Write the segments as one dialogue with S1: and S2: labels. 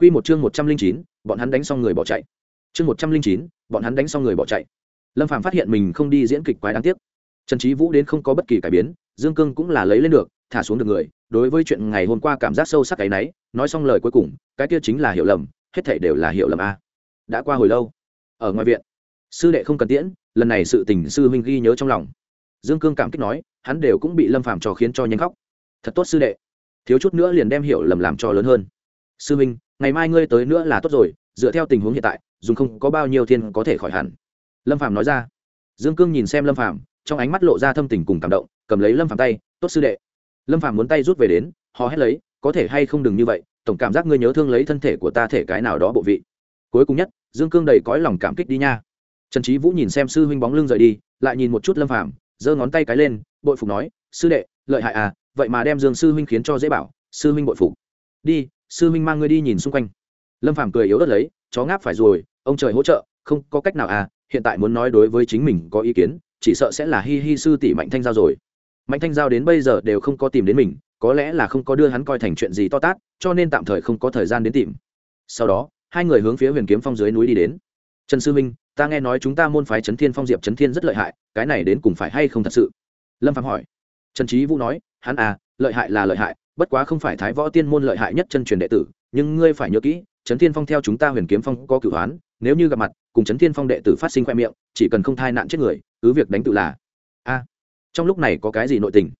S1: Quy một chương một trăm linh chín, bọn hắn đánh xong người bỏ chạy. Chương một trăm linh chín, bọn hắn đánh xong người bỏ chạy. Lâm phàm phát hiện mình không đi diễn kịch quái đáng tiếc. Trần Chí vũ đến không có bất kỳ cải biến, dương cương cũng là lấy lên được, thả xuống được người. Đối với chuyện ngày hôm qua cảm giác sâu sắc cái nấy, nói xong lời cuối cùng, cái kia chính là hiểu lầm, hết thảy đều là hiểu lầm a. Đã qua hồi lâu, ở ngoài viện, sư đệ không cần tiễn, lần này sự tình sư huynh ghi nhớ trong lòng. Dương cương cảm kích nói, hắn đều cũng bị lâm phàm trò khiến cho nhanh khóc. Thật tốt sư đệ. Thiếu chút nữa liền đem hiểu lầm làm cho lớn hơn. Sư huynh ngày mai ngươi tới nữa là tốt rồi, dựa theo tình huống hiện tại, dùng không có bao nhiêu thiên có thể khỏi hẳn. Lâm phàm nói ra. Dương cương nhìn xem lâm phàm, trong ánh mắt lộ ra thâm tình cùng cảm động, cầm lấy lâm phàm tay, tốt sư đệ. Lâm phàm muốn tay rút về đến họ hét lấy, có thể hay không đừng như vậy, tổng cảm giác ngươi nhớ thương lấy thân thể của ta thể cái nào đó bộ vị. Cuối cùng nhất, dương cương đầy cõi lòng cảm kích đi nha. Trần trí vũ nhìn xem sư huynh bóng lưng rời đi, lại nhìn một chút lâm phàm, giơ ngón tay cái lên, bội phục nói, sư đệ, lợi hại à vậy mà đem dương sư huynh khiến cho dễ bảo, sư huynh bội phục. Đi sư Minh mang ngươi đi nhìn xung quanh. Lâm phàm cười yếu ớt lấy, chó ngáp phải rồi, ông trời hỗ trợ, không có cách nào à hiện tại muốn nói đối với chính mình có ý kiến, chỉ sợ sẽ là hi hi sư tỷ mạnh thanh giao rồi. Mạnh thanh giao đến bây giờ đều không có tìm đến mình, có lẽ là không có đưa hắn coi thành chuyện gì to tát, cho nên tạm thời không có thời gian đến tìm. Sau đó, hai người hướng phía huyền kiếm phong dưới núi đi đến. Trần sư minh ta nghe nói chúng ta môn phái trấn thiên phong diệp trấn thiên rất lợi hại, cái này đến cùng phải hay không thật sự? Lâm phạm hỏi. Trần trí vũ nói, hắn à lợi hại là lợi hại, bất quá không phải thái võ tiên môn lợi hại nhất chân truyền đệ tử, nhưng ngươi phải nhớ kỹ trấn thiên phong theo chúng ta huyền kiếm phong có cửu hoán, nếu như gặp mặt, cùng trấn thiên phong đệ tử phát sinh khoe miệng, chỉ cần không thai nạn chết người, cứ việc đánh tự là. A. Trong lúc này có cái gì nội tình?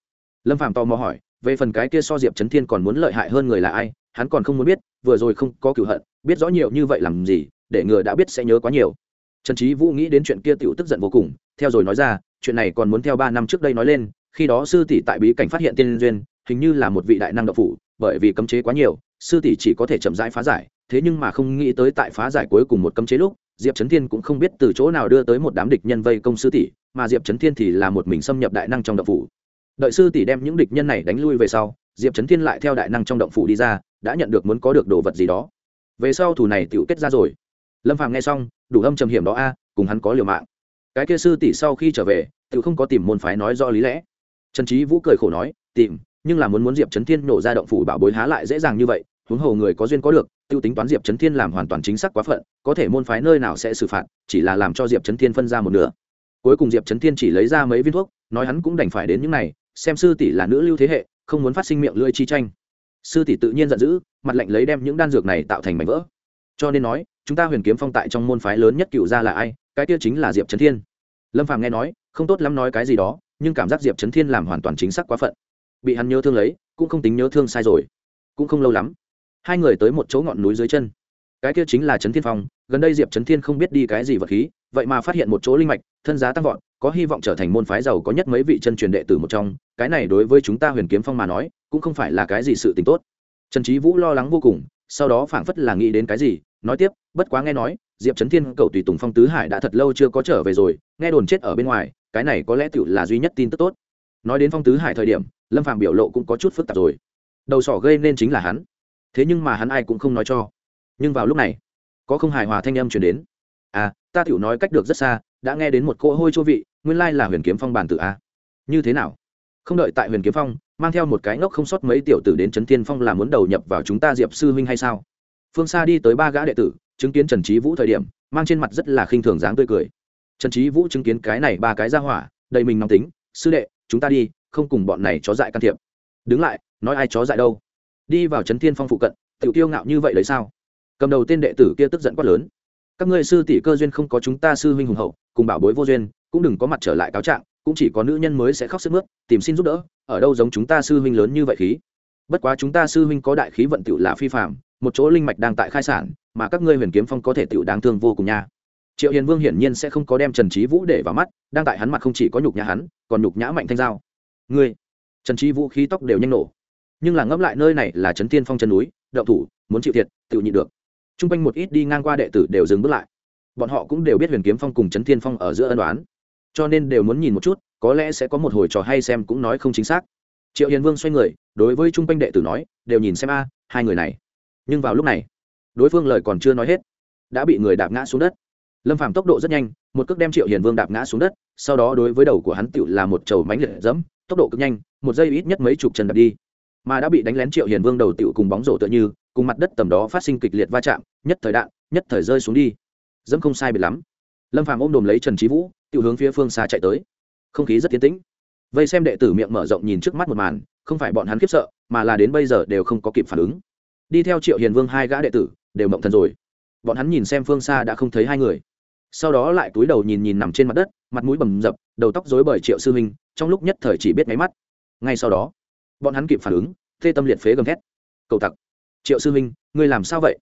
S1: Lâm phạm tò mò hỏi, về phần cái kia so diệp trấn thiên còn muốn lợi hại hơn người là ai, hắn còn không muốn biết, vừa rồi không có cửu hận, biết rõ nhiều như vậy làm gì, để ngừa đã biết sẽ nhớ quá nhiều. Trần trí vũ nghĩ đến chuyện kia tiểu tức giận vô cùng, theo rồi nói ra, chuyện này còn muốn theo ba năm trước đây nói lên khi đó sư tỷ tại bí cảnh phát hiện tiên duyên, hình như là một vị đại năng độc phủ, bởi vì cấm chế quá nhiều, sư tỷ chỉ có thể chậm rãi phá giải, thế nhưng mà không nghĩ tới tại phá giải cuối cùng một cấm chế lúc, diệp trấn thiên cũng không biết từ chỗ nào đưa tới một đám địch nhân vây công sư tỷ, mà diệp trấn thiên thì là một mình xâm nhập đại năng trong động phủ. Đợi sư tỷ đem những địch nhân này đánh lui về sau, diệp trấn thiên lại theo đại năng trong động phủ đi ra, đã nhận được muốn có được đồ vật gì đó. Về sau thủ này tựu kết ra rồi. Lâm phàm nghe xong, đủ âm trầm hiểm đó a, cùng hắn có liều mạng. Cái kia sư tỷ sau khi trở về tự không có tìm môn phái nói rõ lý lẽ trần trí vũ cười khổ nói, tìm, nhưng là muốn muốn diệp trấn thiên nổ ra động phủ bảo bối há lại dễ dàng như vậy, huống hồ người có duyên có được t i ê u tính toán diệp trấn thiên làm hoàn toàn chính xác quá phận, có thể môn phái nơi nào sẽ xử phạt, chỉ là làm cho diệp trấn thiên phân ra một nửa. Cuối cùng diệp trấn thiên chỉ lấy ra mấy viên thuốc, nói hắn cũng đành phải đến những này, xem sư tỷ là nữ lưu thế hệ, không muốn phát sinh miệng lưỡi chi tranh. Sư tỷ tự nhiên giận dữ, mặt lạnh lấy đem những đan dược này tạo thành mảnh vỡ. Cho nên nói, chúng ta huyền kiếm phong tại trong môn phái lớn nhất cựu gia là ai? Cái kia chính là diệp trấn thiên. Lâm phàm nghe nói, không tốt lắm nói cái gì đó nhưng cảm giác diệp trấn thiên làm hoàn toàn chính xác quá phận. Bị hắn nhớ thương lấy, cũng không tính nhớ thương sai rồi. Cũng không lâu lắm, hai người tới một chỗ ngọn núi dưới chân. Cái kia chính là trấn thiên phong, gần đây diệp trấn thiên không biết đi cái gì vật khí, vậy mà phát hiện một chỗ linh mạch, thân giá tăng vọt, có hy vọng trở thành môn phái giàu có nhất mấy vị chân truyền đệ tử một trong. Cái này đối với chúng ta huyền kiếm phong mà nói, cũng không phải là cái gì sự t ì n h tốt. Trần trí vũ lo lắng vô cùng, sau đó phảng phất là nghĩ đến cái gì, nói tiếp, bất quá nghe nói, diệp trấn thiên cầu tùy tùng phong tứ hải đã thật lâu chưa có trở về rồi, nghe đồn chết ở bên ngoài cái này có lẽ tựu là duy nhất tin tức tốt. Nói đến phong tứ hải thời điểm, lâm phàm biểu lộ cũng có chút phức tạp rồi. Đầu sỏ gây nên chính là hắn. Thế nhưng mà hắn ai cũng không nói cho. Nhưng vào lúc này, có không hài hòa thanh âm chuyển đến. À ta tiểu nói cách được rất xa, đã nghe đến một cỗ hôi chỗ vị, nguyên lai là huyền kiếm phong bản tự a. Như thế nào? Không đợi tại huyền kiếm phong, mang theo một cái ngốc không sót mấy tiểu tử đến trấn thiên phong là muốn đầu nhập vào chúng ta diệp sư huynh hay sao? Phương xa đi tới ba gã đệ tử, chứng kiến trần trí vũ thời điểm, mang trên mặt rất là khinh thường dáng tươi cười trần trí vũ chứng kiến cái này ba cái ra hỏa, đầy mình nóng tính, sư đệ, chúng ta đi, không cùng bọn này chó dại can thiệp. Đứng lại, nói ai chó dại đâu? Đi vào trấn thiên phong phụ cận tự tiêu ngạo như vậy lấy sao? Cầm đầu tên đệ tử kia tức giận quát lớn, các ngươi sư tỷ cơ duyên không có chúng ta sư huynh hùng hậu, cùng bảo bối vô duyên, cũng đừng có mặt trở lại cáo trạng, cũng chỉ có nữ nhân mới sẽ khóc sức mướt, tìm xin giúp đỡ, ở đâu giống chúng ta sư huynh lớn như vậy khí? Bất quá chúng ta sư huynh có đại khí vận tựu là phi phạm một chỗ linh mạch đang tại khai sản, mà các ngươi huyền kiếm phong có thể tựu đáng thương vô cùng nha triệu hiền vương hiển nhiên sẽ không có đem trần trí vũ để vào mắt, đang tại hắn mặt không chỉ có nhục nhã hắn, còn nhục nhã mạnh thanh giao. Ngươi, trần trí vũ khí tóc đều nhanh nổ. Nhưng là ngẫm lại nơi này là trấn tiên phong chân núi đậu thủ, muốn chịu thiệt, tự nhịn được. T r u n g quanh một ít đi ngang qua đệ tử đều dừng bước lại. Bọn họ cũng đều biết huyền kiếm phong cùng trấn Tiên phong ở giữa ân đoán cho nên đều muốn nhìn một chút, có lẽ sẽ có một hồi trò hay xem cũng nói không chính xác. Triệu hiền vương xoay người, đối với chung quanh đệ tử nói, đều nhìn xem a, hai người này. Nhưng vào lúc này, đối phương lời còn chưa nói hết, đã bị người đạp ngã xuống đất lâm phàm tốc độ rất nhanh, một cước đem triệu hiền vương đạp ngã xuống đất, sau đó đối với đầu của hắn tựu là một chầu mánh liệt dẫm tốc độ cực nhanh, một giây ít nhất mấy chục chân đạp đi. Mà đã bị đánh lén triệu hiền vương đầu tựu cùng bóng rổ tựa như, cùng mặt đất tầm đó phát sinh kịch liệt va chạm, nhất thời đạn, nhất thời rơi xuống đi. Dẫm không sai biệt lắm. Lâm phàm ôm đồm lấy trần trí vũ, tựu hướng phía phương xa chạy tới. Không khí rất tiến tĩnh. Vây xem đệ tử miệng mở rộng nhìn trước mắt một màn, không phải bọn hắn khiếp sợ, mà là đến bây giờ đều không có kịp phản ứng. Đi theo triệu hiền vương hai gã đệ tử, đều mộng thần rồi. Bọn hắn nhìn xem phương xa đã không thấy hai người sau đó lại túi đầu nhìn nhìn nằm trên mặt đất, mặt mũi bầm dập, đầu tóc rối bởi triệu sư huynh trong lúc nhất thời chỉ biết máy mắt. Ngay sau đó, bọn hắn kịp phản ứng, thê tâm liệt phế gầm thét. Cầu tặc, triệu sư huynh ngươi làm sao vậy?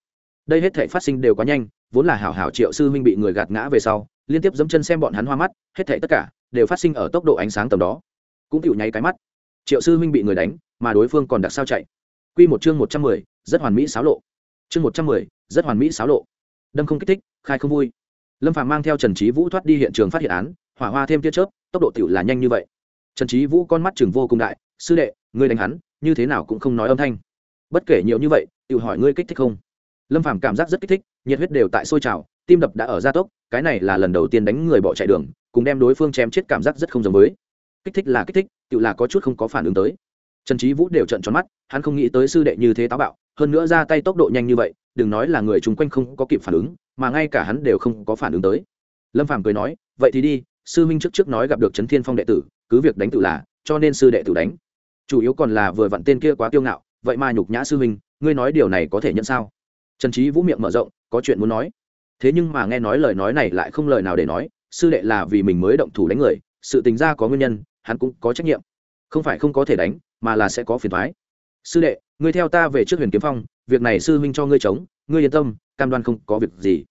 S1: Đây hết thể phát sinh đều quá nhanh, vốn là hảo hảo triệu sư huynh bị người gạt ngã về sau, liên tiếp dẫm chân xem bọn hắn hoa mắt, hết thể tất cả đều phát sinh ở tốc độ ánh sáng tầm đó. Cũng chịu nháy cái mắt. Triệu sư huynh bị người đánh, mà đối phương còn đặc sao chạy. Q một chương một trăm mười, rất hoàn mỹ xáo lộ. Chương một trăm mười, rất hoàn mỹ xáo lộ. Đâm không kích thích, khai không vui lâm phàm mang theo trần trí vũ thoát đi hiện trường phát hiện án, hỏa hoa thêm tiết chớp, tốc độ tiểu là nhanh như vậy. Trần trí vũ con mắt chừng vô cùng đại, sư đệ, ngươi đánh hắn, như thế nào cũng không nói âm thanh. Bất kể nhiều như vậy, tiểu hỏi ngươi kích thích không? Lâm phàm cảm giác rất kích thích, nhiệt huyết đều tại sôi trào, tim đập đã ở gia tốc, cái này là lần đầu tiên đánh người bỏ chạy đường, cùng đem đối phương chém chết cảm giác rất không giống với. Kích thích là kích thích tự là có chút không có phản ứng tới. Trần trí vũ đều trận tròn mắt, hắn không nghĩ tới sư đệ như thế táo bạo, hơn nữa ra tay tốc độ nhanh như vậy, đừng nói là người chung quanh không có kịp phản ứng mà ngay cả hắn đều không có phản ứng tới. Lâm phàm cười nói, vậy thì đi, sư minh trước trước nói gặp được trấn thiên phong đệ tử, cứ việc đánh tự là, cho nên sư đệ tử đánh. Chủ yếu còn là vừa vặn tên kia quá kiêu ngạo, vậy mà nhục nhã sư minh ngươi nói điều này có thể nhận sao? Trần trí vũ miệng mở rộng, có chuyện muốn nói. Thế nhưng mà nghe nói lời nói này lại không lời nào để nói, sư đệ là vì mình mới động thủ đánh người, sự tình ra có nguyên nhân, hắn cũng có trách nhiệm. Không phải không có thể đánh, mà là sẽ có phiền thoái sư đệ, ngươi theo ta về trước huyền kiếm phong, việc này sư huynh cho ngươi chống, ngươi yên tâm cam đoan không có việc gì.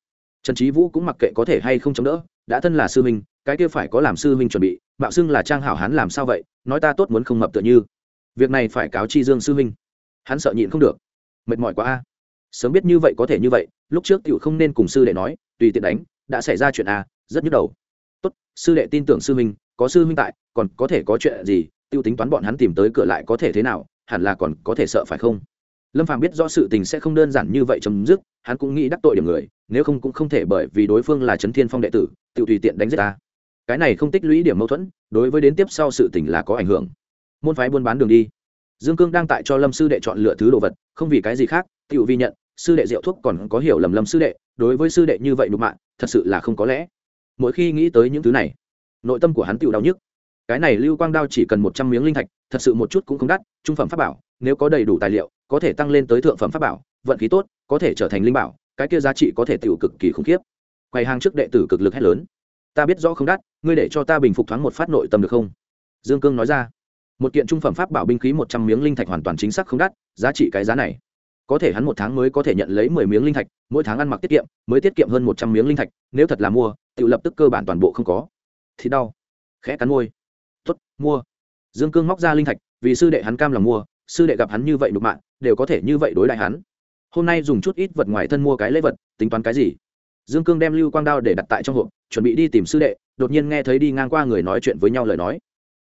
S1: Trần trí vũ cũng mặc kệ có thể hay không chống đỡ đã thân là sư minh, cái kia phải có làm sư minh chuẩn bị bạo xưng là trang hảo Hán làm sao vậy nói ta tốt muốn không mập tựa như. Việc này phải cáo chi dương sư minh, hắn sợ nhịn không được. Mệt mỏi quá a. Sớm biết như vậy có thể như vậy lúc trước tiểu không nên cùng sư đệ nói tùy tiện đánh đã xảy ra chuyện a rất nhức đầu. Tốt sư đệ tin tưởng sư minh, có sư minh tại còn có thể có chuyện gì tiêu tính toán bọn hắn tìm tới cửa lại có thể thế nào hẳn là còn có thể sợ phải không? Lâm phàm biết rõ sự tình sẽ không đơn giản như vậy chấm dứt, hắn cũng nghĩ đắc tội điểm người, nếu không cũng không thể bởi vì đối phương là trấn thiên phong đệ tử, tự tùy tiện đánh giết ta. Cái này không tích lũy điểm mâu thuẫn, đối với đến tiếp sau sự tình là có ảnh hưởng. Môn phái buôn bán đường đi. Dương cương đang tại cho lâm sư đệ chọn lựa thứ đồ vật, không vì cái gì khác tự vi nhận, sư đệ rượu thuốc còn có hiểu lầm lâm sư đệ, đối với sư đệ như vậy đục mạng, thật sự là không có lẽ. Mỗi khi nghĩ tới những thứ này, nội tâm của hắn tự đau nhức. Cái này lưu quang đao chỉ cần một trăm miếng linh thạch, thật sự một chút cũng không đắt, trung phẩm pháp bảo nếu có đầy đủ tài liệu, có thể tăng lên tới thượng phẩm pháp bảo, vận khí tốt, có thể trở thành linh bảo, cái kia giá trị có thể tiểu cực kỳ khủng khiếp. Quay hàng trước đệ tử cực lực hết lớn. Ta biết rõ không đắt, ngươi để cho ta bình phục thoáng một phát nội tâm được không? Dương cương nói ra. Một kiện trung phẩm pháp bảo binh khí một trăm miếng linh thạch hoàn toàn chính xác không đắt, giá trị cái giá này. Có thể hắn một tháng mới có thể nhận lấy mười miếng linh thạch, mỗi tháng ăn mặc tiết kiệm, mới tiết kiệm hơn một trăm miếng linh thạch, nếu thật là mua tự lập tức cơ bản toàn bộ không có. Thì đau. Khẽ cắn môi. Tuất mua. Dương cương móc ra linh thạch, vì sư đệ hắn cam lòng mua sư đệ gặp hắn như vậy đục mạng đều có thể như vậy đối lại hắn. Hôm nay dùng chút ít vật ngoài thân mua cái lễ vật, tính toán cái gì? Dương cương đem lưu quang đao để đặt tại trong hộp, chuẩn bị đi tìm sư đệ, đột nhiên nghe thấy đi ngang qua người nói chuyện với nhau lời nói.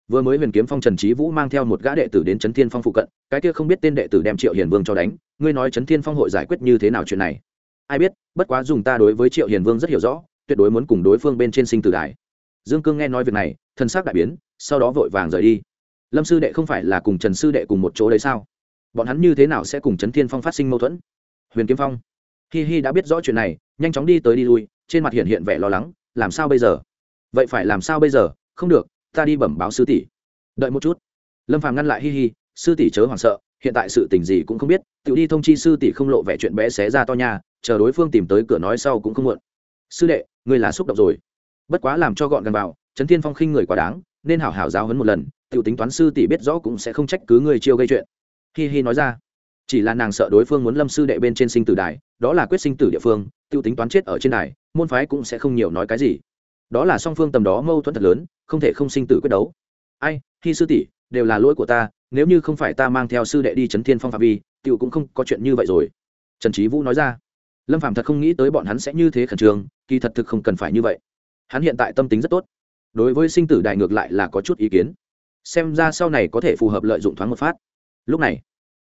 S1: Vừa mới huyền kiếm phong trần trí vũ mang theo một gã đệ tử đến trấn thiên phong phụ cận, cái kia không biết tên đệ tử đem triệu hiền vương cho đánh, ngươi nói trấn thiên phong hội giải quyết như thế nào chuyện này? Ai biết, bất quá dùng ta đối với triệu hiền vương rất hiểu rõ, tuyệt đối muốn cùng đối phương bên trên sinh tử đài dương cương nghe nói việc này thân xác đại biến, sau đó vội vàng rời đi lâm sư đệ không phải là cùng trần sư đệ cùng một chỗ đấy sao? Bọn hắn như thế nào sẽ cùng trấn thiên phong phát sinh mâu thuẫn? Huyền kiếm phong, hi hi đã biết rõ chuyện này, nhanh chóng đi tới đi lui, trên mặt hiện hiện vẻ lo lắng, làm sao bây giờ? Vậy phải làm sao bây giờ? Không được, ta đi bẩm báo sư tỷ. Đợi một chút. Lâm phàm ngăn lại hi hi, sư tỷ chớ hoảng sợ, hiện tại sự tình gì cũng không biết tự đi thông chi sư tỷ không lộ vẻ chuyện bé xé ra to nhà chờ đối phương tìm tới cửa nói sau cũng không muộn. Sư đệ, ngươi là xúc động rồi. Bất quá làm cho gọn gần vào, trấn thiên phong khinh người quá đáng nên hảo hảo giáo hấn một lần tự tính toán sư tỷ biết rõ cũng sẽ không trách cứ người chiêu gây chuyện. Hi hi nói ra. Chỉ là nàng sợ đối phương muốn lâm sư đệ bên trên sinh tử đài, đó là quyết sinh tử địa phương tự tính toán chết ở trên đài, môn phái cũng sẽ không nhiều nói cái gì. Đó là song phương tầm đó mâu thuẫn thật lớn, không thể không sinh tử quyết đấu. Ai khi sư tỷ, đều là lỗi của ta, nếu như không phải ta mang theo sư đệ đi chấn thiên phong phạm vi, tiểu cũng không có chuyện như vậy rồi. Trần trí vũ nói ra. Lâm phạm thật không nghĩ tới bọn hắn sẽ như thế khẩn trương, kỳ thật thực không cần phải như vậy. Hắn hiện tại tâm tính rất tốt đối với sinh tử đại ngược lại là có chút ý kiến. Xem ra sau này có thể phù hợp lợi dụng thoáng một phát. Lúc này,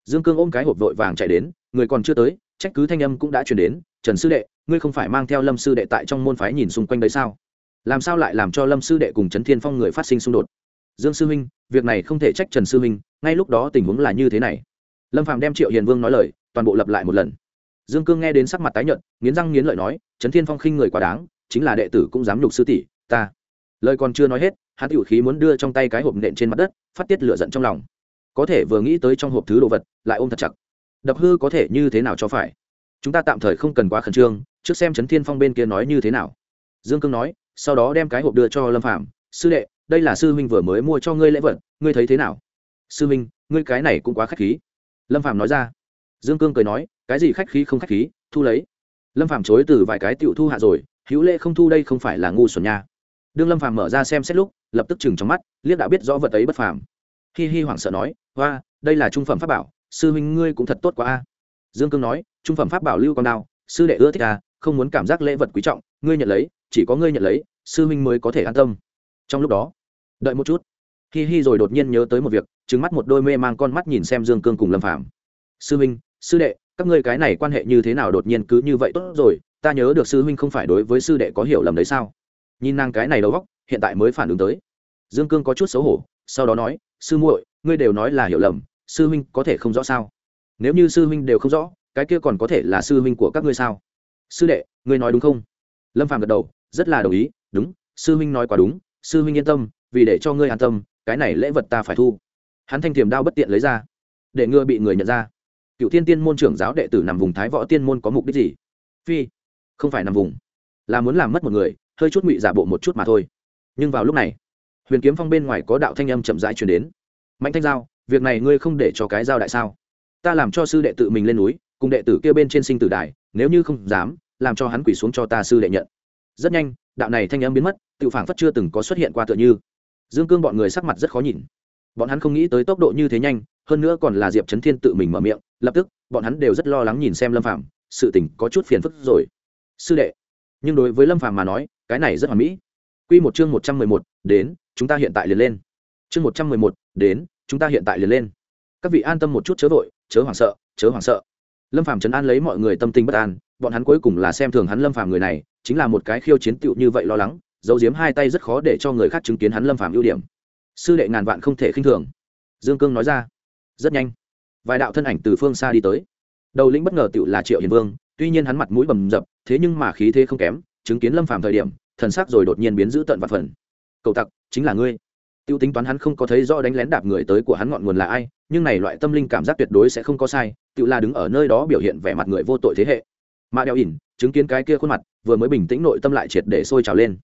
S1: dương cương ôm cái hộp vội vàng chạy đến, người còn chưa tới, trách cứ thanh âm cũng đã chuyển đến, trần sư đệ, ngươi không phải mang theo lâm sư đệ tại trong môn phái nhìn xung quanh đấy sao? Làm sao lại làm cho lâm sư đệ cùng trấn thiên phong người phát sinh xung đột? Dương sư huynh, việc này không thể trách trần sư huynh, ngay lúc đó tình huống là như thế này. Lâm phạm đem triệu hiền vương nói lời, toàn bộ lập lại một lần. Dương cương nghe đến sắc mặt tái nhợt, nghiến răng nghiến lợi nói, trấn thiên phong khinh người quá đáng, chính là đệ tử cũng dám nhục sư tỷ, ta lời còn chưa nói hết, hắn tiểu khí muốn đưa trong tay cái hộp nện trên mặt đất, phát tiết lửa giận trong lòng. Có thể vừa nghĩ tới trong hộp thứ đồ vật, lại ôm thật chặt. Đập hư có thể như thế nào cho phải? Chúng ta tạm thời không cần quá khẩn trương, trước xem trấn thiên phong bên kia nói như thế nào. Dương cương nói, sau đó đem cái hộp đưa cho lâm phạm sư đệ, đây là sư huynh vừa mới mua cho ngươi lễ vật, ngươi thấy thế nào? Sư huynh, ngươi cái này cũng quá khách khí. Lâm phạm nói ra. Dương cương cười nói, cái gì khách khí không khách khí, thu lấy. Lâm phạm chối từ vài cái tiểu thu hạ rồi, hữu lễ không thu đây không phải là ngu xuẩn nha đương lâm phàm mở ra xem xét lúc lập tức chừng trong mắt liếc đã biết rõ vật ấy bất phàm. Hi hi hoảng sợ nói hoa đây là trung phẩm pháp bảo sư huynh ngươi cũng thật tốt quá a. Dương cương nói trung phẩm pháp bảo lưu con đao sư đệ ưa thích à, không muốn cảm giác lễ vật quý trọng ngươi nhận lấy chỉ có ngươi nhận lấy sư huynh mới có thể an tâm. Trong lúc đó đợi một chút. Hi hi rồi đột nhiên nhớ tới một việc trứng mắt một đôi mê mang con mắt nhìn xem dương cương cùng lâm phàm. Sư huynh sư đệ các ngươi cái này quan hệ như thế nào đột nhiên cứ như vậy tốt rồi ta nhớ được sư huynh không phải đối với sư đệ có hiểu lầm đấy sao? Nhìn nàng cái này đầu góc, hiện tại mới phản ứng tới. Dương cương có chút xấu hổ, sau đó nói, sư muội, ngươi đều nói là hiểu lầm, sư huynh có thể không rõ sao? Nếu như sư huynh đều không rõ, cái kia còn có thể là sư huynh của các ngươi sao? Sư đệ, ngươi nói đúng không? Lâm phàm gật đầu, rất là đồng ý, đúng, sư huynh nói quá đúng, sư huynh yên tâm, vì để cho ngươi an tâm, cái này lễ vật ta phải thu. Hắn thanh thiềm đao bất tiện lấy ra, để ngươi bị người nhận ra. Cựu thiên tiên môn trưởng giáo đệ tử nằm vùng thái võ tiên môn có mục đích gì? Phi, không phải nằm vùng, là muốn làm mất một người hơi chút ngụy giả bộ một chút mà thôi. Nhưng vào lúc này, huyền kiếm phong bên ngoài có đạo thanh âm chậm rãi chuyển đến. Mạnh thanh giao, việc này ngươi không để cho cái giao đại sao? Ta làm cho sư đệ tự mình lên núi, cùng đệ tử kia bên trên sinh tử đài, nếu như không dám, làm cho hắn quỷ xuống cho ta sư đệ nhận. Rất nhanh, đạo này thanh âm biến mất, tự phảng phất chưa từng có xuất hiện qua tựa như. Dương cương bọn người sắc mặt rất khó nhìn. Bọn hắn không nghĩ tới tốc độ như thế nhanh, hơn nữa còn là diệp trấn thiên tự mình mở miệng, lập tức, bọn hắn đều rất lo lắng nhìn xem lâm phạm sự tình có chút phiền phức rồi. Sư đệ, nhưng đối với lâm phạm mà nói cái này rất hoàn mỹ. Q một chương một trăm mười một, đến, chúng ta hiện tại liền lên. Chương một trăm mười một, đến, chúng ta hiện tại liền lên. Các vị an tâm một chút chớ vội, chớ hoảng sợ, chớ hoảng sợ. Lâm phàm trấn an lấy mọi người tâm tình bất an, bọn hắn cuối cùng là xem thường hắn lâm phàm người này, chính là một cái khiêu chiến tựu như vậy lo lắng, giấu giếm hai tay rất khó để cho người khác chứng kiến hắn lâm phàm ưu điểm. Sư đệ ngàn vạn không thể khinh thường. Dương cương nói ra. Rất nhanh, vài đạo thân ảnh từ phương xa đi tới. Đầu lĩnh bất ngờ tựu là triệu hiền vương, tuy nhiên hắn mặt mũi bầm dập, thế nhưng mà khí thế không kém chứng kiến lâm phàm thời điểm, thần sắc rồi đột nhiên biến giữ tận vặt phần cậu tặc, chính là ngươi. Tiêu tính toán hắn không có thấy rõ đánh lén đạp người tới của hắn ngọn nguồn là ai, nhưng này loại tâm linh cảm giác tuyệt đối sẽ không có sai tự là đứng ở nơi đó biểu hiện vẻ mặt người vô tội thế hệ. Mà đeo ỉn, chứng kiến cái kia khuôn mặt, vừa mới bình tĩnh nội tâm lại triệt để sôi trào lên.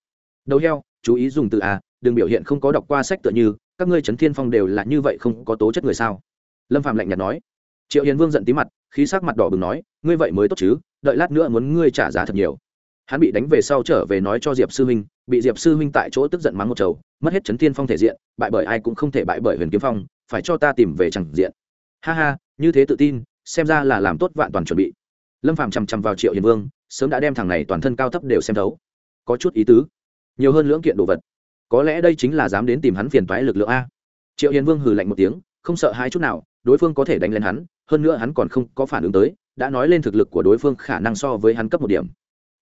S1: Đầu heo, chú ý dùng từ à đừng biểu hiện không có đọc qua sách tựa như, các ngươi trấn thiên phong đều là như vậy không có tố chất người sao? Lâm phạm lạnh nhạt nói. Triệu hiền vương giận tí mặt, khí sắc mặt đỏ bừng nói, ngươi vậy mới tốt chứ, đợi lát nữa muốn ngươi trả giá thật nhiều hắn bị đánh về sau trở về nói cho diệp sư huynh, bị diệp sư huynh tại chỗ tức giận mắng một chầu, mất hết chấn thiên phong thể diện, bại bởi ai cũng không thể bại bởi huyền kiếm phong, phải cho ta tìm về chẳng diện. Ha ha, như thế tự tin, xem ra là làm tốt vạn toàn chuẩn bị. Lâm phạm chằm chằm vào triệu hiền vương, sớm đã đem thằng này toàn thân cao thấp đều xem thấu. Có chút ý tứ, nhiều hơn lưỡng kiện đồ vật. Có lẽ đây chính là dám đến tìm hắn phiền toái lực lượng a. Triệu hiền vương hừ lạnh một tiếng, không sợ hai chút nào, đối phương có thể đánh lên hắn, hơn nữa hắn còn không có phản ứng tới, đã nói lên thực lực của đối phương khả năng so với hắn cấp một điểm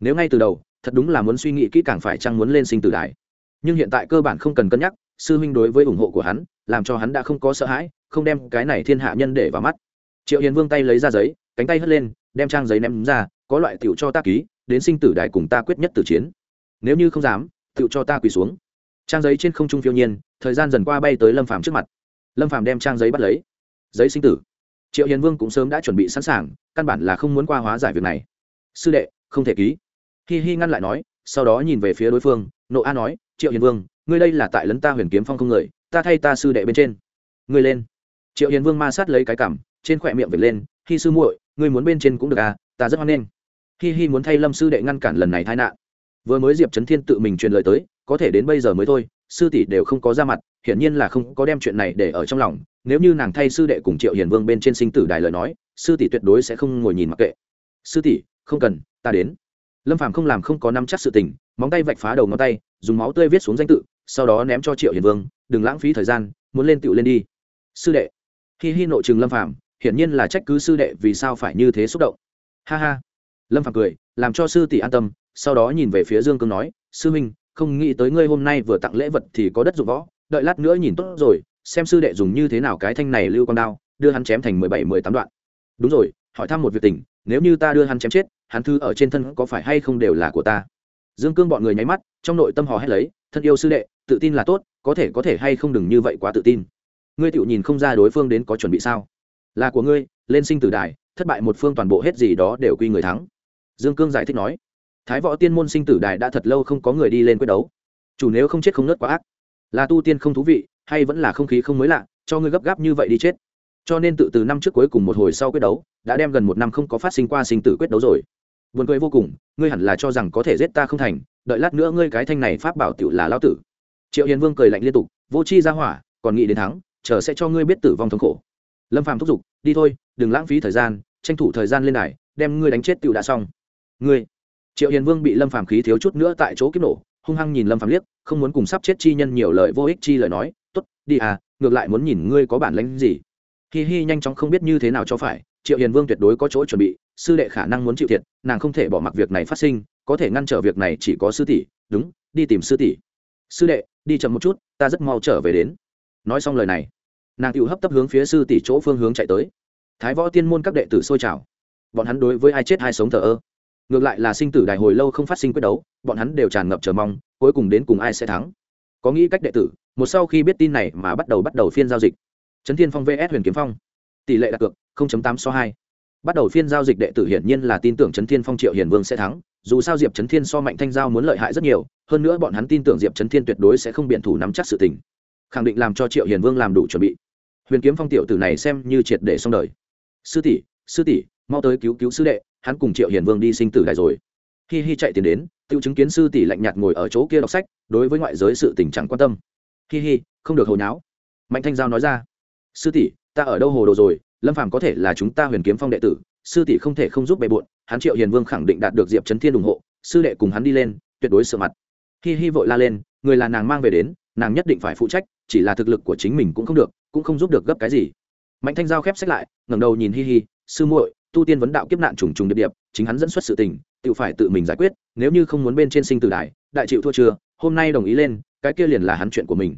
S1: nếu ngay từ đầu, thật đúng là muốn suy nghĩ kỹ càng phải chăng muốn lên sinh tử đài. Nhưng hiện tại cơ bản không cần cân nhắc, sư huynh đối với ủng hộ của hắn, làm cho hắn đã không có sợ hãi, không đem cái này thiên hạ nhân để vào mắt. Triệu hiền vương tay lấy ra giấy, cánh tay hất lên, đem trang giấy ném ra, có loại tiểu cho ta ký, đến sinh tử đài cùng ta quyết nhất tử chiến. Nếu như không dám, tiểu cho ta quỳ xuống. Trang giấy trên không trung phiêu nhiên, thời gian dần qua bay tới lâm phàm trước mặt. Lâm phàm đem trang giấy bắt lấy. Giấy sinh tử. Triệu hiền vương cũng sớm đã chuẩn bị sẵn sàng, căn bản là không muốn qua hóa giải việc này. Sư đệ, không thể ký hi hi ngăn lại nói, sau đó nhìn về phía đối phương, nộ a nói, triệu hiền vương, ngươi đây là tại lấn ta huyền kiếm phong không người, ta thay ta sư đệ bên trên. Ngươi lên. Triệu hiền vương ma sát lấy cái cảm, trên khỏe miệng vệt lên, hi sư muội, ngươi muốn bên trên cũng được à ta rất hoan nghênh. Hi hi muốn thay lâm sư đệ ngăn cản lần này tai nạn. Vừa mới diệp trấn thiên tự mình truyền lời tới, có thể đến bây giờ mới thôi, sư tỷ đều không có ra mặt, hiển nhiên là không có đem chuyện này để ở trong lòng. Nếu như nàng thay sư đệ cùng triệu hiền vương bên trên sinh tử đài lời nói, sư tỷ tuyệt đối sẽ không ngồi nhìn mặc kệ. Sư tỷ, không cần, ta đến lâm phàm không làm không có nắm chắc sự tình, móng tay vạch phá đầu ngón tay, dùng máu tươi viết xuống danh tự, sau đó ném cho triệu hiền vương, đừng lãng phí thời gian, muốn lên tựu lên đi. Sư đệ. Hi hi nội trường lâm phàm, hiển nhiên là trách cứ sư đệ vì sao phải như thế xúc động. Ha ha. Lâm phàm cười, làm cho sư tỷ an tâm, sau đó nhìn về phía dương cương nói, sư minh không nghĩ tới ngươi hôm nay vừa tặng lễ vật thì có đất dụng võ, đợi lát nữa nhìn tốt rồi, xem sư đệ dùng như thế nào cái thanh này lưu con đao, đưa hắn chém thành mười bảy, mười tám đoạn. Đúng rồi hỏi thăm một việc tình, nếu như ta đưa hắn chém chết, hắn thư ở trên thân có phải hay không đều là của ta? Dương cương bọn người nháy mắt, trong nội tâm hò hét lấy, thân yêu sư đệ, tự tin là tốt, có thể có thể hay không đừng như vậy quá tự tin. Ngươi tự nhìn không ra đối phương đến có chuẩn bị sao? Là của ngươi, lên sinh tử đài, thất bại một phương toàn bộ hết gì đó đều quy người thắng. Dương cương giải thích nói. Thái võ tiên môn sinh tử đài đã thật lâu không có người đi lên quyết đấu. Chủ nếu không chết không nớt quá ác. Là tu tiên không thú vị, hay vẫn là không khí không mới lạ, cho ngươi gấp gáp như vậy đi chết cho nên tự từ năm trước cuối cùng một hồi sau quyết đấu, đã đem gần một năm không có phát sinh qua sinh tử quyết đấu rồi. Buồn cười vô cùng, ngươi hẳn là cho rằng có thể giết ta không thành, đợi lát nữa ngươi cái thanh này pháp bảo tiểu là lao tử. Triệu hiền vương cười lạnh liên tục, vô chi ra hỏa, còn nghĩ đến thắng, chờ sẽ cho ngươi biết tử vong thống khổ. Lâm phàm thúc giục, đi thôi, đừng lãng phí thời gian, tranh thủ thời gian lên đài, đem ngươi đánh chết tiểu đã xong. Ngươi. Triệu hiền vương bị lâm phàm khí thiếu chút nữa tại chỗ kiếp nổ, hung hăng nhìn lâm phàm liếc, không muốn cùng sắp chết chi nhân nhiều lời vô ích chi lời nói, tốt, đi à ngược lại muốn nhìn ngươi có bản lĩnh gì hi hi nhanh chóng không biết như thế nào cho phải, triệu hiền vương tuyệt đối có chỗ chuẩn bị, sư đệ khả năng muốn chịu thiệt, nàng không thể bỏ mặc việc này phát sinh, có thể ngăn trở việc này chỉ có sư tỷ, đúng, đi tìm sư tỷ. Sư đệ, đi chậm một chút, ta rất mau trở về đến. Nói xong lời này, nàng tự hấp tấp hướng phía sư tỷ chỗ phương hướng chạy tới. Thái võ tiên môn các đệ tử sôi trào. Bọn hắn đối với ai chết ai sống thờ ơ. Ngược lại là sinh tử đại hồi lâu không phát sinh quyết đấu, bọn hắn đều tràn ngập chờ mong, cuối cùng đến cùng ai sẽ thắng. Có nghĩ cách đệ tử, một sau khi biết tin này mà bắt đầu bắt đầu phiên giao dịch trấn thiên phong vs huyền kiếm phong. Tỷ lệ đặt cược 0.8 so 2. bắt đầu phiên giao dịch đệ tử hiển nhiên là tin tưởng trấn thiên phong triệu hiền vương sẽ thắng. Dù sao diệp trấn thiên so mạnh thanh giao muốn lợi hại rất nhiều, hơn nữa bọn hắn tin tưởng diệp trấn thiên tuyệt đối sẽ không biện thủ nắm chắc sự tình. Khẳng định làm cho triệu hiền vương làm đủ chuẩn bị. Huyền kiếm phong tiểu tử này xem như triệt để xong đời. Sư tỷ sư tỷ, mau tới cứu cứu sư đệ, hắn cùng triệu hiền vương đi sinh tử đài rồi. Hi hi chạy tiền đến tự chứng kiến sư tỷ lạnh nhạt ngồi ở chỗ kia đọc sách, đối với ngoại giới sự tình chẳng quan tâm. Hi hi, không được hồi nháo. Mạnh thanh giao nói ra sư tỷ, ta ở đâu hồ đồ rồi? Lâm phàm có thể là chúng ta huyền kiếm phong đệ tử, sư tỷ không thể không giúp bề bộn, hắn triệu hiền vương khẳng định đạt được diệp trấn thiên ủng hộ, sư đệ cùng hắn đi lên, tuyệt đối sợ mặt. Hi hi vội la lên, người là nàng mang về đến, nàng nhất định phải phụ trách, chỉ là thực lực của chính mình cũng không được, cũng không giúp được gấp cái gì. Mạnh thanh giao khép sách lại, ngẩng đầu nhìn hi hi, sư muội, tu tiên vấn đạo kiếp nạn trùng trùng điệp điệp, chính hắn dẫn xuất sự tình, tự phải tự mình giải quyết, nếu như không muốn bên trên sinh tử đài đại chịu thua chưa, hôm nay đồng ý lên, cái kia liền là hắn chuyện của mình.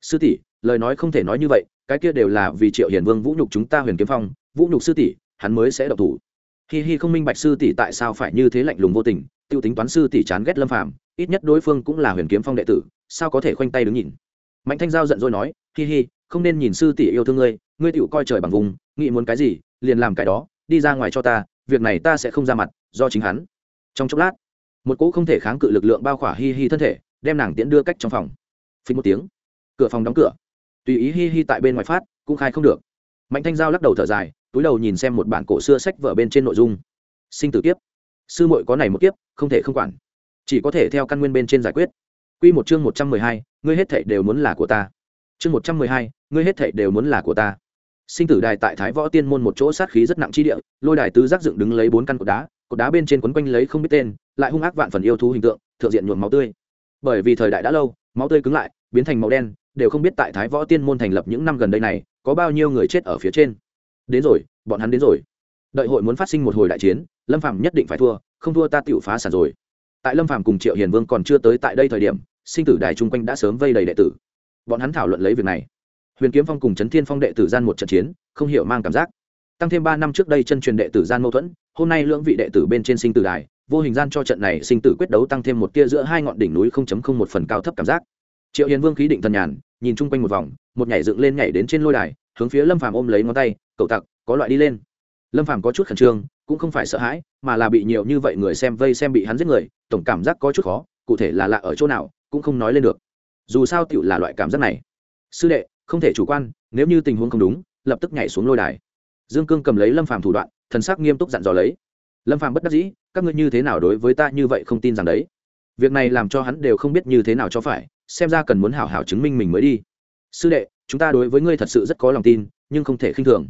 S1: Sư tỷ lời nói không thể nói như vậy, cái kia đều là vì triệu hiền vương vũ nhục chúng ta huyền kiếm phong, vũ nhục sư tỷ, hắn mới sẽ độc thủ. Hi hi, không minh bạch sư tỷ tại sao phải như thế lạnh lùng vô tình, tiêu tính toán sư tỷ chán ghét lâm phàm, ít nhất đối phương cũng là huyền kiếm phong đệ tử, sao có thể khoanh tay đứng nhìn? Mạnh thanh giao giận dỗi nói, hi hi, không nên nhìn sư tỷ yêu thương ngươi ngươi tựu coi trời bằng vùng, nghĩ muốn cái gì, liền làm cái đó, đi ra ngoài cho ta, việc này ta sẽ không ra mặt, do chính hắn. Trong chốc lát, một cỗ không thể kháng cự lực lượng bao khỏa hi hi thân thể, đem nàng tiễn đưa cách trong phòng. Phí một tiếng, cửa phòng đóng cửa tùy ý hi hi tại bên ngoài phát cũng khai không được mạnh thanh giao lắc đầu thở dài túi đầu nhìn xem một bản cổ xưa sách vở bên trên nội dung sinh tử kiếp sư muội có này một kiếp không thể không quản chỉ có thể theo căn nguyên bên trên giải quyết Quy một chương một trăm mười hai, ngươi hết thảy đều muốn là của ta. Chương một trăm mười hai, ngươi hết thảy đều muốn là của ta. Sinh tử đài tại Thái Võ Tiên môn một chỗ sát khí rất nặng chi địa, lôi đài tứ giác dựng đứng lấy bốn căn cột đá, cột đá bên trên quấn quanh lấy không biết tên, lại hung ác vạn phần yêu thú hình tượng, thượng diện nhuộm máu tươi. Bởi vì thời đại đã lâu, máu tươi cứng lại, biến thành màu đen, đều không biết tại Thái Võ Tiên môn thành lập những năm gần đây này, có bao nhiêu người chết ở phía trên. Đến rồi, bọn hắn đến rồi. Đợi hội muốn phát sinh một hồi đại chiến, Lâm Phạm nhất định phải thua, không thua ta tiểu phá sản rồi. Tại Lâm Phạm cùng Triệu Hiền Vương còn chưa tới tại đây thời điểm, sinh tử đài chung quanh đã sớm vây đầy đệ tử bọn hắn thảo luận lấy việc này huyền kiếm phong cùng trấn thiên phong đệ tử gian một trận chiến không hiểu mang cảm giác tăng thêm ba năm trước đây chân truyền đệ tử gian mâu thuẫn hôm nay lưỡng vị đệ tử bên trên sinh tử đài vô hình gian cho trận này sinh tử quyết đấu tăng thêm một tia giữa hai ngọn đỉnh núi không chấm không một phần cao thấp cảm giác triệu hiền vương khí định thần nhàn, nhìn chung quanh một vòng, một nhảy dựng lên nhảy đến trên lôi đài, hướng phía lâm phàm ôm lấy ngón tay, cậu tặc, có loại đi lên. Lâm phàm có chút khẩn trương, cũng không phải sợ hãi, mà là bị nhiều như vậy người xem vây xem bị hắn giết người, tổng cảm giác có chút khó, cụ thể là lạ ở chỗ nào, cũng không nói lên được. Dù sao tựu là loại cảm giác này. Sư đệ, không thể chủ quan, nếu như tình huống không đúng, lập tức nhảy xuống lôi đài. Dương cương cầm lấy lâm phàm thủ đoạn, thần sắc nghiêm túc dặn dò lấy. Lâm phàm bất đắc dĩ, các ngươi như thế nào đối với ta như vậy không tin rằng đấy? Việc này làm cho hắn đều không biết như thế nào cho phải xem ra cần muốn hảo hảo chứng minh mình mới đi. Sư đệ, chúng ta đối với ngươi thật sự rất có lòng tin, nhưng không thể khinh thường.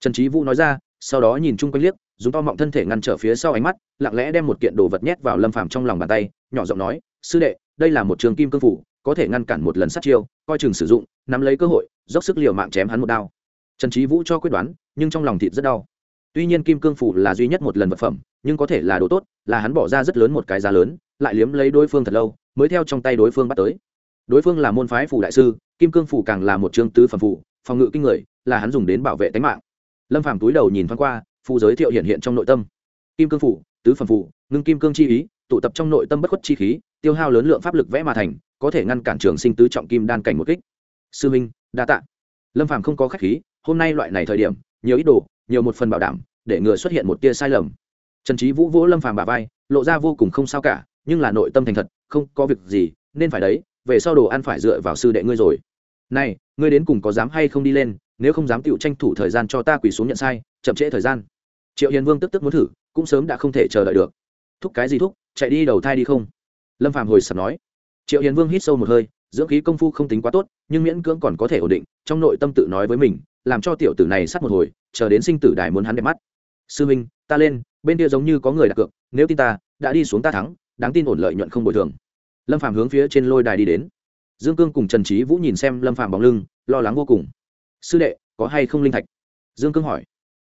S1: Trần trí vũ nói ra, sau đó nhìn chung quanh liếc, dùng to mọng thân thể ngăn trở phía sau ánh mắt, lặng lẽ đem một kiện đồ vật nhét vào lâm phàm trong lòng bàn tay, nhỏ giọng nói, sư đệ, đây là một trường kim cương phủ, có thể ngăn cản một lần sát chiêu, coi chừng sử dụng, nắm lấy cơ hội, dốc sức liều mạng chém hắn một đao. Trần trí vũ cho quyết đoán, nhưng trong lòng thịt rất đau. Tuy nhiên kim cương phủ là duy nhất một lần vật phẩm, nhưng có thể là đồ tốt, là hắn bỏ ra rất lớn một cái giá lớn, lại liếm lấy đối phương thật lâu, mới theo trong tay đối phương bắt tới đối phương là môn phái phủ đại sư, kim cương phủ càng là một chương tứ phẩm phủ, phòng ngự kinh người, là hắn dùng đến bảo vệ tính mạng. Lâm phàm túi đầu nhìn thoáng qua, phù giới thiệu hiện hiện trong nội tâm. Kim cương phủ, tứ phẩm phủ, ngưng kim cương chi ý, tụ tập trong nội tâm bất khuất chi khí, tiêu hao lớn lượng pháp lực vẽ mà thành, có thể ngăn cản trường sinh tứ trọng kim đan cảnh một kích. Sư minh, đa tạ. Lâm phàm không có khách khí, hôm nay loại này thời điểm, nhiều ít đồ, nhiều một phần bảo đảm, để ngừa xuất hiện một tia sai lầm. Trần trí vũ vỗ lâm phàm bà vai, lộ ra vô cùng không sao cả, nhưng là nội tâm thành thật, không có việc gì, nên phải đấy về sau đồ ăn phải dựa vào sư đệ ngươi rồi. Này, ngươi đến cùng có dám hay không đi lên, nếu không dám tựu tranh thủ thời gian cho ta quỳ xuống nhận sai, chậm trễ thời gian. Triệu hiền vương tức tức muốn thử, cũng sớm đã không thể chờ đợi được. Thúc cái gì thúc, chạy đi đầu thai đi không? Lâm phàm hồi sập nói. Triệu hiền vương hít sâu một hơi, dưỡng khí công phu không tính quá tốt, nhưng miễn cưỡng còn có thể ổn định, trong nội tâm tự nói với mình, làm cho tiểu tử này sát một hồi, chờ đến sinh tử đài muốn hắn đẹp mắt. Sư minh, ta lên, bên kia giống như có người đặt cược, nếu tin ta, đã đi xuống ta thắng, đáng tin ổn lợi nhuận không bồi thường lâm Phạm hướng phía trên lôi đài đi đến. Dương cương cùng trần trí vũ nhìn xem lâm Phạm bóng lưng, lo lắng vô cùng. Sư đệ, có hay không linh thạch? Dương cương hỏi.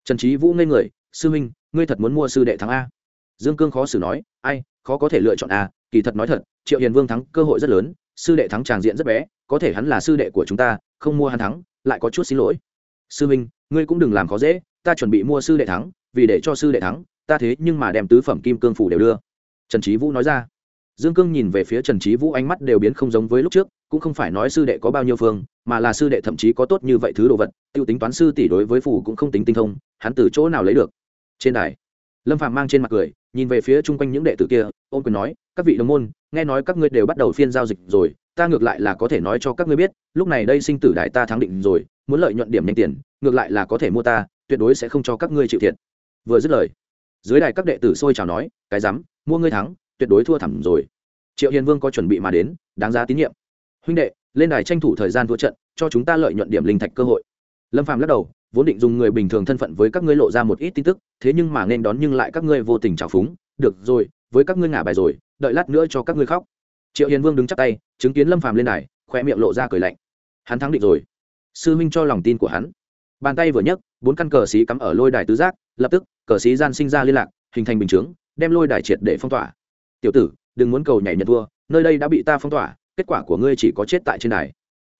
S1: Trần trí vũ ngây người, sư minh ngươi thật muốn mua sư đệ thắng a? Dương cương khó xử nói, ai, khó có thể lựa chọn a, kỳ thật nói thật, triệu hiền vương thắng cơ hội rất lớn, sư đệ thắng tràng diện rất bé, có thể hắn là sư đệ của chúng ta, không mua hắn thắng, lại có chút xin lỗi. Sư minh ngươi cũng đừng làm khó dễ, ta chuẩn bị mua sư đệ thắng, vì để cho sư đệ thắng, ta thế nhưng mà đem tứ phẩm kim cương phủ đều đưa. Trần trí vũ nói ra dương cương nhìn về phía trần trí vũ ánh mắt đều biến không giống với lúc trước, cũng không phải nói sư đệ có bao nhiêu phương, mà là sư đệ thậm chí có tốt như vậy thứ đồ vật t i ê u tính toán sư tỷ đối với phủ cũng không tính tinh thông, hắn từ chỗ nào lấy được? Trên đài, lâm phạm mang trên mặt cười, nhìn về phía chung quanh những đệ tử kia, ôn quyền nói, các vị đồng môn, nghe nói các ngươi đều bắt đầu phiên giao dịch rồi, ta ngược lại là có thể nói cho các ngươi biết, lúc này đây sinh tử đại ta thắng định rồi, muốn lợi nhuận điểm nhanh tiền, ngược lại là có thể mua ta, tuyệt đối sẽ không cho các ngươi chịu thiệt. Vừa dứt lời, dưới đài các đệ tử sôi chào nói, cái rắm, mua ngươi thắng tuyệt đối thua thẳm rồi. Triệu hiền vương có chuẩn bị mà đến, đáng giá tín nhiệm. Huynh đệ, lên đài tranh thủ thời gian thua trận, cho chúng ta lợi nhuận điểm linh thạch cơ hội. Lâm phàm lắc đầu, vốn định dùng người bình thường thân phận với các ngươi lộ ra một ít tin tức, thế nhưng mà nên đón nhưng lại các ngươi vô tình trào phúng. Được rồi, với các ngươi ngả bài rồi, đợi lát nữa cho các ngươi khóc. Triệu hiền vương đứng chắp tay, chứng kiến lâm phàm lên đài khoe miệng lộ ra cười lạnh. Hắn thắng định rồi. Sư Minh cho lòng tin của hắn. Bàn tay vừa nhấc, bốn căn cờ xí cắm ở lôi đài tứ giác, lập tức, cờ xí gian sinh ra liên lạc, hình thành bình chướng, đem lôi đài triệt để phong tỏa tiểu tử, đừng muốn cầu nhảy nhận thua, nơi đây đã bị ta phong tỏa, kết quả của ngươi chỉ có chết tại trên đài.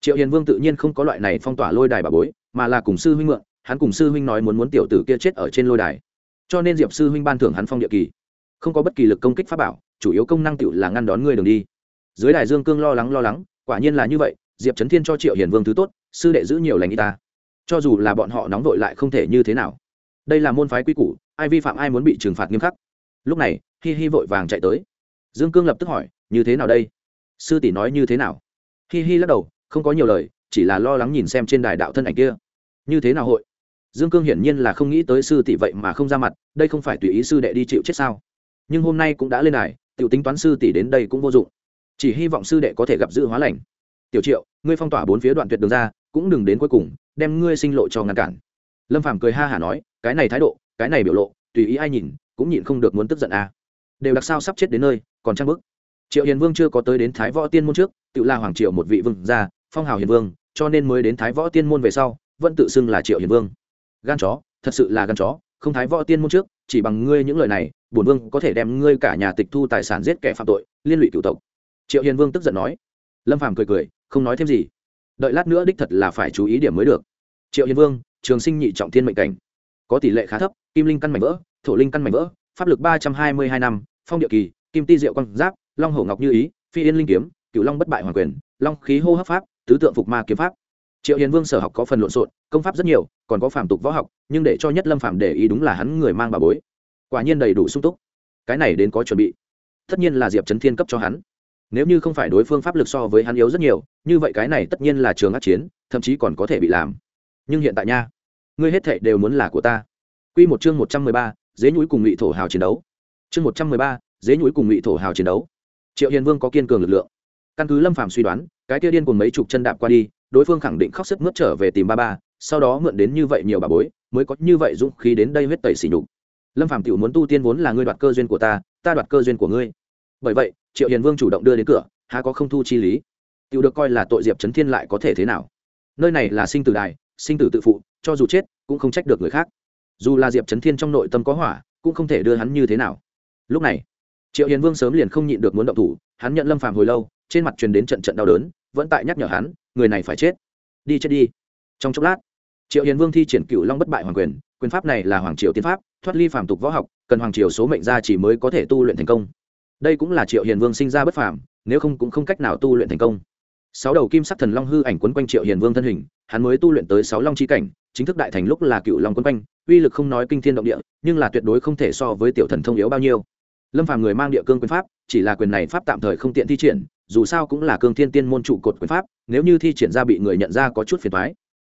S1: Triệu hiền vương tự nhiên không có loại này phong tỏa lôi đài bà bối, mà là cùng sư huynh mượn, hắn cùng sư huynh nói muốn muốn tiểu tử kia chết ở trên lôi đài. Cho nên diệp sư huynh ban thưởng hắn phong địa kỳ. Không có bất kỳ lực công kích pháp bảo, chủ yếu công năng tựu là ngăn đón ngươi đường đi. Dưới đài dương cương lo lắng lo lắng, quả nhiên là như vậy, diệp trấn thiên cho triệu hiền vương thứ tốt, sư đệ giữ nhiều lành y ta. Cho dù là bọn họ nóng vội lại không thể như thế nào. Đây là môn phái quy củ, ai vi phạm ai muốn bị trừng phạt nghiêm khắc. Lúc này, hi hi vội vàng chạy tới dương cương lập tức hỏi, như thế nào đây? Sư tỷ nói, như thế nào? Hi hi lắc đầu, không có nhiều lời, chỉ là lo lắng nhìn xem trên đài đạo thân ảnh kia. Như thế nào hội? Dương cương hiển nhiên là không nghĩ tới sư tỷ vậy mà không ra mặt, đây không phải tùy ý sư đệ đi chịu chết sao? Nhưng hôm nay cũng đã lên đài tự tính toán sư tỷ đến đây cũng vô dụng. Chỉ hy vọng sư đệ có thể gặp dự hóa lành. Tiểu triệu, ngươi phong tỏa bốn phía đoạn tuyệt đường ra, cũng đừng đến cuối cùng, đem ngươi sinh lộ cho ngăn cản. Lâm phàm cười ha hả nói, cái này thái độ, cái này biểu lộ, tùy ý ai nhìn, cũng nhịn không được muốn tức giận à. đều đặc sao sắp chết đến nơi còn trang bức. Triệu hiền vương chưa có tới đến thái võ tiên môn trước, tự là hoàng triệu một vị vương gia, phong hào hiền vương, cho nên mới đến thái võ tiên môn về sau, vẫn tự xưng là triệu hiền vương. Gan chó, thật sự là gan chó, không thái võ tiên môn trước, chỉ bằng ngươi những lời này, bổn vương có thể đem ngươi cả nhà tịch thu tài sản giết kẻ phạm tội, liên lụy cựu tộc. Triệu hiền vương tức giận nói. Lâm phàm cười cười, không nói thêm gì. Đợi lát nữa đích thật là phải chú ý điểm mới được. Triệu hiền vương, trường sinh nhị trọng thiên mệnh cảnh. Có tỷ lệ khá thấp, kim linh căn mảnh vỡ, thổ linh căn mảnh vỡ, pháp lực ba trăm hai mươi hai năm, phong địa kỳ kim ti diệu Quan giáp, long hổ ngọc như ý, phi yên linh kiếm cựu long bất bại hoàng quyền, long khí hô hấp pháp, tứ tượng phục ma kiếm pháp. Triệu hiền vương sở học có phần lộn xộn, công pháp rất nhiều, còn có phàm tục võ học, nhưng để cho nhất lâm phàm để ý đúng là hắn người mang bà bối. Quả nhiên đầy đủ sung túc. Cái này đến có chuẩn bị. Tất nhiên là diệp trấn thiên cấp cho hắn. Nếu như không phải đối phương pháp lực so với hắn yếu rất nhiều, như vậy cái này tất nhiên là trường ác chiến, thậm chí còn có thể bị làm. Nhưng hiện tại nha, ngươi hết thệ đều muốn là của ta. Quy một chương một trăm mười ba, dế nhũi cùng ngụy thổ hào chiến đấu. Chương một trăm mười ba dế nhũi cùng ngụy thổ hào chiến đấu. Triệu hiền vương có kiên cường lực lượng. Căn cứ lâm phạm suy đoán, cái kia điên cùng mấy chục chân đạp qua đi, đối phương khẳng định khóc sức mướt trở về tìm ba ba, sau đó mượn đến như vậy nhiều bà bối, mới có như vậy dũng khí đến đây huyết tẩy xỉ nhục. Lâm phạm tiểu muốn tu tiên vốn là ngươi đoạt cơ duyên của ta ta đoạt cơ duyên của ngươi. Bởi vậy, triệu hiền vương chủ động đưa đến cửa, há có không thu chi lý. Tiểu được coi là tội diệp trấn thiên lại có thể thế nào? Nơi này là sinh tử đài, sinh tử tự phụ, cho dù chết, cũng không trách được người khác. Dù là diệp trấn thiên trong nội tâm có hỏa, cũng không thể đưa hắn như thế nào. Lúc này triệu hiền vương sớm liền không nhịn được muốn động thủ, hắn nhận lâm phàm hồi lâu, trên mặt truyền đến trận trận đau đớn, vẫn tại nhắc nhở hắn, người này phải chết. Đi chết đi. Trong chốc lát, triệu hiền vương thi triển cựu long bất bại hoàng quyền quyền pháp này là hoàng triều tiên pháp, thoát ly phàm tục võ học, cần hoàng triều số mệnh ra chỉ mới có thể tu luyện thành công. Đây cũng là triệu hiền vương sinh ra bất phàm, nếu không cũng không cách nào tu luyện thành công. Sáu đầu kim sắc thần long hư ảnh quấn quanh triệu hiền vương thân hình, hắn mới tu luyện tới sáu long chi cảnh, chính thức đại thành lúc là cựu long quấn quanh, uy lực không nói kinh thiên động địa, nhưng là tuyệt đối không thể so với tiểu thần thông yếu bao nhiêu lâm phàm người mang địa cương quyền pháp, chỉ là quyền này pháp tạm thời không tiện thi triển, dù sao cũng là cương thiên tiên môn trụ cột quyền pháp, nếu như thi triển ra bị người nhận ra có chút phiền thoái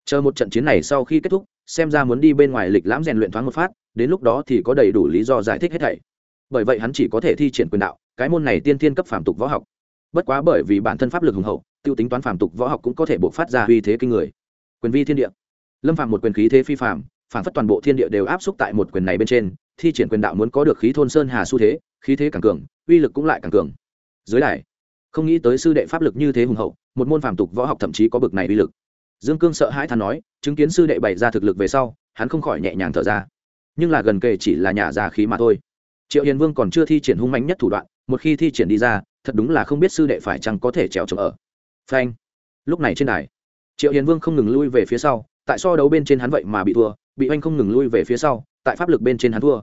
S1: chờ một trận chiến này sau khi kết thúc, xem ra muốn đi bên ngoài lịch lãm rèn luyện thoáng một phát, đến lúc đó thì có đầy đủ lý do giải thích hết thảy. Bởi vậy hắn chỉ có thể thi triển quyền đạo, cái môn này tiên thiên cấp phàm tục võ học. Bất quá bởi vì bản thân pháp lực hùng hậu, tiêu tính toán phàm tục võ học cũng có thể buộc phát ra uy thế kinh người. Quyền vi thiên địa. Lâm phàm một quyền khí thế phi phàm phản phất toàn bộ thiên địa đều áp xúc tại một quyền này bên trên, thi triển quyền đạo muốn có được khí thôn sơn hà xu thế, khí thế càng cường, uy lực cũng lại càng cường. Dưới đài, không nghĩ tới sư đệ pháp lực như thế hùng hậu, một môn phàm tục võ học thậm chí có bực này uy lực. Dương cương sợ hãi thán nói, chứng kiến sư đệ bày ra thực lực về sau, hắn không khỏi nhẹ nhàng thở ra. Nhưng là gần kề chỉ là nhà già khí mà thôi. Triệu hiền vương còn chưa thi triển hung mạnh nhất thủ đoạn, một khi thi triển đi ra, thật đúng là không biết sư đệ phải chăng có thể trèo trồng ở. Phanh. Lúc này trên đài, triệu hiền vương không ngừng lui về phía sau, tại so đấu bên trên hắn vậy mà bị thua bị oanh không ngừng lui về phía sau, tại pháp lực bên trên hắn thua.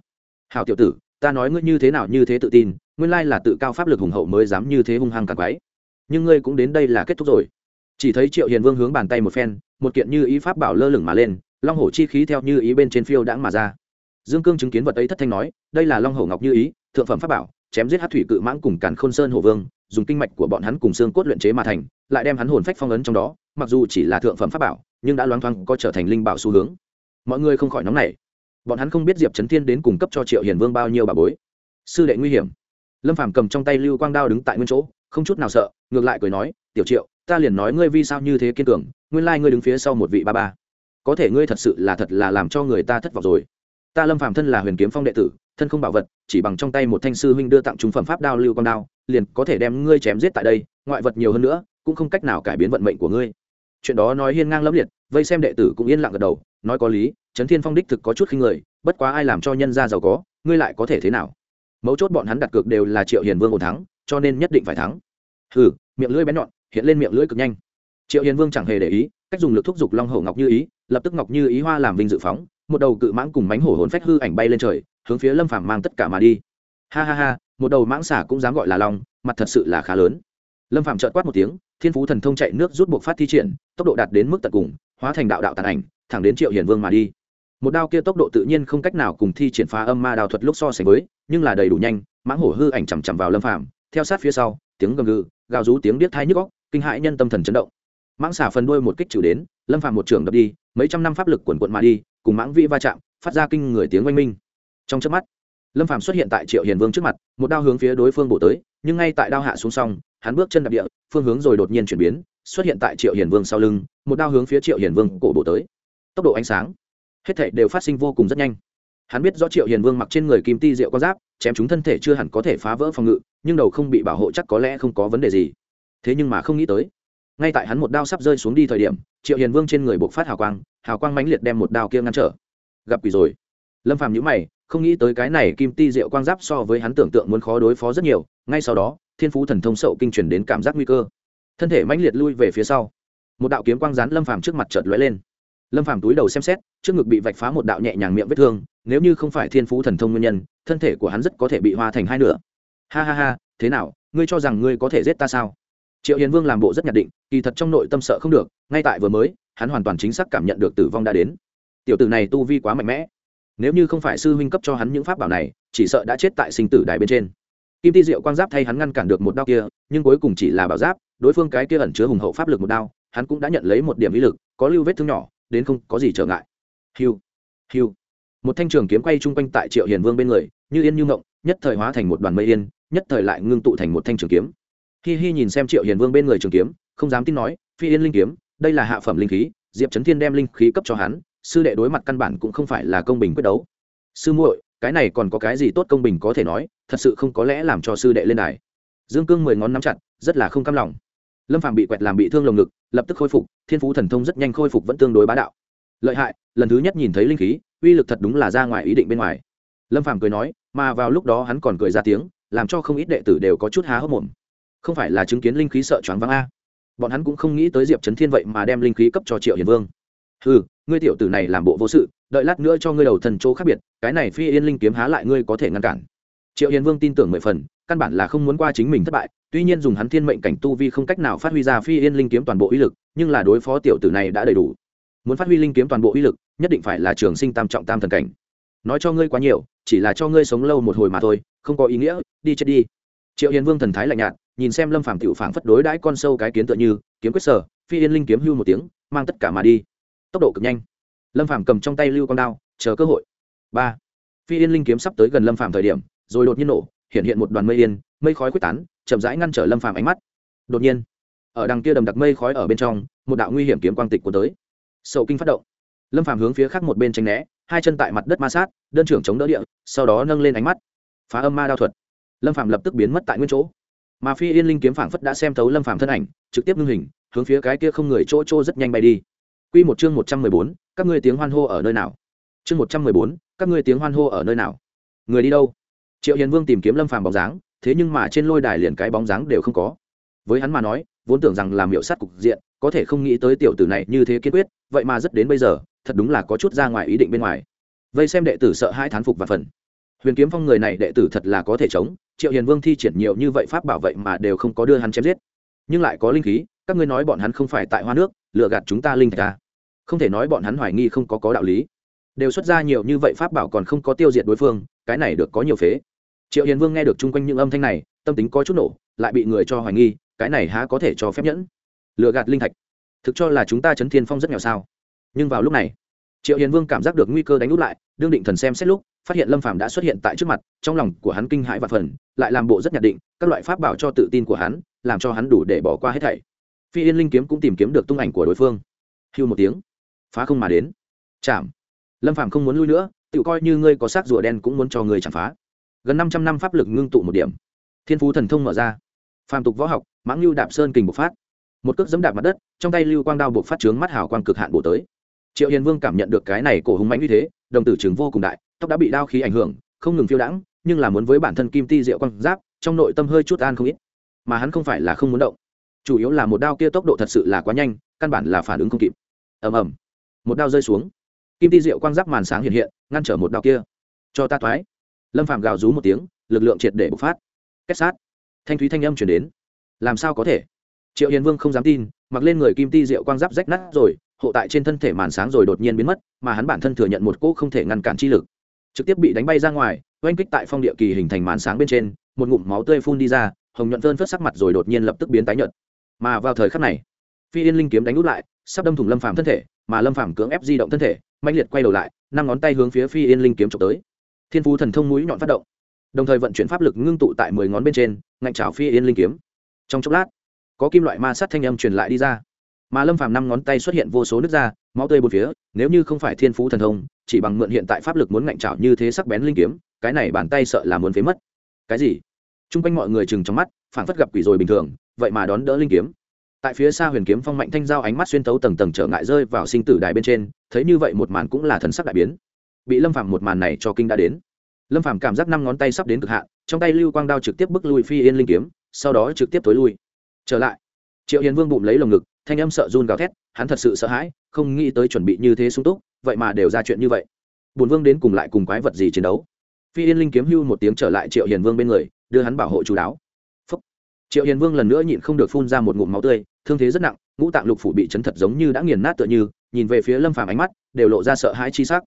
S1: Hào tiểu tử, ta nói ngươi như thế nào như thế tự tin, nguyên lai là tự cao pháp lực hùng hậu mới dám như thế hung hăng càng quái. Nhưng ngươi cũng đến đây là kết thúc rồi. Chỉ thấy triệu hiền vương hướng bàn tay một phen, một kiện như ý pháp bảo lơ lửng mà lên, long hổ chi khí theo như ý bên trên phiêu đãng mà ra. Dương cương chứng kiến vật ấy thất thanh nói, đây là long hổ ngọc như ý, thượng phẩm pháp bảo, chém giết hát thủy cự mãng cùng cản khôn sơn hổ vương, dùng kinh mạch của bọn hắn cùng xương cốt luyện chế mà thành, lại đem hắn hồn phách phong ấn trong đó, mặc dù chỉ là thượng phẩm pháp bảo, nhưng đã loáng thoáng có trở thành linh bảo xu hướng mọi người không khỏi nóng nảy. Bọn hắn không biết diệp trấn thiên đến cung cấp cho triệu hiền vương bao nhiêu bà bối. Sư đệ nguy hiểm. Lâm phàm cầm trong tay lưu quang đao đứng tại nguyên chỗ, không chút nào sợ, ngược lại cười nói, tiểu triệu, ta liền nói ngươi vì sao như thế kiên cường, nguyên lai ngươi đứng phía sau một vị ba ba. Có thể ngươi thật sự là thật là làm cho người ta thất vọng rồi. Ta lâm phàm thân là huyền kiếm phong đệ tử, thân không bảo vật, chỉ bằng trong tay một thanh sư huynh đưa tặng chúng phẩm pháp đao lưu quang đao, liền có thể đem ngươi chém giết tại đây, ngoại vật nhiều hơn nữa, cũng không cách nào cải biến vận mệnh của ngươi. Chuyện đó nói hiên ngang lẫm liệt, vây xem đệ tử cũng yên lặng gật đầu nói có lý, trấn thiên phong đích thực có chút khinh người, bất quá ai làm cho nhân gia giàu có, ngươi lại có thể thế nào? Mấu chốt bọn hắn đặt cược đều là triệu hiền vương ổn thắng, cho nên nhất định phải thắng. Hừ, miệng lưỡi bén nhọn, hiện lên miệng lưỡi cực nhanh. Triệu hiền vương chẳng hề để ý, cách dùng lực thúc giục long hổ ngọc như ý, lập tức ngọc như ý hoa làm vinh dự phóng, một đầu cự mãng cùng mánh hổ hồn phách hư ảnh bay lên trời, hướng phía lâm phàm mang tất cả mà đi. Ha ha ha, một đầu mãng xả cũng dám gọi là long, mặt thật sự là khá lớn. Lâm phàm trợt quát một tiếng, thiên phú thần thông chạy nước rút buộc phát thi triển, tốc độ đạt đến mức tận cùng, hóa thành đạo đạo tàn ảnh thẳng đến triệu hiển vương mà đi. Một đao kia tốc độ tự nhiên không cách nào cùng thi triển phá âm ma đào thuật lúc so sánh với, nhưng là đầy đủ nhanh, mãng hổ hư ảnh chằm chằm vào lâm phàm, theo sát phía sau, tiếng gầm gừ, gào rú, tiếng điếc thai nhức góc kinh hãi nhân tâm thần chấn động. Mãng xả phần đuôi một kích chịu đến, lâm phàm một trường đập đi, mấy trăm năm pháp lực quần quận mà đi, cùng mãng vĩ va chạm, phát ra kinh người tiếng oanh minh. Trong chớp mắt, lâm phàm xuất hiện tại triệu hiền vương trước mặt, một đao hướng phía đối phương bổ tới, nhưng ngay tại đao hạ xuống xong, hắn bước chân đạp địa, phương hướng rồi đột nhiên chuyển biến, xuất hiện tại triệu hiền vương sau lưng, một đao hướng phía triệu hiền vương cổ bổ tới tốc độ ánh sáng, hết thảy đều phát sinh vô cùng rất nhanh. Hắn biết rõ triệu hiền vương mặc trên người kim ti rượu có giáp, chém chúng thân thể chưa hẳn có thể phá vỡ phòng ngự, nhưng đầu không bị bảo hộ chắc có lẽ không có vấn đề gì. Thế nhưng mà không nghĩ tới, ngay tại hắn một đao sắp rơi xuống đi thời điểm, triệu hiền vương trên người buộc phát hào quang hào quang mãnh liệt đem một đao kia ngăn trở. Gặp quỷ rồi. Lâm phàm nhữ mày, không nghĩ tới cái này kim ti diệu quang giáp so với hắn tưởng tượng muốn khó đối phó rất nhiều, ngay sau đó, thiên phú thần thông sậu kinh truyền đến cảm giác nguy cơ. Thân thể mãnh liệt lui về phía sau. Một đạo kiếm quang rán lâm phàm trước mặt chợt lóe lên lâm phàm túi đầu xem xét, trước ngực bị vạch phá một đạo nhẹ nhàng miệng vết thương, nếu như không phải thiên phú thần thông nguyên nhân, thân thể của hắn rất có thể bị hoa thành hai nửa. Ha ha ha, thế nào, ngươi cho rằng ngươi có thể giết ta sao? Triệu hiền vương làm bộ rất nhạt định, kỳ thật trong nội tâm sợ không được, ngay tại vừa mới, hắn hoàn toàn chính xác cảm nhận được tử vong đã đến. Tiểu tử này tu vi quá mạnh mẽ. Nếu như không phải sư huynh cấp cho hắn những pháp bảo này, chỉ sợ đã chết tại sinh tử đài bên trên. Kim ti diệu quang giáp thay hắn ngăn cản được một đao kia, nhưng cuối cùng chỉ là bảo giáp, đối phương cái kia ẩn chứa hùng hậu pháp lực một đao, hắn cũng đã nhận lấy một điểm ý lực, có lưu vết thương nhỏ đến không có gì trở ngại. Hiu hiu. Một thanh trường kiếm quay chung quanh tại triệu hiền vương bên người, như yên như ngộng, nhất thời hóa thành một đoàn mây yên, nhất thời lại ngưng tụ thành một thanh trường kiếm. Hi hi nhìn xem triệu hiền vương bên người trường kiếm, không dám tin nói, phi yên linh kiếm, đây là hạ phẩm linh khí, diệp trấn thiên đem linh khí cấp cho hắn, sư đệ đối mặt căn bản cũng không phải là công bình quyết đấu. Sư muội, cái này còn có cái gì tốt công bình có thể nói, thật sự không có lẽ làm cho sư đệ lên đài. Dương cương mười ngón nắm chặt, rất là không cam lòng lâm phàm bị quẹt làm bị thương lồng ngực, lập tức khôi phục, thiên phú thần thông rất nhanh khôi phục vẫn tương đối bá đạo. Lợi hại, lần thứ nhất nhìn thấy linh khí, uy lực thật đúng là ra ngoài ý định bên ngoài. Lâm phàm cười nói, mà vào lúc đó hắn còn cười ra tiếng, làm cho không ít đệ tử đều có chút há hốc mồm. Không phải là chứng kiến linh khí sợ choáng váng a? Bọn hắn cũng không nghĩ tới diệp trấn thiên vậy mà đem linh khí cấp cho triệu hiền vương. Ừ ngươi tiểu tử này làm bộ vô sự, đợi lát nữa cho ngươi đầu thần chỗ khác biệt, cái này phi yên linh kiếm há lại ngươi có thể ngăn cản. Triệu hiền vương tin tưởng mười phần, căn bản là không muốn qua chính mình thất bại tuy nhiên dùng hắn thiên mệnh cảnh tu vi không cách nào phát huy ra phi yên linh kiếm toàn bộ uy lực, nhưng là đối phó tiểu tử này đã đầy đủ. Muốn phát huy linh kiếm toàn bộ uy lực, nhất định phải là trường sinh tam trọng tam thần cảnh. Nói cho ngươi quá nhiều, chỉ là cho ngươi sống lâu một hồi mà thôi, không có ý nghĩa, đi chết đi. Triệu hiền vương thần thái lạnh nhạt, nhìn xem lâm phàm tiểu phảng phất đối đãi con sâu cái kiến tựa như, kiếm quyết sở, phi yên linh kiếm hưu một tiếng, mang tất cả mà đi. Tốc độ cực nhanh. Lâm phàm cầm trong tay lưu con đao, chờ cơ hội. Ba. Phi yên linh kiếm sắp tới gần lâm phàm thời điểm, rồi đột nhiên nổ hiện hiện một đoàn mây yên mây khói quyết tán chậm rãi ngăn trở lâm phàm ánh mắt. Đột nhiên ở đằng kia đầm đặc mây khói ở bên trong một đạo nguy hiểm kiếm quang tịch của tới. Sậu kinh phát động. Lâm phàm hướng phía khác một bên tránh né hai chân tại mặt đất ma sát đơn trưởng chống đỡ địa sau đó nâng lên ánh mắt. Phá âm ma đao thuật. Lâm phàm lập tức biến mất tại nguyên chỗ. Mà phi yên linh kiếm phảng phất đã xem thấu lâm phàm thân ảnh trực tiếp ngưng hình hướng phía cái kia không người chỗ chỗ rất nhanh bay đi. Quy một chương một trăm mười bốn, các ngươi tiếng hoan hô ở nơi nào? Chương một trăm mười bốn, các ngươi tiếng hoan hô ở nơi nào? Người đi đâu? Triệu Hiền Vương tìm kiếm Lâm Phàm bóng dáng, thế nhưng mà trên lôi đài liền cái bóng dáng đều không có. Với hắn mà nói, vốn tưởng rằng làm miệu sát cục diện, có thể không nghĩ tới tiểu tử này như thế kiên quyết, vậy mà rất đến bây giờ, thật đúng là có chút ra ngoài ý định bên ngoài. Vây xem đệ tử sợ hai thán phục và phần. Huyền Kiếm Phong người này đệ tử thật là có thể chống, Triệu Hiền Vương thi triển nhiều như vậy pháp bảo vậy mà đều không có đưa hắn chém giết. Nhưng lại có linh khí, các ngươi nói bọn hắn không phải tại hoa nước, lừa gạt chúng ta linh thạch à? không thể nói bọn hắn hoài nghi không có có đạo lý đều xuất ra nhiều như vậy pháp bảo còn không có tiêu diệt đối phương cái này được có nhiều phế triệu hiền vương nghe được chung quanh những âm thanh này, tâm tính có chút nổ, lại bị người cho hoài nghi, cái này há có thể cho phép nhẫn? Lừa gạt linh thạch. Thực cho là chúng ta chấn thiên phong rất nghèo sao? Nhưng vào lúc này, triệu hiền vương cảm giác được nguy cơ đánh út lại, đương định thần xem xét lúc, phát hiện lâm phàm đã xuất hiện tại trước mặt, trong lòng của hắn kinh hãi và phần lại làm bộ rất nhạt định, các loại pháp bảo cho tự tin của hắn, làm cho hắn đủ để bỏ qua hết thảy. Phi yên linh kiếm cũng tìm kiếm được tung ảnh của đối phương. Hưu một tiếng, phá không mà đến. Chạm lâm phạm không muốn lui nữa, tự coi như ngươi có xác rùa đen cũng muốn cho ngươi chạm phá gần năm trăm năm pháp lực ngưng tụ một điểm. Thiên phú thần thông mở ra. Phàm tục võ học, mãng lưu đạp sơn kình bộc phát. Một cước dẫm đạp mặt đất, trong tay lưu quang đao bộc phát trướng mắt hào quang cực hạn bổ tới. Triệu hiền vương cảm nhận được cái này cổ hùng mãnh như thế, đồng tử chứng vô cùng đại, tóc đã bị đao khí ảnh hưởng, không ngừng phiêu đãng, nhưng là muốn với bản thân kim ti diệu quang giáp, trong nội tâm hơi chút an không ít. Mà hắn không phải là không muốn động. Chủ yếu là một đao kia tốc độ thật sự là quá nhanh, căn bản là phản ứng không kịp. Ầm ầm. Một đao rơi xuống. Kim ti diệu quang giáp màn sáng hiện hiện, ngăn trở một đao kia. Cho ta thoái lâm phạm gào rú một tiếng, lực lượng triệt để bộc phát. Kết sát. Thanh thúy thanh âm chuyển đến. Làm sao có thể? Triệu hiền vương không dám tin, mặc lên người kim ti diệu quang giáp rách nát rồi, hộ tại trên thân thể màn sáng rồi đột nhiên biến mất, mà hắn bản thân thừa nhận một cỗ không thể ngăn cản chi lực. Trực tiếp bị đánh bay ra ngoài, oanh kích tại phong địa kỳ hình thành màn sáng bên trên, một ngụm máu tươi phun đi ra, hồng nhuận phơn phớt sắc mặt rồi đột nhiên lập tức biến tái nhợt. Mà vào thời khắc này, phi yên linh kiếm đánh út lại, sắp đâm thủng lâm phàm thân thể, mà lâm phàm cưỡng ép di động thân thể mạnh liệt quay đầu lại, năm ngón tay hướng phía phi yên linh kiếm trộm tới thiên phú thần thông mũi nhọn phát động, đồng thời vận chuyển pháp lực ngưng tụ tại mười ngón bên trên, ngạnh trào phi yên linh kiếm. Trong chốc lát, có kim loại ma sát thanh âm truyền lại đi ra. Mà lâm phàm năm ngón tay xuất hiện vô số nước da máu tươi bốn phía, nếu như không phải thiên phú thần thông, chỉ bằng mượn hiện tại pháp lực muốn ngạnh trào như thế sắc bén linh kiếm, cái này bàn tay sợ là muốn phế mất. Cái gì? T r u n g quanh mọi người chừng trong mắt phản phất gặp quỷ rồi bình thường, vậy mà đón đỡ linh kiếm. Tại phía xa huyền kiếm phong mạnh thanh giao ánh mắt xuyên tấu tầng tầng trở ngại rơi vào sinh tử đài bên trên, thấy như vậy một màn cũng là thần sắc đại biến bị lâm phạm một màn này cho kinh đã đến. Lâm phạm cảm giác năm ngón tay sắp đến cực hạn, trong tay lưu quang đao trực tiếp bức lui phi yên linh kiếm, sau đó trực tiếp tối lui. Trở lại, triệu hiền vương bụng lấy lồng ngực, thanh âm sợ run gào thét, hắn thật sự sợ hãi, không nghĩ tới chuẩn bị như thế sung túc, vậy mà đều ra chuyện như vậy. Bùn vương đến cùng lại cùng quái vật gì chiến đấu? Phi yên linh kiếm hưu một tiếng trở lại triệu hiền vương bên người, đưa hắn bảo hộ chú đáo. Triệu hiền vương lần nữa nhịn không được phun ra một ngụm máu tươi, thương thế rất nặng, ngũ tạng lục phủ bị chấn thật giống như đã nghiền nát tựa như, nhìn về phía lâm phàm ánh mắt, đều lộ ra sợ hãi chi sắc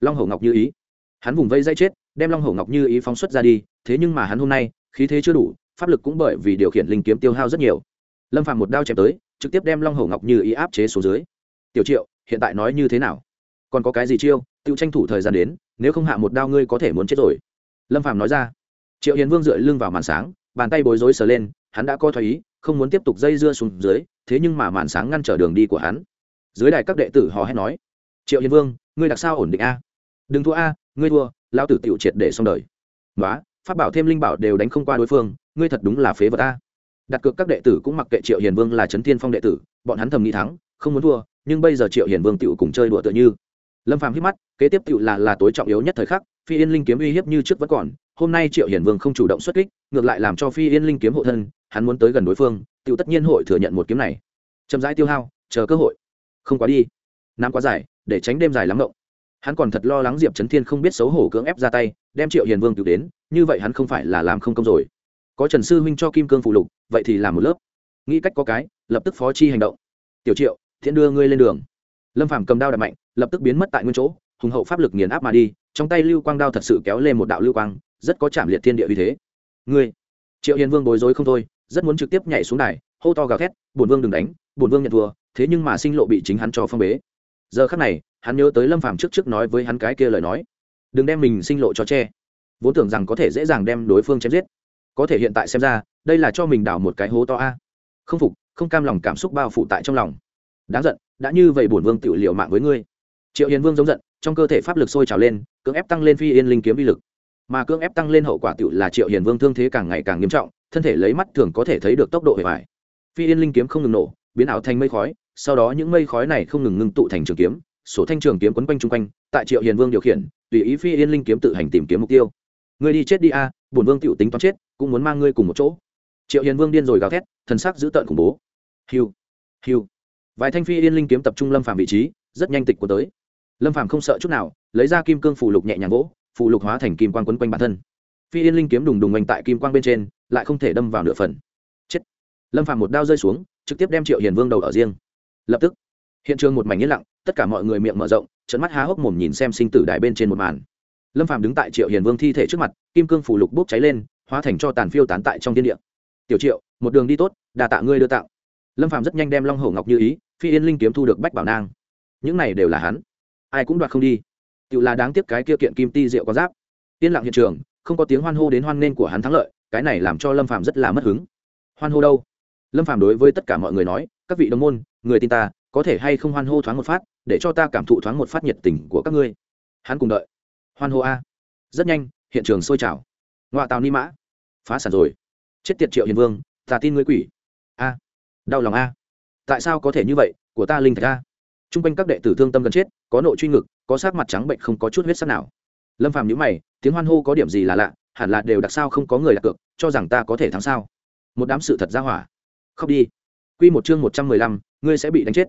S1: long hổ ngọc như ý. Hắn vùng vây dây chết, đem long hổ ngọc như ý phóng xuất ra đi, thế nhưng mà hắn hôm nay, khí thế chưa đủ, pháp lực cũng bởi vì điều khiển linh kiếm tiêu hao rất nhiều. Lâm phàm một đao chém tới, trực tiếp đem long hổ ngọc như ý áp chế xuống dưới. Tiểu triệu, hiện tại nói như thế nào? Còn có cái gì chiêu, tự tranh thủ thời gian đến, nếu không hạ một đao ngươi có thể muốn chết rồi. Lâm phàm nói ra. Triệu hiền vương dựa lưng vào màn sáng, bàn tay bối rối sờ lên, hắn đã coi thoái ý, không muốn tiếp tục dây dưa xuống dưới, thế nhưng mà màn sáng ngăn trở đường đi của hắn. Dưới đài các đệ tử hò hét nói, triệu hiền vương, ngươi đặc sao ổn định a? Đừng thua a, ngươi thua lao tử tiểu triệt để xong đời. Nói pháp bảo thêm linh bảo đều đánh không qua đối phương, ngươi thật đúng là phế vật a. Đặt cược các đệ tử cũng mặc kệ triệu hiền vương là trấn thiên phong đệ tử, bọn hắn thầm nghĩ thắng, không muốn thua, nhưng bây giờ triệu hiền vương tiểu cùng chơi đùa tựa như. Lâm phàm hít mắt, kế tiếp tiểu là là tối trọng yếu nhất thời khắc, phi yên linh kiếm uy hiếp như trước vẫn còn, hôm nay triệu hiền vương không chủ động xuất kích, ngược lại làm cho phi yên linh kiếm hộ thân, hắn muốn tới gần đối phương, tiểu tất nhiên hội thừa nhận một kiếm này. Chậm rãi tiêu hao, chờ cơ hội. Không quá đi. Nam quá dài, để tránh đêm dài lắm ngộng hắn còn thật lo lắng diệp trấn thiên không biết xấu hổ cưỡng ép ra tay, đem triệu hiền vương cứu đến, như vậy hắn không phải là làm không công rồi. Có trần sư huynh cho kim cương phụ lục, vậy thì làm một lớp. Nghĩ cách có cái, lập tức phó chi hành động. Tiểu triệu, thiện đưa ngươi lên đường. Lâm phàm cầm đao đập mạnh, lập tức biến mất tại nguyên chỗ, hùng hậu pháp lực nghiền áp mà đi, trong tay lưu quang đao thật sự kéo lên một đạo lưu quang, rất có chạm liệt thiên địa uy thế. Ngươi, triệu hiền vương bối rối không thôi, rất muốn trực tiếp nhảy xuống đài, hô to gào thét, bổn vương đừng đánh, bổn vương nhận thua. Thế nhưng mà sinh lộ bị chính hắn cho phong bế. Giờ khắc này hắn nhớ tới lâm phàm trước trước nói với hắn cái kia lời nói, đừng đem mình sinh lộ cho che. Vốn tưởng rằng có thể dễ dàng đem đối phương chém giết. Có thể hiện tại xem ra, đây là cho mình đào một cái hố to a. Không phục, không cam lòng cảm xúc bao phủ tại trong lòng. Đáng giận, đã như vậy bổn vương tự liệu mạng với ngươi. Triệu hiền vương giống giận, trong cơ thể pháp lực sôi trào lên, cưỡng ép tăng lên phi yên linh kiếm vi lực. Mà cưỡng ép tăng lên hậu quả tự là triệu hiền vương thương thế càng ngày càng nghiêm trọng, thân thể lấy mắt thường có thể thấy được tốc độ hề vải phi yên linh kiếm không ngừng nổ, biến ảo thành mây khói, sau đó những mây khói này không ngừng ngưng tụ thành trường kiếm sổ thanh trường kiếm quấn quanh chung quanh tại triệu hiền vương điều khiển tùy ý phi yên linh kiếm tự hành tìm kiếm mục tiêu. Người đi chết đi a bổn vương tựu tính toán chết cũng muốn mang ngươi cùng một chỗ. Triệu hiền vương điên rồi gào thét thần sắc dữ tợn khủng bố. Hiu hiu. Vài thanh phi yên linh kiếm tập trung lâm phàm vị trí rất nhanh tịch của tới. Lâm phàm không sợ chút nào lấy ra kim cương phù lục nhẹ nhàng gỗ, phù lục hóa thành kim quang quấn quanh bản thân. Phi yên linh kiếm đùng đùng oanh tại kim quang bên trên lại không thể đâm vào nửa phần. Chết. Lâm phàm một đao rơi xuống trực tiếp đem triệu hiền vương đầu ở riêng. Lập tức hiện trường một mảnh yên lặng, tất cả mọi người miệng mở rộng trận mắt há hốc mồm nhìn xem sinh tử đài bên trên một màn. Lâm phàm đứng tại triệu hiền vương thi thể trước mặt, kim cương phủ lục bốc cháy lên, hóa thành cho tàn phiêu tán tại trong thiên địa. Tiểu triệu, một đường đi tốt đà tạ ngươi đưa tạo lâm phàm rất nhanh đem long hổ ngọc như ý, phi yên linh kiếm thu được bách bảo nang. Những này đều là hắn. Ai cũng đoạt không đi. Tự là đáng tiếc cái kia kiện kim ti rượu có giáp. Yên lặng hiện trường, không có tiếng hoan hô đến hoan nghênh của hắn thắng lợi, cái này làm cho lâm phàm rất là mất hứng. Hoan hô đâu? Lâm phàm đối với tất cả mọi người nói, các vị đồng môn, người tin ta có thể hay không hoan hô thoáng một phát, để cho ta cảm thụ thoáng một phát nhiệt tình của các ngươi. Hắn cùng đợi. Hoan hô a. Rất nhanh, hiện trường sôi trào. Ngoạ tàu ni mã. Phá sản rồi. Chết tiệt triệu hiền vương, ta tin ngươi quỷ. A. Đau lòng a. Tại sao có thể như vậy, của ta linh thạch a? T r u n g quanh các đệ tử thương tâm gần chết, có nội truy ngực, có sát mặt trắng bệnh không có chút huyết sắc nào. Lâm phàm nhữ mày, tiếng hoan hô có điểm gì là lạ, hẳn là đều đặc sao không có người đặt cược, cho rằng ta có thể thắng sao? Một đám sự thật ra hỏa. Khóc đi. Q một chương một trăm mười lăm, ngươi sẽ bị đánh chết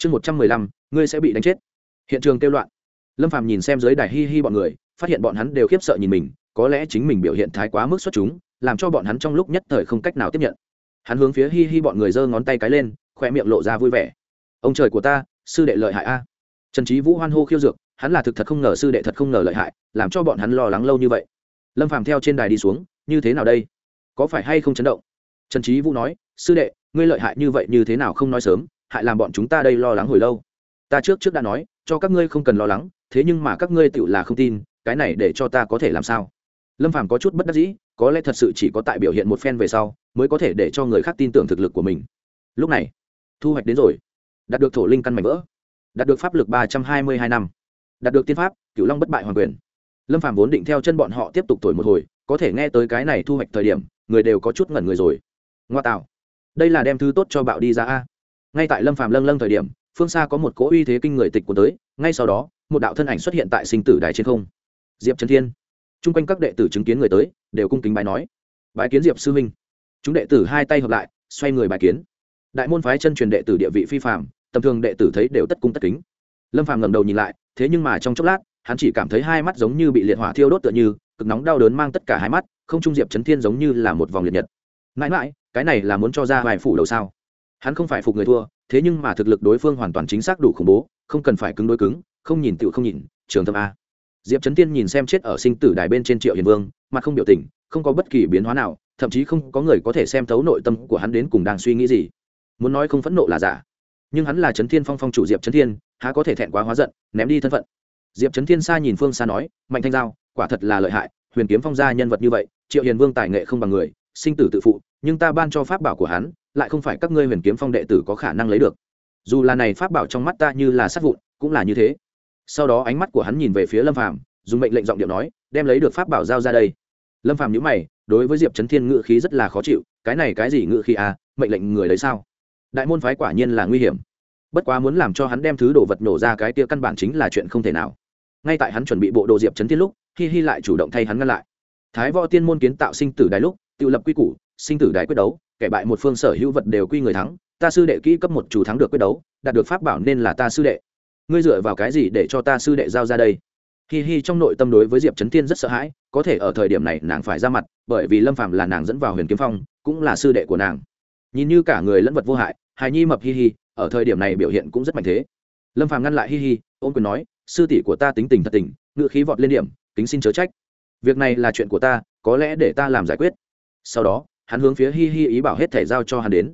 S1: chương một trăm mười lăm, ngươi sẽ bị đánh chết. Hiện trường kêu loạn. Lâm phàm nhìn xem dưới đài hi hi bọn người, phát hiện bọn hắn đều khiếp sợ nhìn mình, có lẽ chính mình biểu hiện thái quá mức xuất chúng, làm cho bọn hắn trong lúc nhất thời không cách nào tiếp nhận. Hắn hướng phía hi hi bọn người giơ ngón tay cái lên khoe miệng lộ ra vui vẻ. Ông trời của ta, sư đệ lợi hại a. Trần trí vũ hoan hô khiêu dược, hắn là thực thật không ngờ sư đệ thật không ngờ lợi hại, làm cho bọn hắn lo lắng lâu như vậy. Lâm phàm theo trên đài đi xuống, như thế nào đây? Có phải hay không chấn động? Trần trí vũ nói, sư đệ, ngươi lợi hại như vậy như thế nào không nói sớm? Hại làm bọn chúng ta đây lo lắng hồi lâu. Ta trước trước đã nói, cho các ngươi không cần lo lắng, thế nhưng mà các ngươi tự là không tin, cái này để cho ta có thể làm sao? Lâm phàm có chút bất đắc dĩ, có lẽ thật sự chỉ có tại biểu hiện một phen về sau, mới có thể để cho người khác tin tưởng thực lực của mình. Lúc này, thu hoạch đến rồi. Đạt được thổ linh căn mảnh vỡ. Đạt được pháp lực ba trăm hai mươi hai năm. Đạt được tiên pháp, cửu long bất bại hoàng quyền. Lâm phàm vốn định theo chân bọn họ tiếp tục thổi một hồi, có thể nghe tới cái này thu hoạch thời điểm, người đều có chút ngẩn người rồi. Ngoa tạo. Đây là đem thứ tốt cho bạo đi ra a ngay tại lâm phàm lâng lâng thời điểm, phương xa có một cỗ uy thế kinh người tịch của tới, ngay sau đó, một đạo thân ảnh xuất hiện tại sinh tử đài trên không. Diệp trần thiên. T r u n g quanh các đệ tử chứng kiến người tới, đều cung kính bài nói. Bài kiến diệp sư minh. Chúng đệ tử hai tay hợp lại, xoay người bài kiến. Đại môn phái chân truyền đệ tử địa vị phi phạm tầm thường đệ tử thấy đều tất cung tất kính. Lâm phàm ngầm đầu nhìn lại, thế nhưng mà trong chốc lát, hắn chỉ cảm thấy hai mắt giống như bị liệt hỏa thiêu đốt tựa như, cực nóng đau đớn mang tất cả hai mắt, không trung diệp trấn thiên giống như là một vòng liệt nhật. Mãi mãi, cái này là muốn cho ra vài phủ đầu sao? Hắn không phải phục người thua, thế nhưng mà thực lực đối phương hoàn toàn chính xác đủ khủng bố, không cần phải cứng đối cứng, không nhìn tựu không nhìn, trường thâm a. Diệp trấn tiên nhìn xem chết ở sinh tử đài bên trên triệu hiền vương, mặt không biểu tình, không có bất kỳ biến hóa nào, thậm chí không có người có thể xem thấu nội tâm của hắn đến cùng đang suy nghĩ gì. Muốn nói không phẫn nộ là giả. Nhưng hắn là trấn thiên phong phong chủ diệp trấn thiên, há có thể thẹn quá hóa giận, ném đi thân phận. Diệp trấn thiên xa nhìn phương xa nói, mạnh thanh giao, quả thật là lợi hại, huyền kiếm phong gia nhân vật như vậy, triệu hiền vương tài nghệ không bằng người, sinh tử tự phụ, nhưng ta ban cho pháp bảo của hắn lại không phải các ngươi huyền kiếm phong đệ tử có khả năng lấy được. Dù là này pháp bảo trong mắt ta như là sát vụn, cũng là như thế. Sau đó ánh mắt của hắn nhìn về phía lâm phàm, dùng mệnh lệnh giọng điệu nói, đem lấy được pháp bảo giao ra đây. Lâm phàm nhíu mày, đối với diệp trấn thiên ngự khí rất là khó chịu, cái này cái gì ngự khí à mệnh lệnh người lấy sao? Đại môn phái quả nhiên là nguy hiểm. Bất quá muốn làm cho hắn đem thứ đồ vật nổ ra cái kia căn bản chính là chuyện không thể nào. Ngay tại hắn chuẩn bị bộ đồ diệp trấn thiên lúc, hi hi lại chủ động thay hắn ngăn lại. Thái võ tiên môn kiến tạo sinh tử đài lúc, tự lập quy củ, sinh tử đài quyết đấu kẻ bại một phương sở hữu vật đều quy người thắng, ta sư đệ kỹ cấp một chủ thắng được quyết đấu, đạt được pháp bảo nên là ta sư đệ. Ngươi dựa vào cái gì để cho ta sư đệ giao ra đây? Hi hi, trong nội tâm đối với diệp trấn thiên rất sợ hãi, có thể ở thời điểm này nàng phải ra mặt, bởi vì lâm phạm là nàng dẫn vào huyền kiếm phong, cũng là sư đệ của nàng. Nhìn như cả người lẫn vật vô hại, hài nhi mập hi hi, ở thời điểm này biểu hiện cũng rất mạnh thế. Lâm phạm ngăn lại hi hi ôm quyền nói, sư tỷ của ta tính tình thật tình ngự khí vọt lên điểm, kính xin chớ trách. Việc này là chuyện của ta, có lẽ để ta làm giải quyết. Sau đó hắn hướng phía hi hi ý bảo hết thể giao cho hắn đến.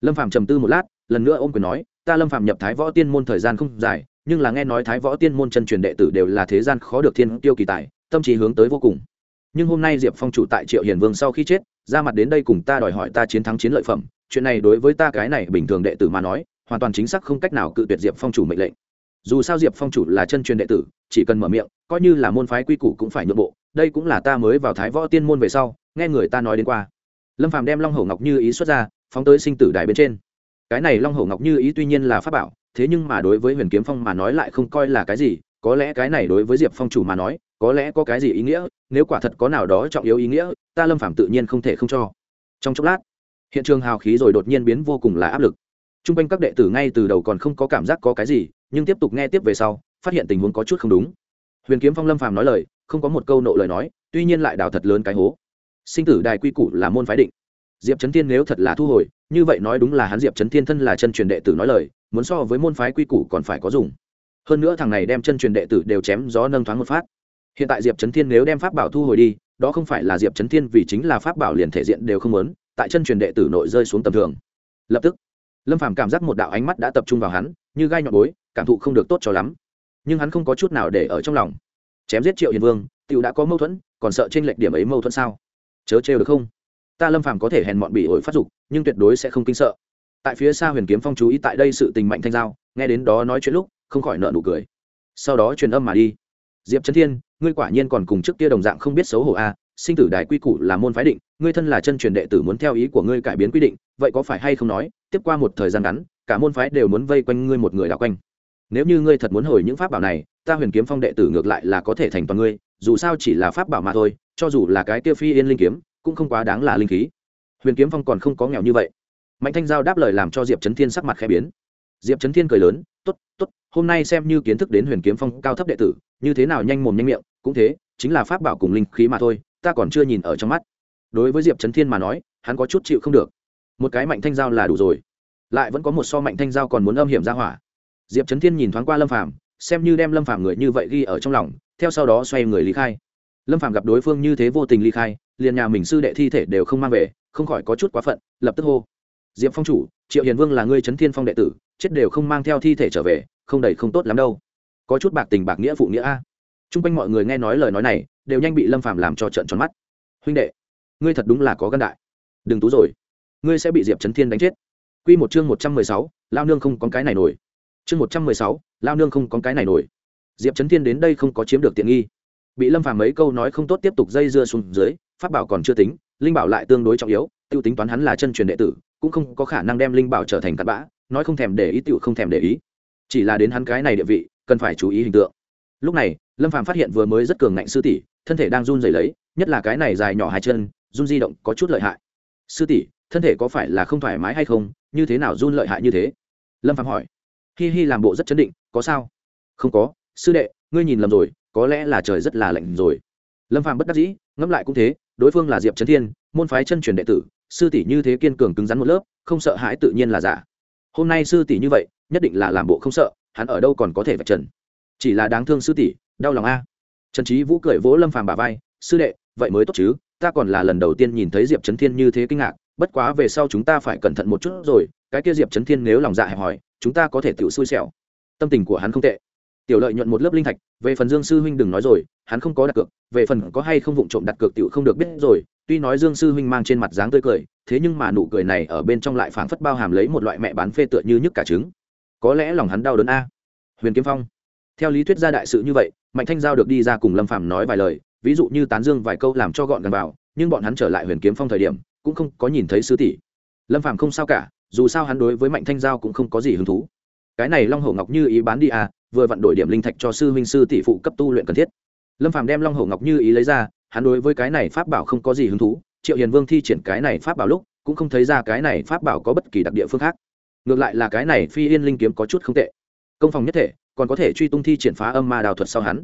S1: Lâm phạm trầm tư một lát, lần nữa ôm quyền nói, ta lâm phạm nhập thái võ tiên môn thời gian không dài, nhưng là nghe nói thái võ tiên môn chân truyền đệ tử đều là thế gian khó được thiên tiêu kỳ tài, tâm trí hướng tới vô cùng. Nhưng hôm nay diệp phong chủ tại triệu hiền vương sau khi chết, ra mặt đến đây cùng ta đòi hỏi ta chiến thắng chiến lợi phẩm, chuyện này đối với ta cái này bình thường đệ tử mà nói, hoàn toàn chính xác không cách nào cự tuyệt diệp phong chủ mệnh lệnh. Dù sao diệp phong chủ là chân truyền đệ tử, chỉ cần mở miệng, coi như là môn phái quy củ cũng phải nhượng bộ, đây cũng là ta mới vào thái võ tiên môn về sau, nghe người ta nói đến qua lâm phàm đem long hổ ngọc như ý xuất ra, phóng tới sinh tử đài bên trên. Cái này long hổ ngọc như ý tuy nhiên là pháp bảo, thế nhưng mà đối với huyền kiếm phong mà nói lại không coi là cái gì, có lẽ cái này đối với diệp phong chủ mà nói, có lẽ có cái gì ý nghĩa, nếu quả thật có nào đó trọng yếu ý nghĩa, ta lâm phạm tự nhiên không thể không cho. Trong chốc lát, hiện trường hào khí rồi đột nhiên biến vô cùng là áp lực. T r u n g quanh các đệ tử ngay từ đầu còn không có cảm giác có cái gì, nhưng tiếp tục nghe tiếp về sau, phát hiện tình huống có chút không đúng. Huyền kiếm phong lâm phàm nói lời, không có một câu nộ lời nói, tuy nhiên lại đào thật lớn cái hố sinh tử đài quy củ là môn phái định. Diệp trấn thiên nếu thật là thu hồi, như vậy nói đúng là hắn diệp trấn thiên thân là chân truyền đệ tử nói lời, muốn so với môn phái quy củ còn phải có dùng. Hơn nữa thằng này đem chân truyền đệ tử đều chém gió nâng thoáng một phát. Hiện tại diệp trấn thiên nếu đem pháp bảo thu hồi đi, đó không phải là diệp trấn thiên vì chính là pháp bảo liền thể diện đều không lớn tại chân truyền đệ tử nội rơi xuống tầm thường. Lập tức, lâm phàm cảm giác một đạo ánh mắt đã tập trung vào hắn, như gai nhọn bối, cảm thụ không được tốt cho lắm. Nhưng hắn không có chút nào để ở trong lòng. Chém giết triệu hiền vương tựu đã có mâu thuẫn, còn sợ trên lệch điểm ấy mâu thuẫn sao? Chớ trêu được không? Ta lâm phàm có thể hèn mọn bị ổi phát dục, nhưng tuyệt đối sẽ không kinh sợ. Tại phía xa huyền kiếm phong chú ý tại đây sự tình mạnh thanh giao, nghe đến đó nói chuyện lúc, không khỏi nợ nụ cười. Sau đó truyền âm mà đi. Diệp trấn thiên, ngươi quả nhiên còn cùng trước kia đồng dạng không biết xấu hổ a sinh tử đài quy củ là môn phái định, ngươi thân là chân truyền đệ tử muốn theo ý của ngươi cải biến quy định, vậy có phải hay không nói, tiếp qua một thời gian ngắn, cả môn phái đều muốn vây quanh ngươi một người đảo quanh. Nếu như ngươi thật muốn hồi những pháp bảo này, ta huyền kiếm phong đệ tử ngược lại là có thể thành toàn ngươi, dù sao chỉ là pháp bảo mà thôi cho dù là cái kia phi yên linh kiếm, cũng không quá đáng là linh khí. Huyền kiếm phong còn không có nghèo như vậy. Mạnh thanh giao đáp lời làm cho diệp trấn thiên sắc mặt khẽ biến. Diệp trấn thiên cười lớn t ố t t ố t hôm nay xem như kiến thức đến huyền kiếm phong cao thấp đệ tử, như thế nào nhanh mồm nhanh miệng, cũng thế, chính là pháp bảo cùng linh khí mà thôi, ta còn chưa nhìn ở trong mắt. Đối với diệp trấn thiên mà nói, hắn có chút chịu không được. Một cái mạnh thanh giao là đủ rồi. Lại vẫn có một so mạnh thanh giao còn muốn âm hiểm ra hỏa. Diệp trấn thiên nhìn thoáng qua lâm phàm, xem như đem lâm phàm người như vậy ghi ở trong lòng, theo sau đó xoay người lý khai lâm phàm gặp đối phương như thế vô tình ly khai, liền nhà mình sư đệ thi thể đều không mang về, không khỏi có chút quá phận, lập tức hô. Diệp phong chủ, triệu hiền vương là ngươi trấn thiên phong đệ tử, chết đều không mang theo thi thể trở về, không đầy không tốt lắm đâu. Có chút bạc tình bạc nghĩa phụ nghĩa a. T r u n g quanh mọi người nghe nói lời nói này, đều nhanh bị lâm phàm làm cho trận tròn mắt. Huynh đệ, ngươi thật đúng là có gân đại. Đừng tú rồi. Ngươi sẽ bị diệp trấn thiên đánh chết. Q một chương một trăm mười sáu, lao nương không có cái này nổi. Chương một trăm mười sáu, lao nương không có cái này nổi. Diệp trấn thiên đến đây không có chiếm được tiện nghi bị lâm phàm mấy câu nói không tốt tiếp tục dây dưa xuống dưới, pháp bảo còn chưa tính, linh bảo lại tương đối trọng yếu t i ê u tính toán hắn là chân truyền đệ tử, cũng không có khả năng đem linh bảo trở thành cặn bã, nói không thèm để ý t i ể u không thèm để ý. Chỉ là đến hắn cái này địa vị, cần phải chú ý hình tượng. Lúc này, lâm phàm phát hiện vừa mới rất cường ngạnh sư tỷ, thân thể đang run rẩy lấy, nhất là cái này dài nhỏ hai chân, run di động có chút lợi hại. Sư tỷ, thân thể có phải là không thoải mái hay không? Như thế nào run lợi hại như thế? Lâm phàm hỏi. Hi hi, làm bộ rất chấn định, có sao? Không có, sư đệ, ngươi nhìn lầm rồi có lẽ là trời rất là lạnh rồi. Lâm phàm bất đắc dĩ, ngẫm lại cũng thế, đối phương là diệp trấn thiên, môn phái chân truyền đệ tử, sư tỷ như thế kiên cường cứng rắn một lớp, không sợ hãi tự nhiên là giả. Hôm nay sư tỷ như vậy, nhất định là làm bộ không sợ, hắn ở đâu còn có thể vạch trần. Chỉ là đáng thương sư tỷ, đau lòng a. Trần trí vũ cười vỗ lâm phàm bà vai, sư đệ, vậy mới tốt chứ, ta còn là lần đầu tiên nhìn thấy diệp trấn thiên như thế kinh ngạc, bất quá về sau chúng ta phải cẩn thận một chút rồi, cái kia diệp trấn thiên nếu lòng dạ hẹp hòi, chúng ta có thể tự xui xẻo. Tâm tình của hắn không tệ tiểu lợi nhuận một lớp linh thạch, về phần dương sư huynh đừng nói rồi, hắn không có đặt cược, về phần có hay không vụng trộm đặt cược tiểu không được biết rồi, tuy nói dương sư huynh mang trên mặt dáng tươi cười, thế nhưng mà nụ cười này ở bên trong lại phảng phất bao hàm lấy một loại mẹ bán phê tựa như nhức cả trứng. Có lẽ lòng hắn đau đớn a. Huyền kiếm phong. Theo lý thuyết gia đại sự như vậy, mạnh thanh giao được đi ra cùng lâm phàm nói vài lời, ví dụ như tán dương vài câu làm cho gọn gần vào, nhưng bọn hắn trở lại huyền kiếm phong thời điểm, cũng không có nhìn thấy sứ tỷ. Lâm phàm không sao cả, dù sao hắn đối với mạnh thanh giao cũng không có gì hứng thú cái này long hổ ngọc như ý bán đi à vừa vặn đổi điểm linh thạch cho sư huynh sư tỷ phụ cấp tu luyện cần thiết. Lâm phàm đem long hổ ngọc như ý lấy ra, hắn đối với cái này pháp bảo không có gì hứng thú, triệu hiền vương thi triển cái này pháp bảo lúc, cũng không thấy ra cái này pháp bảo có bất kỳ đặc địa phương khác. Ngược lại là cái này phi yên linh kiếm có chút không tệ. Công phòng nhất thể, còn có thể truy tung thi triển phá âm ma đào thuật sau hắn.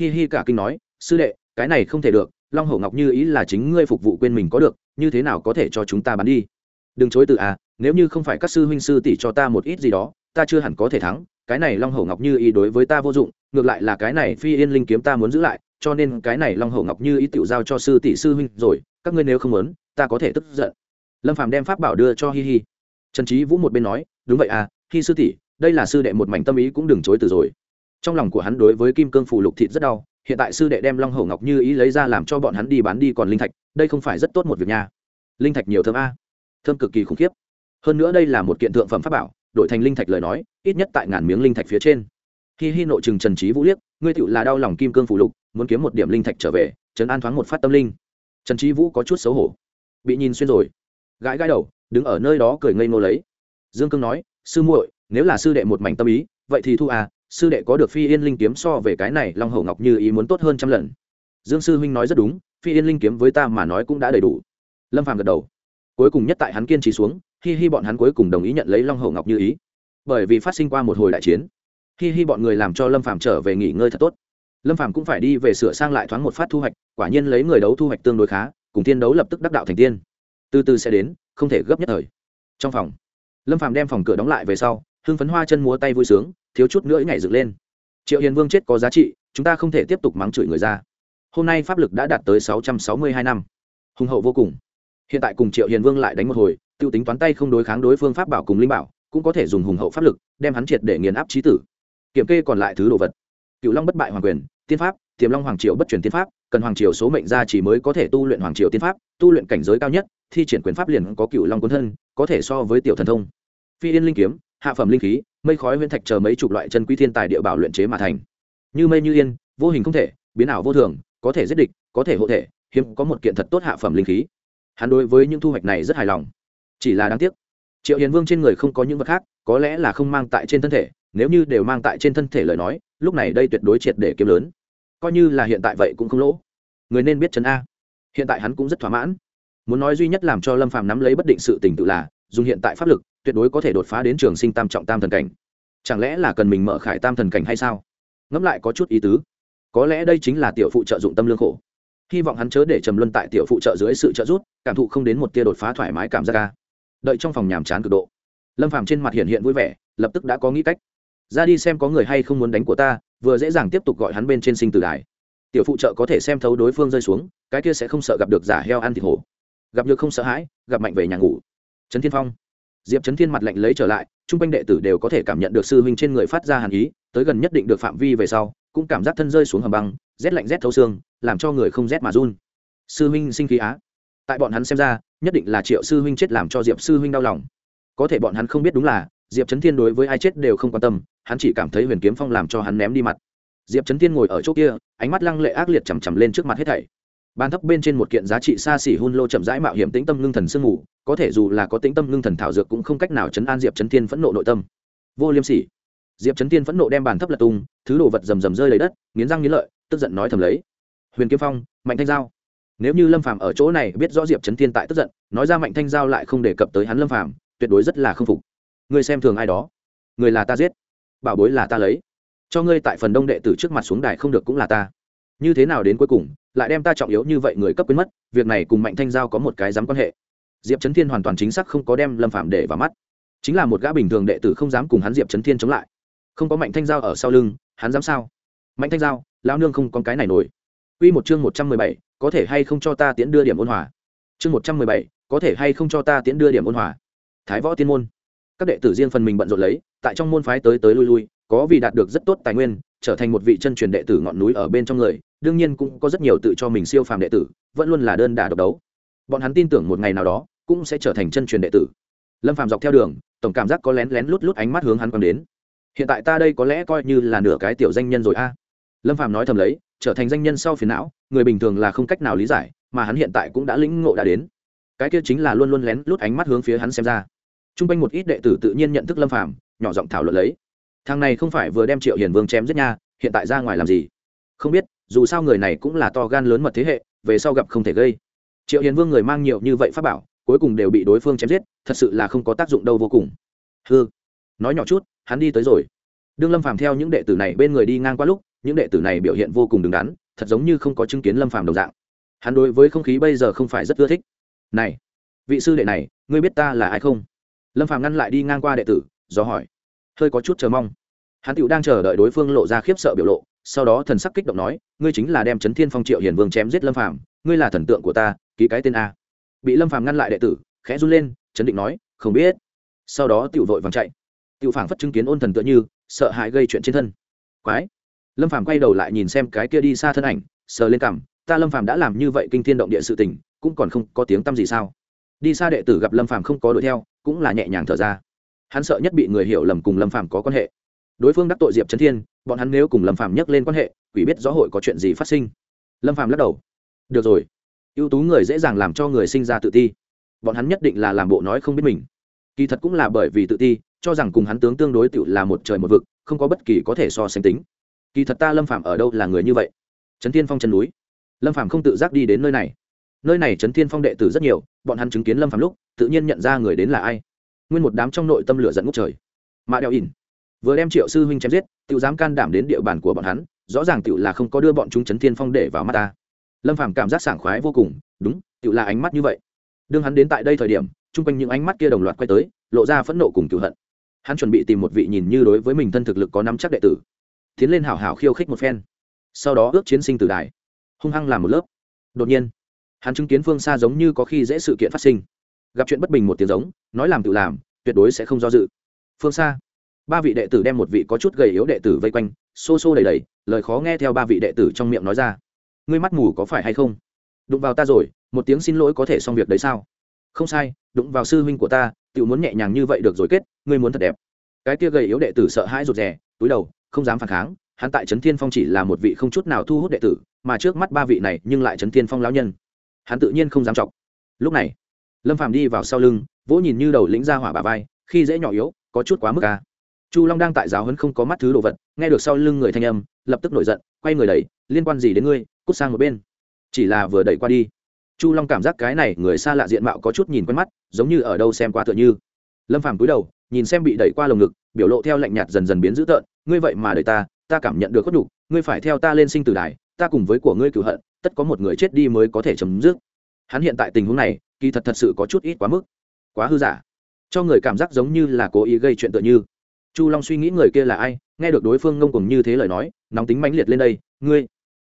S1: Hi hi cả kinh nói, sư đệ, cái này không thể được, long hổ ngọc như ý là chính ngươi phục vụ quên mình có được, như thế nào có thể cho chúng ta bán đi? Đừng chối từ à nếu như không phải các sư huynh sư tỷ cho ta một ít gì đó ta chưa hẳn có thể thắng, cái này long hổ ngọc như ý đối với ta vô dụng, ngược lại là cái này phi yên linh kiếm ta muốn giữ lại, cho nên cái này long hổ ngọc như ý tự giao cho sư tỷ sư huynh rồi, các ngươi nếu không muốn, ta có thể tức giận. Lâm phàm đem pháp bảo đưa cho hi hi. Trần trí vũ một bên nói, đúng vậy à hi sư tỷ, đây là sư đệ một mảnh tâm ý cũng đừng chối từ rồi. Trong lòng của hắn đối với kim cương phù lục thịt rất đau, hiện tại sư đệ đem long hổ ngọc như ý lấy ra làm cho bọn hắn đi bán đi còn linh thạch, đây không phải rất tốt một việc nha. Linh thạch nhiều thơm a. Thơm cực kỳ khủng khiếp. Hơn nữa đây là một kiện thượng phẩm pháp bảo đổi thành linh thạch lời nói, ít nhất tại ngàn miếng linh thạch phía trên. Hi hi nội trừng trần trí vũ liếc, ngươi tựu là đau lòng kim cương phủ lục, muốn kiếm một điểm linh thạch trở về trấn an thoáng một phát tâm linh. Trần trí vũ có chút xấu hổ. Bị nhìn xuyên rồi. Gãi gãi đầu, đứng ở nơi đó cười ngây ngô lấy. Dương cương nói, sư muội, nếu là sư đệ một mảnh tâm ý, vậy thì thu à sư đệ có được phi yên linh kiếm so về cái này long hậu ngọc như ý muốn tốt hơn trăm lần. Dương sư huynh nói rất đúng, phi yên linh kiếm với ta mà nói cũng đã đầy đủ. Lâm phàm gật đầu. Cuối cùng nhất tại hắn kiên trì xuống hi hi bọn hắn cuối cùng đồng ý nhận lấy long hậu ngọc như ý. Bởi vì phát sinh qua một hồi đại chiến, hi hi bọn người làm cho lâm phàm trở về nghỉ ngơi thật tốt. Lâm phàm cũng phải đi về sửa sang lại thoáng một phát thu hoạch, quả nhiên lấy người đấu thu hoạch tương đối khá, cùng tiên đấu lập tức đắc đạo thành tiên. Từ từ sẽ đến, không thể gấp nhất thời. Trong phòng, lâm phàm đem phòng cửa đóng lại về sau, hưng phấn hoa chân múa tay vui sướng, thiếu chút nữa nhảy dựng lên. Triệu hiền vương chết có giá trị, chúng ta không thể tiếp tục mắng chửi người ra. Hôm nay pháp lực đã đạt tới sáu trăm sáu mươi hai năm. Hùng hậu vô cùng. Hiện tại cùng triệu hiền vương lại đánh một hồi t i ê u tính toán tay không đối kháng đối phương pháp bảo cùng linh bảo, cũng có thể dùng hùng hậu pháp lực, đem hắn triệt để nghiền áp trí tử. Kiểm kê còn lại thứ đồ vật. Cựu long bất bại hoàng quyền, tiên pháp, tiềm long hoàng triều bất truyền tiên pháp, cần hoàng triều số mệnh ra chỉ mới có thể tu luyện hoàng triều tiên pháp, tu luyện cảnh giới cao nhất, thi triển quyền pháp liền có cựu long quân thân, có thể so với tiểu thần thông. Phi yên linh kiếm, hạ phẩm linh khí, mây khói huyễn thạch chờ mấy chục loại chân quý thiên tài địa bảo luyện chế mà thành. Như mây như yên, vô hình không thể, biến ảo vô thường, có thể giết địch, có thể hộ thể, hiếm có một kiện thật tốt hạ phẩm linh khí. Hắn đối với những thu hoạch này rất hài lòng chỉ là đáng tiếc. Triệu hiền vương trên người không có những vật khác, có lẽ là không mang tại trên thân thể, nếu như đều mang tại trên thân thể lời nói, lúc này đây tuyệt đối triệt để kiếm lớn. Coi như là hiện tại vậy cũng không lỗ. Người nên biết chấn a. Hiện tại hắn cũng rất thỏa mãn. Muốn nói duy nhất làm cho lâm phàm nắm lấy bất định sự tình tự là, dùng hiện tại pháp lực, tuyệt đối có thể đột phá đến trường sinh tam trọng tam thần cảnh. Chẳng lẽ là cần mình mở khải tam thần cảnh hay sao? Ngẫm lại có chút ý tứ. Có lẽ đây chính là tiểu phụ trợ dụng tâm lương khổ. Hy vọng hắn chớ để trầm luân tại tiểu phụ trợ dưới sự trợ giúp, cảm thụ không đến một tia đột phá thoải mái cảm giác ca đợi trong phòng nhàm chán cực độ. Lâm phàm trên mặt hiện hiện vui vẻ, lập tức đã có nghĩ cách. Ra đi xem có người hay không muốn đánh của ta, vừa dễ dàng tiếp tục gọi hắn bên trên sinh tử đài. Tiểu phụ trợ có thể xem thấu đối phương rơi xuống, cái kia sẽ không sợ gặp được giả heo ăn thịt hổ. Gặp được không sợ hãi, gặp mạnh về nhà ngủ. Trấn thiên phong. Diệp trấn thiên mặt lạnh lấy trở lại, chung quanh đệ tử đều có thể cảm nhận được sư huynh trên người phát ra hàn ý, tới gần nhất định được phạm vi về sau, cũng cảm giác thân rơi xuống hầm băng, rét lạnh rét thấu xương, làm cho người không rét mà run. Sư huynh sinh khí á. Tại bọn hắn xem ra nhất định là triệu sư huynh chết làm cho diệp sư huynh đau lòng. Có thể bọn hắn không biết đúng là, diệp trấn thiên đối với ai chết đều không quan tâm, hắn chỉ cảm thấy huyền kiếm phong làm cho hắn ném đi mặt. Diệp trấn thiên ngồi ở chỗ kia, ánh mắt lăng lệ ác liệt chằm chằm lên trước mặt hết thảy. Ban thấp bên trên một kiện giá trị xa xỉ hun lô chậm rãi mạo hiểm tĩnh tâm ngưng thần sương ngủ có thể dù là có tĩnh tâm ngưng thần thảo dược cũng không cách nào chấn an diệp chấn thiên phẫn nộ nội tâm. Vô liêm sỉ. Diệp chấn thiên phẫn nộ đem bàn thấp lật tung, thứ đồ vật rầm rầm rơi lấy đất, nghiến răng nghiến lợi, tức giận nói thầm lấy. Huyền kiếm phong, mạnh thanh giao nếu như lâm phàm ở chỗ này biết rõ diệp chấn thiên tại tức giận, nói ra mạnh thanh giao lại không đề cập tới hắn lâm phàm, tuyệt đối rất là không phục. Người xem thường ai đó? Người là ta giết. Bảo bối là ta lấy. Cho ngươi tại phần đông đệ tử trước mặt xuống đài không được cũng là ta. Như thế nào đến cuối cùng, lại đem ta trọng yếu như vậy người cấp quyến mất, việc này cùng mạnh thanh giao có một cái dám quan hệ. Diệp trấn thiên hoàn toàn chính xác không có đem lâm phạm để vào mắt. Chính là một gã bình thường đệ tử không dám cùng hắn diệp trấn thiên chống lại. Không có mạnh thanh giao ở sau lưng, hắn dám sao? Mạnh thanh giao lao nương không có cái này nổi. Quy một chương một trăm mười bảy có thể hay không cho ta tiến đưa điểm ôn hòa? Chương một trăm mười bảy, có thể hay không cho ta tiến đưa điểm ôn hòa? Thái võ tiên môn. Các đệ tử riêng phần mình bận rộn lấy, tại trong môn phái tới tới lui lui, có vì đạt được rất tốt tài nguyên, trở thành một vị chân truyền đệ tử ngọn núi ở bên trong người, đương nhiên cũng có rất nhiều tự cho mình siêu phàm đệ tử, vẫn luôn là đơn đà độc đấu. Bọn hắn tin tưởng một ngày nào đó, cũng sẽ trở thành chân truyền đệ tử. Lâm phàm dọc theo đường, tổng cảm giác có lén lén lút lút ánh mắt hướng hắn còn đến. Hiện tại ta đây có lẽ coi như là nửa cái tiểu danh nhân rồi a. Lâm phàm nói thầm lấy trở thành danh nhân sau phiền não, người bình thường là không cách nào lý giải, mà hắn hiện tại cũng đã lĩnh ngộ đã đến. Cái kia chính là luôn luôn lén lút ánh mắt hướng phía hắn xem ra. T r u n g quanh một ít đệ tử tự nhiên nhận thức lâm phàm, nhỏ giọng thảo luận lấy. Thằng này không phải vừa đem triệu hiền vương chém giết nha, hiện tại ra ngoài làm gì? Không biết, dù sao người này cũng là to gan lớn mật thế hệ, về sau gặp không thể gây. Triệu hiền vương người mang nhiều như vậy pháp bảo, cuối cùng đều bị đối phương chém giết, thật sự là không có tác dụng đâu vô cùng. Hư nói nhỏ chút, hắn đi tới rồi. Đương lâm phàm theo những đệ tử này bên người đi ngang qua lúc những đệ tử này biểu hiện vô cùng đứng đắn, thật giống như không có chứng kiến lâm phàm đồng dạng. Hắn đối với không khí bây giờ không phải rất ưa thích. Này, vị sư đệ này, ngươi biết ta là ai không? Lâm phàm ngăn lại đi ngang qua đệ tử, do hỏi. Hơi có chút chờ mong. Hắn tựu đang chờ đợi đối phương lộ ra khiếp sợ biểu lộ, sau đó thần sắc kích động nói, ngươi chính là đem chấn thiên phong triệu hiền vương chém giết lâm phàm, ngươi là thần tượng của ta, ký cái tên a. Bị lâm phàm ngăn lại đệ tử, khẽ run lên, chấn định nói, không biết. Sau đó tựu vội vàng chạy. Tựu phảng phất chứng kiến ôn thần tựa như, sợ hãi gây chuyện trên thân. Quái lâm phàm quay đầu lại nhìn xem cái kia đi xa thân ảnh, sờ lên cằm, ta lâm phàm đã làm như vậy kinh thiên động địa sự tình, cũng còn không có tiếng tăm gì sao? Đi xa đệ tử gặp lâm phàm không có đuổi theo, cũng là nhẹ nhàng thở ra. Hắn sợ nhất bị người hiểu lầm cùng lâm phàm có quan hệ. Đối phương đắc tội diệp trấn thiên, bọn hắn nếu cùng lâm phàm nhắc lên quan hệ, quỷ biết rõ hội có chuyện gì phát sinh. Lâm phàm lắc đầu. Được rồi, ưu tú người dễ dàng làm cho người sinh ra tự ti. Bọn hắn nhất định là làm bộ nói không biết mình. Kỳ thật cũng là bởi vì tự ti, cho rằng cùng hắn tướng tương đối tự là một trời một vực, không có bất kỳ có thể so sánh tính kỳ thật ta lâm phạm ở đâu là người như vậy? Trấn thiên phong chân núi. Lâm phạm không tự giác đi đến nơi này. Nơi này trấn thiên phong đệ tử rất nhiều, bọn hắn chứng kiến lâm phạm lúc, tự nhiên nhận ra người đến là ai. Nguyên một đám trong nội tâm lửa dẫn ngốc trời. Mạ đeo ỉn. Vừa đem triệu sư huynh chém giết tự dám can đảm đến địa bàn của bọn hắn, rõ ràng tự là không có đưa bọn chúng trấn thiên phong để vào mắt ta. Lâm Phạm cảm giác sảng khoái vô cùng, đúng tự là ánh mắt như vậy. Đương hắn đến tại đây thời điểm, chung quanh những ánh mắt kia đồng loạt quay tới, lộ ra phẫn nộ cùng cựu hận. Hắn chuẩn bị tìm một vị nhìn như đối với mình thân thực lực có nắm chắc đệ tử tiến lên hảo hảo khiêu khích một phen. Sau đó ước chiến sinh tử đài. Hung hăng làm một lớp. Đột nhiên, hắn chứng kiến phương xa giống như có khi dễ sự kiện phát sinh. Gặp chuyện bất bình một tiếng giống, nói làm tự làm, tuyệt đối sẽ không do dự. Phương xa, ba vị đệ tử đem một vị có chút gầy yếu đệ tử vây quanh, xô xô đầy đầy lời khó nghe theo ba vị đệ tử trong miệng nói ra. Ngươi mắt mù có phải hay không? Đụng vào ta rồi, một tiếng xin lỗi có thể xong việc đấy sao? Không sai, đụng vào sư huynh của ta tự muốn nhẹ nhàng như vậy được rồi kết, ngươi muốn thật đẹp. Cái kia gầy yếu đệ tử sợ hãi rụt rè, túi đầu không dám phản kháng, hắn tại trấn thiên phong chỉ là một vị không chút nào thu hút đệ tử, mà trước mắt ba vị này nhưng lại trấn thiên phong lão nhân. Hắn tự nhiên không dám chọc. Lúc này, lâm phàm đi vào sau lưng, vỗ nhìn như đầu lĩnh ra hỏa bà vai, khi dễ nhỏ yếu, có chút quá mức ca chu long đang tại giáo hấn không có mắt thứ đồ vật, nghe được sau lưng người thanh âm, lập tức nổi giận, quay người đẩy, liên quan gì đến ngươi, cút sang một bên. Chỉ là vừa đẩy qua đi, chu long cảm giác cái này người xa lạ diện mạo có chút nhìn quen mắt, giống như ở đâu xem qua tựa như. Lâm phàm cúi đầu, nhìn xem bị đẩy qua lồng ngực, biểu lộ theo lạnh nhạt dần dần biến dữ tợn ngươi vậy mà đợi ta ta cảm nhận được khuất đủ, ngươi phải theo ta lên sinh tử đài ta cùng với của ngươi cựu hận tất có một người chết đi mới có thể chấm dứt. Hắn hiện tại tình huống này kỳ thật thật sự có chút ít quá mức. Quá hư giả. Cho người cảm giác giống như là cố ý gây chuyện tựa như. Chu long suy nghĩ người kia là ai nghe được đối phương ngông cùng như thế lời nói nóng tính mãnh liệt lên đây ngươi.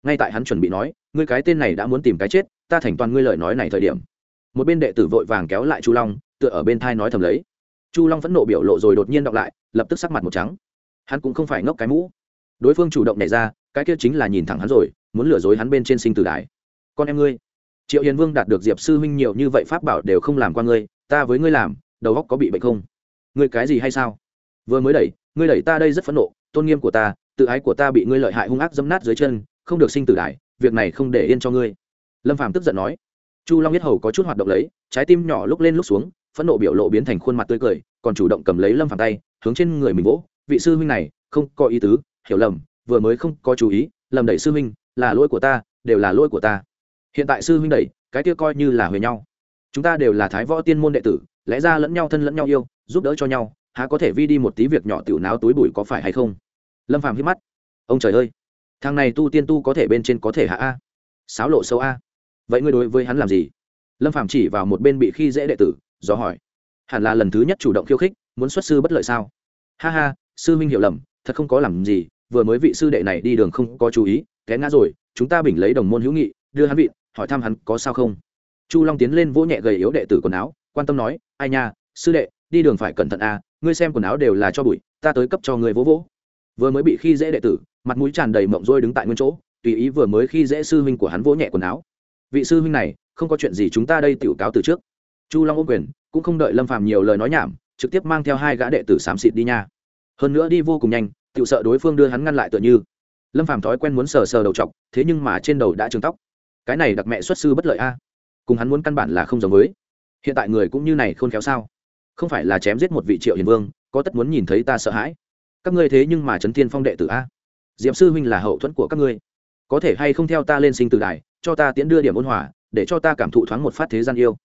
S1: Ngay tại hắn chuẩn bị nói ngươi cái tên này đã muốn tìm cái chết ta thành toàn ngươi lời nói này thời điểm. Một bên đệ tử vội vàng kéo lại chu long tựa ở bên thai nói thầm lấy. Chu long phẫn nộ biểu lộ rồi đột nhiên đọc lại lập tức sắc mặt một trắng hắn cũng không phải ngốc cái mũ. Đối phương chủ động nảy ra, cái kia chính là nhìn thẳng hắn rồi, muốn lừa dối hắn bên trên sinh tử đài. Con em ngươi, triệu hiền vương đạt được diệp sư huynh nhiều như vậy pháp bảo đều không làm qua ngươi, ta với ngươi làm, đầu góc có bị bệnh không? Ngươi cái gì hay sao? Vừa mới đẩy, ngươi đẩy ta đây rất phẫn nộ, tôn nghiêm của ta, tự ái của ta bị ngươi lợi hại hung ác dẫm nát dưới chân, không được sinh tử đài, việc này không để yên cho ngươi. Lâm phàm tức giận nói. Chu long nhất hầu có chút hoạt động lấy, trái tim nhỏ lúc lên lúc xuống, phẫn nộ biểu lộ biến thành khuôn mặt tươi cười, còn chủ động cầm lấy lâm phàm tay, hướng trên người mình vỗ vị sư huynh này không có ý tứ, hiểu lầm, vừa mới không có chú ý, lầm đẩy sư huynh, là lỗi của ta, đều là lỗi của ta. Hiện tại sư huynh đẩy, cái kia coi như là huề nhau. Chúng ta đều là thái võ tiên môn đệ tử, lẽ ra lẫn nhau thân lẫn nhau yêu, giúp đỡ cho nhau, há có thể vi đi một tí việc nhỏ tiểu náo túi bụi có phải hay không? Lâm phàm hít mắt. Ông trời ơi, thằng này tu tiên tu có thể bên trên có thể hạ a. Sáo lộ sâu a. Vậy ngươi đối với hắn làm gì? Lâm phàm chỉ vào một bên bị khi dễ đệ tử, do hỏi. Hẳn là lần thứ nhất chủ động khiêu khích, muốn xuất sư bất lợi sao? Ha ha sư minh hiểu lầm, thật không có làm gì, vừa mới vị sư đệ này đi đường không có chú ý, té ngã rồi, chúng ta bình lấy đồng môn hữu nghị, đưa hắn vị, hỏi thăm hắn có sao không. Chu long tiến lên vỗ nhẹ gầy yếu đệ tử quần áo, quan tâm nói, ai nha, sư đệ, đi đường phải cẩn thận à. ngươi xem quần áo đều là cho bụi, ta tới cấp cho người vỗ vỗ. Vừa mới bị khi dễ đệ tử, mặt mũi tràn đầy mộng rôi đứng tại nguyên chỗ, tùy ý vừa mới khi dễ sư huynh của hắn vỗ nhẹ quần áo. Vị sư huynh này, không có chuyện gì chúng ta đây tiểu cáo từ trước. Chu long ôm quyền, cũng không đợi lâm phàm nhiều lời nói nhảm, trực tiếp mang theo hai gã đệ tử xám xịt đi nha hơn nữa đi vô cùng nhanh tự sợ đối phương đưa hắn ngăn lại tựa như. Lâm phàm thói quen muốn sờ sờ đầu t thế nhưng mà trên đầu đã trường tóc. Cái này đặc mẹ xuất sư bất lợi a. Cùng hắn muốn căn bản là không giống với. Hiện tại người cũng như này khôn khéo sao? Không phải là chém giết một vị triệu hiền vương có tất muốn nhìn thấy ta sợ hãi. Các ngươi thế nhưng mà trấn thiên phong đệ tử a. Diệm sư huynh là hậu thuẫn của các ngươi. Có thể hay không theo ta lên sinh từ đài cho ta tiễn đưa điểm ôn hòa để cho ta cảm thụ thoáng một phát thế gian yêu.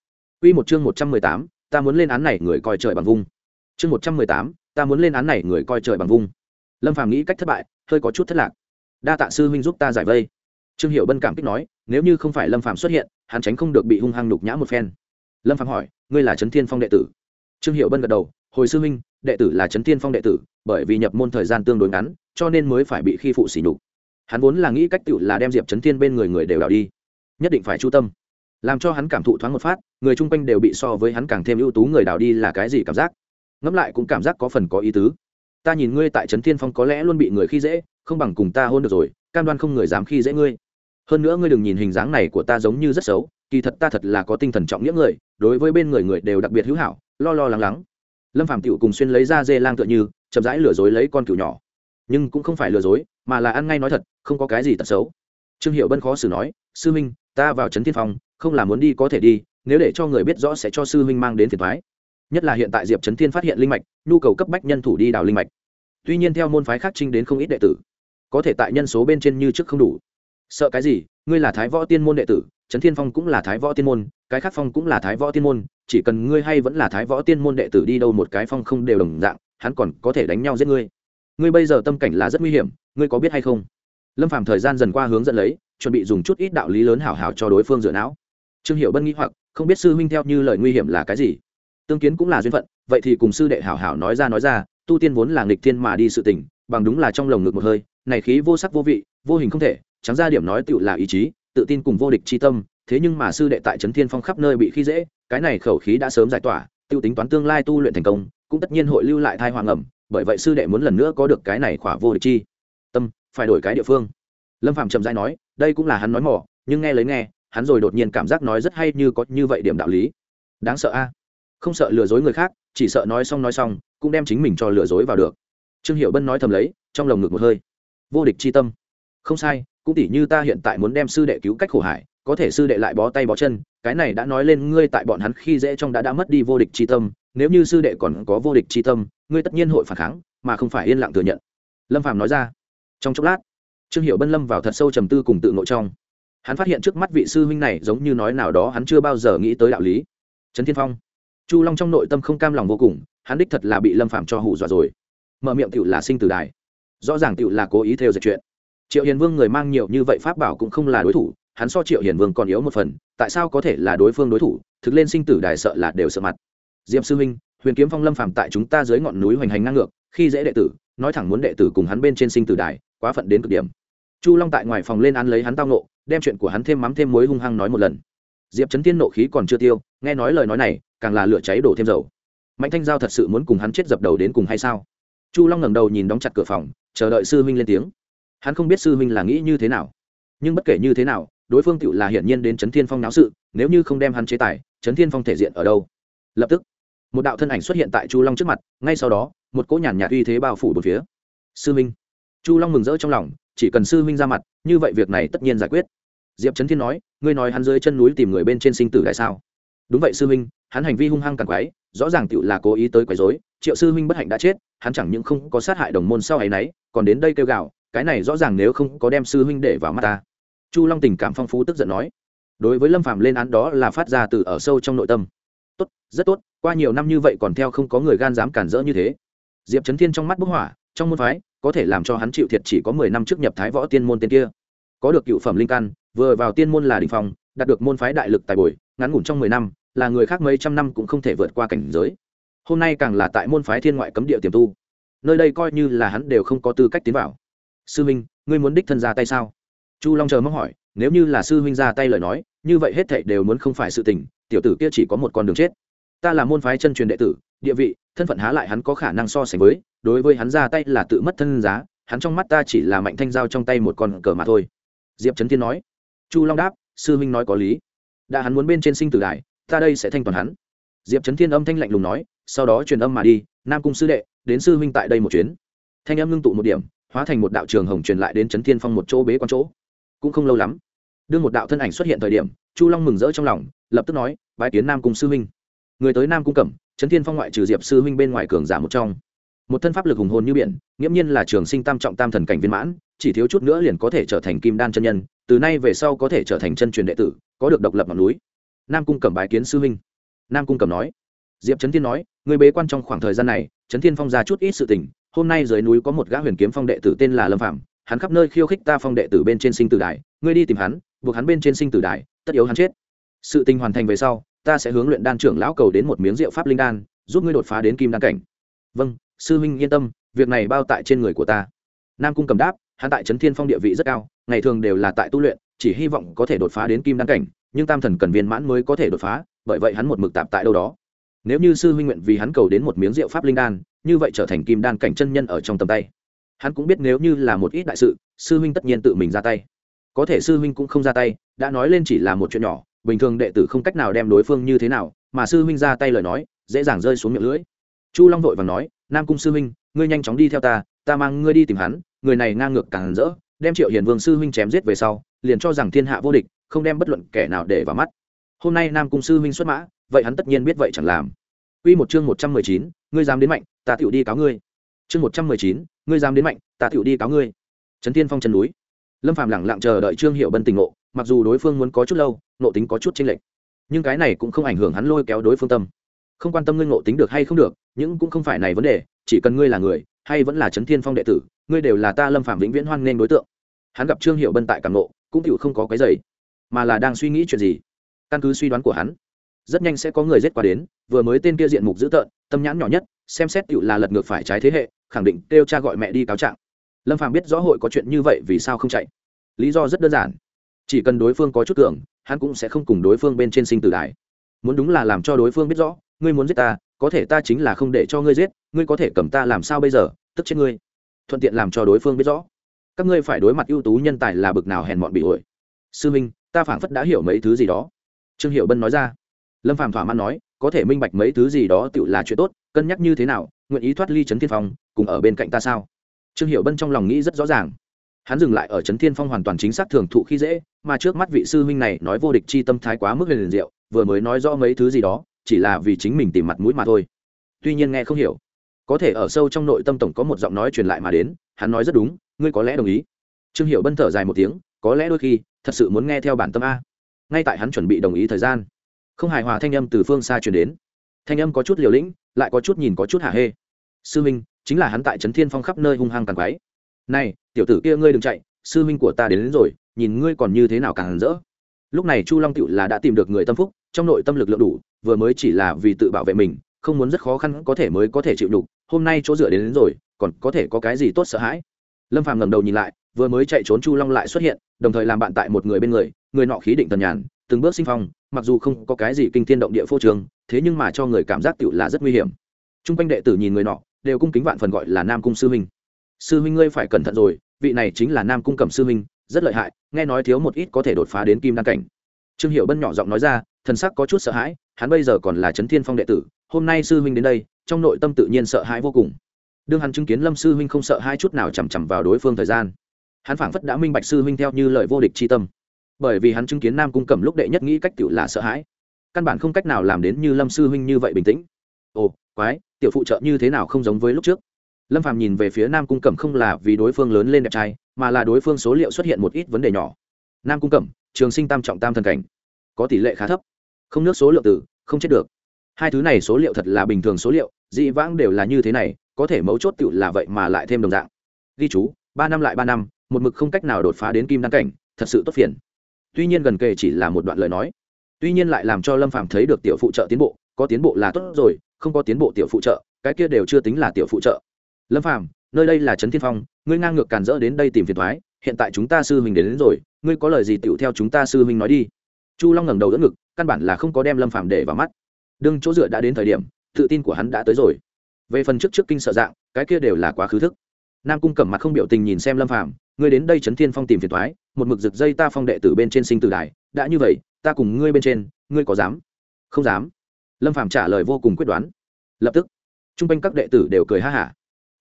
S1: Quy một chương một trăm mười tám, ta muốn lên án này người coi trời bằng vung. Chương một trăm mười tám, ta muốn lên án này người coi trời bằng vung. lâm phàm nghĩ cách thất bại, hơi có chút thất lạc. Đa tạ sư huynh giúp ta giải vây. Trương hiệu bân cảm kích nói, nếu như không phải lâm phàm xuất hiện, hắn tránh không được bị hung hăng nhục nhã một phen. Lâm phàm hỏi, ngươi là trấn thiên phong đệ tử? Trương hiệu bân gật đầu, hồi sư huynh, đệ tử là trấn thiên phong đệ tử, bởi vì nhập môn thời gian tương đối ngắn, cho nên mới phải bị khi phụ sỉ nhục. Hắn vốn là nghĩ cách tựu là đem diệp trấn thiên bên người người đều đảo đi. Nhất định phải chu tâm. Làm cho hắn cảm thụ thoáng một phát, người chung quanh đều bị so với hắn càng thêm ưu tú người đào đi là cái gì cảm giác? Ngẫm lại cũng cảm giác có phần có ý tứ. Ta nhìn ngươi tại trấn thiên phong có lẽ luôn bị người khi dễ, không bằng cùng ta hôn được rồi, cam đoan không người dám khi dễ ngươi. Hơn nữa ngươi đừng nhìn hình dáng này của ta giống như rất xấu, kỳ thật ta thật là có tinh thần trọng nghĩa người, đối với bên người người đều đặc biệt hữu hảo, lo lo lắng lắng. Lâm phạm tựu cùng xuyên lấy ra dê lang tựa như, chậm rãi lừa dối lấy con cừu nhỏ. Nhưng cũng không phải lừa dối, mà là ăn ngay nói thật, không có cái gì tật xấu. Trương hiệu bân khó xử nói, sư minh ta vào trấn thiên phong, không là muốn đi có thể đi, nếu để cho người biết rõ sẽ cho sư huynh mang đến phiền thoái nhất là hiện tại diệp trấn thiên phát hiện linh mạch, nhu cầu cấp bách nhân thủ đi đào linh mạch. Tuy nhiên theo môn phái khác trinh đến không ít đệ tử, có thể tại nhân số bên trên như trước không đủ. Sợ cái gì? Ngươi là thái võ tiên môn đệ tử trấn thiên phong cũng là thái võ tiên môn, cái khác phong cũng là thái võ tiên môn, chỉ cần ngươi hay vẫn là thái võ tiên môn đệ tử đi đâu một cái phong không đều đồng dạng, hắn còn có thể đánh nhau giết ngươi. Ngươi bây giờ tâm cảnh là rất nguy hiểm, ngươi có biết hay không? Lâm phàm thời gian dần qua hướng dẫn lấy, chuẩn bị dùng chút ít đạo lý lớn hảo hảo cho đối phương dựa não. Trương hiệu bân nghĩ hoặc, không biết sư huynh theo như lời nguy hiểm là cái gì? Tương kiến cũng là duyên phận, vậy thì cùng sư đệ hảo hảo nói ra nói ra, tu tiên vốn là nghịch thiên mà đi sự tỉnh bằng đúng là trong lồng ngực một hơi, này khí vô sắc vô vị, vô hình không thể trắng ra điểm nói tựu là ý chí, tự tin cùng vô địch chi tâm, thế nhưng mà sư đệ tại trấn thiên phong khắp nơi bị khi dễ, cái này khẩu khí đã sớm giải tỏa tiêu tính toán tương lai tu luyện thành công, cũng tất nhiên hội lưu lại thai hoàng ẩm, bởi vậy sư đệ muốn lần nữa có được cái này khỏa vô địch chi tâm, phải đổi cái địa phương. Lâm phạm trầm dai nói, đây cũng là hắn nói mỏ, nhưng nghe lấy nghe, hắn rồi đột nhiên cảm giác nói rất hay như có như vậy điểm đạo lý. Đáng sợ a không sợ lừa dối người khác, chỉ sợ nói xong nói xong, cũng đem chính mình cho lừa dối vào được. Trương hiệu bân nói thầm lấy, trong lồng ngực một hơi. Vô địch c h i tâm. Không sai, cũng tỉ như ta hiện tại muốn đem sư đệ cứu cách khổ hải, có thể sư đệ lại bó tay bó chân, cái này đã nói lên ngươi tại bọn hắn khi dễ trong đã đã mất đi vô địch c h i tâm, nếu như sư đệ còn có vô địch c h i tâm, ngươi tất nhiên hội phản kháng, mà không phải yên lặng thừa nhận. Lâm phàm nói ra. Trong chốc lát, trương hiệu bân lâm vào thật sâu trầm tư cùng tự nội trong. Hắn phát hiện trước mắt vị sư huynh này giống như nói nào đó hắn chưa bao giờ nghĩ tới đạo lý. Trấn thiên phong chu long trong nội tâm không cam lòng vô cùng, hắn đích thật là bị lâm phạm cho hù dọa rồi. Mở miệng tựu là sinh tử đài. Rõ ràng tựu là cố ý theo dệt chuyện. Triệu hiền vương người mang nhiều như vậy pháp bảo cũng không là đối thủ, hắn so triệu hiền vương còn yếu một phần, tại sao có thể là đối phương đối thủ? Thực lên sinh tử đài sợ là đều sợ mặt. Diệm sư huynh huyền kiếm phong lâm phạm tại chúng ta dưới ngọn núi hoành hành ngang ngược, khi dễ đệ tử, nói thẳng muốn đệ tử cùng hắn bên trên sinh tử đài, quá phận đến cực điểm. Chu long tại ngoài phòng lên ăn lấy hắn tao nộ đem chuyện của hắn thêm mắm thêm muối hung hăng nói một lần. Diệp trấn tiên nộ khí còn chưa tiêu, nghe nói lời nói này càng là lửa cháy đổ thêm dầu. Mạnh thanh giao thật sự muốn cùng hắn chết dập đầu đến cùng hay sao? Chu long ngẩng đầu nhìn đóng chặt cửa phòng, chờ đợi sư huynh lên tiếng. Hắn không biết sư huynh là nghĩ như thế nào. Nhưng bất kể như thế nào, đối phương tựu là hiển nhiên đến trấn thiên phong náo sự, nếu như không đem hắn chế tài trấn thiên phong thể diện ở đâu? Lập tức, một đạo thân ảnh xuất hiện tại chu long trước mặt, ngay sau đó, một cỗ nhàn nhạt uy thế bao phủ một phía. Sư huynh. Chu long mừng rỡ trong lòng, chỉ cần sư huynh ra mặt, như vậy việc này tất nhiên giải quyết. Diệp trấn thiên nói, ngươi nói hắn dưới chân núi tìm người bên trên sinh tử tại sao? Đúng vậy sư huynh hắn hành vi hung hăng càng quái rõ ràng tựu là cố ý tới quấy rối, triệu sư huynh bất hạnh đã chết, hắn chẳng những không có sát hại đồng môn sau ấy nấy, còn đến đây kêu gào, cái này rõ ràng nếu không có đem sư huynh để vào mắt ta. Chu long tình cảm phong phú tức giận nói. Đối với lâm phạm lên án đó là phát ra từ ở sâu trong nội tâm. Tốt, rất tốt, qua nhiều năm như vậy còn theo không có người gan dám cản rỡ như thế. Diệp trấn thiên trong mắt bức hỏa, trong môn phái, có thể làm cho hắn chịu thiệt chỉ có mười năm trước nhập thái võ tiên môn tên kia. Có được cựu phẩm linh căn, vừa vào tiên môn là đình phong, đạt được môn phái đại lực tài bồi, ngắn ngủn trong mười năm là người khác mấy trăm năm cũng không thể vượt qua cảnh giới. Hôm nay càng là tại môn phái thiên ngoại cấm địa tiềm tu. Nơi đây coi như là hắn đều không có tư cách tiến vào. Sư huynh ngươi muốn đích thân ra tay sao? Chu long chờ mong hỏi, nếu như là sư huynh ra tay lời nói, như vậy hết thảy đều muốn không phải sự tình, tiểu tử kia chỉ có một con đường chết. Ta là môn phái chân truyền đệ tử, địa vị, thân phận há lại hắn có khả năng so sánh với, đối với hắn ra tay là tự mất thân giá, hắn trong mắt ta chỉ là mạnh thanh giao trong tay một con cờ mà thôi. Diệp trấn thiên nói. Chu long đáp, sư huynh nói có lý. Đã hắn muốn bên trên sinh tử đại ta đây sẽ thanh toàn hắn. Diệp trấn thiên âm thanh lạnh lùng nói, sau đó truyền âm mà đi, nam cung sư đệ, đến sư huynh tại đây một chuyến. Thanh âm ngưng tụ một điểm, hóa thành một đạo trường hồng truyền lại đến trấn thiên phong một chỗ bế quan chỗ. Cũng không lâu lắm, đương một đạo thân ảnh xuất hiện thời điểm, chu long mừng rỡ trong lòng, lập tức nói, bái kiến nam cung sư huynh. Người tới nam cung cẩm trấn thiên phong ngoại trừ diệp sư huynh bên ngoài cường giả một trong. Một thân pháp lực hùng hồn như biển, nghiễm nhiên là trường sinh tam trọng tam thần cảnh viên mãn, chỉ thiếu chút nữa liền có thể trở thành kim đan chân nhân, từ nay về sau có thể trở thành chân truyền đệ tử, có được độc lập ngọn núi nam cung cẩm bái kiến sư huynh. Nam cung cẩm nói, diệp trấn thiên nói, người bế quan trong khoảng thời gian này trấn thiên phong ra chút ít sự tình, hôm nay dưới núi có một gã huyền kiếm phong đệ tử tên là lâm phạm hắn khắp nơi khiêu khích ta phong đệ tử bên trên sinh tử đài, ngươi đi tìm hắn, buộc hắn bên trên sinh tử đài, tất yếu hắn chết. Sự tình hoàn thành về sau, ta sẽ hướng luyện đan trưởng lão cầu đến một miếng rượu pháp linh đan, giúp ngươi đột phá đến kim đan cảnh. Vâng sư huynh yên tâm, việc này bao tại trên người của ta. Nam cung cầm đáp, hắn tại trấn thiên phong địa vị rất cao, ngày thường đều là tại tu luyện, chỉ hy vọng có thể đột phá đến kim đan cảnh nhưng tam thần cần viên mãn mới có thể đột phá, bởi vậy hắn một mực tạp tại đâu đó. Nếu như sư huynh nguyện vì hắn cầu đến một miếng rượu pháp linh đan, như vậy trở thành kim đan cảnh chân nhân ở trong tầm tay. Hắn cũng biết nếu như là một ít đại sự, sư huynh tất nhiên tự mình ra tay. Có thể sư huynh cũng không ra tay, đã nói lên chỉ là một chuyện nhỏ, bình thường đệ tử không cách nào đem đối phương như thế nào, mà sư huynh ra tay lời nói, dễ dàng rơi xuống miệng lưỡi. Chu long vội và nói, nam cung sư huynh, ngươi nhanh chóng đi theo ta ta mang ngươi đi tìm hắn, người này ngang ngược càng rỡ, đem triệu hiền vương sư huynh chém giết về sau, liền cho rằng thiên hạ vô địch không đem bất luận kẻ nào để vào mắt hôm nay nam cung sư huynh xuất mã vậy hắn tất nhiên biết vậy chẳng làm Quy một chương một trăm mười chín, ngươi dám đến mạnh, ta tiểu đi cáo ngươi. Chương một trăm mười chín, ngươi dám đến mạnh, ta tiểu đi cáo ngươi. Trấn Thiên Phong chân núi. Lâm Phàm lặng lặng chờ đợi Trương Hiểu Bân tỉnh ngộ, mặc dù đối phương muốn có chút lâu, nộ tính có chút chênh lệch, nhưng cái này cũng không ảnh hưởng hắn lôi kéo đối phương tâm. Không quan tâm ngươi ngộ tính được hay không được, những cũng không phải này vấn đề, chỉ cần ngươi là người, hay vẫn là Trấn Thiên Phong đệ tử, ngươi đều là ta Lâm Phàm vĩnh viễn hoan nghênh đối tượng. Hắn gặp Trương Hiểu Bân tại cảm ngộ, cũng tiểu không có cái gì, mà là đang suy nghĩ chuyện gì. Căn cứ suy đoán của hắn, rất nhanh sẽ có người giết qua đến vừa mới tên kia diện mục dữ tợn tâm nhãn nhỏ nhất xem xét tựu là lật ngược phải trái thế hệ khẳng định kêu cha gọi mẹ đi cáo trạng. Lâm phàm biết rõ hội có chuyện như vậy vì sao không chạy. Lý do rất đơn giản. Chỉ cần đối phương có chút tưởng hắn cũng sẽ không cùng đối phương bên trên sinh tử đài muốn đúng là làm cho đối phương biết rõ ngươi muốn giết ta có thể ta chính là không để cho ngươi giết ngươi có thể cầm ta làm sao bây giờ tức chết ngươi. Thuận tiện làm cho đối phương biết rõ. Các ngươi phải đối mặt ưu tú nhân tài là bực nào hèn mọn bị ổi sư minh ta phảng phất đã hiểu mấy thứ gì đó. Trương hiệu bân nói ra. Lâm phàm thỏa mãn nói, có thể minh bạch mấy thứ gì đó tự là chuyện tốt, cân nhắc như thế nào, nguyện ý thoát ly trấn thiên phong, cùng ở bên cạnh ta sao? Trương hiệu bân trong lòng nghĩ rất rõ ràng. Hắn dừng lại ở trấn thiên phong hoàn toàn chính xác thường thụ khi dễ, mà trước mắt vị sư huynh này nói vô địch chi tâm thái quá mức liền diệu, vừa mới nói rõ mấy thứ gì đó, chỉ là vì chính mình tìm mặt mũi mà thôi. Tuy nhiên nghe không hiểu. Có thể ở sâu trong nội tâm tổng có một giọng nói truyền lại mà đến, hắn nói rất đúng, ngươi có lẽ đồng ý. Trương hiệu bân thở dài một tiếng có lẽ đôi khi thật sự muốn nghe theo bản tâm a. Ngay tại hắn chuẩn bị đồng ý thời gian không hài hòa thanh âm từ phương xa truyền đến. Thanh âm có chút liều lĩnh lại có chút nhìn có chút hạ hê. Sư minh chính là hắn tại trấn thiên phong khắp nơi hung hăng càng quái. Này tiểu tử kia ngươi đừng chạy sư minh của ta đến, đến rồi nhìn ngươi còn như thế nào càng rỡ. Lúc này chu long cựu là đã tìm được người tâm phúc trong nội tâm lực lượng đủ vừa mới chỉ là vì tự bảo vệ mình không muốn rất khó khăn có thể mới có thể chịu đục hôm nay chỗ dựa đến, đến rồi còn có thể có cái gì tốt sợ hãi? Lâm phàm ngẩng đầu nhìn lại vừa mới chạy trốn chu long lại xuất hiện, đồng thời làm bạn tại một người bên người người nọ khí định tần nhàn, từng bước sinh phong, mặc dù không có cái gì kinh thiên động địa phô trường thế nhưng mà cho người cảm giác tựu là rất nguy hiểm. T r u n g quanh đệ tử nhìn người nọ, đều cung kính vạn phần gọi là nam cung sư huynh. Sư huynh ngươi phải cẩn thận rồi, vị này chính là nam cung cẩm sư huynh, rất lợi hại, nghe nói thiếu một ít có thể đột phá đến kim đăng cảnh. Trương hiệu bân nhỏ giọng nói ra, thần sắc có chút sợ hãi, hắn bây giờ còn là trấn thiên phong đệ tử, hôm nay sư huynh đến đây, trong nội tâm tự nhiên sợ hãi vô cùng. Đương hắn chứng kiến lâm sư huynh không sợ hai chút nào chằm chằm vào đối phương thời gian hắn phảng phất đã minh bạch sư huynh theo như lời vô địch c tâm. Bởi vì hắn chứng kiến nam cung cẩm lúc đệ nhất nghĩ cách tự là sợ hãi. Căn bản không cách nào làm đến như lâm sư huynh như vậy bình tĩnh. Ồ, quái, tiểu phụ trợ như thế nào không giống với lúc trước? Lâm phàm nhìn về phía nam cung cẩm không là vì đối phương lớn lên đẹp trai, mà là đối phương số liệu xuất hiện một ít vấn đề nhỏ. Nam cung cẩm, trường sinh tam trọng tam thần cảnh. Có tỷ lệ khá thấp. Không nước số lượng tử, không chết được. Hai thứ này số liệu thật là bình thường số liệu, dị vãng đều là như thế này, có thể mấu chốt tựu là vậy mà lại thêm đồng dạng. Ghi chú, ba năm lại ba năm một mực không cách nào đột phá đến kim đăng cảnh thật sự tốt phiền. Tuy nhiên gần kề chỉ là một đoạn lời nói. Tuy nhiên lại làm cho lâm phàm thấy được tiểu phụ trợ tiến bộ có tiến bộ là tốt rồi không có tiến bộ tiểu phụ trợ cái kia đều chưa tính là tiểu phụ trợ. Lâm phàm nơi đây là trấn thiên phong ngươi ngang ngược càn rỡ đến đây tìm phiền thoái hiện tại chúng ta sư huynh đến, đến rồi ngươi có lời gì tiểu theo chúng ta sư huynh nói đi. Chu long ngẩng đầu đỡ ngực căn bản là không có đem lâm phàm để vào mắt. Đương chỗ dựa đã đến thời điểm tự tin của hắn đã tới rồi. Về phần trước trước kinh sợ dạng cái kia đều là quá khứ thức. Nam cung cẩm mặt không biểu tình nhìn xem lâm phàm ngươi đến đây trấn thiên phong tìm phiền thoái một mực rực dây ta phong đệ tử bên trên sinh tử đài, đã như vậy, ta cùng ngươi bên trên, ngươi có dám? Không dám. Lâm Phạm trả lời vô cùng quyết đoán. Lập tức t r u n g quanh các đệ tử đều cười ha hả.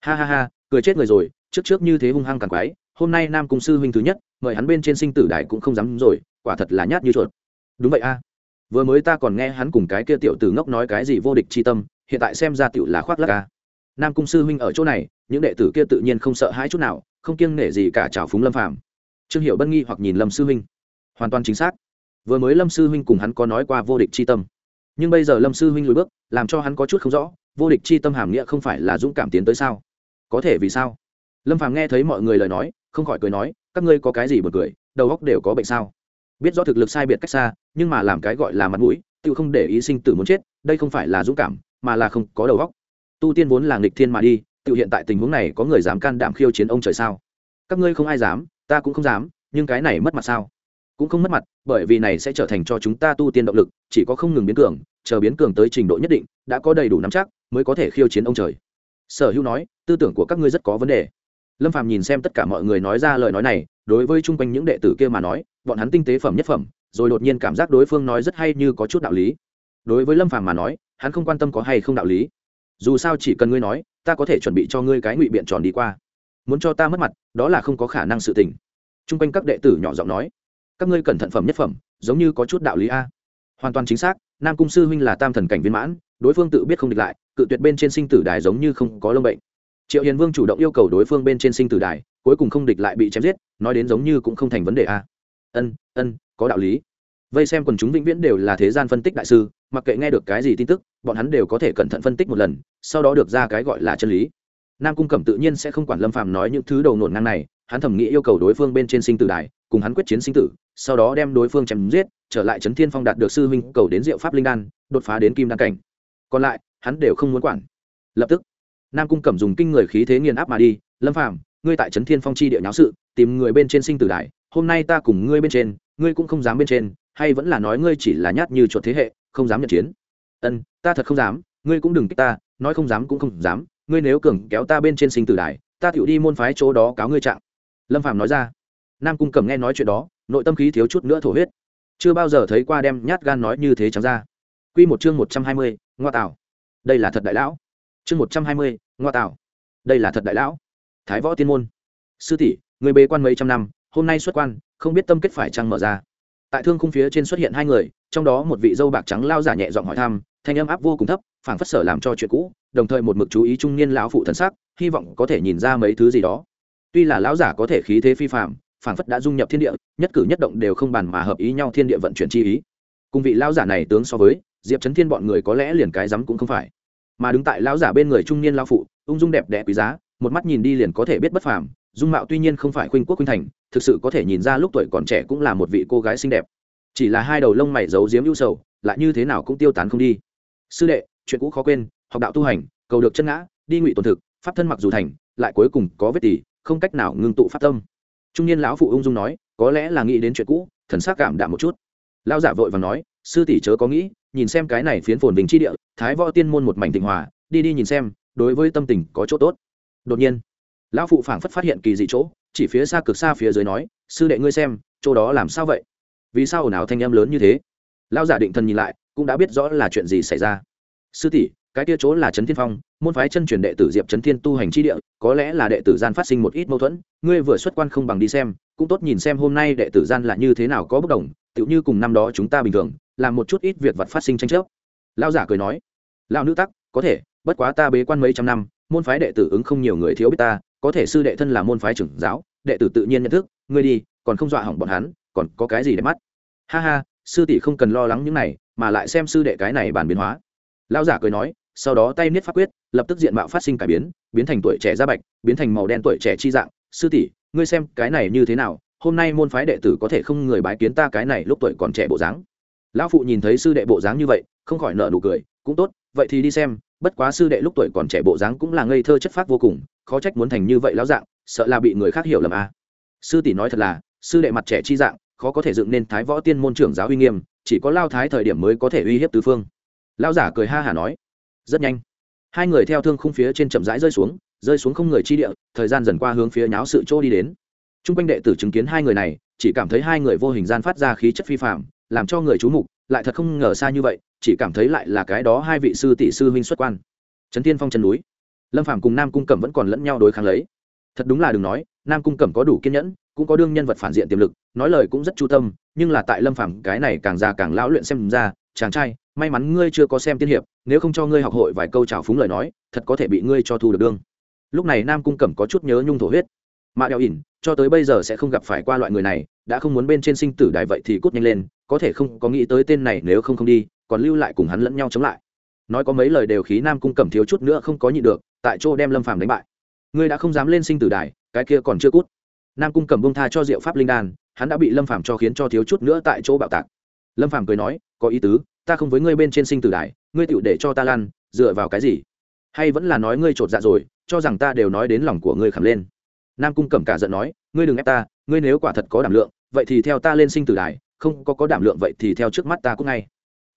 S1: Ha. ha ha ha cười chết người rồi, trước trước như thế hung hăng càng quái, hôm nay nam cung sư huynh thứ nhất, mời hắn bên trên sinh tử đài cũng không dám rồi, quả thật là nhát như chuột. Đúng vậy a. Vừa mới ta còn nghe hắn cùng cái kia tiểu tử ngốc nói cái gì vô địch c h i tâm, hiện tại xem ra tiểu là khoác lắc a. Nam cung sư huynh ở chỗ này, những đệ tử kia tự nhiên không sợ hãi chút nào không kiêng nể gì cả trào phúng lâm phàm. Trương hiệu bân nghi hoặc nhìn lâm sư huynh. Hoàn toàn chính xác. Vừa mới lâm sư huynh cùng hắn có nói qua vô địch c h i tâm. Nhưng bây giờ lâm sư huynh lùi bước, làm cho hắn có chút không rõ, vô địch c h i tâm hàm nghĩa không phải là dũng cảm tiến tới sao? Có thể vì sao? Lâm phàm nghe thấy mọi người lời nói, không khỏi cười nói, các ngươi có cái gì bật cười, đầu góc đều có bệnh sao? Biết rõ thực lực sai biệt cách xa, nhưng mà làm cái gọi là mặt mũi, tự không để ý sinh tử muốn chết, đây không phải là dũng cảm, mà là không có đầu góc tu tiên vốn là nghịch thiên mà đi tự hiện tại tình huống này có người dám can đảm khiêu chiến ông trời sao? Các ngươi không ai dám, ta cũng không dám, nhưng cái này mất mặt sao? Cũng không mất mặt, bởi vì này sẽ trở thành cho chúng ta tu tiên động lực, chỉ có không ngừng biến cường, chờ biến cường tới trình độ nhất định, đã có đầy đủ nắm chắc, mới có thể khiêu chiến ông trời. Sở hữu nói, tư tưởng của các ngươi rất có vấn đề. Lâm phàm nhìn xem tất cả mọi người nói ra lời nói này, đối với chung quanh những đệ tử kia mà nói, bọn hắn tinh tế phẩm nhất phẩm, rồi đột nhiên cảm giác đối phương nói rất hay như có chút đạo lý. Đối với lâm phàm mà nói, hắn không quan tâm có hay không đạo lý. Dù sao chỉ cần ngươi nói ta có thể chuẩn bị cho ngươi cái ngụy biện tròn đi qua. Muốn cho ta mất mặt, đó là không có khả năng sự tình. Chung quanh các đệ tử nhỏ giọng nói. Các ngươi cẩn thận phẩm nhất phẩm, giống như có chút đạo lý a. Hoàn toàn chính xác, nam cung sư huynh là tam thần cảnh viên mãn, đối phương tự biết không địch lại, cự tuyệt bên trên sinh tử đài giống như không có lông bệnh. Triệu hiền vương chủ động yêu cầu đối phương bên trên sinh tử đài, cuối cùng không địch lại bị chém giết, nói đến giống như cũng không thành vấn đề a. Ân ân, có đạo lý vây xem quần chúng vĩnh viễn đều là thế gian phân tích đại sư, mặc kệ nghe được cái gì tin tức, bọn hắn đều có thể cẩn thận phân tích một lần, sau đó được ra cái gọi là chân lý. Nam cung cẩm tự nhiên sẽ không quản lâm phàm nói những thứ đầu nổn ngang này, hắn thẩm nghĩ yêu cầu đối phương bên trên sinh tử đài, cùng hắn quyết chiến sinh tử, sau đó đem đối phương chém giết, trở lại trấn thiên phong đạt được sư huynh cầu đến diệu pháp linh đan, đột phá đến kim đan cảnh. Còn lại, hắn đều không muốn quản. Lập tức, nam cung cẩm dùng kinh người khí thế nghiền áp mà đi, lâm phàm, ngươi tại trấn thiên phong chi địa nháo sự, tìm người bên trên sinh tử đài, hôm nay ta cùng ngươi bên trên, ngươi cũng không dám bên trên hay vẫn là nói ngươi chỉ là nhát như chuột thế hệ, không dám nhận chiến? Ân, ta thật không dám, ngươi cũng đừng kích ta, nói không dám cũng không dám, ngươi nếu cường kéo ta bên trên sinh tử đài, ta tựu đi môn phái chỗ đó cáo ngươi trạng. Lâm phạm nói ra. Nam cung cầm nghe nói chuyện đó, nội tâm khí thiếu chút nữa thổ huyết. Chưa bao giờ thấy qua đem nhát gan nói như thế trắng ra. Q một chương một trăm hai mươi, ngoa tạo. Đây là thật đại lão. Chương một trăm hai mươi, ngoa tạo. Đây là thật đại lão. Thái võ tiên môn. Sư tỷ, người bế quan mấy trăm năm, hôm nay xuất quan, không biết tâm kết phải trăng mở ra tại thương khung phía trên xuất hiện hai người, trong đó một vị dâu bạc trắng lao giả nhẹ giọng hỏi thăm, thanh âm áp vô cùng thấp, phảng phất sở làm cho chuyện cũ, đồng thời một mực chú ý trung niên lão phụ thần sắc, hy vọng có thể nhìn ra mấy thứ gì đó. Tuy là lão giả có thể khí thế phi phạm phảng phất đã dung nhập thiên địa, nhất cử nhất động đều không bàn mà hợp ý nhau thiên địa vận chuyển chi ý. Cùng vị lão giả này tướng so với, diệp Trấn thiên bọn người có lẽ liền cái rắm cũng không phải. Mà đứng tại lão giả bên người trung niên lão phụ, ung dung đẹp đẽ quý giá, một mắt nhìn đi liền có thể biết bất phàm dung mạo tuy nhiên không phải khuynh quốc khuynh thành, thực sự có thể nhìn ra lúc tuổi còn trẻ cũng là một vị cô gái xinh đẹp. Chỉ là hai đầu lông mày giấu giếm ưu sầu, lại như thế nào cũng tiêu tán không đi. Sư đệ, chuyện cũ khó quên, học đạo tu hành, cầu được chân ngã, đi ngụy tổn thực, pháp thân mặc dù thành, lại cuối cùng có vết tỉ không cách nào ngưng tụ pháp tâm. Trung niên lão phụ ung dung nói, có lẽ là nghĩ đến chuyện cũ, thần sắc cảm đạm một chút. Lão giả vội và nói, sư tỷ chớ có nghĩ, nhìn xem cái này phiến phồn bình chi địa, thái võ tiên môn một mảnh tịnh hòa, đi đi nhìn xem, đối với tâm tình có chỗ tốt. Đột nhiên lão phụ phảng phất phát hiện kỳ dị chỗ, chỉ phía xa cực xa phía dưới nói, sư đệ ngươi xem, chỗ đó làm sao vậy? Vì sao ồn ào thanh em lớn như thế? Lão giả định thần nhìn lại, cũng đã biết rõ là chuyện gì xảy ra. Sư tỷ, cái kia chỗ là trấn thiên phong, môn phái chân truyền đệ tử diệp trấn thiên tu hành chi địa, có lẽ là đệ tử gian phát sinh một ít mâu thuẫn, ngươi vừa xuất quan không bằng đi xem, cũng tốt nhìn xem hôm nay đệ tử gian là như thế nào có bất đồng, tựu như cùng năm đó chúng ta bình thường, làm một chút ít việc vật phát sinh tranh chấp. Lão giả cười nói, lão nữ tắc, có thể, bất quá ta bế quan mấy trăm năm, môn phái đệ tử ứng không nhiều người thiếu biết ta có thể sư đệ thân là môn phái trưởng giáo, đệ tử tự nhiên nhận thức, ngươi đi, còn không dọa hỏng bọn hắn, còn có cái gì để mắt? Ha ha, sư tỷ không cần lo lắng những này, mà lại xem sư đệ cái này bàn biến hóa. Lão giả cười nói, sau đó tay niết pháp quyết, lập tức diện mạo phát sinh cải biến biến thành tuổi trẻ da bạch, biến thành màu đen tuổi trẻ chi dạng. Sư tỷ, ngươi xem cái này như thế nào, hôm nay môn phái đệ tử có thể không người bái kiến ta cái này lúc tuổi còn trẻ bộ dáng. Lão phụ nhìn thấy sư đệ bộ dáng như vậy, không khỏi nợ nụ cười, cũng tốt, vậy thì đi xem, bất quá sư đệ lúc tuổi còn trẻ bộ dáng cũng là ngây thơ chất phác vô cùng khó trách muốn thành như vậy lão dạng, sợ là bị người khác hiểu lầm à. sư tỷ nói thật là, sư đệ mặt trẻ chi dạng, khó có thể dựng nên thái võ tiên môn trưởng giáo uy nghiêm, chỉ có lao thái thời điểm mới có thể uy hiếp tứ phương. Lao giả cười ha hả nói, rất nhanh. Hai người theo thương khung phía trên chậm rãi rơi xuống rơi xuống không người chi địa, thời gian dần qua hướng phía nháo sự chỗ đi đến. T r u n g quanh đệ tử chứng kiến hai người này, chỉ cảm thấy hai người vô hình gian phát ra khí chất phi phạm làm cho người c h ú mục, lại thật không ngờ xa như vậy, chỉ cảm thấy lại là cái đó hai vị sư tỷ sư huynh xuất quan. Trấn tiên phong chân núi lâm phạm cùng nam cung cẩm vẫn còn lẫn nhau đối kháng lấy. Thật đúng là đừng nói, nam cung cẩm có đủ kiên nhẫn, cũng có đương nhân vật phản diện tiềm lực, nói lời cũng rất chu tâm, nhưng là tại lâm phạm cái này càng già càng lão luyện xem ra, chàng trai, may mắn ngươi chưa có xem tiên hiệp, nếu không cho ngươi học hội vài câu trào phúng lời nói, thật có thể bị ngươi cho thu được đương. Lúc này nam cung cẩm có chút nhớ nhung thổ huyết. Mạ đeo ỉn, cho tới bây giờ sẽ không gặp phải qua loại người này, đã không muốn bên trên sinh tử đài vậy thì cút nhanh lên, có thể không, có nghĩ tới tên này nếu không không đi, còn lưu lại cùng hắn lẫn nhau chống lại. Nói có mấy lời đều khí nam cung cẩm thiếu chút nữa không có nhịn được tại chỗ đem lâm phàm đánh bại. Ngươi đã không dám lên sinh tử đài, cái kia còn chưa cút. Nam cung cầm bông tha cho diệu pháp linh đan, hắn đã bị lâm phàm cho khiến cho thiếu chút nữa tại chỗ bạo tạc. Lâm phàm cười nói, có ý tứ, ta không với ngươi bên trên sinh tử đài, ngươi tựu để cho ta lan dựa vào cái gì? Hay vẫn là nói ngươi chột dạ rồi, cho rằng ta đều nói đến lòng của ngươi khẩm lên. Nam cung cẩm cả giận nói, ngươi đừng ép ta, ngươi nếu quả thật có đảm lượng, vậy thì theo ta lên sinh tử đài, không có có đảm lượng vậy thì theo trước mắt ta cũng ngay.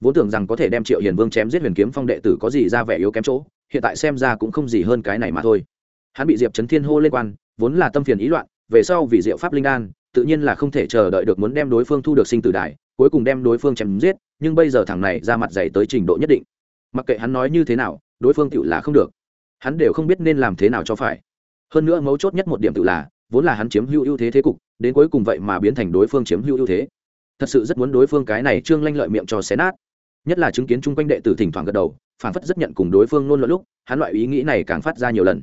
S1: Vốn tưởng rằng có thể đem triệu hiền vương chém giết huyền kiếm phong đệ tử có gì ra vẻ yếu kém chỗ hiện tại xem ra cũng không gì hơn cái này mà thôi. Hắn bị diệp trấn thiên hô lên quan, vốn là tâm phiền ý loạn, về sau vì diệu pháp linh đan, tự nhiên là không thể chờ đợi được muốn đem đối phương thu được sinh tử đài, cuối cùng đem đối phương chém giết, nhưng bây giờ thằng này ra mặt dày tới trình độ nhất định. Mặc kệ hắn nói như thế nào, đối phương tự là không được. Hắn đều không biết nên làm thế nào cho phải. Hơn nữa mấu chốt nhất một điểm tự là, vốn là hắn chiếm hữu ưu thế thế cục, đến cuối cùng vậy mà biến thành đối phương chiếm hữu ưu thế. Thật sự rất muốn đối phương cái này trương lanh lợi miệng cho xé nát nhất là chứng kiến chung quanh đệ tử thỉnh thoảng gật đầu phản phất rất nhận cùng đối phương luôn luận lúc, hắn loại ý nghĩ này càng phát ra nhiều lần.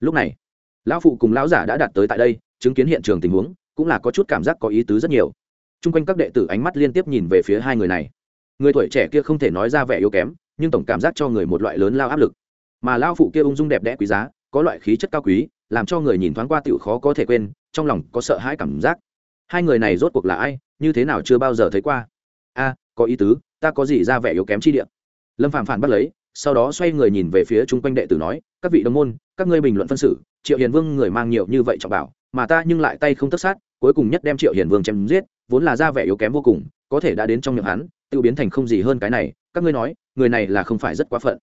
S1: Lúc này, lão phụ cùng lão giả đã đạt tới tại đây, chứng kiến hiện trường tình huống, cũng là có chút cảm giác có ý tứ rất nhiều. Chung quanh các đệ tử ánh mắt liên tiếp nhìn về phía hai người này. Người tuổi trẻ kia không thể nói ra vẻ yếu kém, nhưng tổng cảm giác cho người một loại lớn lao áp lực. Mà lao phụ kia ung dung đẹp đẽ quý giá, có loại khí chất cao quý, làm cho người nhìn thoáng qua tựu khó có thể quên, trong lòng có sợ hãi cảm giác. Hai người này rốt cuộc là ai, như thế nào chưa bao giờ thấy qua? A, có ý tứ ta có gì ra vẻ yếu kém chi địa? Lâm phạm phản bắt lấy, sau đó xoay người nhìn về phía chung quanh đệ tử nói, các vị đồng môn, các ngươi bình luận phân xử, triệu hiền vương người mang nhiều như vậy trọng bảo, mà ta nhưng lại tay không tất sát, cuối cùng nhất đem triệu hiền vương chém giết, vốn là ra vẻ yếu kém vô cùng, có thể đã đến trong miệng hắn, tự biến thành không gì hơn cái này, các ngươi nói, người này là không phải rất quá phận.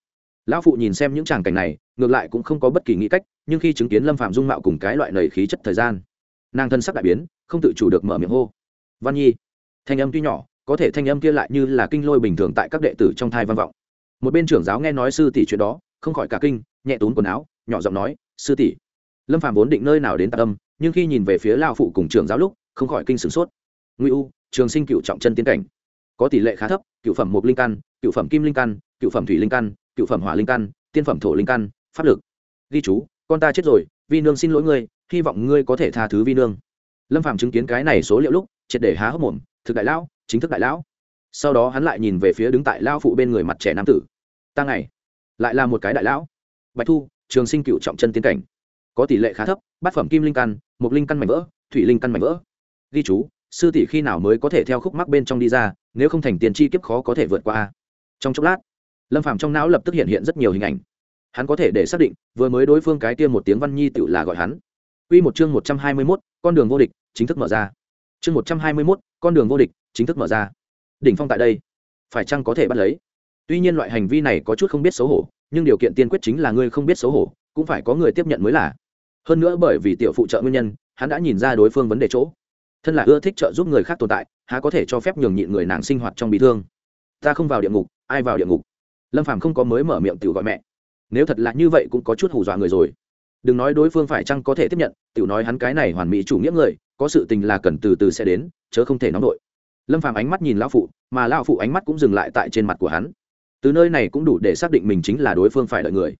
S1: Lão phụ nhìn xem những tràng cảnh này, ngược lại cũng không có bất kỳ nghĩ cách, nhưng khi chứng kiến lâm phạm dung mạo cùng cái loại nầy khí chất thời gian, nàng thân sắc đại biến, không tự chủ được mở miệng hô. Văn nhi, thanh âm tuy nhỏ có thể thanh âm kia lại như là kinh lôi bình thường tại các đệ tử trong thai văn vọng. Một bên trưởng giáo nghe nói sư tỷ chuyện đó, không khỏi cả kinh, nhẹ tốn quần áo, nhỏ giọng nói, sư tỷ. Lâm phàm vốn định nơi nào đến tạ âm, nhưng khi nhìn về phía lao phụ cùng trưởng giáo lúc, không khỏi kinh sửng sốt. Nguy u, trường sinh cựu trọng chân tiến cảnh. Có tỷ lệ khá thấp, cựu phẩm một linh căn, cựu phẩm kim linh căn, cựu phẩm thủy linh căn, cựu phẩm hỏa linh căn, tiên phẩm thổ linh căn, pháp lực. Ghi chú, con ta chết rồi, vi nương xin lỗi ngươi, hy vọng ngươi có thể tha thứ vi nương. Lâm phàm chứng kiến cái này số liệu lúc, triệt để há hốc mồm thực đại lão chính thức đại lão. Sau đó hắn lại nhìn về phía đứng tại lao phụ bên người mặt trẻ nam tử. Ta ngày lại là một cái đại lão. Bạch thu trường sinh cựu trọng chân tiến cảnh. Có tỷ lệ khá thấp bát phẩm kim linh căn một linh căn mảnh vỡ thủy linh căn mảnh vỡ. Ghi chú sư tỷ khi nào mới có thể theo khúc mắc bên trong đi ra nếu không thành tiền chi kiếp khó có thể vượt qua. Trong chốc lát lâm phàm trong não lập tức hiện hiện rất nhiều hình ảnh. Hắn có thể để xác định vừa mới đối phương cái kia một tiếng văn nhi tự là gọi hắn. Quy một chương 121, con đường vô địch chính thức mở ra. Chương 121, con đường vô địch chính thức mở ra. Đỉnh phong tại đây, phải chăng có thể bắt lấy? Tuy nhiên loại hành vi này có chút không biết xấu hổ, nhưng điều kiện tiên quyết chính là ngươi không biết xấu hổ, cũng phải có người tiếp nhận mới là. Hơn nữa bởi vì tiểu phụ trợ nguyên nhân, hắn đã nhìn ra đối phương vấn đề chỗ. Thân là ưa thích trợ giúp người khác tồn tại, há có thể cho phép nhường nhịn người nàng sinh hoạt trong bị thương. Ta không vào địa ngục, ai vào địa ngục? Lâm Phàm không có mới mở miệng tự gọi mẹ. Nếu thật là như vậy cũng có chút hù dọa người rồi đừng nói đối phương phải chăng có thể tiếp nhận, tiểu nói hắn cái này hoàn mỹ chủ nghĩa người, có sự tình là cần từ từ sẽ đến, chớ không thể nóng đội lâm phàm ánh mắt nhìn lão phụ, mà lão phụ ánh mắt cũng dừng lại tại trên mặt của hắn. Từ nơi này cũng đủ để xác định mình chính là đối phương phải đợi người.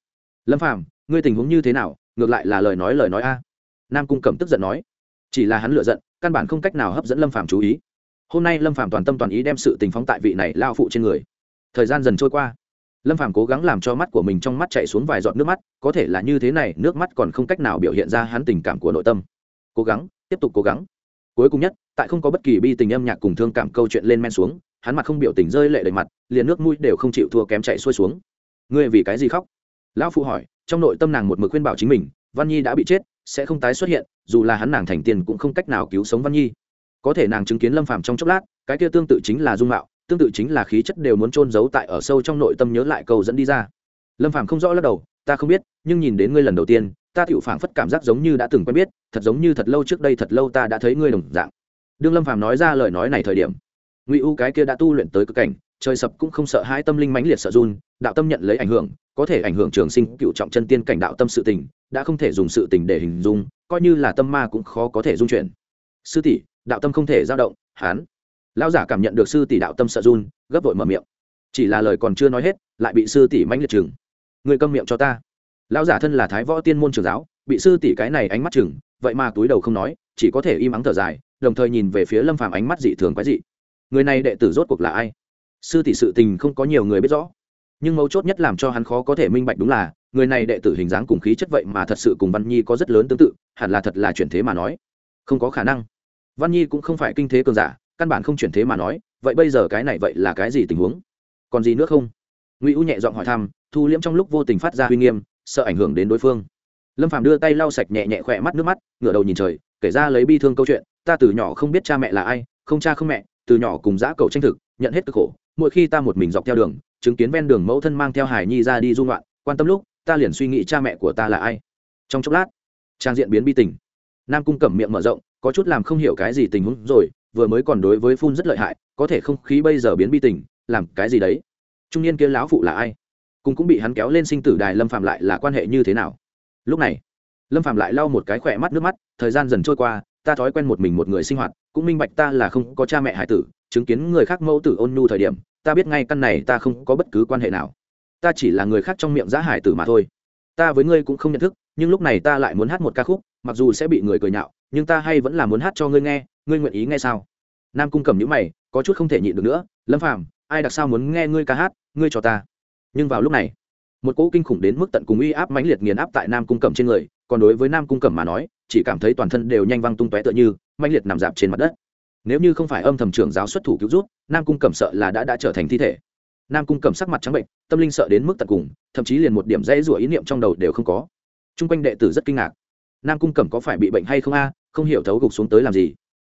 S1: Lâm phàm, ngươi tình huống như thế nào? Ngược lại là lời nói lời nói a. Nam cung cẩm tức giận nói. Chỉ là hắn lựa giận, căn bản không cách nào hấp dẫn lâm phàm chú ý. Hôm nay lâm phàm toàn tâm toàn ý đem sự tình phóng tại vị này lao phụ trên người. Thời gian dần trôi qua lâm phàm cố gắng làm cho mắt của mình trong mắt chạy xuống vài giọt nước mắt, có thể là như thế này, nước mắt còn không cách nào biểu hiện ra hắn tình cảm của nội tâm. Cố gắng, tiếp tục cố gắng. Cuối cùng nhất, tại không có bất kỳ bi tình âm nhạc cùng thương cảm câu chuyện lên men xuống, hắn mặt không biểu tình rơi lệ đầy mặt, liền nước mũi đều không chịu thua kém chạy xuôi xuống. Ngươi vì cái gì khóc? Lão phụ hỏi, trong nội tâm nàng một mực khuyên bảo chính mình, văn nhi đã bị chết, sẽ không tái xuất hiện, dù là hắn nàng thành tiền cũng không cách nào cứu sống văn nhi. Có thể nàng chứng kiến lâm phàm trong chốc lát, cái kia tương tự chính là dung mạo tương tự chính là khí chất đều muốn trôn giấu tại ở sâu trong nội tâm nhớ lại câu dẫn đi ra. Lâm phàm không rõ lắc đầu, ta không biết, nhưng nhìn đến ngươi lần đầu tiên, ta tựu phảng phất cảm giác giống như đã từng quen biết, thật giống như thật lâu trước đây thật lâu ta đã thấy ngươi đồng dạng. Đương lâm phàm nói ra lời nói này thời điểm, ngụy u cái kia đã tu luyện tới cực cảnh, trời sập cũng không sợ hai tâm linh mãnh liệt sợ run, đạo tâm nhận lấy ảnh hưởng, có thể ảnh hưởng trường sinh cựu trọng chân tiên cảnh đạo tâm sự tình, đã không thể dùng sự tình để hình dung, coi như là tâm ma cũng khó có thể dung chuyển. Sư tỷ, đạo tâm không thể dao động, hán lão giả cảm nhận được sư tỷ đạo tâm sợ run, gấp vội mở miệng. Chỉ là lời còn chưa nói hết, lại bị sư tỷ mãnh liệt chừng. Người câm miệng cho ta. Lão giả thân là thái võ tiên môn trường giáo, bị sư tỷ cái này ánh mắt chừng, vậy mà túi đầu không nói, chỉ có thể im ắng thở dài, đồng thời nhìn về phía lâm phàm ánh mắt dị thường quái dị. Người này đệ tử rốt cuộc là ai? Sư tỷ sự tình không có nhiều người biết rõ. Nhưng mấu chốt nhất làm cho hắn khó có thể minh bạch đúng là, người này đệ tử hình dáng cùng khí chất vậy mà thật sự cùng văn nhi có rất lớn tương tự, hẳn là thật là chuyển thế mà nói. Không có khả năng. Văn nhi cũng không phải kinh thế cường giả căn bản không chuyển thế mà nói, vậy bây giờ cái này vậy là cái gì tình huống? Còn gì nữa không? Ngụy u nhẹ giọng hỏi thăm, thu liễm trong lúc vô tình phát ra uy nghiêm, sợ ảnh hưởng đến đối phương. Lâm phàm đưa tay lau sạch nhẹ nhẹ khỏe mắt nước mắt, ngửa đầu nhìn trời, kể ra lấy bi thương câu chuyện, ta từ nhỏ không biết cha mẹ là ai, không cha không mẹ, từ nhỏ cùng giã cầu tranh thực, nhận hết cực khổ, mỗi khi ta một mình dọc theo đường, chứng kiến ven đường mẫu thân mang theo hải nhi ra đi dung loạn quan tâm lúc, ta liền suy nghĩ cha mẹ của ta là ai. Trong chốc lát, trang diện biến bi tình. Nam cung cẩm miệng mở rộng, có chút làm không hiểu cái gì tình huống rồi vừa mới còn đối với phun rất lợi hại, có thể không khí bây giờ biến bi tình, làm cái gì đấy? Trung niên kia lão phụ là ai? Cùng cũng bị hắn kéo lên sinh tử đài lâm phạm lại là quan hệ như thế nào? Lúc này, lâm phạm lại lau một cái khỏe mắt nước mắt, thời gian dần trôi qua, ta thói quen một mình một người sinh hoạt, cũng minh bạch ta là không có cha mẹ hải tử, chứng kiến người khác mẫu tử ôn nhu thời điểm, ta biết ngay căn này ta không có bất cứ quan hệ nào. Ta chỉ là người khác trong miệng giã hải tử mà thôi. Ta với ngươi cũng không nhận thức, nhưng lúc này ta lại muốn hát một ca khúc, mặc dù sẽ bị người cười nhạo, nhưng ta hay vẫn là muốn hát cho ngươi nghe ngươi nguyện ý nghe sao? Nam cung cầm nhữ mày, có chút không thể nhịn được nữa, lâm phàm, ai đặc sao muốn nghe ngươi ca hát, ngươi cho ta. Nhưng vào lúc này, một cỗ kinh khủng đến mức tận cùng uy áp mãnh liệt nghiền áp tại nam cung cẩm trên người, còn đối với nam cung cẩm mà nói, chỉ cảm thấy toàn thân đều nhanh văng tung tóe tựa như mãnh liệt nằm dạp trên mặt đất. Nếu như không phải âm thầm trưởng giáo xuất thủ cứu rút nam cung cẩm sợ là đã đã trở thành thi thể. Nam cung cẩm sắc mặt trắng bệnh, tâm linh sợ đến mức tận cùng, thậm chí liền một điểm dễ rủa ý niệm trong đầu đều không có. T r u n g quanh đệ tử rất kinh ngạc. Nam cung cẩm có phải bị bệnh hay không a? Không hiểu thấu gục xuống tới làm gì.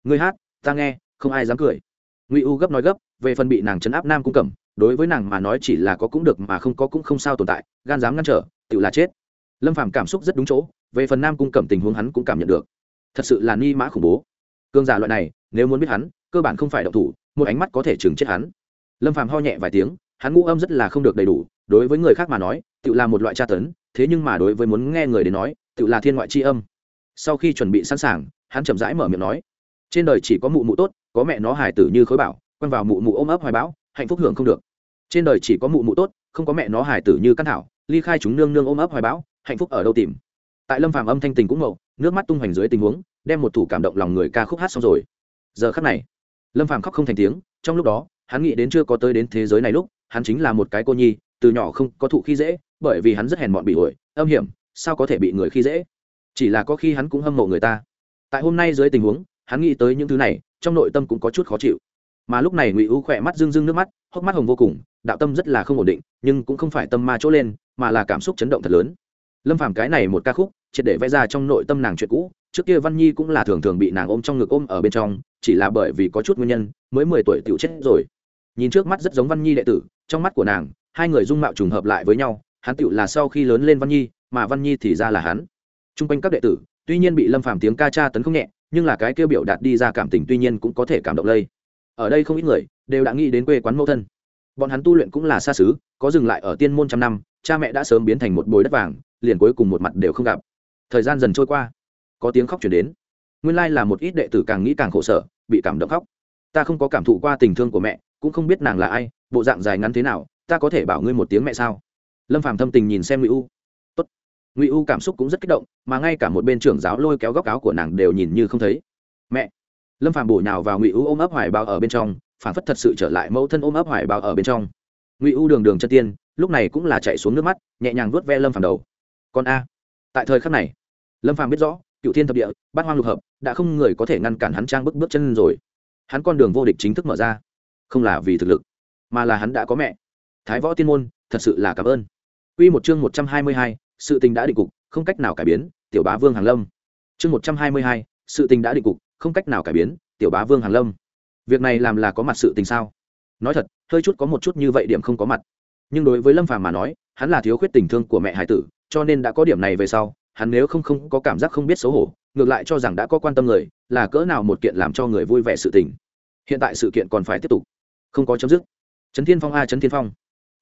S1: Ngươi hát, ta nghe, không ai dám cười. Ngụy u gấp nói gấp, về phần bị nàng chấn áp nam cung cẩm, đối với nàng mà nói chỉ là có cũng được mà không có cũng không sao tồn tại, gan dám ngăn trở, tự là chết. Lâm phàm cảm xúc rất đúng chỗ, về phần nam cung cẩm tình huống hắn cũng cảm nhận được. Thật sự là ni mã khủng bố. Cương giả loại này, nếu muốn biết hắn, cơ bản không phải động thủ, một ánh mắt có thể chừng chết hắn. Lâm phàm ho nhẹ vài tiếng, hắn ngũ âm rất là không được đầy đủ, đối với người khác mà nói, tự là một loại tra tấn, thế nhưng mà đối với muốn nghe người đến nói, tự là thiên ngoại tri âm. Sau khi chuẩn bị sẵn sàng, hắn chậm rãi mở miệng nói trên đời chỉ có mụ mụ tốt, có mẹ nó hài tử như khối bảo, quăng vào mụ mụ ôm ấp hoài bão, hạnh phúc hưởng không được. Trên đời chỉ có mụ mụ tốt, không có mẹ nó hài tử như căn thảo, ly khai chúng nương nương ôm ấp hoài bão, hạnh phúc ở đâu tìm? Tại lâm phàm âm thanh tình cũng mậu nước mắt tung hoành dưới tình huống, đem một thủ cảm động lòng người ca khúc hát xong rồi. Giờ khắc này, lâm phàm khóc không thành tiếng, trong lúc đó, hắn nghĩ đến chưa có tới đến thế giới này lúc, hắn chính là một cái cô nhi, từ nhỏ không có thụ khi dễ, bởi vì hắn rất hèn mọn bị ổi, âm hiểm, sao có thể bị người khi dễ? Chỉ là có khi hắn cũng hâm mộ người ta. Tại hôm nay dưới tình huống hắn nghĩ tới những thứ này, trong nội tâm cũng có chút khó chịu. Mà lúc này ngụy u khỏe mắt rưng rưng nước mắt, hốc mắt hồng vô cùng, đạo tâm rất là không ổn định, nhưng cũng không phải tâm ma chỗ lên, mà là cảm xúc chấn động thật lớn. Lâm phàm cái này một ca khúc, triệt để vẽ ra trong nội tâm nàng chuyện cũ, trước kia văn nhi cũng là thường thường bị nàng ôm trong ngực ôm ở bên trong, chỉ là bởi vì có chút nguyên nhân, mới mười tuổi tiểu chết rồi. Nhìn trước mắt rất giống văn nhi đệ tử, trong mắt của nàng, hai người dung mạo trùng hợp lại với nhau, hắn tựu là sau khi lớn lên văn nhi, mà văn nhi thì ra là hắn. T r u n g quanh các đệ tử, tuy nhiên bị lâm phàm tiếng ca cha tấn không nhẹ nhưng là cái kêu biểu đạt đi ra cảm tình tuy nhiên cũng có thể cảm động lây. Ở đây không ít người đều đã nghĩ đến quê quán mẫu thân. Bọn hắn tu luyện cũng là xa xứ, có dừng lại ở tiên môn trăm năm, cha mẹ đã sớm biến thành một bồi đất vàng, liền cuối cùng một mặt đều không gặp. Thời gian dần trôi qua, có tiếng khóc chuyển đến. Nguyên lai là một ít đệ tử càng nghĩ càng khổ sở, bị cảm động khóc. Ta không có cảm thụ qua tình thương của mẹ, cũng không biết nàng là ai, bộ dạng dài ngắn thế nào, ta có thể bảo ngươi một tiếng mẹ sao? Lâm phàm thâm tình nhìn xem ngụy u ngụy u cảm xúc cũng rất kích động mà ngay cả một bên trưởng giáo lôi kéo góc áo của nàng đều nhìn như không thấy. Mẹ! Lâm phàm bổ nhào vào ngụy u ôm ấp hoài bao ở bên trong phản phất thật sự trở lại mẫu thân ôm ấp hoài bao ở bên trong. Ngụy u đường đường chân tiên lúc này cũng là chạy xuống nước mắt nhẹ nhàng vuốt ve lâm phàm đầu. Con a! Tại thời khắc này lâm phàm biết rõ cựu thiên thập địa bát hoang lục hợp đã không người có thể ngăn cản hắn trang bước bước chân rồi. Hắn con đường vô địch chính thức mở ra. Không là vì thực lực mà là hắn đã có mẹ. Thái võ tiên môn thật sự là cảm ơn. Quy một chương 122, sự tình đã định cục, không cách nào cải biến, tiểu bá vương Hàng Lâm. Chương một trăm hai mươi hai, sự tình đã định cục, không cách nào cải biến, tiểu bá vương Hàng Lâm. Việc này làm là có mặt sự tình sao? Nói thật, hơi chút có một chút như vậy điểm không có mặt. Nhưng đối với Lâm Phàm mà nói, hắn là thiếu khuyết tình thương của mẹ hải tử, cho nên đã có điểm này về sau, hắn nếu không không có cảm giác không biết xấu hổ, ngược lại cho rằng đã có quan tâm người, là cỡ nào một kiện làm cho người vui vẻ sự tình. Hiện tại sự kiện còn phải tiếp tục không có chấm dứt trấn thiên phong a trấn thiên phong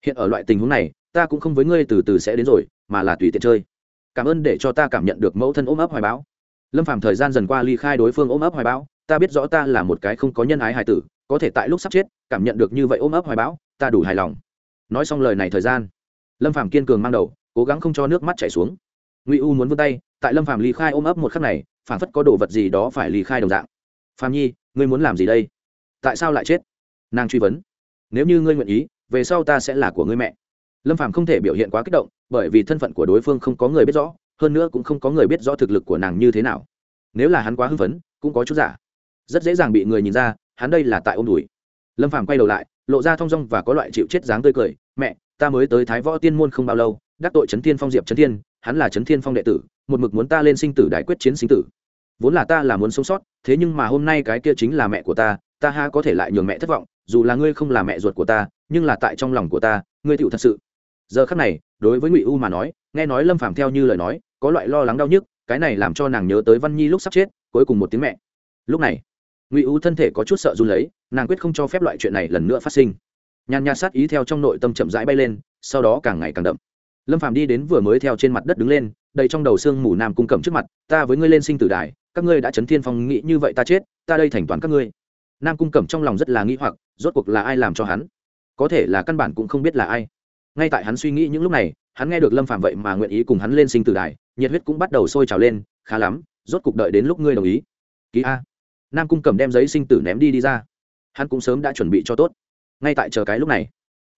S1: hiện ở loại tình huống này ta cũng không với ngươi từ từ sẽ đến rồi, mà là tùy tiện chơi. Cảm ơn để cho ta cảm nhận được mẫu thân ôm ấp hoài bão. Lâm phàm thời gian dần qua ly khai đối phương ôm ấp hoài bão, ta biết rõ ta là một cái không có nhân ái hài tử, có thể tại lúc sắp chết, cảm nhận được như vậy ôm ấp hoài bão, ta đủ hài lòng. Nói xong lời này thời gian, lâm phàm kiên cường mang đầu, cố gắng không cho nước mắt chảy xuống. Ngụy u muốn vươn tay, tại lâm phàm ly khai ôm ấp một khắc này phản phất có đồ vật gì đó phải ly khai đồng dạng. Phàm nhi, ngươi muốn làm gì đây? Tại sao lại chết? Nàng truy vấn. Nếu như ngươi nguyện ý, về sau ta sẽ là của ngươi mẹ lâm phàm không thể biểu hiện quá kích động, bởi vì thân phận của đối phương không có người biết rõ, hơn nữa cũng không có người biết rõ thực lực của nàng như thế nào. Nếu là hắn quá hưng phấn, cũng có chút giả. Rất dễ dàng bị người nhìn ra, hắn đây là tại ôm đùi. Lâm phàm quay đầu lại, lộ ra thong dong và có loại chịu chết dáng tươi cười, mẹ, ta mới tới thái võ tiên môn không bao lâu, đắc tội trấn thiên phong diệp trấn thiên, hắn là trấn thiên phong đệ tử, một mực muốn ta lên sinh tử đại quyết chiến sinh tử. Vốn là ta là muốn sống sót, thế nhưng mà hôm nay cái kia chính là mẹ của ta ta ha có thể lại nhường mẹ thất vọng, dù là ngươi không là mẹ ruột của ta, nhưng là tại trong lòng của ta, ngươi tựu thật sự giờ khắc này, đối với ngụy u mà nói, nghe nói lâm phàm theo như lời nói, có loại lo lắng đau nhức, cái này làm cho nàng nhớ tới văn nhi lúc sắp chết, cuối cùng một tiếng mẹ. Lúc này, ngụy u thân thể có chút sợ run lấy, nàng quyết không cho phép loại chuyện này lần nữa phát sinh. Nhàn nhạt sát ý theo trong nội tâm chậm rãi bay lên, sau đó càng ngày càng đậm. Lâm phàm đi đến vừa mới theo trên mặt đất đứng lên, đầy trong đầu xương mù nam cung cầm trước mặt, ta với ngươi lên sinh tử đài, các ngươi đã chấn thiên phong nghĩ như vậy ta chết, ta đây thành toàn các ngươi. Nam cung cẩm trong lòng rất là nghĩ hoặc, rốt cuộc là ai làm cho hắn? Có thể là căn bản cũng không biết là ai ngay tại hắn suy nghĩ những lúc này, hắn nghe được lâm phạm vậy mà nguyện ý cùng hắn lên sinh tử đài, nhiệt huyết cũng bắt đầu sôi trào lên, khá lắm, rốt cục đợi đến lúc ngươi đồng ý. Ký a. Nam cung cầm đem giấy sinh tử ném đi đi ra. Hắn cũng sớm đã chuẩn bị cho tốt. Ngay tại chờ cái lúc này,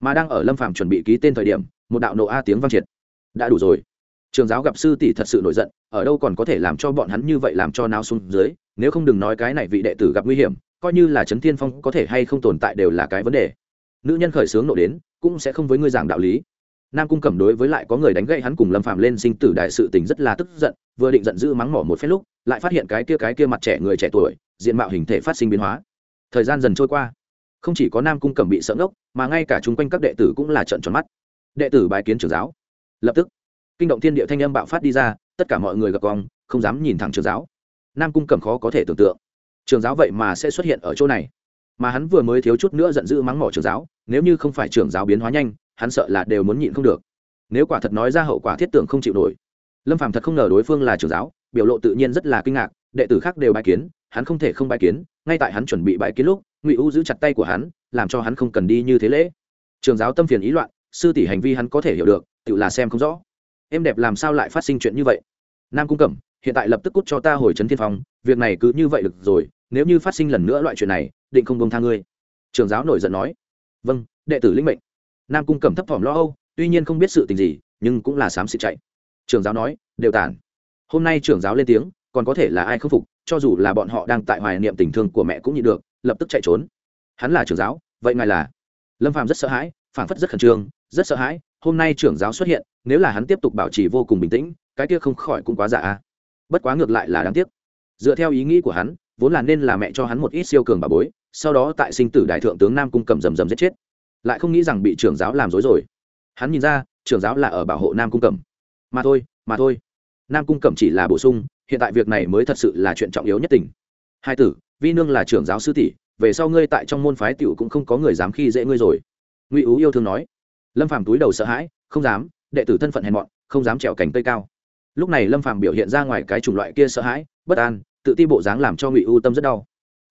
S1: mà đang ở lâm phạm chuẩn bị ký tên thời điểm, một đạo nộ a tiếng vang triệt. Đã đủ rồi. Trường giáo gặp sư tỷ thật sự nổi giận, ở đâu còn có thể làm cho bọn hắn như vậy làm cho nao xuống dưới, nếu không đừng nói cái này vị đệ tử gặp nguy hiểm, coi như là trấn thiên phong có thể hay không tồn tại đều là cái vấn đề nữ nhân khởi sướng nộ đến, cũng sẽ không với ngươi giảng đạo lý. Nam cung cẩm đối với lại có người đánh gậy hắn cùng lâm phạm lên sinh tử đại sự tình rất là tức giận, vừa định giận dữ mắng mỏ một phép lúc, lại phát hiện cái kia cái kia mặt trẻ người trẻ tuổi, diện mạo hình thể phát sinh biến hóa. Thời gian dần trôi qua, không chỉ có nam cung cẩm bị sợ ngốc, mà ngay cả chung quanh các đệ tử cũng là trận tròn mắt. Đệ tử bài kiến trưởng giáo. Lập tức, kinh động thiên địa thanh âm bạo phát đi ra, tất cả mọi người gặp cong không dám nhìn thẳng trường giáo. Nam cung cẩm khó có thể tưởng tượng. Trường giáo vậy mà sẽ xuất hiện ở chỗ này mà hắn vừa mới thiếu chút nữa giận dữ mắng mỏ trưởng giáo, nếu như không phải trưởng giáo biến hóa nhanh, hắn sợ là đều muốn nhịn không được. Nếu quả thật nói ra hậu quả thiết tưởng không chịu nổi. Lâm phàm thật không ngờ đối phương là trưởng giáo, biểu lộ tự nhiên rất là kinh ngạc, đệ tử khác đều bài kiến, hắn không thể không bài kiến, ngay tại hắn chuẩn bị bài kiến lúc, ngụy u giữ chặt tay của hắn, làm cho hắn không cần đi như thế lễ. Trường giáo tâm phiền ý loạn, sư tỷ hành vi hắn có thể hiểu được, tự là xem không rõ. Em đẹp làm sao lại phát sinh chuyện như vậy? Nam cung cẩm, hiện tại lập tức cút cho ta hồi trấn thiên phong, việc này cứ như vậy được rồi nếu như phát sinh lần nữa loại chuyện này, định không bông tha ngươi. Trường giáo nổi giận nói. Vâng đệ tử linh mệnh. Nam cung cẩm thấp thỏm lo âu, tuy nhiên không biết sự tình gì, nhưng cũng là xám xịt chạy. Trường giáo nói, đều tản. Hôm nay trưởng giáo lên tiếng, còn có thể là ai khâm phục, cho dù là bọn họ đang tại hoài niệm tình thương của mẹ cũng nhịn được, lập tức chạy trốn. Hắn là trưởng giáo, vậy ngài là? Lâm phạm rất sợ hãi, phảng phất rất khẩn trương, rất sợ hãi, hôm nay trưởng giáo xuất hiện, nếu là hắn tiếp tục bảo trì vô cùng bình tĩnh, cái kia không khỏi cũng quá dạ giả bất quá ngược lại là đáng tiếc. Dựa theo ý nghĩ của hắn vốn là nên là mẹ cho hắn một ít siêu cường bà bối, sau đó tại sinh tử đại thượng tướng nam cung cầm rầm rầm giết chết. Lại không nghĩ rằng bị trưởng giáo làm dối rồi. Hắn nhìn ra, trưởng giáo là ở bảo hộ nam cung cầm. Mà thôi mà thôi. Nam cung cẩm chỉ là bổ sung, hiện tại việc này mới thật sự là chuyện trọng yếu nhất tình. Hai tử, vi nương là trưởng giáo sư tỷ, về sau ngươi tại trong môn phái tiểu cũng không có người dám khi dễ ngươi rồi. Ngụy ú yêu thương nói. Lâm phàm túi đầu sợ hãi, không dám, đệ tử thân phận hèn mọn, không dám trèo cành tây cao. Lúc này lâm phàm biểu hiện ra ngoài cái chủng loại kia sợ hãi, bất an tự ti bộ dáng làm cho ngụy ưu tâm rất đau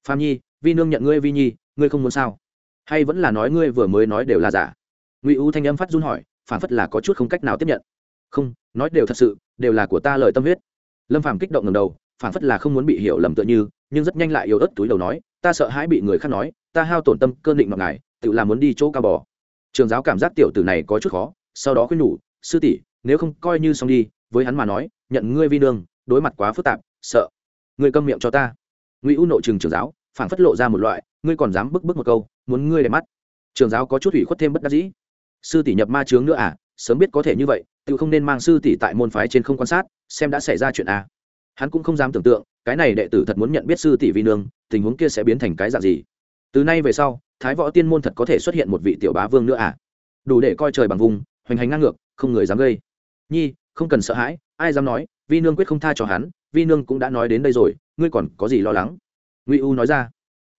S1: Phạm nhi vi nương nhận ngươi vi nhi ngươi không muốn sao hay vẫn là nói ngươi vừa mới nói đều là giả ngụy ưu thanh âm phát run hỏi phản phất là có chút không cách nào tiếp nhận không nói đều thật sự đều là của ta lời tâm huyết lâm phàm kích động ngầm đầu phản phất là không muốn bị hiểu lầm tựa như nhưng rất nhanh lại yếu ớt túi đầu nói ta sợ hãi bị người khác nói ta hao tổn tâm cơn định mặc ngài tự làm muốn đi chỗ cao bò trường giáo cảm giác tiểu tử này có chút khó sau đó khuyên nhủ sư tỷ nếu không coi như xong đi với hắn mà nói nhận ngươi vi nương đối mặt quá phức tạp sợ ngươi câm miệng cho ta. Ngụy u Nộ trường trường giáo phản phất lộ ra một loại, ngươi còn dám bức bức một câu, muốn ngươi để mắt. Trường giáo có chút ủy khuất thêm bất đắc dĩ. Sư tỷ nhập ma chướng nữa à sớm biết có thể như vậy, tự không nên mang sư tỷ tại môn phái trên không quan sát, xem đã xảy ra chuyện à. hắn cũng không dám tưởng tượng, cái này đệ tử thật muốn nhận biết sư tỷ vi nương, tình huống kia sẽ biến thành cái dạng gì. Từ nay về sau, thái võ tiên môn thật có thể xuất hiện một vị tiểu bá vương nữa à. Đủ để coi trời bằng vùng, hoành hành ngang ngược, không người dám gây. Nhi, không cần sợ hãi, ai dám nói, vi nương quyết không tha cho hắn vi nương cũng đã nói đến đây rồi, ngươi còn có gì lo lắng? Ngụy u nói ra.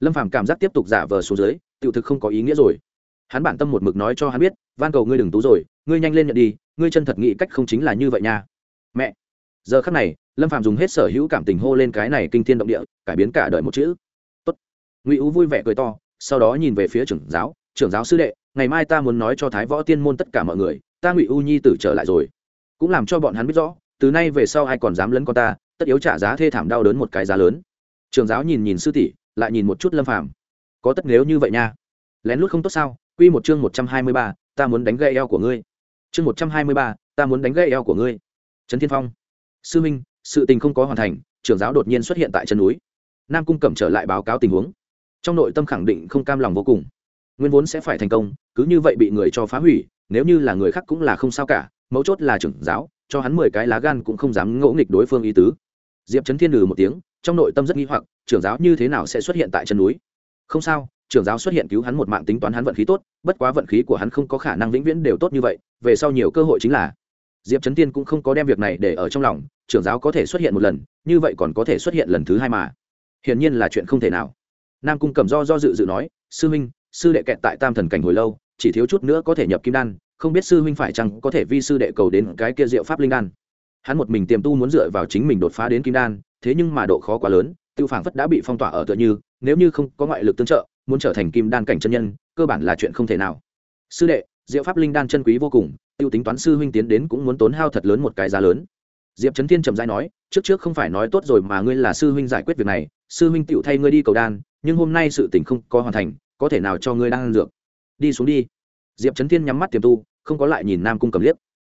S1: Lâm phàm cảm giác tiếp tục giả vờ xuống dưới tự thực không có ý nghĩa rồi. Hắn bản tâm một mực nói cho hắn biết, van cầu ngươi đừng tú rồi, ngươi nhanh lên nhận đi, ngươi chân thật nghĩ cách không chính là như vậy nha. Mẹ! Giờ khắc này, lâm phàm dùng hết sở hữu cảm tình hô lên cái này kinh thiên động địa, cải biến cả đời một chữ. Tốt. Ngụy u vui vẻ cười to, sau đó nhìn về phía trưởng giáo trưởng giáo sư đệ, ngày mai ta muốn nói cho thái võ tiên môn tất cả mọi người, ta ngụy u nhi tử trở lại rồi. Cũng làm cho bọn hắn biết rõ, từ nay về sau ai còn dám lấn con ta tất yếu trả giá thê thảm đau đớn một cái giá lớn. Trường giáo nhìn nhìn sư tỷ, lại nhìn một chút lâm phàm. Có tất nếu như vậy nha. Lén lút không tốt sao? Quy một chương một trăm hai mươi ba, ta muốn đánh gây eo của ngươi. Chương một trăm hai mươi ba, ta muốn đánh gãy eo của ngươi. Trấn thiên phong. Sư minh, sự tình không có hoàn thành trưởng giáo đột nhiên xuất hiện tại chân núi. Nam cung cẩm trở lại báo cáo tình huống. Trong nội tâm khẳng định không cam lòng vô cùng. Nguyên vốn sẽ phải thành công, cứ như vậy bị người cho phá hủy, nếu như là người khác cũng là không sao cả, mấu chốt là trưởng giáo, cho hắn mười cái lá gan cũng không dám ngỗ nghịch đối phương ý tứ diệp trấn thiên lừ một tiếng, trong nội tâm rất nghi hoặc, trưởng giáo như thế nào sẽ xuất hiện tại chân núi? Không sao, trưởng giáo xuất hiện cứu hắn một mạng tính toán hắn vận khí tốt, bất quá vận khí của hắn không có khả năng vĩnh viễn đều tốt như vậy, về sau nhiều cơ hội chính là. Diệp trấn tiên cũng không có đem việc này để ở trong lòng, trưởng giáo có thể xuất hiện một lần, như vậy còn có thể xuất hiện lần thứ hai mà. Hiển nhiên là chuyện không thể nào. Nam cung cầm do do dự dự nói, sư huynh, sư đệ kẹt tại tam thần cảnh hồi lâu, chỉ thiếu chút nữa có thể nhập kim đan, không biết sư huynh phải chăng có thể vi sư đệ cầu đến cái kia diệu pháp linh đan hắn một mình tiềm tu muốn dựa vào chính mình đột phá đến kim đan, thế nhưng mà độ khó quá lớn, tiêu phản phất đã bị phong tỏa ở tựa như, nếu như không có ngoại lực tương trợ, muốn trở thành kim đan cảnh chân nhân, cơ bản là chuyện không thể nào. Sư đệ, diệu pháp linh đan chân quý vô cùng, tiêu tính toán sư huynh tiến đến cũng muốn tốn hao thật lớn một cái giá lớn. Diệp trấn thiên trầm dai nói, trước trước không phải nói tốt rồi mà ngươi là sư huynh giải quyết việc này, sư huynh tựu thay ngươi đi cầu đan, nhưng hôm nay sự tình không có hoàn thành, có thể nào cho ngươi đan dược? Đi xuống đi. Diệp trấn thiên nhắm mắt tiềm tu, không có lại nhìn nam cung cầm liếc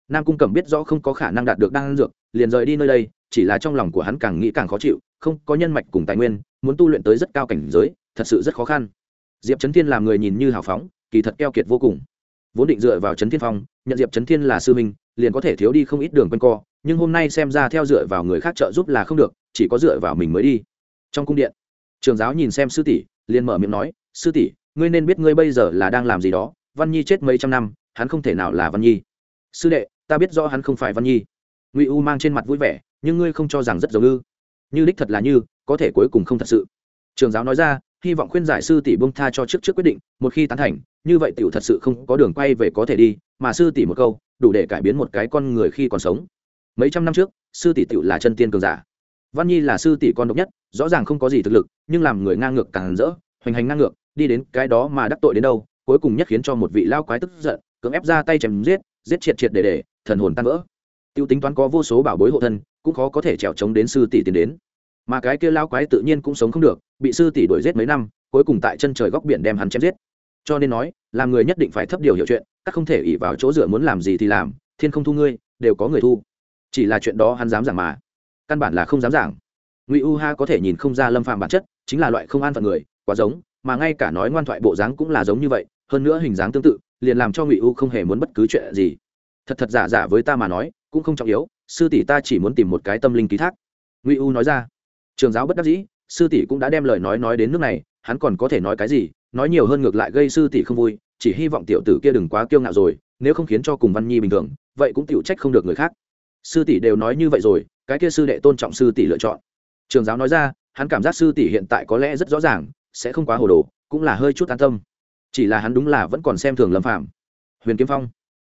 S1: nam cung cẩm biết rõ không có khả năng đạt được đan dược, liền rời đi nơi đây, chỉ là trong lòng của hắn càng nghĩ càng khó chịu, không có nhân mạch cùng tài nguyên, muốn tu luyện tới rất cao cảnh giới, thật sự rất khó khăn. Diệp trấn thiên làm người nhìn như hào phóng, kỳ thật keo kiệt vô cùng. Vốn định dựa vào trấn thiên phong, nhận diệp trấn thiên là sư minh liền có thể thiếu đi không ít đường quanh co, nhưng hôm nay xem ra theo dựa vào người khác trợ giúp là không được, chỉ có dựa vào mình mới đi. Trong cung điện, trường giáo nhìn xem sư tỷ, liền mở miệng nói, sư tỷ, ngươi nên biết ngươi bây giờ là đang làm gì đó, văn nhi chết mấy trăm năm, hắn không thể nào là văn nhi. Sư đệ ta biết rõ hắn không phải văn nhi. Ngụy u mang trên mặt vui vẻ, nhưng ngươi không cho rằng rất giống ư? Như đích thật là như, có thể cuối cùng không thật sự. Trường giáo nói ra, hy vọng khuyên giải sư tỷ bông tha cho trước trước quyết định, một khi tán thành, như vậy tiểu thật sự không có đường quay về có thể đi, mà sư tỷ một câu, đủ để cải biến một cái con người khi còn sống. Mấy trăm năm trước, sư tỷ tiểu là chân tiên cường giả. Văn nhi là sư tỷ con độc nhất, rõ ràng không có gì thực lực, nhưng làm người ngang ngược càng rỡ, hoành hành ngang ngược, đi đến cái đó mà đắc tội đến đâu, cuối cùng nhất khiến cho một vị lao quái tức giận, cưỡng ép ra tay chém giết giết triệt triệt để để thần hồn tan vỡ. Tiêu tính toán có vô số bảo bối hộ thân, cũng khó có thể trèo trống đến sư tỷ tiến đến. Mà cái kia lao quái tự nhiên cũng sống không được, bị sư tỷ đuổi giết mấy năm, cuối cùng tại chân trời góc biển đem hắn chém giết. Cho nên nói, làm người nhất định phải thấp điều hiểu chuyện, các không thể ỉ vào chỗ dựa muốn làm gì thì làm, thiên không thu ngươi, đều có người thu. Chỉ là chuyện đó hắn dám giảng mà. Căn bản là không dám giảng. Ngụy u ha có thể nhìn không ra lâm phạm bản chất, chính là loại không an phận người, quá giống, mà ngay cả nói ngoan thoại bộ dáng cũng là giống như vậy, hơn nữa hình dáng tương tự, liền làm cho ngụy u không hề muốn bất cứ chuyện gì thật thật giả giả với ta mà nói, cũng không trọng yếu, sư tỷ ta chỉ muốn tìm một cái tâm linh ký thác. Ngụy u nói ra. Trường giáo bất đắc dĩ, sư tỷ cũng đã đem lời nói nói đến nước này, hắn còn có thể nói cái gì, nói nhiều hơn ngược lại gây sư tỷ không vui, chỉ hy vọng tiểu tử kia đừng quá kiêu ngạo rồi, nếu không khiến cho cùng văn nhi bình thường, vậy cũng tiểu trách không được người khác. Sư tỷ đều nói như vậy rồi, cái kia sư đệ tôn trọng sư tỷ lựa chọn. Trường giáo nói ra, hắn cảm giác sư tỷ hiện tại có lẽ rất rõ ràng, sẽ không quá hồ đồ, cũng là hơi chút an tâm. Chỉ là hắn đúng là vẫn còn xem thường lâm phạm huyền kiếm phong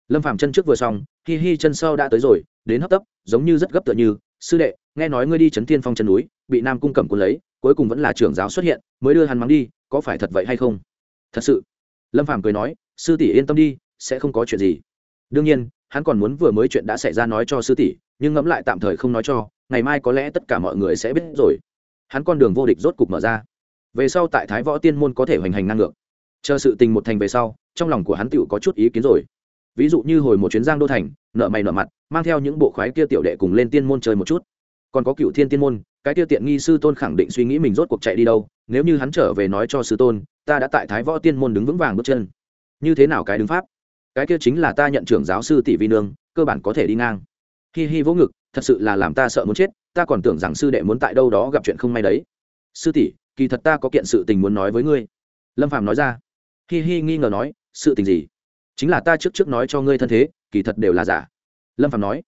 S1: lâm phạm chân trước vừa xong, hi hi chân sau đã tới rồi, đến hấp tấp, giống như rất gấp tựa như, sư đệ, nghe nói ngươi đi chấn tiên phong chân núi, bị nam cung cẩm cuốn lấy, cuối cùng vẫn là trưởng giáo xuất hiện, mới đưa hắn mắng đi, có phải thật vậy hay không? Thật sự. Lâm phạm cười nói, sư tỷ yên tâm đi, sẽ không có chuyện gì. Đương nhiên, hắn còn muốn vừa mới chuyện đã xảy ra nói cho sư tỷ, nhưng ngẫm lại tạm thời không nói cho, ngày mai có lẽ tất cả mọi người sẽ biết rồi. Hắn con đường vô địch rốt cục mở ra. Về sau tại thái võ tiên môn có thể hoành hành năng lượng chờ sự tình một thành về sau, trong lòng của hắn tựu có chút ý kiến rồi ví dụ như hồi một chuyến giang đô thành, nợ mày nợ mặt, mang theo những bộ khoái kia tiểu đệ cùng lên tiên môn chơi một chút. Còn có cựu thiên tiên môn, cái tiêu tiện nghi sư tôn khẳng định suy nghĩ mình rốt cuộc chạy đi đâu, nếu như hắn trở về nói cho sư tôn, ta đã tại thái võ tiên môn đứng vững vàng bước chân. Như thế nào cái đứng pháp? Cái kia chính là ta nhận trưởng giáo sư tỷ vi nương, cơ bản có thể đi ngang. Hi hi vỗ ngực, thật sự là làm ta sợ muốn chết, ta còn tưởng rằng sư đệ muốn tại đâu đó gặp chuyện không may đấy. Sư tỷ, kỳ thật ta có kiện sự tình muốn nói với ngươi. Lâm phàm nói ra. Hi hi nghi ngờ nói, sự tình gì? Chính là ta trước trước nói cho ngươi thân thế, kỳ thật đều là giả. Lâm Phạm nói.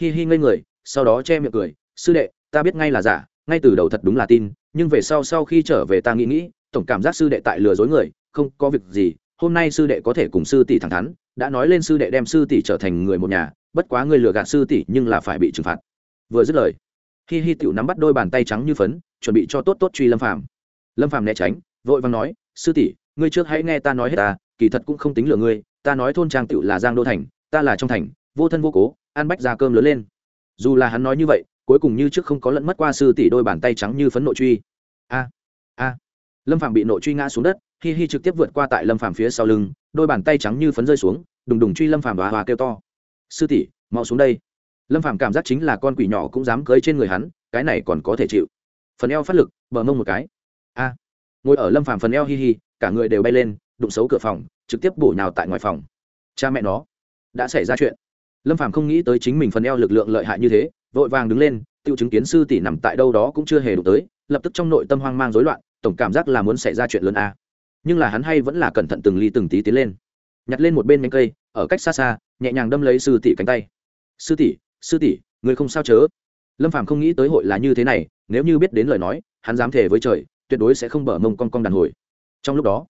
S1: Hi hi ngây người, sau đó che miệng cười. Sư đệ, ta biết ngay là giả, ngay từ đầu thật đúng là tin, nhưng về sau sau khi trở về ta nghĩ nghĩ, tổng cảm giác sư đệ tại lừa dối người, không có việc gì, hôm nay sư đệ có thể cùng sư tỷ thẳng thắn, đã nói lên sư đệ đem sư tỷ trở thành người một nhà, bất quá người lừa gạt sư tỷ nhưng là phải bị trừng phạt. Vừa dứt lời, hi hi tiểu nắm bắt đôi bàn tay trắng như phấn, chuẩn bị cho tốt tốt truy lâm phàm. Lâm phàm né tránh, vội vàng nói, sư tỷ, ngươi trước hãy nghe ta nói hết ta, kỳ thật cũng không tính lừa ngươi ta nói thôn trang tiểu là giang đô thành, ta là trong thành, vô thân vô cố, ăn bách ra cơm lớn lên. Dù là hắn nói như vậy, cuối cùng như trước không có lẫn mất qua sư tỷ đôi bàn tay trắng như phấn nội truy. A a. Lâm phàm bị nội truy ngã xuống đất, hi hi trực tiếp vượt qua tại lâm phàm phía sau lưng, đôi bàn tay trắng như phấn rơi xuống, đùng đùng truy lâm phàm và hòa kêu to. Sư tỷ, mau xuống đây. Lâm phàm cảm giác chính là con quỷ nhỏ cũng dám cưới trên người hắn, cái này còn có thể chịu. Phần eo phát lực, bờ mông một cái. A. Ngồi ở lâm phàm phần eo hi hi, cả người đều bay lên, đụng xấu cửa phòng trực tiếp bổ nhào tại ngoài phòng. Cha mẹ nó, đã xảy ra chuyện. Lâm phàm không nghĩ tới chính mình phần eo lực lượng lợi hại như thế, vội vàng đứng lên tự chứng kiến sư tỷ nằm tại đâu đó cũng chưa hề đủ tới, lập tức trong nội tâm hoang mang rối loạn, tổng cảm giác là muốn xảy ra chuyện lớn a. Nhưng là hắn hay vẫn là cẩn thận từng ly từng tí tiến lên. Nhặt lên một bên nhánh cây, ở cách xa xa, nhẹ nhàng đâm lấy sư tỷ cánh tay. Sư tỷ sư tỷ, người không sao chớ? Lâm phàm không nghĩ tới hội là như thế này, nếu như biết đến lời nói, hắn dám thề với trời, tuyệt đối sẽ không bở mông con con đàn hồi. Trong lúc đó,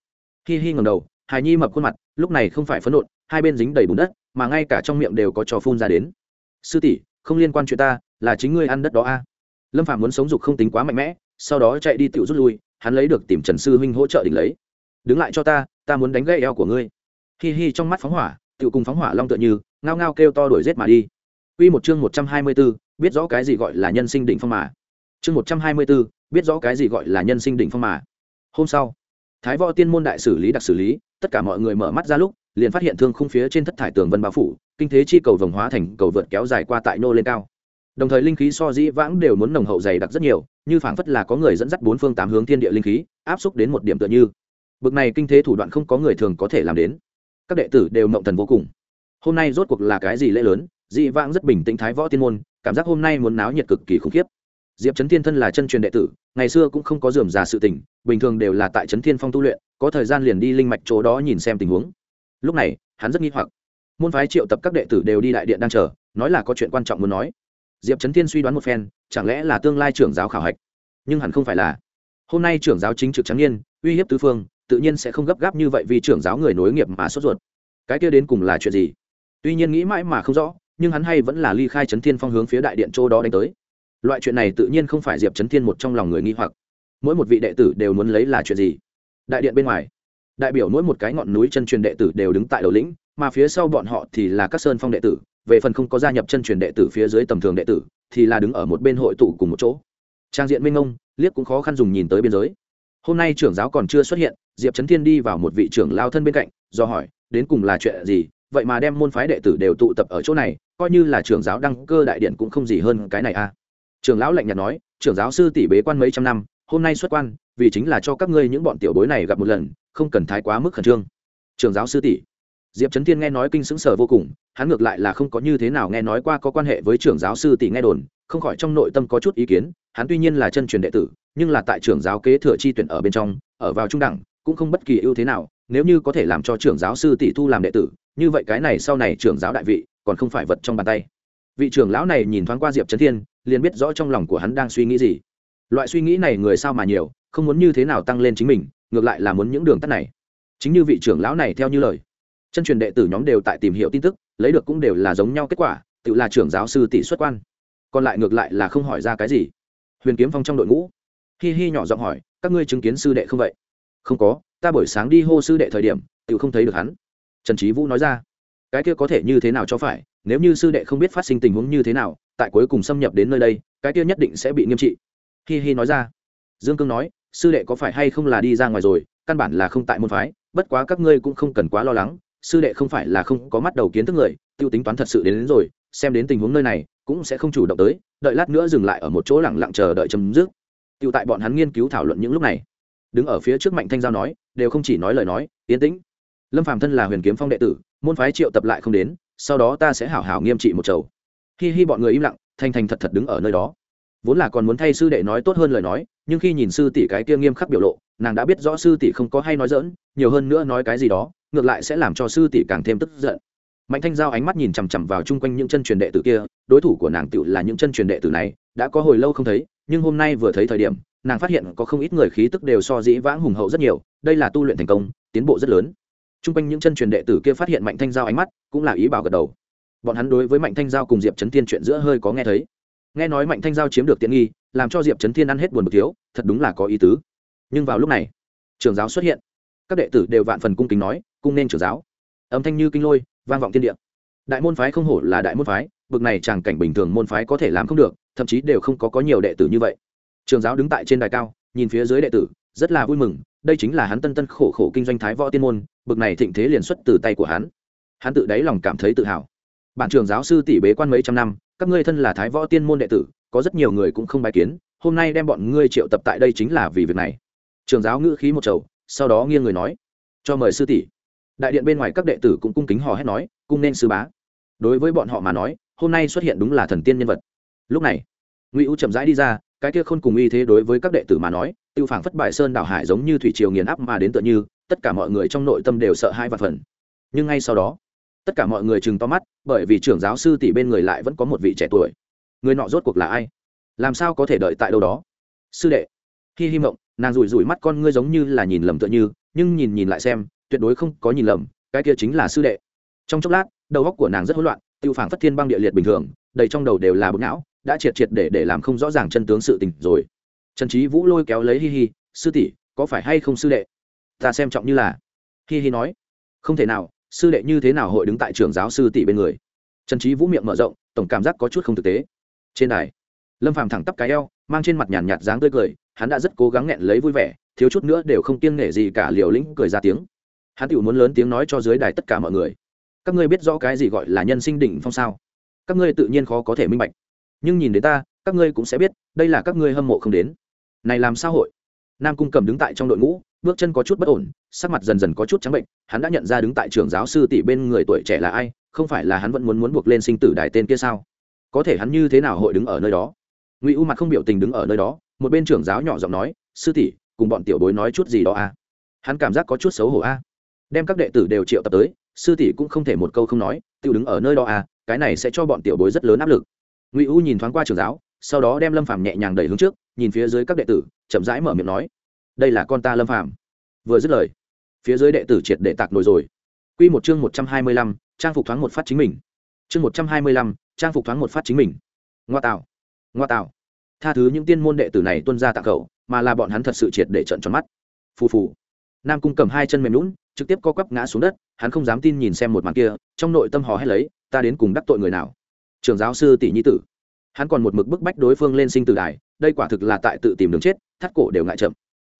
S1: hi hi ngầm đầu hài nhi mập khuôn mặt lúc này không phải phấn nộn hai bên dính đầy bùn đất mà ngay cả trong miệng đều có trò phun ra đến. Sư tỷ không liên quan chuyện ta là chính ngươi ăn đất đó a. Lâm phạm muốn sống dục không tính quá mạnh mẽ sau đó chạy đi tự rút lui hắn lấy được tìm trần sư huynh hỗ trợ đỉnh lấy. Đứng lại cho ta ta muốn đánh gậy eo của ngươi. Hi hi trong mắt phóng hỏa tự cùng phóng hỏa long tựa như ngao ngao kêu to đuổi rết mà đi. Quy một chương 124, biết rõ cái gì gọi là nhân sinh đỉnh phong mà. Chương 124, biết rõ cái gì gọi là nhân sinh đỉnh phong mà. Hôm sau, Thái Võ Tiên môn đại xử lý đặc xử lý, tất cả mọi người mở mắt ra lúc, liền phát hiện thương khung phía trên thất thải tường vân bao phủ, kinh thế chi cầu vồng hóa thành cầu vượt kéo dài qua tại nô lên cao. Đồng thời linh khí so dĩ vãng đều muốn nồng hậu dày đặc rất nhiều, như phảng phất là có người dẫn dắt bốn phương tám hướng thiên địa linh khí, áp xúc đến một điểm tựa như. Bực này kinh thế thủ đoạn không có người thường có thể làm đến. Các đệ tử đều mộng thần vô cùng. Hôm nay rốt cuộc là cái gì lễ lớn, dị vãng rất bình tĩnh thái võ tiên môn cảm giác hôm nay muốn náo nhiệt cực kỳ khủng khiếp diệp trấn thiên thân là chân truyền đệ tử ngày xưa cũng không có dườm già sự tình bình thường đều là tại trấn thiên phong tu luyện có thời gian liền đi linh mạch chỗ đó nhìn xem tình huống. Lúc này hắn rất nghi hoặc. Môn phái triệu tập các đệ tử đều đi đại điện đang chờ nói là có chuyện quan trọng muốn nói. Diệp trấn thiên suy đoán một phen chẳng lẽ là tương lai trưởng giáo khảo hạch? Nhưng hẳn không phải là. Hôm nay trưởng giáo chính trực trắng nhiên, uy hiếp tứ phương tự nhiên sẽ không gấp gáp như vậy vì trưởng giáo người nối nghiệp mà sốt ruột. Cái kia đến cùng là chuyện gì? Tuy nhiên nghĩ mãi mà không rõ nhưng hắn hay vẫn là ly khai chấn thiên phong hướng phía đại điện châu đó đánh tới loại chuyện này tự nhiên không phải diệp chấn thiên một trong lòng người nghi hoặc. Mỗi một vị đệ tử đều muốn lấy là chuyện gì? Đại điện bên ngoài, đại biểu mỗi một cái ngọn núi chân truyền đệ tử đều đứng tại đầu lĩnh, mà phía sau bọn họ thì là các sơn phong đệ tử, về phần không có gia nhập chân truyền đệ tử phía dưới tầm thường đệ tử, thì là đứng ở một bên hội tụ cùng một chỗ. Trang diện minh ông, liếc cũng khó khăn dùng nhìn tới biên giới. Hôm nay trưởng giáo còn chưa xuất hiện, diệp trấn thiên đi vào một vị trưởng lao thân bên cạnh, do hỏi, đến cùng là chuyện gì? Vậy mà đem môn phái đệ tử đều tụ tập ở chỗ này, coi như là trưởng giáo đăng cơ đại điện cũng không gì hơn cái này a à trưởng lão lạnh nhạt nói, trưởng giáo sư tỷ bế quan mấy trăm năm, hôm nay xuất quan, vì chính là cho các ngươi những bọn tiểu bối này gặp một lần, không cần thái quá mức khẩn trương. Trưởng giáo sư tỷ. Diệp trấn thiên nghe nói kinh sững sờ vô cùng, hắn ngược lại là không có như thế nào nghe nói qua có quan hệ với trưởng giáo sư tỷ nghe đồn, không khỏi trong nội tâm có chút ý kiến, hắn tuy nhiên là chân truyền đệ tử, nhưng là tại trưởng giáo kế thừa chi tuyển ở bên trong, ở vào trung đẳng, cũng không bất kỳ ưu thế nào, nếu như có thể làm cho trưởng giáo sư tỷ thu làm đệ tử, như vậy cái này sau này trưởng giáo đại vị, còn không phải vật trong bàn tay. Vị trưởng lão này nhìn thoáng qua diệp trấn thiên liền biết rõ trong lòng của hắn đang suy nghĩ gì. Loại suy nghĩ này người sao mà nhiều, không muốn như thế nào tăng lên chính mình, ngược lại là muốn những đường tắt này. Chính như vị trưởng lão này theo như lời. Chân truyền đệ tử nhóm đều tại tìm hiểu tin tức, lấy được cũng đều là giống nhau kết quả, tự là trưởng giáo sư tỷ xuất quan. Còn lại ngược lại là không hỏi ra cái gì. Huyền kiếm phong trong đội ngũ. Hi hi nhỏ giọng hỏi, các ngươi chứng kiến sư đệ không vậy? Không có, ta buổi sáng đi hô sư đệ thời điểm, tự không thấy được hắn. Trần trí vũ nói ra, cái kia có thể như thế nào cho phải, nếu như sư đệ không biết phát sinh tình huống như thế nào tại cuối cùng xâm nhập đến nơi đây cái kia nhất định sẽ bị nghiêm trị. Hi hi nói ra. Dương cương nói sư đệ có phải hay không là đi ra ngoài rồi căn bản là không tại môn phái bất quá các ngươi cũng không cần quá lo lắng sư đệ không phải là không có mắt đầu kiến thức người t i ê u tính toán thật sự đến, đến rồi xem đến tình huống nơi này cũng sẽ không chủ động tới đợi lát nữa dừng lại ở một chỗ lẳng lặng chờ đợi chấm dứt. T i ê u tại bọn hắn nghiên cứu thảo luận những lúc này. Đứng ở phía trước mạnh thanh giao nói đều không chỉ nói lời nói yến tĩnh. Lâm phàm thân là huyền kiếm phong đệ tử môn phái triệu tập lại không đến sau đó ta sẽ hảo hảo nghiêm trị một chầu hi hi bọn người im lặng thành thành thật thật đứng ở nơi đó. Vốn là còn muốn thay sư đệ nói tốt hơn lời nói, nhưng khi nhìn sư tỷ cái kia nghiêm khắc biểu lộ, nàng đã biết rõ sư tỷ không có hay nói dỡn nhiều hơn nữa nói cái gì đó, ngược lại sẽ làm cho sư tỷ càng thêm tức giận. Mạnh thanh giao ánh mắt nhìn chằm chằm vào chung quanh những chân truyền đệ tử kia, đối thủ của nàng tựu là những chân truyền đệ tử này, đã có hồi lâu không thấy, nhưng hôm nay vừa thấy thời điểm, nàng phát hiện có không ít người khí tức đều so dĩ vãng hùng hậu rất nhiều, đây là tu luyện thành công, tiến bộ rất lớn. Chung quanh những chân truyền đệ tử kia phát hiện mạnh thanh giao ánh mắt, cũng là ý bảo gật đầu bọn hắn đối với mạnh thanh giao cùng diệp trấn thiên chuyện giữa hơi có nghe thấy. Nghe nói mạnh thanh giao chiếm được tiện nghi, làm cho diệp trấn thiên ăn hết buồn bực thiếu, thật đúng là có ý tứ. Nhưng vào lúc này, trường giáo xuất hiện. Các đệ tử đều vạn phần cung kính nói, cung nên trường giáo. Âm thanh như kinh lôi, vang vọng thiên địa. Đại môn phái không hổ là đại môn phái, bực này chàng cảnh bình thường môn phái có thể làm không được, thậm chí đều không có có nhiều đệ tử như vậy. Trường giáo đứng tại trên đài cao, nhìn phía dưới đệ tử, rất là vui mừng, đây chính là hắn tân tân khổ khổ kinh doanh thái võ tiên môn, bực này thịnh thế liền xuất từ tay của hắn. Hắn tự đáy lòng cảm thấy tự hào bản trường giáo sư tỷ bế quan mấy trăm năm, các ngươi thân là thái võ tiên môn đệ tử, có rất nhiều người cũng không bài kiến, hôm nay đem bọn ngươi triệu tập tại đây chính là vì việc này. Trường giáo ngữ khí một chầu sau đó nghiêng người nói, cho mời sư tỷ. Đại điện bên ngoài các đệ tử cũng cung kính hò hét nói, cung nên sư bá. Đối với bọn họ mà nói, hôm nay xuất hiện đúng là thần tiên nhân vật. Lúc này, ngụy u chậm rãi đi ra, cái kia khôn cùng y thế đối với các đệ tử mà nói, tiêu phảng phất bại sơn đảo hải giống như thủy triều nghiền áp mà đến tựa như, tất cả mọi người trong nội tâm đều sợ hai và phần nhưng ngay sau đó tất cả mọi người chừng to mắt, bởi vì trưởng giáo sư tỷ bên người lại vẫn có một vị trẻ tuổi. Người nọ rốt cuộc là ai? Làm sao có thể đợi tại đâu đó? Sư đệ. Khi hy vọng nàng rủi rủi mắt con ngươi giống như là nhìn lầm tựa như, nhưng nhìn nhìn lại xem, tuyệt đối không có nhìn lầm, cái kia chính là sư đệ. Trong chốc lát, đầu óc của nàng rất hỗn loạn, tiêu phảng phất thiên băng địa liệt bình thường, đầy trong đầu đều là bức não, đã triệt triệt để để làm không rõ ràng chân tướng sự tình rồi. Trần trí vũ lôi kéo lấy hi hi, sư tỷ, có phải hay không sư đệ? Ta xem trọng như là hi hi nói. Không thể nào sư đệ như thế nào hội đứng tại trường giáo sư tỷ bên người? Trần trí vũ miệng mở rộng, tổng cảm giác có chút không thực tế. Trên đài, lâm phàm thẳng tắp cái eo, mang trên mặt nhàn nhạt dáng tươi cười, hắn đã rất cố gắng nghẹn lấy vui vẻ, thiếu chút nữa đều không kiêng nể gì cả liều lĩnh cười ra tiếng. Hắn tự muốn lớn tiếng nói cho dưới đài tất cả mọi người. Các ngươi biết rõ cái gì gọi là nhân sinh đỉnh phong sao? Các ngươi tự nhiên khó có thể minh bạch. Nhưng nhìn đến ta, các ngươi cũng sẽ biết, đây là các ngươi hâm mộ không đến. Này làm sao hội? Nam cung cầm đứng tại trong đội ngũ, bước chân có chút bất ổn, sắc mặt dần dần có chút trắng bệnh, hắn đã nhận ra đứng tại trường giáo sư tỷ bên người tuổi trẻ là ai, không phải là hắn vẫn muốn muốn buộc lên sinh tử đài tên kia sao có thể hắn như thế nào hội đứng ở nơi đó ngụy u mặt không biểu tình đứng ở nơi đó, một bên trưởng giáo nhỏ giọng nói, sư tỷ, cùng bọn tiểu bối nói chút gì đó à? hắn cảm giác có chút xấu hổ a à? đem các đệ tử đều triệu tập tới, sư tỷ cũng không thể một câu không nói tự đứng ở nơi đó à cái này sẽ cho bọn tiểu bối rất lớn áp lực ngụy u nhìn thoáng qua trưởng giáo, sau đó đem lâm phàm nhẹ nhàng đẩy hướng trước nhìn phía dưới các đệ tử chậm rãi mở miệng nói đây là con ta lâm phàm. Vừa dứt lời phía dưới đệ tử triệt để tạc nổi rồi. Quy một chương một trăm hai mươi lăm, trang phục thoáng một phát chính mình. Chương một trăm hai mươi lăm, trang phục thoáng một phát chính mình. Ngoa tạo ngoa tạo. Tha thứ những tiên môn đệ tử này tuân ra tạc khẩu mà là bọn hắn thật sự triệt để trận tròn mắt. Phù phù. Nam cung cầm hai chân mềm lún trực tiếp co quắp ngã xuống đất hắn không dám tin nhìn xem một màn kia trong nội tâm hò hét lấy ta đến cùng đắc tội người nào? Trường giáo sư tỷ nhi tử. Hắn còn một mực bức bách đối phương lên sinh tử đài đây quả thực là tại tự tìm đường chết, thắt cổ đều ngại chậm.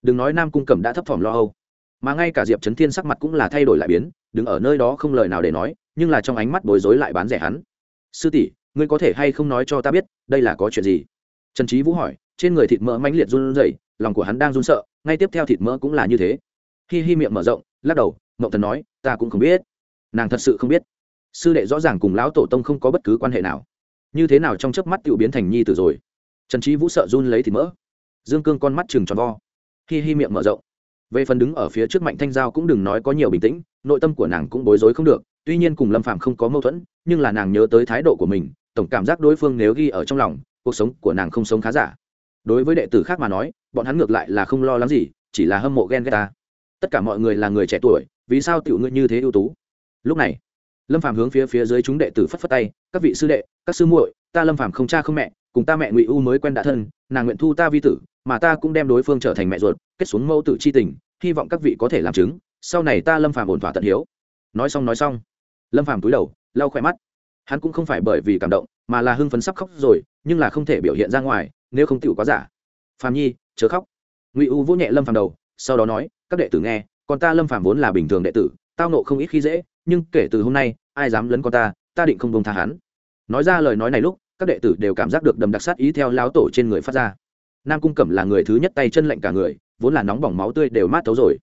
S1: Đừng nói nam cung cẩm đã thấp thỏm lo âu, mà ngay cả diệp trấn thiên sắc mặt cũng là thay đổi lại biến, đứng ở nơi đó không lời nào để nói, nhưng là trong ánh mắt bối rối lại bán rẻ hắn. Sư tỷ, ngươi có thể hay không nói cho ta biết, đây là có chuyện gì? Trần trí vũ hỏi, trên người thịt mỡ mãnh liệt run rẩy, lòng của hắn đang run sợ, ngay tiếp theo thịt mỡ cũng là như thế. Hi hi miệng mở rộng, lắc đầu mậu thần nói, ta cũng không biết, nàng thật sự không biết. Sư đệ rõ ràng cùng lão tổ tông không có bất cứ quan hệ nào. Như thế nào trong chớp mắt tự biến thành nhi tử rồi? Trần trí vũ sợ run lấy thịt mỡ. Dương cương con mắt chừng tròn vo. Hi hi miệng mở rộng. Về phần đứng ở phía trước mạnh thanh giao cũng đừng nói có nhiều bình tĩnh, nội tâm của nàng cũng bối rối không được, tuy nhiên cùng lâm phạm không có mâu thuẫn, nhưng là nàng nhớ tới thái độ của mình, tổng cảm giác đối phương nếu ghi ở trong lòng, cuộc sống của nàng không sống khá giả. Đối với đệ tử khác mà nói, bọn hắn ngược lại là không lo lắng gì, chỉ là hâm mộ ghen ghét ta. Tất cả mọi người là người trẻ tuổi, vì sao tiểu ngươi như thế ưu tú? Lúc này, lâm Phạm hướng phía phía dưới chúng đệ tử phất phất tay, các vị sư đệ, các sư muội, ta lâm Phạm không cha không mẹ cùng ta mẹ ngụy u mới quen đã thân, nàng nguyện thu ta vi tử, mà ta cũng đem đối phương trở thành mẹ ruột, kết xuống mẫu tử c h i tình, hy vọng các vị có thể làm chứng, sau này ta lâm phàm ổn thỏa tận hiếu. Nói xong nói xong. Lâm phàm túi đầu, lau khỏe mắt. Hắn cũng không phải bởi vì cảm động, mà là hưng phấn sắp khóc rồi, nhưng là không thể biểu hiện ra ngoài, nếu không tựu quá giả. Phàm nhi, chớ khóc. Ngụy u vỗ nhẹ lâm phàm đầu, sau đó nói, các đệ tử nghe còn ta lâm phàm vốn là bình thường đệ tử, tao nộ không ít khi dễ, nhưng kể từ hôm nay, ai dám lấn con ta ta định không công tha hắn. Nói ra lời nói này lúc các đệ tử đều cảm giác được đầm đặc sát ý theo lão tổ trên người phát ra. Nam cung cẩm là người thứ nhất tay chân lạnh cả người vốn là nóng bỏng máu tươi đều mát thấu rồi.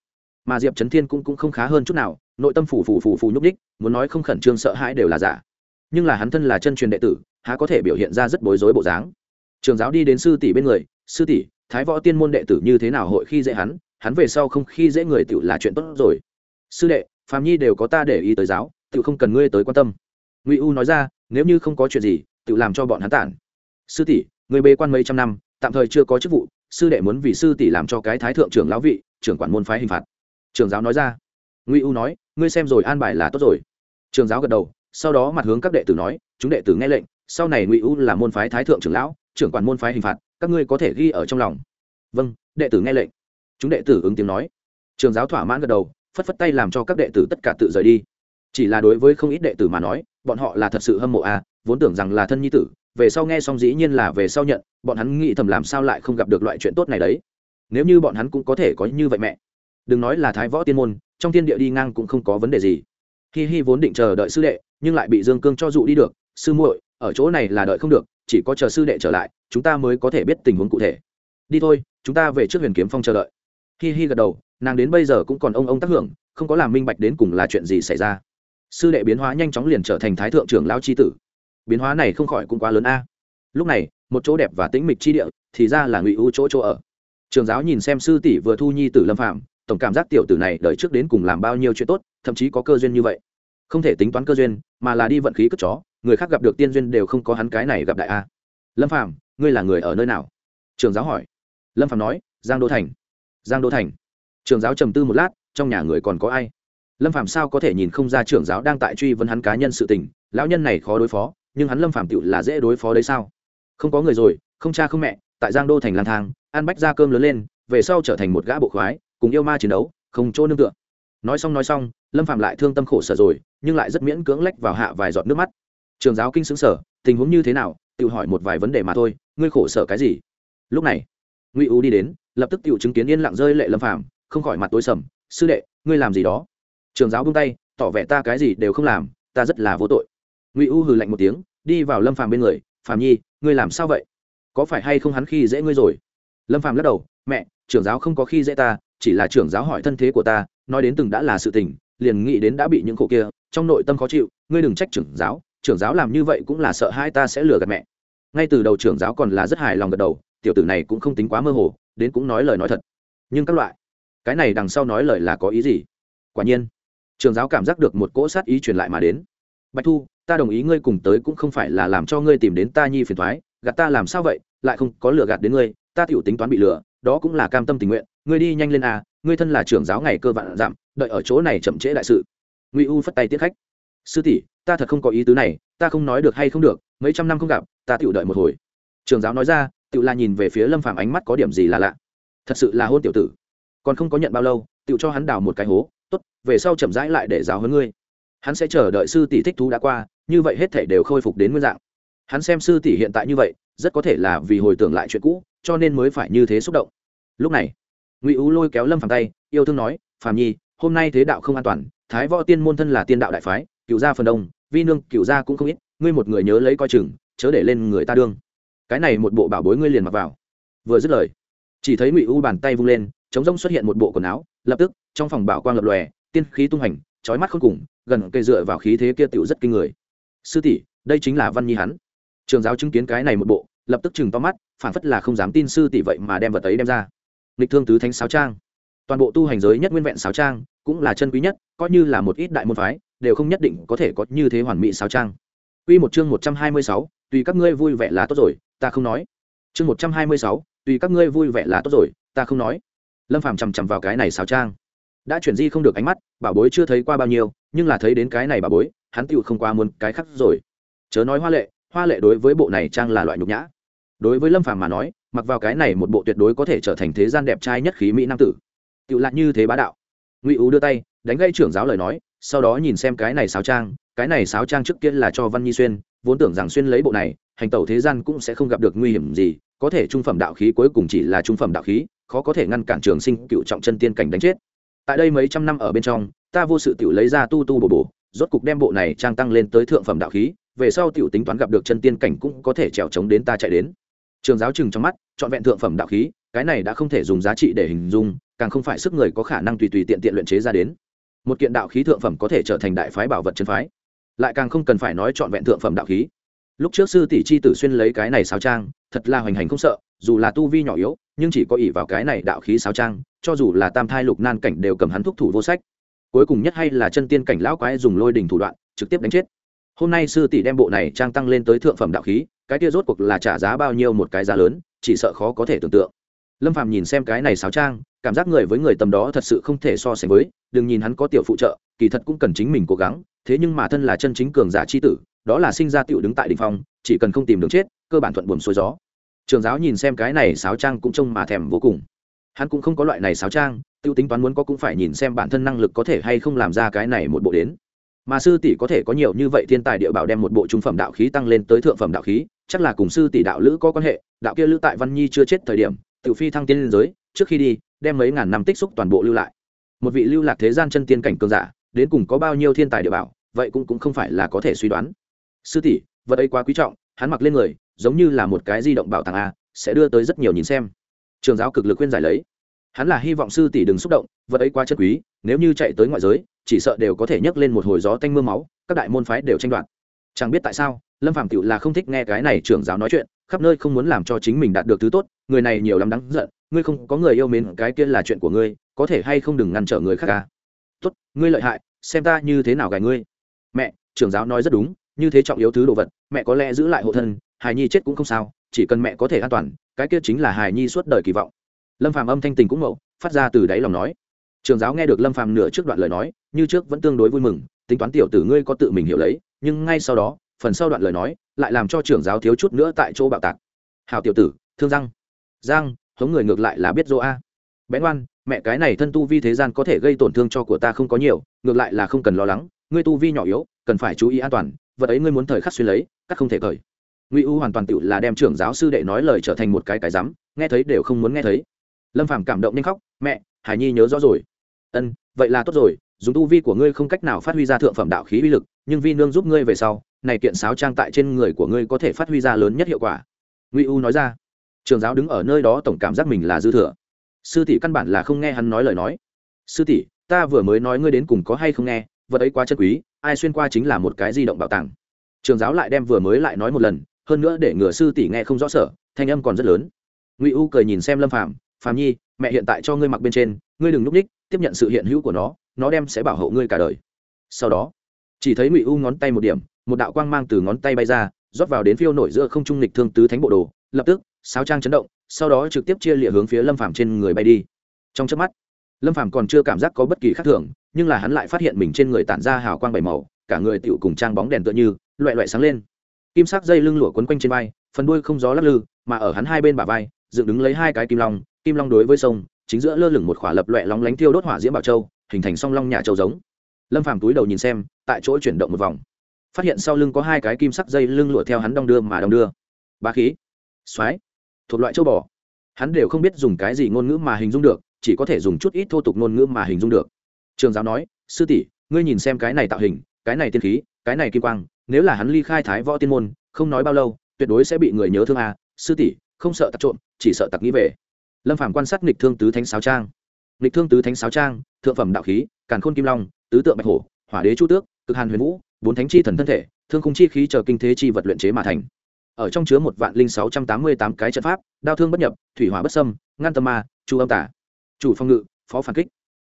S1: Mà diệp trấn thiên cũng, cũng không khá hơn chút nào nội tâm phủ phủ phủ phủ nhúc nhích muốn nói không khẩn trương sợ hãi đều là giả. Nhưng là hắn thân là chân truyền đệ tử há có thể biểu hiện ra rất bối rối bộ dáng. Trường giáo đi đến sư tỷ bên người sư tỷ thái võ tiên môn đệ tử như thế nào hội khi dễ hắn? Hắn về sau không khi dễ người tự là chuyện tốt rồi. Sư đệ phàm nhi đều có ta để ý tới giáo tự không cần ngươi tới quan tâm. Ngụy u nói ra nếu như không có chuyện gì tự làm cho bọn hắn tản. Sư tỷ, người bế quan mấy trăm năm, tạm thời chưa có chức vụ, sư đệ muốn vì sư tỷ làm cho cái thái thượng trưởng lão vị, trưởng quản môn phái hình phạt. Trường giáo nói ra. Ngụy u nói, ngươi xem rồi an bài là tốt rồi. Trường giáo gật đầu, sau đó mặt hướng các đệ tử nói, chúng đệ tử nghe lệnh, sau này ngụy u là môn phái thái thượng trưởng lão, trưởng quản môn phái hình phạt, các ngươi có thể ghi ở trong lòng. Vâng đệ tử nghe lệnh. Chúng đệ tử ứng tiếng nói. Trường giáo thỏa mãn gật đầu, phất phất tay làm cho các đệ tử tất cả tự rời đi. Chỉ là đối với không ít đệ tử mà nói bọn họ là thật sự hâm mộ à vốn tưởng rằng là thân nhi tử, về sau nghe xong dĩ nhiên là về sau nhận, bọn hắn nghĩ thầm làm sao lại không gặp được loại chuyện tốt này đấy. Nếu như bọn hắn cũng có thể có như vậy mẹ. Đừng nói là thái võ tiên môn, trong thiên địa đi ngang cũng không có vấn đề gì. Hi hi vốn định chờ đợi sư đệ, nhưng lại bị dương cương cho dụ đi được, sư muội, ở chỗ này là đợi không được, chỉ có chờ sư đệ trở lại, chúng ta mới có thể biết tình huống cụ thể. Đi thôi, chúng ta về trước huyền kiếm phong chờ đợi. Hi hi gật đầu, nàng đến bây giờ cũng còn ông ông tác hưởng, không có làm minh bạch đến cùng là chuyện gì xảy ra sư đệ biến hóa nhanh chóng liền trở thành thái thượng trưởng lao c h i tử. Biến hóa này không khỏi cũng quá lớn a. Lúc này, một chỗ đẹp và tĩnh mịch chi địa thì ra là ngụy ưu chỗ chỗ ở. Trường giáo nhìn xem sư tỷ vừa thu nhi tử lâm phạm tổng cảm giác tiểu tử này đợi trước đến cùng làm bao nhiêu chuyện tốt, thậm chí có cơ duyên như vậy. Không thể tính toán cơ duyên, mà là đi vận khí cất chó, người khác gặp được tiên duyên đều không có hắn cái này gặp đại a. Lâm phạm ngươi là người ở nơi nào? Trường giáo hỏi. Lâm phạm nói, giang đô thành. Giang đô thành. Trường giáo trầm tư một lát, trong nhà người còn có ai? Lâm phạm sao có thể nhìn không ra trưởng giáo đang tại truy vấn hắn cá nhân sự tình, lão nhân này khó đối phó, nhưng hắn lâm phạm tựu là dễ đối phó đấy sao? Không có người rồi, không cha không mẹ, tại giang đô thành lang thang, ăn bách ra cơm lớn lên, về sau trở thành một gã bộ khoái, cùng yêu ma chiến đấu, không chỗ nương tựa. Nói xong nói xong, lâm phạm lại thương tâm khổ sở rồi, nhưng lại rất miễn cưỡng lách vào hạ vài giọt nước mắt. Trường giáo kinh xứng sở tình huống như thế nào tự hỏi một vài vấn đề mà thôi, ngươi khổ sở cái gì? Lúc này, ngụy u đi đến, lập tức tự chứng kiến yên lặng rơi lệ lâm phạm không khỏi mặt tối sầm, sư đệ, ngươi làm gì đó? Trường giáo buông tay, tỏ vẻ ta cái gì đều không làm, ta rất là vô tội. Ngụy u hừ lạnh một tiếng, đi vào lâm phàm bên người, phàm nhi, ngươi làm sao vậy? Có phải hay không hắn khi dễ ngươi rồi? Lâm phàm lắc đầu, mẹ, trưởng giáo không có khi dễ ta, chỉ là trưởng giáo hỏi thân thế của ta, nói đến từng đã là sự tình, liền nghĩ đến đã bị những khổ kia, trong nội tâm khó chịu, ngươi đừng trách trưởng giáo trưởng giáo làm như vậy cũng là sợ hai ta sẽ lừa gạt mẹ. Ngay từ đầu trưởng giáo còn là rất hài lòng gật đầu, tiểu tử này cũng không tính quá mơ hồ, đến cũng nói lời nói thật. Nhưng các loại, cái này đằng sau nói lời là có ý gì? Quả nhiên trường giáo cảm giác được một cỗ sát ý truyền lại mà đến. Bạch thu ta đồng ý ngươi cùng tới cũng không phải là làm cho ngươi tìm đến ta nhi phiền thoái gạt ta làm sao vậy lại không có lừa gạt đến ngươi ta tiểu tính toán bị lừa đó cũng là cam tâm tình nguyện ngươi đi nhanh lên à ngươi thân là trưởng giáo ngày cơ vạn giảm, đợi ở chỗ này chậm trễ đại sự. Ngụy u phất tay tiết khách. Sư tỷ ta thật không có ý tứ này ta không nói được hay không được mấy trăm năm không gặp ta tiểu đợi một hồi. Trường giáo nói ra tiểu là nhìn về phía lâm phàm ánh mắt có điểm gì là lạ. Thật sự là hôn tiểu tử. Còn không có nhận bao lâu tiểu cho hắn đào một cái hố tốt, về sau chậm rãi lại để giáo hơn ngươi. Hắn sẽ chờ đợi sư tỷ thích thú đã qua, như vậy hết thể đều khôi phục đến nguyên dạng. Hắn xem sư tỷ hiện tại như vậy, rất có thể là vì hồi tưởng lại chuyện cũ, cho nên mới phải như thế xúc động. Lúc này, ngụy ú lôi kéo lâm phàm tay, yêu thương nói, phàm nhi, hôm nay thế đạo không an toàn, thái võ tiên môn thân là tiên đạo đại phái, cựu gia phần đông, vi nương cựu gia cũng không ít, ngươi một người nhớ lấy coi chừng, chớ để lên người ta đương. Cái này một bộ bảo bối ngươi liền mặc vào. Vừa dứt lời, chỉ thấy ngụy u bàn tay vung lên, chống rông xuất hiện một bộ quần áo lập tức trong phòng bảo quang lập lòe tiên khí tung hành trói mắt không cùng gần cây dựa vào khí thế kia tựu rất kinh người. Sư tỷ đây chính là văn nhi hắn. Trường giáo chứng kiến cái này một bộ lập tức chừng to mắt phản phất là không dám tin sư tỷ vậy mà đem vật ấy đem ra. Lịch thương tứ thánh sáo trang. Toàn bộ tu hành giới nhất nguyên vẹn sáo trang cũng là chân quý nhất coi như là một ít đại môn phái đều không nhất định có thể có như thế hoàn mỹ sáo trang. Quy một chương một trăm hai mươi sáu, tùy các ngươi vui vẻ là tốt rồi, ta không nói. Chương một trăm hai mươi sáu, tùy các ngươi vui vẻ là tốt rồi, ta không nói. Lâm Phàm chằm chằm vào cái này sáo trang đã chuyển di không được ánh mắt bảo bối chưa thấy qua bao nhiêu nhưng là thấy đến cái này bảo bối hắn tựu không qua muốn cái khác rồi chớ nói hoa lệ hoa lệ đối với bộ này trang là loại nhục nhã đối với lâm phàm mà nói mặc vào cái này một bộ tuyệt đối có thể trở thành thế gian đẹp trai nhất khí mỹ nam tử tựu lạc như thế bá đạo ngụy ú đưa tay đánh gây trưởng giáo lời nói sau đó nhìn xem cái này sáo trang cái này sáo trang trước kia là cho văn nhi xuyên vốn tưởng rằng xuyên lấy bộ này hành tẩu thế gian cũng sẽ không gặp được nguy hiểm gì có thể trung phẩm đạo khí cuối cùng chỉ là trung phẩm đạo khí khó có thể ngăn cản trường sinh cựu trọng chân tiên cảnh đánh chết. Tại đây mấy trăm năm ở bên trong, ta vô sự tiểu lấy ra tu tu bổ bổ, rốt cục đem bộ này trang tăng lên tới thượng phẩm đạo khí, về sau tiểu tính toán gặp được chân tiên cảnh cũng có thể trèo trống đến ta chạy đến. Trường giáo chừng trong mắt chọn vẹn thượng phẩm đạo khí, cái này đã không thể dùng giá trị để hình dung, càng không phải sức người có khả năng tùy tùy tiện tiện luyện chế ra đến. Một kiện đạo khí thượng phẩm có thể trở thành đại phái bảo vật chân phái, lại càng không cần phải nói chọn vẹn thượng phẩm đạo khí lúc trước sư tỷ chi tử xuyên lấy cái này sáo trang, thật là hoành hành không sợ, dù là tu vi nhỏ yếu, nhưng chỉ có ỷ vào cái này đạo khí sáo trang, cho dù là tam thai lục nan cảnh đều cầm hắn thúc thủ vô sách. Cuối cùng nhất hay là chân tiên cảnh lão quái dùng lôi đình thủ đoạn, trực tiếp đánh chết. Hôm nay sư tỷ đem bộ này trang tăng lên tới thượng phẩm đạo khí, cái kia rốt cuộc là trả giá bao nhiêu một cái giá lớn, chỉ sợ khó có thể tưởng tượng. Lâm phàm nhìn xem cái này sáo trang, cảm giác người với người tầm đó thật sự không thể so sánh với, đừng nhìn hắn có tiểu phụ trợ kỳ thật cũng cần chính mình cố gắng, thế nhưng mà thân là chân chính cường giả chi tử, đó là sinh ra tựu đứng tại đỉnh phong, chỉ cần không tìm đường chết, cơ bản thuận buồm xuôi gió. Trường giáo nhìn xem cái này sáo trang cũng trông mà thèm vô cùng. Hắn cũng không có loại này sáo trang, tiêu tính toán muốn có cũng phải nhìn xem bản thân năng lực có thể hay không làm ra cái này một bộ đến. Mà sư tỷ có thể có nhiều như vậy thiên tài địa bảo đem một bộ trung phẩm đạo khí tăng lên tới thượng phẩm đạo khí, chắc là cùng sư tỷ đạo lữ có quan hệ, đạo kia lữ tại văn nhi chưa chết thời điểm, tiểu phi thăng tiên liên giới, trước khi đi, đem mấy ngàn năm tích xúc toàn bộ lưu lại. Một vị lưu lạc thế gian chân tiên cảnh cường giả đến cùng có bao nhiêu thiên tài địa bảo, vậy cũng cũng không phải là có thể suy đoán. Sư tỷ, vật ấy quá quý trọng, hắn mặc lên người, giống như là một cái di động bảo tàng a, sẽ đưa tới rất nhiều nhìn xem. Trường giáo cực lực khuyên giải lấy. Hắn là hy vọng sư tỷ đừng xúc động, vật ấy quá chất quý, nếu như chạy tới ngoại giới, chỉ sợ đều có thể nhấc lên một hồi gió tanh m ư a máu, các đại môn phái đều tranh đoạt. Chẳng biết tại sao, lâm phạm cựu là không thích nghe cái này trưởng giáo nói chuyện, khắp nơi không muốn làm cho chính mình đạt được thứ tốt, người này nhiều lắm đáng giận, ngươi không có người yêu mến, cái kia là chuyện của ngươi, có thể hay không đừng ngăn trở người khác ca? Tốt, ngươi lợi hại, xem ta như thế nào gài ngươi. Mẹ, trưởng giáo nói rất đúng, như thế trọng yếu thứ đồ vật, mẹ có lẽ giữ lại hộ thân, hài nhi chết cũng không sao, chỉ cần mẹ có thể an toàn, cái kia chính là hài nhi suốt đời kỳ vọng. Lâm phàm âm thanh tình cũng mậu, phát ra từ đáy lòng nói. Trường giáo nghe được lâm phàm nửa trước đoạn lời nói, như trước vẫn tương đối vui mừng, tính toán tiểu tử ngươi có tự mình hiểu lấy, nhưng ngay sau đó, phần sau đoạn lời nói, lại làm cho trưởng giáo thiếu chút nữa tại chỗ bạo tạc. Hào tiểu tử, thương răng. Giang hống người ngược lại là biết dỗ a bén oan mẹ cái này thân tu vi thế gian có thể gây tổn thương cho của ta không có nhiều, ngược lại là không cần lo lắng, ngươi tu vi nhỏ yếu, cần phải chú ý an toàn, vật ấy ngươi muốn thời khắc suy lấy các không thể cởi. Ngụy u hoàn toàn tự là đem trưởng giáo sư đệ nói lời trở thành một cái cái rắm, nghe thấy đều không muốn nghe thấy. Lâm phàm cảm động nhanh khóc, mẹ, hải nhi nhớ rõ rồi. Ân, vậy là tốt rồi, dùng tu vi của ngươi không cách nào phát huy ra thượng phẩm đạo khí uy lực, nhưng vi nương giúp ngươi về sau, này kiện sáo trang tại trên người của ngươi có thể phát huy ra lớn nhất hiệu quả. Ngụy u nói ra. Trường giáo đứng ở nơi đó tổng cảm giác mình là dư thừa sư tỷ căn bản là không nghe hắn nói lời nói. Sư tỷ, ta vừa mới nói ngươi đến cùng có hay không nghe, vật ấy quá chân quý, ai xuyên qua chính là một cái di động bảo tàng. Trường giáo lại đem vừa mới lại nói một lần, hơn nữa để ngừa sư tỷ nghe không rõ sở, thanh âm còn rất lớn. Ngụy u cười nhìn xem lâm phạm phạm nhi, mẹ hiện tại cho ngươi mặc bên trên, ngươi đừng núp ních, tiếp nhận sự hiện hữu của nó nó đem sẽ bảo hộ ngươi cả đời. Sau đó, chỉ thấy ngụy u ngón tay một điểm, một đạo quang mang từ ngón tay bay ra, rót vào đến phiêu nổi giữa không trung lịch thương tứ thánh bộ đồ, lập tức sáo trang chấn động, sau đó trực tiếp chia lịa hướng phía lâm phàm trên người bay đi. Trong chớp mắt, lâm phàm còn chưa cảm giác có bất kỳ khác thường, nhưng là hắn lại phát hiện mình trên người tản ra hào quang bảy màu, cả người tựu cùng trang bóng đèn tựa như loại loại sáng lên. Kim sắc dây lưng lụa quấn quanh trên vai, phần đuôi không gió lắc lư, mà ở hắn hai bên bả vai, dựng đứng lấy hai cái kim long kim long đối với sông, chính giữa lơ lửng một khỏa lập loẹ lóng lánh thiêu đốt hỏa diễm bảo châu, hình thành song long nhà châu giống. Lâm phàm túi đầu nhìn xem, tại chỗ chuyển động một vòng. Phát hiện sau lưng có hai cái kim sắc dây lưng lụa theo hắn đong đưa mà đong đưa. Ba khí. Xoáy thuộc loại châu bò. Hắn đều không biết dùng cái gì ngôn ngữ mà hình dung được, chỉ có thể dùng chút ít thô tục ngôn ngữ mà hình dung được. Trường giáo nói, sư tỷ, ngươi nhìn xem cái này tạo hình, cái này tiên khí, cái này kim quang, nếu là hắn ly khai thái võ tiên môn, không nói bao lâu, tuyệt đối sẽ bị người nhớ thương à. Sư tỷ, không sợ tặc trộm, chỉ sợ tặc nghĩ về. Lâm phàm quan sát nghịch thương tứ thánh sáo trang. Nghịch thương tứ thánh sáo trang, thượng phẩm đạo khí, càn khôn kim long, tứ tượng bạch hổ, hỏa đế chu tước, cực hàn huyền vũ, bốn thánh chi thần thân thể, thương khung chi khí chờ kinh thế chi vật luyện chế mà thành ở trong chứa một vạn linh sáu trăm tám mươi tám cái trận pháp, đao thương bất nhập, thủy hỏa bất sâm ngăn tâm ma, chu âm tả. Chủ phong ngự, phó phản kích.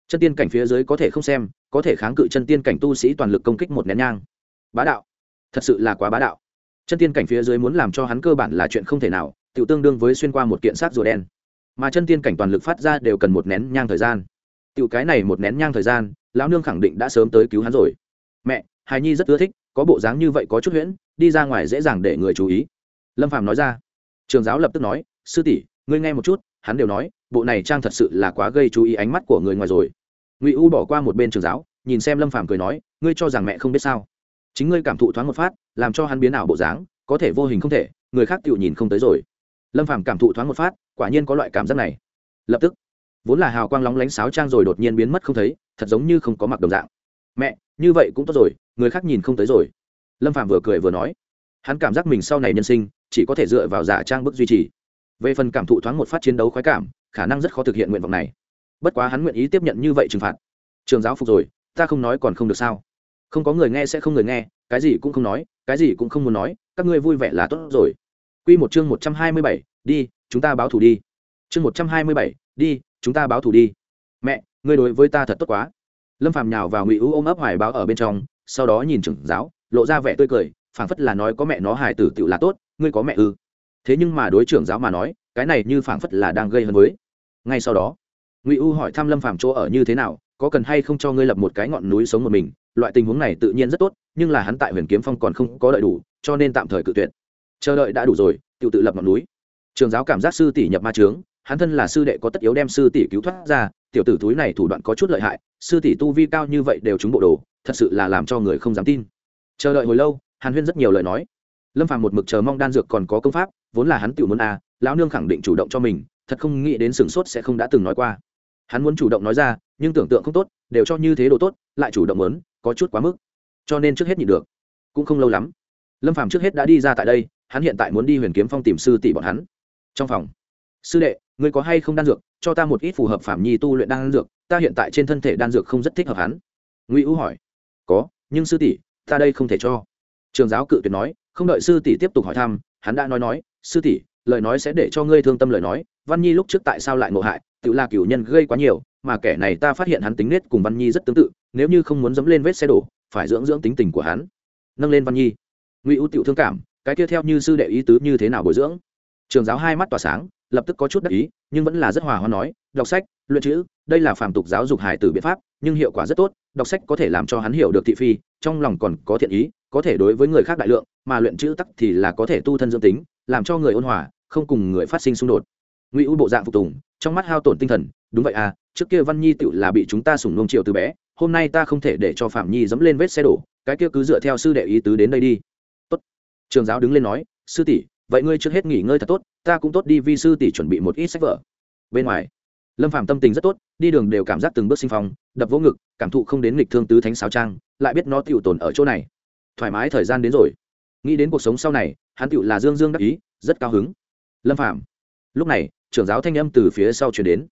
S1: Chân tiên cảnh phía dưới có thể không xem, có thể kháng cự chân tiên cảnh tu sĩ toàn lực công kích một nén nhang. Bá đạo. Thật sự là quá bá đạo. Chân tiên cảnh phía dưới muốn làm cho hắn cơ bản là chuyện không thể nào tự tương đương với xuyên qua một kiện sát rùa đen. Mà chân tiên cảnh toàn lực phát ra đều cần một nén nhang thời gian. Tiểu cái này một nén nhang thời gian, lão nương khẳng định đã sớm tới cứu hắn rồi. Mẹ, hài nhi rất ưa thích, có bộ dáng như vậy có chút huyễn, đi ra ngoài dễ dàng để người chú ý lâm phàm nói ra. Trường giáo lập tức nói, sư tỷ, ngươi nghe một chút, hắn đều nói, bộ này trang thật sự là quá gây chú ý ánh mắt của người ngoài rồi. Ngụy u bỏ qua một bên trường giáo, nhìn xem lâm phàm cười nói, ngươi cho rằng mẹ không biết sao? Chính ngươi cảm thụ thoáng một phát, làm cho hắn biến ảo bộ dáng, có thể vô hình không thể, người khác tự nhìn không tới rồi. Lâm phàm cảm thụ thoáng một phát, quả nhiên có loại cảm giác này. Lập tức, vốn là hào quang lóng lánh sáo trang rồi đột nhiên biến mất không thấy, thật giống như không có mặc đồng dạng. Mẹ, như vậy cũng tốt rồi, người khác nhìn không tới rồi. Lâm phạm vừa cười vừa nói hắn cảm giác mình sau này nhân sinh chỉ có thể dựa vào giả trang bức duy trì về phần cảm thụ thoáng một phát chiến đấu khoái cảm khả năng rất khó thực hiện nguyện vọng này bất quá hắn nguyện ý tiếp nhận như vậy trừng phạt trường giáo phục rồi ta không nói còn không được sao không có người nghe sẽ không người nghe cái gì cũng không nói cái gì cũng không muốn nói các ngươi vui vẻ là tốt rồi Quy một chương một trăm hai mươi bảy, đi, chúng ta báo thù đi. Chương một trăm hai mươi bảy, đi, chúng ta báo thù đi. Mẹ, ngươi đối với ta thật tốt quá. Lâm Phàm nhào vào Ngụy ú ôm ấp hoài báo ở bên trong, sau đó nhìn trưởng giáo, lộ ra vẻ tươi cười, phảng phất là nói có mẹ nó hài tử tiểu là tốt, ngươi có mẹ ư? Thế nhưng mà đối trưởng giáo mà nói, cái này như phảng phất là đang gây hấn với. Ngay sau đó, Ngụy U hỏi thăm Lâm Phàm chỗ ở như thế nào, có cần hay không cho ngươi lập một cái ngọn núi sống một mình, loại tình huống này tự nhiên rất tốt, nhưng là hắn tại Huyền Kiếm Phong còn không có đợi đủ, cho nên tạm thời cự tuyệt chờ đợi đã đủ rồi tự tự lập ngọn núi trường giáo cảm giác sư tỷ nhập ma trướng hắn thân là sư đệ có tất yếu đem sư tỷ cứu thoát ra tiểu tử túi này thủ đoạn có chút lợi hại sư tỷ tu vi cao như vậy đều trúng bộ đồ thật sự là làm cho người không dám tin chờ đợi hồi lâu hàn huyên rất nhiều lời nói. Lâm phàm một mực chờ mong đan dược còn có công pháp, vốn là hắn tự muốn à lão nương khẳng định chủ động cho mình, thật không nghĩ đến sửng sốt sẽ không đã từng nói qua. Hắn muốn chủ động nói ra, nhưng tưởng tượng không tốt, đều cho như thế đồ tốt, lại chủ động muốn, có chút quá mức. Cho nên trước hết nhịn được. Cũng không lâu lắm, lâm phàm trước hết đã đi ra tại đây, hắn hiện tại muốn đi huyền kiếm phong tìm sư tỷ bọn hắn. Trong phòng, sư đệ, ngươi có hay không đan dược? Cho ta một ít phù hợp phạm nhi tu luyện đan dược, ta hiện tại trên thân thể đan dược không rất thích hợp hắn. Ngụy ưu hỏi. Có, nhưng sư tỷ, ta đây không thể cho trường giáo cự tuyệt nói, không đợi sư tỷ tiếp tục hỏi thăm, hắn đã nói nói, sư tỷ, lời nói sẽ để cho ngươi thương tâm lời nói, văn nhi lúc trước tại sao lại ngộ hại, tự là cửu nhân gây quá nhiều, mà kẻ này ta phát hiện hắn tính nết cùng văn nhi rất tương tự, nếu như không muốn dẫm lên vết xe đổ, phải dưỡng dưỡng tính tình của hắn. Nâng lên văn nhi. Ngụy ưu tiểu thương cảm, cái kia theo như sư đệ ý tứ như thế nào bồi dưỡng? Trường giáo hai mắt tỏa sáng, lập tức có chút đắc ý, nhưng vẫn là rất hòa hoa nói, đọc sách, luyện chữ, đây là phàm tục giáo dục hài tử biện pháp, nhưng hiệu quả rất tốt, đọc sách có thể làm cho hắn hiểu được thị phi, trong lòng còn có thiện ý có thể đối với người khác đại lượng, mà luyện chữ tắc thì là có thể tu thân dưỡng tính, làm cho người ôn hòa, không cùng người phát sinh xung đột. Ngụy u bộ dạng phục tùng, trong mắt hao tổn tinh thần, đúng vậy à trước kia văn nhi tự là bị chúng ta sủng nông triệu từ bé, hôm nay ta không thể để cho phạm nhi dẫm lên vết xe đổ, cái kia cứ dựa theo sư đệ ý tứ đến đây đi. Tốt. Trường giáo đứng lên nói, sư tỷ, vậy ngươi trước hết nghỉ ngơi thật tốt, ta cũng tốt đi vi sư tỷ chuẩn bị một ít sách vở. Bên ngoài, lâm phạm tâm tình rất tốt, đi đường đều cảm giác từng bước sinh phong, đập vỗ ngực, cảm thụ không đến nghịch thương tứ thánh sáo trang, lại biết nó tựu tồn ở chỗ này thoải mái thời gian đến rồi. Nghĩ đến cuộc sống sau này, hắn tựu là dương dương đắc ý, rất cao hứng. Lâm phạm lúc này, trưởng giáo thanh âm từ phía sau chuyển đến.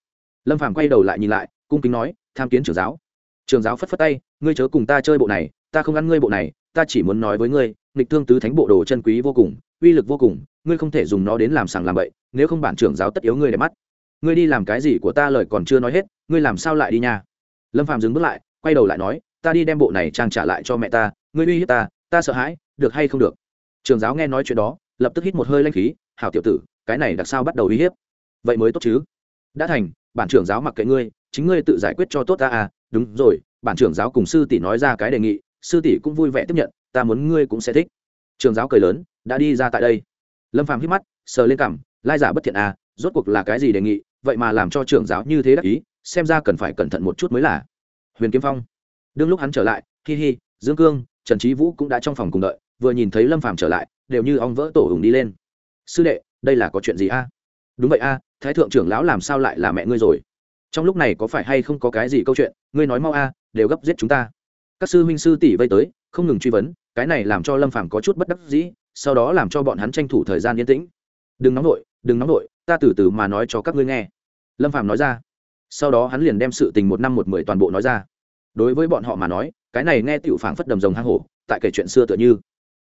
S1: Lâm phạm quay đầu lại nhìn lại, cung kính nói, tham kiến trưởng giáo. Trưởng giáo phất phất tay, ngươi chớ cùng ta chơi bộ này, ta không ăn ngươi bộ này, ta chỉ muốn nói với ngươi, nghịch thương tứ thánh bộ đồ chân quý vô cùng, uy lực vô cùng, ngươi không thể dùng nó đến làm sàng làm bậy, nếu không bản trưởng giáo tất yếu ngươi để mắt. Ngươi đi làm cái gì của ta lời còn chưa nói hết, ngươi làm sao lại đi nha? Lâm phạm dừng bước lại, quay đầu lại nói, ta đi đem bộ này trang trả lại cho mẹ ta ngươi uy hiếp ta ta sợ hãi, được hay không được? Trường giáo nghe nói chuyện đó, lập tức hít một hơi lanh khí, hảo tiểu tử, cái này đặc sao bắt đầu uy hiếp? Vậy mới tốt chứ. Đã thành, bản trưởng giáo mặc kệ ngươi, chính ngươi tự giải quyết cho tốt ta à. Đúng rồi, bản trưởng giáo cùng sư tỷ nói ra cái đề nghị, sư tỷ cũng vui vẻ tiếp nhận, ta muốn ngươi cũng sẽ thích. Trường giáo cười lớn, đã đi ra tại đây. Lâm phàm hít mắt, sờ lên cằm, lai giả bất thiện à rốt cuộc là cái gì đề nghị, vậy mà làm cho trưởng giáo như thế đắc ý, xem ra cần phải cẩn thận một chút mới là. Huyền kiếm phong, đương lúc hắn trở lại, hi hi, dương cương trần trí vũ cũng đã trong phòng cùng đợi, vừa nhìn thấy lâm phàm trở lại, đều như ong vỡ tổ hùng đi lên. Sư đệ, đây là có chuyện gì a? Đúng vậy a, thái thượng trưởng lão làm sao lại là mẹ ngươi rồi? Trong lúc này có phải hay không có cái gì câu chuyện? Ngươi nói mau a, đều gấp giết chúng ta. Các sư huynh sư tỷ vây tới, không ngừng truy vấn, cái này làm cho lâm phàm có chút bất đắc dĩ, sau đó làm cho bọn hắn tranh thủ thời gian yên tĩnh. Đừng nóng nổi đừng nóng nổi ta từ từ mà nói cho các ngươi nghe. Lâm phàm nói ra. Sau đó hắn liền đem sự tình một năm một mười toàn bộ nói ra. Đối với bọn họ mà nói cái này nghe tiểu phảng phất đầm rồng hang hổ, tại kể chuyện xưa tựa như.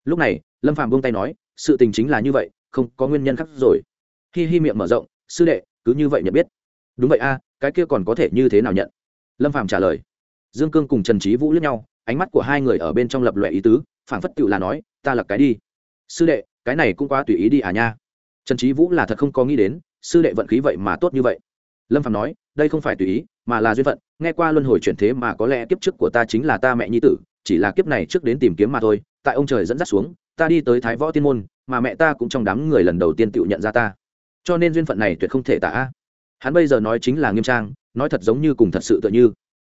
S1: Lúc này, lâm phàm buông tay nói, sự tình chính là như vậy, không có nguyên nhân khác rồi. Hi hi miệng mở rộng, sư đệ, cứ như vậy nhận biết. Đúng vậy a, cái kia còn có thể như thế nào nhận? Lâm phàm trả lời. Dương cương cùng trần trí vũ lướt nhau, ánh mắt của hai người ở bên trong lập lòe ý tứ, phảng phất tiểu là nói, ta lập cái đi. Sư đệ, cái này cũng quá tùy ý đi à nha. Trần trí vũ là thật không có nghĩ đến, sư đệ vận khí vậy mà tốt như vậy. Lâm phàm nói, đây không phải tùy ý, mà là duyên phận nghe qua luân hồi chuyển thế mà có lẽ kiếp trước của ta chính là ta mẹ nhi tử, chỉ là kiếp này trước đến tìm kiếm mà thôi, tại ông trời dẫn dắt xuống, ta đi tới thái võ tiên môn, mà mẹ ta cũng trong đám người lần đầu tiên tự nhận ra ta. Cho nên duyên phận này tuyệt không thể tả. Hắn bây giờ nói chính là nghiêm trang, nói thật giống như cùng thật sự tựa như.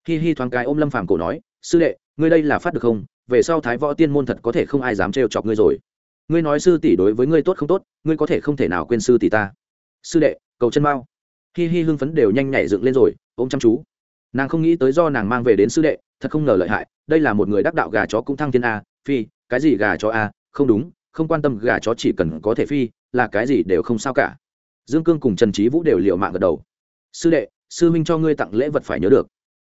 S1: Hi hi thoáng cái ôm lâm phàm cổ nói, sư đệ, ngươi đây là phát được không? Về sau thái võ tiên môn thật có thể không ai dám trêu chọc ngươi rồi. Ngươi nói sư tỷ đối với ngươi tốt không tốt, ngươi có thể không thể nào quên sư tỷ ta. Sư đệ, cầu chân mao hi hi hưng phấn đều nhanh nhảy dựng lên rồi, ôm chăm chú nàng không nghĩ tới do nàng mang về đến sư đệ, thật không ngờ lợi hại, đây là một người đắc đạo gà chó cũng thăng thiên a, phi, cái gì gà chó a, không đúng, không quan tâm gà chó chỉ cần có thể phi, là cái gì đều không sao cả. Dương cương cùng trần trí vũ đều liệu mạng gật đầu. Sư đệ, sư huynh cho ngươi tặng lễ vật phải nhớ được.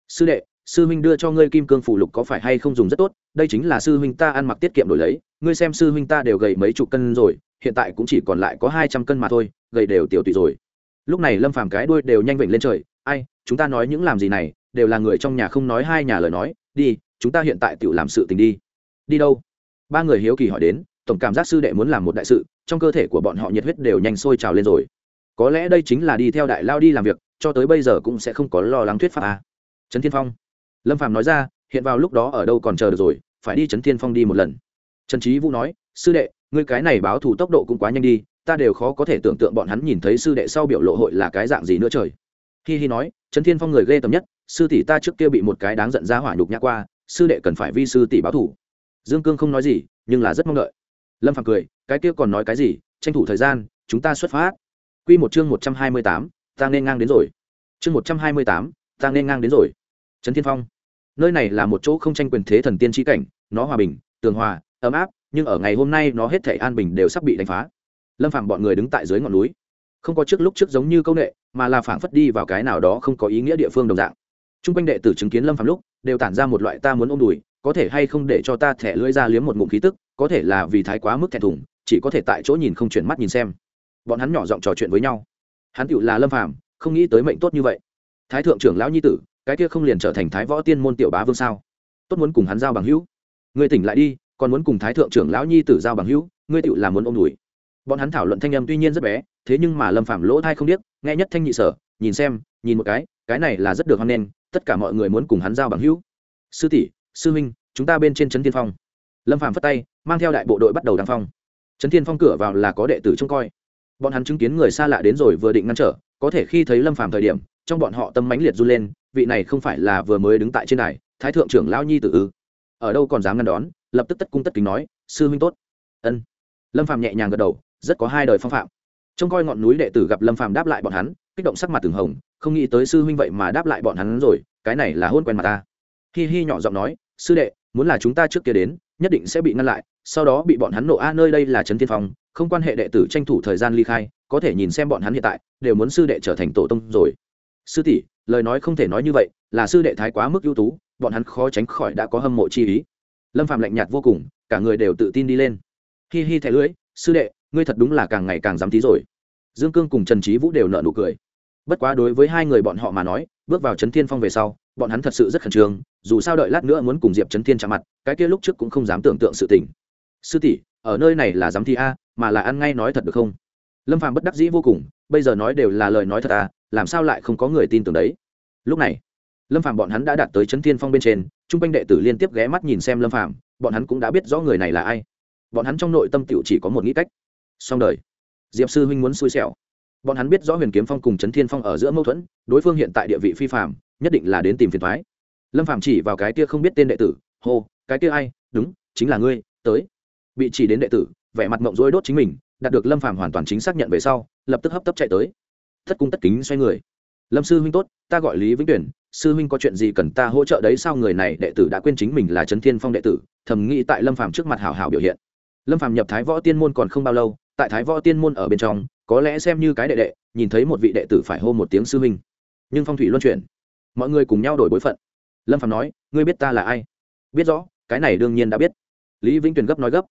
S1: Sư đệ, sư huynh đưa cho ngươi kim cương phủ lục có phải hay không dùng rất tốt, đây chính là sư huynh ta ăn mặc tiết kiệm đổi lấy, ngươi xem sư huynh ta đều gầy mấy chục cân rồi, hiện tại cũng chỉ còn lại có hai trăm cân mà thôi, gầy đều tiểu tùy rồi. Lúc này lâm phàm cái đuôi đều nhanh vểnh lên trời, ai chúng ta nói những làm gì này, đều là người trong nhà không nói hai nhà lời nói, đi, chúng ta hiện tại tự làm sự tình đi. Đi đâu? Ba người hiếu kỳ hỏi đến, tổng cảm giác sư đệ muốn làm một đại sự, trong cơ thể của bọn họ nhiệt huyết đều nhanh sôi trào lên rồi. Có lẽ đây chính là đi theo đại lao đi làm việc, cho tới bây giờ cũng sẽ không có lo lắng thuyết pháp à. trấn thiên phong. Lâm phàm nói ra, hiện vào lúc đó ở đâu còn chờ được rồi, phải đi trấn thiên phong đi một lần. Trần trí vũ nói, sư đệ, ngươi cái này báo thù tốc độ cũng quá nhanh đi, ta đều khó có thể tưởng tượng bọn hắn nhìn thấy sư đệ sau biểu lộ hội là cái dạng gì nữa trời. Hi hi nói trấn thiên phong người ghê tầm nhất sư tỷ ta trước kia bị một cái đáng giận ra hỏa nhục nhã qua sư đệ cần phải vi sư tỷ báo thù dương cương không nói gì nhưng là rất mong đợi. Lâm phàm cười cái kia còn nói cái gì tranh thủ thời gian chúng ta xuất phát. Quy một chương một trăm hai mươi tám, ta nên ngang đến rồi. Chương một trăm hai mươi tám, ta nên ngang đến rồi. Trấn thiên phong. Nơi này là một chỗ không tranh quyền thế thần tiên tri cảnh nó hòa bình tường hòa ấm áp nhưng ở ngày hôm nay nó hết thể an bình đều sắp bị đánh phá. Lâm phàm bọn người đứng tại dưới ngọn núi. Không có trước lúc trước giống như câu nghệ mà là phảng phất đi vào cái nào đó không có ý nghĩa địa phương đồng dạng. T r u n g quanh đệ tử chứng kiến lâm phạm lúc đều tản ra một loại ta muốn ôm đùi có thể hay không để cho ta thẻ lưỡi ra liếm một ngụm khí tức có thể là vì thái quá mức thẹn thùng chỉ có thể tại chỗ nhìn không chuyển mắt nhìn xem. Bọn hắn nhỏ giọng trò chuyện với nhau. Hắn tựu là lâm phàm, không nghĩ tới mệnh tốt như vậy. Thái thượng trưởng lão nhi tử cái kia không liền trở thành thái võ tiên môn tiểu bá vương sao? Tốt muốn cùng hắn giao bằng hữu. Người tỉnh lại đi còn muốn cùng thái thượng trưởng lão nhi tử giao bằng hữu ngươi tựu là muốn ôm đùi. Bọn hắn thảo luận thanh âm tuy nhiên rất bé thế nhưng mà lâm phạm lỗ thai không biết nghe nhất thanh nhị sở, nhìn xem, nhìn một cái cái này là rất được hoan nghênh, tất cả mọi người muốn cùng hắn giao bằng hữu. Sư tỷ, sư huynh, chúng ta bên trên trấn tiên phong. Lâm phạm phất tay, mang theo đại bộ đội bắt đầu đăng phong. Trấn tiên phong cửa vào là có đệ tử trông coi. Bọn hắn chứng kiến người xa lạ đến rồi vừa định ngăn trở, có thể khi thấy lâm phạm thời điểm, trong bọn họ tâm mãnh liệt run lên, vị này không phải là vừa mới đứng tại trên đài, thái thượng trưởng lão nhi tử ư? Ở đâu còn dám ngăn đón, lập tức tất cung tất kính nói, sư huynh tốt. Ân. Lâm phạm nhẹ nhàng gật đầu, rất có hai đời phong phạm trông coi ngọn núi đệ tử gặp lâm phàm đáp lại bọn hắn, kích động sắc mặt từng hồng, không nghĩ tới sư huynh vậy mà đáp lại bọn hắn rồi, cái này là hôn quen mặt ta. Hi hi nhỏ giọng nói, sư đệ, muốn là chúng ta trước kia đến, nhất định sẽ bị ngăn lại, sau đó bị bọn hắn nộ a, nơi đây là trấn tiên phong, không quan hệ đệ tử tranh thủ thời gian ly khai, có thể nhìn xem bọn hắn hiện tại, đều muốn sư đệ trở thành tổ tông rồi. Sư tỷ, lời nói không thể nói như vậy, là sư đệ thái quá mức ưu tú, bọn hắn khó tránh khỏi đã có hâm mộ chi ý. Lâm phạm lạnh nhạt vô cùng, cả người đều tự tin đi lên. Hi hi thẻ lưới sư đệ ngươi thật đúng là càng ngày càng dám tí rồi. Dương cương cùng trần trí vũ đều nợ nụ cười. Bất quá đối với hai người bọn họ mà nói, bước vào trấn thiên phong về sau, bọn hắn thật sự rất khẩn trương, dù sao đợi lát nữa muốn cùng diệp trấn thiên chạm mặt, cái kia lúc trước cũng không dám tưởng tượng sự tình. Sư tỷ, ở nơi này là dám thi a, mà là ăn ngay nói thật được không? Lâm phàm bất đắc dĩ vô cùng, bây giờ nói đều là lời nói thật à làm sao lại không có người tin tưởng đấy? Lúc này, lâm phàm bọn hắn đã đạt tới trấn thiên phong bên trên, Trung quanh đệ tử liên tiếp ghé mắt nhìn xem lâm phàm, bọn hắn cũng đã biết rõ người này là ai. Bọn hắn trong nội tâm tiểu chỉ có một nghĩ cách xong đời. Diệp sư huynh muốn xui xẻo. Bọn hắn biết rõ huyền kiếm phong cùng trấn thiên phong ở giữa mâu thuẫn, đối phương hiện tại địa vị phi phạm nhất định là đến tìm phiền thoái lâm phạm chỉ vào cái kia không biết tên đệ tử, hô, cái kia ai? Đúng, chính là ngươi, tới. Bị chỉ đến đệ tử, vẻ mặt mộng rối đốt chính mình, đạt được lâm phạm hoàn toàn chính xác nhận về sau, lập tức hấp tấp chạy tới. Thất cung tất kính xoay người. Lâm sư huynh tốt, ta gọi lý vĩnh tuyển, sư huynh có chuyện gì cần ta hỗ trợ đấy, sao người này đệ tử đã quên chính mình là trấn thiên phong đệ tử? Thầm nghĩ tại lâm phạm trước mặt hảo hảo biểu hiện. Lâm phạm nhập thái võ tiên môn còn không bao lâu tại thái võ tiên môn ở bên trong, có lẽ xem như cái đệ đệ, nhìn thấy một vị đệ tử phải hô một tiếng sư huynh. Nhưng phong thủy luân chuyển, mọi người cùng nhau đổi bối phận. Lâm phạm nói, ngươi biết ta là ai? Biết rõ, cái này đương nhiên đã biết. Lý vĩnh tuyền gấp nói gấp.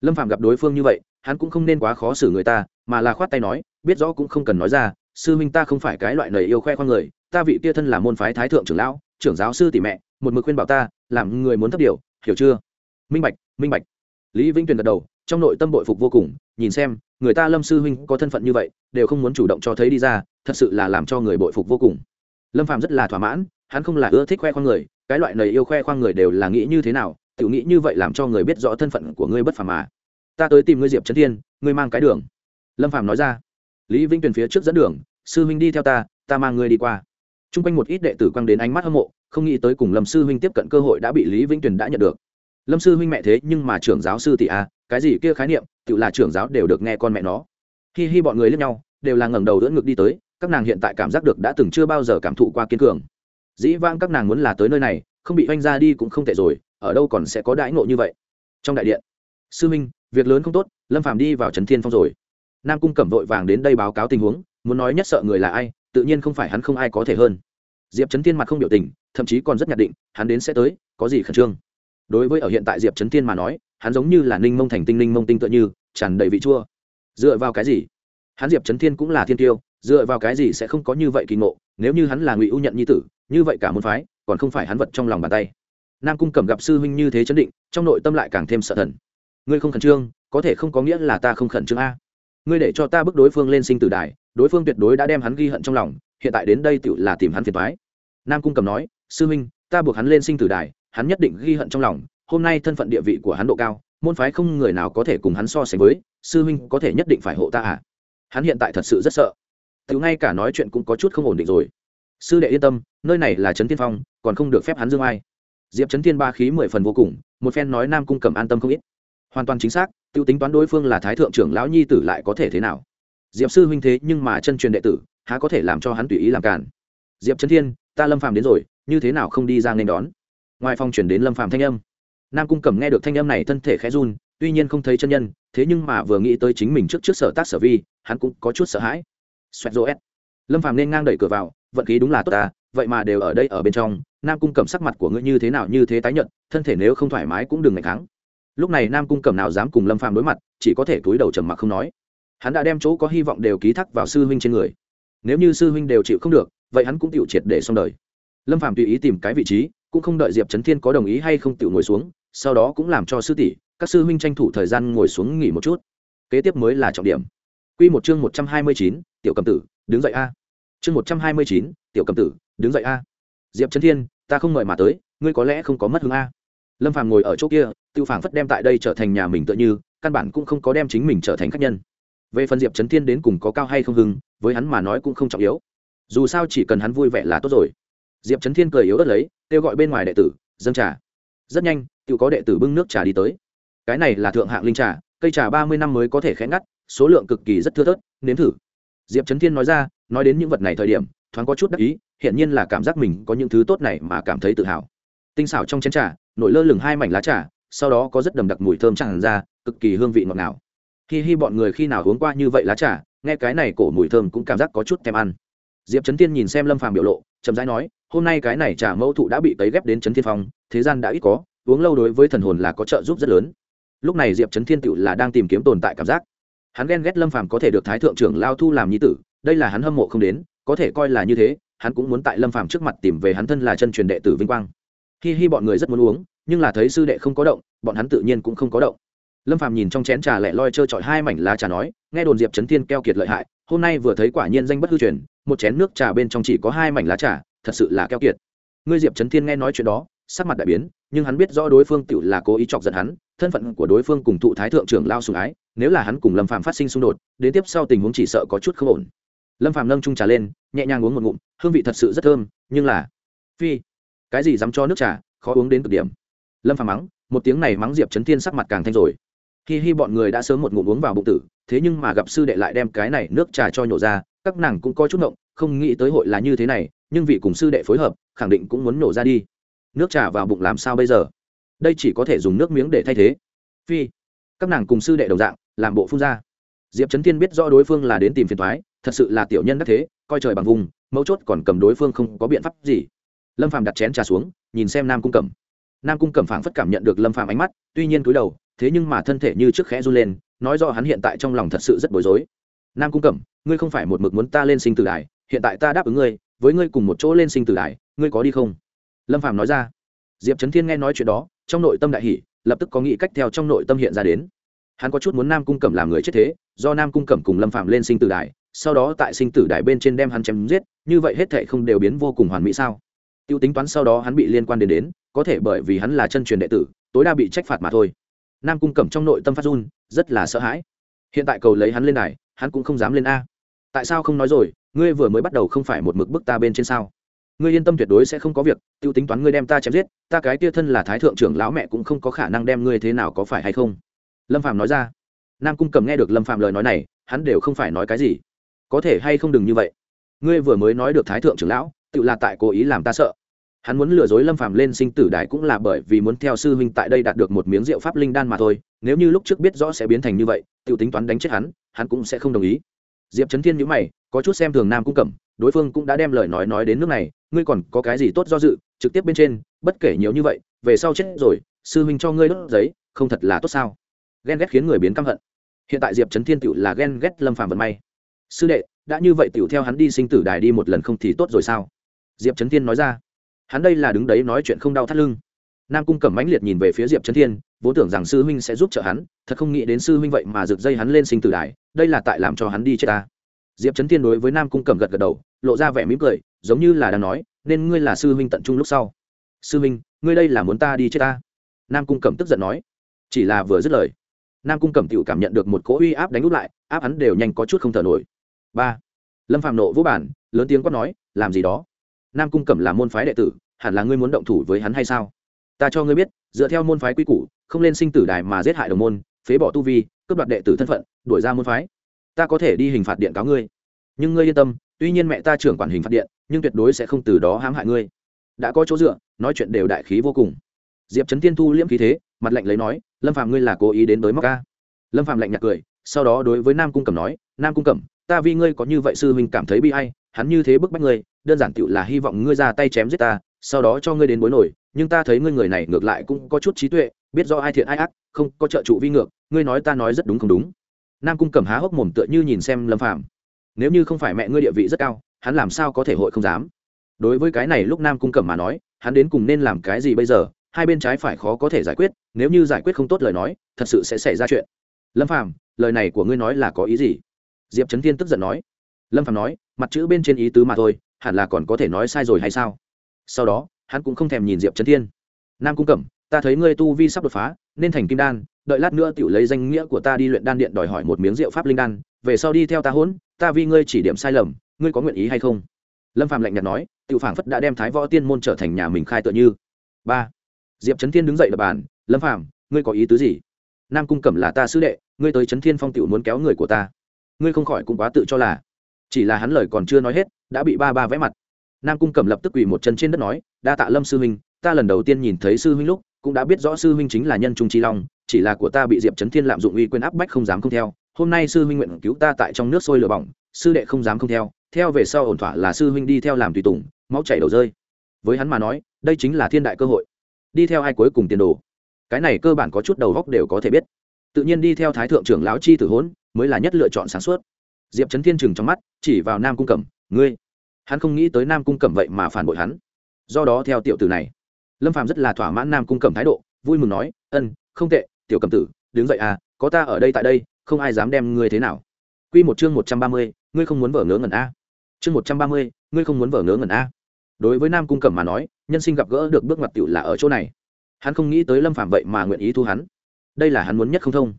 S1: Lâm phạm gặp đối phương như vậy, hắn cũng không nên quá khó xử người ta, mà là khoát tay nói, biết rõ cũng không cần nói ra, sư huynh ta không phải cái loại nầy yêu khoe khoang người, ta vị kia thân là môn phái thái thượng trưởng lão, trưởng giáo sư tỷ mẹ, một mực khuyên bảo ta, làm người muốn thấp điều, hiểu chưa? Minh bạch minh bạch. Lý vĩnh tuyền gật đầu trong nội tâm bội phục vô cùng, nhìn xem, người ta lâm sư huynh có thân phận như vậy, đều không muốn chủ động cho thấy đi ra, thật sự là làm cho người bội phục vô cùng. Lâm phạm rất là thỏa mãn, hắn không là ưa thích khoe khoang người, cái loại này yêu khoe khoang người đều là nghĩ như thế nào, tự nghĩ như vậy làm cho người biết rõ thân phận của ngươi bất phàm mà. Ta tới tìm ngươi diệp trấn thiên, ngươi mang cái đường. Lâm phạm nói ra. Lý vĩnh tuyền phía trước dẫn đường, sư huynh đi theo ta ta mang ngươi đi qua. T r u n g quanh một ít đệ tử quăng đến ánh mắt hâm mộ, không nghĩ tới cùng lâm sư huynh tiếp cận cơ hội đã bị lý vĩnh tuyền đã nhận được. Lâm sư huynh mẹ thế, nhưng mà trưởng giáo sư tỷ a cái gì kia khái niệm, tự là trưởng giáo đều được nghe con mẹ nó. Hi hi bọn người lẫn nhau, đều là ngẩng đầu đỡ ngực đi tới, các nàng hiện tại cảm giác được đã từng chưa bao giờ cảm thụ qua kiên cường. Dĩ vãng các nàng muốn là tới nơi này, không bị oanh ra đi cũng không tệ rồi, ở đâu còn sẽ có đãi ngộ như vậy. Trong đại điện, sư minh việc lớn không tốt, lâm phàm đi vào trấn thiên phong rồi. Nam cung cẩm vội vàng đến đây báo cáo tình huống, muốn nói nhất sợ người là ai, tự nhiên không phải hắn không ai có thể hơn. Diệp trấn thiên mặt không biểu tình, thậm chí còn rất nhạt định, hắn đến sẽ tới, có gì khẩn trương. Đối với ở hiện tại diệp trấn thiên mà nói hắn giống như là ninh mông thành tinh, ninh mông tinh tựa như, tràn đầy vị chua. Dựa vào cái gì? Hắn diệp trấn thiên cũng là thiên tiêu, dựa vào cái gì sẽ không có như vậy kỳ ngộ? Nếu như hắn là ngụy ưu nhận nhi tử, như vậy cả môn phái, còn không phải hắn vật trong lòng bàn tay. Nam cung cẩm gặp sư huynh như thế chấn định, trong nội tâm lại càng thêm sợ thần. Ngươi không khẩn trương, có thể không có nghĩa là ta không khẩn trương a. Ngươi để cho ta bức đối phương lên sinh tử đài, đối phương tuyệt đối đã đem hắn ghi hận trong lòng, hiện tại đến đây tự là tìm hắn phiền thoái nam cung cầm nói, sư huynh, ta buộc hắn lên sinh tử đài, hắn nhất định ghi hận trong lòng hôm nay thân phận địa vị của hắn độ cao, môn phái không người nào có thể cùng hắn so sánh với, sư huynh có thể nhất định phải hộ ta à? Hắn hiện tại thật sự rất sợ. Từ ngay cả nói chuyện cũng có chút không ổn định rồi. Sư đệ yên tâm, nơi này là trấn tiên phong, còn không được phép hắn dương ai. Diệp trấn tiên ba khí mười phần vô cùng, một phen nói nam cung cầm an tâm không ít. Hoàn toàn chính xác t i ê u tính toán đối phương là thái thượng trưởng lão nhi tử lại có thể thế nào? Diệp sư huynh thế nhưng mà chân truyền đệ tử, há có thể làm cho hắn tùy ý làm cản diệp trấn thiên, ta lâm phàm đến rồi, như thế nào không đi ra nên đón? Ngoài phòng chuyển đến lâm phàm thanh âm nam cung cẩm nghe được thanh âm này thân thể khẽ run, tuy nhiên không thấy chân nhân, thế nhưng mà vừa nghĩ tới chính mình trước trước sở tác sở vi, hắn cũng có chút sợ hãi. Xoẹt rô s lâm phàm nên ngang đẩy cửa vào, vận khí đúng là tốt ta, vậy mà đều ở đây ở bên trong, nam cung cẩm sắc mặt của ngươi như thế nào như thế tái nhận thân thể nếu không thoải mái cũng đừng ngày kháng. Lúc này nam cung cẩm nào dám cùng lâm phàm đối mặt, chỉ có thể túi đầu trầm mặc không nói. Hắn đã đem chỗ có hy vọng đều ký thắc vào sư huynh trên người. Nếu như sư huynh đều chịu không được, vậy hắn cũng chịu triệt để xong đời. Lâm phàm tùy ý tìm cái vị trí, cũng không đợi diệp trấn thiên có đồng ý hay không tự ngồi xuống sau đó cũng làm cho sư tỷ các sư huynh tranh thủ thời gian ngồi xuống nghỉ một chút kế tiếp mới là trọng điểm Quy một chương một trăm hai mươi chín, tiểu cầm tử, đứng dậy a. Chương một trăm hai mươi chín, tiểu cầm tử, đứng dậy a. Diệp Trấn Thiên, ta không mời mà tới, ngươi có lẽ không có mất hứng a. Lâm Phàm ngồi ở chỗ kia, tiêu phàm phất đem tại đây trở thành nhà mình tựa như, căn bản cũng không có đem chính mình trở thành khách nhân. Về phần Diệp Trấn Thiên đến cùng có cao hay không hưng với hắn mà nói cũng không trọng yếu. Dù sao chỉ cần hắn vui vẻ là tốt rồi. Diệp Trấn Thiên cười yếu ớt lấy, kêu gọi bên ngoài đệ tử, dâng trà. Rất nhanh, tự có đệ tử bưng nước trà đi tới. Cái này là thượng hạng linh trà, cây trà ba mươi năm mới có thể khẽ ngắt, số lượng cực kỳ rất thưa thớt nếm thử. Diệp trấn thiên nói ra nói đến những vật này thời điểm thoáng có chút đắc ý hiện nhiên là cảm giác mình có những thứ tốt này mà cảm thấy tự hào. Tinh xảo trong chén trà nổi lơ lửng hai mảnh lá trà sau đó có rất đầm đặc mùi thơm tràn ra cực kỳ hương vị ngọt ngào. Hi hi bọn người khi nào uống qua như vậy lá trà nghe cái này cổ mùi thơm cũng cảm giác có chút thèm ăn. Diệp trấn thiên nhìn xem lâm phàm biểu lộ chậm rãi nói hôm nay cái này trà mẫu thụ đã bị tấy ghép đến trấn thiên phong thế gian đã ít có uống lâu đối với thần hồn là có trợ giúp rất lớn. Lúc này diệp trấn thiên tựu là đang tìm kiếm tồn tại cảm giác. Hắn ghen ghét lâm phàm có thể được thái thượng trưởng lao thu làm nhi tử, đây là hắn hâm mộ không đến, có thể coi là như thế, hắn cũng muốn tại lâm phàm trước mặt tìm về hắn thân là chân truyền đệ tử vinh quang. Hi hi, bọn người rất muốn uống, nhưng là thấy sư đệ không có động, bọn hắn tự nhiên cũng không có động. Lâm phàm nhìn trong chén trà lẹ loi trơ trọi hai mảnh lá trà nói, nghe đồn diệp trấn thiên keo kiệt lợi hại, hôm nay vừa thấy quả nhiên danh bất hư truyền, một chén nước trà bên trong chỉ có hai mảnh lá trà, thật sự là keo kiệt. Ngươi diệp trấn thiên nghe nói chuyện đó, sắc mặt đại biến nhưng hắn biết rõ đối phương tự là cố ý chọc giận hắn, thân phận của đối phương cùng thụ thái thượng trưởng lao sùng ái, nếu là hắn cùng lâm phạm phát sinh xung đột, đến tiếp sau tình huống chỉ sợ có chút không ổn. Lâm phạm nâng trung trà lên, nhẹ nhàng uống một ngụm, hương vị thật sự rất thơm, nhưng là, phi, cái gì dám cho nước trà, khó uống đến cực điểm. Lâm phạm mắng, một tiếng này mắng diệp trấn thiên sắc mặt càng thanh rồi. Khi hi bọn người đã sớm một ngụm uống vào bụng tử, thế nhưng mà gặp sư đệ lại đem cái này nước trà cho nhổ ra, các nàng cũng có chút ngộng, không nghĩ tới hội là như thế này, nhưng vị cùng sư đệ phối hợp, khẳng định cũng muốn nổ ra đi nước trà vào bụng làm sao bây giờ? Đây chỉ có thể dùng nước miếng để thay thế. Phi, các nàng cùng sư đệ đồng dạng, làm bộ phun ra. Diệp trấn thiên biết rõ đối phương là đến tìm phiền thoái thật sự là tiểu nhân đắc thế, coi trời bằng vùng, mấu chốt còn cầm đối phương không có biện pháp gì. Lâm phàm đặt chén trà xuống, nhìn xem nam cung cẩm. Nam cung cẩm phảng phất cảm nhận được lâm phàm ánh mắt, tuy nhiên cúi đầu, thế nhưng mà thân thể như trước khẽ run lên, nói rõ hắn hiện tại trong lòng thật sự rất bối rối. Nam cung cẩm, ngươi không phải một mực muốn ta lên sinh tử đài, hiện tại ta đáp ứng ngươi, với ngươi cùng một chỗ lên sinh tử đài, ngươi có đi không? Lâm phàm nói ra. Diệp trấn thiên nghe nói chuyện đó, trong nội tâm đại hỷ lập tức có nghĩ cách theo trong nội tâm hiện ra đến. Hắn có chút muốn nam cung cẩm làm người chết thế, do nam cung cẩm cùng lâm phạm lên sinh tử đài, sau đó tại sinh tử đài bên trên đem hắn chém giết, như vậy hết thệ không đều biến vô cùng hoàn mỹ sao? T i ê u tính toán sau đó hắn bị liên quan đến đến, có thể bởi vì hắn là chân truyền đệ tử, tối đa bị trách phạt mà thôi. Nam cung cẩm trong nội tâm phát run, rất là sợ hãi. Hiện tại cầu lấy hắn lên đài, hắn cũng không dám lên a. Tại sao không nói rồi, ngươi vừa mới bắt đầu không phải một mực bức ta bên trên sao? Ngươi yên tâm tuyệt đối sẽ không có việc t i ê u tính toán ngươi đem ta chém giết, ta cái tia thân là thái thượng trưởng lão mẹ cũng không có khả năng đem ngươi thế nào có phải hay không. Lâm phạm nói ra. Nam cung cầm nghe được lâm phạm lời nói này, hắn đều không phải nói cái gì. Có thể hay không đừng như vậy? Ngươi vừa mới nói được thái thượng trưởng lão, tự là tại cố ý làm ta sợ. Hắn muốn lừa dối lâm phạm lên sinh tử đài cũng là bởi vì muốn theo sư huynh tại đây đạt được một miếng rượu pháp linh đan mà thôi, nếu như lúc trước biết rõ sẽ biến thành như vậy tự tính toán đánh chết hắn hắn cũng sẽ không đồng ý. Diệp trấn thiên nhữ mày, có chút xem thường nam cung cẩm đối phương cũng đã đem lời nói nói đến nước này, ngươi còn có cái gì tốt do dự, trực tiếp bên trên, bất kể nhiều như vậy, về sau chết rồi, sư huynh cho ngươi đốt giấy, không thật là tốt sao? Ghen ghét khiến người biến căm hận. Hiện tại diệp trấn thiên tựu là ghen ghét lâm phàm vận may. Sư đệ, đã như vậy tựu theo hắn đi sinh tử đài đi một lần không thì tốt rồi sao? Diệp trấn thiên nói ra. Hắn đây là đứng đấy nói chuyện không đau thắt lưng. Nam cung cẩm mãnh liệt nhìn về phía diệp trấn thiên, vốn tưởng rằng sư huynh sẽ giúp trợ hắn, thật không nghĩ đến sư huynh vậy mà rực dây hắn lên sinh tử đài, đây là tại làm cho hắn đi chết ta. Diệp trấn thiên đối với nam cung cẩm gật gật đầu lộ ra vẻ mỉm cười, giống như là đang nói, nên ngươi là sư huynh tận trung lúc sau. Sư huynh, ngươi đây là muốn ta đi chết ta? Nam cung cẩm tức giận nói. Chỉ là vừa dứt lời, nam cung cẩm t cảm nhận được một cỗ uy áp đánh úp lại, áp hắn đều nhanh có chút không thở nổi. Ba, lâm phạm nộ vũ bản, lớn tiếng quát nói, làm gì đó? Nam cung cẩm là môn phái đệ tử, hẳn là ngươi muốn động thủ với hắn hay sao? Ta cho ngươi biết, dựa theo môn phái quy củ, không lên sinh tử đài mà giết hại đồng môn, phế bỏ tu vi, cướp đoạt đệ tử thân phận, đuổi ra môn phái. Ta có thể đi hình phạt điện cáo ngươi. Nhưng ngươi yên tâm tuy nhiên mẹ ta trưởng quản hình phạt điện, nhưng tuyệt đối sẽ không từ đó hãm hại ngươi. Đã có chỗ dựa, nói chuyện đều đại khí vô cùng. Diệp trấn tiên thu liễm khí thế, mặt lạnh lấy nói, lâm phạm ngươi là cố ý đến tới móc ca lâm phạm lạnh nhạt cười, sau đó đối với nam cung cẩm nói, nam cung cẩm, ta vì ngươi có như vậy sư huynh cảm thấy bi hay hắn như thế bức bách ngươi, đơn giản tựu là hy vọng ngươi ra tay chém giết ta, sau đó cho ngươi đến bối nổi, nhưng ta thấy ngươi người này ngược lại cũng có chút trí tuệ, biết do ai thiện ai ác, không có trợ trụ vi ngược, ngươi nói ta nói rất đúng không đúng. Nam cung cẩm há hốc mồm tựa như nhìn xem lâm phạm nếu như không phải mẹ ngươi địa vị rất cao, hắn làm sao có thể hội không dám? Đối với cái này lúc nam cung cẩm mà nói, hắn đến cùng nên làm cái gì bây giờ? Hai bên trái phải khó có thể giải quyết, nếu như giải quyết không tốt lời nói, thật sự sẽ xảy ra chuyện. Lâm phàm, lời này của ngươi nói là có ý gì? Diệp trấn thiên tức giận nói. Lâm phàm nói, mặt chữ bên trên ý tứ mà thôi, hẳn là còn có thể nói sai rồi hay sao? Sau đó, hắn cũng không thèm nhìn diệp trấn thiên. Nam cung cẩm, ta thấy ngươi tu vi sắp đột phá, nên thành kim đan đợi lát nữa tiểu lấy danh nghĩa của ta đi luyện đan điện đòi hỏi một miếng rượu pháp linh đan, về sau đi theo ta hỗn ta vì ngươi chỉ điểm sai lầm, ngươi có nguyện ý hay không? Lâm phạm lạnh nhạt nói, tiểu phảng phất đã đem thái võ tiên môn trở thành nhà mình khai tựa như. Ba. Diệp trấn thiên đứng dậy đập bàn, lâm phạm ngươi có ý tứ gì? Nam cung cẩm là ta sứ đệ, ngươi tới trấn thiên phong tiểu muốn kéo người của ta. Ngươi không khỏi cũng quá tự cho là. Chỉ là hắn lời còn chưa nói hết, đã bị ba ba vẽ mặt. Nam cung cẩm lập tức quỳ một chân trên đất nói, đa tạ lâm sư huynh, ta lần đầu tiên nhìn thấy sư huynh lúc, cũng đã biết rõ sư huynh chính là nhân trung trí long chỉ là của ta bị diệp trấn thiên lạm dụng uy quyền áp bách không dám không theo, hôm nay sư huynh nguyện cứu ta tại trong nước sôi lửa bỏng, sư đệ không dám không theo theo về sau ổn thỏa là sư huynh đi theo làm tùy tùng, máu chảy đầu rơi. Với hắn mà nói, đây chính là thiên đại cơ hội. Đi theo ai cuối cùng tiền đồ? Cái này cơ bản có chút đầu góc đều có thể biết. Tự nhiên đi theo thái thượng trưởng lão chi tử hốn mới là nhất lựa chọn sáng suốt. Diệp trấn thiên trừng trong mắt, chỉ vào nam cung cẩm, ngươi? Hắn không nghĩ tới nam cung cẩm vậy mà phản bội hắn. Do đó theo tiểu tử này, lâm phạm rất là thỏa mãn nam cung cẩm thái độ, vui mừng nói, ân, không tệ tiểu cẩm tử, đứng dậy à có ta ở đây tại đây, không ai dám đem ngươi thế nào. Q một chương một trăm ba mươi, ngươi không muốn vở ngớ ngẩn a. Chương một trăm ba mươi, ngươi không muốn vở ngớ ngẩn a. Đối với nam cung cẩm mà nói, nhân sinh gặp gỡ được bước ngoặt tiểu là ở chỗ này. Hắn không nghĩ tới lâm phạm vậy mà nguyện ý thu hắn. Đây là hắn muốn nhất không thông.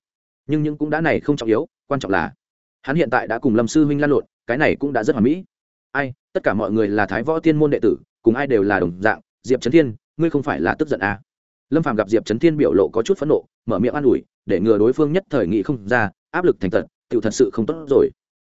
S1: Nhưng những cũng đã này không trọng yếu, quan trọng là hắn hiện tại đã cùng lâm sư huynh lan lộn, cái này cũng đã rất hoàn mỹ. Ai, tất cả mọi người là thái võ tiên môn đệ tử, cùng ai đều là đồng dạng. Diệp trấn thiên, ngươi không phải là tức giận à lâm phàm gặp diệp trấn thiên biểu lộ có chút phẫn nộ, mở miệng an ủi, để ngừa đối phương nhất thời nghị không ra, áp lực thành tật tự thật sự không tốt rồi.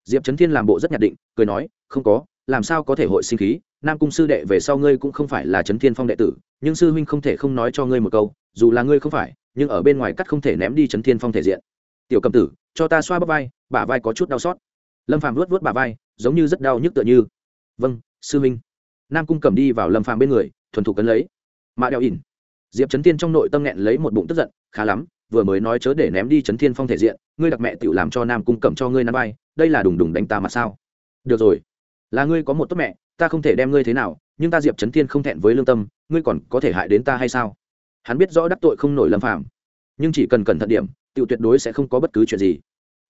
S1: Diệp trấn thiên làm bộ rất nhạt định, cười nói, không có, làm sao có thể hội sinh khí? Nam cung sư đệ về sau ngươi cũng không phải là trấn thiên phong đệ tử, nhưng sư huynh không thể không nói cho ngươi một câu, dù là ngươi không phải, nhưng ở bên ngoài cắt không thể ném đi trấn thiên phong thể diện. Tiểu cầm tử, cho ta xoa bắp vai, bả vai có chút đau xót. Lâm phàm luốt vớt bả vai, giống như rất đau nhức tựa như. Vâng sư huynh. Nam cung cầm đi vào lâm phàm bên người, thuần thục cấn lấy. Mạ đeo ỉn diệp trấn thiên trong nội tâm nghẹn lấy một bụng tức giận, khá lắm, vừa mới nói chớ để ném đi trấn thiên phong thể diện, ngươi đặc mẹ tự làm cho nam cung cầm cho ngươi năm bay đây là đùng đùng đánh ta mà sao? Được rồi, là ngươi có một tốt mẹ, ta không thể đem ngươi thế nào, nhưng ta diệp trấn thiên không thẹn với lương tâm, ngươi còn có thể hại đến ta hay sao? Hắn biết rõ đắc tội không nổi lâm phàm, nhưng chỉ cần cẩn thận điểm tự tuyệt đối sẽ không có bất cứ chuyện gì.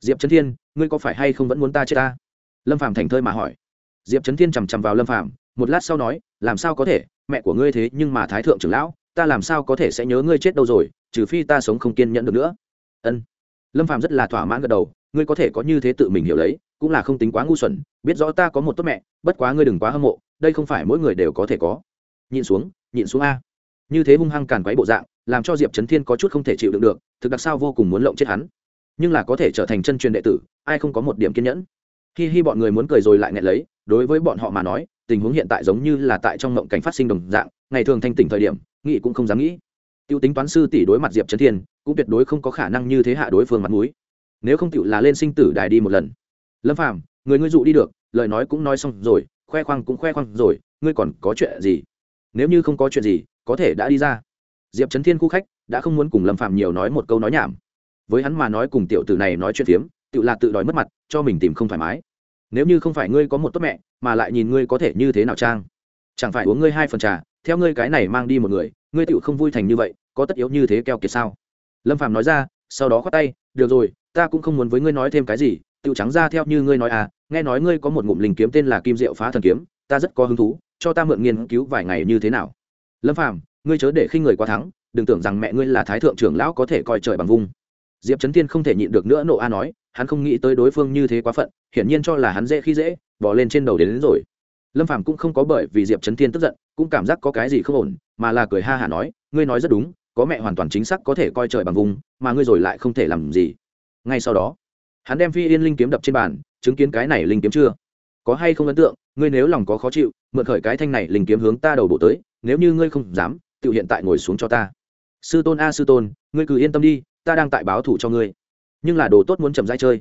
S1: Diệp trấn thiên, ngươi có phải hay không vẫn muốn ta chết ta? Lâm phàm thành thơi mà hỏi. Diệp trấn thiên chằm chằm vào lâm phàm, một lát sau nói, làm sao có thể, mẹ của ngươi thế nhưng mà thái thượng trưởng lão ta làm sao có thể sẽ nhớ ngươi chết đâu rồi, trừ phi ta sống không kiên nhẫn được nữa. Ân. Lâm phàm rất là thỏa mãn gật đầu, ngươi có thể có như thế tự mình hiểu lấy, cũng là không tính quá ngu xuẩn, biết rõ ta có một tốt mẹ, bất quá ngươi đừng quá hâm mộ, đây không phải mỗi người đều có thể có. Nhịn xuống nhịn xuống a. Như thế hung hăng càn quấy bộ dạng, làm cho diệp trấn thiên có chút không thể chịu đựng được, thực đặc sao vô cùng muốn lộng chết hắn. Nhưng là có thể trở thành chân truyền đệ tử, ai không có một điểm kiên nhẫn. Khi hi bọn người muốn cười rồi lại nghẹn lấy, đối với bọn họ mà nói, tình huống hiện tại giống như là tại trong mộng cảnh phát sinh đồng dạng, ngày thường thanh tỉnh thời điểm nghĩ cũng không dám nghĩ. Tiêu tính toán sư tỷ đối mặt diệp trấn thiên, cũng tuyệt đối không có khả năng như thế hạ đối phương mặt mũi. Nếu không tựu là lên sinh tử đài đi một lần. Lâm phàm, người ngươi dụ đi được, lời nói cũng nói xong rồi, khoe khoang cũng khoe khoang rồi, ngươi còn có chuyện gì? Nếu như không có chuyện gì, có thể đã đi ra. Diệp trấn thiên khu khách, đã không muốn cùng lâm phàm nhiều nói một câu nói nhảm. Với hắn mà nói cùng tiểu tử này nói chuyện phiếm tự là tự đòi mất mặt, cho mình tìm không thoải mái. Nếu như không phải ngươi có một tốt mẹ, mà lại nhìn ngươi có thể như thế nào trang chẳng phải uống ngươi hai phần trà theo ngươi cái này mang đi một người ngươi tựu không vui thành như vậy có tất yếu như thế keo kiệt sao? Lâm phàm nói ra sau đó khoát tay được rồi ta cũng không muốn với ngươi nói thêm cái gì tựu trắng ra theo như ngươi nói à nghe nói ngươi có một ngụm linh kiếm tên là kim diệu phá thần kiếm ta rất có hứng thú cho ta mượn nghiên cứu vài ngày như thế nào? Lâm phàm ngươi chớ để khi người quá thắng đừng tưởng rằng mẹ ngươi là thái thượng trưởng lão có thể coi trời bằng vung. Diệp trấn thiên không thể nhịn được nữa nộ a nói hắn không nghĩ tới đối phương như thế quá phận hiển nhiên cho là hắn dễ khi dễ bỏ lên trên đầu đến, đến rồi lâm phàm cũng không có bởi vì diệp trấn thiên tức giận, cũng cảm giác có cái gì không ổn, mà là cười ha hả nói, ngươi nói rất đúng, có mẹ hoàn toàn chính xác có thể coi trời bằng vùng, mà ngươi rồi lại không thể làm gì. Ngay sau đó, hắn đem phi yên linh kiếm đập trên bàn, chứng kiến cái này linh kiếm chưa? Có hay không ấn tượng? Ngươi nếu lòng có khó chịu, mượn khởi cái thanh này linh kiếm hướng ta đầu bộ tới, nếu như ngươi không dám tự hiện tại ngồi xuống cho ta. Sư tôn a sư tôn, ngươi cứ yên tâm đi, ta đang tại báo thủ cho ngươi. Nhưng là đồ tốt muốn chậm rãi chơi.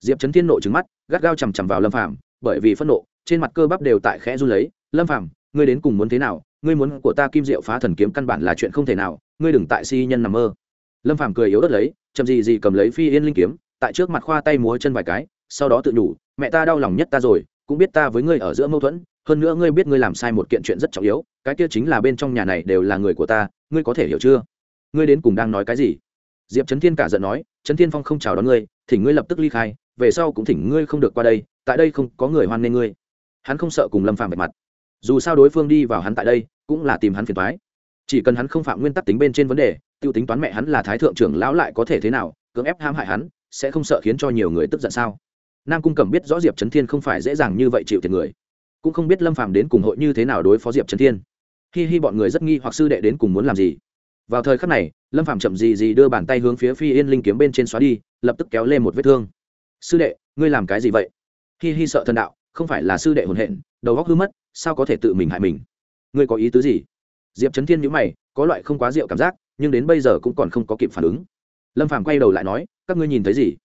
S1: Diệp trấn thiên nộ trứng mắt, gắt gao chằm chằm vào lâm phàm bởi vì phẫn nộ, trên mặt cơ bắp đều tại khẽ run lấy, lâm phàm, ngươi đến cùng muốn thế nào? Ngươi muốn của ta kim diệu phá thần kiếm căn bản là chuyện không thể nào, ngươi đừng tại si nhân nằm mơ. Lâm phàm cười yếu ớt lấy, chậm gì gì cầm lấy phi yên linh kiếm, tại trước mặt khoa tay múa chân vài cái, sau đó tự nhủ, mẹ ta đau lòng nhất ta rồi, cũng biết ta với ngươi ở giữa mâu thuẫn, hơn nữa ngươi biết ngươi làm sai một kiện chuyện rất trọng yếu, cái kia chính là bên trong nhà này đều là người của ta, ngươi có thể hiểu chưa? Ngươi đến cùng đang nói cái gì? Diệp trấn thiên cả giận nói trấn thiên phong không chào đón ngươi, thỉnh ngươi lập tức ly khai, về sau cũng thỉnh ngươi không được qua đây tại đây không có người hoan nghênh ngươi. Hắn không sợ cùng lâm phàm bạch mặt. Dù sao đối phương đi vào hắn tại đây, cũng là tìm hắn phiền toái. Chỉ cần hắn không phạm nguyên tắc tính bên trên vấn đề, tiêu tính toán mẹ hắn là thái thượng trưởng lão lại có thể thế nào, cưỡng ép hãm hại hắn, sẽ không sợ khiến cho nhiều người tức giận sao? Nam cung cẩm biết rõ diệp trấn thiên không phải dễ dàng như vậy chịu thiệt người. Cũng không biết lâm phàm đến cùng hội như thế nào đối phó diệp trấn thiên. Hi hi, bọn người rất nghi hoặc sư đệ đến cùng muốn làm gì? Vào thời khắc này, lâm phàm chậm gì gì đưa bàn tay hướng phía phi yên linh kiếm bên trên xóa đi, lập tức kéo lên một vết thương. Sư đệ, ngươi làm cái gì vậy? Hi hi sợ thần đạo, không phải là sư đệ hồn hện, đầu góc hư mất, sao có thể tự mình hại mình? Ngươi có ý tứ gì? Diệp trấn thiên nhữ mày, có loại không quá rượu cảm giác, nhưng đến bây giờ cũng còn không có kịp phản ứng. Lâm phàm quay đầu lại nói, các ngươi nhìn thấy gì?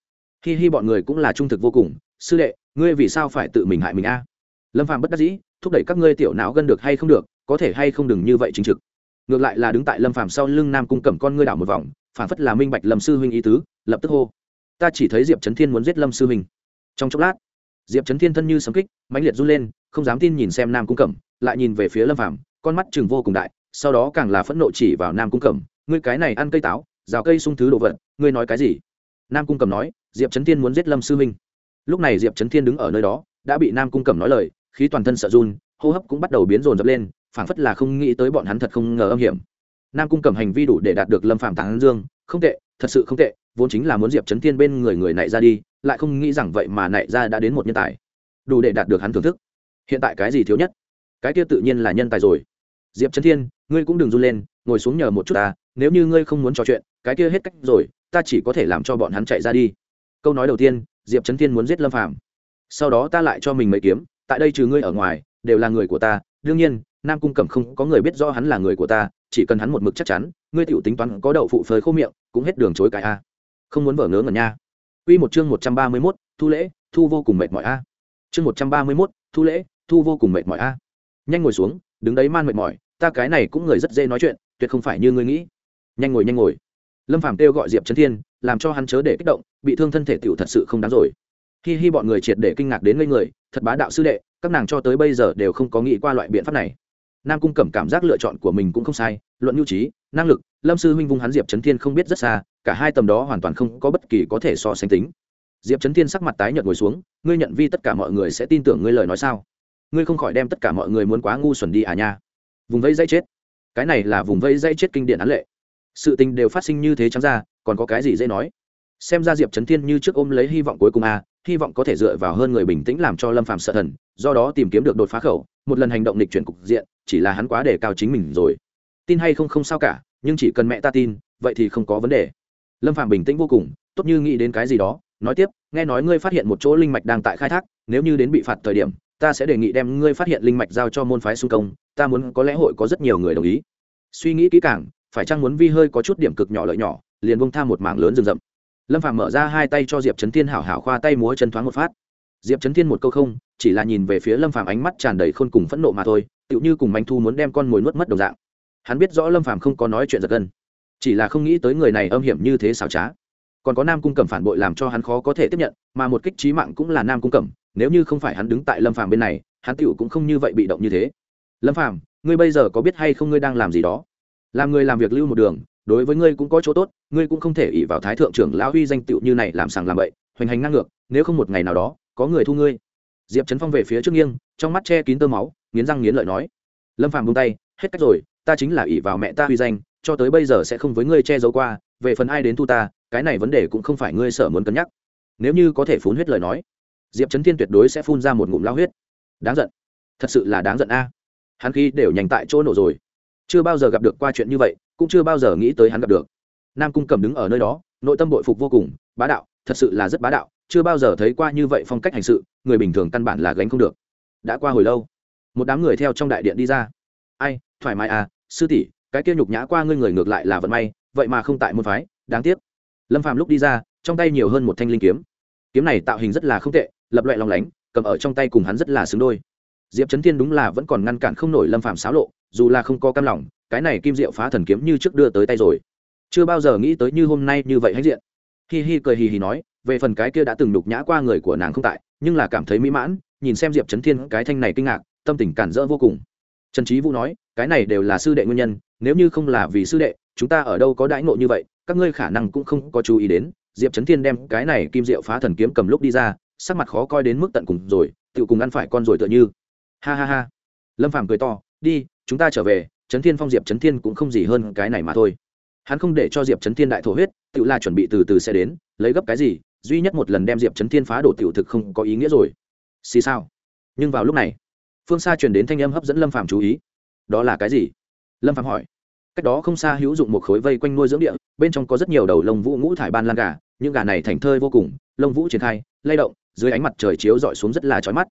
S1: Hi hi bọn người cũng là trung thực vô cùng, sư đệ, ngươi vì sao phải tự mình hại mình a? Lâm phàm bất đắc dĩ, thúc đẩy các ngươi tiểu não gân được hay không được, có thể hay không đừng như vậy chính trực. Ngược lại là đứng tại lâm phàm sau lưng nam cung cầm con ngươi đảo một vòng, phản phất là minh bạch lâm sư huynh ý tứ, lập tức hô. Ta chỉ thấy diệp trấn thiên muốn giết lâm sư huynh. Trong chốc lát diệp trấn thiên thân như sấm kích, mãnh liệt run lên, không dám tin nhìn xem nam cung cẩm, lại nhìn về phía lâm phàm, con mắt chừng vô cùng đại, sau đó càng là phẫn nộ chỉ vào nam cung cẩm, ngươi cái này ăn cây táo, rào cây sung thứ đồ vật, ngươi nói cái gì nam cung cẩm nói, diệp trấn thiên muốn giết lâm sư Minh. lúc này diệp trấn thiên đứng ở nơi đó, đã bị nam cung cẩm nói lời, khí toàn thân sợ run, hô hấp cũng bắt đầu biến rồn dập lên, phảng phất là không nghĩ tới bọn hắn thật không ngờ âm hiểm nam cung cẩm hành vi đủ để đạt được lâm phạm tán dương, không tệ, thật sự không tệ vốn chính là muốn diệp trấn thiên bên người người nạy ra đi, lại không nghĩ rằng vậy mà nạy ra đã đến một nhân tài. Đủ để đạt được hắn thưởng thức. Hiện tại cái gì thiếu nhất? Cái kia tự nhiên là nhân tài rồi. Diệp trấn thiên, ngươi cũng đừng run lên, ngồi xuống nhờ một chút ta, nếu như ngươi không muốn trò chuyện, cái kia hết cách rồi, ta chỉ có thể làm cho bọn hắn chạy ra đi. Câu nói đầu tiên, diệp trấn thiên muốn giết lâm phạm sau đó ta lại cho mình mấy kiếm, tại đây trừ ngươi ở ngoài, đều là người của ta. Đương nhiên, nam cung cẩm không có người biết rõ hắn là người của ta, chỉ cần hắn một mực chắc chắn, ngươi tiểu tính toán có đậu phụ phơi khô miệng, cũng hết đường chối cái a không muốn vở ngớ ngẩn nha Quy một chương một trăm ba mươi 131, thu lễ, thu vô cùng mệt mỏi a. Chương một trăm ba mươi 131, thu lễ, thu vô cùng mệt mỏi a. Nhanh ngồi xuống, đứng đấy man mệt mỏi, ta cái này cũng người rất dễ nói chuyện, tuyệt không phải như ngươi nghĩ. Nhanh ngồi nhanh ngồi. Lâm Phàm kêu gọi Diệp Chấn Thiên, làm cho hắn chớ để kích động, bị thương thân thể tiểu thật sự không đáng rồi. Hi hi bọn người triệt để kinh ngạc đến ngây người, thật bá đạo sư đệ, các nàng cho tới bây giờ đều không có nghĩ qua loại biện pháp này nam cung cẩm cảm giác lựa chọn của mình cũng không sai luận nhu trí năng lực lâm sư huynh vung hắn diệp Chấn thiên không biết rất xa cả hai tầm đó hoàn toàn không có bất kỳ có thể so sánh tính. Diệp trấn thiên sắc mặt tái nhợt ngồi xuống, ngươi nhận vi tất cả mọi người sẽ tin tưởng ngươi lời nói sao? Ngươi không khỏi đem tất cả mọi người muốn quá ngu xuẩn đi à nha. Vùng vẫy dây chết. Cái này là vùng vẫy dây chết kinh điển án lệ. Sự tình đều phát sinh như thế trắng ra, còn có cái gì dễ nói? Xem ra diệp trấn thiên như trước ôm lấy hy vọng cuối cùng à hy vọng có thể dựa vào hơn người bình tĩnh làm cho lâm phạm sợ thần, do đó tìm kiếm được đột phá khẩu, một lần hành động lịch chuyển cục diện, chỉ là hắn quá để cao chính mình rồi. Tin hay không không sao cả, nhưng chỉ cần mẹ ta tin, vậy thì không có vấn đề lâm phạm bình tĩnh vô cùng, tốt như nghĩ đến cái gì đó, nói tiếp, nghe nói ngươi phát hiện một chỗ linh mạch đang tại khai thác, nếu như đến bị phạt thời điểm, ta sẽ đề nghị đem ngươi phát hiện linh mạch giao cho môn phái xung công, ta muốn có lẽ hội có rất nhiều người đồng ý. Suy nghĩ kỹ càng, phải chăng muốn vi hơi có chút điểm cực nhỏ lợi nhỏ, liền bông tham một mảng lớn rừng rậm. Lâm phạm mở ra hai tay cho diệp trấn thiên hảo hảo khoa tay múa chân thoáng một phát. Diệp trấn thiên một câu không, chỉ là nhìn về phía lâm phàm ánh mắt tràn đầy khôn cùng phẫn nộ mà thôi, tựu như cùng manh thu muốn đem con mồi nuốt mất đồng dạng. Hắn biết rõ lâm phàm không có nói chuyện giật gân chỉ là không nghĩ tới người này âm hiểm như thế xảo trá. Còn có nam cung cẩm phản bội làm cho hắn khó có thể tiếp nhận, mà một kích trí mạng cũng là nam cung cẩm, nếu như không phải hắn đứng tại lâm phàm bên này, hắn tựu cũng không như vậy bị động như thế. Lâm phàm, ngươi bây giờ có biết hay không ngươi đang làm gì đó? Làm người làm việc lưu một đường, đối với ngươi cũng có chỗ tốt, ngươi cũng không thể ỉ vào thái thượng trưởng lão huy danh tựu như này làm sàng làm bậy, hoành hành ngang ngược, nếu không một ngày nào đó, có người thu ngươi. Diệp trấn phong về phía trước nghiêng, trong mắt che kín tơ máu, nghiến răng nghiến lợi nói. Lâm phàm buông tay, hết cách rồi, ta chính là ỉ vào mẹ ta huy danh cho tới bây giờ sẽ không với ngươi che giấu qua, về phần ai đến thu ta, cái này vấn đề cũng không phải ngươi sợ muốn cân nhắc. Nếu như có thể phun huyết lời nói, diệp trấn thiên tuyệt đối sẽ phun ra một ngụm lao huyết. Đáng giận. Thật sự là đáng giận a. Hắn khi đều nhanh tại chỗ nổ rồi. Chưa bao giờ gặp được qua chuyện như vậy, cũng chưa bao giờ nghĩ tới hắn gặp được. Nam cung cầm đứng ở nơi đó, nội tâm bội phục vô cùng, bá đạo, thật sự là rất bá đạo, chưa bao giờ thấy qua như vậy phong cách hành sự, người bình thường căn bản là gánh không được. Đã qua hồi lâu, một đám người theo trong đại điện đi ra. Ai, thoải mái à sư tỷ cái kia nhục nhã qua ngươi người ngược lại là vận may, vậy mà không tại môn phái, đáng tiếc. Lâm phàm lúc đi ra, trong tay nhiều hơn một thanh linh kiếm. Kiếm này tạo hình rất là không tệ, lập loại lòng lánh, cầm ở trong tay cùng hắn rất là xứng đôi. Diệp trấn thiên đúng là vẫn còn ngăn cản không nổi lâm phàm xáo lộ, dù là không có cam lòng, cái này kim diệu phá thần kiếm như trước đưa tới tay rồi. Chưa bao giờ nghĩ tới như hôm nay như vậy hãnh diện. Hi hi cười hì hì nói, về phần cái kia đã từng nhục nhã qua người của nàng không tại, nhưng là cảm thấy mỹ mãn, nhìn xem diệp trấn thiên cái thanh này kinh ngạc, tâm tình cản rỡ vô cùng trần trí vũ nói, cái này đều là sư đệ nguyên nhân, nếu như không là vì sư đệ, chúng ta ở đâu có đãi ngộ như vậy, các ngươi khả năng cũng không có chú ý đến. Diệp trấn thiên đem cái này kim diệu phá thần kiếm cầm lúc đi ra, sắc mặt khó coi đến mức tận cùng rồi tự cùng ăn phải con rồi tựa như. Ha ha ha. Lâm phàm cười to, đi, chúng ta trở về. Trấn thiên phong diệp trấn thiên cũng không gì hơn cái này mà thôi. Hắn không để cho diệp trấn thiên đại thổ huyết tự là chuẩn bị từ từ sẽ đến, lấy gấp cái gì, duy nhất một lần đem diệp trấn thiên phá đổ tiểu thực không có ý nghĩa rồi. Xì sao nhưng vào lúc này phương xa truyền đến thanh âm hấp dẫn lâm phàm chú ý đó là cái gì lâm phàm hỏi cách đó không xa hữu dụng một khối vây quanh nuôi dưỡng địa bên trong có rất nhiều đầu lông vũ ngũ thải ban lan gà những gà này thành thơi vô cùng lông vũ triển khai lay động dưới ánh mặt trời chiếu rọi xuống rất là chói mắt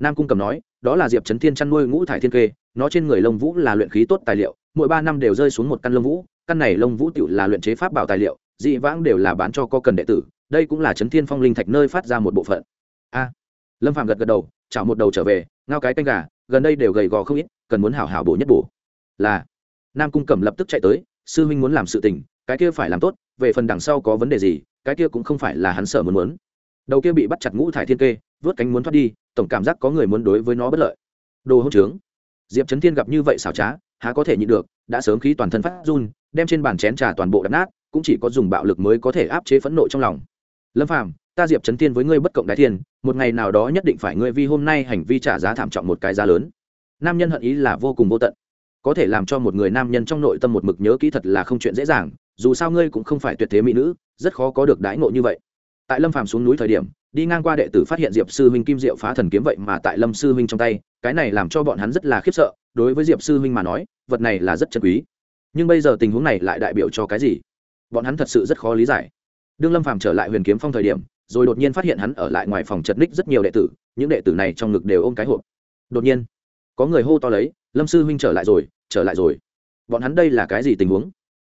S1: nam cung cầm nói đó là diệp trấn thiên chăn nuôi ngũ thải thiên kê nó trên người lông vũ là luyện khí tốt tài liệu mỗi ba năm đều rơi xuống một căn lông vũ căn này lông vũ tựu là luyện chế pháp bảo tài liệu dị vãng đều là bán cho có cần đệ tử đây cũng là trấn thiên phong linh thạch nơi phát ra một bộ phận a lâm phạm gật gật đầu chảo một đầu trở về ngao cái canh gà, gần đây đều gầy gò không ít, cần muốn hảo hảo bổ nhất bổ. Là, nam cung cẩm lập tức chạy tới, sư huynh muốn làm sự tình, cái kia phải làm tốt, về phần đằng sau có vấn đề gì, cái kia cũng không phải là hắn sợ muốn muốn. Đầu kia bị bắt chặt ngũ thải thiên kê, vớt cánh muốn thoát đi, tổng cảm giác có người muốn đối với nó bất lợi. Đồ hỗn trướng. Diệp trấn thiên gặp như vậy xảo trá, há có thể nhịn được, đã sớm khí toàn thân phát run, đem trên bàn chén trà toàn bộ đập nát, cũng chỉ có dùng bạo lực mới có thể áp chế phẫn nộ trong lòng. Lâm phàm ta diệp trấn thiên với ngươi bất cộng đại thiên, một ngày nào đó nhất định phải ngươi vì hôm nay hành vi trả giá thảm trọng một cái giá lớn. Nam nhân hận ý là vô cùng vô tận. Có thể làm cho một người nam nhân trong nội tâm một mực nhớ kỹ thật là không chuyện dễ dàng, dù sao ngươi cũng không phải tuyệt thế mỹ nữ, rất khó có được đãi ngộ như vậy. Tại lâm phàm xuống núi thời điểm, đi ngang qua đệ tử phát hiện diệp sư huynh kim diệu phá thần kiếm vậy mà tại lâm sư huynh trong tay, cái này làm cho bọn hắn rất là khiếp sợ, đối với diệp sư huynh mà nói, vật này là rất chân quý. Nhưng bây giờ tình huống này lại đại biểu cho cái gì? Bọn hắn thật sự rất khó lý giải. Đương lâm phàm trở lại huyền kiếm phong thời điểm rồi đột nhiên phát hiện hắn ở lại ngoài phòng chật ních rất nhiều đệ tử, những đệ tử này trong ngực đều ôm cái hộp. Đột nhiên, có người hô to lấy, lâm sư huynh trở lại rồi, trở lại rồi. Bọn hắn đây là cái gì tình huống?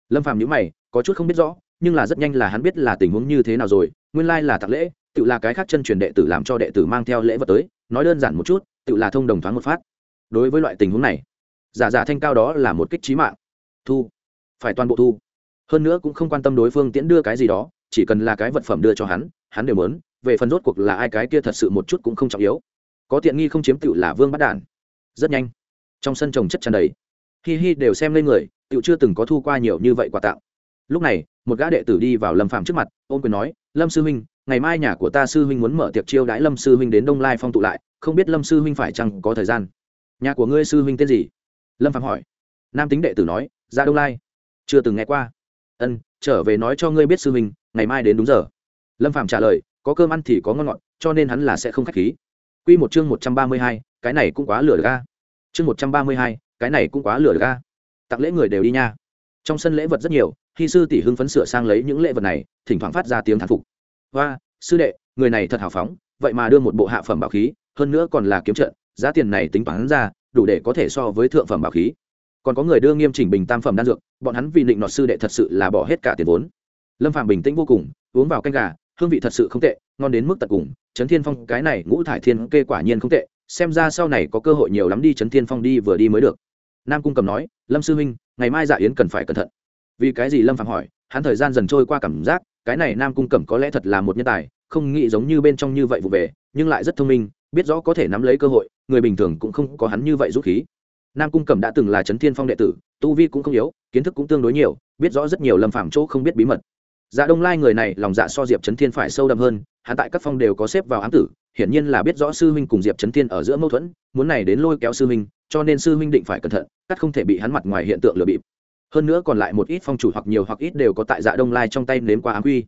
S1: Lâm phàm nhữ mày, có chút không biết rõ, nhưng là rất nhanh là hắn biết là tình huống như thế nào rồi, nguyên lai là tạc lễ, tự là cái khác chân truyền đệ tử làm cho đệ tử mang theo lễ vật tới, nói đơn giản một chút, tự là thông đồng thoáng một phát. Đối với loại tình huống này, giả giả thanh cao đó là một kích trí mạng. Thu, phải toàn bộ thu. Hơn nữa cũng không quan tâm đối phương tiễn đưa cái gì đó, chỉ cần là cái vật phẩm đưa cho hắn hắn đều muốn, về phần rốt cuộc là ai cái kia thật sự một chút cũng không trọng yếu. Có tiện nghi không chiếm tựu là vương bắt đản. Rất nhanh, trong sân trồng chất tràn đầy. Hi hi đều xem lên người tựu chưa từng có thu qua nhiều như vậy quà tặng. Lúc này, một gã đệ tử đi vào lâm phạm trước mặt ôm quyền nói, lâm sư huynh, ngày mai nhà của ta sư huynh muốn mở tiệc chiêu đãi lâm sư huynh đến đông lai phong tụ lại, không biết lâm sư huynh phải chăng có thời gian? Nhà của ngươi sư huynh tên gì? Lâm phạm hỏi. Nam tính đệ tử nói ra đông lai. Chưa từng nghe qua. Ân, trở về nói cho ngươi biết sư huynh, ngày mai đến đúng giờ lâm phạm trả lời, có cơm ăn thì có ngon ngọt, cho nên hắn là sẽ không k h á c h khí. Q một chương một trăm ba mươi hai, cái này cũng quá lửa ga chương một trăm ba mươi hai, cái này cũng quá lửa ga tặng lễ người đều đi nha. Trong sân lễ vật rất nhiều, khi sư tỷ hưng phấn sửa sang lấy những lễ vật này, thỉnh thoảng phát ra tiếng thán phục. Và sư đệ, người này thật hào phóng, vậy mà đưa một bộ hạ phẩm bảo khí, hơn nữa còn là kiếm trận, giá tiền này tính toán ra, đủ để có thể so với thượng phẩm bảo khí. Còn có người đưa nghiêm chỉnh bình tam phẩm đan dược, bọn hắn vì định nọt sư đệ thật sự là bỏ hết cả tiền vốn. Lâm phạm bình tĩnh vô cùng, uống vào canh gà hương vị thật sự không tệ, ngon đến mức tận cùng. Trấn thiên phong, cái này ngũ thải thiên kê quả nhiên không tệ. Xem ra sau này có cơ hội nhiều lắm đi trấn thiên phong đi vừa đi mới được. Nam cung cầm nói, lâm sư huynh, ngày mai dạ yến cần phải cẩn thận. Vì cái gì lâm phạm hỏi, hắn thời gian dần trôi qua cảm giác, cái này nam cung cẩm có lẽ thật là một nhân tài, không nghĩ giống như bên trong như vậy vụ về, nhưng lại rất thông minh, biết rõ có thể nắm lấy cơ hội, người bình thường cũng không có hắn như vậy rút khí. Nam cung cẩm đã từng là trấn thiên phong đệ tử, tu vi cũng không yếu, kiến thức cũng tương đối nhiều, biết rõ rất nhiều lâm phạm chỗ không biết bí mật dạ đông lai người này lòng dạ so diệp trấn thiên phải sâu đậm hơn, hắn tại các phong đều có xếp vào ám tử, hiển nhiên là biết rõ sư huynh cùng diệp trấn thiên ở giữa mâu thuẫn, muốn này đến lôi kéo sư huynh, cho nên sư huynh định phải cẩn thận, cắt không thể bị hắn mặt ngoài hiện tượng lừa bịp. Hơn nữa còn lại một ít phong chủ hoặc nhiều hoặc ít đều có tại dạ đông lai trong tay nếm qua ám quy.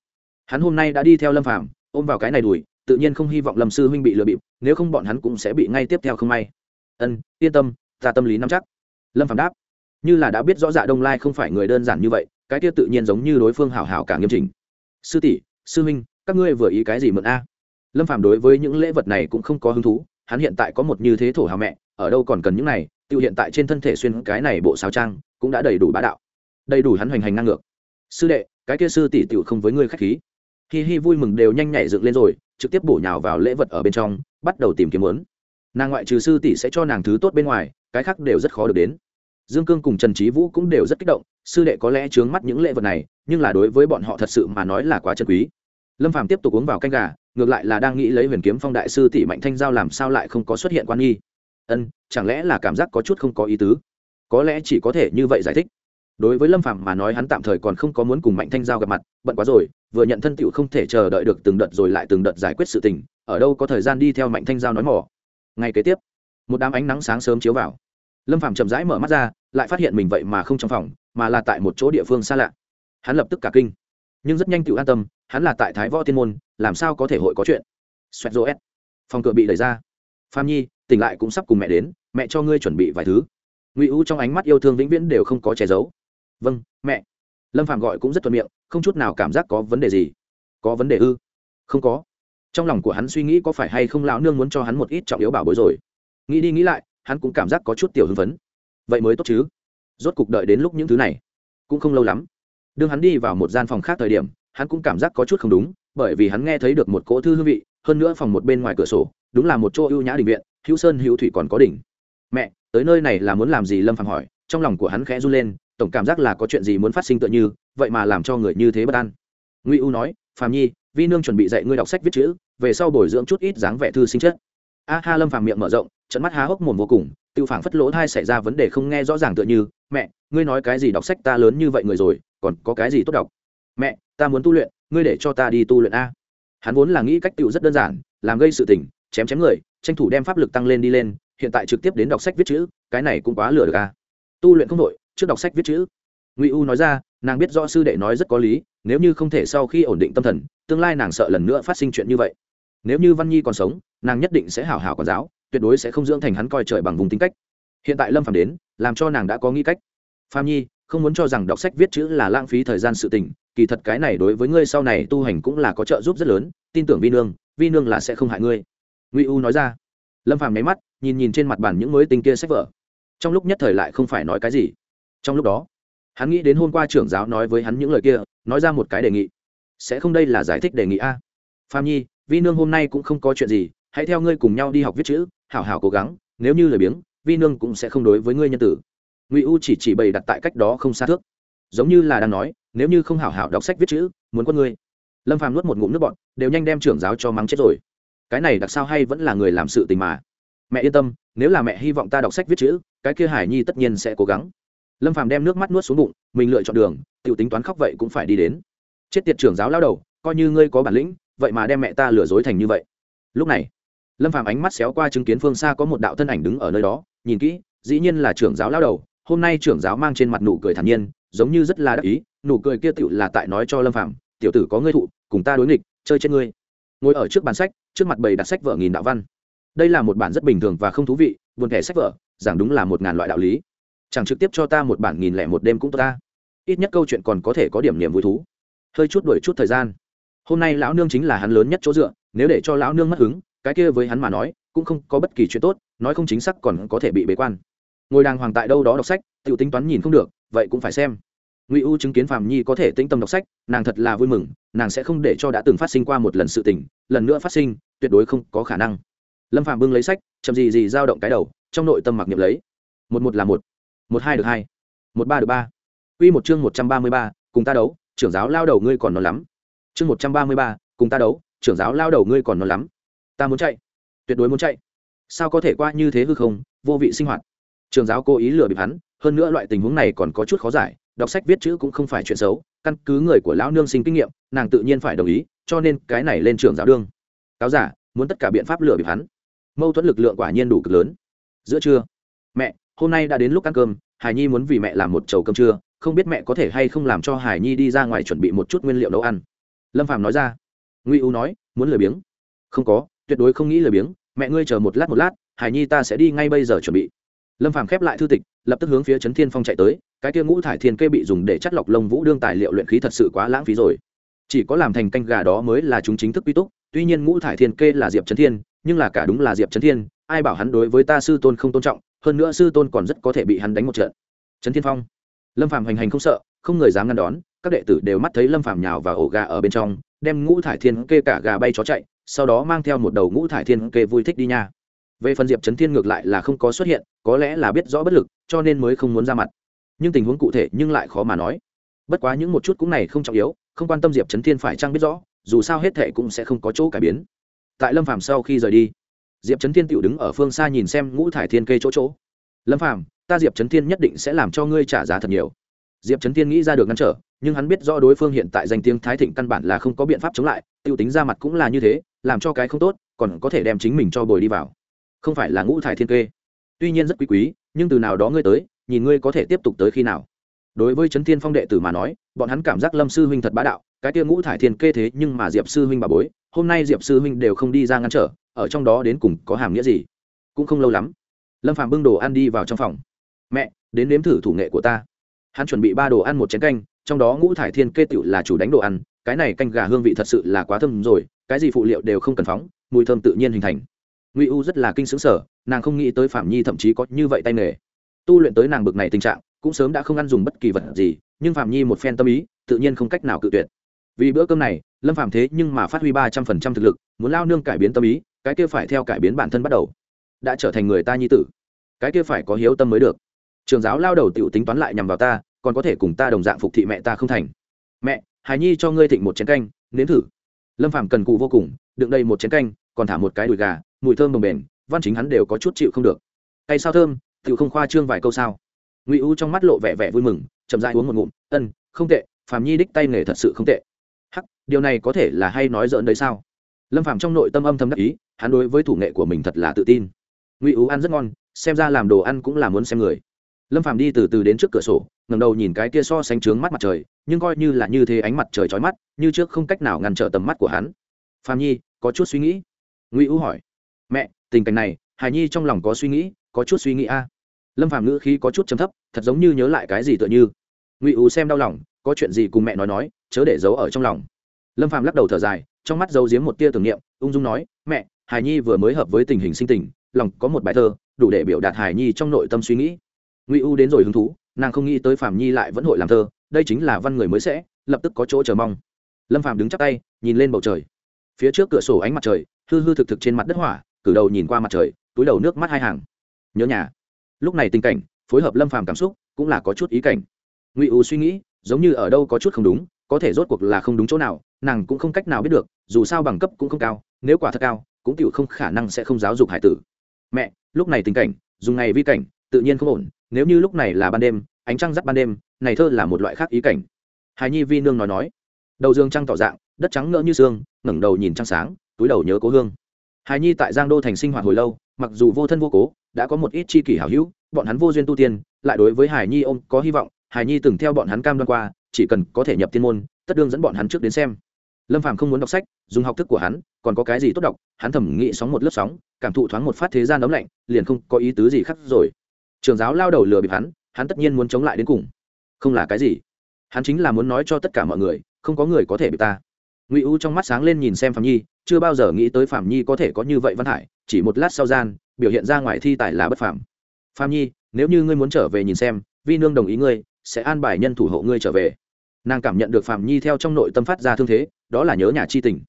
S1: Hắn hôm nay đã đi theo lâm phàm, ôm vào cái này đùi, tự nhiên không hy vọng lâm sư huynh bị lừa bịp, nếu không bọn hắn cũng sẽ bị ngay tiếp theo không may. Ân, yên tâm, ta tâm lý nắm chắc. Lâm phàm đáp. Như là đã biết rõ dạ đông lai không phải người đơn giản như vậy cái kia tự nhiên giống như đối phương hảo hảo cả nghiêm chỉnh. Sư tỷ, sư huynh, các ngươi vừa ý cái gì mượn a? Lâm phàm đối với những lễ vật này cũng không có hứng thú, hắn hiện tại có một như thế thổ hào mẹ, ở đâu còn cần những này, tiêu hiện tại trên thân thể xuyên cái này bộ sáo trang, cũng đã đầy đủ bá đạo. Đầy đủ hắn hoành hành ngang ngược. Sư đệ, cái kia sư tỷ tiểu không với ngươi khách khí. Hi hi vui mừng đều nhanh nhảy dựng lên rồi, trực tiếp bổ nhào vào lễ vật ở bên trong, bắt đầu tìm kiếm muốn. Nàng ngoại trừ sư tỷ sẽ cho nàng thứ tốt bên ngoài, cái khác đều rất khó được đến dương cương cùng trần trí vũ cũng đều rất kích động, sư đệ có lẽ chướng mắt những lễ vật này, nhưng là đối với bọn họ thật sự mà nói là quá chân quý. Lâm phàm tiếp tục uống vào canh gà, ngược lại là đang nghĩ lấy huyền kiếm phong đại sư tỷ mạnh thanh giao làm sao lại không có xuất hiện quan nghi. Ân, chẳng lẽ là cảm giác có chút không có ý tứ? Có lẽ chỉ có thể như vậy giải thích. Đối với lâm Phàm mà nói hắn tạm thời còn không có muốn cùng mạnh thanh giao gặp mặt, bận quá rồi, vừa nhận thân tựu không thể chờ đợi được từng đợt rồi lại từng đợt giải quyết sự tình, ở đâu có thời gian đi theo mạnh thanh giao nói mỏ Ngày kế tiếp, một đám ánh nắng sáng sớm chiếu vào lâm phạm chậm rãi mở mắt ra, lại phát hiện mình vậy mà không trong phòng, mà là tại một chỗ địa phương xa lạ. Hắn lập tức cả kinh. Nhưng rất nhanh tự an tâm, hắn là tại thái võ tiên môn, làm sao có thể hội có chuyện? Xoẹt rô s phòng cửa bị đẩy ra. Phạm nhi, tỉnh lại cũng sắp cùng mẹ đến, mẹ cho ngươi chuẩn bị vài thứ. Ngụy u trong ánh mắt yêu thương vĩnh viễn đều không có che giấu. Vâng mẹ. Lâm phạm gọi cũng rất thuận miệng, không chút nào cảm giác có vấn đề gì. Có vấn đề ư? Không có. Trong lòng của hắn suy nghĩ có phải hay không lão nương muốn cho hắn một ít trọng yếu bảo bối rồi. Nghĩ đi nghĩ lại hắn cũng cảm giác có chút tiểu hưng phấn. Vậy mới tốt chứ. Rốt cục đợi đến lúc những thứ này. Cũng không lâu lắm. Đương hắn đi vào một gian phòng khác thời điểm, hắn cũng cảm giác có chút không đúng, bởi vì hắn nghe thấy được một cỗ thư hương vị, hơn nữa phòng một bên ngoài cửa sổ, đúng là một chỗ ưu nhã đình viện, hữu sơn hữu thủy còn có đỉnh. Mẹ, tới nơi này là muốn làm gì lâm phàm hỏi, trong lòng của hắn khẽ run lên, tổng cảm giác là có chuyện gì muốn phát sinh tựa như, vậy mà làm cho người như thế bất an. Ngụy u nói, phàm nhi, vi nương chuẩn bị dạy ngươi đọc sách viết chữ, về sau bồi dưỡng chút ít dáng vẻ thư sinh chất. A ha, lâm phàm miệng mở rộng trận mắt há hốc mồm vô cùng tiêu phảng phất lỗ thai xảy ra vấn đề không nghe rõ ràng tựa như, mẹ, ngươi nói cái gì đọc sách ta lớn như vậy người rồi, còn có cái gì tốt đọc? Mẹ, ta muốn tu luyện, ngươi để cho ta đi tu luyện a. Hắn vốn là nghĩ cách tựu rất đơn giản, làm gây sự tình, chém chém người, tranh thủ đem pháp lực tăng lên đi lên, hiện tại trực tiếp đến đọc sách viết chữ, cái này cũng quá lừa được a. Tu luyện không đội trước đọc sách viết chữ. Ngụy u nói ra, nàng biết rõ sư đệ nói rất có lý, nếu như không thể sau khi ổn định tâm thần, tương lai nàng sợ lần nữa phát sinh chuyện như vậy. Nếu như văn nhi còn sống, nàng nhất định sẽ hảo hảo quản giáo tuyệt đối sẽ không dưỡng thành hắn coi trời bằng vùng tính cách. Hiện tại lâm phàm đến, làm cho nàng đã có nghĩ cách. Phàm nhi, không muốn cho rằng đọc sách viết chữ là lãng phí thời gian sự tình, kỳ thật cái này đối với ngươi sau này tu hành cũng là có trợ giúp rất lớn, tin tưởng vi nương vi nương là sẽ không hại ngươi. Ngụy u nói ra. Lâm phàm nháy mắt, nhìn nhìn trên mặt bàn những mới tinh kia sách vở. Trong lúc nhất thời lại không phải nói cái gì. Trong lúc đó, hắn nghĩ đến hôm qua trưởng giáo nói với hắn những lời kia, nói ra một cái đề nghị. Sẽ không đây là giải thích đề nghị a? Phàm nhi, vi nương hôm nay cũng không có chuyện gì, hãy theo ngươi cùng nhau đi học viết chữ hảo hảo cố gắng, nếu như lời biếng, vi nương cũng sẽ không đối với ngươi nhân tử. Ngụy u chỉ chỉ bày đặt tại cách đó không xa thước. Giống như là đang nói, nếu như không hảo hảo đọc sách viết chữ, muốn con ngươi. Lâm phàm nuốt một ngụm nước bọn đều nhanh đem trưởng giáo cho mắng chết rồi. Cái này đặc sao hay vẫn là người làm sự tình mà. Mẹ yên tâm, nếu là mẹ hy vọng ta đọc sách viết chữ, cái kia hải nhi tất nhiên sẽ cố gắng. Lâm phàm đem nước mắt nuốt xuống bụng, mình lựa chọn đường tự tính toán khóc vậy cũng phải đi đến. Chết tiệt trưởng giáo lao đầu, coi như ngươi có bản lĩnh, vậy mà đem mẹ ta lừa dối thành như vậy. Lúc này lâm phàm ánh mắt xéo qua chứng kiến phương xa có một đạo thân ảnh đứng ở nơi đó, nhìn kỹ, dĩ nhiên là trưởng giáo lao đầu, hôm nay trưởng giáo mang trên mặt nụ cười thản nhiên, giống như rất là đắc ý, nụ cười kia tựu là tại nói cho lâm phàm, tiểu tử có ngươi thụ, cùng ta đối nghịch, chơi trên ngươi. Ngồi ở trước bàn sách, trước mặt bầy đặt sách vở nghìn đạo văn. Đây là một bản rất bình thường và không thú vị, buồn thẻ sách vở, giảng đúng là một ngàn loại đạo lý. Chẳng trực tiếp cho ta một bản nghìn lẻ một đêm cũng tốt ta. Ít nhất câu chuyện còn có thể có điểm niềm vui thú. Hơi chút đuổi chút thời gian. Hôm nay lão nương chính là hắn lớn nhất chỗ dựa, nếu để cho lão nương mất hứng cái kia với hắn mà nói, cũng không có bất kỳ chuyện tốt, nói không chính xác còn có thể bị bế quan. Ngồi đàng hoàng tại đâu đó đọc sách tự tính toán nhìn không được, vậy cũng phải xem. Ngụy u chứng kiến phạm nhi có thể tĩnh tâm đọc sách, nàng thật là vui mừng, nàng sẽ không để cho đã từng phát sinh qua một lần sự tình, lần nữa phát sinh, tuyệt đối không có khả năng. Lâm phạm bưng lấy sách, chậm gì gì dao động cái đầu, trong nội tâm mặc niệm lấy. Một một là một một hai được hai, một ba được ba. Quy một chương một trăm ba mươi ba, cùng ta đấu, trưởng giáo lao đầu ngươi còn non lắm. Chương một trăm ba mươi ba, cùng ta đấu, trưởng giáo lao đầu ngươi còn non lắm ta muốn chạy. Tuyệt đối muốn chạy. Sao có thể qua như thế hư không? Vô vị sinh hoạt. Trường giáo cố ý lừa bịp hắn, hơn nữa loại tình huống này còn có chút khó giải, đọc sách viết chữ cũng không phải chuyện xấu, căn cứ người của lão nương sinh kinh nghiệm, nàng tự nhiên phải đồng ý, cho nên cái này lên trường giáo đương. Cáo giả, muốn tất cả biện pháp lừa bịp hắn. Mâu thuẫn lực lượng quả nhiên đủ cực lớn. Giữa trưa, mẹ, hôm nay đã đến lúc ăn cơm, hải nhi muốn vì mẹ làm một chầu cơm trưa, không biết mẹ có thể hay không làm cho hải nhi đi ra ngoài chuẩn bị một chút nguyên liệu nấu ăn. Lâm phàm nói ra. Nguy u nói, muốn lười biếng. Không có tuyệt đối không nghĩ lời biếng, mẹ ngươi chờ một lát một lát hải nhi ta sẽ đi ngay bây giờ chuẩn bị. Lâm phàm khép lại thư tịch, lập tức hướng phía trấn thiên phong chạy tới, cái kia ngũ thải thiên kê bị dùng để chắt lọc lông vũ đương tài liệu luyện khí thật sự quá lãng phí rồi. Chỉ có làm thành canh gà đó mới là chúng chính thức quy túc, tuy nhiên ngũ thải thiên kê là diệp trấn thiên, nhưng là cả đúng là diệp trấn thiên, ai bảo hắn đối với ta sư tôn không tôn trọng, hơn nữa sư tôn còn rất có thể bị hắn đánh một trận. Trấn thiên phong. Lâm phàm hành hành không sợ, không người dám ngăn đón, các đệ tử đều mắt thấy lâm phàm nhào và ổ gà ở bên trong, đem ngũ thải thiên kê cả gà bay chó chạy sau đó mang theo một đầu ngũ thải thiên kê vui thích đi nha. Về phần diệp trấn thiên ngược lại là không có xuất hiện, có lẽ là biết rõ bất lực, cho nên mới không muốn ra mặt. Nhưng tình huống cụ thể nhưng lại khó mà nói. Bất quá những một chút cũng này không trọng yếu, không quan tâm diệp trấn thiên phải chăng biết rõ, dù sao hết thệ cũng sẽ không có chỗ cải biến. Tại lâm phàm sau khi rời đi, diệp trấn thiên tựu đứng ở phương xa nhìn xem ngũ thải thiên kê chỗ chỗ. Lâm phàm, ta diệp trấn thiên nhất định sẽ làm cho ngươi trả giá thật nhiều. Diệp trấn thiên nghĩ ra được ngăn trở, nhưng hắn biết rõ đối phương hiện tại danh tiếng thái thịnh căn bản là không có biện pháp chống lại t i ê u tính ra mặt cũng là như thế làm cho cái không tốt, còn có thể đem chính mình cho bồi đi vào. Không phải là ngũ thải thiên kê. Tuy nhiên rất quý quý, nhưng từ nào đó ngươi tới, nhìn ngươi có thể tiếp tục tới khi nào. Đối với trấn thiên phong đệ tử mà nói, bọn hắn cảm giác lâm sư huynh thật bá đạo, cái tia ngũ thải thiên kê thế nhưng mà diệp sư huynh bà bối, hôm nay diệp sư huynh đều không đi ra ngăn trở, ở trong đó đến cùng có hàm nghĩa gì? Cũng không lâu lắm, lâm phàm bưng đồ ăn đi vào trong phòng. Mẹ, đến nếm thử thủ nghệ của ta. Hắn chuẩn bị ba đồ ăn một chén canh, trong đó ngũ thải thiên kê tựu là chủ đánh đồ ăn, cái này canh gà hương vị thật sự là quá thơm rồi cái gì phụ liệu đều không cần phóng, mùi thơm tự nhiên hình thành. Ngụy u rất là kinh xứng sở, nàng không nghĩ tới phạm nhi thậm chí có như vậy tay nghề. Tu luyện tới nàng bực này tình trạng, cũng sớm đã không ăn dùng bất kỳ vật gì, nhưng phạm nhi một phen tâm ý, tự nhiên không cách nào cự tuyệt. Vì bữa cơm này, lâm phạm thế nhưng mà phát huy ba trăm phần trăm thực lực, muốn lao nương cải biến tâm ý, cái kia phải theo cải biến bản thân bắt đầu. Đã trở thành người ta nhi tử. Cái kia phải có hiếu tâm mới được. Trường giáo lao đầu t tính toán lại nhằm vào ta, còn có thể cùng ta đồng dạng phục thị mẹ ta không thành. Mẹ hài nhi cho ngươi thịnh một chén canh, nếm thử lâm phạm cần cụ vô cùng, đựng đầy một chén canh, còn thả một cái đùi gà, mùi thơm bồng bềnh, văn chính hắn đều có chút chịu không được. Tay sao thơm tự không khoa trương vài câu sao. Ngụy u trong mắt lộ vẻ vẻ vui mừng, chậm dại uống một ngụm, ân, không tệ, phàm nhi đích tay nghề thật sự không tệ. Hắc, điều này có thể là hay nói dỡn đấy sao? Lâm phàm trong nội tâm âm thầm đắc ý, hắn đối với thủ nghệ của mình thật là tự tin. Ngụy U ăn rất ngon, xem ra làm đồ ăn cũng là muốn xem người. Lâm phàm đi từ từ đến trước cửa sổ ngầm đầu nhìn cái kia so sánh trướng mắt mặt trời nhưng coi như là như thế ánh mặt trời chói mắt, như trước không cách nào ngăn trở tầm mắt của hắn. Phạm nhi, có chút suy nghĩ. Ngụy U hỏi. Mẹ, tình cảnh này hài nhi trong lòng có suy nghĩ, có chút suy nghĩ a. Lâm Phạm ngữ khí có chút chấm thấp, thật giống như nhớ lại cái gì tựa như. Ngụy U xem đau lòng, có chuyện gì cùng mẹ nói nói, chớ để giấu ở trong lòng. Lâm Phạm lắc đầu thở dài, trong mắt giấu giếm một tia tưởng niệm, ung dung nói, mẹ hài nhi vừa mới hợp với tình hình sinh tình, lòng có một bài thơ, đủ để biểu đạt hài nhi trong nội tâm suy nghĩ. Ngụy u đến rồi hứng thú, nàng không nghĩ tới phạm nhi lại vẫn hội làm thơ đây chính là văn người mới sẽ, lập tức có chỗ chờ mong. Lâm Phàm đứng chắc tay, nhìn lên bầu trời. Phía trước cửa sổ ánh mặt trời, hư hư thực thực trên mặt đất hỏa, cử đầu nhìn qua mặt trời, túi đầu nước mắt hai hàng. Nhớ nhà. Lúc này tình cảnh, phối hợp lâm phàm cảm xúc, cũng là có chút ý cảnh. Ngụy u suy nghĩ, giống như ở đâu có chút không đúng, có thể rốt cuộc là không đúng chỗ nào, nàng cũng không cách nào biết được, dù sao bằng cấp cũng không cao, nếu quả thật cao, cũng chịu không khả năng sẽ không giáo dục hải tử. Mẹ, lúc này tình cảnh, dùng ngày vi cảnh, tự nhiên không ổn, nếu như lúc này là ban đêm ánh trăng rắt ban đêm, này thơ là một loại khác ý cảnh. Hài nhi vi nương nói nói, đầu dương trăng tỏ dạng, đất trắng ngỡ như xương, ngẩng đầu nhìn trăng sáng, túi đầu nhớ cố hương. Hài nhi tại giang đô thành sinh hoạt hồi lâu, mặc dù vô thân vô cố, đã có một ít chi kỷ hảo hữu, bọn hắn vô duyên tu tiên, lại đối với hải nhi ông có hy vọng hải nhi từng theo bọn hắn cam đoan qua, chỉ cần có thể nhập tiên môn, tất đương dẫn bọn hắn trước đến xem. Lâm phàm không muốn đọc sách, dùng học thức của hắn, còn có cái gì tốt đọc, hắn thẩm nghĩ sóng một lớp sóng, cảm thụ thoáng một phát thế gian ấm lạnh, liền không có ý tứ gì khác rồi. Trường giáo lao đầu lừa bịp hắn hắn tất nhiên muốn chống lại đến cùng. Không là cái gì. Hắn chính là muốn nói cho tất cả mọi người, không có người có thể bị ta. Ngụy u trong mắt sáng lên nhìn xem phạm nhi, chưa bao giờ nghĩ tới phạm nhi có thể có như vậy văn hải, chỉ một lát sau gian, biểu hiện ra ngoài thi tài là bất phạm phạm nhi, nếu như ngươi muốn trở về nhìn xem, vi nương đồng ý ngươi, sẽ an bài nhân thủ hộ ngươi trở về. Nàng cảm nhận được phạm nhi theo trong nội tâm phát ra thương thế, đó là nhớ nhà chi tình.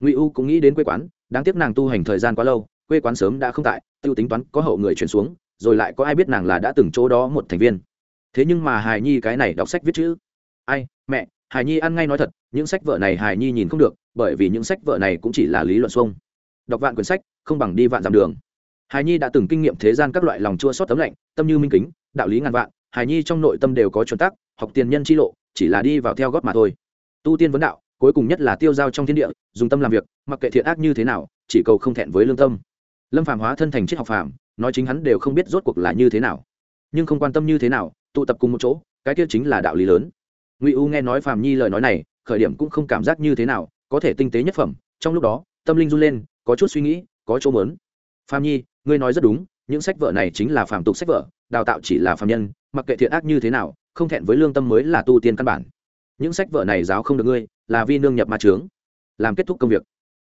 S1: Ngụy u cũng nghĩ đến quê quán, đáng tiếc nàng tu hành thời gian quá lâu, quê quán sớm đã không tại t i ê u tính toán có hậu người chuyển xuống rồi lại có ai biết nàng là đã từng chỗ đó một thành viên. Thế nhưng mà hài nhi cái này đọc sách viết chữ. Ai, mẹ hài nhi ăn ngay nói thật, những sách vợ này hài nhi nhìn không được, bởi vì những sách vợ này cũng chỉ là lý luận xuông. Đọc vạn quyển sách, không bằng đi vạn dặm đường. Hài nhi đã từng kinh nghiệm thế gian các loại lòng chua xót tấm lạnh, tâm như minh kính, đạo lý ngàn vạn hài nhi trong nội tâm đều có chuẩn tắc, học tiền nhân chi lộ, chỉ là đi vào theo gót mà thôi. Tu tiên vấn đạo, cuối cùng nhất là tiêu giao trong thiên địa, dùng tâm làm việc, mặc kệ thiện ác như thế nào, chỉ cầu không thẹn với lương tâm. Lâm phàm hóa thân thành triết học phàm nói chính hắn đều không biết rốt cuộc là như thế nào. Nhưng không quan tâm như thế nào tụ tập cùng một chỗ cái kia chính là đạo lý lớn. Ngụy u nghe nói phàm nhi lời nói này khởi điểm cũng không cảm giác như thế nào có thể tinh tế nhất phẩm trong lúc đó tâm linh run lên có chút suy nghĩ có chỗ mớn phàm nhi ngươi nói rất đúng những sách vở này chính là phàm tục sách vở đào tạo chỉ là phàm nhân mặc kệ thiện ác như thế nào không thẹn với lương tâm mới là tu tiên căn bản. Những sách vở này giáo không được ngươi là vi nương nhập ma trướng làm kết thúc công việc.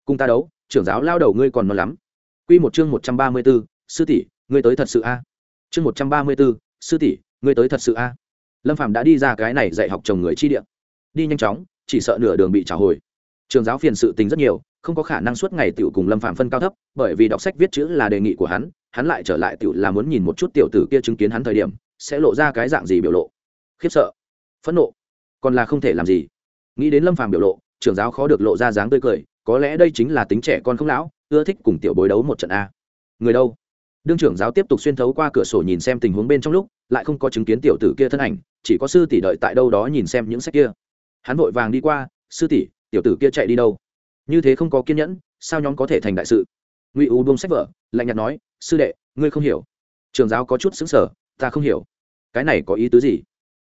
S1: Cùng ta đấu trưởng giáo lao đầu ngươi còn non lắm. Quy một chương 134, sư tỷ, ngươi tới thật sự a? Chương một trăm ba mươi bốn, sư tỷ, ngươi tới thật sự a? Lâm phạm đã đi ra cái này dạy học chồng người chi địa. Đi nhanh chóng, chỉ sợ nửa đường bị trả hồi. Trường giáo phiền sự tình rất nhiều, không có khả năng suốt ngày tiểu cùng lâm phạm phân cao thấp, bởi vì đọc sách viết chữ là đề nghị của hắn hắn lại trở lại tiểu là muốn nhìn một chút tiểu tử kia chứng kiến hắn thời điểm, sẽ lộ ra cái dạng gì biểu lộ. Khiếp sợ. Phẫn nộ. Còn là không thể làm gì. Nghĩ đến lâm phàm biểu lộ trưởng giáo khó được lộ ra dáng tươi cười, có lẽ đây chính là tính trẻ con không lão, ưa thích cùng tiểu bối đấu một trận a. Người đâu? Đương trưởng giáo tiếp tục xuyên thấu qua cửa sổ nhìn xem tình huống bên trong lúc, lại không có chứng kiến tiểu tử kia thân ảnh, chỉ có sư tỷ đợi tại đâu đó nhìn xem những sách kia. Hắn vội vàng đi qua, sư tỷ, tiểu tử kia chạy đi đâu? Như thế không có kiên nhẫn, sao nhóm có thể thành đại sự? Ngụy u buông sách vở, lạnh nhạt nói, sư đệ, ngươi không hiểu. Trường giáo có chút xứng sở ta không hiểu. Cái này có ý tứ gì?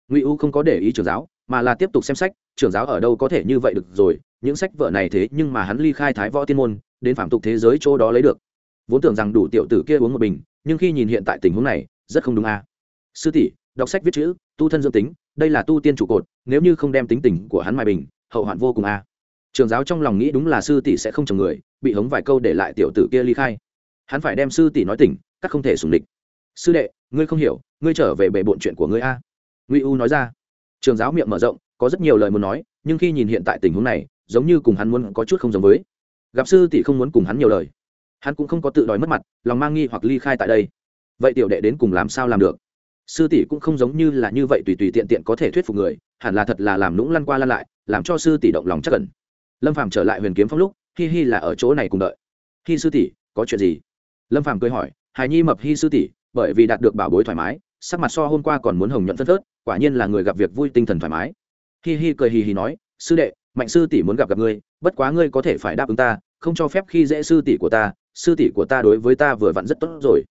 S1: Ngụy u không có để ý trường giáo, mà là tiếp tục xem sách trường giáo ở đâu có thể như vậy được rồi, những sách vở này thế nhưng mà hắn ly khai thái võ tiên môn, đến phạm tục thế giới chỗ đó lấy được vốn tưởng rằng đủ tiểu tử kia uống một bình, nhưng khi nhìn hiện tại tình huống này, rất không đúng à. sư tỷ, đọc sách viết chữ, tu thân dương tính, đây là tu tiên trụ cột, nếu như không đem tính tình của hắn mài bình, hậu hoạn vô cùng à. trường giáo trong lòng nghĩ đúng là sư tỷ sẽ không chồng người, bị hống vài câu để lại tiểu tử kia ly khai. Hắn phải đem sư tỷ nói tỉnh các không thể sùng địch. Sư đệ, ngươi không hiểu, ngươi trở về bể bộn chuyện của ngươi a. Ngụy u nói ra. Trường giáo miệng mở rộng, có rất nhiều lời muốn nói, nhưng khi nhìn hiện tại tình huống này, giống như cùng hắn muốn có chút không giống với. Gặp sư tỷ không muốn cùng hắn nhiều lời hắn cũng không có tự đòi mất mặt, lòng mang nghi hoặc ly khai tại đây. Vậy tiểu đệ đến cùng làm sao làm được? Sư tỷ cũng không giống như là như vậy tùy tùy tiện tiện có thể thuyết phục người, hẳn là thật là làm lũng lăn qua lăn lại, làm cho sư tỷ động lòng chắc cần lâm phàm trở lại huyền kiếm phong lúc, hi hi là ở chỗ này cùng đợi. Hi sư tỷ, có chuyện gì? Lâm phàm cười hỏi, hài nhi mập hi sư tỷ, bởi vì đạt được bảo bối thoải mái, sắc mặt so hôm qua còn muốn hồng nhuận phân phớt, quả nhiên là người gặp việc vui tinh thần thoải mái. Hi hi cười hì hì nói, sư đệ, mạnh sư tỷ muốn gặp gặp ngươi, bất quá ngươi có thể phải đáp ứng ta, không cho phép khi dễ sư tỷ của ta sư tỷ của ta đối với ta vừa vặn rất tốt rồi.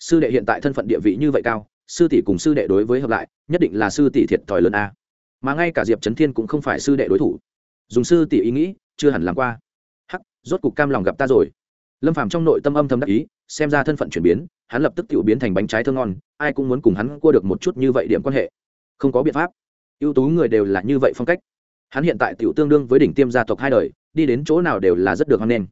S1: Sư đệ hiện tại thân phận địa vị như vậy cao, sư tỷ cùng sư đệ đối với hợp lại, nhất định là sư tỷ thiệt thòi lớn a. Mà ngay cả diệp trấn thiên cũng không phải sư đệ đối thủ. Dùng sư tỷ ý nghĩ, chưa hẳn làm qua. Hắc, rốt cục cam lòng gặp ta rồi. Lâm phàm trong nội tâm âm thầm đắc ý, xem ra thân phận chuyển biến, hắn lập tức tự biến thành bánh trái thơ ngon, ai cũng muốn cùng hắn cua được một chút như vậy điểm quan hệ. Không có biện pháp. Ưu tú người đều là như vậy phong cách. Hắn hiện tại tiểu tương đương với đỉnh tiêm gia tộc hai đời, đi đến chỗ nào đều là rất được hoan nghênh.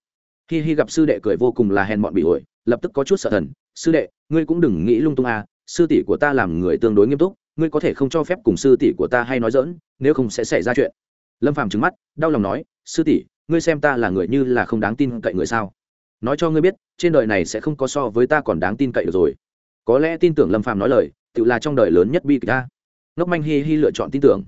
S1: Hi Hi gặp sư đệ cười vô cùng là hèn mọn bị ổi, lập tức có chút sợ thần. Sư đệ, ngươi cũng đừng nghĩ lung tung à sư tỷ của ta làm người tương đối nghiêm túc, ngươi có thể không cho phép cùng sư tỷ của ta hay nói dỡn nếu không sẽ xảy ra chuyện. Lâm phàm trứng mắt, đau lòng nói, sư tỷ, ngươi xem ta là người như là không đáng tin cậy người sao? Nói cho ngươi biết, trên đời này sẽ không có so với ta còn đáng tin cậy được rồi. Có lẽ tin tưởng lâm phàm nói lời, tự là trong đời lớn nhất bi kịch ta. Ngốc manh hi hi lựa chọn tin tưởng.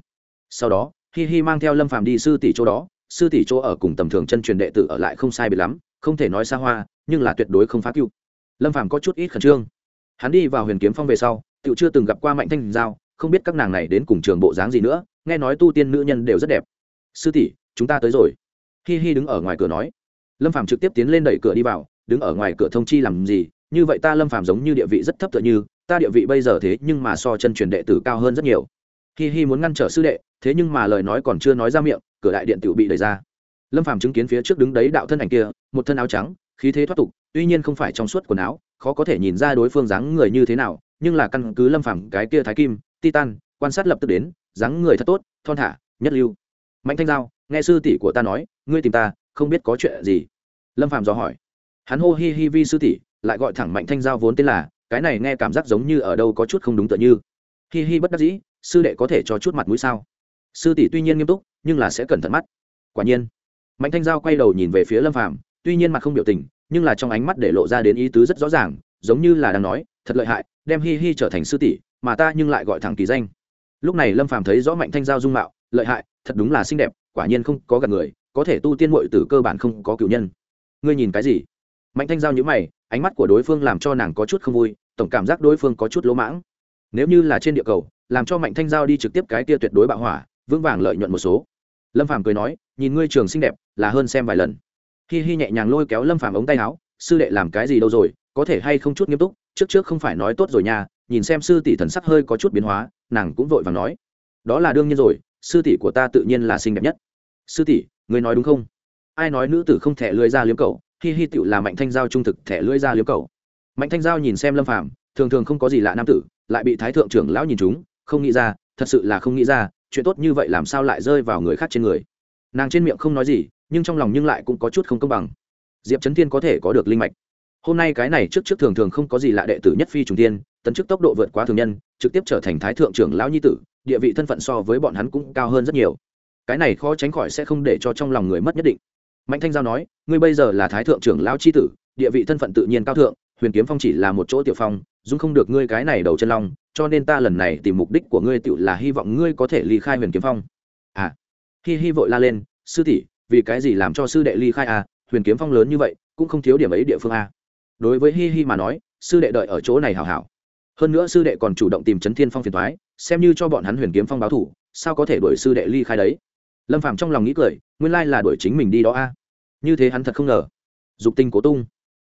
S1: Sau đó, hi hi mang theo lâm phàm đi sư tỷ chỗ đó sư tỷ chỗ ở cùng tầm thường chân truyền đệ tử ở lại không sai biệt lắm, không thể nói xa hoa, nhưng là tuyệt đối không phá cưu lâm phàm có chút ít khẩn trương. Hắn đi vào huyền kiếm phong về sau tự chưa từng gặp qua mạnh thanh giao, không biết các nàng này đến cùng trường bộ dáng gì nữa, nghe nói tu tiên nữ nhân đều rất đẹp. Sư tỷ, chúng ta tới rồi. Hi hi đứng ở ngoài cửa nói. Lâm phàm trực tiếp tiến lên đẩy cửa đi vào, đứng ở ngoài cửa thông chi làm gì? Như vậy ta lâm phàm giống như địa vị rất thấp tựa như, ta địa vị bây giờ thế nhưng mà so chân truyền đệ tử cao hơn rất nhiều. Hi hi muốn ngăn trở sư đệ, thế nhưng mà lời nói còn chưa nói ra miệng cửa đại điện tự bị đẩy ra. Lâm phàm chứng kiến phía trước đứng đấy đạo thân ảnh kia, một thân áo trắng, khí thế thoát tục, tuy nhiên không phải trong suốt quần áo, khó có thể nhìn ra đối phương dáng người như thế nào, nhưng là căn cứ lâm phàm cái kia thái kim, titan, quan sát lập tức đến, dáng người thật tốt, thon thả, nhất lưu. Mạnh thanh giao, nghe sư tỷ của ta nói, ngươi tìm ta, không biết có chuyện gì? Lâm phàm dò hỏi. Hắn hô hi hi vi sư tỷ, lại gọi thẳng mạnh thanh giao vốn tên là, cái này nghe cảm giác giống như ở đâu có chút không đúng tựa như. Hi hi bất đắc dĩ, sư đệ có thể cho chút mặt mũi sao? Sư tỷ tuy nhiên nghiêm túc, nhưng là sẽ cẩn thận mắt. Quả nhiên. Mạnh thanh giao quay đầu nhìn về phía lâm phàm, tuy nhiên mặt không biểu tình, nhưng là trong ánh mắt để lộ ra đến ý tứ rất rõ ràng, giống như là đang nói, thật lợi hại, đem hi hi trở thành sư tỷ, mà ta nhưng lại gọi thẳng kỳ danh. Lúc này lâm phàm thấy rõ mạnh thanh giao dung mạo, lợi hại, thật đúng là xinh đẹp, quả nhiên không có gặp người, có thể tu tiên mội từ cơ bản không có cựu nhân. Ngươi nhìn cái gì? Mạnh thanh giao nhữ mày, ánh mắt của đối phương làm cho nàng có chút không vui, tổng cảm giác đối phương có chút lỗ mãng. Nếu như là trên địa cầu, làm cho mạnh thanh giao đi trực tiếp cái tia tuyệt đối bạo hỏa vững vàng lợi nhuận một số. Lâm phàm cười nói, nhìn ngươi trường xinh đẹp, là hơn xem vài lần. Hi hi nhẹ nhàng lôi kéo lâm phàm ống tay áo, sư đệ làm cái gì đâu rồi, có thể hay không chút nghiêm túc? Trước trước không phải nói tốt rồi nha, nhìn xem sư tỷ thần sắc hơi có chút biến hóa, nàng cũng vội vàng nói, đó là đương nhiên rồi, sư tỷ của ta tự nhiên là xinh đẹp nhất. Sư tỷ, ngươi nói đúng không? Ai nói nữ tử không thể lưỡi ra liếm cầu hi hi tựu là mạnh thanh giao trung thực thẻ lưỡi ra liếm cầu mạnh thanh giao nhìn xem lâm phàm, thường thường không có gì lạ nam tử, lại bị thái thượng trưởng lão nhìn chúng không nghĩ ra, thật sự là không nghĩ ra chuyện tốt như vậy làm sao lại rơi vào người khác trên người? Nàng trên miệng không nói gì, nhưng trong lòng nhưng lại cũng có chút không công bằng. Diệp trấn thiên có thể có được linh mạch. Hôm nay cái này trước trước thường thường không có gì lạ đệ tử nhất phi trùng tiên, tấn chức tốc độ vượt quá thường nhân, trực tiếp trở thành thái thượng trưởng lão nhi tử, địa vị thân phận so với bọn hắn cũng cao hơn rất nhiều. Cái này khó tránh khỏi sẽ không để cho trong lòng người mất nhất định. Mạnh thanh giao nói, ngươi bây giờ là thái thượng trưởng lão c h i tử, địa vị thân phận tự nhiên cao thượng huyền kiếm phong chỉ là một chỗ tiểu phong, dung không được ngươi cái này đầu chân long, cho nên ta lần này tìm mục đích của ngươi tự là hy vọng ngươi có thể ly khai huyền kiếm phong. À hi hi vội la lên, sư tỷ, vì cái gì làm cho sư đệ ly khai à huyền kiếm phong lớn như vậy, cũng không thiếu điểm ấy địa phương à. Đối với hi hi mà nói, sư đệ đợi ở chỗ này hảo hảo. Hơn nữa sư đệ còn chủ động tìm trấn thiên phong phiền thoái xem như cho bọn hắn huyền kiếm phong báo thủ, sao có thể đuổi sư đệ ly khai đấy? Lâm phạm trong lòng nghĩ cười, nguyên lai là đuổi chính mình đi đó a như thế hắn thật không ngờ. Dục tinh cố tung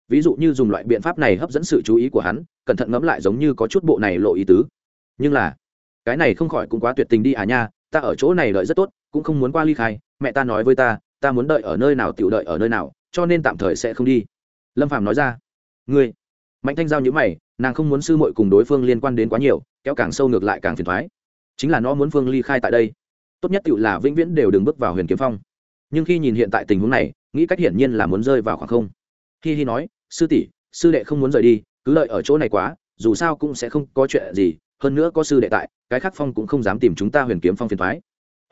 S1: ví dụ như dùng loại biện pháp này hấp dẫn sự chú ý của hắn, cẩn thận ngẫm lại giống như có chút bộ này lộ ý tứ. Nhưng là, cái này không khỏi cũng quá tuyệt tình đi à nha, ta ở chỗ này đợi rất tốt, cũng không muốn qua ly khai, mẹ ta nói với ta ta muốn đợi ở nơi nào tiểu đợi ở nơi nào, cho nên tạm thời sẽ không đi. Lâm phàm nói ra, ngươi. Mạnh thanh giao nhữ mày, nàng không muốn sư muội cùng đối phương liên quan đến quá nhiều, kéo càng sâu ngược lại càng phiền thoái chính là nó muốn phương ly khai tại đây. Tốt nhất tự là vĩnh viễn đều đừng bước vào huyền kiếm phong. Nhưng khi nhìn hiện tại tình huống này, nghĩ cách hiển nhiên là muốn rơi vào khoảng không. Hi hi nói sư tỷ, sư đệ không muốn rời đi, cứ lợi ở chỗ này quá, dù sao cũng sẽ không có chuyện gì, hơn nữa có sư đệ tại, cái khác phong cũng không dám tìm chúng ta huyền kiếm phong phiền thoái.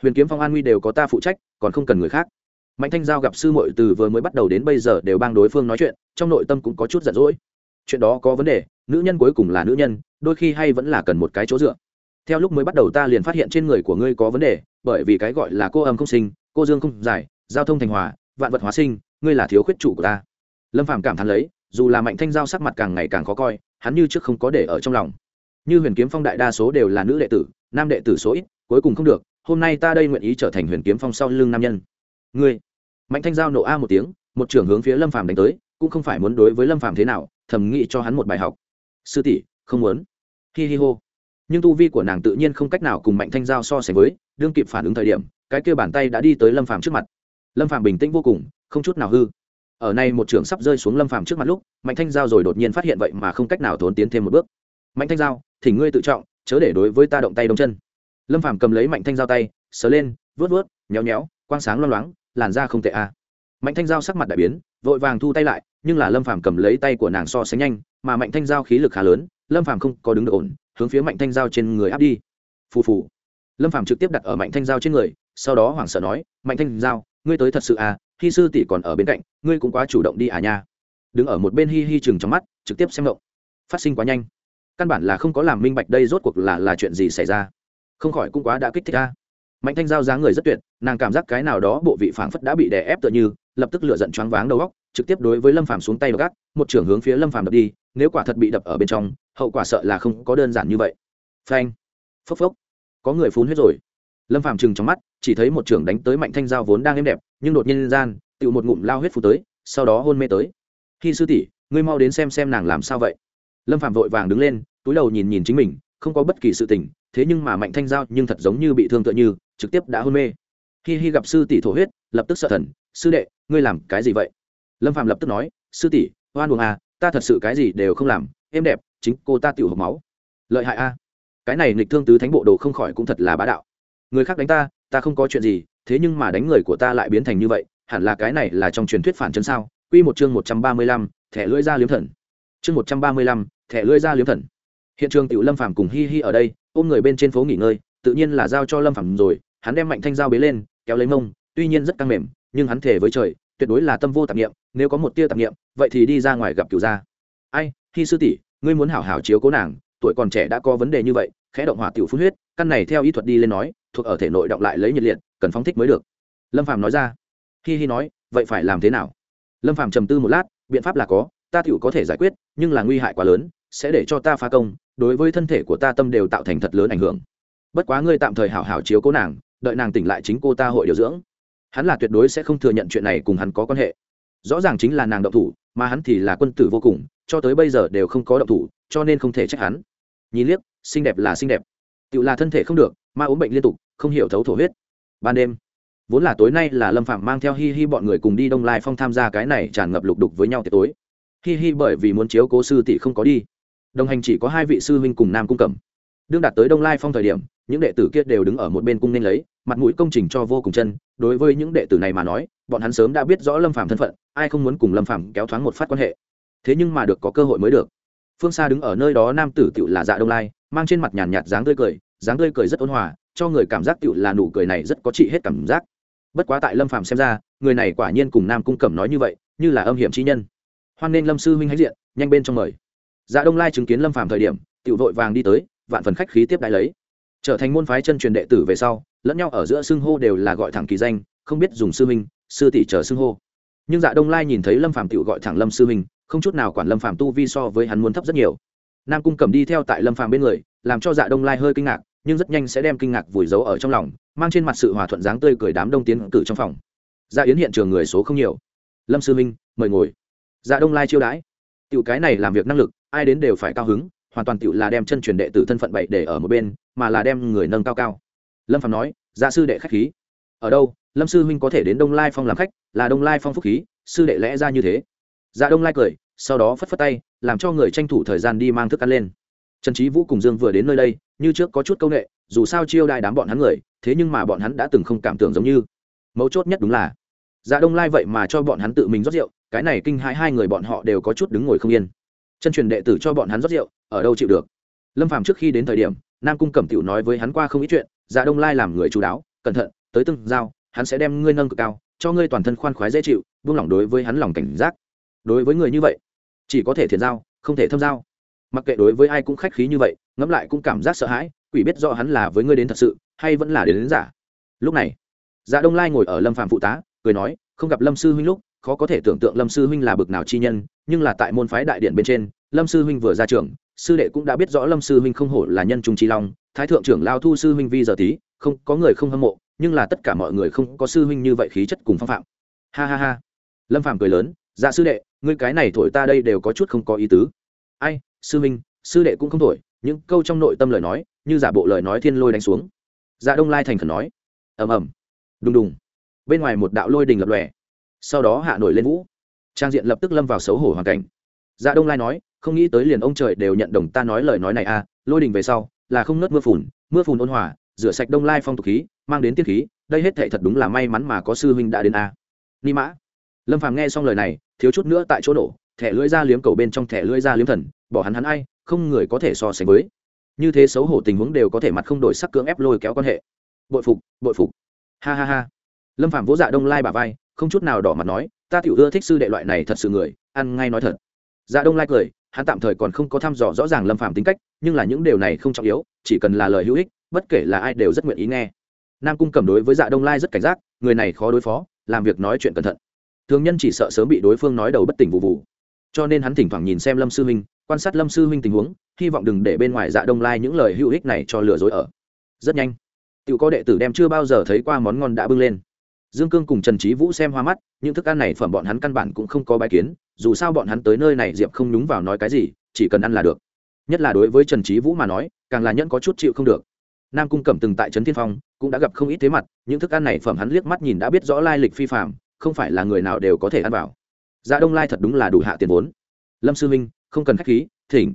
S1: Huyền kiếm phong an nguy đều có ta phụ trách, còn không cần người khác. Mạnh thanh giao gặp sư mội từ vừa mới bắt đầu đến bây giờ đều bang đối phương nói chuyện, trong nội tâm cũng có chút giận dỗi. Chuyện đó có vấn đề, nữ nhân cuối cùng là nữ nhân, đôi khi hay vẫn là cần một cái chỗ dựa. Theo lúc mới bắt đầu ta liền phát hiện trên người của ngươi có vấn đề, bởi vì cái gọi là cô âm không sinh, cô dương không giải, giao thông thành hòa, vạn vật hóa sinh, ngươi là thiếu khuyết chủ của ta lâm phàm cảm thán lấy, dù là mạnh thanh giao sắc mặt càng ngày càng khó coi, hắn như trước không có để ở trong lòng. Như huyền kiếm phong đại đa số đều là nữ đệ tử, nam đệ tử số ít, cuối cùng không được, hôm nay ta đây nguyện ý trở thành huyền kiếm phong sau lưng nam nhân. Ngươi. Mạnh thanh giao nổ a một tiếng, một trưởng hướng phía lâm phàm đánh tới, cũng không phải muốn đối với lâm phàm thế nào, thầm nghĩ cho hắn một bài học. Sư tỷ, không muốn. Hi hi hô. Nhưng tu vi của nàng tự nhiên không cách nào cùng mạnh thanh giao so sánh với, đương kịp phản ứng thời điểm, cái kia bàn tay đã đi tới lâm phàm trước mặt. Lâm phàm bình tĩnh vô cùng, không chút nào hư ở nay một trường sắp rơi xuống lâm phàm trước mặt lúc, mạnh thanh giao rồi đột nhiên phát hiện vậy mà không cách nào thốn tiến thêm một bước. Mạnh thanh giao thì ngươi tự trọng, chớ để đối với ta động tay đông chân. Lâm phàm cầm lấy mạnh thanh giao tay, sờ lên vớt vớt nhéo nhéo, quang sáng loang loáng, làn da không tệ à. mạnh thanh giao sắc mặt đại biến, vội vàng thu tay lại, nhưng là lâm phàm cầm lấy tay của nàng so sánh nhanh, mà mạnh thanh giao khí lực khá lớn, lâm phàm không có đứng được ổn, hướng phía mạnh thanh giao trên người áp đi. Phù phù. Lâm phàm trực tiếp đặt ở mạnh thanh giao trên người, sau đó hoảng sợ nói, mạnh thanh giao, ngươi tới thật sự à hi sư tỷ còn ở bên cạnh, ngươi cũng quá chủ động đi à nha. Đứng ở một bên hi hi chừng trong mắt, trực tiếp xem động phát sinh quá nhanh. Căn bản là không có làm minh bạch đây rốt cuộc là là chuyện gì xảy ra. Không khỏi cũng quá đã kích thích a mạnh thanh giao dáng người rất tuyệt, nàng cảm giác cái nào đó bộ vị phảng phất đã bị đè ép tựa như, lập tức lựa giận choáng váng đầu góc trực tiếp đối với lâm phàm xuống tay gác một trưởng hướng phía lâm phàm đập đi, nếu quả thật bị đập ở bên trong, hậu quả sợ là không có đơn giản như vậy. Phanh. Phốc phốc. Có người phun huyết rồi. Lâm phàm chừng trong mắt chỉ thấy một trưởng đánh tới mạnh thanh giao vốn đang êm đẹp, nhưng đột nhiên gian tự một ngụm lao huyết phù tới, sau đó hôn mê tới. Khi sư tỷ, ngươi mau đến xem xem nàng làm sao vậy. Lâm phạm vội vàng đứng lên, túi đầu nhìn nhìn chính mình, không có bất kỳ sự tình, thế nhưng mà mạnh thanh giao nhưng thật giống như bị thương tựa như, trực tiếp đã hôn mê. Khi hi, gặp sư tỷ thổ huyết, lập tức sợ thần, sư đệ, ngươi làm cái gì vậy? Lâm phạm lập tức nói, sư tỷ, oan buồng à ta thật sự cái gì đều không làm, êm đẹp, chính cô ta tiểu hộp máu. Lợi hại a. Cái này nghịch thương tứ thánh bộ đồ không khỏi cũng thật là bá đạo. Người khác đánh ta ta không có chuyện gì thế nhưng mà đánh người của ta lại biến thành như vậy hẳn là cái này là trong truyền thuyết phản chân sao? Quy một chương một trăm ba mươi lăm, thẻ lưỡi ra liếm thần. Chương một trăm ba mươi lăm, thẻ lưỡi ra liếm thần. Hiện trường tiểu lâm phàm cùng hi hi ở đây ôm người bên trên phố nghỉ ngơi tự nhiên là giao cho lâm phàm rồi hắn đem mạnh thanh dao bế lên kéo lấy mông tuy nhiên rất căng mềm nhưng hắn thể với trời tuyệt đối là tâm vô tạp niệm nếu có một tia tạp niệm vậy thì đi ra ngoài gặp cửu gia. Ai hi sư tỷ ngươi muốn hảo hảo chiếu cố nàng tuổi còn trẻ đã có vấn đề như vậy khẽ động hỏa tiểu phun huyết căn này theo y thuật đi lên nói thuộc ở thể nội động lại lấy nhiệt liệt, cần phóng thích mới được. Lâm phàm nói ra. Hi hi nói, vậy phải làm thế nào? Lâm phàm trầm tư một lát, biện pháp là có, ta tựu có thể giải quyết, nhưng là nguy hại quá lớn, sẽ để cho ta phá công, đối với thân thể của ta tâm đều tạo thành thật lớn ảnh hưởng. Bất quá ngươi tạm thời hảo hảo chiếu cố nàng, đợi nàng tỉnh lại chính cô ta hội điều dưỡng. Hắn là tuyệt đối sẽ không thừa nhận chuyện này cùng hắn có quan hệ. Rõ ràng chính là nàng động thủ, mà hắn thì là quân tử vô cùng, cho tới bây giờ đều không có động thủ, cho nên không thể trách hắn. Nhìn liếc, xinh đẹp là xinh đẹp. Tự là thân thể không được ma ốm bệnh liên tục, không hiểu thấu thổ huyết. Ban đêm, vốn là tối nay là lâm phạm mang theo hi hi bọn người cùng đi đông lai phong tham gia cái này tràn ngập lục đục với nhau tiệc tối. Hi hi bởi vì muốn chiếu cố sư tỷ không có đi. Đồng hành chỉ có hai vị sư huynh cùng nam cung cẩm. Đương đạt tới đông lai phong thời điểm, những đệ tử kia đều đứng ở một bên cung nên lấy, mặt mũi công trình cho vô cùng chân. Đối với những đệ tử này mà nói, bọn hắn sớm đã biết rõ lâm phạm thân phận, ai không muốn cùng lâm phạm kéo thoáng một phát quan hệ. Thế nhưng mà được có cơ hội mới được. Phương xa đứng ở nơi đó, nam tử tựu là dạ đông lai, mang trên mặt nhàn nhạt dáng tươi cười dáng tươi cười rất ôn hòa, cho người cảm giác tựu là nụ cười này rất có trị hết cảm giác. Bất quá tại lâm phàm xem ra, người này quả nhiên cùng nam cung cẩm nói như vậy, như là âm hiểm chi nhân. Hoan nên lâm sư huynh hãnh diện, nhanh bên trong mời. Dạ đông lai chứng kiến lâm phàm thời điểm, tựu vội vàng đi tới, vạn phần khách khí tiếp đại lấy. Trở thành môn phái chân truyền đệ tử về sau, lẫn nhau ở giữa xưng hô đều là gọi thẳng kỳ danh, không biết dùng sư huynh, sư tỷ chờ xưng hô. Nhưng dạ đông lai nhìn thấy lâm phàm tựu gọi thẳng lâm sư huynh, không chút nào quản lâm phàm tu vi so với hắn muốn thấp rất nhiều. Nam cung cầm đi theo tại lâm phàm bên người, làm cho dạ đông lai hơi kinh ngạc nhưng rất nhanh sẽ đem kinh ngạc vùi giấu ở trong lòng, mang trên mặt sự hòa thuận dáng tươi cười đám đông tiến cử trong phòng. Dạ yến hiện trường người số không nhiều. Lâm sư minh, mời ngồi. Dạ đông lai chiêu đãi. Tiểu cái này làm việc năng lực, ai đến đều phải cao hứng, hoàn toàn tiểu là đem chân truyền đệ tử thân phận bậy để ở một bên, mà là đem người nâng cao cao. Lâm phạm nói dạ sư đệ khách khí. Ở đâu? Lâm sư huynh có thể đến đông lai phong làm khách, là đông lai phong phúc khí, sư đệ lẽ ra như thế. Dạ đông lai cười, sau đó phất phất tay, làm cho người tranh thủ thời gian đi mang thức ăn lên trần trí vũ cùng dương vừa đến nơi đây, như trước có chút c â u n ệ dù sao chiêu đại đám bọn hắn người, thế nhưng mà bọn hắn đã từng không cảm tưởng giống như. Mấu chốt nhất đúng là dạ đông lai vậy mà cho bọn hắn tự mình rót rượu, cái này kinh hãi hai người bọn họ đều có chút đứng ngồi không yên. Chân truyền đệ tử cho bọn hắn rót rượu, ở đâu chịu được? Lâm phàm trước khi đến thời điểm, nam cung cẩm tiểu nói với hắn qua không ít chuyện dạ đông lai làm người chú đáo, cẩn thận, tới từng giao, hắn sẽ đem ngươi nâng cực cao, cho ngươi toàn thân khoan khoái dễ chịu, buông lỏng đối với hắn lòng cảnh giác. Đối với người như vậy, chỉ có thể thiền giao, không thể thâm giao mặc kệ đối với ai cũng khách khí như vậy ngẫm lại cũng cảm giác sợ hãi quỷ biết rõ hắn là với ngươi đến thật sự hay vẫn là đến, đến giả. Lúc này dạ đông lai ngồi ở lâm phạm phụ tá cười nói không gặp lâm sư huynh lúc khó có thể tưởng tượng lâm sư huynh là bực nào chi nhân nhưng là tại môn phái đại điện bên trên lâm sư huynh vừa ra trường sư đệ cũng đã biết rõ lâm sư huynh không hổ là nhân trung trí long thái thượng trưởng lao thu sư huynh vi giờ tí không có người không hâm mộ nhưng là tất cả mọi người không có sư huynh như vậy khí chất cùng phong phạm. Ha ha ha. Lâm phạm cười lớn dạ sư đệ ngươi cái này thổi ta đây đều có chút không có ý tứ. Ai sư minh, sư đệ cũng không thổi, những câu trong nội tâm lời nói, như giả bộ lời nói thiên lôi đánh xuống. Dạ đông lai thành khẩn nói, ầm ầm. Đùng đùng. Bên ngoài một đạo lôi đình lập lòe. Sau đó hạ nổi lên vũ. Trang diện lập tức lâm vào xấu hổ hoàn cảnh. Dạ đông lai nói, không nghĩ tới liền ông trời đều nhận đồng ta nói lời nói này à lôi đình về sau là không nớt mưa phùn mưa phùn ôn hòa, rửa sạch đông lai phong tục khí, mang đến tiết khí, đây hết thệ thật đúng là may mắn mà có sư huynh đã đến a. À. ni mã. Lâm phàm nghe xong lời này, thiếu chút nữa tại chỗ nổ thẻ lưỡi ra liếm cầu bên trong thẻ lưỡi ra liếm thần, bỏ hắn hắn ai, không người có thể so sánh với. Như thế xấu hổ tình huống đều có thể mặt không đổi sắc cưỡng ép lôi kéo quan hệ. Bội phục bội phục. Ha ha ha. Lâm phạm vỗ dạ đông lai bà vai, không chút nào đỏ mặt nói, ta tiểu ưa thích sư đệ loại này thật sự người, ăn ngay nói thật. Dạ đông lai cười, hắn tạm thời còn không có thăm dò rõ ràng lâm phạm tính cách, nhưng là những điều này không trọng yếu, chỉ cần là lời hữu ích, bất kể là ai đều rất nguyện ý nghe. Nam cung cầm đối với dạ đông lai rất cảnh giác, người này khó đối phó, làm việc nói chuyện cẩn thận. Thường nhân chỉ sợ sớm bị đối phương nói đầu bất tỉnh vụ vụ cho nên hắn thỉnh thoảng nhìn xem lâm sư huynh quan sát lâm sư huynh tình huống, hy vọng đừng để bên ngoài dạ đông lai những lời hữu ích này cho lừa dối ở. Rất nhanh tự có đệ tử đem chưa bao giờ thấy qua món ngon đã bưng lên. Dương cương cùng trần trí vũ xem hoa mắt, những thức ăn này phẩm bọn hắn căn bản cũng không có bài kiến, dù sao bọn hắn tới nơi này diệp không nhúng vào nói cái gì, chỉ cần ăn là được. Nhất là đối với trần trí vũ mà nói, càng là nhẫn có chút chịu không được. Nam cung cẩm từng tại trấn thiên phong, cũng đã gặp không ít thế mặt, những thức ăn này phẩm hắn liếc mắt nhìn đã biết rõ lai lịch phi phạm không phải là người nào đều có thể ăn vào dạ đông lai thật đúng là đủ hạ tiền vốn. Lâm sư minh, không cần k h á c h khí, thỉnh.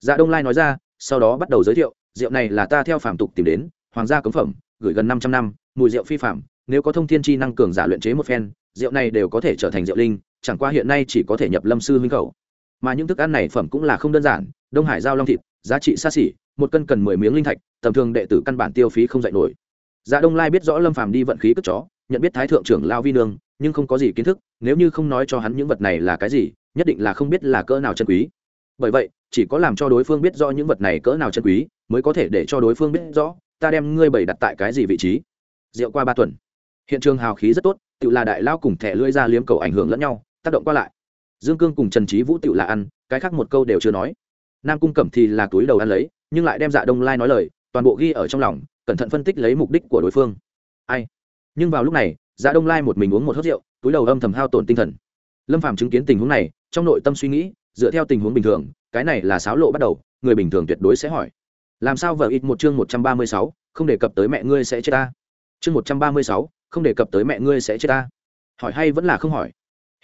S1: Dạ đông lai nói ra, sau đó bắt đầu giới thiệu, rượu này là ta theo phạm tục tìm đến, hoàng gia cấm phẩm, gửi gần năm trăm năm, mùi rượu phi phạm nếu có thông thiên chi năng cường giả luyện chế một phen, rượu này đều có thể trở thành rượu linh, chẳng qua hiện nay chỉ có thể nhập lâm sư minh khẩu. Mà những thức ăn này phẩm cũng là không đơn giản, đông hải giao long thịt, giá trị xa xỉ, một cân cần mười miếng linh thạch, tầm thường đệ tử căn bản tiêu phí không dạy nổi. Dạ đông lai biết rõ lâm phàm đi vận khí cất chó nhận biết thái thượng trưởng lao vi nương, nhưng không có gì kiến thức, nếu như không nói cho hắn những vật này là cái gì, nhất định là không biết là cỡ nào chân quý. Bởi vậy, chỉ có làm cho đối phương biết rõ những vật này cỡ nào chân quý, mới có thể để cho đối phương biết rõ, ta đem ngươi bày đặt tại cái gì vị trí. Rượu qua ba tuần. Hiện trường hào khí rất tốt tự là đại lao cùng thẻ lưỡi ra liếm cầu ảnh hưởng lẫn nhau, tác động qua lại. Dương cương cùng trần trí vũ tự là ăn, cái khác một câu đều chưa nói. Nam cung cẩm thì là túi đầu ăn lấy, nhưng lại đem dạ đông lai nói lời, toàn bộ ghi ở trong lòng, cẩn thận phân tích lấy mục đích của đối phương. Ai? Nhưng vào lúc này dạ đông lai một mình uống một hớt rượu, túi đầu âm thầm hao tổn tinh thần. Lâm phàm chứng kiến tình huống này, trong nội tâm suy nghĩ, dựa theo tình huống bình thường, cái này là sáo lộ bắt đầu, người bình thường tuyệt đối sẽ hỏi. Làm sao vợ ít một chương một trăm ba mươi sáu, không đề cập tới mẹ ngươi sẽ chết ta? Chương một trăm ba mươi sáu, không đề cập tới mẹ ngươi sẽ chết ta? Hỏi hay vẫn là không hỏi?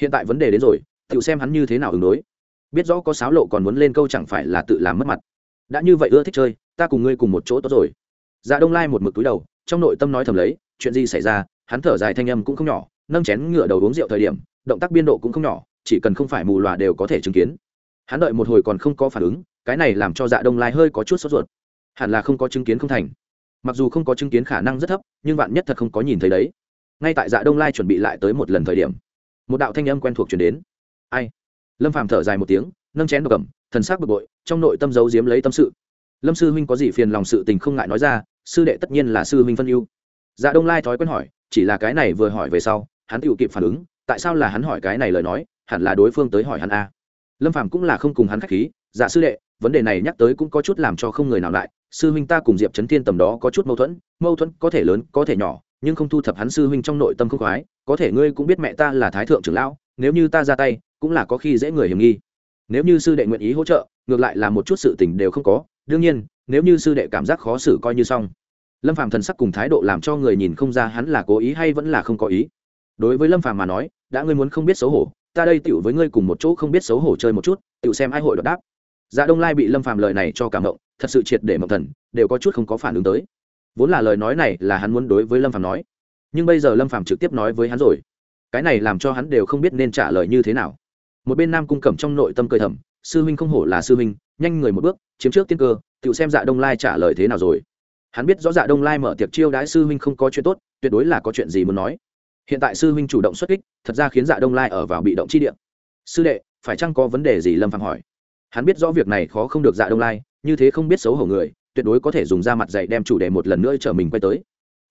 S1: Hiện tại vấn đề đến rồi tự xem hắn như thế nào ứng đối. Biết rõ có sáo lộ còn muốn lên câu chẳng phải là tự làm mất mặt. Đã như vậy ưa thích chơi, ta cùng ngươi cùng một chỗ tốt rồi. Dạ đông lai một mực túi đầu, trong nội tâm nói thầm lấy chuyện gì xảy ra, hắn thở dài thanh âm cũng không nhỏ, nâng chén ngựa đầu uống rượu thời điểm, động tác biên độ cũng không nhỏ, chỉ cần không phải mù lòa đều có thể chứng kiến. Hắn đợi một hồi còn không có phản ứng, cái này làm cho dạ đông lai hơi có chút sốt ruột. Hẳn là không có chứng kiến không thành. Mặc dù không có chứng kiến khả năng rất thấp, nhưng bạn nhất thật không có nhìn thấy đấy. Ngay tại dạ đông lai chuẩn bị lại tới một lần thời điểm, một đạo thanh âm quen thuộc chuyển đến. Ai? Lâm phàm thở dài một tiếng, nâng chén độc ẩm thần sắc bực bội, trong nội tâm giấu giếm lấy tâm sự. Lâm sư huynh có gì phiền lòng sự tình không ngại nói ra, sư đệ tất nhiên là sư huynh phân ưu dạ đông lai thói quen hỏi, chỉ là cái này vừa hỏi về sau, hắn tự kịp phản ứng, tại sao là hắn hỏi cái này lời nói, hẳn là đối phương tới hỏi hắn a. Lâm phàm cũng là không cùng hắn khách khí dạ sư đệ, vấn đề này nhắc tới cũng có chút làm cho không người nào lại sư huynh ta cùng diệp trấn thiên tầm đó có chút mâu thuẫn mâu thuẫn có thể lớn, có thể nhỏ, nhưng không thu thập hắn sư huynh trong nội tâm không khoái, có thể ngươi cũng biết mẹ ta là thái thượng trưởng lão, nếu như ta ra tay, cũng là có khi dễ người hiểm nghi. Nếu như sư đệ nguyện ý hỗ trợ, ngược lại là một chút sự tình đều không có, đương nhiên, nếu như sư đệ cảm giác khó xử coi như xong lâm phàm thần sắc cùng thái độ làm cho người nhìn không ra hắn là cố ý hay vẫn là không có ý. Đối với lâm phàm mà nói, đã ngươi muốn không biết xấu hổ, ta đây tiểu với ngươi cùng một chỗ không biết xấu hổ chơi một chút, tiểu xem ai hội đột đáp. Dạ đông lai bị lâm phàm lời này cho cảm động, thật sự triệt để mộng thần, đều có chút không có phản ứng tới. Vốn là lời nói này là hắn muốn đối với lâm phàm nói, nhưng bây giờ lâm phàm trực tiếp nói với hắn rồi. Cái này làm cho hắn đều không biết nên trả lời như thế nào. Một bên nam cung cẩm trong nội tâm cười thầm, sư huynh không hổ là sư huynh, nhanh người một bước, chiếm trước tiên cơ tự xem dạ đông lai trả lời thế nào rồi hắn biết rõ dạ đông lai mở tiệc chiêu đãi sư huynh không có chuyện tốt, tuyệt đối là có chuyện gì muốn nói. Hiện tại sư huynh chủ động xuất kích, thật ra khiến dạ đông lai ở vào bị động chi địa. Sư đệ, phải chăng có vấn đề gì lâm phạm hỏi? Hắn biết rõ việc này khó không được dạ đông lai, như thế không biết xấu hổ người, tuyệt đối có thể dùng ra mặt dạy đem chủ đề một lần nữa chở mình quay tới.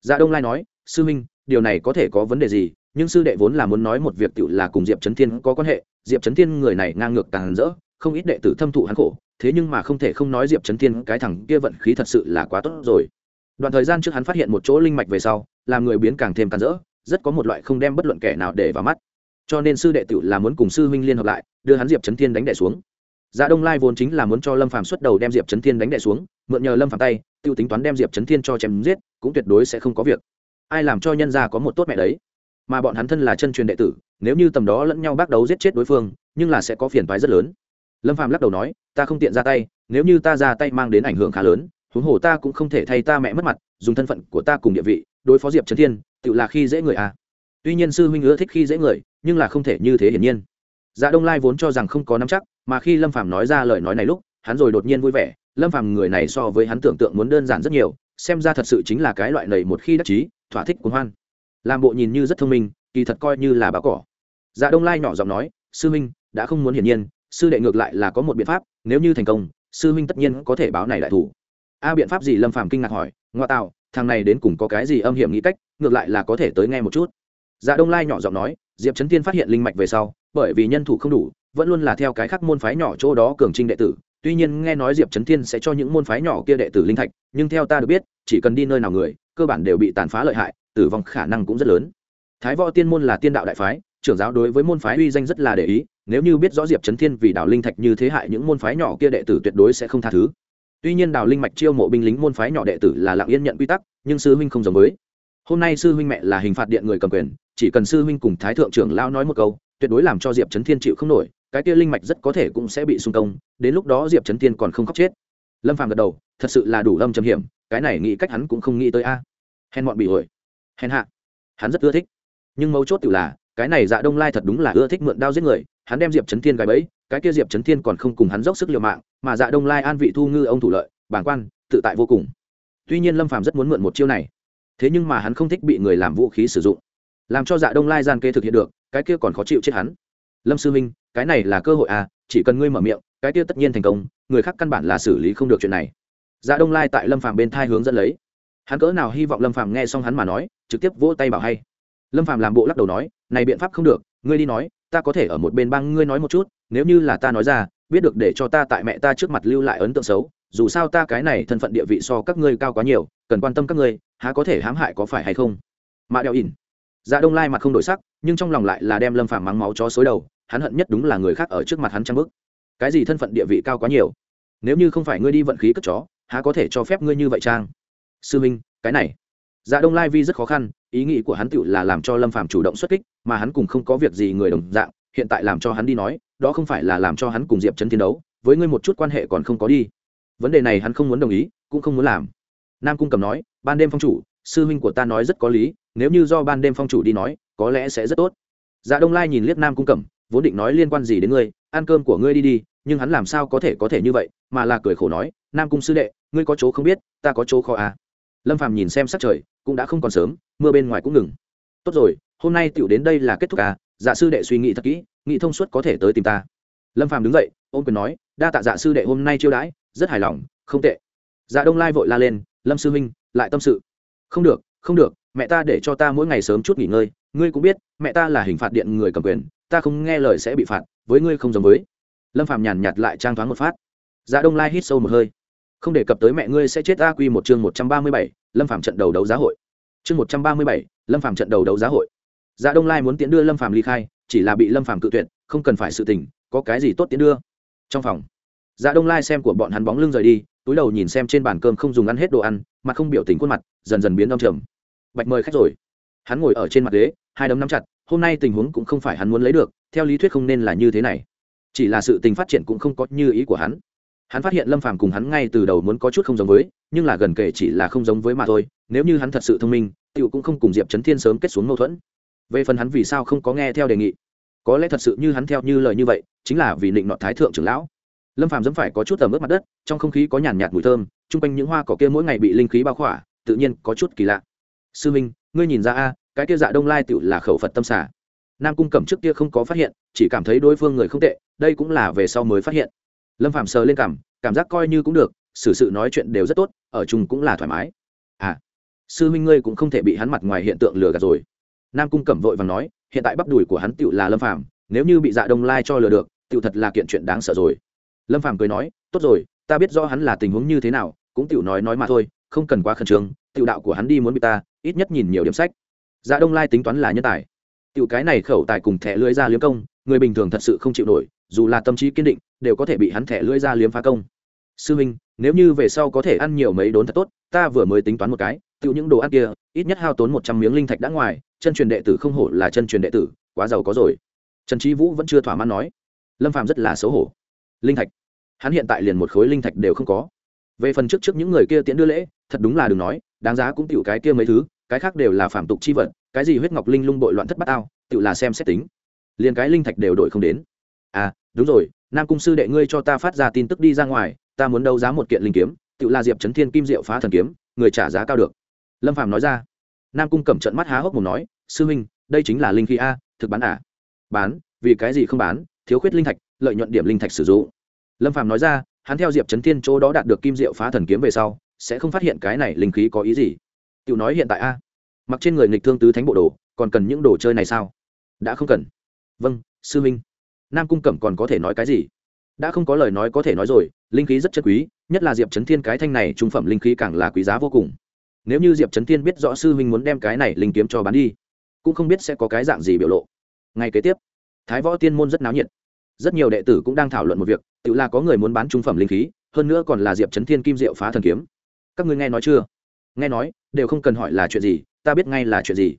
S1: Dạ đông lai nói, sư huynh, điều này có thể có vấn đề gì, nhưng sư đệ vốn là muốn nói một việc tự là cùng diệp trấn thiên có quan hệ, diệp trấn thiên người này ngang ngược càng rỡ, không ít đệ tử thâm thụ hắn khổ thế nhưng mà không thể không nói diệp trấn thiên cái thằng kia vận khí thật sự là quá tốt rồi. Đoạn thời gian trước hắn phát hiện một chỗ linh mạch về sau, làm người biến càng thêm càn rỡ, rất có một loại không đem bất luận kẻ nào để vào mắt. Cho nên sư đệ tử là muốn cùng sư huynh liên hợp lại, đưa hắn diệp trấn thiên đánh đẻ xuống. Dạ đông lai vốn chính là muốn cho lâm phàm xuất đầu đem diệp trấn thiên đánh đẻ xuống, mượn nhờ lâm phàm tay t i ê u tính toán đem diệp trấn thiên cho chém giết, cũng tuyệt đối sẽ không có việc. Ai làm cho nhân gia có một tốt mẹ đấy? Mà bọn hắn thân là chân truyền đệ tử, nếu như tầm đó lẫn nhau bắt đầu giết chết đối phương, nhưng là sẽ có phiền toái rất lớn lâm Phạm lắc đầu nói, ta không tiện ra tay, nếu như ta ra tay mang đến ảnh hưởng khá lớn, huống hồ ta cũng không thể thay ta mẹ mất mặt, dùng thân phận của ta cùng địa vị, đối phó diệp trấn thiên, tự là khi dễ người à. tuy nhiên sư huynh ưa thích khi dễ người, nhưng là không thể như thế hiển nhiên. Dạ đông lai vốn cho rằng không có nắm chắc, mà khi lâm phàm nói ra lời nói này lúc, hắn rồi đột nhiên vui vẻ, lâm phàm người này so với hắn tưởng tượng muốn đơn giản rất nhiều, xem ra thật sự chính là cái loại này một khi đắc chí, thỏa thích cuốn hoan. Làm bộ nhìn như rất thông minh, kỳ thật coi như là báo cỏ. Dạ đông lai nhỏ giọng nói, sư huynh, đã không muốn hiển nhiên sư đệ ngược lại là có một biện pháp, nếu như thành công, sư huynh tất nhiên có thể báo này đại thủ. A biện pháp gì? Lâm phàm kinh ngạc hỏi. Ngoa tạo, thằng này đến cùng có cái gì âm hiểm nghĩ cách, ngược lại là có thể tới nghe một chút. Dạ đông lai nhỏ giọng nói, diệp trấn tiên phát hiện linh mạch về sau, bởi vì nhân thủ không đủ, vẫn luôn là theo cái khác môn phái nhỏ chỗ đó cường trinh đệ tử. Tuy nhiên nghe nói diệp trấn thiên sẽ cho những môn phái nhỏ kia đệ tử linh thạch, nhưng theo ta được biết, chỉ cần đi nơi nào người, cơ bản đều bị tàn phá lợi hại, tử vong khả năng cũng rất lớn. Thái võ tiên môn là tiên đạo đại phái, trưởng giáo đối với môn phái uy danh rất là để ý nếu như biết rõ diệp trấn thiên vì đào linh thạch như thế hại những môn phái nhỏ kia đệ tử tuyệt đối sẽ không tha thứ. Tuy nhiên đào linh mạch chiêu mộ binh lính môn phái nhỏ đệ tử là lặng yên nhận quy tắc, nhưng sư huynh không giống với. Hôm nay sư huynh mẹ là hình phạt điện người cầm quyền, chỉ cần sư huynh cùng thái thượng trưởng lao nói một câu, tuyệt đối làm cho diệp trấn thiên chịu không nổi, cái kia linh mạch rất có thể cũng sẽ bị xung công, đến lúc đó diệp trấn thiên còn không khóc chết. Lâm phàm gật đầu, thật sự là đủ lâm trầm hiểm, cái này nghĩ cách hắn cũng không nghĩ tới a. Hèn bọn bị ổi hèn hạ. Hắn rất ưa thích. Nhưng mấu chốt tự là, cái này dạ đông lai thật đúng là ưa thích mượn đao giết người hắn đem diệp trấn thiên gài bẫy, cái kia diệp trấn thiên còn không cùng hắn dốc sức liều mạng, mà dạ đông lai an vị thu ngư ông thủ lợi bản quan, tự tại vô cùng. tuy nhiên lâm phàm rất muốn mượn một chiêu này, thế nhưng mà hắn không thích bị người làm vũ khí sử dụng, làm cho dạ đông lai gian kê thực hiện được, cái kia còn khó chịu chết hắn. lâm sư minh, cái này là cơ hội à chỉ cần ngươi mở miệng, cái kia tất nhiên thành công, người khác căn bản là xử lý không được chuyện này. dạ đông lai tại lâm phàm bên thai hướng dẫn lấy. hắn cỡ nào hy vọng lâm phàm nghe xong hắn mà nói, trực tiếp vỗ tay bảo hay. lâm phàm làm bộ lắc đầu nói, này biện pháp không được, ngươi đi nói ta có thể ở một bên băng ngươi nói một chút, nếu như là ta nói ra, biết được để cho ta tại mẹ ta trước mặt lưu lại ấn tượng xấu, dù sao ta cái này thân phận địa vị so các ngươi cao quá nhiều, cần quan tâm các ngươi, há có thể hãm hại có phải hay không? Mạ đeo ỉn. Dạ đông lai mặt không đổi sắc, nhưng trong lòng lại là đem lâm phàm mắng máu chó xối đầu, hắn hận nhất đúng là người khác ở trước mặt hắn trăng bức cái gì thân phận địa vị cao quá nhiều? Nếu như không phải ngươi đi vận khí cất chó, há có thể cho phép ngươi như vậy trang sư minh, cái này dạ đông lai vi rất khó khăn, ý nghĩ của hắn tựu là làm cho lâm phàm chủ động xuất kích, mà hắn cùng không có việc gì người đồng dạng, hiện tại làm cho hắn đi nói, đó không phải là làm cho hắn cùng diệp trấn chiến đấu, với ngươi một chút quan hệ còn không có đi. Vấn đề này hắn không muốn đồng ý, cũng không muốn làm. Nam cung cầm nói, ban đêm phong chủ, sư huynh của ta nói rất có lý, nếu như do ban đêm phong chủ đi nói, có lẽ sẽ rất tốt. Dạ đông lai nhìn liếc nam cung cẩm vốn định nói liên quan gì đến ngươi, ăn cơm của ngươi đi đi, nhưng hắn làm sao có thể có thể như vậy? Mà là cười khổ nói, nam cung sư đệ, ngươi có chỗ không biết, ta có chỗ khó à lâm phàm nhìn xem sắc trời, cũng đã không còn sớm, mưa bên ngoài cũng ngừng. Tốt rồi, hôm nay tựu đến đây là kết thúc à dạ sư đệ suy nghĩ thật kỹ, nghĩ thông suốt có thể tới tìm ta. Lâm phàm đứng dậy ôm quyền nói, đa tạ dạ sư đệ hôm nay chiêu đãi, rất hài lòng, không tệ. Dạ đông lai vội la lên, lâm sư huynh, lại tâm sự. Không được không được, mẹ ta để cho ta mỗi ngày sớm chút nghỉ ngơi, ngươi cũng biết, mẹ ta là hình phạt điện người cầm quyền, ta không nghe lời sẽ bị phạt, với ngươi không giống với. Lâm phàm nhàn nhạt lại trang thoáng một phát. Dạ đông lai hít sâu một hơi không đề cập tới mẹ ngươi sẽ chết a quy một chương một trăm ba mươi bảy, lâm phàm trận đầu đấu giá hội. Chương một trăm ba mươi bảy, lâm phàm trận đầu đấu giá hội. Dạ đông lai muốn tiến đưa lâm phàm ly khai, chỉ là bị lâm phàm cự tuyệt, không cần phải sự tình, có cái gì tốt tiến đưa? Trong phòng dạ đông lai xem của bọn hắn bóng lưng rời đi, túi đầu nhìn xem trên bàn cơm không dùng ăn hết đồ ăn, mà không biểu tình khuôn mặt, dần dần biến đông trầm. Bạch mời khách rồi. Hắn ngồi ở trên mặt ghế, hai đấm nắm chặt, hôm nay tình huống cũng không phải hắn muốn lấy được, theo lý thuyết không nên là như thế này. Chỉ là sự tình phát triển cũng không có như ý của hắn hắn phát hiện lâm phàm cùng hắn ngay từ đầu muốn có chút không giống với, nhưng là gần kể chỉ là không giống với mà thôi, nếu như hắn thật sự thông minh tựu cũng không cùng diệp trấn thiên sớm kết xuống mâu thuẫn. Về phần hắn vì sao không có nghe theo đề nghị? Có lẽ thật sự như hắn theo như lời như vậy, chính là vì định nọ thái thượng trưởng lão. Lâm phàm dẫm phải có chút tầm ướp mặt đất, trong không khí có nhàn nhạt mùi thơm, chung quanh những hoa cỏ kia mỗi ngày bị linh khí bao khỏa, tự nhiên có chút kỳ lạ. Sư minh, ngươi nhìn ra a, cái kia dạ đông lai tựu là khẩu phật tâm xả nam cung cẩm trước kia không có phát hiện, chỉ cảm thấy đối phương người không tệ, đây cũng là về sau mới phát hiện lâm phạm sờ lên cảm cảm giác coi như cũng được, xử sự nói chuyện đều rất tốt, ở chung cũng là thoải mái. À sư huynh ngươi cũng không thể bị hắn mặt ngoài hiện tượng lừa gạt rồi. Nam cung cẩm vội và nói, hiện tại bắp đùi của hắn tựu là lâm phạm nếu như bị dạ đông lai cho lừa được, tựu thật là kiện chuyện đáng sợ rồi. Lâm phạm cười nói, tốt rồi, ta biết rõ hắn là tình huống như thế nào, cũng tựu nói nói mà thôi, không cần quá khẩn trương, tựu đạo của hắn đi muốn bị ta, ít nhất nhìn nhiều điểm sách. Dạ đông lai tính toán là nhân tài. Tựu cái này khẩu tài cùng thẻ lưới ra liếm công, người bình thường thật sự không chịu nổi, dù là tâm trí kiên định đều có thể bị hắn thẻ lưỡi ra liếm phá công. Sư minh nếu như về sau có thể ăn nhiều mấy đốn thật tốt, ta vừa mới tính toán một cái tự những đồ ăn kia, ít nhất hao tốn một trăm miếng linh thạch đã ngoài, chân truyền đệ tử không hổ là chân truyền đệ tử, quá giàu có rồi. Trần trí vũ vẫn chưa thỏa mãn nói. Lâm phạm rất là xấu hổ. Linh thạch. Hắn hiện tại liền một khối linh thạch đều không có. Về phần trước trước những người kia tiễn đưa lễ, thật đúng là đừng nói, đáng giá cũng tiểu cái kia mấy thứ, cái khác đều là phạm tục chi vật, cái gì huyết ngọc linh lung bội loạn thất bát ao tự là xem xét tính. Liền cái linh thạch đều đổi không đến. À đúng rồi nam cung sư đệ ngươi cho ta phát ra tin tức đi ra ngoài, ta muốn đấu giá một kiện linh kiếm, tự là diệp trấn thiên kim diệu phá thần kiếm, người trả giá cao được. Lâm phạm nói ra. Nam cung cầm trận mắt há hốc một nói, sư huynh, đây chính là linh khí a, thực bán à? Bán? Vì cái gì không bán? Thiếu khuyết linh thạch, lợi nhuận điểm linh thạch sử dụng. Lâm phạm nói ra, hắn theo diệp trấn thiên chỗ đó đạt được kim diệu phá thần kiếm về sau, sẽ không phát hiện cái này linh khí có ý gì. Tự nói hiện tại a, mặc trên người nghịch thương tứ thánh bộ đồ, còn cần những đồ chơi này sao? Đã không cần. Vâng sư minh nam cung cẩm còn có thể nói cái gì? Đã không có lời nói có thể nói rồi, linh khí rất chất quý, nhất là diệp trấn thiên cái thanh này, trung phẩm linh khí càng là quý giá vô cùng. Nếu như diệp trấn thiên biết rõ sư huynh muốn đem cái này linh kiếm cho bán đi, cũng không biết sẽ có cái dạng gì biểu lộ. Ngay kế tiếp, thái võ tiên môn rất náo nhiệt. Rất nhiều đệ tử cũng đang thảo luận một việc, tự là có người muốn bán trung phẩm linh khí, hơn nữa còn là diệp trấn thiên kim diệu phá thần kiếm. Các ngươi nghe nói chưa? Nghe nói, đều không cần hỏi là chuyện gì, ta biết ngay là chuyện gì.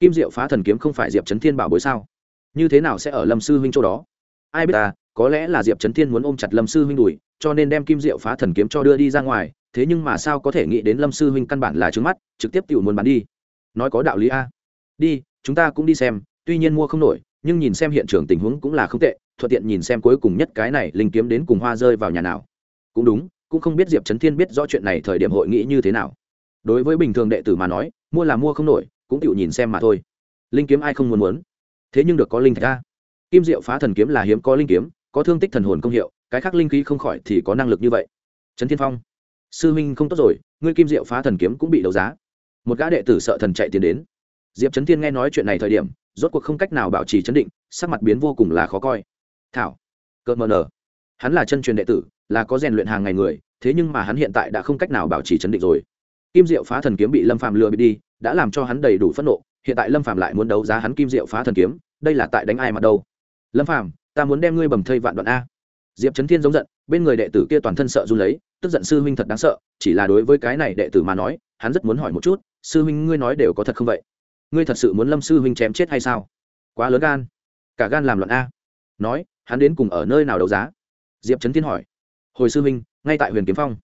S1: Kim diệu phá thần kiếm không phải diệp trấn thiên bảo bối sao? Như thế nào sẽ ở lâm sư huynh chỗ đó? Ai biết ta có lẽ là diệp trấn thiên muốn ôm chặt lâm sư huynh đùi, cho nên đem kim diệu phá thần kiếm cho đưa đi ra ngoài, thế nhưng mà sao có thể nghĩ đến lâm sư huynh căn bản là trứng mắt, trực tiếp tự muốn bán đi. Nói có đạo lý a. Đi, chúng ta cũng đi xem, tuy nhiên mua không nổi, nhưng nhìn xem hiện trường tình huống cũng là không tệ, thuận tiện nhìn xem cuối cùng nhất cái này linh kiếm đến cùng hoa rơi vào nhà nào. Cũng đúng, cũng không biết diệp trấn thiên biết rõ chuyện này thời điểm hội nghị như thế nào. Đối với bình thường đệ tử mà nói, mua là mua không nổi, cũng tự nhìn xem mà thôi. Linh kiếm ai không muốn muốn? Thế nhưng được có linh thạch a kim diệu phá thần kiếm là hiếm có linh kiếm, có thương tích thần hồn công hiệu, cái khác linh khí không khỏi thì có năng lực như vậy. Trấn thiên phong. Sư minh không tốt rồi, ngươi kim diệu phá thần kiếm cũng bị đấu giá. Một gã đệ tử sợ thần chạy tiến đến. Diệp trấn thiên nghe nói chuyện này thời điểm, rốt cuộc không cách nào bảo trì chấn định, sắc mặt biến vô cùng là khó coi. Thảo. Cợt mờ nở hắn là chân truyền đệ tử, là có rèn luyện hàng ngày người, thế nhưng mà hắn hiện tại đã không cách nào bảo trì chấn định rồi. Kim diệu phá thần kiếm bị lâm phạm lừa bị đi, đã làm cho hắn đầy đủ phẫn nộ hiện tại lâm phạm lại muốn đấu giá hắn kim diệu phá thần kiếm, đây là tại đánh ai mặt đâu? Lâm phạm ta muốn đem ngươi bầm thây vạn đoạn a. Diệp trấn thiên giống giận, bên người đệ tử kia toàn thân sợ run lấy, tức giận sư huynh thật đáng sợ, chỉ là đối với cái này đệ tử mà nói, hắn rất muốn hỏi một chút, sư huynh ngươi nói đều có thật không vậy? Ngươi thật sự muốn lâm sư huynh chém chết hay sao? Quá lớn gan. Cả gan làm loạn a. Nói, hắn đến cùng ở nơi nào đấu giá? Diệp trấn thiên hỏi. Hồi sư huynh, ngay tại huyền kiếm phong.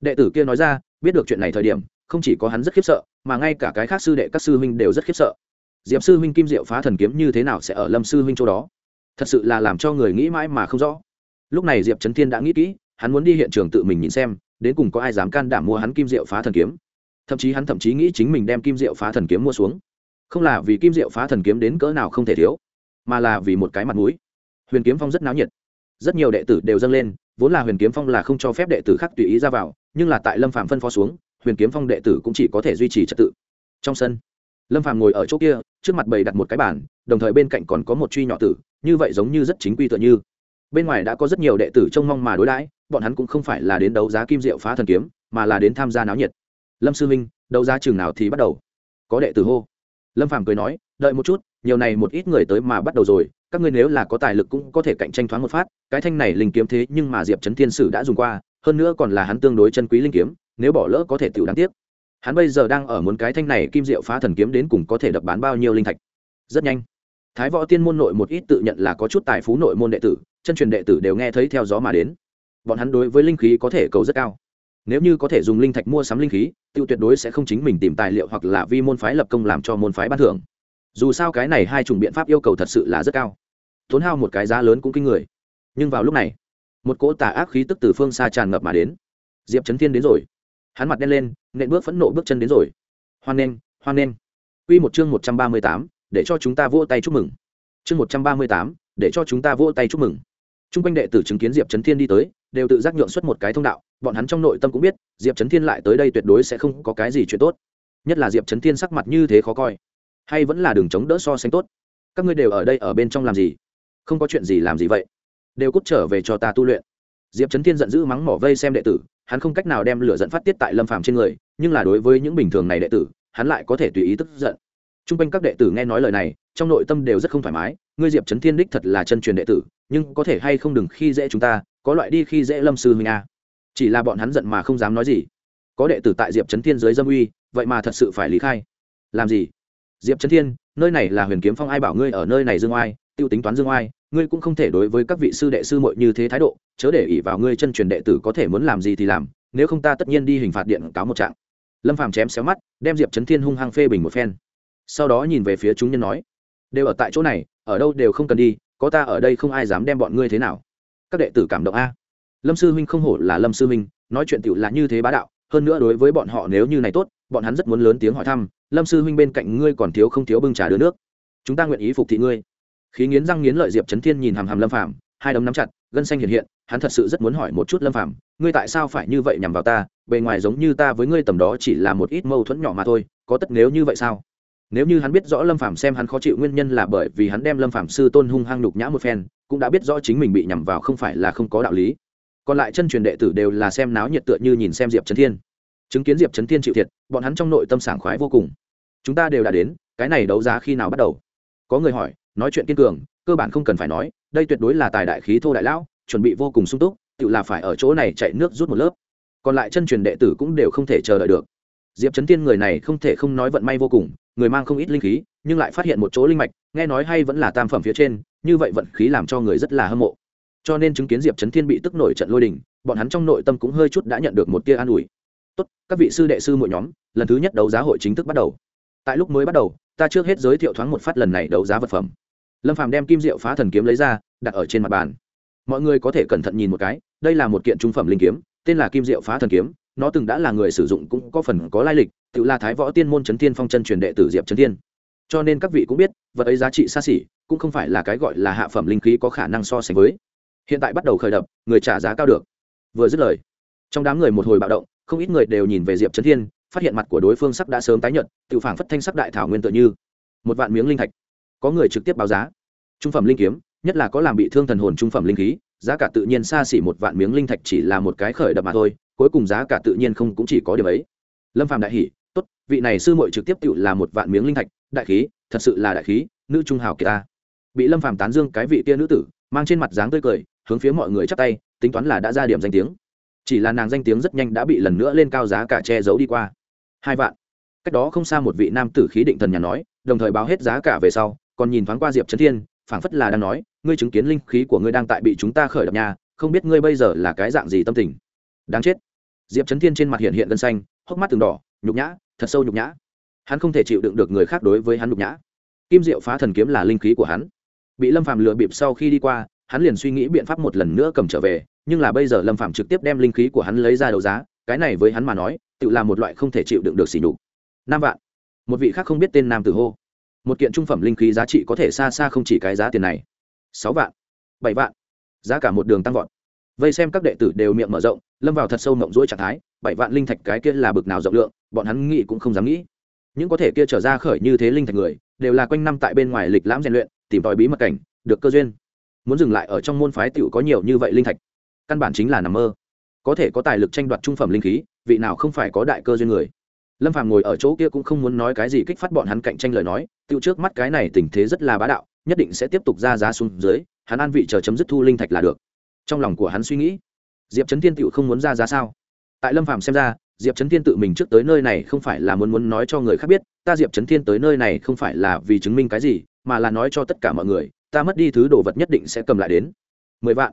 S1: Đệ tử kia nói ra, biết được chuyện này thời điểm không chỉ có hắn rất khiếp sợ, mà ngay cả cái khác sư đệ các sư huynh đều rất khiếp sợ. Diệp sư huynh kim diệu phá thần kiếm như thế nào sẽ ở lâm sư huynh chỗ đó? Thật sự là làm cho người nghĩ mãi mà không rõ. Lúc này diệp trấn thiên đã nghĩ kỹ, hắn muốn đi hiện trường tự mình nhìn xem, đến cùng có ai dám can đảm mua hắn kim diệu phá thần kiếm. Thậm chí hắn thậm chí nghĩ chính mình đem kim diệu phá thần kiếm mua xuống. Không là vì kim diệu phá thần kiếm đến cỡ nào không thể thiếu, mà là vì một cái mặt mũi. Huyền kiếm phong rất náo nhiệt. Rất nhiều đệ tử đều dâng lên, vốn là huyền kiếm phong là không cho phép đệ tử khác tùy ý ra vào, nhưng là tại lâm phạm phân phó xuống huyền kiếm phong đệ tử cũng chỉ có thể duy trì trật tự. Trong sân, lâm Phàm ngồi ở chỗ kia, trước mặt bầy đặt một cái bàn, đồng thời bên cạnh còn có một truy nhỏ tử, như vậy giống như rất chính quy tựa như. Bên ngoài đã có rất nhiều đệ tử trông mong mà đối đãi, bọn hắn cũng không phải là đến đấu giá kim diệu phá thần kiếm, mà là đến tham gia náo nhiệt. Lâm sư minh, đấu giá chừng nào thì bắt đầu? Có đệ tử hô. Lâm phàm cười nói, đợi một chút, nhiều này một ít người tới mà bắt đầu rồi, các ngươi nếu là có tài lực cũng có thể cạnh tranh thoáng một phát, cái thanh này linh kiếm thế nhưng mà diệp trấn thiên sử đã dùng qua, hơn nữa còn là hắn tương đối chân quý linh kiếm nếu bỏ lỡ có thể tiểu đáng tiếc. Hắn bây giờ đang ở muốn cái thanh này kim diệu phá thần kiếm đến cùng có thể đập bán bao nhiêu linh thạch. Rất nhanh, thái võ tiên môn nội một ít tự nhận là có chút tài phú nội môn đệ tử, chân truyền đệ tử đều nghe thấy theo gió mà đến. Bọn hắn đối với linh khí có thể cầu rất cao. Nếu như có thể dùng linh thạch mua sắm linh khí tiêu tuyệt đối sẽ không chính mình tìm tài liệu hoặc là vi môn phái lập công làm cho môn phái ban thưởng. Dù sao cái này hai chủng biện pháp yêu cầu thật sự là rất cao. Tốn hao một cái giá lớn cũng kinh người. Nhưng vào lúc này, một cỗ tà ác khí tức từ phương xa tràn ngập mà đến. Diệp trấn thiên đến rồi hắn mặt đen lên, nện bước phẫn nộ bước chân đến rồi. Hoan nghênh hoan nghênh. Quy một chương một trăm ba mươi tám, để cho chúng ta vỗ tay chúc mừng. Chương một trăm ba mươi tám, để cho chúng ta vỗ tay chúc mừng. T r u n g quanh đệ tử chứng kiến diệp trấn thiên đi tới, đều tự giác nhượng xuất một cái thông đạo, bọn hắn trong nội tâm cũng biết, diệp trấn thiên lại tới đây tuyệt đối sẽ không có cái gì chuyện tốt. Nhất là diệp trấn thiên sắc mặt như thế khó coi. Hay vẫn là đường chống đỡ so sánh tốt. Các ngươi đều ở đây ở bên trong làm gì? Không có chuyện gì làm gì vậy? Đều cút trở về cho ta tu luyện. Diệp trấn thiên giận dữ mắng mỏ vây xem đệ tử hắn không cách nào đem lửa giận phát tiết tại lâm phàm trên người, nhưng là đối với những bình thường này đệ tử, hắn lại có thể tùy ý tức giận. T r u n g quanh các đệ tử nghe nói lời này, trong nội tâm đều rất không thoải mái, ngươi diệp trấn thiên đích thật là chân truyền đệ tử, nhưng có thể hay không đừng khi dễ chúng ta, có loại đi khi dễ lâm sư huynh a. Chỉ là bọn hắn giận mà không dám nói gì. Có đệ tử tại diệp trấn thiên dưới dâm uy, vậy mà thật sự phải lý khai. Làm gì? Diệp trấn thiên, nơi này là huyền kiếm phong ai bảo ngươi ở nơi này dương oai tiêu tính toán dương oai, ngươi cũng không thể đối với các vị sư đệ sư mội như thế thái độ, chớ để ỉ vào ngươi chân truyền đệ tử có thể muốn làm gì thì làm, nếu không ta tất nhiên đi hình phạt điện cáo một trạng. Lâm phàm chém xéo mắt, đem diệp trấn thiên hung hăng phê bình một phen. Sau đó nhìn về phía chúng nhân nói, đều ở tại chỗ này, ở đâu đều không cần đi, có ta ở đây không ai dám đem bọn ngươi thế nào. Các đệ tử cảm động a. Lâm sư huynh không hổ là lâm sư huynh, nói chuyện tựu là như thế bá đạo, hơn nữa đối với bọn họ nếu như này tốt, bọn hắn rất muốn lớn tiếng hỏi thăm, lâm sư huynh bên cạnh ngươi còn thiếu không thiếu bưng trà đưa nước? Chúng ta nguyện ý phục thị ngươi khí nghiến răng nghiến lợi diệp trấn thiên nhìn hàm hàm lâm phạm hai đấm nắm chặt, gân xanh hiện hiện, hắn thật sự rất muốn hỏi một chút lâm phạm ngươi tại sao phải như vậy nhằm vào ta, bề ngoài giống như ta với ngươi tầm đó chỉ là một ít mâu thuẫn nhỏ mà thôi, có tất nếu như vậy sao? Nếu như hắn biết rõ lâm phàm xem hắn khó chịu nguyên nhân là bởi vì hắn đem lâm phàm sư tôn hung hăng nhục nhã một phen, cũng đã biết rõ chính mình bị nhằm vào không phải là không có đạo lý. Còn lại chân truyền đệ tử đều là xem náo nhiệt tựa như nhìn xem diệp trấn thiên. Chứng kiến diệp trấn thiên chịu thiệt, bọn hắn trong nội tâm sảng khoái vô cùng. Chúng ta đều đã đến, cái này đấu giá khi nào bắt đầu? Có người hỏi nói chuyện kiên cường, cơ bản không cần phải nói, đây tuyệt đối là tài đại khí thô đại lão, chuẩn bị vô cùng sung túc, tự là phải ở chỗ này chạy nước rút một lớp. Còn lại chân truyền đệ tử cũng đều không thể chờ đợi được. Diệp trấn tiên người này không thể không nói vận may vô cùng, người mang không ít linh khí, nhưng lại phát hiện một chỗ linh mạch, nghe nói hay vẫn là tam phẩm phía trên, như vậy vận khí làm cho người rất là hâm mộ. Cho nên chứng kiến diệp trấn thiên bị tức nổi trận lôi đình, bọn hắn trong nội tâm cũng hơi chút đã nhận được một tia an ủi. Tốt, các vị sư đệ sư mỗi nhóm, lần thứ nhất đấu giá hội chính thức bắt đầu. Tại lúc mới bắt đầu ta trước hết giới thiệu thoáng một phát lần này đấu giá vật phẩm. Lâm phàm đem kim diệu phá thần kiếm lấy ra, đặt ở trên mặt bàn. Mọi người có thể cẩn thận nhìn một cái, đây là một kiện trung phẩm linh kiếm, tên là kim diệu phá thần kiếm, nó từng đã là người sử dụng cũng có phần có lai lịch, tự là thái võ tiên môn trấn thiên phong chân truyền đệ tử diệp trấn thiên. Cho nên các vị cũng biết, vật ấy giá trị xa xỉ, cũng không phải là cái gọi là hạ phẩm linh khí có khả năng so sánh với. Hiện tại bắt đầu khởi đập người trả giá cao được. Vừa dứt lời, trong đám người một hồi bạo động, không ít người đều nhìn về diệp trấn thiên phát hiện mặt của đối phương sắc đã sớm tái nhận tự phản phất thanh sắc đại thảo nguyên tự như một vạn miếng linh thạch. Có người trực tiếp báo giá. Trung phẩm linh kiếm, nhất là có làm bị thương thần hồn trung phẩm linh khí, giá cả tự nhiên xa xỉ một vạn miếng linh thạch chỉ là một cái khởi đập mà thôi, cuối cùng giá cả tự nhiên không cũng chỉ có điểm ấy. Lâm phàm đại hỉ, tốt, vị này sư muội trực tiếp tự là một vạn miếng linh thạch, đại khí, thật sự là đại khí, nữ trung hào kỳ ta. Bị lâm phàm tán dương cái vị kia nữ tử, mang trên mặt dáng tươi cười, hướng phía mọi người chắp tay, tính toán là đã ra điểm danh tiếng. Chỉ là nàng danh tiếng rất nhanh đã bị lần nữa lên cao giá cả che giấu đi qua hai vạn. Cách đó không xa một vị nam tử khí định thần nhà nói, đồng thời báo hết giá cả về sau, còn nhìn thoáng qua diệp trấn thiên, phảng phất là đang nói, ngươi chứng kiến linh khí của ngươi đang tại bị chúng ta khởi động nhà không biết ngươi bây giờ là cái dạng gì tâm tình. Đáng chết. Diệp trấn thiên trên mặt hiện hiện gân xanh, hốc mắt từng đỏ, nhục nhã, thật sâu nhục nhã. Hắn không thể chịu đựng được người khác đối với hắn nhục nhã. Kim diệu phá thần kiếm là linh khí của hắn. Bị lâm phàm lừa bịp sau khi đi qua, hắn liền suy nghĩ biện pháp một lần nữa cầm trở về, nhưng là bây giờ lâm phạm trực tiếp đem linh khí của hắn lấy ra đấu giá cái này với hắn mà nói, tự là một loại không thể chịu đựng được xỉ nhục. Năm vạn. Một vị khác không biết tên nam tử hô. Một kiện trung phẩm linh khí giá trị có thể xa xa không chỉ cái giá tiền này. Sáu vạn. Bảy vạn. Giá cả một đường tăng vọt. Vây xem các đệ tử đều miệng mở rộng, lâm vào thật sâu mộng rỗi trạng thái, bảy vạn linh thạch cái kia là bực nào rộng lượng, bọn hắn nghĩ cũng không dám nghĩ. Những có thể kia trở ra khởi như thế linh thạch người, đều là quanh năm tại bên ngoài lịch lãm rèn luyện, tìm tòi bí mật cảnh, được cơ duyên. Muốn dừng lại ở trong môn phái tựu có nhiều như vậy linh thạch, căn bản chính là nằm mơ có thể có tài lực tranh đoạt trung phẩm linh khí, vị nào không phải có đại cơ duyên người. Lâm phàm ngồi ở chỗ kia cũng không muốn nói cái gì kích phát bọn hắn cạnh tranh lời nói tựu trước mắt cái này tình thế rất là bá đạo, nhất định sẽ tiếp tục ra giá xuống dưới, hắn an vị chờ chấm dứt thu linh thạch là được. Trong lòng của hắn suy nghĩ, diệp trấn thiên tựu không muốn ra giá sao? Tại lâm phàm xem ra, diệp trấn thiên tự mình trước tới nơi này không phải là muốn muốn nói cho người khác biết, ta diệp trấn thiên tới nơi này không phải là vì chứng minh cái gì, mà là nói cho tất cả mọi người, ta mất đi thứ đồ vật nhất định sẽ cầm lại đến. Mười vạn.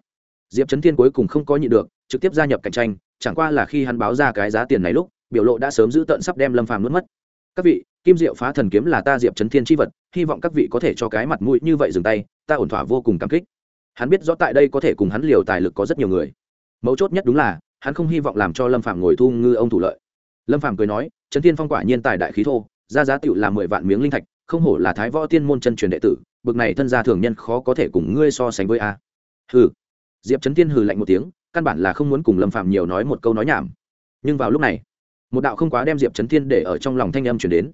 S1: Diệp trấn thiên cuối cùng không có nhịn được trực tiếp gia nhập cạnh tranh, chẳng qua là khi hắn báo ra cái giá tiền này lúc, biểu lộ đã sớm giữ tận sắp đem lâm phàm nuốt mất. Các vị, kim diệu phá thần kiếm là ta diệp trấn thiên chi vật, hy vọng các vị có thể cho cái mặt mũi như vậy dừng tay, ta ổn thỏa vô cùng cảm kích. Hắn biết rõ tại đây có thể cùng hắn liều tài lực có rất nhiều người. Mấu chốt nhất đúng là, hắn không hy vọng làm cho lâm phạm ngồi thu ngư ông thủ lợi. Lâm phạm cười nói trấn thiên phong quả nhiên tài đại khí thô ra giá tựu là mười vạn miếng linh thạch, không hổ là thái võ tiên môn chân truyền đệ tử, bực này thân gia thường nhân khó có thể cùng ngươi so sánh với a. Hừ. Diệp trấn tiên hừ lạnh một tiếng căn bản là không muốn cùng lâm phạm nhiều nói một câu nói nhảm nhưng vào lúc này một đạo không quá đem diệp trấn thiên để ở trong lòng thanh âm chuyển đến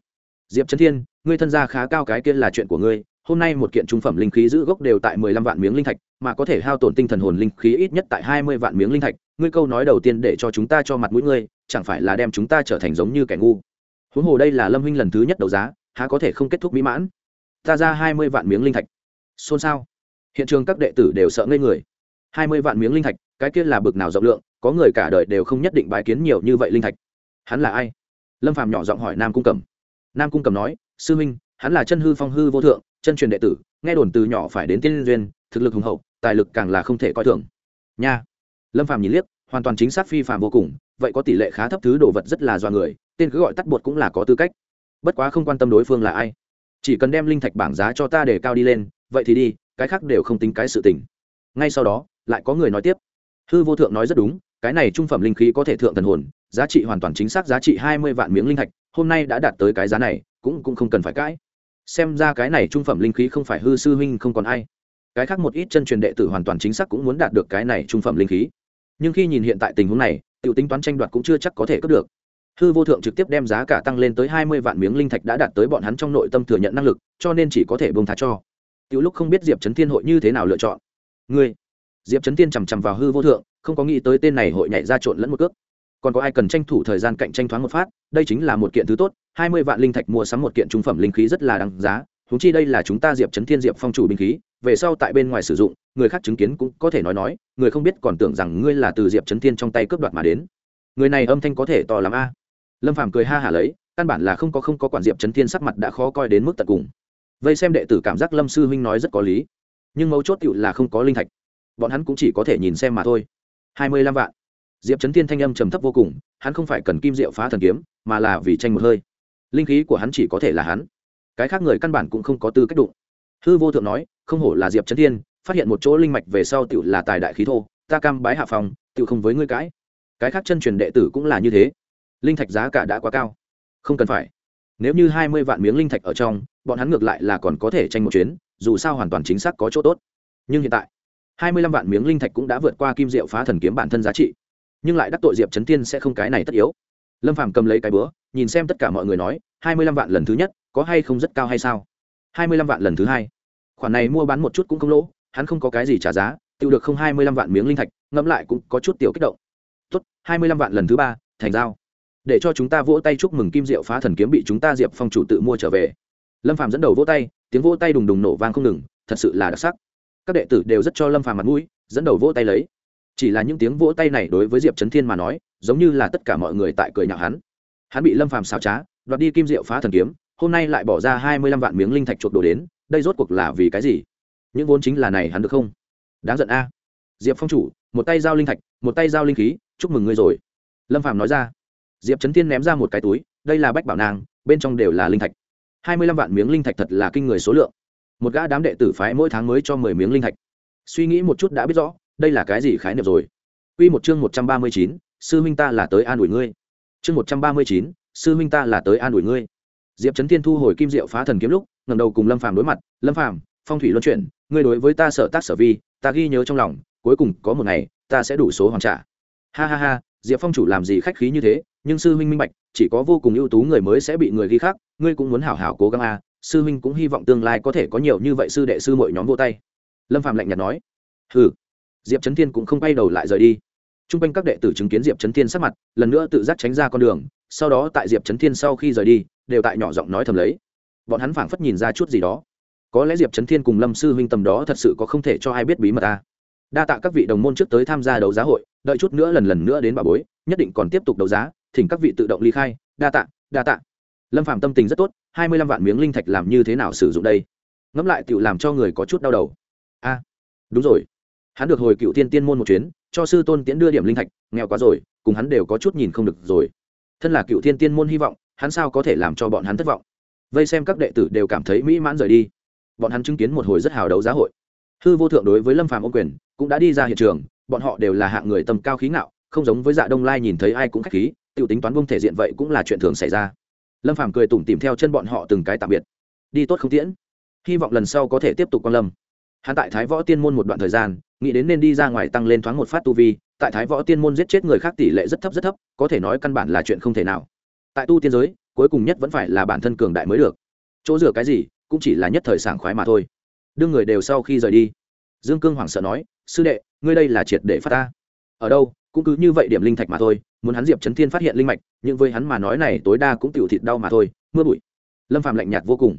S1: diệp trấn thiên ngươi thân gia khá cao cái kia là chuyện của ngươi hôm nay một kiện trung phẩm linh khí giữ gốc đều tại mười lăm vạn miếng linh thạch mà có thể hao tổn tinh thần hồn linh khí ít nhất tại hai mươi vạn miếng linh thạch ngươi câu nói đầu tiên để cho chúng ta cho mặt mũi ngươi chẳng phải là đem chúng ta trở thành giống như kẻ ngu huống hồ đây là lâm huynh lần thứ nhất đấu giá há có thể không kết thúc mỹ mãn ta ra hai mươi vạn miếng linh thạch xôn xao hiện trường các đệ tử đều sợ ngây người hai mươi vạn miếng linh thạch cái kia là bực nào rộng lượng, có người cả đời đều không nhất định bái kiến nhiều như vậy linh thạch. Hắn là ai? Lâm phàm nhỏ giọng hỏi nam cung cầm nam cung cầm nói, sư huynh hắn là chân hư phong hư vô thượng, chân truyền đệ tử, nghe đồn từ nhỏ phải đến tiên duyên, thực lực hùng hậu, tài lực càng là không thể coi thường. Nha. Lâm phàm nhìn liếc, hoàn toàn chính xác phi phàm vô cùng, vậy có tỷ lệ khá thấp thứ đồ vật rất là do người, tên cứ gọi tắt bột cũng là có tư cách. Bất quá không quan tâm đối phương là ai. Chỉ cần đem linh thạch bảng giá cho ta để cao đi lên, vậy thì đi, cái khác đều không tính cái sự tình. Ngay sau đó, lại có người nói tiếp hư vô thượng nói rất đúng, cái này trung phẩm linh khí có thể thượng thần hồn, giá trị hoàn toàn chính xác giá trị hai mươi vạn miếng linh thạch, hôm nay đã đạt tới cái giá này, cũng cũng không cần phải cãi. Xem ra cái này trung phẩm linh khí không phải hư sư huynh không còn ai. Cái khác một ít chân truyền đệ tử hoàn toàn chính xác cũng muốn đạt được cái này trung phẩm linh khí. Nhưng khi nhìn hiện tại tình huống này t i ể u tính toán tranh đoạt cũng chưa chắc có thể cướp được. Hư vô thượng trực tiếp đem giá cả tăng lên tới hai mươi vạn miếng linh thạch đã đạt tới bọn hắn trong nội tâm thừa nhận năng lực, cho nên chỉ có thể bông thá cho. T i ể u lúc không biết diệp trấn thiên hội như thế nào lựa chọn. Ngươi diệp trấn thiên chằm chằm vào hư vô thượng, không có nghĩ tới tên này hội nhảy ra trộn lẫn một cước. Còn có ai cần tranh thủ thời gian cạnh tranh thoáng một phát, đây chính là một kiện thứ tốt, hai mươi vạn linh thạch mua sắm một kiện trung phẩm linh khí rất là đáng giá húng chi đây là chúng ta diệp trấn thiên diệp phong chủ binh khí, về sau tại bên ngoài sử dụng, người khác chứng kiến cũng có thể nói nói, người không biết còn tưởng rằng ngươi là từ diệp trấn thiên trong tay cướp đoạt mà đến. Người này âm thanh có thể to lắm a. Lâm phàm cười ha hả lấy, căn bản là không có không có quản diệp trấn thiên sắc mặt đã khó coi đến mức tận cùng. Vây xem đệ tử cảm giác lâm sư huynh nói rất có lý, nhưng mấu chốt tựu là không có linh thạch bọn hắn cũng chỉ có thể nhìn xem mà thôi. Hai mươi lăm vạn. Diệp trấn thiên thanh âm trầm thấp vô cùng, hắn không phải cần kim diệu phá thần kiếm, mà là vì tranh một hơi. Linh khí của hắn chỉ có thể là hắn. Cái khác người căn bản cũng không có tư cách đụng. Hư vô thượng nói, không hổ là diệp trấn thiên, phát hiện một chỗ linh mạch về sau tự là tài đại khí thô, ta cam bái hạ phòng tự không với ngươi cãi. Cái khác chân truyền đệ tử cũng là như thế. Linh thạch giá cả đã quá cao. Không cần phải. Nếu như hai mươi vạn miếng linh thạch ở trong, bọn hắn ngược lại là còn có thể tranh một chuyến, dù sao hoàn toàn chính xác có chỗ tốt. Nhưng hiện tại hai mươi lăm vạn miếng linh thạch cũng đã vượt qua kim diệu phá thần kiếm bản thân giá trị. Nhưng lại đắc tội diệp trấn tiên sẽ không cái này tất yếu. Lâm phàm cầm lấy cái bữa nhìn xem tất cả mọi người nói, hai mươi lăm vạn lần thứ nhất, có hay không rất cao hay sao? hai mươi lăm vạn lần thứ hai. Khoản này mua bán một chút cũng không lỗ, hắn không có cái gì trả giá, tiêu được không hai mươi lăm vạn miếng linh thạch, ngẫm lại cũng có chút tiểu kích động. Tốt, hai mươi lăm vạn lần thứ ba, thành giao. Để cho chúng ta vỗ tay chúc mừng kim diệu phá thần kiếm bị chúng ta diệp phong chủ tự mua trở về. Lâm phàm dẫn đầu vỗ tay, tiếng vỗ tay đùng đùng nổ vang không ngừng, thật sự là đặc sắc các đệ tử đều rất cho lâm phàm mặt mũi, dẫn đầu vỗ tay lấy. Chỉ là những tiếng vỗ tay này đối với diệp trấn thiên mà nói, giống như là tất cả mọi người tại cười nhạo hắn. Hắn bị lâm phàm xào trá, đoạt đi kim diệu phá thần kiếm, hôm nay lại bỏ ra hai mươi lăm vạn miếng linh thạch chuột đồ đến, đây rốt cuộc là vì cái gì? Những vốn chính là này hắn được không? Đáng giận a. Diệp phong chủ, một tay giao linh thạch, một tay giao linh khí, chúc mừng ngươi rồi. Lâm phàm nói ra. Diệp trấn thiên ném ra một cái túi, đây là bách bảo nàng, bên trong đều là linh thạch. hai mươi lăm vạn miếng linh thạch thật là kinh người số lượng một gã đám đệ tử phái mỗi tháng mới cho mười miếng linh thạch suy nghĩ một chút đã biết rõ đây là cái gì khái niệm rồi Quy một chương một trăm ba mươi chín, sư huynh ta là tới an ủi ngươi. Chương một trăm ba mươi chín, sư huynh ta là tới an ủi ngươi. Diệp Chấn Thiên thu hồi kim diệu phá thần kiếm lúc, ngẩng đầu cùng Lâm Phàm đối mặt, "Lâm Phàm, phong thủy luân chuyển, ngươi đối với ta sở tác sở vi, ta ghi nhớ trong lòng, cuối cùng có một ngày, ta sẽ đủ số hoàn trả." Ha ha ha, Diệp Phong chủ làm gì khách khí như thế, nhưng sư huynh minh bạch, chỉ có vô cùng ưu tú người mới sẽ bị người ghi khác, ngươi cũng muốn hảo hảo cố gắng a, sư huynh cũng hy vọng tương lai có thể có nhiều như vậy sư đệ sư mỗi nhóm vô tay. Lâm Phàm lạnh nhạt nói. "Hừ." Diệp Chấn Thiên cũng không quay đầu lại rời đi. Trung quanh các đệ tử chứng kiến Diệp Chấn Thiên sắc mặt, lần nữa tự giác tránh ra con đường, sau đó tại Diệp Chấn Thiên sau khi rời đi, đều tại nhỏ giọng nói thầm lấy. Bọn hắn phảng phất nhìn ra chút gì đó. Có lẽ Diệp Chấn Thiên cùng Lâm sư huynh tầm đó thật sự có không thể cho ai biết bí mật à? Đa tạ các vị đồng môn trước tới tham gia đấu giá hội, đợi chút nữa lần lần nữa đến bà bối, nhất định còn tiếp tục đấu giá, thỉnh các vị tự động ly khai, đa tạ, đa tạ. Lâm Phàm tâm tình rất tốt, hai mươi lăm vạn miếng linh thạch làm như thế nào sử dụng đây? Ngẫm lại tiểu làm cho người có chút đau đầu. A, đúng rồi. Hắn được hồi cựu tiên tiên môn một chuyến, cho sư tôn tiễn đưa điểm linh thạch nghèo quá rồi cùng hắn đều có chút nhìn không được rồi thân là cựu thiên tiên môn hy vọng hắn sao có thể làm cho bọn hắn thất vọng vây xem các đệ tử đều cảm thấy mỹ mãn rời đi bọn hắn chứng kiến một hồi rất hào đấu giá hội hư vô thượng đối với lâm phàm ô quyền cũng đã đi ra hiện trường bọn họ đều là hạng người tầm cao khí ngạo không giống với dạ đông lai nhìn thấy ai cũng khách khí tự tính toán bông thể diện vậy cũng là chuyện thường xảy ra lâm phàm cười tủm tìm theo chân bọn họ từng cái tạm biệt đi tốt không tiễn hy vọng lần sau có thể tiếp tục quan lâm hắn tại thái võ tiên môn một đoạn thời gian nghĩ đến nên đi ra ngoài tăng lên thoáng một phát tu vi tại thái võ tiên môn giết chết người khác tỷ lệ rất thấp rất thấp có thể nói căn bản là chuyện không thể nào tại tu tiên giới cuối cùng nhất vẫn phải là bản thân cường đại mới được chỗ rửa cái gì cũng chỉ là nhất thời sảng khoái mà thôi đương người đều sau khi rời đi dương cương hoảng sợ nói sư đệ ngươi đây là triệt để phát ta ở đâu cũng cứ như vậy điểm linh thạch mà thôi, muốn hắn diệp trấn thiên phát hiện linh mạch, nhưng với hắn mà nói này tối đa cũng tiểu thịt đau mà thôi, mưa bụi. Lâm phạm lạnh nhạt vô cùng.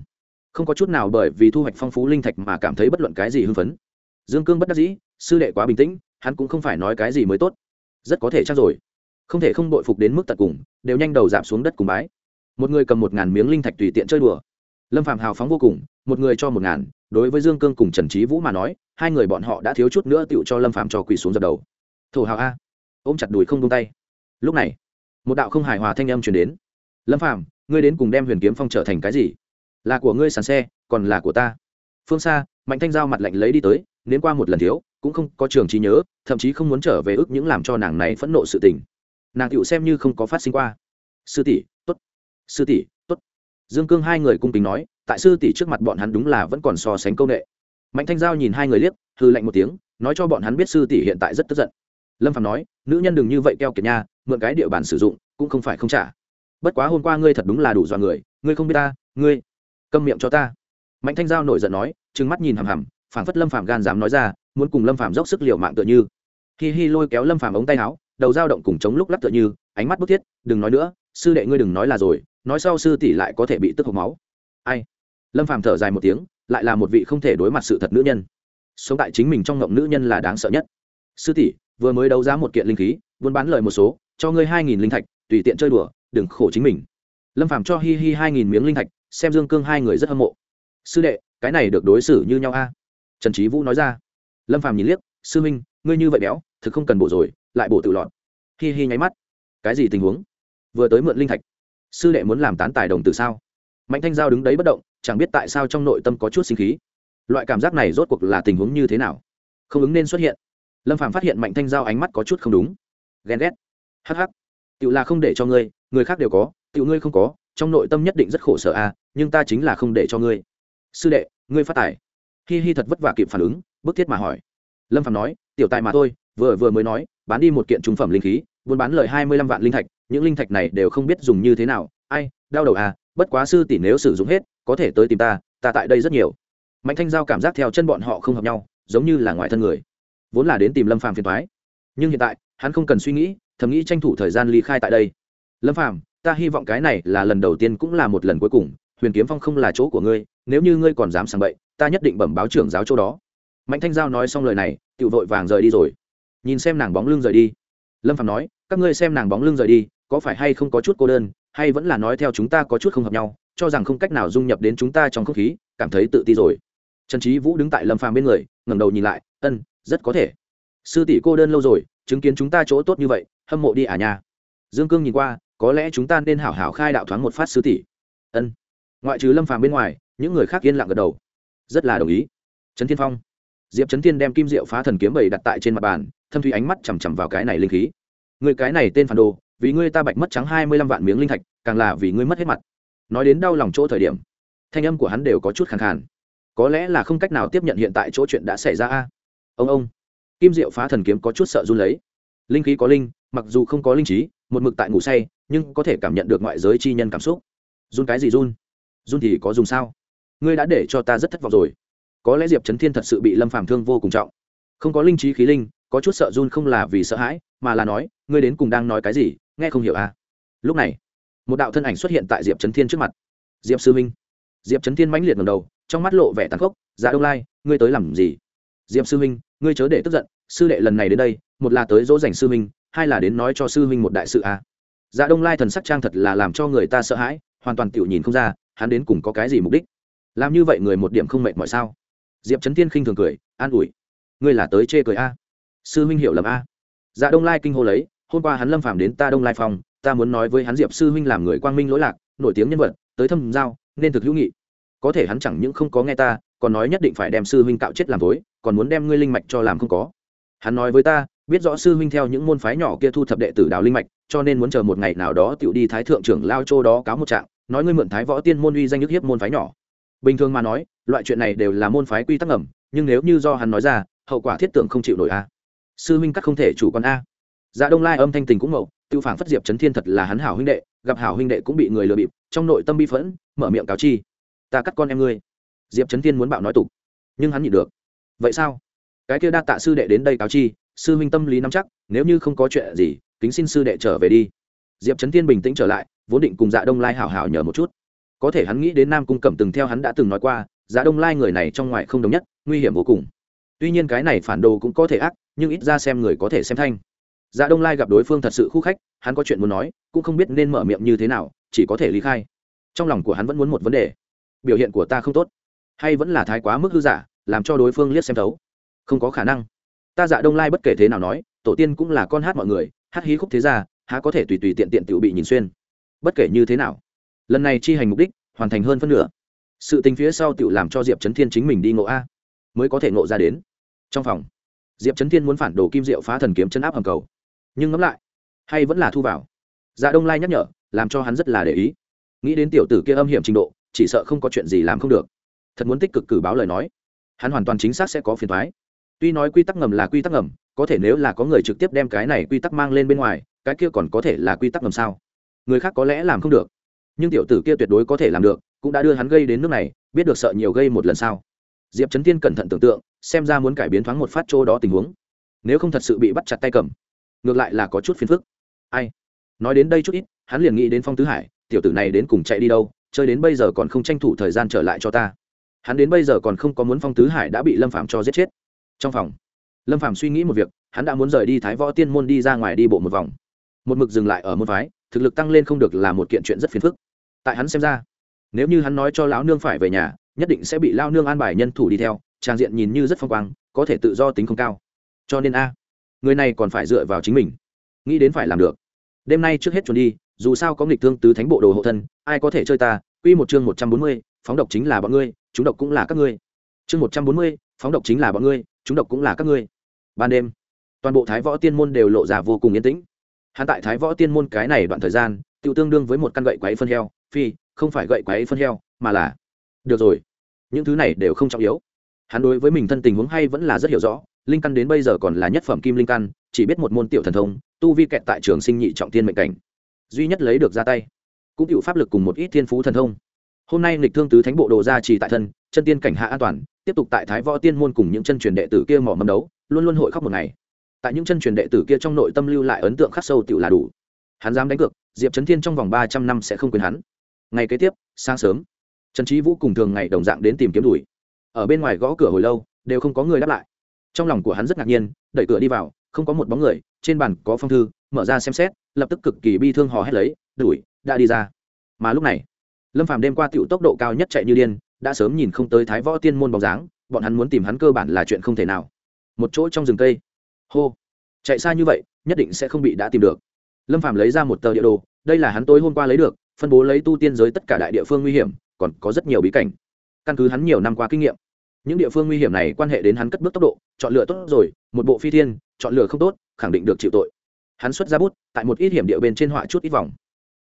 S1: Không có chút nào bởi vì thu hoạch phong phú linh thạch mà cảm thấy bất luận cái gì hưng phấn. Dương cương bất đắc dĩ, sư đệ quá bình tĩnh, hắn cũng không phải nói cái gì mới tốt. Rất có thể chắc rồi. Không thể không đội phục đến mức tận cùng, đều nhanh đầu giảm xuống đất cùng bái. Một người cầm một ngàn miếng linh thạch tùy tiện chơi đùa. Lâm phạm hào phóng vô cùng, một người cho một ngàn, đối với dương cương cùng trần trí vũ mà nói, hai người bọn họ đã thiếu chút nữa tựu cho lâm phạm cho quỳ xuống dập đầu. Thổ hào a ôm chặt đùi không tung tay. Lúc này, một đạo không hài hòa thanh âm chuyển đến. Lâm phạm ngươi đến cùng đem huyền kiếm phong trở thành cái gì? Là của ngươi sàn xe, còn là của ta? Phương xa mạnh thanh giao mặt lạnh lấy đi tới đến qua một lần thiếu, cũng không có trường trí nhớ, thậm chí không muốn trở về ức những làm cho nàng này phẫn nộ sự tình. Nàng tựu xem như không có phát sinh qua. Sư tỷ t ố t sư tỷ t ố t dương cương hai người cung kính nói, tại sư tỷ trước mặt bọn hắn đúng là vẫn còn so sánh công nghệ. Mạnh thanh giao nhìn hai người liếc hư lạnh một tiếng, nói cho bọn hắn biết sư tỷ hiện tại rất tức giận lâm phạm nói, nữ nhân đừng như vậy keo kiệt nha, mượn cái địa bàn sử dụng, cũng không phải không trả. Bất quá hôm qua ngươi thật đúng là đủ dọa người, ngươi không biết ta, ngươi câm miệng cho ta. Mạnh thanh giao nổi giận nói, trừng mắt nhìn hằm hằm, phảng phất lâm phạm gan dám nói ra, muốn cùng lâm phạm dốc sức liều mạng tựa như. Hi hi lôi kéo lâm phạm ống tay áo, đầu dao động cùng chống lúc lắc tựa như, ánh mắt bức thiết, đừng nói nữa, sư đệ ngươi đừng nói là rồi, nói sau sư tỷ lại có thể bị tức hộc máu. Ai? Lâm phạm thở dài một tiếng, lại là một vị không thể đối mặt sự thật nữ nhân. Sống tại chính mình trong ngộng nữ nhân là đáng sợ nhất. Sư tỷ vừa mới đấu giá một kiện linh khí, buôn bán lời một số, cho ngươi hai nghìn linh thạch, tùy tiện chơi đùa, đừng khổ chính mình. Lâm phạm cho hi hi hai nghìn miếng linh thạch, xem dương cương hai người rất hâm mộ. Sư đệ, cái này được đối xử như nhau a? Trần trí vũ nói ra. Lâm phàm nhìn liếc, sư minh ngươi như vậy béo, thực không cần bổ rồi, lại bổ tự lọt. Hi hi nháy mắt. Cái gì tình huống? Vừa tới mượn linh thạch, sư đệ muốn làm tán tài đồng từ sao? Mạnh thanh giao đứng đấy bất động, chẳng biết tại sao trong nội tâm có chút sinh khí. Loại cảm giác này rốt cuộc là tình huống như thế nào? Không ứng nên xuất hiện lâm phàm phát hiện mạnh thanh giao ánh mắt có chút không đúng. Ghen ghét. Hh tự là không để cho ngươi người khác đều có tự ngươi không có trong nội tâm nhất định rất khổ sở a à, nhưng ta chính là không để cho ngươi. Sư đệ ngươi phát tài. Hi hi thật vất vả kịp phản ứng bức thiết mà hỏi. Lâm phạm nói tiểu tài mà thôi vừa vừa mới nói bán đi một kiện trung phẩm linh khí buôn bán lời hai mươi lăm vạn linh thạch những linh thạch này đều không biết dùng như thế nào. Ai đau đầu à bất quá sư tỷ nếu sử dụng hết có thể tới tìm ta ta tại đây rất nhiều. Mạnh thanh giao cảm giác theo chân bọn họ không hợp nhau giống như là ngoại thân người vốn là đến tìm lâm phàm phiền thoái nhưng hiện tại, hắn không cần suy nghĩ, thầm nghĩ tranh thủ thời gian ly khai tại đây. Lâm phàm, ta hy vọng cái này là lần đầu tiên cũng là một lần cuối cùng, huyền kiếm phong không là chỗ của ngươi, nếu như ngươi còn dám sàng bậy, ta nhất định bẩm báo trưởng giáo chỗ đó. Mạnh thanh giao nói xong lời này tự vội vàng rời đi rồi. Nhìn xem nàng bóng lưng rời đi. Lâm phàm nói, các ngươi xem nàng bóng lưng rời đi, có phải hay không có chút cô đơn, hay vẫn là nói theo chúng ta có chút không hợp nhau, cho rằng không cách nào dung nhập đến chúng ta trong không khí, cảm thấy tự ti rồi. Trần trí vũ đứng tại lâm phàm bên người, ngẩng đầu nhìn lại, ân rất có thể. Sư tỷ cô đơn lâu rồi, chứng kiến chúng ta chỗ tốt như vậy, hâm mộ đi à nha. Dương cương nhìn qua, có lẽ chúng ta nên hảo hảo khai đạo thoáng một phát sư tỷ. Ân. Ngoại trừ lâm phàm bên ngoài, những người khác yên lặng gật đầu. Rất là đồng ý. Trấn thiên phong. Diệp trấn thiên đem kim diệu phá thần kiếm bầy đặt tại trên mặt bàn, thâm thủy ánh mắt chằm chằm vào cái này linh khí. Người cái này tên phản đồ, vì ngươi ta bạch mất trắng hai mươi lăm vạn miếng linh thạch, càng là vì ngươi mất hết mặt. Nói đến đau lòng chỗ thời điểm, thanh âm của hắn đều có chút khàn khàn. Có lẽ là không cách nào tiếp nhận hiện tại chỗ chuyện đã xảy ra a ông ông. Kim diệu phá thần kiếm có chút sợ run lấy. Linh khí có linh, mặc dù không có linh trí, một mực tại ngủ say, nhưng có thể cảm nhận được ngoại giới chi nhân cảm xúc. Run cái gì run? Run thì có dùng sao? Ngươi đã để cho ta rất thất vọng rồi. Có lẽ diệp trấn thiên thật sự bị lâm phàm thương vô cùng trọng. Không có linh trí khí linh, có chút sợ run không là vì sợ hãi, mà là nói, ngươi đến cùng đang nói cái gì, nghe không hiểu à? Lúc này, một đạo thân ảnh xuất hiện tại diệp trấn thiên trước mặt. Diệp sư minh diệp trấn thiên mãnh liệt ngầm đầu, trong mắt lộ vẻ tàn khốc dạ đông lai, ngươi tới làm gì? Diệp sư minh ngươi chớ để tức giận, sư đệ lần này đến đây, một là tới dỗ dành sư minh hai là đến nói cho sư minh một đại sự à. dạ đông lai thần sắc trang thật là làm cho người ta sợ hãi, hoàn toàn tiểu nhìn không ra, hắn đến cùng có cái gì mục đích? Làm như vậy người một điểm không mệt mọi sao? Diệp trấn thiên khinh thường cười, an ủi. Ngươi là tới chê cười a. Sư huynh hiểu lầm a. Dạ đông lai kinh hô lấy, hôm qua hắn lâm phàm đến ta đông lai phòng, ta muốn nói với hắn diệp sư huynh làm người quang minh lỗi lạc, nổi tiếng nhân vật, tới thâm giao, nên thực hữu nghị. Có thể hắn chẳng những không có nghe ta còn nói nhất định phải đem sư huynh cạo chết làm tối còn muốn đem ngươi linh mạch cho làm không có. Hắn nói với ta, biết rõ sư huynh theo những môn phái nhỏ kia thu thập đệ tử đào linh mạch, cho nên muốn chờ một ngày nào đó tựu đi thái thượng trưởng lao châu đó cáo một trạng, nói ngươi mượn thái võ tiên môn uy danh nhức hiếp môn phái nhỏ. Bình thường mà nói, loại chuyện này đều là môn phái quy tắc ngầm, nhưng nếu như do hắn nói ra, hậu quả thiết tưởng không chịu nổi a. Sư huynh các không thể chủ con a. Dạ đông lai âm thanh tình cũng mậu tự phản phất diệp trấn thiên thật là hắn hảo huynh đệ, gặp hảo huynh đệ cũng bị người lừa bịp, trong nội tâm bi phẫn, mở miệng cáo chi. Ta cắt con em ngươi diệp trấn thiên muốn bạo nói tục. Nhưng hắn nhịn được. Vậy sao? Cái kia đa tạ sư đệ đến đây cáo chi, sư huynh tâm lý nắm chắc, nếu như không có chuyện gì, kính xin sư đệ trở về đi. Diệp trấn thiên bình tĩnh trở lại, vốn định cùng dạ đông lai hảo hảo nhờ một chút. Có thể hắn nghĩ đến nam cung cẩm từng theo hắn đã từng nói qua dạ đông lai người này trong ngoài không đồng nhất, nguy hiểm vô cùng. Tuy nhiên cái này phản đồ cũng có thể ác, nhưng ít ra xem người có thể xem thanh. Dạ đông lai gặp đối phương thật sự khu khách, hắn có chuyện muốn nói, cũng không biết nên mở miệng như thế nào, chỉ có thể lý khai. Trong lòng của hắn vẫn muốn một vấn đề. Biểu hiện của ta không tốt hay vẫn là thái quá mức hư giả, làm cho đối phương liếc xem thấu? Không có khả năng. Ta dạ đông lai bất kể thế nào nói, tổ tiên cũng là con hát mọi người, hát hí khúc thế ra há có thể tùy tùy tiện tiện tự bị nhìn xuyên. Bất kể như thế nào, lần này chi hành mục đích, hoàn thành hơn phân nửa. Sự tình phía sau tự làm cho diệp trấn thiên chính mình đi ngộ a, mới có thể ngộ ra đến. Trong phòng, diệp trấn thiên muốn phản đồ kim diệu phá thần kiếm chân áp hầm cầu. Nhưng ngẫm lại, hay vẫn là thu vào? Dạ đông lai nhắc nhở, làm cho hắn rất là để ý. Nghĩ đến tiểu tử kia âm hiểm trình độ, chỉ sợ không có chuyện gì làm không được thật muốn tích cực cử báo lời nói. Hắn hoàn toàn chính xác sẽ có phiền thoái tuy nói quy tắc ngầm là quy tắc ngầm, có thể nếu là có người trực tiếp đem cái này quy tắc mang lên bên ngoài, cái kia còn có thể là quy tắc ngầm sao? Người khác có lẽ làm không được. Nhưng tiểu tử kia tuyệt đối có thể làm được, cũng đã đưa hắn gây đến nước này, biết được sợ nhiều gây một lần sao? Diệp trấn tiên cẩn thận tưởng tượng, xem ra muốn cải biến thoáng một phát chỗ đó tình huống. Nếu không thật sự bị bắt chặt tay cầm, ngược lại là có chút phiền phức. Ai? Nói đến đây chút ít, hắn liền nghĩ đến phong tứ hải, tiểu tử này đến cùng chạy đi đâu, chơi đến bây giờ còn không tranh thủ thời gian trở lại cho ta hắn đến bây giờ còn không có muốn phong tứ hải đã bị lâm phạm cho giết chết. Trong phòng, lâm phạm suy nghĩ một việc, hắn đã muốn rời đi thái võ tiên môn đi ra ngoài đi bộ một vòng. Một mực dừng lại ở môn phái, thực lực tăng lên không được là một kiện chuyện rất phiền phức. Tại hắn xem ra, nếu như hắn nói cho lão nương phải về nhà, nhất định sẽ bị lao nương an bài nhân thủ đi theo, trang diện nhìn như rất phong quang, có thể tự do tính không cao. Cho nên a, người này còn phải dựa vào chính mình. Nghĩ đến phải làm được. Đêm nay trước hết chuẩn đi, dù sao có nghịch thương tứ thánh bộ đồ hộ thân, ai có thể chơi ta? Quy một chương một trăm bốn mươi, phóng độc chính là bọn ngươi chúng độc cũng là các ngươi. Chương một trăm bốn mươi, phóng độc chính là bọn ngươi, chúng độc cũng là các ngươi. Ban đêm, toàn bộ thái võ tiên môn đều lộ ra vô cùng yên tĩnh. Hắn tại thái võ tiên môn cái này đoạn thời gian tự tương đương với một căn gậy quáy phân heo, phi, không phải gậy quáy phân heo, mà là, được rồi, những thứ này đều không trọng yếu. Hắn đối với mình thân tình huống hay vẫn là rất hiểu rõ, linh căn đến bây giờ còn là nhất phẩm kim linh căn, chỉ biết một môn tiểu thần thông, tu vi kẹt tại trường sinh nhị trọng tiên mệnh cảnh. Duy nhất lấy được ra tay, cũng cựu pháp lực cùng một ít thiên phú thần thông hôm nay lịch thương tứ thánh bộ đồ ra trì tại thân, chân tiên cảnh hạ an toàn, tiếp tục tại thái võ tiên môn cùng những chân truyền đệ tử kia mỏ mâm đấu, luôn luôn hội khóc một ngày. Tại những chân truyền đệ tử kia trong nội tâm lưu lại ấn tượng khắc sâu tựu là đủ. Hắn dám đánh cược, diệp trấn thiên trong vòng ba trăm năm sẽ không quên hắn. Ngày kế tiếp, sáng sớm, trần trí vũ cùng thường ngày đồng dạng đến tìm kiếm đùi ở bên ngoài gõ cửa hồi lâu, đều không có người đáp lại. Trong lòng của hắn rất ngạc nhiên, đẩy cửa đi vào, không có một bóng người, trên bàn có phong thư, mở ra xem xét, lập tức cực kỳ bi thương hò hét lấy, đuổi, đã đi ra. Mà lúc này lâm phàm đêm qua tựu tốc độ cao nhất chạy như điên, đã sớm nhìn không tới thái võ tiên môn bóng dáng, bọn hắn muốn tìm hắn cơ bản là chuyện không thể nào. Một chỗ trong rừng cây. Hô. Chạy xa như vậy, nhất định sẽ không bị đã tìm được. Lâm phàm lấy ra một tờ địa đồ, đây là hắn tối hôm qua lấy được, phân bố lấy tu tiên giới tất cả đại địa phương nguy hiểm, còn có rất nhiều bí cảnh. Căn cứ hắn nhiều năm qua kinh nghiệm, những địa phương nguy hiểm này quan hệ đến hắn cất bước tốc độ, chọn lựa tốt rồi, một bộ phi thiên, chọn lựa không tốt, khẳng định được chịu tội. Hắn xuất ra bút, tại một ít hiểm địa bên trên họa chút ít vòng.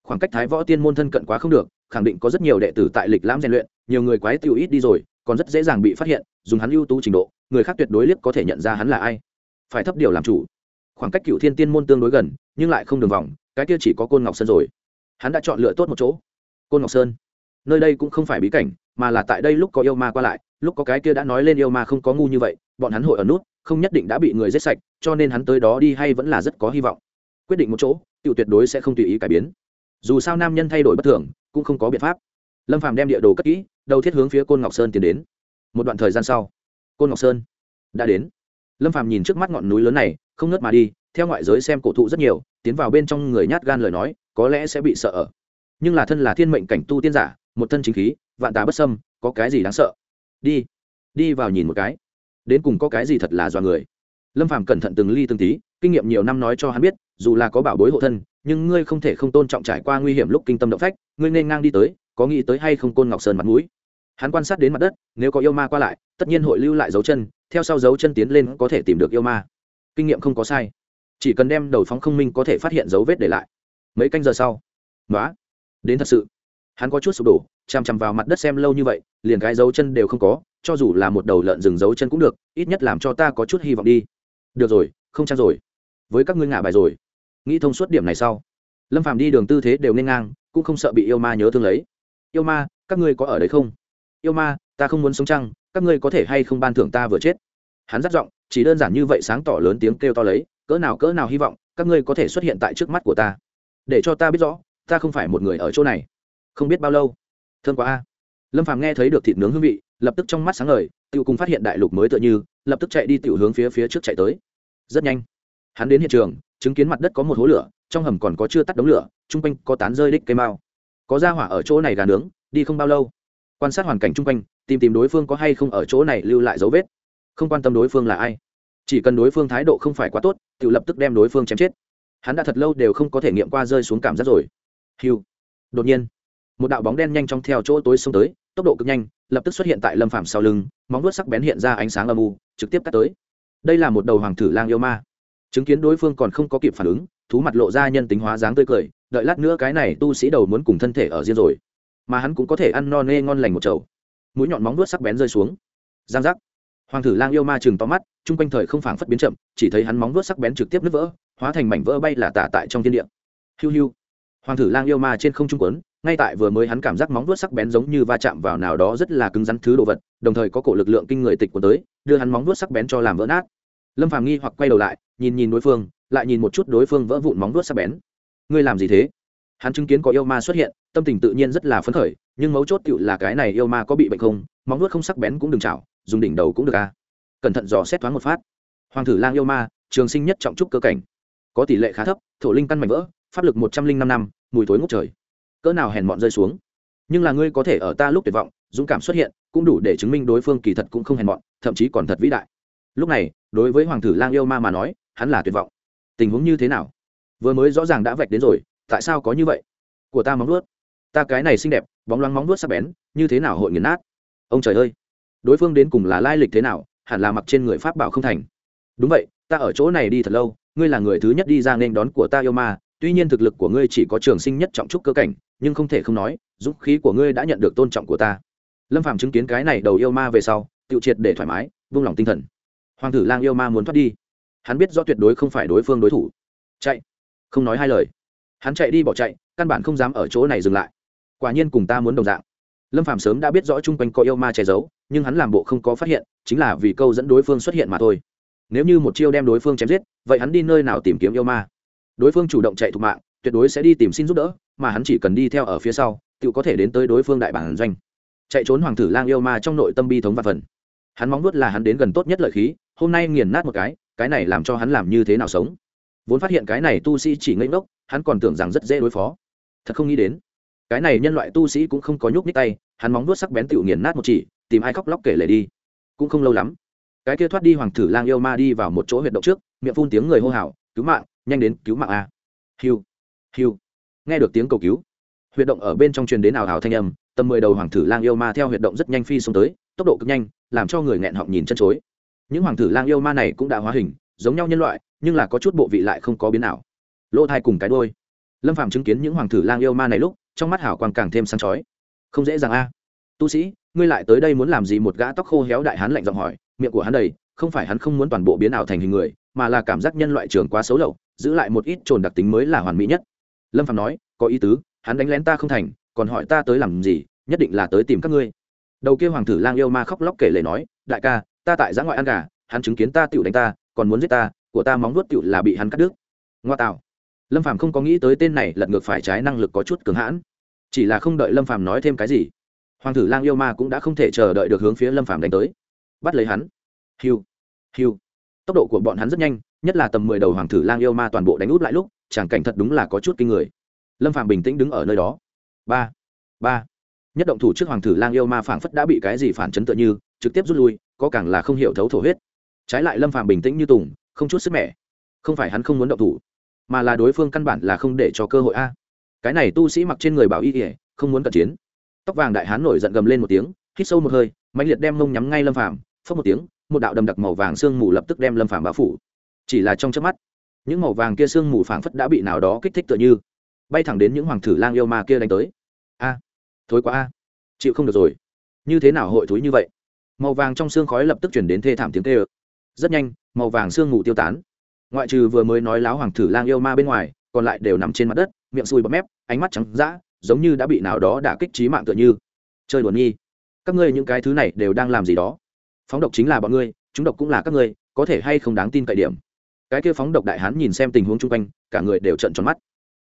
S1: Khoảng cách thái võ tiên môn thân cận quá không được khẳng định có rất nhiều đệ tử tại lịch lãm rèn luyện, nhiều người quái tiêu ít đi rồi, còn rất dễ dàng bị phát hiện, dùng hắn ưu tú trình độ, người khác tuyệt đối liếc có thể nhận ra hắn là ai. Phải thấp điều làm chủ. Khoảng cách cựu thiên tiên môn tương đối gần, nhưng lại không đường vòng, cái kia chỉ có côn ngọc sơn rồi. Hắn đã chọn lựa tốt một chỗ. Côn ngọc sơn. Nơi đây cũng không phải bí cảnh, mà là tại đây lúc có yêu ma qua lại, lúc có cái kia đã nói lên yêu ma không có ngu như vậy, bọn hắn hội ở nút, không nhất định đã bị người giết sạch, cho nên hắn tới đó đi hay vẫn là rất có hy vọng. Quyết định một chỗ cựu tuyệt đối sẽ không tùy ý cải biến. Dù sao nam nhân thay đổi bất thường cũng không có biện pháp. Lâm phàm đem địa đồ cất kỹ, đầu thiết hướng phía côn ngọc sơn tiến đến. Một đoạn thời gian sau, côn ngọc sơn đã đến. Lâm phàm nhìn trước mắt ngọn núi lớn này, không ngớt mà đi, theo ngoại giới xem cổ thụ rất nhiều, tiến vào bên trong người nhát gan lời nói, có lẽ sẽ bị sợ ở. Nhưng là thân là thiên mệnh cảnh tu tiên giả, một thân chính khí, vạn tà bất sâm có cái gì đáng sợ? Đi đi vào nhìn một cái. Đến cùng có cái gì thật là do người? Lâm phàm cẩn thận từng ly từng tí, kinh nghiệm nhiều năm nói cho hắn biết, dù là có bảo bối hộ thân nhưng ngươi không thể không tôn trọng trải qua nguy hiểm lúc kinh tâm động phách, ngươi nên ngang đi tới, có nghĩ tới hay không côn ngọc sơn mặt mũi? Hắn quan sát đến mặt đất, nếu có yêu ma qua lại, tất nhiên hội lưu lại dấu chân, theo sau dấu chân tiến lên có thể tìm được yêu ma. Kinh nghiệm không có sai. Chỉ cần đem đầu phóng không minh có thể phát hiện dấu vết để lại. Mấy canh giờ sau. Nói đến thật sự. Hắn có chút sụp đổ, chằm chằm vào mặt đất xem lâu như vậy, liền cái dấu chân đều không có, cho dù là một đầu lợn rừng dấu chân cũng được, ít nhất làm cho ta có chút hy vọng đi. Được rồi, không trang rồi. Với các ngươi ngả bài rồi nghĩ thông suốt điểm này sau, lâm phàm đi đường tư thế đều nên ngang, cũng không sợ bị yêu ma nhớ thương lấy. Yêu ma, các ngươi có ở đấy không? Yêu ma, ta không muốn sống trăng các ngươi có thể hay không ban thưởng ta vừa chết? Hắn dắt giọng, chỉ đơn giản như vậy sáng tỏ lớn tiếng kêu to lấy, cỡ nào cỡ nào hy vọng, các ngươi có thể xuất hiện tại trước mắt của ta. Để cho ta biết rõ, ta không phải một người ở chỗ này. Không biết bao lâu. Thương quá a. Lâm phàm nghe thấy được thịt nướng hương vị, lập tức trong mắt sáng ngời tự cùng phát hiện đại lục mới tựa như, lập tức chạy đi tiểu hướng phía phía trước chạy tới. Rất nhanh, hắn đến hiện trường chứng kiến mặt đất có một hố lửa, trong hầm còn có chưa tắt đống lửa, chung quanh có tán rơi đích cây mao. Có ra hỏa ở chỗ này gà nướng, đi không bao lâu. Quan sát hoàn cảnh chung quanh, tìm tìm đối phương có hay không ở chỗ này lưu lại dấu vết. Không quan tâm đối phương là ai. Chỉ cần đối phương thái độ không phải quá tốt, tự lập tức đem đối phương chém chết. Hắn đã thật lâu đều không có thể nghiệm qua rơi xuống cảm giác rồi. Hiu đột nhiên, một đạo bóng đen nhanh chóng theo chỗ tối xông tới, tốc độ cực nhanh, lập tức xuất hiện tại lâm phạm sau lưng, móng vuốt sắc bén hiện ra ánh sáng âm u, trực tiếp cắt tới. Đây là một đầu hoàng thử lang yêu ma chứng kiến đối phương còn không có kịp phản ứng, thú mặt lộ ra nhân tính hóa dáng tươi cười, đợi lát nữa cái này tu sĩ đầu muốn cùng thân thể ở riêng rồi. Mà hắn cũng có thể ăn no nê ngon lành một chầu. Mũi nhọn móng vuốt sắc bén rơi xuống. Giang giác. Hoàng thử lang yêu ma chừng to mắt, chung quanh thời không phảng phất biến chậm, chỉ thấy hắn móng vuốt sắc bén trực tiếp nứt vỡ, hóa thành mảnh vỡ bay là tả tại trong thiên địa. Hiu hiu. Hoàng thử lang yêu ma trên không trung quấn, ngay tại vừa mới hắn cảm giác móng vuốt sắc bén giống như va chạm vào nào đó rất là cứng rắn thứ đồ vật, đồng thời có cổ lực lượng kinh người tịch của tới, đưa hắn móng vuốt sắc bén cho làm vỡ nát lâm phàm nghi hoặc quay đầu lại, nhìn nhìn đối phương, lại nhìn một chút đối phương vỡ vụn móng vuốt sắc bén. Ngươi làm gì thế? Hắn chứng kiến có yêu ma xuất hiện, tâm tình tự nhiên rất là phấn khởi, nhưng mấu chốt tựu là cái này yêu ma có bị bệnh không, móng vuốt không sắc bén cũng đừng chảo, dùng đỉnh đầu cũng được a. À. cẩn thận dò xét thoáng một phát. Hoàng thử lang yêu ma, trường sinh nhất trọng trúc cơ cảnh. Có tỷ lệ khá thấp, thổ linh căn mạnh vỡ, pháp lực một trăm linh năm năm, mùi thối ngốc trời. Cỡ nào hèn mọn rơi xuống. Nhưng là ngươi có thể ở ta lúc tuyệt vọng, dũng cảm xuất hiện, cũng đủ để chứng minh đối phương kỳ thật cũng không hèn mọn, thậm chí còn thật vĩ đại. Lúc này đối với hoàng thử lang yêu ma mà nói, hắn là tuyệt vọng. Tình huống như thế nào? Vừa mới rõ ràng đã vạch đến rồi, tại sao có như vậy? Của ta móng nuốt ta cái này xinh đẹp, bóng loáng móng nuốt sắc bén, như thế nào hội nghiền nát? Ông trời ơi! Đối phương đến cùng là lai lịch thế nào, hẳn là mặc trên người pháp bảo không thành. Đúng vậy, ta ở chỗ này đi thật lâu, ngươi là người thứ nhất đi ra nên đón của ta yêu ma, tuy nhiên thực lực của ngươi chỉ có trường sinh nhất trọng trúc cơ cảnh, nhưng không thể không nói, dũng khí của ngươi đã nhận được tôn trọng của ta. Lâm phạm chứng kiến cái này đầu yêu ma về sau tự triệt để thoải mái, vung lòng tinh thần hoàng tử lang yêu ma muốn thoát đi. Hắn biết rõ tuyệt đối không phải đối phương đối thủ. Chạy. Không nói hai lời. Hắn chạy đi bỏ chạy, căn bản không dám ở chỗ này dừng lại. Quả nhiên cùng ta muốn đồng dạng. Lâm phạm sớm đã biết rõ chung quanh có yêu ma che giấu, nhưng hắn làm bộ không có phát hiện, chính là vì câu dẫn đối phương xuất hiện mà thôi. Nếu như một chiêu đem đối phương chém giết, vậy hắn đi nơi nào tìm kiếm yêu ma? Đối phương chủ động chạy thục mạng, tuyệt đối sẽ đi tìm xin giúp đỡ, mà hắn chỉ cần đi theo ở phía sau, tự có thể đến tới đối phương đại bản doanh. Chạy trốn hoàng tử lang yêu ma trong nội tâm bi thống và phần hắn móng nuốt là hắn đến gần tốt nhất lợi khí, hôm nay nghiền nát một cái cái này làm cho hắn làm như thế nào sống? Vốn phát hiện cái này tu sĩ chỉ ngây ngốc, hắn còn tưởng rằng rất dễ đối phó. Thật không nghĩ đến, cái này nhân loại tu sĩ cũng không có nhúc nhích tay, hắn móng nuốt sắc bén tựu nghiền nát một chỉ, tìm ai khóc lóc kể lể đi. Cũng không lâu lắm, cái kia thoát đi hoàng tử lang yêu ma đi vào một chỗ huyệt động trước, miệng phun tiếng người hô hào, cứu mạng, nhanh đến cứu mạng a. Hiu hiu. Nghe được tiếng cầu cứu, huyệt động ở bên trong truyền đến ảo ảo thanh âm, tầm mười đầu hoàng tử lang yêu ma theo huyệt động rất nhanh phi xuống tới tốc độ cực nhanh, làm cho người nghẹn họng nhìn chân chối. Những hoàng tử lang yêu ma này cũng đã hóa hình, giống nhau nhân loại, nhưng là có chút bộ vị lại không có biến nào lỗ thai cùng cái đôi lâm phạm chứng kiến những hoàng tử lang yêu ma này lúc, trong mắt hảo quang càng thêm sáng chói. Không dễ dàng a. Tu sĩ, ngươi lại tới đây muốn làm gì một gã tóc khô héo đại hán lạnh giọng hỏi, miệng của hắn đầy, không phải hắn không muốn toàn bộ biến ảo thành hình người, mà là cảm giác nhân loại trường quá xấu lậu, giữ lại một ít trồn đặc tính mới là hoàn mỹ nhất. Lâm phạm nói, có ý tứ, hắn đánh lén ta không thành, còn hỏi ta tới làm gì, nhất định là tới tìm các ngươi đầu kia hoàng tử lang yêu ma khóc lóc kể lể nói, đại ca, ta tại giã ngoại ăn gà, hắn chứng kiến ta tựu đánh ta, còn muốn giết ta, của ta móng nuốt tựu là bị hắn cắt đứt. Ngoa tạo. Lâm phàm không có nghĩ tới tên này lật ngược phải trái năng lực có chút cường hãn. Chỉ là không đợi lâm phàm nói thêm cái gì, hoàng tử lang yêu ma cũng đã không thể chờ đợi được hướng phía lâm phàm đánh tới. Bắt lấy hắn. Hiu hiu. Tốc độ của bọn hắn rất nhanh, nhất là tầm mười đầu hoàng tử lang yêu ma toàn bộ đánh út lại lúc, chẳng cảnh thật đúng là có chút kinh người. Lâm phàm bình tĩnh đứng ở nơi đó. Ba ba nhất động thủ trước hoàng tử lang yêu ma phảng phất đã bị cái gì phản chấn tựa như, trực tiếp rút lui, có càng là không hiểu thấu thổ huyết. Trái lại lâm phàm bình tĩnh như tùng, không chút sức mẻ. Không phải hắn không muốn động thủ, mà là đối phương căn bản là không để cho cơ hội a. Cái này tu sĩ mặc trên người bảo y ỉa không muốn cận chiến. Tóc vàng đại hán nổi giận gầm lên một tiếng, hít sâu một hơi mạnh liệt đem mông nhắm ngay lâm phàm phất một tiếng, một đạo đầm đặc màu vàng sương mù lập tức đem lâm phàm bao phủ. Chỉ là trong chớp mắt, những màu vàng kia sương mù phảng phất đã bị nào đó kích thích tựa như, bay thẳng đến những hoàng thử lang yêu ma kia đánh tới. A! Thối quá a. Chịu không được rồi. Như thế nào hội thúi như vậy? Màu vàng trong xương khói lập tức chuyển đến thê thảm tiếng tê ơ rất nhanh, màu vàng xương ngủ tiêu tán. Ngoại trừ vừa mới nói láo hoàng thử lang yêu ma bên ngoài, còn lại đều nằm trên mặt đất, miệng sùi bọt mép, ánh mắt trắng d giống như đã bị nào đó đả kích trí mạng tựa như. Chơi đùa nghi các ngươi những cái thứ này đều đang làm gì đó? Phóng độc chính là bọn ngươi, chúng độc cũng là các ngươi, có thể hay không đáng tin cậy điểm? Cái kia phóng độc đại hán nhìn xem tình huống chung quanh, cả người đều trận tròn mắt.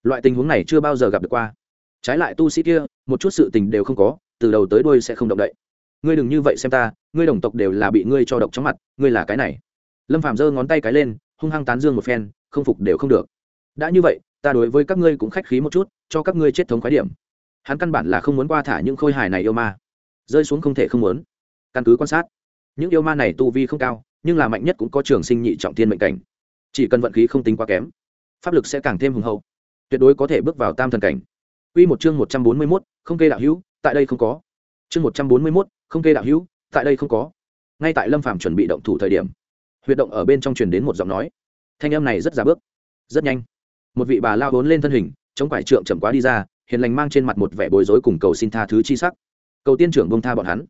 S1: Loại tình huống này chưa bao giờ gặp được qua trái lại tu sĩ kia, một chút sự tình đều không có, từ đầu tới đuôi sẽ không động đậy. Ngươi đừng như vậy xem ta, ngươi đồng tộc đều là bị ngươi cho độc trong mặt, ngươi là cái này. Lâm phạm giơ ngón tay cái lên, hung hăng tán dương một phen, không phục đều không được. Đã như vậy, ta đối với các ngươi cũng khách khí một chút, cho các ngươi chết thống khái điểm. Hắn căn bản là không muốn qua thả những khôi hài này yêu ma. Rơi xuống không thể không muốn. Căn cứ quan sát, những yêu ma này tu vi không cao, nhưng là mạnh nhất cũng có trường sinh nhị trọng thiên mệnh cảnh. Chỉ cần vận khí không tính quá kém, pháp lực sẽ càng thêm hùng hậu, tuyệt đối có thể bước vào tam thần cảnh. Quy một chương 141, không kê đạo hữu, tại đây không có. Chương 141, không kê đạo hữu, tại đây không có. Ngay tại Lâm Phàm chuẩn bị động thủ thời điểm, huyệt động ở bên trong truyền đến một giọng nói. Thanh âm này rất giả bước, rất nhanh. Một vị bà lao vốn lên thân hình, chống quải trượng chậm quá đi ra, hiền lành mang trên mặt một vẻ bối rối cùng cầu xin tha thứ chi sắc. Cầu tiên trưởng buông tha bọn hắn.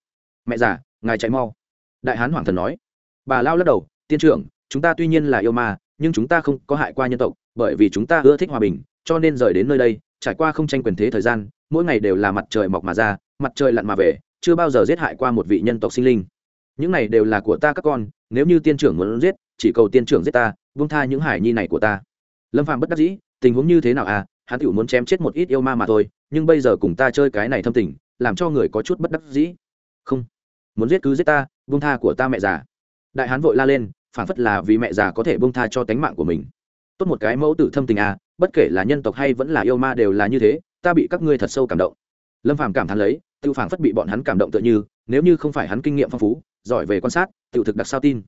S1: Mẹ già, ngài chạy mau. Đại hán hoàng thần nói. Bà lao lắc đầu, tiên trưởng, chúng ta tuy nhiên là yêu ma, nhưng chúng ta không có hại qua nhân tộc, bởi vì chúng ta ưa thích hòa bình, cho nên rời đến nơi đây, trải qua không tranh quyền thế thời gian, mỗi ngày đều là mặt trời mọc mà ra, mặt trời lặn mà về, chưa bao giờ giết hại qua một vị nhân tộc sinh linh. Những này đều là của ta các con, nếu như tiên trưởng muốn giết, chỉ cầu tiên trưởng giết ta, buông tha những hải nhi này của ta. Lâm phàm bất đắc dĩ, tình huống như thế nào à? Hắn tiểu muốn chém chết một ít yêu ma mà thôi, nhưng bây giờ cùng ta chơi cái này thâm tình, làm cho người có chút bất đắc dĩ. Không. Muốn giết cứ giết ta, buông tha của ta mẹ già. Đại hán vội la lên phản phất là vì mẹ già có thể buông tha cho tánh mạng của mình. Tốt một cái mẫu tử thâm tình à bất kể là nhân tộc hay vẫn là yêu ma đều là như thế, ta bị các ngươi thật sâu cảm động. Lâm phàm cảm thán lấy tự phản phất bị bọn hắn cảm động tựa như, nếu như không phải hắn kinh nghiệm phong phú, giỏi về quan sát tự thực đặc sao tin.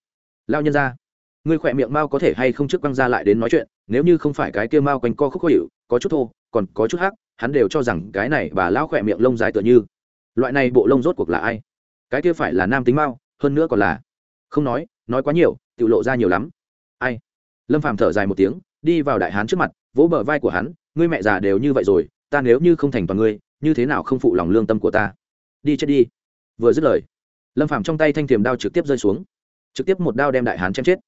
S1: Lao nhân ra ngươi khỏe miệng mao có thể hay không trước quăng ra lại đến nói chuyện, nếu như không phải cái kia mao quanh co khúc khó hiệu có chút thô, còn có chút hắc, hắn đều cho rằng cái này bà lao khỏe miệng lông dài tựa như. Loại này bộ lông rốt cuộc là ai? Cái kia phải là nam tính mao hơn nữa còn là, không nói nói quá nhiều tự lộ ra nhiều lắm. Ai? Lâm phàm thở dài một tiếng, đi vào đại hán trước mặt vỗ bờ vai của hắn, ngươi mẹ già đều như vậy rồi, ta nếu như không thành toàn ngươi, như thế nào không phụ lòng lương tâm của ta? Đi chết đi. Vừa dứt lời, lâm phàm trong tay thanh thiềm đao trực tiếp rơi xuống. Trực tiếp một đao đem đại hán chém chết.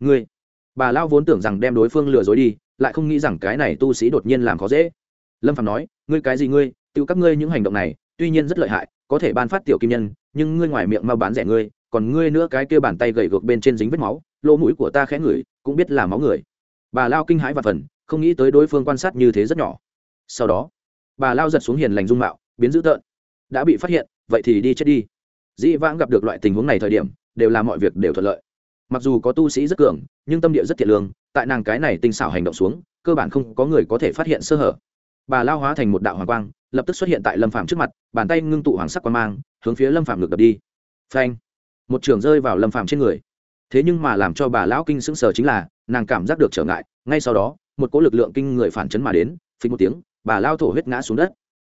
S1: Ngươi. Bà lao vốn tưởng rằng đem đối phương lừa dối đi, lại không nghĩ rằng cái này tu sĩ đột nhiên làm khó dễ. Lâm phàm nói, ngươi cái gì ngươi? Tự các ngươi những hành động này, tuy nhiên rất lợi hại, có thể ban phát tiểu kim nhân, nhưng ngươi ngoài miệng mau bán rẻ ngươi, còn ngươi nữa cái kia bàn tay gầy gược bên trên dính vết máu, lỗ mũi của ta khẽ ngửi, cũng biết là máu người. Bà lao kinh hãi và phần không nghĩ tới đối phương quan sát như thế rất nhỏ. Sau đó, bà lao giật xuống hiền lành dung mạo, biến dữ tợn. Đã bị phát hiện, vậy thì đi chết đi. Dĩ vãng gặp được loại tình huống này thời điểm, đều là mọi việc đều thuận lợi. Mặc dù có tu sĩ rất cường, nhưng tâm địa rất thiệt lương, tại nàng cái này tinh xảo hành động xuống, cơ bản không có người có thể phát hiện sơ hở. Bà lao hóa thành một đạo hoàng quang, lập tức xuất hiện tại lâm phạm trước mặt, bàn tay ngưng tụ hoàng sắc quang mang, hướng phía lâm phạm ngược đập đi. Phanh! Một trường rơi vào lâm phạm trên người. Thế nhưng mà làm cho bà lão kinh sững sờ chính là, nàng cảm giác được trở ngại, ngay sau đó một cỗ lực lượng kinh người phản chấn mà đến, phình một tiếng, bà lao thổ huyết ngã xuống đất.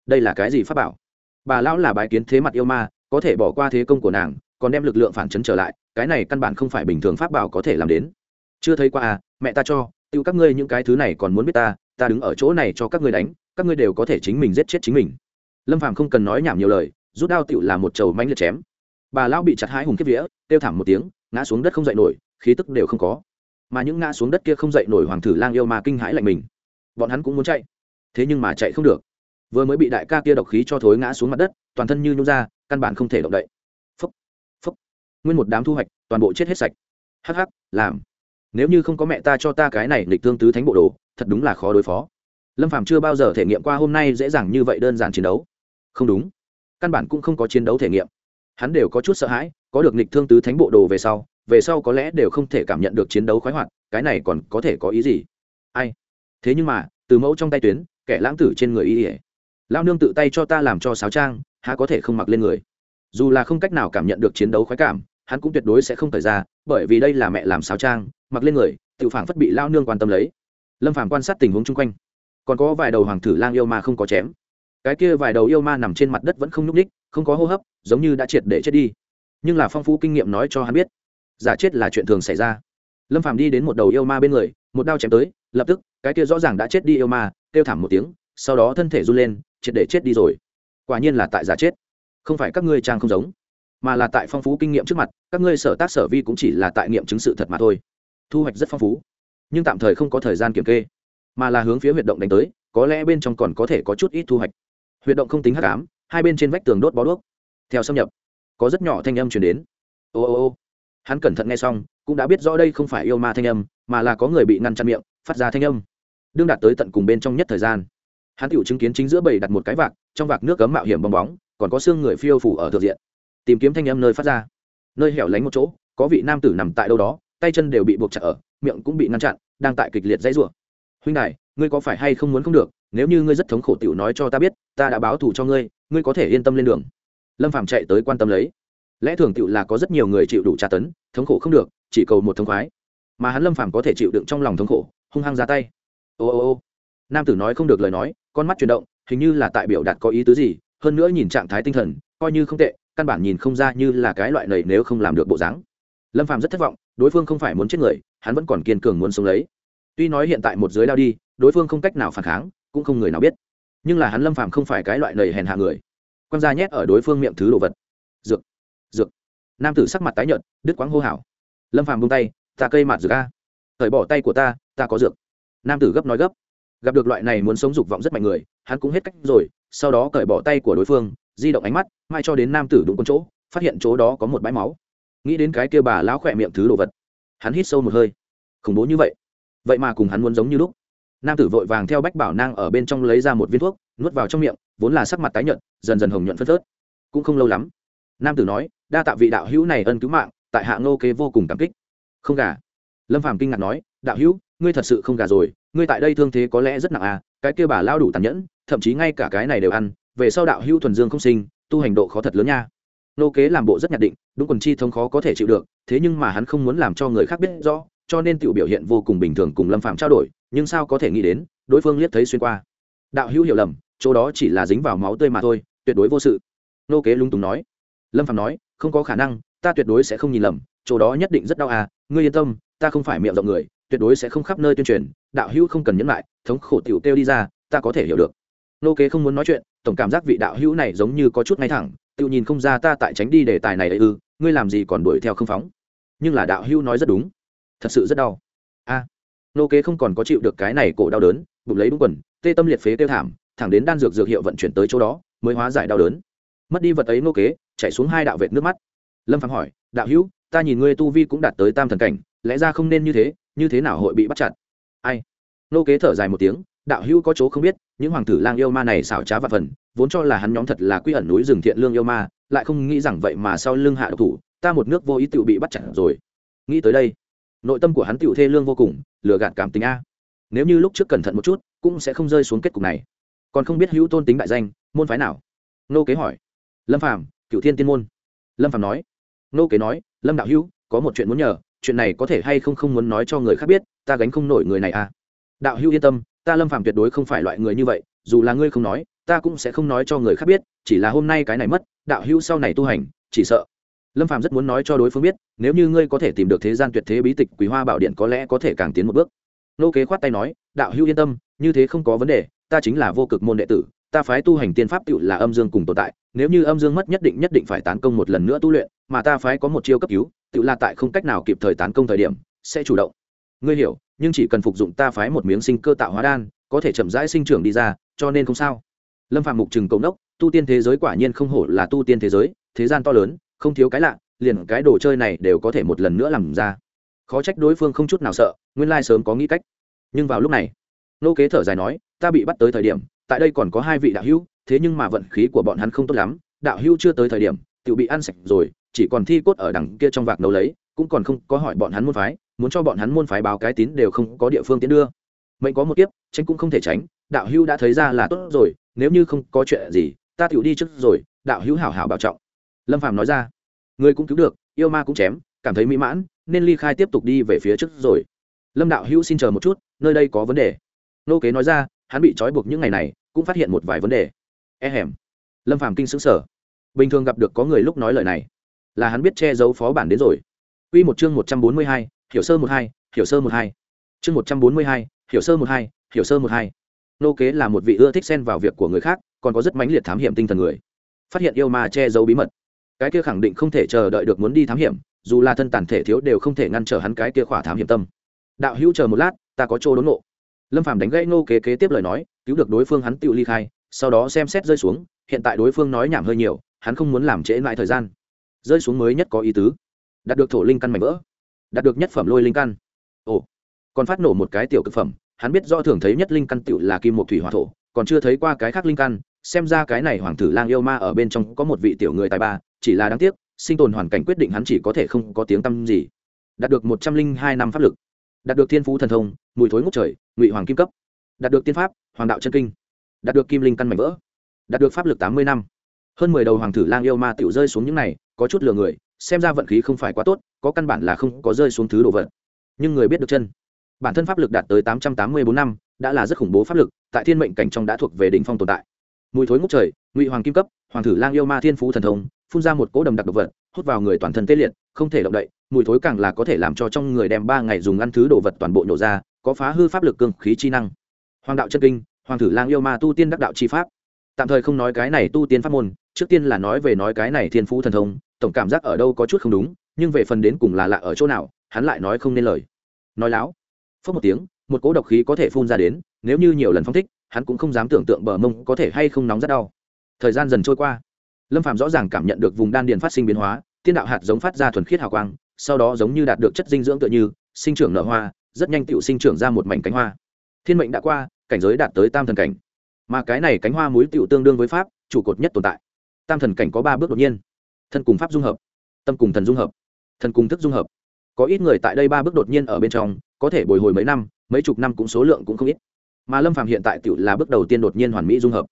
S1: Đây là cái gì pháp bảo? Bà lão là bái kiến thế mặt yêu ma, có thể bỏ qua thế công của nàng, còn đem lực lượng phản chấn trở lại, cái này căn bản không phải bình thường pháp bảo có thể làm đến. Chưa thấy qua à mẹ ta cho, tiêu các ngươi những cái thứ này còn muốn biết ta ta đứng ở chỗ này cho các ngươi đánh, các ngươi đều có thể chính mình giết chết chính mình. Lâm phàm không cần nói nhảm nhiều lời, rút đao tựu là một chầu manh liệt chém. Bà lão bị chặt hai hùng kiếp vía, kêu thảm một tiếng, ngã xuống đất không dậy nổi, khí tức đều không có mà những ngã xuống đất kia không dậy nổi hoàng thử lang yêu mà kinh hãi lạnh mình. Bọn hắn cũng muốn chạy, thế nhưng mà chạy không được. Vừa mới bị đại ca kia độc khí cho thối ngã xuống mặt đất, toàn thân như nhung ra, căn bản không thể động đậy. Phúc phúc nguyên một đám thu hoạch, toàn bộ chết hết sạch. Hắc hắc, làm. Nếu như không có mẹ ta cho ta cái này lịch thương tứ thánh bộ đồ, thật đúng là khó đối phó. Lâm phàm chưa bao giờ thể nghiệm qua hôm nay dễ dàng như vậy đơn giản chiến đấu. Không đúng. Căn bản cũng không có chiến đấu thể nghiệm. Hắn đều có chút sợ hãi, có được lịch thương tứ thánh bộ đồ về sau về sau có lẽ đều không thể cảm nhận được chiến đấu khoái hoạt, cái này còn có thể có ý gì? Ai? Thế nhưng mà, từ mẫu trong tay tuyến, kẻ lãng tử trên người y ỉa lao nương tự tay cho ta làm cho sáo trang, há có thể không mặc lên người. Dù là không cách nào cảm nhận được chiến đấu khoái cảm, hắn cũng tuyệt đối sẽ không thời ra, bởi vì đây là mẹ làm sáo trang, mặc lên người, tự phản phất bị lao nương quan tâm lấy. Lâm phàm quan sát tình huống chung quanh. Còn có vài đầu hoàng thử lang yêu ma không có chém. Cái kia vài đầu yêu ma nằm trên mặt đất vẫn không nhúc ních không có hô hấp, giống như đã triệt để chết đi. Nhưng là phong phú kinh nghiệm nói cho hắn biết giả chết là chuyện thường xảy ra. Lâm phàm đi đến một đầu yêu ma bên người, một đao chém tới, lập tức, cái kia rõ ràng đã chết đi yêu ma, kêu thảm một tiếng, sau đó thân thể run lên, triệt để chết đi rồi. Quả nhiên là tại giả chết. Không phải các ngươi trang không giống, mà là tại phong phú kinh nghiệm trước mặt, các ngươi sở tác sở vi cũng chỉ là tại nghiệm chứng sự thật mà thôi. Thu hoạch rất phong phú, nhưng tạm thời không có thời gian kiểm kê, mà là hướng phía huyệt động đánh tới, có lẽ bên trong còn có thể có chút ít thu hoạch. Huyệt động không tính hắc ám, hai bên trên vách tường đốt bó đuốc, theo xâm nhập, có rất nhỏ thanh âm chuyển đến. Ô ô ô hắn cẩn thận nghe xong cũng đã biết rõ đây không phải yêu ma thanh âm mà là có người bị ngăn chặn miệng phát ra thanh âm. Đương đạt tới tận cùng bên trong nhất thời gian hắn tự chứng kiến chính giữa bầy đặt một cái vạc trong vạc nước cấm mạo hiểm bong bóng còn có xương người phiêu phủ ở thượng diện. Tìm kiếm thanh âm nơi phát ra. Nơi hẻo lánh một chỗ có vị nam tử nằm tại đâu đó tay chân đều bị buộc chặt ở miệng cũng bị ngăn chặn đang tại kịch liệt dãy rủa. Huynh này, ngươi có phải hay không muốn không được? Nếu như ngươi rất thống khổ tiểu nói cho ta biết ta đã báo thù cho ngươi ngươi có thể yên tâm lên đường. Lâm phạm chạy tới quan tâm lấy lẽ thường tựu là có rất nhiều người chịu đủ tra tấn, thống khổ không được, chỉ cầu một thống khoái. Mà hắn lâm Phàm có thể chịu đựng trong lòng thống khổ, hung hăng ra tay. Ô ô ô. Nam tử nói không được lời nói, con mắt chuyển động, hình như là tại biểu đạt có ý tứ gì, hơn nữa nhìn trạng thái tinh thần, coi như không tệ, căn bản nhìn không ra như là cái loại này nếu không làm được bộ dáng. Lâm Phàm rất thất vọng, đối phương không phải muốn chết người, hắn vẫn còn kiên cường muốn sống lấy. Tuy nói hiện tại một giới đao đi, đối phương không cách nào phản kháng, cũng không người nào biết. Nhưng là hắn lâm Phàm không phải cái loại lầy hèn hạ người. Quan gia nhét ở đối phương miệng thứ đồ vật. Dược dược. Nam tử sắc mặt tái nhợt, đứt quãng hô hào. Lâm phàm buông tay, ta cây mạt dược a. Thời bỏ tay của ta ta có dược. Nam tử gấp nói gấp. Gặp được loại này muốn sống dục vọng rất mạnh người, hắn cũng hết cách rồi, sau đó cởi bỏ tay của đối phương, di động ánh mắt, mai cho đến nam tử đúng con chỗ, phát hiện chỗ đó có một bãi máu. Nghĩ đến cái kia bà lão khỏe miệng thứ đồ vật, hắn hít sâu một hơi. Khủng bố như vậy? Vậy mà cùng hắn muốn giống như lúc. Nam tử vội vàng theo bách bảo nang ở bên trong lấy ra một viên thuốc, nuốt vào trong miệng, vốn là sắc mặt tái nhợt, dần dần hồng nhuận phất phớt. Cũng không lâu lắm nam tử nói, đa tạ vị đạo hữu này ân cứu mạng, tại hạ ngô kế vô cùng cảm kích. Không gà. Lâm phàm kinh ngạc nói, đạo hữu, ngươi thật sự không gà rồi, ngươi tại đây thương thế có lẽ rất nặng à cái kia bà lao đủ tàn nhẫn, thậm chí ngay cả cái này đều ăn, về sau đạo hữu thuần dương không sinh, tu hành độ khó thật lớn nha. Nô kế làm bộ rất nhạt định, đúng quần chi thông khó có thể chịu được, thế nhưng mà hắn không muốn làm cho người khác biết rõ, cho nên tiểu biểu hiện vô cùng bình thường cùng lâm phạm trao đổi, nhưng sao có thể nghĩ đến, đối phương liếc thấy xuyên qua. Đạo hữu hiểu lầm, chỗ đó chỉ là dính vào máu tươi mà thôi, tuyệt đối vô sự. Nô kế lung túng nói lâm phạm nói, không có khả năng, ta tuyệt đối sẽ không nhìn lầm, chỗ đó nhất định rất đau à ngươi yên tâm, ta không phải miệng rộng người, tuyệt đối sẽ không khắp nơi tuyên truyền, đạo hữu không cần nhấn lại, thống khổ tiểu kêu đi ra, ta có thể hiểu được. Nô kế không muốn nói chuyện, tổng cảm giác vị đạo hữu này giống như có chút ngay thẳng, tự nhìn không ra ta tại tránh đi đề tài này đấy ư, ngươi làm gì còn đuổi theo không phóng. Nhưng là đạo hữu nói rất đúng, thật sự rất đau. A, nô kế không còn có chịu được cái này cổ đau đớn, bụng lấy đúng quần, tê tâm liệt phế tiêu thảm, thẳng đến đan dược dược hiệu vận chuyển tới chỗ đó, mới hóa giải đau đớn mất đi vật ấy nô kế chạy xuống hai đạo vệt nước mắt. Lâm phạm hỏi, đạo hữu, ta nhìn ngươi tu vi cũng đạt tới tam thần cảnh, lẽ ra không nên như thế như thế nào hội bị bắt chặt? Ai? Nô kế thở dài một tiếng, đạo hữu có chỗ không biết, những hoàng tử lang yêu ma này xảo trá và phần, vốn cho là hắn nhóm thật là quy ẩn núi rừng thiện lương yêu ma, lại không nghĩ rằng vậy mà sau lưng hạ độc thủ, ta một nước vô ý tự bị bắt chặt rồi. Nghĩ tới đây, nội tâm của hắn tự thê lương vô cùng, lừa gạt cảm tình a. Nếu như lúc trước cẩn thận một chút, cũng sẽ không rơi xuống kết cục này. Còn không biết hữu tôn tính đại danh, môn phái nào? Nô kế hỏi lâm phàm cựu thiên tiên môn. Lâm phàm nói. Nô kế nói, lâm đạo hữu, có một chuyện muốn nhờ, chuyện này có thể hay không không muốn nói cho người khác biết, ta gánh không nổi người này à? Đạo hữu yên tâm, ta lâm phàm tuyệt đối không phải loại người như vậy, dù là ngươi không nói, ta cũng sẽ không nói cho người khác biết, chỉ là hôm nay cái này mất, đạo hữu sau này tu hành, chỉ sợ. Lâm phạm rất muốn nói cho đối phương biết, nếu như ngươi có thể tìm được thế gian tuyệt thế bí tịch quý hoa bảo điện có lẽ có thể càng tiến một bước. Nô kế khoát tay nói, đạo hữu yên tâm, như thế không có vấn đề, ta chính là vô cực môn đệ tử, ta phái tu hành tiên pháp tựu là âm dương cùng tồn tại nếu như âm dương mất nhất định nhất định phải tán công một lần nữa tu luyện, mà ta phái có một chiêu cấp cứu, tự là tại không cách nào kịp thời tán công thời điểm, sẽ chủ động. Ngươi hiểu, nhưng chỉ cần phục dụng ta phái một miếng sinh cơ tạo hóa đan, có thể chậm rãi sinh trưởng đi ra, cho nên không sao. Lâm phạm mục trừng cầu đốc tu tiên thế giới quả nhiên không hổ là tu tiên thế giới, thế gian to lớn, không thiếu cái lạ, liền cái đồ chơi này đều có thể một lần nữa làm ra. Khó trách đối phương không chút nào sợ, nguyên lai sớm có nghĩ cách. Nhưng vào lúc này, nô kế thở dài nói, ta bị bắt tới thời điểm, tại đây còn có hai vị đạo hữu thế nhưng mà vận khí của bọn hắn không tốt lắm, đạo hưu chưa tới thời điểm tự bị ăn sạch rồi, chỉ còn thi cốt ở đằng kia trong vạc nấu lấy, cũng còn không có hỏi bọn hắn môn phái, muốn cho bọn hắn môn phái báo cái tín đều không có địa phương tiến đưa. Mệnh có một kiếp, tránh cũng không thể tránh, đạo hưu đã thấy ra là tốt rồi, nếu như không có chuyện gì, ta tựu đi trước rồi, đạo hữu hảo hảo bảo trọng. Lâm phàm nói ra, người cũng cứu được, yêu ma cũng chém, cảm thấy mỹ mãn, nên ly khai tiếp tục đi về phía trước rồi. Lâm đạo hữu xin chờ một chút, nơi đây có vấn đề. Nô kế nói ra, hắn bị trói buộc những ngày này, cũng phát hiện một vài vấn đề e hẻm lâm phàm kinh xứng sở bình thường gặp được có người lúc nói lời này là hắn biết che giấu phó bản đến rồi Quy một chương một trăm bốn mươi hai, hiểu sơ một hai, hiểu sơ một hai. Chương một trăm bốn mươi hai, hiểu sơ một hai, hiểu sơ một hai. Nô kế là một vị ưa thích xen vào việc của người khác, còn có rất mãnh liệt thám hiểm tinh thần người. Phát hiện yêu ma che giấu bí mật, cái kia khẳng định không thể chờ đợi được muốn đi thám hiểm, dù là thân tàn thể thiếu đều không thể ngăn trở hắn cái kia khỏa thám hiểm tâm. Đạo hữu chờ một lát, ta có chỗ đốn nộ. Lâm Phàm đánh gãy Nô kế kế tiếp lời nói, cứu được đối phương hắn tự ly khai, sau đó xem xét rơi xuống, hiện tại đối phương nói nhảm hơi nhiều, hắn không muốn làm trễ lại thời gian. Rơi xuống mới nhất có ý tứ. Đạt được thổ linh căn mảnh vỡ. Đạt được nhất phẩm lôi linh căn. Ồ còn phát nổ một cái tiểu cực phẩm hắn biết do thường thấy nhất linh căn tựu là kim một thủy hỏa thổ còn chưa thấy qua cái khác linh căn xem ra cái này hoàng tử lang yêu ma ở bên trong có một vị tiểu người tài ba chỉ là đáng tiếc sinh tồn hoàn cảnh quyết định hắn chỉ có thể không có tiếng tăm gì. Đạt được một trăm linh hai năm pháp lực. Đạt được thiên phú thần thông mùi thối ngốc trời ngụy hoàng kim cấp. Đạt được tiên pháp hoàng đạo chân kinh đạt được kim linh căn mảnh vỡ. Đạt được pháp lực tám mươi năm. Hơn mười đầu hoàng tử lang yêu ma tựu rơi xuống những này, có chút lừa người, xem ra vận khí không phải quá tốt, có căn bản là không có rơi xuống thứ đồ vật. Nhưng người biết được chân. Bản thân pháp lực đạt tới tám trăm tám mươi bốn năm, đã là rất khủng bố pháp lực, tại thiên mệnh cảnh trong đã thuộc về đỉnh phong tồn tại. Mùi thối ngốc trời, ngụy hoàng kim cấp, hoàng thử lang yêu ma thiên phú thần thông, phun ra một cỗ đầm đặc độc vật, hút vào người toàn thân tê liệt, không thể động đậy, mùi thối càng là có thể làm cho trong người đem ba ngày dùng ăn thứ đồ vật toàn bộ nhổ ra, có phá hư pháp lực cương khí chi năng. Hoàng đạo chân kinh hoàng thử lang yêu ma tu tiên đắc đạo chi pháp. Tạm thời không nói cái này tu tiên pháp môn, trước tiên là nói về nói cái này thiên phú thần thông, tổng cảm giác ở đâu có chút không đúng, nhưng về phần đến cùng là lạ ở chỗ nào, hắn lại nói không nên lời. Nói láo. Phớt một tiếng, một cỗ độc khí có thể phun ra đến, nếu như nhiều lần phong thích, hắn cũng không dám tưởng tượng bờ mông có thể hay không nóng rất đau. Thời gian dần trôi qua. Lâm phạm rõ ràng cảm nhận được vùng đan điền phát sinh biến hóa, tiên đạo hạt giống phát ra thuần khiết hào quang, sau đó giống như đạt được chất dinh dưỡng tựa như, sinh trưởng nở hoa, rất nhanh tựu sinh trưởng ra một mảnh cánh hoa. Thiên mệnh đã qua cảnh giới đạt tới tam thần cảnh. Mà cái này cánh hoa muối tựu tương đương với pháp, trụ cột nhất tồn tại. Tam thần cảnh có ba bước đột nhiên. Thân cùng pháp dung hợp, tâm cùng thần dung hợp, thần cùng thức dung hợp. Có ít người tại đây ba bước đột nhiên ở bên trong, có thể bồi hồi mấy năm, mấy chục năm cũng số lượng cũng không ít. Mà lâm phàm hiện tại tựu là bước đầu tiên đột nhiên hoàn mỹ dung hợp.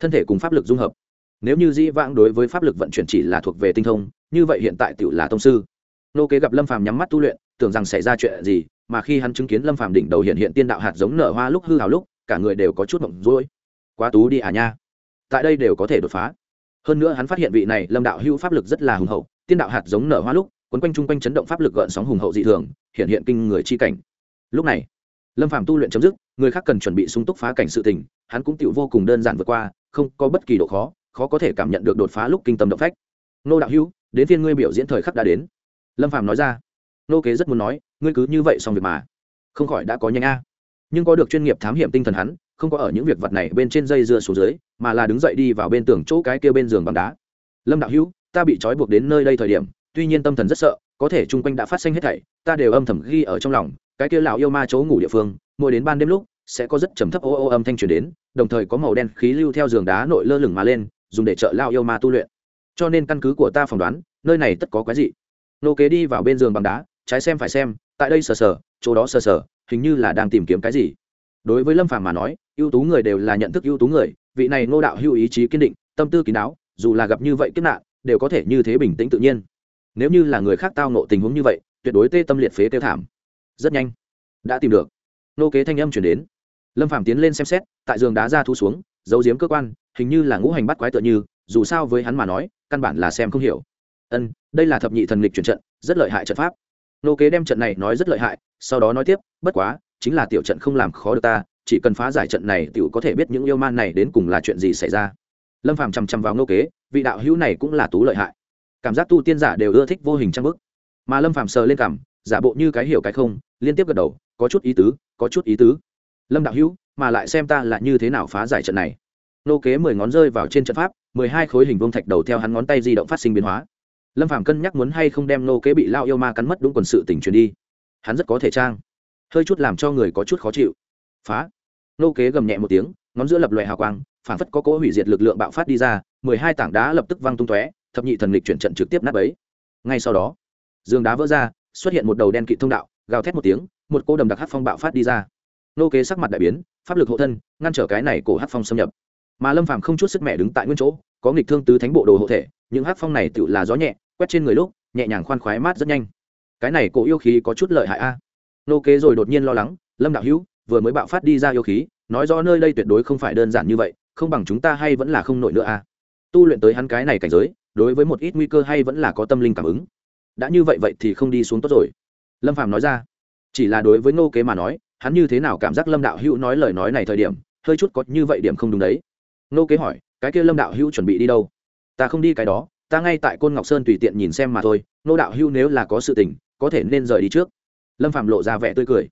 S1: Thân thể cùng pháp lực dung hợp. Nếu như dĩ vãng đối với pháp lực vận chuyển chỉ là thuộc về tinh thông, như vậy hiện tại tựu là thông sư. Nô kế gặp lâm phàm nhắm mắt tu luyện, tưởng rằng xảy ra chuyện gì, mà khi hắn chứng kiến lâm phàm đỉnh đầu hiện hiện tiên đạo hạt giống nở hoa lúc hư hào lúc cả người đều có chút mộng rối quá tú đi à nha. Tại đây đều có thể đột phá. Hơn nữa hắn phát hiện vị này lâm đạo hữu pháp lực rất là hùng hậu, tiên đạo hạt giống nở hoa lúc, quấn quanh chung quanh chấn động pháp lực gợn sóng hùng hậu dị thường, hiện hiện kinh người chi cảnh. Lúc này, lâm phàm tu luyện chấm dứt, người khác cần chuẩn bị sung túc phá cảnh sự tình, hắn cũng tựu vô cùng đơn giản vượt qua, không có bất kỳ độ khó khó có thể cảm nhận được đột phá lúc kinh tâm động phách. Nô đạo hữu, đến phiên ngươi biểu diễn thời khắc đã đến. Lâm phàm nói ra. Nô kế rất muốn nói, ngươi cứ như vậy xong việc mà. Không khỏi đã có nhanh a nhưng có được chuyên nghiệp thám hiểm tinh thần hắn, không có ở những việc vật này bên trên dây dưa xuống dưới, mà là đứng dậy đi vào bên tường chỗ cái kia bên giường bằng đá. Lâm đạo hữu, ta bị trói buộc đến nơi đây thời điểm, tuy nhiên tâm thần rất sợ, có thể chung quanh đã phát sinh hết thảy, ta đều âm thầm ghi ở trong lòng, cái kia lão yêu ma chỗ ngủ địa phương, mỗi đến ban đêm lúc, sẽ có rất trầm thấp ô ô âm thanh truyền đến, đồng thời có màu đen khí lưu theo giường đá nội lơ lửng mà lên, dùng để trợ lao yêu ma tu luyện. Cho nên căn cứ của ta phỏng đoán, nơi này tất có quái gì nô kế đi vào bên giường bằng đá, trái xem phải xem, tại đây sờ sờ, chỗ đó sờ sờ hình như là đang tìm kiếm cái gì. Đối với lâm phàm mà nói, ưu tú người đều là nhận thức ưu tú người, vị này ngô đạo hưu ý chí kiên định, tâm tư kín đáo, dù là gặp như vậy kiếp nạn, đều có thể như thế bình tĩnh tự nhiên. Nếu như là người khác tao nộ tình huống như vậy, tuyệt đối tê tâm liệt phế tiêu thảm. Rất nhanh, đã tìm được. Nô kế thanh âm chuyển đến. Lâm phàm tiến lên xem xét, tại giường đá ra thu xuống, giấu giếm cơ quan, hình như là ngũ hành bắt quái tựa như, dù sao với hắn mà nói, căn bản là xem không hiểu. Ân, đây là thập nhị thần lịch chuyển trận, rất lợi hại trận pháp. Nô kế đem trận này nói rất lợi hại, sau đó nói tiếp bất quá, chính là tiểu trận không làm khó được ta, chỉ cần phá giải trận này tiểu có thể biết những yêu man này đến cùng là chuyện gì xảy ra. Lâm phàm chằm chằm vào nô kế, vị đạo hữu này cũng là tú lợi hại. Cảm giác tu tiên giả đều ưa thích vô hình trang bức. Mà lâm phàm sờ lên cảm, giả bộ như cái hiểu cái không, liên tiếp gật đầu, có chút ý tứ, có chút ý tứ. Lâm đạo hữu, mà lại xem ta là như thế nào phá giải trận này. Nô kế mười ngón rơi vào trên trận pháp, mười hai khối hình vuông thạch đầu theo hắn ngón tay di động phát sinh biến hóa. Lâm phàm cân nhắc muốn hay không đem nô kế bị lao yêu ma cắn mất đúng quần sự tỉnh truyền đi. Hắn rất có thể trang hơi chút làm cho người có chút khó chịu. Phá. Nô kế gầm nhẹ một tiếng, ngón giữa lập loại hào quang phản phất có cỗ hủy diệt lực lượng bạo phát đi ra, mười hai tảng đá lập tức văng tung tóe, thập nhị thần lịch chuyển trận trực tiếp nát ấy ngay sau đó giường đá vỡ ra, xuất hiện một đầu đen kịt thông đạo, gào thét một tiếng, một cô đầm đặc hát phong bạo phát đi ra. Nô kế sắc mặt đại biến, pháp lực hộ thân, ngăn trở cái này cổ hát phong xâm nhập. Mà lâm phàm không chút sức mẹ đứng tại nguyên chỗ, có nghịch thương tứ thánh bộ đồ hộ thể, những hát phong này tự là gió nhẹ, quét trên người lúc, nhẹ nhàng khoan khoái mát rất nhanh. Cái này cổ yêu khí có chút lợi hại a nô kế rồi đột nhiên lo lắng, lâm đạo hữu, vừa mới bạo phát đi ra yêu khí, nói rõ nơi đây tuyệt đối không phải đơn giản như vậy, không bằng chúng ta hay vẫn là không nổi nữa à? tu luyện tới hắn cái này cảnh giới, đối với một ít nguy cơ hay vẫn là có tâm linh cảm ứng. Đã như vậy vậy thì không đi xuống tốt rồi. Lâm phàm nói ra. Chỉ là đối với ngô kế mà nói, hắn như thế nào cảm giác lâm đạo hữu nói lời nói này thời điểm, hơi chút có như vậy điểm không đúng đấy. Ngô kế hỏi, cái kia lâm đạo hữu chuẩn bị đi đâu? Ta không đi cái đó, ta ngay tại côn ngọc sơn tùy tiện nhìn xem mà thôi, nô đạo hữu nếu là có sự tình, có thể nên rời đi trước lâm phạm lộ ra vẻ tươi cười.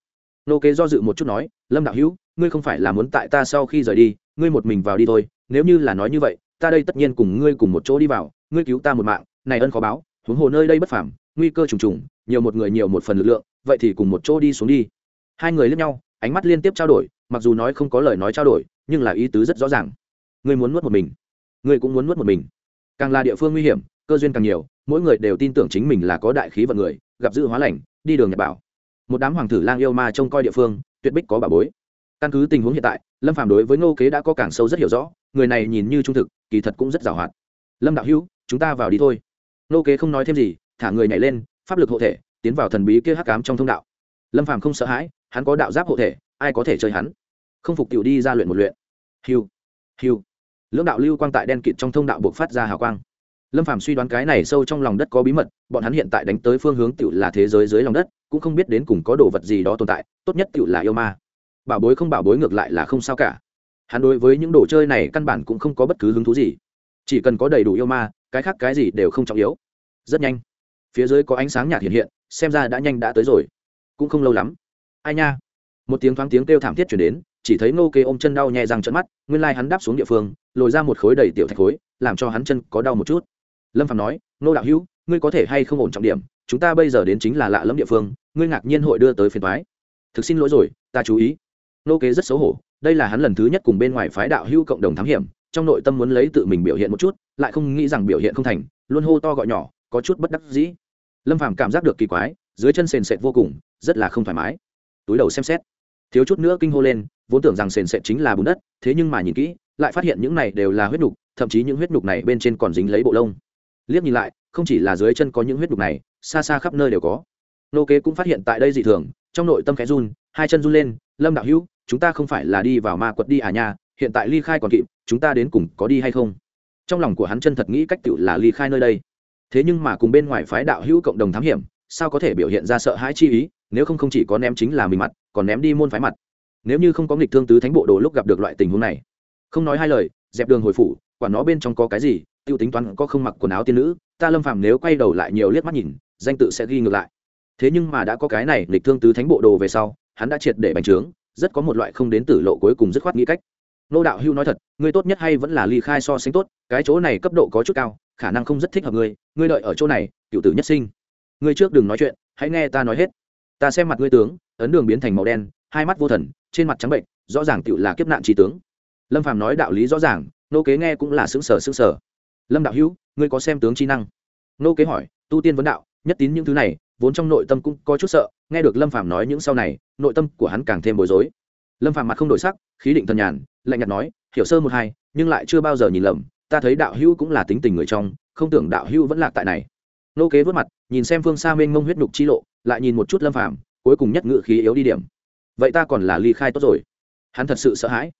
S1: Nô kế do dự một chút nói, lâm đạo hữu, ngươi không phải là muốn tại ta sau khi rời đi, ngươi một mình vào đi thôi. Nếu như là nói như vậy, ta đây tất nhiên cùng ngươi cùng một chỗ đi vào. Ngươi cứu ta một mạng, này ân khó báo, huống hồ nơi đây bất phàm, nguy cơ trùng trùng, nhiều một người nhiều một phần lực lượng, vậy thì cùng một chỗ đi xuống đi. Hai người lướt nhau, ánh mắt liên tiếp trao đổi, mặc dù nói không có lời nói trao đổi, nhưng là ý tứ rất rõ ràng. Ngươi muốn nuốt một mình, ngươi cũng muốn nuốt một mình. Càng là địa phương nguy hiểm, cơ duyên càng nhiều, mỗi người đều tin tưởng chính mình là có đại khí vận người, gặp dự hóa lành, đi đường nhật bảo một đám hoàng tử lang yêu ma trông coi địa phương, tuyệt bích có bà bối. Căn cứ tình huống hiện tại, lâm phàm đối với ngô kế đã có càng sâu rất hiểu rõ, người này nhìn như trung thực, kỳ thật cũng rất giàu hoạt. Lâm đạo hữu, chúng ta vào đi thôi. Ngô kế không nói thêm gì, thả người nhảy lên, pháp lực hộ thể, tiến vào thần bí kia hắc cám trong thông đạo. Lâm phàm không sợ hãi, hắn có đạo giáp hộ thể, ai có thể chơi hắn? Không phục tiểu đi ra luyện một luyện. Hiu hiu lưỡng đạo lưu quang tại đen kịt trong thông đạo buộc phát ra hào quang lâm Phạm suy đoán cái này sâu trong lòng đất có bí mật, bọn hắn hiện tại đánh tới phương hướng tựu là thế giới dưới lòng đất, cũng không biết đến cùng có đồ vật gì đó tồn tại, tốt nhất tựu là yêu ma. Bảo bối không bảo bối ngược lại là không sao cả. Hắn đối với những đồ chơi này căn bản cũng không có bất cứ hứng thú gì. Chỉ cần có đầy đủ yêu ma, cái khác cái gì đều không trọng yếu. Rất nhanh, phía dưới có ánh sáng nhạt hiện hiện, xem ra đã nhanh đã tới rồi. Cũng không lâu lắm. Ai nha? Một tiếng thoáng tiếng kêu thảm thiết chuyển đến, chỉ thấy Ngô kê ôm chân đau nhẹ răng trận mắt, nguyên lai hắn đáp xuống địa phương, lồi ra một khối đầy tiểu thạch khối, làm cho hắn chân có đau một chút lâm phạm nói nô đạo hữu, ngươi có thể hay không ổn trọng điểm? Chúng ta bây giờ đến chính là lạ lẫm địa phương, ngươi ngạc nhiên hội đưa tới phiền thoái thực xin lỗi rồi, ta chú ý. Nô kế rất xấu hổ, đây là hắn lần thứ nhất cùng bên ngoài phái đạo hữu cộng đồng thám hiểm, trong nội tâm muốn lấy tự mình biểu hiện một chút, lại không nghĩ rằng biểu hiện không thành, luôn hô to gọi nhỏ, có chút bất đắc dĩ. Lâm phàm cảm giác được kỳ quái, dưới chân sền sệt vô cùng, rất là không thoải mái. Túi đầu xem xét. Thiếu chút nữa kinh hô lên, vốn tưởng rằng sền sệt chính là bùn đất, thế nhưng mà nhìn kỹ, lại phát hiện những này đều là huyết nhục thậm chí những huyết nhục này bên trên còn dính lấy bộ lông liếc nhìn lại, không chỉ là dưới chân có những huyết đục này, xa xa khắp nơi đều có. Nô kế cũng phát hiện tại đây dị thường, trong nội tâm khẽ run, hai chân run lên, lâm đạo hữu, chúng ta không phải là đi vào ma quật đi à nha, hiện tại ly khai còn kịp, chúng ta đến cùng có đi hay không? Trong lòng của hắn chân thật nghĩ cách tự là ly khai nơi đây. Thế nhưng mà cùng bên ngoài phái đạo hữu cộng đồng thám hiểm, sao có thể biểu hiện ra sợ hãi chi ý, nếu không không chỉ có ném chính là mình mặt, còn ném đi môn phái mặt. Nếu như không có nghịch thương tứ thánh bộ đồ lúc gặp được loại tình huống này. Không nói hai lời, dẹp đường hồi phủ quả nó bên trong có cái gì tiêu tính toán có không mặc quần áo tiên nữ, ta lâm phàm nếu quay đầu lại nhiều liếc mắt nhìn, danh tự sẽ ghi ngược lại. Thế nhưng mà đã có cái này lịch thương tứ thánh bộ đồ về sau, hắn đã triệt để bành trướng, rất có một loại không đến tử lộ cuối cùng dứt khoát nghĩ cách. Nô đạo hưu nói thật, ngươi tốt nhất hay vẫn là ly khai so sánh tốt, cái chỗ này cấp độ có chút cao, khả năng không rất thích hợp ngươi ngươi đợi ở chỗ này, cựu tử nhất sinh. Ngươi trước đừng nói chuyện, hãy nghe ta nói hết. Ta xem mặt ngươi tướng, ấn đường biến thành màu đen, hai mắt vô thần, trên mặt trắng bệnh, rõ ràng tựu là kiếp nạn trí tướng. Lâm phàm nói đạo lý rõ ràng, nô kế nghe cũng là xứng sở xứng sở lâm đạo hữu, ngươi có xem tướng chi năng? Nô kế hỏi, tu tiên vấn đạo, nhất tín những thứ này, vốn trong nội tâm cũng có chút sợ, nghe được lâm phàm nói những sau này, nội tâm của hắn càng thêm bối rối. Lâm phàm mặt không đổi sắc, khí định thần nhàn, lạnh nhạt nói, hiểu sơ một hai, nhưng lại chưa bao giờ nhìn lầm, ta thấy đạo hữu cũng là tính tình người trong, không tưởng đạo hữu vẫn lạc tại này. Nô kế vớt mặt, nhìn xem phương xa mênh mông huyết nhục chi lộ, lại nhìn một chút lâm phàm, cuối cùng nhất ngự khí yếu đi điểm. Vậy ta còn là ly khai tốt rồi. Hắn thật sự sợ hãi.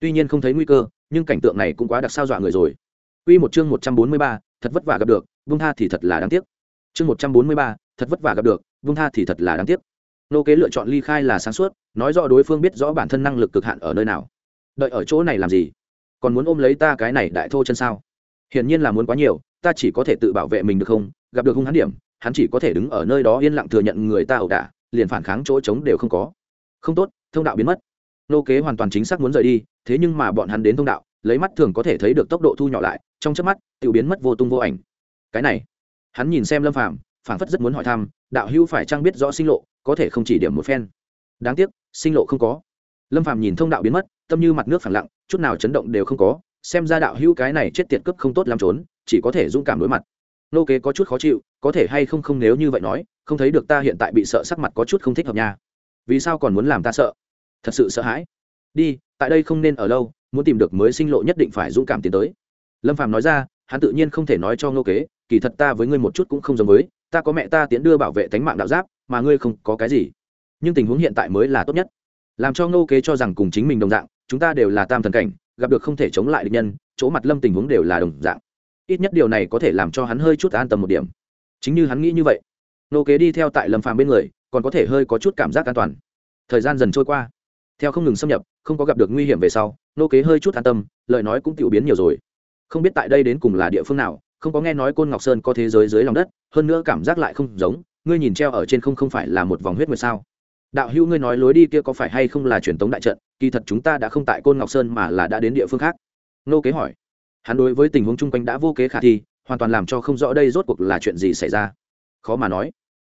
S1: Tuy nhiên không thấy nguy cơ, nhưng cảnh tượng này cũng quá đặc sao dọa người rồi. Quy một chương 143, thật vất vả gặp được, vung tha thì thật là đáng tiếc. Chương 143, thật vất vả gặp được, vung tha thì thật là đáng tiếc. Nô kế lựa chọn ly khai là sáng suốt, nói rõ đối phương biết rõ bản thân năng lực cực hạn ở nơi nào. Đợi ở chỗ này làm gì? Còn muốn ôm lấy ta cái này đại thô chân sao? Hiển nhiên là muốn quá nhiều, ta chỉ có thể tự bảo vệ mình được không? Gặp được hung hắn điểm, hắn chỉ có thể đứng ở nơi đó yên lặng thừa nhận người ta ẩu đả, liền phản kháng chỗ chống đều không có. Không tốt, thông đạo biến mất. Nô kế hoàn toàn chính xác muốn rời đi, thế nhưng mà bọn hắn đến thông đạo, lấy mắt thường có thể thấy được tốc độ thu nhỏ lại trong chớp mắt tự biến mất vô tung vô ảnh. Cái này, hắn nhìn xem lâm phàm, phảng phất rất muốn hỏi thăm, đạo hữu phải chăng biết rõ sinh lộ, có thể không chỉ điểm một phen. Đáng tiếc, sinh lộ không có. Lâm phàm nhìn thông đạo biến mất, tâm như mặt nước phẳng lặng, chút nào chấn động đều không có, xem ra đạo hữu cái này chết tiệt cấp không tốt làm trốn, chỉ có thể dũng cảm đối mặt. Nô kế có chút khó chịu, có thể hay không không nếu như vậy nói, không thấy được ta hiện tại bị sợ sắc mặt có chút không thích hợp nha. Vì sao còn muốn làm ta sợ? Thật sự sợ hãi. Đi, tại đây không nên ở lâu, muốn tìm được mới sinh lộ nhất định phải dũng cảm tiến tới lâm phàm nói ra, hắn tự nhiên không thể nói cho ngô kế, kỳ thật ta với ngươi một chút cũng không giống với, ta có mẹ ta tiến đưa bảo vệ tánh mạng đạo giáp, mà ngươi không có cái gì. Nhưng tình huống hiện tại mới là tốt nhất. Làm cho ngô kế cho rằng cùng chính mình đồng dạng, chúng ta đều là tam thần cảnh, gặp được không thể chống lại địch nhân, chỗ mặt lâm tình huống đều là đồng dạng. Ít nhất điều này có thể làm cho hắn hơi chút an tâm một điểm. Chính như hắn nghĩ như vậy, ngô kế đi theo tại lâm phàm bên người, còn có thể hơi có chút cảm giác an toàn. Thời gian dần trôi qua. Theo không ngừng xâm nhập, không có gặp được nguy hiểm về sau nô kế hơi chút an tâm, lời nói cũng tiểu biến nhiều rồi không biết tại đây đến cùng là địa phương nào, không có nghe nói côn ngọc sơn có thế giới dưới lòng đất, hơn nữa cảm giác lại không giống, ngươi nhìn treo ở trên không không phải là một vòng huyết nguyệt sao? Đạo hữu ngươi nói lối đi kia có phải hay không là truyền tống đại trận, kỳ thật chúng ta đã không tại côn ngọc sơn mà là đã đến địa phương khác. Nô kế hỏi. Hắn đối với tình huống chung quanh đã vô kế khả thi, hoàn toàn làm cho không rõ đây rốt cuộc là chuyện gì xảy ra. Khó mà nói.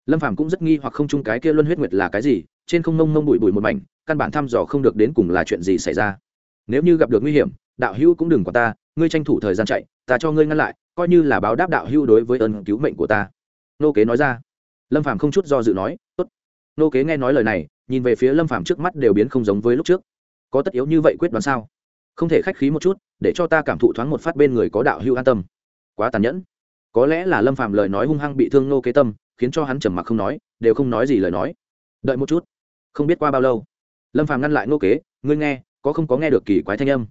S1: Lâm phàm cũng rất nghi hoặc không chung cái kia luân huyết nguyệt là cái gì, trên không mông mông bụi bụi một mảnh, căn bản thăm dò không được đến cùng là chuyện gì xảy ra. Nếu như gặp được nguy hiểm, đạo hữu cũng đừng qua ta ngươi tranh thủ thời gian chạy, ta cho ngươi ngăn lại, coi như là báo đáp đạo hưu đối với ơn cứu mệnh của ta. Nô kế nói ra. Lâm phàm không chút do dự nói, tốt. Nô kế nghe nói lời này, nhìn về phía lâm phàm trước mắt đều biến không giống với lúc trước. Có tất yếu như vậy quyết đoán sao? Không thể khách khí một chút, để cho ta cảm thụ thoáng một phát bên người có đạo hưu an tâm. Quá tàn nhẫn. Có lẽ là lâm phàm lời nói hung hăng bị thương nô kế tâm, khiến cho hắn trầm mặc không nói, đều không nói gì lời nói. Đợi một chút, không biết qua bao lâu. Lâm phàm ngăn lại nô kế, ngươi nghe, có không có nghe được kỳ quái thanh âm?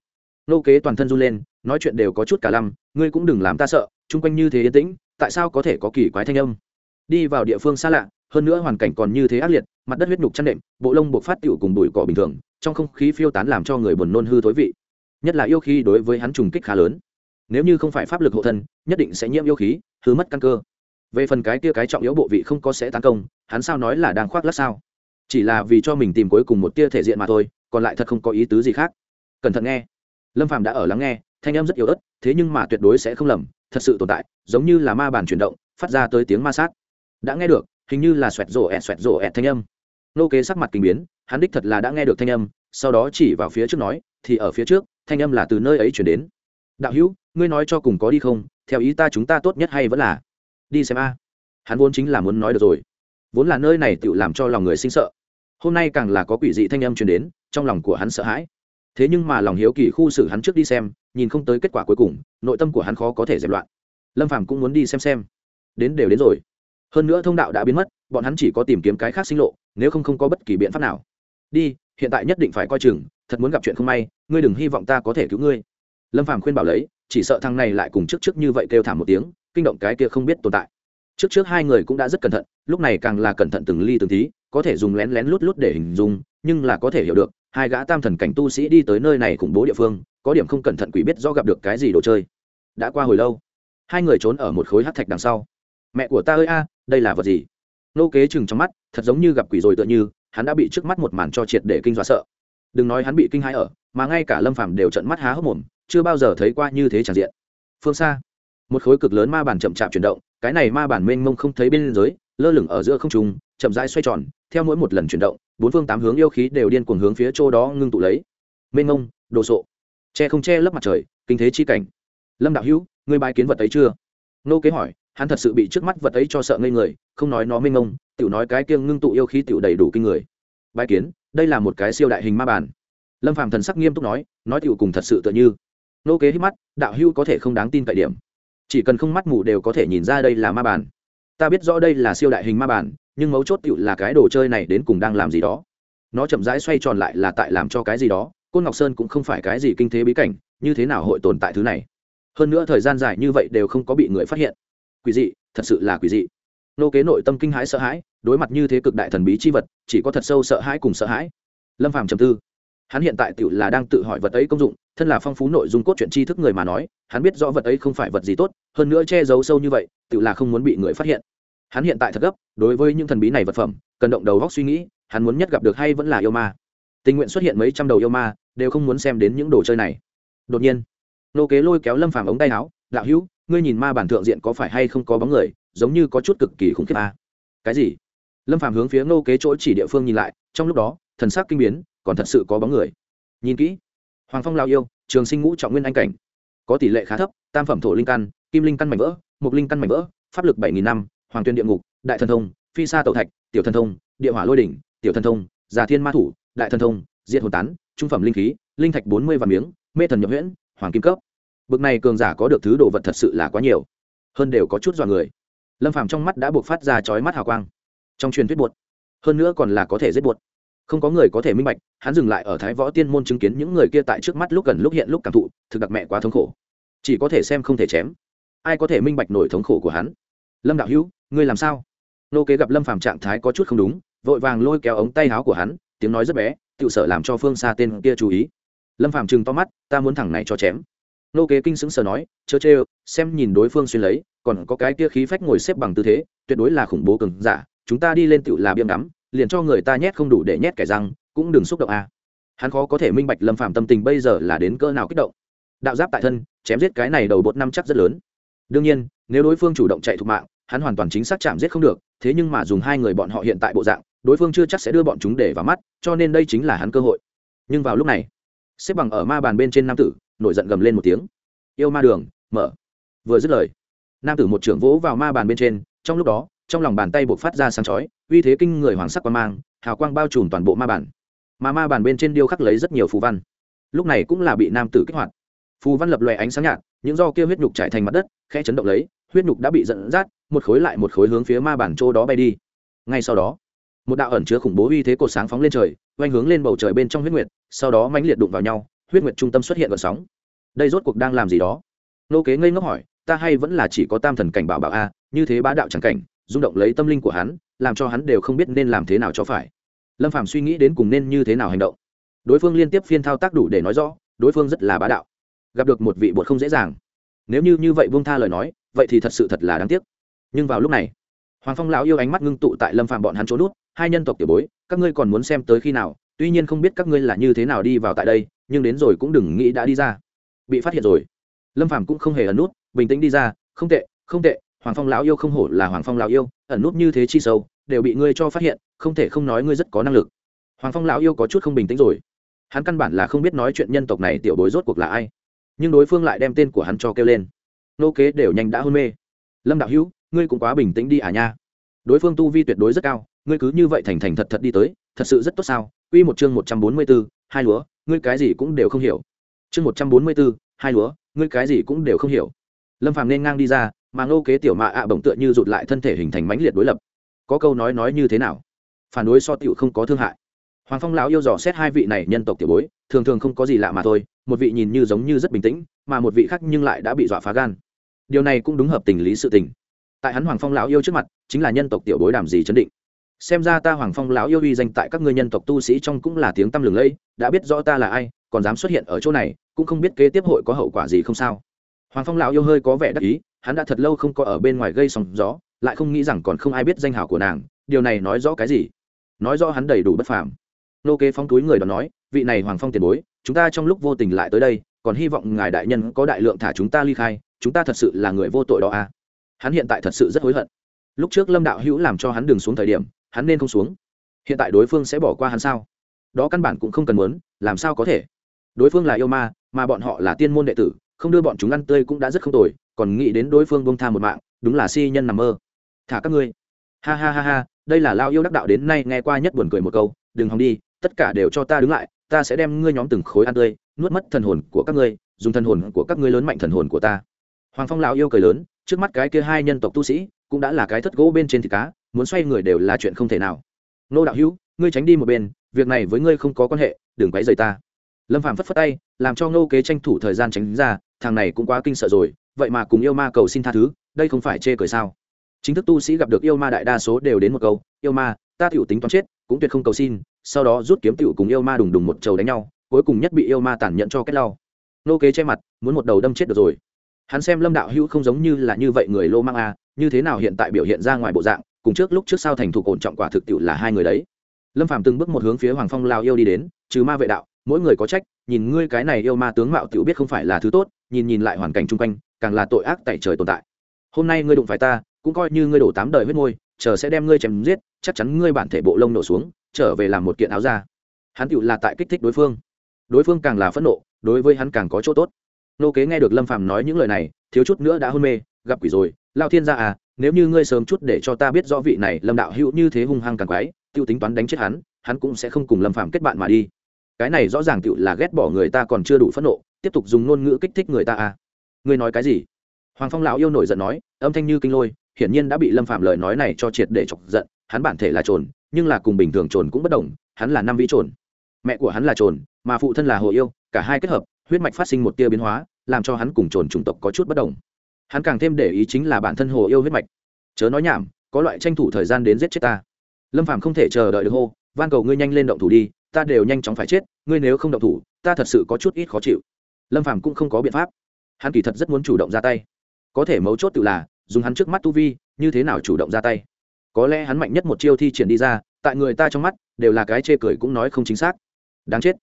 S1: Nô kế toàn thân run lên, nói chuyện đều có chút cả lăm, ngươi cũng đừng làm ta sợ, chung quanh như thế yên tĩnh, tại sao có thể có kỳ quái thanh âm? Đi vào địa phương xa lạ, hơn nữa hoàn cảnh còn như thế ác liệt, mặt đất huyết nhục chăn đệm bộ lông buộc phát tựu cùng bụi cỏ bình thường, trong không khí phiêu tán làm cho người buồn nôn hư thối vị. Nhất là yêu khí đối với hắn trùng kích khá lớn. Nếu như không phải pháp lực hộ thân, nhất định sẽ nhiễm yêu khí, hư mất căn cơ. Về phần cái kia cái trọng yếu bộ vị không có sẽ tấn công, hắn sao nói là đang khoác lắc sao? Chỉ là vì cho mình tìm cuối cùng một tia thể diện mà thôi, còn lại thật không có ý tứ gì khác. Cẩn thận nghe lâm phàm đã ở lắng nghe, thanh âm rất yếu ớt, thế nhưng mà tuyệt đối sẽ không lầm, thật sự tồn tại, giống như là ma bản chuyển động, phát ra tới tiếng ma sát. Đã nghe được, hình như là xoẹt rổ ẹt, xoẹt rổ ẹt thanh âm. Nô kế sắc mặt kinh biến, hắn đích thật là đã nghe được thanh âm, sau đó chỉ vào phía trước nói, thì ở phía trước, thanh âm là từ nơi ấy chuyển đến. Đạo hữu, ngươi nói cho cùng có đi không? Theo ý ta chúng ta tốt nhất hay vẫn là đi xem a. Hắn vốn chính là muốn nói được rồi. Vốn là nơi này tự làm cho lòng người sinh sợ. Hôm nay càng là có quỷ dị thanh âm truyền đến, trong lòng của hắn sợ hãi thế nhưng mà lòng hiếu kỳ khu xử hắn trước đi xem, nhìn không tới kết quả cuối cùng, nội tâm của hắn khó có thể dẹp loạn. Lâm phàm cũng muốn đi xem xem. Đến đều đến rồi. Hơn nữa thông đạo đã biến mất, bọn hắn chỉ có tìm kiếm cái khác sinh lộ, nếu không không có bất kỳ biện pháp nào. Đi, hiện tại nhất định phải coi chừng, thật muốn gặp chuyện không may, ngươi đừng hy vọng ta có thể cứu ngươi. Lâm phàm khuyên bảo lấy, chỉ sợ thằng này lại cùng trước trước như vậy kêu thảm một tiếng, kinh động cái kia không biết tồn tại. Trước trước hai người cũng đã rất cẩn thận, lúc này càng là cẩn thận từng ly từng tí, có thể dùng lén lén lút lút để hình dung, nhưng là có thể hiểu được hai gã tam thần cảnh tu sĩ đi tới nơi này khủng bố địa phương, có điểm không cẩn thận quỷ biết do gặp được cái gì đồ chơi. Đã qua hồi lâu, hai người trốn ở một khối hát thạch đằng sau. Mẹ của ta ơi a, đây là vật gì? Nô kế chừng trong mắt, thật giống như gặp quỷ rồi tựa như, hắn đã bị trước mắt một màn cho triệt để kinh dọa sợ. Đừng nói hắn bị kinh hãi ở, mà ngay cả lâm phàm đều trận mắt há hốc mồm, chưa bao giờ thấy qua như thế tràn diện. Phương xa, một khối cực lớn ma bản chậm chạp chuyển động, cái này ma bản mênh mông không thấy bên dưới, lơ lửng ở giữa không trung, chậm rãi xoay tròn theo mỗi một lần chuyển động, bốn phương tám hướng yêu khí đều điên cuồng hướng phía chỗ đó ngưng tụ lấy. Mênh mông, đồ sộ. Che không che lấp mặt trời, kinh thế chi cảnh. Lâm đạo hữu, ngươi bài kiến vật ấy chưa? Nô kế hỏi, hắn thật sự bị trước mắt vật ấy cho sợ ngây người, không nói nó mênh mông, tiểu nói cái kiêng ngưng tụ yêu khí tiểu đầy đủ kinh người. Bài kiến, đây là một cái siêu đại hình ma bản lâm phàm thần sắc nghiêm túc nói nói tiểu cùng thật sự tựa như. Nô kế hít mắt, đạo hữu có thể không đáng tin cậy điểm. Chỉ cần không mắt mù đều có thể nhìn ra đây là ma bản ta biết rõ đây là siêu đại hình ma bản nhưng mấu chốt tựu là cái đồ chơi này đến cùng đang làm gì đó. Nó chậm rãi xoay tròn lại là tại làm cho cái gì đó, côn ngọc sơn cũng không phải cái gì kinh thế bí cảnh, như thế nào hội tồn tại thứ này? Hơn nữa thời gian dài như vậy đều không có bị người phát hiện. Quỷ dị, thật sự là quỷ dị. Nô kế nội tâm kinh hãi sợ hãi, đối mặt như thế cực đại thần bí chi vật, chỉ có thật sâu sợ hãi cùng sợ hãi. Lâm phàm trầm tư. Hắn hiện tại tự là đang tự hỏi vật ấy công dụng, thân là phong phú nội dung cốt truyện tri thức người mà nói, hắn biết rõ vật ấy không phải vật gì tốt, hơn nữa che giấu sâu như vậy tự là không muốn bị người phát hiện hắn hiện tại thật gấp, đối với những thần bí này vật phẩm, cần động đầu góc suy nghĩ, hắn muốn nhất gặp được hay vẫn là yêu ma. Tình nguyện xuất hiện mấy trăm đầu yêu ma, đều không muốn xem đến những đồ chơi này. Đột nhiên nô kế lôi kéo lâm phàm ống tay áo, đạo hữu, ngươi nhìn ma bản thượng diện có phải hay không có bóng người, giống như có chút cực kỳ khủng khiếp a cái gì? Lâm phàm hướng phía nô kế chỗ chỉ địa phương nhìn lại, trong lúc đó, thần sắc kinh biến, còn thật sự có bóng người. Nhìn kỹ, hoàng phong lao yêu, trường sinh ngũ trọng nguyên anh cảnh. Có tỷ lệ khá thấp, tam phẩm thổ linh căn, kim linh căn mảnh vỡ mục linh căn mảnh vỡ, pháp lực bảy nghìn năm hoàng tuyên địa ngục, đại thần thông, phi sa tẩu thạch, tiểu thần thông, địa hỏa lôi đỉnh, tiểu thần thông, già thiên ma thủ, đại thần thông diện hồn tán, trung phẩm linh khí, linh thạch bốn mươi và miếng, mê thần nhập huyễn, hoàng kim cấp. Bực này cường giả có được thứ đồ vật thật sự là quá nhiều. Hơn đều có chút dọa người. Lâm phàm trong mắt đã buộc phát ra chói mắt hào quang. Trong truyền thuyết buột, hơn nữa còn là có thể giết buột. Không có người có thể minh bạch, hắn dừng lại ở thái võ tiên môn chứng kiến những người kia tại trước mắt lúc gần lúc hiện lúc cảm thụ, thực đặc mẹ quá thống khổ. Chỉ có thể xem không thể chém. Ai có thể minh bạch nổi thống khổ của hắn? Lâm đạo hữu ngươi làm sao? Nô kế gặp lâm phàm trạng thái có chút không đúng, vội vàng lôi kéo ống tay áo của hắn, tiếng nói rất bé tự sở làm cho phương xa tên kia chú ý. Lâm phàm chừng to mắt, ta muốn thẳng này cho chém. Nô kế kinh sững sờ nói, chớ chê, xem nhìn đối phương xuyên lấy, còn có cái kia khí phách ngồi xếp bằng tư thế, tuyệt đối là khủng bố cường giả, chúng ta đi lên tự là biêm đắm liền cho người ta nhét không đủ để nhét kẻ răng, cũng đừng xúc động a. Hắn khó có thể minh bạch lâm phạm tâm tình bây giờ là đến cỡ nào kích động. Đạo giáp tại thân, chém giết cái này đầu bột năm chắc rất lớn. Đương nhiên, nếu đối phương chủ động chạy thục mạng hắn hoàn toàn chính xác chạm giết không được thế nhưng mà dùng hai người bọn họ hiện tại bộ dạng đối phương chưa chắc sẽ đưa bọn chúng để vào mắt cho nên đây chính là hắn cơ hội. Nhưng vào lúc này xếp bằng ở ma bàn bên trên nam tử nổi giận gầm lên một tiếng. Yêu ma đường mở. Vừa dứt lời nam tử một trưởng vỗ vào ma bàn bên trên trong lúc đó trong lòng bàn tay buộc phát ra sáng chói uy thế kinh người hoàng sắc quang mang hào quang bao trùm toàn bộ ma bàn, mà ma bàn bên trên điêu khắc lấy rất nhiều phù văn. Lúc này cũng là bị nam tử kích hoạt. Phù văn lập loè ánh sáng nhạt những do kia huyết nhục trải thành mặt đất khẽ chấn động lấy, huyết nhục đã bị dẫn dắt, một khối lại một khối hướng phía ma bản chỗ đó bay đi. Ngay sau đó, một đạo ẩn chứa khủng bố uy thế cột sáng phóng lên trời oanh hướng lên bầu trời bên trong huyết nguyệt, sau đó mãnh liệt đụng vào nhau, huyết nguyệt trung tâm xuất hiện gợn sóng. Đây rốt cuộc đang làm gì đó? Nô kế ngây ngốc hỏi, ta hay vẫn là chỉ có tam thần cảnh bảo bảo a, như thế bá đạo chẳng cảnh, rung động lấy tâm linh của hắn, làm cho hắn đều không biết nên làm thế nào cho phải. Lâm phàm suy nghĩ đến cùng nên như thế nào hành động. Đối phương liên tiếp phiên thao tác đủ để nói rõ, đối phương rất là bá đạo. Gặp được một vị bột không dễ dàng nếu như như vậy vương tha lời nói, vậy thì thật sự thật là đáng tiếc. Nhưng vào lúc này, hoàng phong lão yêu ánh mắt ngưng tụ tại lâm phạm bọn hắn trốn nút, hai nhân tộc tiểu bối, các ngươi còn muốn xem tới khi nào, tuy nhiên không biết các ngươi là như thế nào đi vào tại đây, nhưng đến rồi cũng đừng nghĩ đã đi ra. Bị phát hiện rồi. Lâm phạm cũng không hề ẩn nút, bình tĩnh đi ra, không tệ không tệ, hoàng phong lão yêu không hổ là hoàng phong lão yêu, ẩn nút như thế chi sâu, đều bị ngươi cho phát hiện, không thể không nói ngươi rất có năng lực. Hoàng phong lão yêu có chút không bình tĩnh rồi. Hắn căn bản là không biết nói chuyện nhân tộc này tiểu bối rốt cuộc là ai nhưng đối phương lại đem tên của hắn cho kêu lên. Nô kế đều nhanh đã hôn mê. Lâm đạo hữu ngươi cũng quá bình tĩnh đi à nha. Đối phương tu vi tuyệt đối rất cao ngươi cứ như vậy thành thành thật thật đi tới thật sự rất tốt sao? Quy một chương một trăm bốn mươi 144, hai lúa, ngươi cái gì cũng đều không hiểu. Chương một trăm bốn mươi 144, hai lúa, ngươi cái gì cũng đều không hiểu. Lâm Phàm nên ngang đi ra, mà ngô kế tiểu mạ ạ bỗng tựa như rụt lại thân thể hình thành mãnh liệt đối lập. Có câu nói nói như thế nào? Phản đối so tiểu không có thương hại hoàng phong lão yêu dò xét hai vị này nhân tộc tiểu bối, thường thường không có gì lạ mà thôi, một vị nhìn như giống như rất bình tĩnh, mà một vị khác nhưng lại đã bị dọa phá gan. Điều này cũng đúng hợp tình lý sự tình. Tại hắn hoàng phong lão yêu trước mặt, chính là nhân tộc tiểu bối đàm gì chấn định. Xem ra ta hoàng phong lão yêu uy danh tại các ngươi nhân tộc tu sĩ trong cũng là tiếng tăm lừng lẫy, đã biết rõ ta là ai, còn dám xuất hiện ở chỗ này, cũng không biết kế tiếp hội có hậu quả gì không sao. Hoàng phong lão yêu hơi có vẻ đắc ý, hắn đã thật lâu không có ở bên ngoài gây sóng gió, lại không nghĩ rằng còn không ai biết danh hảo của nàng, điều này nói rõ cái gì? Nói rõ hắn đầy đủ bất phàm nô kế phong túi người đó nói, vị này hoàng phong tiền bối, chúng ta trong lúc vô tình lại tới đây, còn hy vọng ngài đại nhân có đại lượng thả chúng ta ly khai, chúng ta thật sự là người vô tội đó à. Hắn hiện tại thật sự rất hối hận. Lúc trước lâm đạo hữu làm cho hắn đường xuống thời điểm, hắn nên không xuống. Hiện tại đối phương sẽ bỏ qua hắn sao? Đó căn bản cũng không cần muốn, làm sao có thể? Đối phương là yêu ma, mà bọn họ là tiên môn đệ tử, không đưa bọn chúng ăn tươi cũng đã rất không tồi, còn nghĩ đến đối phương bông tha một mạng, đúng là si nhân nằm mơ. Thả các ngươi. Ha ha ha ha, đây là lao yêu đắc đạo đến nay nghe qua nhất buồn cười một câu, đừng hòng đi tất cả đều cho ta đứng lại, ta sẽ đem ngươi nhóm từng khối ăn tươi, nuốt mất thần hồn của các ngươi, dùng thần hồn của các ngươi lớn mạnh thần hồn của ta. Hoàng phong lão yêu cười lớn, trước mắt cái kia hai nhân tộc tu sĩ, cũng đã là cái thất gỗ bên trên thịt cá, muốn xoay người đều là chuyện không thể nào. Nô đạo hữu, ngươi tránh đi một bên, việc này với ngươi không có quan hệ, đừng quấy rầy ta. Lâm phàm phất phất tay, làm cho ngô kế tranh thủ thời gian tránh ra, thằng này cũng quá kinh sợ rồi, vậy mà cùng yêu ma cầu xin tha thứ, đây không phải chê cười sao? Chính thức tu sĩ gặp được yêu ma đại đa số đều đến một câu, yêu ma, ta tiểu tính toán chết, cũng tuyệt không cầu xin sau đó rút kiếm tựu cùng yêu ma đùng đùng một trầu đánh nhau, cuối cùng nhất bị yêu ma tàn nhẫn cho kết lau nô kế che mặt, muốn một đầu đâm chết được rồi. Hắn xem lâm đạo hữu không giống như là như vậy người lô mang a, như thế nào hiện tại biểu hiện ra ngoài bộ dạng, cùng trước lúc trước sau thành thủ ổn trọng quả thực tiệu là hai người đấy. Lâm phạm từng bước một hướng phía hoàng phong lao yêu đi đến, trừ ma vệ đạo, mỗi người có trách, nhìn ngươi cái này yêu ma tướng mạo tiểu biết không phải là thứ tốt, nhìn nhìn lại hoàn cảnh chung quanh, càng là tội ác tại trời tồn tại. Hôm nay ngươi đụng phải ta, cũng coi như ngươi đổ tám đời huyết môi chờ sẽ đem ngươi chém giết, chắc chắn ngươi bản thể bộ lông nổ xuống, trở về làm một kiện áo ra hắn tựu là tại kích thích đối phương. Đối phương càng là phẫn nộ, đối với hắn càng có chỗ tốt. Nô kế nghe được lâm phàm nói những lời này, thiếu chút nữa đã hôn mê, gặp quỷ rồi. Lao thiên gia à nếu như ngươi sớm chút để cho ta biết rõ vị này lâm đạo hữu như thế hung hăng càng quái tiêu tính toán đánh chết hắn hắn cũng sẽ không cùng lâm phàm kết bạn mà đi. Cái này rõ ràng tựu là ghét bỏ người ta còn chưa đủ phẫn nộ, tiếp tục dùng ngôn ngữ kích thích người ta à. Ngươi nói cái gì? Hoàng phong lão yêu nổi giận nói, âm thanh như kinh lôi hiển nhiên đã bị lâm phạm lời nói này cho triệt để chọc giận, hắn bản thể là trồn, nhưng là cùng bình thường trồn cũng bất đồng, hắn là năm vĩ trồn. Mẹ của hắn là trồn, mà phụ thân là hồ yêu, cả hai kết hợp, huyết mạch phát sinh một tia biến hóa, làm cho hắn cùng trồn chủng tộc có chút bất đồng. Hắn càng thêm để ý chính là bản thân hồ yêu huyết mạch. Chớ nói nhảm, có loại tranh thủ thời gian đến giết chết ta. Lâm phạm không thể chờ đợi được hô, van cầu ngươi nhanh lên động thủ đi, ta đều nhanh chóng phải chết, ngươi nếu không động thủ, ta thật sự có chút ít khó chịu. Lâm phạm cũng không có biện pháp. Hắn kỳ thật rất muốn chủ động ra tay. Có thể mấu chốt tự là dùng hắn trước mắt tu vi, như thế nào chủ động ra tay? Có lẽ hắn mạnh nhất một chiêu thi triển đi ra, tại người ta trong mắt, đều là cái chê cười cũng nói không chính xác. Đáng chết.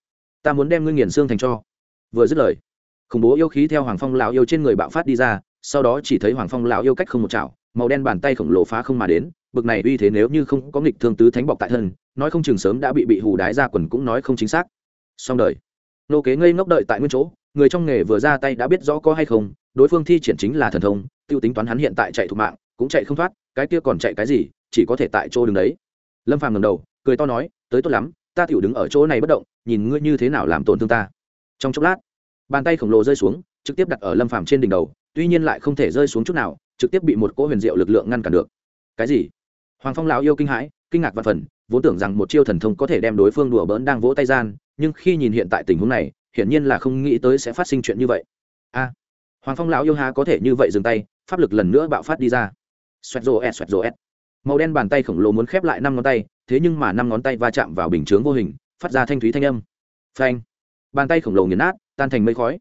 S1: Ta muốn đem ngươi nghiền xương thành cho. Vừa dứt lời, khủng bố yêu khí theo hoàng phong lão yêu trên người bạo phát đi ra, sau đó chỉ thấy hoàng phong lão yêu cách không một chảo, màu đen bàn tay khổng lồ phá không mà đến, bực này uy thế nếu như không có nghịch thương tứ thánh bọc tại thân, nói không chừng sớm đã bị bị hù đái ra quần cũng nói không chính xác. Xong đời. Nô kế ngây ngốc đợi tại nguyên chỗ, người trong nghề vừa ra tay đã biết rõ có hay không, đối phương thi triển chính là thần thông tiêu tính toán hắn hiện tại chạy thục mạng, cũng chạy không thoát, cái kia còn chạy cái gì, chỉ có thể tại chỗ đứng đấy. Lâm phàm ngầm đầu, cười to nói, tới tốt lắm, ta tiểu đứng ở chỗ này bất động, nhìn ngươi như thế nào làm tổn thương ta. Trong chốc lát, bàn tay khổng lồ rơi xuống, trực tiếp đặt ở lâm phàm trên đỉnh đầu, tuy nhiên lại không thể rơi xuống chút nào, trực tiếp bị một cỗ huyền diệu lực lượng ngăn cản được. Cái gì? Hoàng phong lão yêu kinh hãi, kinh ngạc và phần, vốn tưởng rằng một chiêu thần thông có thể đem đối phương đùa bỡn đang vỗ tay gian, nhưng khi nhìn hiện tại tình huống này, hiển nhiên là không nghĩ tới sẽ phát sinh chuyện như vậy. A, hoàng phong lão yêu há có thể như vậy dừng tay pháp lực lần nữa bạo phát đi ra. Xoẹt rô s xoẹt rô s màu đen bàn tay khổng lồ muốn khép lại năm ngón tay, thế nhưng mà năm ngón tay va chạm vào bình chướng vô hình, phát ra thanh thúy thanh âm. Phanh. Bàn tay khổng lồ nghiền nát, tan thành mây khói.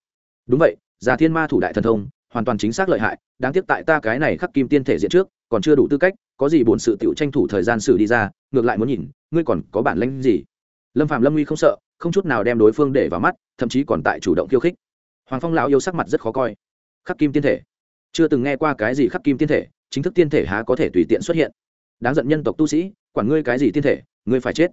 S1: Đúng vậy, già thiên ma thủ đại thần thông, hoàn toàn chính xác lợi hại, đáng tiếc tại ta cái này khắc kim tiên thể diện trước, còn chưa đủ tư cách, có gì bổn sự tiểu tranh thủ thời gian xử đi ra, ngược lại muốn nhìn, ngươi còn có bản lĩnh gì? Lâm phạm lâm nguy không sợ, không chút nào đem đối phương để vào mắt, thậm chí còn tại chủ động khiêu khích. Hoàng phong lão yêu sắc mặt rất khó coi. Khắc kim tiên thể chưa từng nghe qua cái gì khắc kim tiên thể, chính thức tiên thể há có thể tùy tiện xuất hiện. Đáng giận nhân tộc tu sĩ, quản ngươi cái gì tiên thể, ngươi phải chết.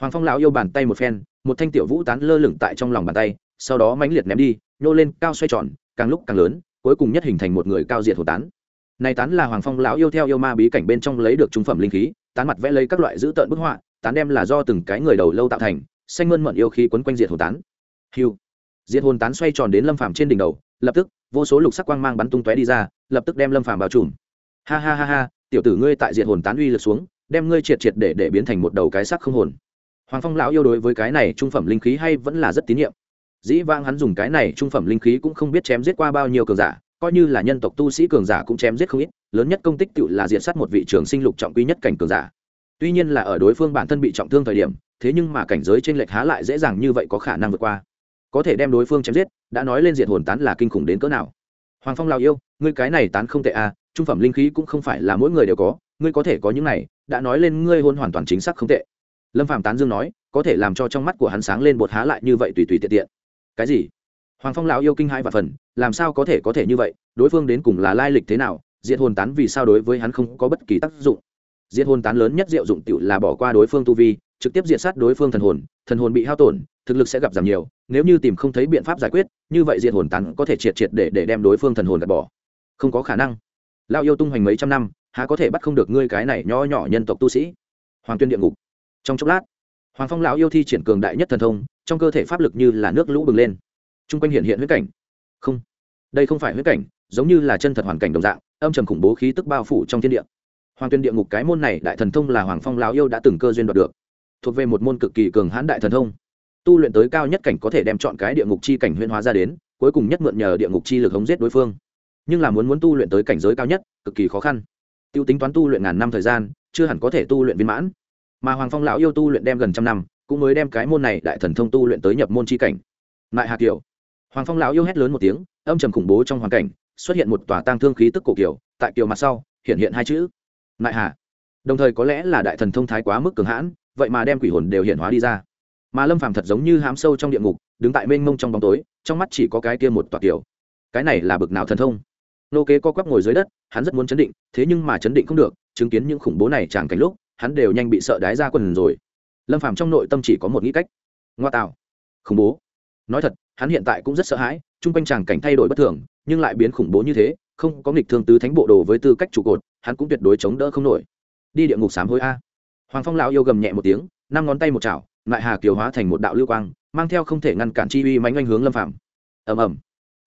S1: Hoàng phong lão yêu bàn tay một phen, một thanh tiểu vũ tán lơ lửng tại trong lòng bàn tay, sau đó mãnh liệt ném đi, nhô lên cao xoay tròn, càng lúc càng lớn, cuối cùng nhất hình thành một người cao diệt hồ tán. Này tán là hoàng phong lão yêu theo yêu ma bí cảnh bên trong lấy được trung phẩm linh khí, tán mặt vẽ lấy các loại dữ tợn bức họa, tán đem là do từng cái người đầu lâu tạo thành, xanh mơn mận yêu khí quấn quanh diệt hồn tán. Hiu diệt hồn tán xoay tròn đến lâm phàm trên đỉnh đầu lập tức, vô số lục sắc quang mang bắn tung tóe đi ra, lập tức đem lâm phàm bao trùm. Ha ha ha ha, tiểu tử ngươi tại diệt hồn tán uy lực xuống, đem ngươi triệt triệt để để biến thành một đầu cái sắc không hồn. Hoàng phong lão yêu đối với cái này trung phẩm linh khí hay vẫn là rất tín nhiệm. Dĩ vang hắn dùng cái này trung phẩm linh khí cũng không biết chém giết qua bao nhiêu cường giả, coi như là nhân tộc tu sĩ cường giả cũng chém giết không ít, lớn nhất công tích cựu là diện sát một vị trường sinh lục trọng quý nhất cảnh cường giả. Tuy nhiên là ở đối phương bản thân bị trọng thương thời điểm, thế nhưng mà cảnh giới trên lệch há lại dễ dàng như vậy có khả năng vượt qua có thể đem đối phương chém giết, đã nói lên diện hồn tán là kinh khủng đến cỡ nào. Hoàng phong lào yêu, ngươi cái này tán không tệ à trung phẩm linh khí cũng không phải là mỗi người đều có, ngươi có thể có những này, đã nói lên ngươi hôn hoàn toàn chính xác không tệ. Lâm phạm tán dương nói, có thể làm cho trong mắt của hắn sáng lên bột há lại như vậy tùy tùy tiện tiện. Cái gì? Hoàng phong lão yêu kinh hai và phần, làm sao có thể có thể như vậy, đối phương đến cùng là lai lịch thế nào, diệt hồn tán vì sao đối với hắn không có bất kỳ tác dụng. Diệt hồn tán lớn nhất diệu dụng tựu là bỏ qua đối phương tu vi, trực tiếp diệt sát đối phương thần hồn thần hồn bị hao tổn thực lực sẽ gặp giảm nhiều, nếu như tìm không thấy biện pháp giải quyết, như vậy diệt hồn tán có thể triệt triệt để để đem đối phương thần hồn gạt bỏ. Không có khả năng. Lao yêu tung hoành mấy trăm năm, há có thể bắt không được ngươi cái này nho nhỏ nhân tộc tu sĩ? Hoàng tuyên địa ngục. Trong chốc lát, hoàng phong lão yêu thi triển cường đại nhất thần thông, trong cơ thể pháp lực như là nước lũ bừng lên. T r u n g quanh hiện hiện huyết cảnh. Không, đây không phải huyết cảnh, giống như là chân thật hoàn cảnh đồng dạng, âm trầm khủng bố khí tức bao phủ trong thiên địa. Hoàng tuyên địa ngục cái môn này đại thần thông là hoàng phong lão yêu đã từng cơ duyên đoạt được, thuộc về một môn cực kỳ cường hãn đại thần thông tu luyện tới cao nhất cảnh có thể đem chọn cái địa ngục chi cảnh huyên hóa ra đến, cuối cùng nhất mượn nhờ địa ngục chi lực hống giết đối phương. Nhưng là muốn muốn tu luyện tới cảnh giới cao nhất, cực kỳ khó khăn. T i ê u tính toán tu luyện ngàn năm thời gian, chưa hẳn có thể tu luyện viên mãn. Mà hoàng phong lão yêu tu luyện đem gần trăm năm, cũng mới đem cái môn này đại thần thông tu luyện tới nhập môn chi cảnh. Nại hà kiều hoàng phong lão yêu hét lớn một tiếng, âm trầm khủng bố trong hoàn cảnh, xuất hiện một tòa tang thương khí tức cổ kiều tại kiều mặt sau, hiện hiện hai chữ. Nại hà đồng thời có lẽ là đại thần thông thái quá mức cường hãn, vậy mà đem quỷ hồn đều hiện hóa đi ra mà lâm phàm thật giống như hám sâu trong địa ngục, đứng tại mênh mông trong bóng tối, trong mắt chỉ có cái kia một tòa kiểu cái này là bực nào thần thông? Nô kế co quắp ngồi dưới đất, hắn rất muốn chấn định, thế nhưng mà chấn định không được, chứng kiến những khủng bố này tràn cảnh lúc, hắn đều nhanh bị sợ đái ra quần rồi. Lâm phàm trong nội tâm chỉ có một nghĩ cách. Ngoa tạo. Khủng bố. Nói thật, hắn hiện tại cũng rất sợ hãi, chung quanh tràng cảnh thay đổi bất thường, nhưng lại biến khủng bố như thế, không có nghịch thương tứ thánh bộ đồ với tư cách trụ cột, hắn cũng tuyệt đối chống đỡ không nổi. Đi địa ngục sám hối a. Hoàng phong lão yêu gầm nhẹ một tiếng, năm ngón tay một chảo lại hà kiều hóa thành một đạo lưu quang, mang theo không thể ngăn cản chi uy mánh anh hướng lâm phạm ầm ầm.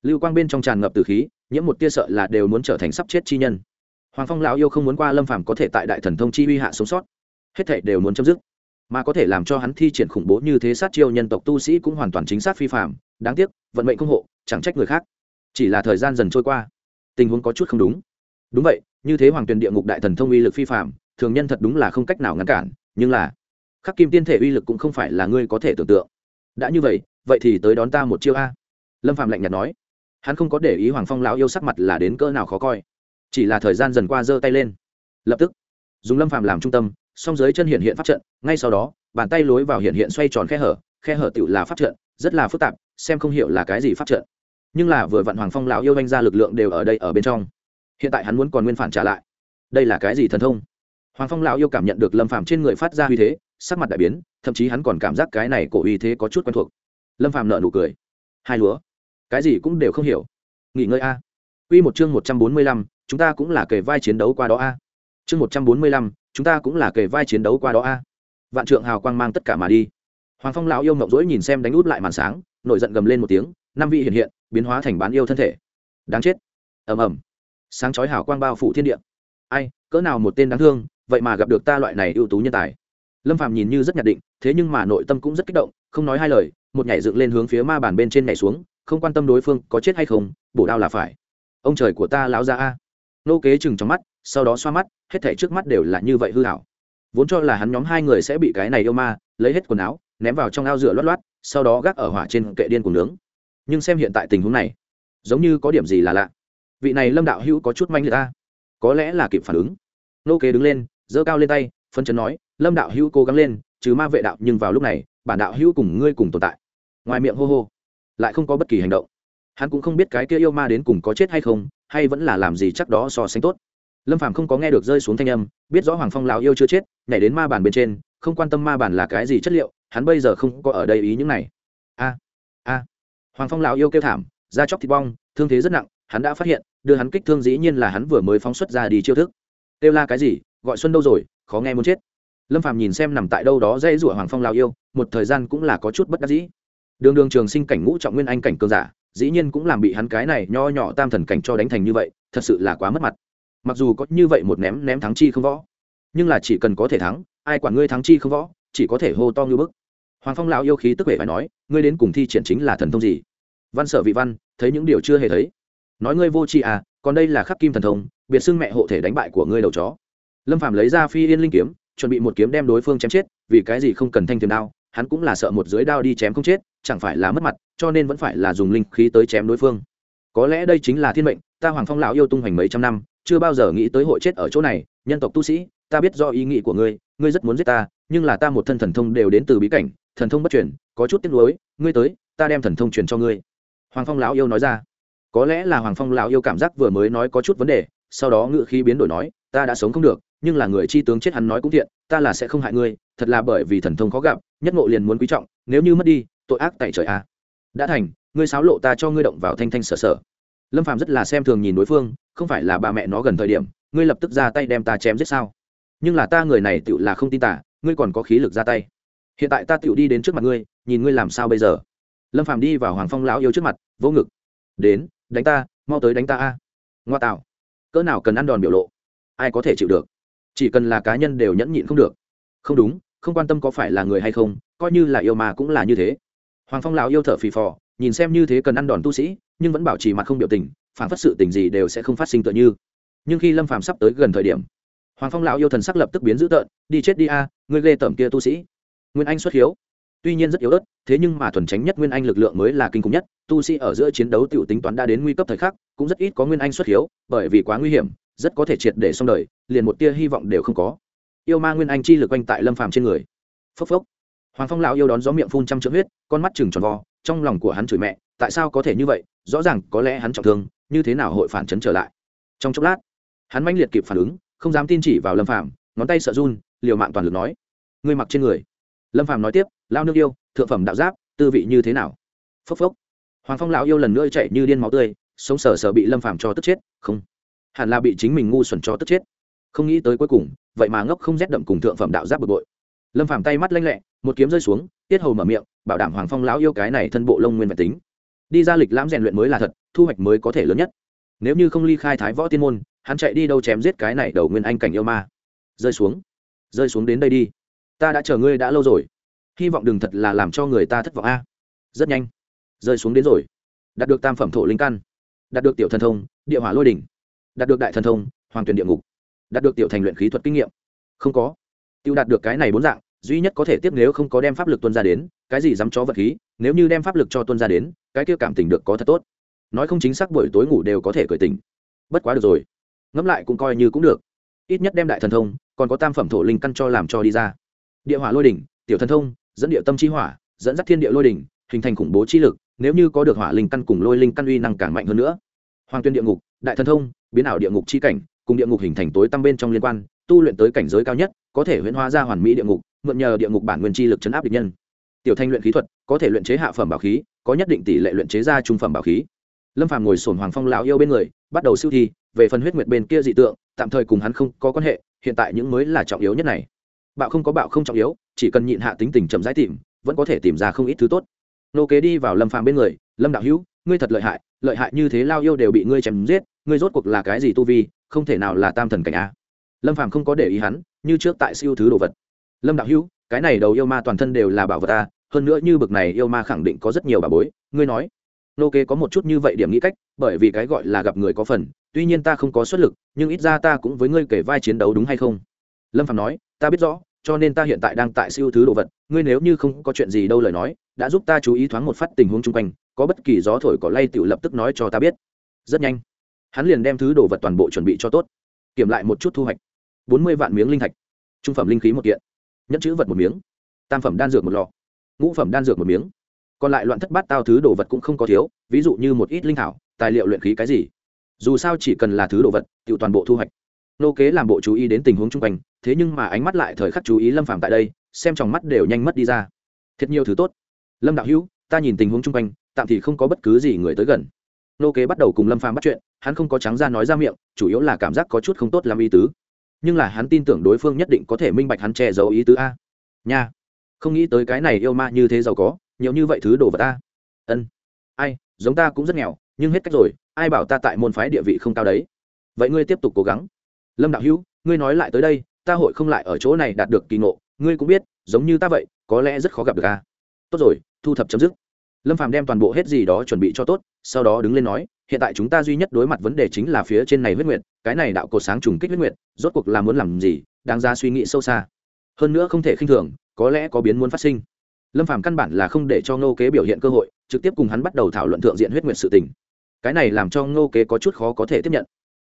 S1: Lưu quang bên trong tràn ngập từ khí, nhiễm một tia sợ là đều muốn trở thành sắp chết chi nhân. Hoàng phong lão yêu không muốn qua lâm phạm có thể tại đại thần thông chi uy hạ sống sót. Hết thể đều muốn chấm dứt. Mà có thể làm cho hắn thi triển khủng bố như thế sát chiêu nhân tộc tu sĩ cũng hoàn toàn chính xác phi phạm đáng tiếc, vận mệnh không hộ, chẳng trách người khác. Chỉ là thời gian dần trôi qua, tình huống có chút không đúng. Đúng vậy, như thế hoàng tuyền địa ngục đại thần thông uy lực phi phạm thường nhân thật đúng là không cách nào ngăn cản, nhưng là khắc kim tiên thể uy lực cũng không phải là ngươi có thể tưởng tượng. Đã như vậy vậy thì tới đón ta một chiêu a. Lâm phạm lạnh nhạt nói. Hắn không có để ý hoàng phong lão yêu sắc mặt là đến cỡ nào khó coi. Chỉ là thời gian dần qua giơ tay lên. Lập tức, dùng lâm phạm làm trung tâm, song dưới chân hiện hiện pháp trận, ngay sau đó, bàn tay lối vào hiện hiện xoay tròn khe hở khe hở tựu là pháp trận, rất là phức tạp, xem không hiểu là cái gì pháp trận. Nhưng là vừa vặn hoàng phong lão yêu anh ra lực lượng đều ở đây ở bên trong. Hiện tại hắn muốn còn nguyên phản trả lại. Đây là cái gì thần thông? Hoàng phong lão yêu cảm nhận được lâm phạm trên người phát ra uy thế sắc mặt đại biến, thậm chí hắn còn cảm giác cái này cổ uy thế có chút quen thuộc. Lâm Phàm nợ nụ cười. Hai lúa. Cái gì cũng đều không hiểu. Nghỉ ngơi a. Quy một chương một trăm bốn mươi lăm, chúng ta cũng là kề vai chiến đấu qua đó a. Chương một trăm bốn mươi lăm, chúng ta cũng là kề vai chiến đấu qua đó a. Vạn trượng hào quang mang tất cả mà đi. Hoàng phong lão yêu mộng rỗi nhìn xem đánh út lại màn sáng, nổi giận gầm lên một tiếng, năm vị hiện hiện, biến hóa thành bán yêu thân thể. Đáng chết. Ầm ầm. Sáng chói hào quang bao phủ thiên địa. Ai, cỡ nào một tên đáng thương, vậy mà gặp được ta loại này ưu tú nhân tài lâm phàm nhìn như rất nhạt định, thế nhưng mà nội tâm cũng rất kích động, không nói hai lời, một nhảy dựng lên hướng phía ma bàn bên trên nhảy xuống, không quan tâm đối phương có chết hay không, bổ đao là phải. Ông trời của ta láo ra a. Nô kế chừng trong mắt, sau đó xoa mắt, hết thảy trước mắt đều là như vậy hư hảo vốn cho là hắn nhóm hai người sẽ bị cái này yêu ma, lấy hết quần áo, ném vào trong ao rửa loát loát, sau đó gác ở hỏa trên kệ điên cùng nướng. Nhưng xem hiện tại tình huống này, giống như có điểm gì là lạ. Vị này lâm đạo hữu có chút manh người ta có lẽ là kịp phản ứng. Nô kế đứng lên, giơ cao lên tay phân chấn nói lâm đạo hữu cố gắng lên, trừ ma vệ đạo, nhưng vào lúc này, bản đạo hữu cùng ngươi cùng tồn tại. Ngoài miệng hô hô, lại không có bất kỳ hành động. Hắn cũng không biết cái kia yêu ma đến cùng có chết hay không, hay vẫn là làm gì chắc đó so sánh tốt. Lâm phàm không có nghe được rơi xuống thanh âm, biết rõ hoàng phong lào yêu chưa chết, nhảy đến ma bản bên trên, không quan tâm ma bản là cái gì chất liệu, hắn bây giờ không có ở đây ý những này. A a. Hoàng phong lào yêu kêu thảm, da chóc thịt bong, thương thế rất nặng, hắn đã phát hiện, đưa hắn kích thương dĩ nhiên là hắn vừa mới phóng xuất ra đi chiêu thức. Kêu la cái gì, gọi xuân đâu rồi, khó nghe muốn chết lâm phàm nhìn xem nằm tại đâu đó dây rủa hoàng phong lao yêu, một thời gian cũng là có chút bất đắc dĩ. Đường đường trường sinh cảnh ngũ trọng nguyên anh cảnh cường giả, dĩ nhiên cũng làm bị hắn cái này nho nhỏ tam thần cảnh cho đánh thành như vậy, thật sự là quá mất mặt. Mặc dù có như vậy một ném ném thắng chi không võ, nhưng là chỉ cần có thể thắng, ai quản ngươi thắng chi không võ, chỉ có thể hô to như bức. Hoàng phong lão yêu khí tức vẻ phải nói, ngươi đến cùng thi triển chính là thần thông gì? Văn sở vị văn, thấy những điều chưa hề thấy. Nói ngươi vô tri à còn đây là khắc kim thần thông, biệt xưng mẹ hộ thể đánh bại của ngươi đầu chó. Lâm phạm lấy ra phi yên linh kiếm chuẩn bị một kiếm đem đối phương chém chết, vì cái gì không cần thanh thiềm đao, hắn cũng là sợ một dưới đao đi chém không chết, chẳng phải là mất mặt, cho nên vẫn phải là dùng linh khí tới chém đối phương. Có lẽ đây chính là thiên mệnh, ta hoàng phong lão yêu tung hoành mấy trăm năm, chưa bao giờ nghĩ tới hội chết ở chỗ này, nhân tộc tu sĩ, ta biết do ý nghĩ của ngươi ngươi rất muốn giết ta, nhưng là ta một thân thần thông đều đến từ bí cảnh, thần thông bất chuyển có chút tiếc nuối, ngươi tới, ta đem thần thông truyền cho ngươi. Hoàng phong lão yêu nói ra. Có lẽ là hoàng phong lão yêu cảm giác vừa mới nói có chút vấn đề, sau đó ngự khí biến đổi nói, ta đã sống không được nhưng là người chi tướng chết hắn nói cũng thiện, ta là sẽ không hại ngươi, thật là bởi vì thần thông khó gặp, nhất ngộ liền muốn quý trọng, nếu như mất đi, tội ác tại trời a. Đã thành, ngươi sáo lộ ta cho ngươi động vào thanh thanh sở sở. Lâm phàm rất là xem thường nhìn đối phương, không phải là bà mẹ nó gần thời điểm, ngươi lập tức ra tay đem ta chém giết sao? Nhưng là ta người này tựu là không tin tả, ngươi còn có khí lực ra tay. Hiện tại ta tựu đi đến trước mặt ngươi, nhìn ngươi làm sao bây giờ? Lâm phàm đi vào hoàng phong lão yêu trước mặt, vỗ ngực. Đến, đánh ta, mau tới đánh ta a. Ngoa tạo. Cỡ nào cần ăn đòn biểu lộ, ai có thể chịu được? Chỉ cần là cá nhân đều nhẫn nhịn không được. Không đúng không quan tâm có phải là người hay không coi như là yêu mà cũng là như thế. Hoàng phong lão yêu thở phì phò nhìn xem như thế cần ăn đòn tu sĩ nhưng vẫn bảo trì mặt không biểu tình phản phất sự tình gì đều sẽ không phát sinh tựa như. Nhưng khi lâm phàm sắp tới gần thời điểm hoàng phong lão yêu thần sắc lập tức biến dữ tợn đi chết đi a à, ngươi ghê tởm kia tu sĩ. Nguyên anh xuất hiếu. Tuy nhiên rất yếu ớt thế nhưng mà thuần tránh nhất nguyên anh lực lượng mới là kinh khủng nhất tu sĩ ở giữa chiến đấu t i ể u tính toán đã đến nguy cấp thời khắc cũng rất ít có nguyên anh xuất hiếu bởi vì quá nguy hiểm rất có thể triệt để xong đời, liền một tia hy vọng đều không có. Yêu ma nguyên anh chi lực quanh tại lâm phàm trên người. Phốc phốc. Hoàng phong lão yêu đón gió miệng phun trăm chữ huyết, con mắt chừng tròn vo, trong lòng của hắn chửi mẹ, tại sao có thể như vậy, rõ ràng có lẽ hắn trọng thương, như thế nào hội phản chấn trở lại. Trong chốc lát, hắn manh liệt kịp phản ứng, không dám tin chỉ vào lâm phàm, ngón tay sợ run, liều mạng toàn lực nói, ngươi mặc trên người. Lâm phàm nói tiếp lao nước yêu, thượng phẩm đạo giáp, tư vị như thế nào? Phốc phốc. Hoàng phong lão yêu lần nữa chạy như điên máu tươi, sống sờ sờ bị lâm phàm cho tức chết, không hẳn là bị chính mình ngu xuẩn cho tức chết. Không nghĩ tới cuối cùng, vậy mà ngốc không rét đậm cùng thượng phẩm đạo giáp bực bội. Lâm phàm tay mắt lanh lẹ, một kiếm rơi xuống, tiết hầu mở miệng, bảo đảm hoàng phong lão yêu cái này thân bộ lông nguyên vẹn tính. Đi ra lịch lãm rèn luyện mới là thật, thu hoạch mới có thể lớn nhất. Nếu như không ly khai thái võ tiên môn, hắn chạy đi đâu chém giết cái này đầu nguyên anh cảnh yêu ma. Rơi xuống rơi xuống đến đây đi. Ta đã chờ ngươi đã lâu rồi. Hy vọng đừng thật là làm cho người ta thất vọng a. Rất nhanh. Rơi xuống đến rồi. Đạt được tam phẩm thổ linh căn. Đạt được tiểu thần thông, địa hỏa lôi đỉnh đạt được đại thần thông, hoàng tuyển địa ngục. Đạt được tiểu thành luyện khí thuật kinh nghiệm. Không có. Tiêu đạt được cái này bốn dạng, duy nhất có thể tiếp nếu không có đem pháp lực tuân ra đến, cái gì dám cho vật khí, nếu như đem pháp lực cho tuân ra đến, cái kia cảm tình được có thật tốt. Nói không chính xác buổi tối ngủ đều có thể cởi tình bất quá được rồi. Ngẫm lại cũng coi như cũng được. Ít nhất đem đại thần thông, còn có tam phẩm thổ linh căn cho làm cho đi ra. Địa hỏa lôi đỉnh, tiểu thần thông, dẫn địa tâm chi hỏa, dẫn dắt thiên địa lôi đỉnh, hình thành khủng bố chi lực, nếu như có được hỏa linh căn cùng lôi linh căn uy năng càng mạnh hơn nữa. Hoàng tuyên địa ngục, đại thần thông biến ảo địa ngục chi cảnh, cùng địa ngục hình thành tối tăm bên trong liên quan, tu luyện tới cảnh giới cao nhất, có thể huyễn hóa ra hoàn mỹ địa ngục, mượn nhờ địa ngục bản nguyên chi lực chấn áp địch nhân. Tiểu thanh luyện khí thuật, có thể luyện chế hạ phẩm bảo khí, có nhất định tỷ lệ luyện chế ra trung phẩm bảo khí. Lâm phàm ngồi sồn hoàng phong lão yêu bên người, bắt đầu siêu thi, về phần huyết nguyệt bên kia dị tượng, tạm thời cùng hắn không có quan hệ, hiện tại những mới là trọng yếu nhất này. Bạo không có bạo không trọng yếu, chỉ cần nhịn hạ tính tình chậm rãi tìm, vẫn có thể tìm ra không ít thứ tốt. Nô kế đi vào lâm phàm bên người, lâm đạo hữu, ngươi thật lợi hại lợi hại như thế lao yêu đều bị ngươi chém giết ngươi rốt cuộc là cái gì tu vi, không thể nào là tam thần cảnh a. Lâm phàm không có để ý hắn, như trước tại siêu thứ đồ vật. Lâm đạo hữu, cái này đầu yêu ma toàn thân đều là bảo vật ta hơn nữa như bực này yêu ma khẳng định có rất nhiều bà bối, ngươi nói. Nô kế có một chút như vậy điểm nghĩ cách, bởi vì cái gọi là gặp người có phần, tuy nhiên ta không có xuất lực, nhưng ít ra ta cũng với ngươi kể vai chiến đấu đúng hay không? Lâm phạm nói, ta biết rõ, cho nên ta hiện tại đang tại siêu thứ đồ vật, ngươi nếu như không có chuyện gì đâu lời nói, đã giúp ta chú ý thoáng một phát tình huống chung quanh, có bất kỳ gió thổi cỏ lay tựu lập tức nói cho ta biết. Rất nhanh hắn liền đem thứ đồ vật toàn bộ chuẩn bị cho tốt, kiểm lại một chút thu hoạch. Bốn mươi vạn miếng linh thạch, trung phẩm linh khí một kiện, nhẫn chữ vật một miếng, tam phẩm đan dược một lọ, ngũ phẩm đan dược một miếng. Còn lại loạn thất bát tao thứ đồ vật cũng không có thiếu, ví dụ như một ít linh thảo, tài liệu luyện khí cái gì. Dù sao chỉ cần là thứ đồ vật, tự toàn bộ thu hoạch. Nô kế làm bộ chú ý đến tình huống chung quanh, thế nhưng mà ánh mắt lại thời khắc chú ý lâm phàm tại đây, xem trong mắt đều nhanh mất đi ra. Thiệt nhiều thứ tốt. Lâm đạo hữu, ta nhìn tình huống chung quanh, tạm thì không có bất cứ gì người tới gần nô kế bắt đầu cùng lâm phàm bắt chuyện, hắn không có trắng ra nói ra miệng, chủ yếu là cảm giác có chút không tốt làm ý tứ. Nhưng là hắn tin tưởng đối phương nhất định có thể minh bạch hắn che giấu ý tứ a. Nha, không nghĩ tới cái này yêu ma như thế giàu có, nhiều như vậy thứ đồ vật ta ân, ai, giống ta cũng rất nghèo, nhưng hết cách rồi, ai bảo ta tại môn phái địa vị không cao đấy. Vậy ngươi tiếp tục cố gắng. Lâm đạo hữu, ngươi nói lại tới đây, ta hội không lại ở chỗ này đạt được kỳ ngộ, ngươi cũng biết, giống như ta vậy, có lẽ rất khó gặp được a. Tốt rồi, thu thập chấm dứt lâm phàm đem toàn bộ hết gì đó chuẩn bị cho tốt, sau đó đứng lên nói, hiện tại chúng ta duy nhất đối mặt vấn đề chính là phía trên này huyết nguyệt, cái này đạo cột sáng trùng kích huyết nguyệt, rốt cuộc là muốn làm gì đang ra suy nghĩ sâu xa. Hơn nữa không thể khinh thường, có lẽ có biến muốn phát sinh. Lâm phàm căn bản là không để cho ngô kế biểu hiện cơ hội, trực tiếp cùng hắn bắt đầu thảo luận thượng diện huyết nguyệt sự tình. Cái này làm cho ngô kế có chút khó có thể tiếp nhận.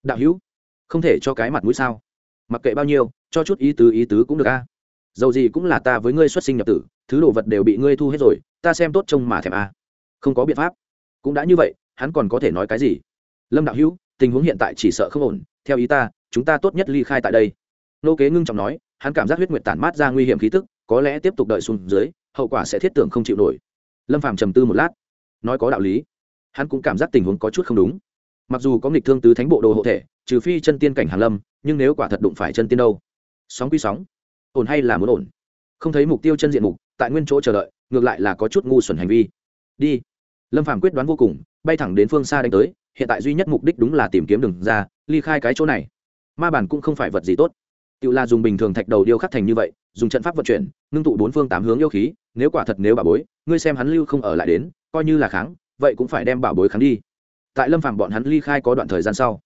S1: Đạo hữu, không thể cho cái mặt mũi sao? Mặc kệ bao nhiêu, cho chút ý tứ ý tứ cũng được a. Dầu gì cũng là ta với ngươi xuất sinh nhập tử thứ đồ vật đều bị ngươi thu hết rồi, ta xem tốt trông mà thèm a. Không có biện pháp. Cũng đã như vậy, hắn còn có thể nói cái gì? Lâm đạo hữu, tình huống hiện tại chỉ sợ không ổn, theo ý ta, chúng ta tốt nhất ly khai tại đây. Nô kế ngưng trọng nói, hắn cảm giác huyết nguyệt tản mát ra nguy hiểm khí tức, có lẽ tiếp tục đợi xuống dưới, hậu quả sẽ thiết tưởng không chịu nổi. Lâm phàm trầm tư một lát, nói có đạo lý. Hắn cũng cảm giác tình huống có chút không đúng. Mặc dù có nghịch thương tứ thánh bộ đồ hộ thể, trừ phi chân tiên cảnh hàn lâm, nhưng nếu quả thật đụng phải chân tiên đâu? Sóng quy sóng. Ổn hay là muốn ổn? Không thấy mục tiêu chân diện mục, tại nguyên chỗ chờ đợi, ngược lại là có chút ngu xuẩn hành vi. Đi. Lâm phàm quyết đoán vô cùng, bay thẳng đến phương xa đánh tới, hiện tại duy nhất mục đích đúng là tìm kiếm đường ra, ly khai cái chỗ này. Ma bản cũng không phải vật gì tốt. Tự là dùng bình thường thạch đầu điêu khắc thành như vậy, dùng trận pháp vận chuyển, ngưng tụ bốn phương tám hướng yêu khí, nếu quả thật nếu bà bối, ngươi xem hắn lưu không ở lại đến, coi như là kháng, vậy cũng phải đem bảo bối kháng đi. Tại lâm phàm bọn hắn ly khai có đoạn thời gian sau,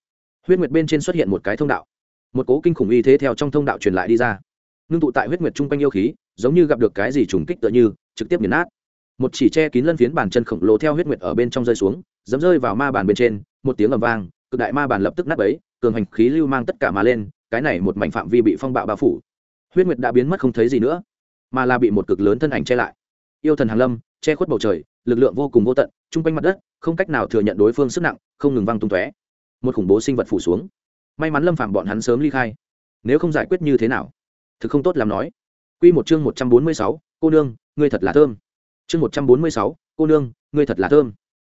S1: huyết nguyệt bên trên xuất hiện một cái thông đạo. Một cố kinh khủng y thế theo trong thông đạo truyền lại đi ra ngưng tụ tại huyết nguyệt trung quanh yêu khí, giống như gặp được cái gì trùng kích tựa như, trực tiếp nghiền nát. Một chỉ che kín lân phiến bàn chân khổng lồ theo huyết nguyệt ở bên trong rơi xuống dấm rơi vào ma bàn bên trên, một tiếng ầm vang, cực đại ma bàn lập tức nát ấy cường hành khí lưu mang tất cả mà lên, cái này một mảnh phạm vi bị phong bạo bao phủ. Huyết nguyệt đã biến mất không thấy gì nữa, mà là bị một cực lớn thân ảnh che lại. Yêu thần hàng lâm, che khuất bầu trời, lực lượng vô cùng vô tận, chung quanh mặt đất, không cách nào thừa nhận đối phương sức nặng, không ngừng văng tung tóe. Một khủng bố sinh vật phủ xuống. May mắn lâm phạm bọn hắn sớm ly khai. Nếu không giải quyết như thế nào? Thực không tốt làm nói. Q một chương một trăm bốn mươi sáu, cô nương, ngươi thật là thơm. Chương một trăm bốn mươi sáu, cô nương, ngươi thật là thơm.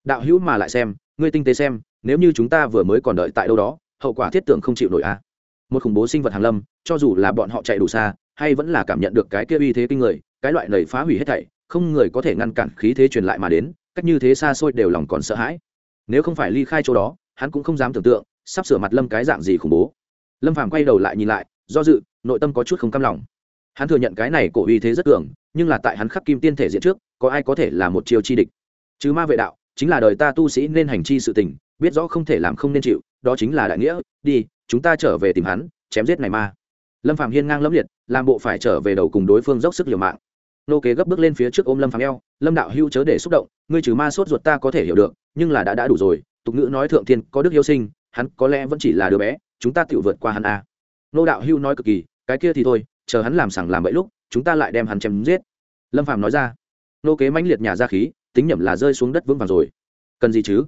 S1: Đạo hữu mà lại xem, ngươi tinh tế xem, nếu như chúng ta vừa mới còn đợi tại đâu đó, hậu quả thiết tưởng không chịu nổi a à. một khủng bố sinh vật hàn lâm, cho dù là bọn họ chạy đủ xa, hay vẫn là cảm nhận được cái kia uy thế kinh người, cái loại nầy phá hủy hết thảy, không người có thể ngăn cản khí thế truyền lại mà đến, cách như thế xa xôi đều lòng còn sợ hãi. Nếu không phải ly khai chỗ đó, hắn cũng không dám tưởng tượng, sắp sửa mặt lâm cái dạng gì khủng bố. Lâm phàm quay đầu lại nhìn lại, do dự nội tâm có chút không cam lòng. Hắn thừa nhận cái này cổ uy thế rất cường, nhưng là tại hắn khắc kim tiên thể diện trước, có ai có thể là một chiêu chi địch? Chứ ma vệ đạo, chính là đời ta tu sĩ nên hành chi sự tình, biết rõ không thể làm không nên chịu, đó chính là đại nghĩa, đi, chúng ta trở về tìm hắn, chém giết này ma. Lâm phạm hiên ngang lẫm liệt, làm bộ phải trở về đầu cùng đối phương dốc sức liều mạng. Nô kế gấp bước lên phía trước ôm lâm phạm eo, lâm đạo hưu chớ để xúc động, ngươi trừ ma sốt ruột ta có thể hiểu được, nhưng là đã đã đủ rồi, tục ngữ nói thượng thiên có đức yêu sinh, hắn có lẽ vẫn chỉ là đứa bé, chúng ta tự vượt qua hắn a nô đạo hưu nói cực kỳ, cái kia thì thôi, chờ hắn làm sảng làm bậy lúc, chúng ta lại đem hắn chém giết. Lâm phạm nói ra. Nô kế mãnh liệt nhà ra khí, tính nhẩm là rơi xuống đất vững vàng rồi. Cần gì chứ?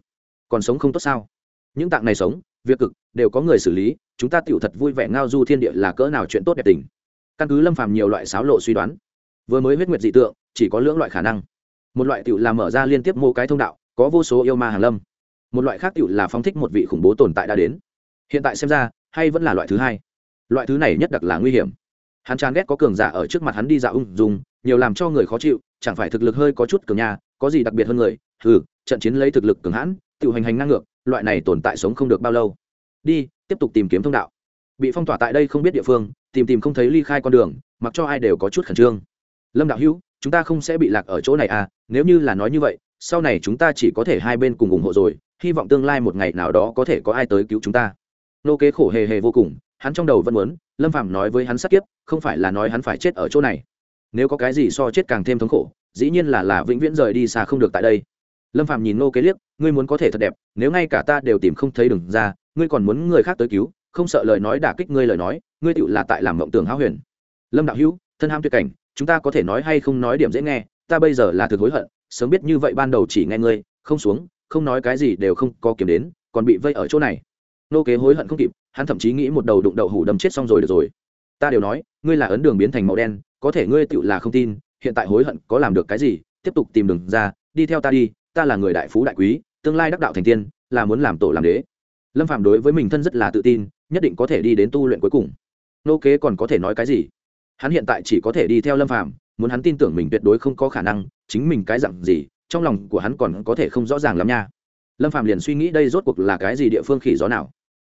S1: Còn sống không tốt sao? Những tạng này sống, việc cực, đều có người xử lý, chúng ta tiểu thật vui vẻ ngao du thiên địa là cỡ nào chuyện tốt đẹp tình. Căn cứ lâm phàm nhiều loại xáo lộ suy đoán, vừa mới huyết nguyệt dị tượng, chỉ có lưỡng loại khả năng. Một loại tiểu là mở ra liên tiếp mô cái thông đạo, có vô số yêu ma hàng lâm. Một loại khác tiểu là phóng thích một vị khủng bố tồn tại đã đến. Hiện tại xem ra, hay vẫn là loại thứ hai loại thứ này nhất đặc là nguy hiểm. Hắn chán ghét có cường giả ở trước mặt hắn đi dạo ung dung, nhiều làm cho người khó chịu, chẳng phải thực lực hơi có chút cường nhà có gì đặc biệt hơn người? Ừ trận chiến lấy thực lực cường hãn, tự hành hành năng ngược, loại này tồn tại sống không được bao lâu. Đi, tiếp tục tìm kiếm thông đạo. Bị phong tỏa tại đây không biết địa phương, tìm tìm không thấy ly khai con đường, mặc cho ai đều có chút khẩn trương. Lâm đạo hữu, chúng ta không sẽ bị lạc ở chỗ này à nếu như là nói như vậy, sau này chúng ta chỉ có thể hai bên cùng ủng hộ rồi, hy vọng tương lai một ngày nào đó có thể có ai tới cứu chúng ta. Nô kế khổ hề hề vô cùng hắn trong đầu vẫn muốn, lâm phạm nói với hắn sát kiếp, không phải là nói hắn phải chết ở chỗ này. Nếu có cái gì so chết càng thêm thống khổ, dĩ nhiên là là vĩnh viễn rời đi xa không được tại đây. Lâm phạm nhìn nô kế liếc, ngươi muốn có thể thật đẹp, nếu ngay cả ta đều tìm không thấy đừng ra, ngươi còn muốn người khác tới cứu, không sợ lời nói đả kích ngươi lời nói, ngươi tựu là tại làm mộng tưởng háo huyền. Lâm đạo hữu, thân ham tuyệt cảnh, chúng ta có thể nói hay không nói điểm dễ nghe, ta bây giờ là thực hối hận, sớm biết như vậy ban đầu chỉ nghe ngươi, không xuống, không nói cái gì đều không có kiếm đến, còn bị vây ở chỗ này. Nô kế hối hận không kịp hắn thậm chí nghĩ một đầu đụng đậu hủ đâm chết xong rồi được rồi. Ta đều nói, ngươi là ấn đường biến thành màu đen, có thể ngươi tựu là không tin, hiện tại hối hận có làm được cái gì, tiếp tục tìm đường ra, đi theo ta đi, ta là người đại phú đại quý, tương lai đắc đạo thành tiên, là muốn làm tổ làm đế. Lâm phạm đối với mình thân rất là tự tin, nhất định có thể đi đến tu luyện cuối cùng. Nô kế còn có thể nói cái gì? Hắn hiện tại chỉ có thể đi theo lâm phạm muốn hắn tin tưởng mình tuyệt đối không có khả năng, chính mình cái dặn gì, trong lòng của hắn còn có thể không rõ ràng lắm nha. Lâm phạm liền suy nghĩ đây rốt cuộc là cái gì địa phương khỉ gió nào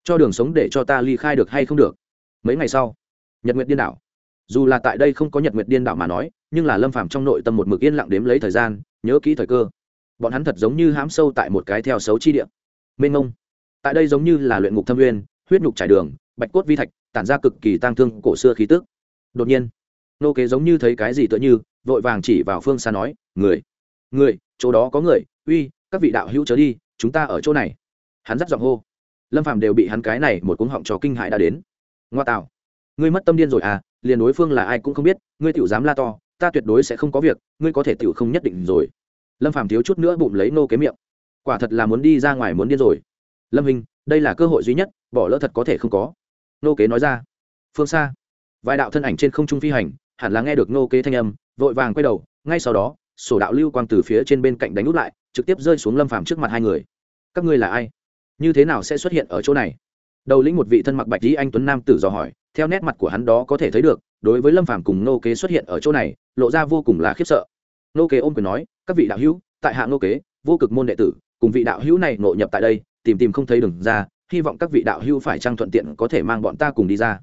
S1: cho đường sống để cho ta ly khai được hay không được? Mấy ngày sau, nhật nguyệt điên đảo. Dù là tại đây không có nhật nguyệt điên đảo mà nói, nhưng là lâm phàm trong nội tâm một mực yên lặng đếm lấy thời gian, nhớ kỹ thời cơ. Bọn hắn thật giống như hãm sâu tại một cái theo xấu chi địa. Mênh ngông tại đây giống như là luyện ngục thâm nguyên, huyết nhục trải đường, bạch cốt vi thạch, tản ra cực kỳ tang thương cổ xưa khí tức. Đột nhiên, nô kế giống như thấy cái gì tựa như, vội vàng chỉ vào phương xa nói, người người, chỗ đó có người, uy, các vị đạo hữu chớ đi, chúng ta ở chỗ này. Hắn dắt giọng hô lâm phàm đều bị hắn cái này một cuống họng trò kinh hại đã đến. Ngoa tạo, ngươi mất tâm điên rồi à liền đối phương là ai cũng không biết, ngươi tiểu dám la to, ta tuyệt đối sẽ không có việc, ngươi có thể tiểu không nhất định rồi. Lâm phàm thiếu chút nữa bụng lấy nô kế miệng. Quả thật là muốn đi ra ngoài muốn điên rồi. Lâm hình đây là cơ hội duy nhất, bỏ lỡ thật có thể không có. Nô kế nói ra. Phương xa. Vài đạo thân ảnh trên không trung phi hành, hẳn là nghe được nô kế thanh âm, vội vàng quay đầu, ngay sau đó, sổ đạo lưu quang từ phía trên bên cạnh đánh út lại, trực tiếp rơi xuống lâm phàm trước mặt hai người. Các ngươi là ai? Như thế nào sẽ xuất hiện ở chỗ này? Đầu lĩnh một vị thân mặc bạch dĩ anh tuấn nam tử dò hỏi, theo nét mặt của hắn đó có thể thấy được, đối với lâm phàm cùng nô kế xuất hiện ở chỗ này, lộ ra vô cùng là khiếp sợ. Nô kế ôm quyền nói, các vị đạo hữu, tại hạ nô kế, vô cực môn đệ tử, cùng vị đạo hữu này nội nhập tại đây, tìm tìm không thấy đường ra, hy vọng các vị đạo hữu phải trang thuận tiện có thể mang bọn ta cùng đi ra.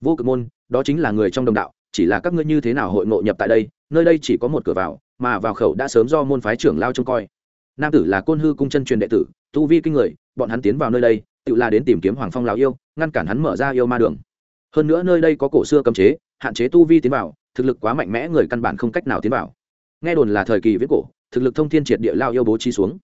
S1: Vô cực môn, đó chính là người trong đồng đạo, chỉ là các ngươi như thế nào hội ngộ nhập tại đây, nơi đây chỉ có một cửa vào, mà vào khẩu đã sớm do môn phái trưởng lao trông coi nam tử là côn hư cung chân truyền đệ tử, tu vi kinh người, bọn hắn tiến vào nơi đây, tự là đến tìm kiếm hoàng phong lào yêu, ngăn cản hắn mở ra yêu ma đường. Hơn nữa nơi đây có cổ xưa cấm chế, hạn chế tu vi tiến vào, thực lực quá mạnh mẽ người căn bản không cách nào tiến vào. Nghe đồn là thời kỳ viết cổ, thực lực thông thiên triệt địa lao yêu bố trí xuống.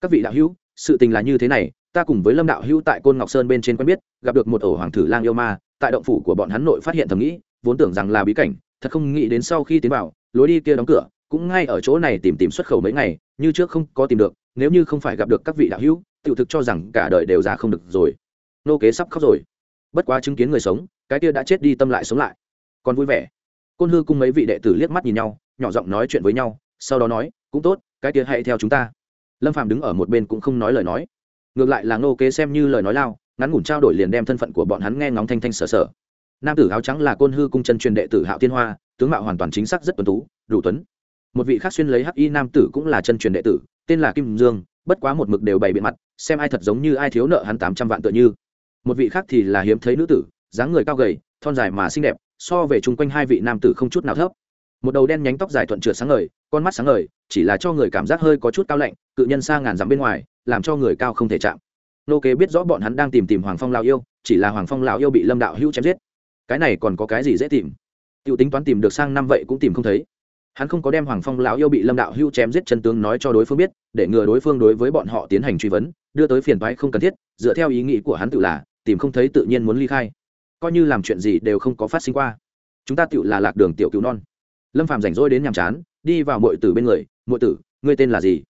S1: Các vị đạo hữu, sự tình là như thế này, ta cùng với lâm đạo hữu tại côn ngọc sơn bên trên quen biết, gặp được một ổ hoàng thử lang yêu ma, tại động phủ của bọn hắn nội phát hiện thầm nghĩ, vốn tưởng rằng là bí cảnh, thật không nghĩ đến sau khi tiến vào, lối đi kia đóng cửa cũng ngay ở chỗ này tìm tìm xuất khẩu mấy ngày, như trước không có tìm được, nếu như không phải gặp được các vị đạo hữu tự thực cho rằng cả đời đều ra không được rồi. Nô kế sắp khóc rồi. Bất quá chứng kiến người sống, cái kia đã chết đi tâm lại sống lại. Còn vui vẻ. Côn hư cung mấy vị đệ tử liếc mắt nhìn nhau, nhỏ giọng nói chuyện với nhau, sau đó nói, cũng tốt, cái kia hãy theo chúng ta. Lâm phạm đứng ở một bên cũng không nói lời nói. Ngược lại là nô kế xem như lời nói lao, ngắn ngủn trao đổi liền đem thân phận của bọn hắn nghe ngóng thanh thanh sở sở. Nam tử áo trắng là côn hư cung chân truyền đệ tử hạo thiên hoa, tướng mạo hoàn toàn chính xác rất tuấn tú, đủ tuấn một vị khác xuyên lấy hắc y nam tử cũng là chân truyền đệ tử, tên là kim dương, bất quá một mực đều bày biện mặt, xem ai thật giống như ai thiếu nợ hắn tám trăm vạn tựa như. Một vị khác thì là hiếm thấy nữ tử, dáng người cao gầy, thon dài mà xinh đẹp, so về chung quanh hai vị nam tử không chút nào thấp. Một đầu đen nhánh tóc dài thuận trượt sáng ngời, con mắt sáng ngời, chỉ là cho người cảm giác hơi có chút cao lạnh, cự nhân xa ngàn dặm bên ngoài, làm cho người cao không thể chạm. Nô kế biết rõ bọn hắn đang tìm tìm hoàng phong lào yêu, chỉ là hoàng phong lào yêu bị lâm đạo hữu chém giết. Cái này còn có cái gì dễ tìm? T i ể u tính toán tìm được sang năm vậy cũng tìm không thấy hắn không có đem hoàng phong lão yêu bị lâm đạo Hưu chém giết chân tướng nói cho đối phương biết, để ngừa đối phương đối với bọn họ tiến hành truy vấn, đưa tới phiền toái không cần thiết, dựa theo ý nghĩ của hắn tự là, tìm không thấy tự nhiên muốn ly khai. Coi như làm chuyện gì đều không có phát sinh qua. Chúng ta tự là lạc đường tiểu cứu non. Lâm phạm rảnh rỗi đến nhàm chán, đi vào mọi tử bên người mọi tử, ngươi tên là gì?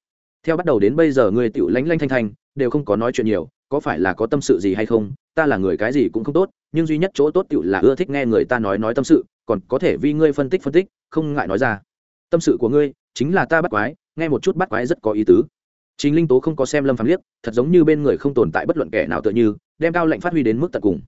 S1: Theo bắt đầu đến bây giờ ngươi tiểu lánh lanh thanh thanh, đều không có nói chuyện nhiều, có phải là có tâm sự gì hay không? Ta là người cái gì cũng không tốt, nhưng duy nhất chỗ tốt tiểu là ưa thích nghe người ta nói nói tâm sự, còn có thể vì ngươi phân tích phân tích, không ngại nói ra tâm sự của ngươi chính là ta bắt quái, nghe một chút bắt quái rất có ý tứ. Chính linh tố không có xem lâm phạm liếc, thật giống như bên người không tồn tại bất luận kẻ nào tựa như, đem cao lệnh phát huy đến mức tận cùng.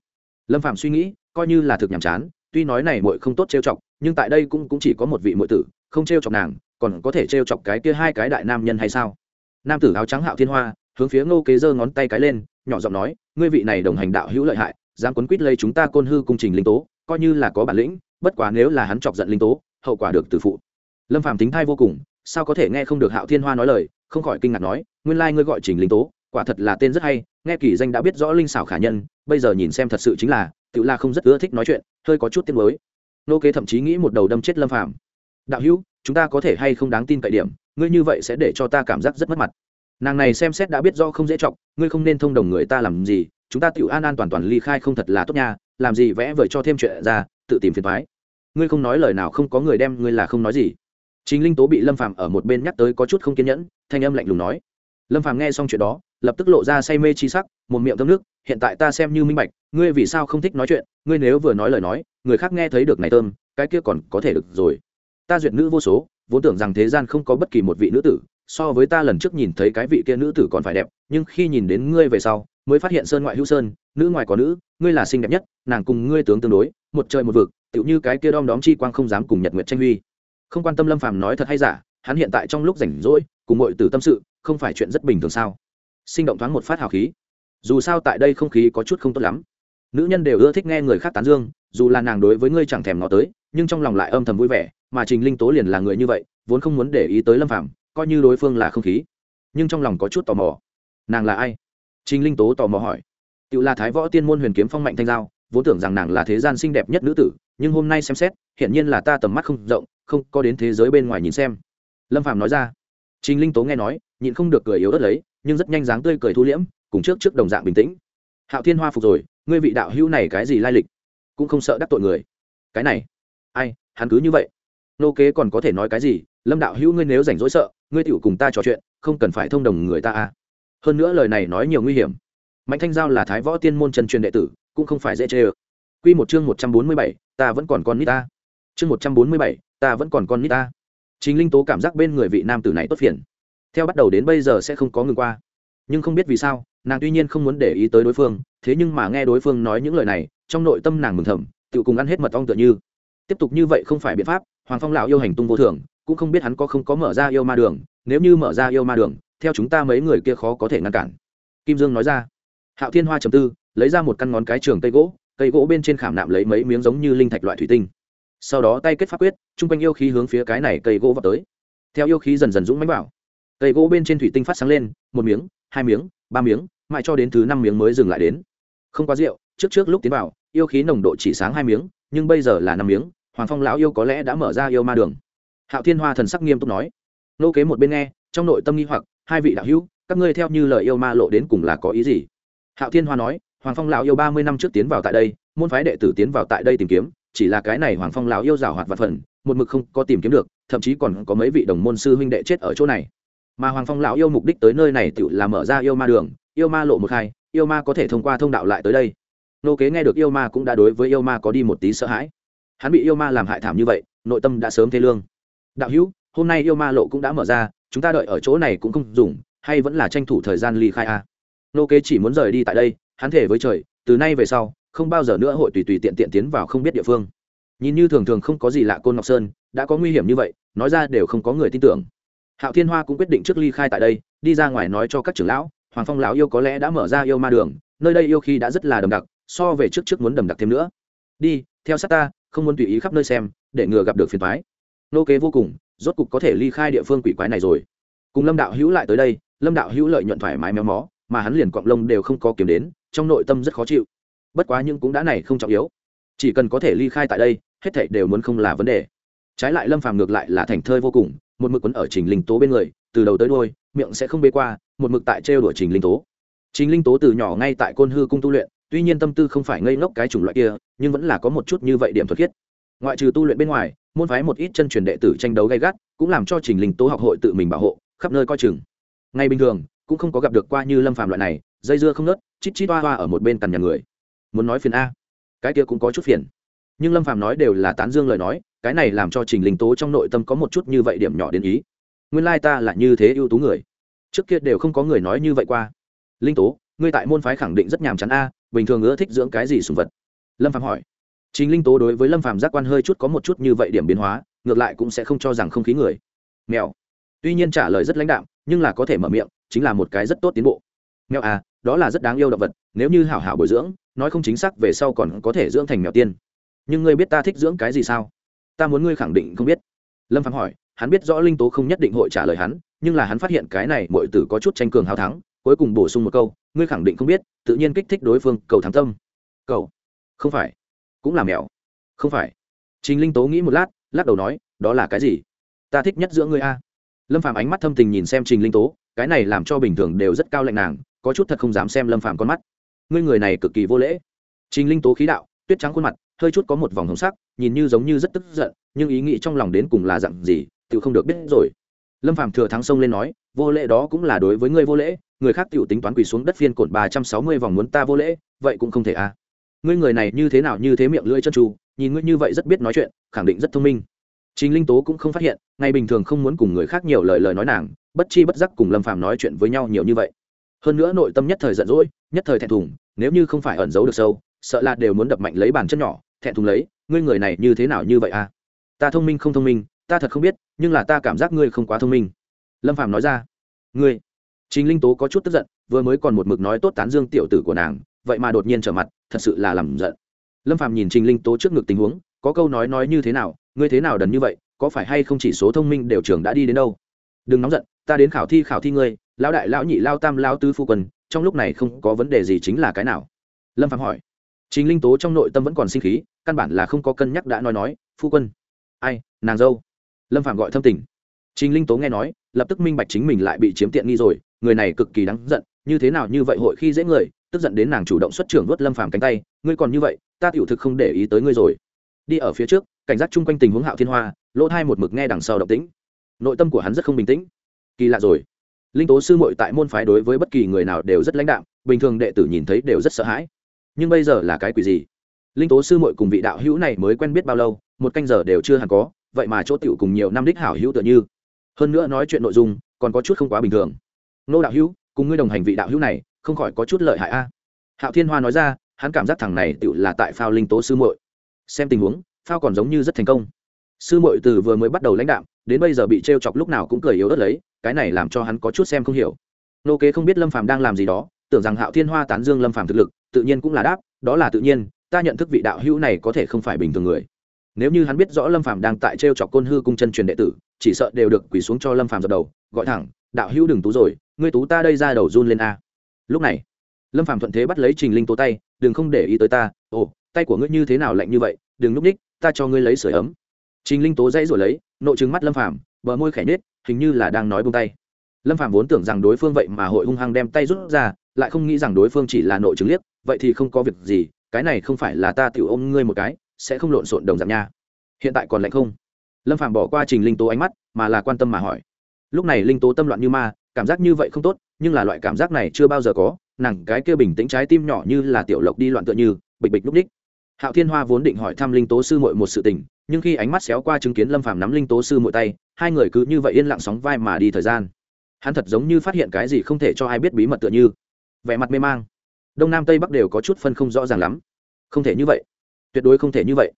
S1: Lâm phạm suy nghĩ, coi như là thực nhàm chán, tuy nói này muội không tốt trêu chọc, nhưng tại đây cũng cũng chỉ có một vị muội tử, không trêu chọc nàng, còn có thể trêu chọc cái kia hai cái đại nam nhân hay sao? Nam tử áo trắng hạo thiên hoa, hướng phía ngô kế giơ ngón tay cái lên, nhỏ giọng nói, ngươi vị này đồng hành đạo hữu lợi hại, dám quấn quýt lây chúng ta côn hư cung trình linh tố, coi như là có bản lĩnh, bất quá nếu là hắn chọc giận linh tố, hậu quả được từ phụ lâm phàm tính thai vô cùng, sao có thể nghe không được hạo thiên hoa nói lời, không khỏi kinh ngạc nói, nguyên lai ngươi gọi trình linh tố, quả thật là tên rất hay, nghe kỳ danh đã biết rõ linh xảo khả nhân, bây giờ nhìn xem thật sự chính là tự la không rất ưa thích nói chuyện, hơi có chút tiếng mới nô kế thậm chí nghĩ một đầu đâm chết lâm phàm. Đạo hữu, chúng ta có thể hay không đáng tin cậy điểm, ngươi như vậy sẽ để cho ta cảm giác rất mất mặt. Nàng này xem xét đã biết do không dễ chọc, ngươi không nên thông đồng người ta làm gì, chúng ta tự an an toàn toàn ly khai không thật là tốt nha, làm gì vẽ vời cho thêm chuyện ra, tự tìm phiền thoái ngươi không nói lời nào không có người đem ngươi là không nói gì chính linh tố bị lâm phàm ở một bên nhắc tới có chút không kiên nhẫn thanh âm lạnh lùng nói. Lâm phàm nghe xong chuyện đó lập tức lộ ra say mê chi sắc một miệng thấm nước hiện tại ta xem như minh bạch ngươi vì sao không thích nói chuyện ngươi nếu vừa nói lời nói người khác nghe thấy được này tôm, cái kia còn có thể được rồi. Ta duyệt nữ vô số vốn tưởng rằng thế gian không có bất kỳ một vị nữ tử so với ta lần trước nhìn thấy cái vị kia nữ tử còn phải đẹp nhưng khi nhìn đến ngươi về sau mới phát hiện sơn ngoại hữu sơn nữ ngoài có nữ ngươi là xinh đẹp nhất nàng cùng ngươi tướng tương đối một trời một vực tựu như cái kia đom đóm chi quang không dám cùng nhật nguyệt tranh huy không quan tâm lâm phàm nói thật hay giả, hắn hiện tại trong lúc rảnh rỗi, cùng mọi từ tâm sự, không phải chuyện rất bình thường sao? Sinh động thoáng một phát hào khí. Dù sao tại đây không khí có chút không tốt lắm. Nữ nhân đều ưa thích nghe người khác tán dương, dù là nàng đối với ngươi chẳng thèm ngó tới, nhưng trong lòng lại âm thầm vui vẻ, mà trình linh tố liền là người như vậy, vốn không muốn để ý tới lâm phàm, coi như đối phương là không khí. Nhưng trong lòng có chút tò mò. Nàng là ai? Trình linh tố tò mò hỏi. Tự là thái võ tiên môn huyền kiếm phong mạnh thanh giao, vốn tưởng rằng nàng là thế gian xinh đẹp nhất nữ tử nhưng hôm nay xem xét hiện nhiên là ta tầm mắt không rộng, không có đến thế giới bên ngoài nhìn xem. Lâm phàm nói ra. Trình linh tố nghe nói, nhịn không được cười yếu ớt lấy, nhưng rất nhanh dáng tươi cười thu liễm, cùng trước trước đồng dạng bình tĩnh. Hạo thiên hoa phục rồi, ngươi vị đạo hữu này cái gì lai lịch? Cũng không sợ đắc tội người. Cái này? Ai, hắn cứ như vậy? Nô kế còn có thể nói cái gì? Lâm đạo hữu ngươi nếu rảnh rỗi sợ, ngươi tựu cùng ta trò chuyện, không cần phải thông đồng người ta à. Hơn nữa lời này nói nhiều nguy hiểm. Mạnh thanh giao là thái võ tiên môn chân truyền đệ tử, cũng không phải dễ chê ơ. Quy một chương một trăm bốn mươi bảy, ta vẫn còn con nít ta. Chương một trăm bốn mươi bảy, ta vẫn còn con nít ta. Chính linh tố cảm giác bên người vị nam tử này tốt phiền. Theo bắt đầu đến bây giờ sẽ không có ngừng qua. Nhưng không biết vì sao, nàng tuy nhiên không muốn để ý tới đối phương, thế nhưng mà nghe đối phương nói những lời này, trong nội tâm nàng mừng thầm tự cùng ăn hết mật ong tựa như. Tiếp tục như vậy không phải biện pháp, hoàng phong lão yêu hành tung vô thường, cũng không biết hắn có không có mở ra yêu ma đường, nếu như mở ra yêu ma đường, theo chúng ta mấy người kia khó có thể ngăn cản. Kim dương nói ra. Hạo thiên hoa trầm tư, lấy ra một căn ngón cái trường cây gỗ cây gỗ bên trên khảm nạm lấy mấy miếng giống như linh thạch loại thủy tinh. Sau đó tay kết pháp quyết chung quanh yêu khí hướng phía cái này cây gỗ vào tới. Theo yêu khí dần dần dũng mánh bảo, cây gỗ bên trên thủy tinh phát sáng lên một miếng hai miếng ba miếng mãi cho đến thứ năm miếng mới dừng lại đến. Không quá rượu trước trước lúc tiến vào yêu khí nồng độ chỉ sáng hai miếng nhưng bây giờ là năm miếng hoàng phong lão yêu có lẽ đã mở ra yêu ma đường. Hạo thiên hoa thần sắc nghiêm túc nói. Nô kế một bên nghe trong nội tâm nghi hoặc hai vị đạo hữu các ngươi theo như lời yêu ma lộ đến cùng là có ý gì? Hạo thiên hoa nói hoàng phong lão yêu ba mươi năm trước tiến vào tại đây, môn phái đệ tử tiến vào tại đây tìm kiếm, chỉ là cái này hoàng phong lão yêu rào hoạt vật phần, một mực không có tìm kiếm được, thậm chí còn có mấy vị đồng môn sư huynh đệ chết ở chỗ này. Mà hoàng phong lão yêu mục đích tới nơi này tự là mở ra yêu ma đường, yêu ma lộ một hai, yêu ma có thể thông qua thông đạo lại tới đây. Nô kế nghe được yêu ma cũng đã đối với yêu ma có đi một tí sợ hãi. Hắn bị yêu ma làm hại thảm như vậy, nội tâm đã sớm thế lương. Đạo hữu, hôm nay yêu ma lộ cũng đã mở ra, chúng ta đợi ở chỗ này cũng không dùng, hay vẫn là tranh thủ thời gian ly khai a? Nô kế chỉ muốn rời đi tại đây hắn thể với trời, từ nay về sau, không bao giờ nữa hội tùy tùy tiện tiện tiến vào không biết địa phương. Nhìn như thường thường không có gì lạ côn ngọc sơn, đã có nguy hiểm như vậy, nói ra đều không có người tin tưởng. Hạo thiên hoa cũng quyết định trước ly khai tại đây, đi ra ngoài nói cho các trưởng lão, hoàng phong lão yêu có lẽ đã mở ra yêu ma đường, nơi đây yêu khi đã rất là đầm đặc, so về trước trước muốn đầm đặc thêm nữa. Đi, theo sát ta, không muốn tùy ý khắp nơi xem, để ngừa gặp được phiền thoái nô kế vô cùng, rốt cục có thể ly khai địa phương quỷ quái này rồi. Cùng lâm đạo hữu lại tới đây, lâm đạo hữu lợi nhuận thoải mái méo mó, mà hắn liền cọng lông đều không có kiếm đến trong nội tâm rất khó chịu. Bất quá nhưng cũng đã này không trọng yếu. Chỉ cần có thể ly khai tại đây, hết thảy đều muốn không là vấn đề. Trái lại lâm phàm ngược lại là thành thơi vô cùng, một mực quấn ở trình linh tố bên người, từ đầu tới đôi miệng sẽ không bê qua, một mực tại trêu đuổi trình linh tố. Trình linh tố từ nhỏ ngay tại côn hư cung tu luyện, tuy nhiên tâm tư không phải ngây ngốc cái chủng loại kia, nhưng vẫn là có một chút như vậy điểm thuật khiết. Ngoại trừ tu luyện bên ngoài, môn phái một ít chân truyền đệ tử tranh đấu gay gắt, cũng làm cho trình linh tố học hội tự mình bảo hộ, khắp nơi coi chừng. Ngay bình thường, cũng không có gặp được qua như lâm phàm loại này, dây dưa không nớt chít chít toa toa ở một bên cằn nhà người. Muốn nói phiền a. Cái kia cũng có chút phiền. Nhưng lâm phàm nói đều là tán dương lời nói, cái này làm cho trình linh tố trong nội tâm có một chút như vậy điểm nhỏ đến ý. Nguyên lai ta là như thế ưu tú người. Trước kia đều không có người nói như vậy qua. Linh tố, ngươi tại môn phái khẳng định rất nhàm chán a, bình thường ưa thích dưỡng cái gì sùng vật? Lâm phàm hỏi. Chính linh tố đối với lâm phàm giác quan hơi chút có một chút như vậy điểm biến hóa, ngược lại cũng sẽ không cho rằng không khí người. Mèo. Tuy nhiên trả lời rất lãnh đạm, nhưng là có thể mở miệng, chính là một cái rất tốt tiến bộ. Mèo à đó là rất đáng yêu động vật, nếu như hảo hảo bồi dưỡng, nói không chính xác về sau còn có thể dưỡng thành mèo tiên. Nhưng ngươi biết ta thích dưỡng cái gì sao? Ta muốn ngươi khẳng định không biết. Lâm phạm hỏi, hắn biết rõ linh tố không nhất định hội trả lời hắn, nhưng là hắn phát hiện cái này mọi tử có chút tranh cường hào thắng, cuối cùng bổ sung một câu, ngươi khẳng định không biết, tự nhiên kích thích đối phương, cầu thắng tâm. Cầu? Không phải. Cũng là mèo. Không phải. Chính linh tố nghĩ một lát, lắc đầu nói, đó là cái gì? Ta thích nhất giữa ngươi a. Lâm phạm ánh mắt thâm tình nhìn xem trình linh tố, cái này làm cho bình thường đều rất cao lạnh nàng có chút thật không dám xem lâm phàm con mắt. Ngươi người này cực kỳ vô lễ. Trình linh tố khí đạo, tuyết trắng khuôn mặt, hơi chút có một vòng hồng sắc, nhìn như giống như rất tức giận, nhưng ý nghĩ trong lòng đến cùng là dặn gì tự không được biết rồi. Lâm phàm thừa thắng sông lên nói, vô lễ đó cũng là đối với ngươi vô lễ, người khác tự tính toán quỳ xuống đất phiên cột ba trăm sáu mươi vòng muốn ta vô lễ, vậy cũng không thể a ngươi người này như thế nào như thế miệng lưỡi chân tru nhìn ngươi như vậy rất biết nói chuyện, khẳng định rất thông minh. Chính linh tố cũng không phát hiện ngày bình thường không muốn cùng người khác nhiều lời lời nói nàng, bất chi bất giác cùng lâm phàm nói chuyện với nhau nhiều như vậy hơn nữa nội tâm nhất thời giận dỗi, nhất thời thẹn thùng, nếu như không phải ẩn giấu được sâu, sợ là đều muốn đập mạnh lấy bàn chân nhỏ, thẹn thùng lấy, ngươi người này như thế nào như vậy à? Ta thông minh không thông minh, ta thật không biết, nhưng là ta cảm giác ngươi không quá thông minh. Lâm phàm nói ra. Ngươi. Chính linh tố có chút tức giận, vừa mới còn một mực nói tốt tán dương tiểu tử của nàng, vậy mà đột nhiên trở mặt, thật sự là làm giận. Lâm phàm nhìn trình linh tố trước ngực tình huống, có câu nói nói như thế nào, ngươi thế nào đần như vậy, có phải hay không chỉ số thông minh đều trường đã đi đến đâu? Đừng nóng giận, ta đến khảo thi khảo thi ngươi lão đại, lão nhị lao tam lao tứ phu quân, trong lúc này không có vấn đề gì chính là cái nào? Lâm phạm hỏi. Chính linh tố trong nội tâm vẫn còn sinh khí, căn bản là không có cân nhắc đã nói nói, phu quân. Ai, nàng dâu? Lâm phạm gọi thâm tình. Chính linh tố nghe nói, lập tức minh bạch chính mình lại bị chiếm tiện nghi rồi, người này cực kỳ đáng giận, như thế nào như vậy hội khi dễ người, tức giận đến nàng chủ động xuất trưởng vớt lâm phàm cánh tay, ngươi còn như vậy, ta tiểu thực không để ý tới ngươi rồi. Đi ở phía trước, cảnh giác chung quanh tình huống hạo thiên hoa, lỗ thai một mực nghe đằng sau động tĩnh. Nội tâm của hắn rất không bình tĩnh. Kỳ lạ rồi linh tố sư muội tại môn phái đối với bất kỳ người nào đều rất lãnh đạm, bình thường đệ tử nhìn thấy đều rất sợ hãi. Nhưng bây giờ là cái quỷ gì? Linh tố sư muội cùng vị đạo hữu này mới quen biết bao lâu, một canh giờ đều chưa hẳn có, vậy mà chỗ tiểu cùng nhiều năm đích hảo hữu tựa như. Hơn nữa nói chuyện nội dung, còn có chút không quá bình thường. Nô đạo hữu, cùng ngươi đồng hành vị đạo hữu này, không khỏi có chút lợi hại a. Hạo thiên hoa nói ra, hắn cảm giác thằng này tự là tại phao linh tố sư muội. Xem tình huống, phao còn giống như rất thành công. Sư muội từ vừa mới bắt đầu lãnh đạm đến bây giờ bị t r e o chọc lúc nào cũng cười yếu ớt lấy, cái này làm cho hắn có chút xem không hiểu. Nô kế không biết lâm phàm đang làm gì đó, tưởng rằng hạo thiên hoa tán dương lâm phàm thực lực, tự nhiên cũng là đáp, đó là tự nhiên, ta nhận thức vị đạo hữu này có thể không phải bình thường người. Nếu như hắn biết rõ lâm phàm đang tại t r e o chọc côn hư cung chân truyền đệ tử, chỉ sợ đều được quỳ xuống cho lâm phàm dập đầu, gọi thẳng, đạo hữu đừng tú rồi, ngươi tú ta đây ra đầu run lên a. Lúc này, lâm phàm thuận thế bắt lấy trình linh tố tay, đừng không để ý tới ta, ồ, tay của ngươi như thế nào lạnh như vậy, đừng núp ních, ta cho ngươi lấy sửa ấm. Trình linh tố dãy rồi lấy nội trừng mắt lâm phàm, bờ môi khẽ nết hình như là đang nói bông tay. Lâm phàm vốn tưởng rằng đối phương vậy mà hội hung hăng đem tay rút ra, lại không nghĩ rằng đối phương chỉ là nội chứng liếc, vậy thì không có việc gì, cái này không phải là ta tiểu ôm ngươi một cái, sẽ không lộn xộn đồng giảm nha. Hiện tại còn lạnh không? Lâm phàm bỏ qua trình linh tố ánh mắt, mà là quan tâm mà hỏi. Lúc này linh tố tâm loạn như ma, cảm giác như vậy không tốt, nhưng là loại cảm giác này chưa bao giờ có, nàng cái kia bình tĩnh trái tim nhỏ như là tiểu lộc đi loạn tựa như, bịch bịch lúc đích. Hạo thiên hoa vốn định hỏi thăm linh tố sư muội một sự tình nhưng khi ánh mắt xéo qua chứng kiến lâm phàm nắm linh tố sư muội tay, hai người cứ như vậy yên lặng sóng vai mà đi thời gian. Hắn thật giống như phát hiện cái gì không thể cho ai biết bí mật tựa như. Vẻ mặt mê mang. Đông nam tây bắc đều có chút phân không rõ ràng lắm. Không thể như vậy. Tuyệt đối không thể như vậy.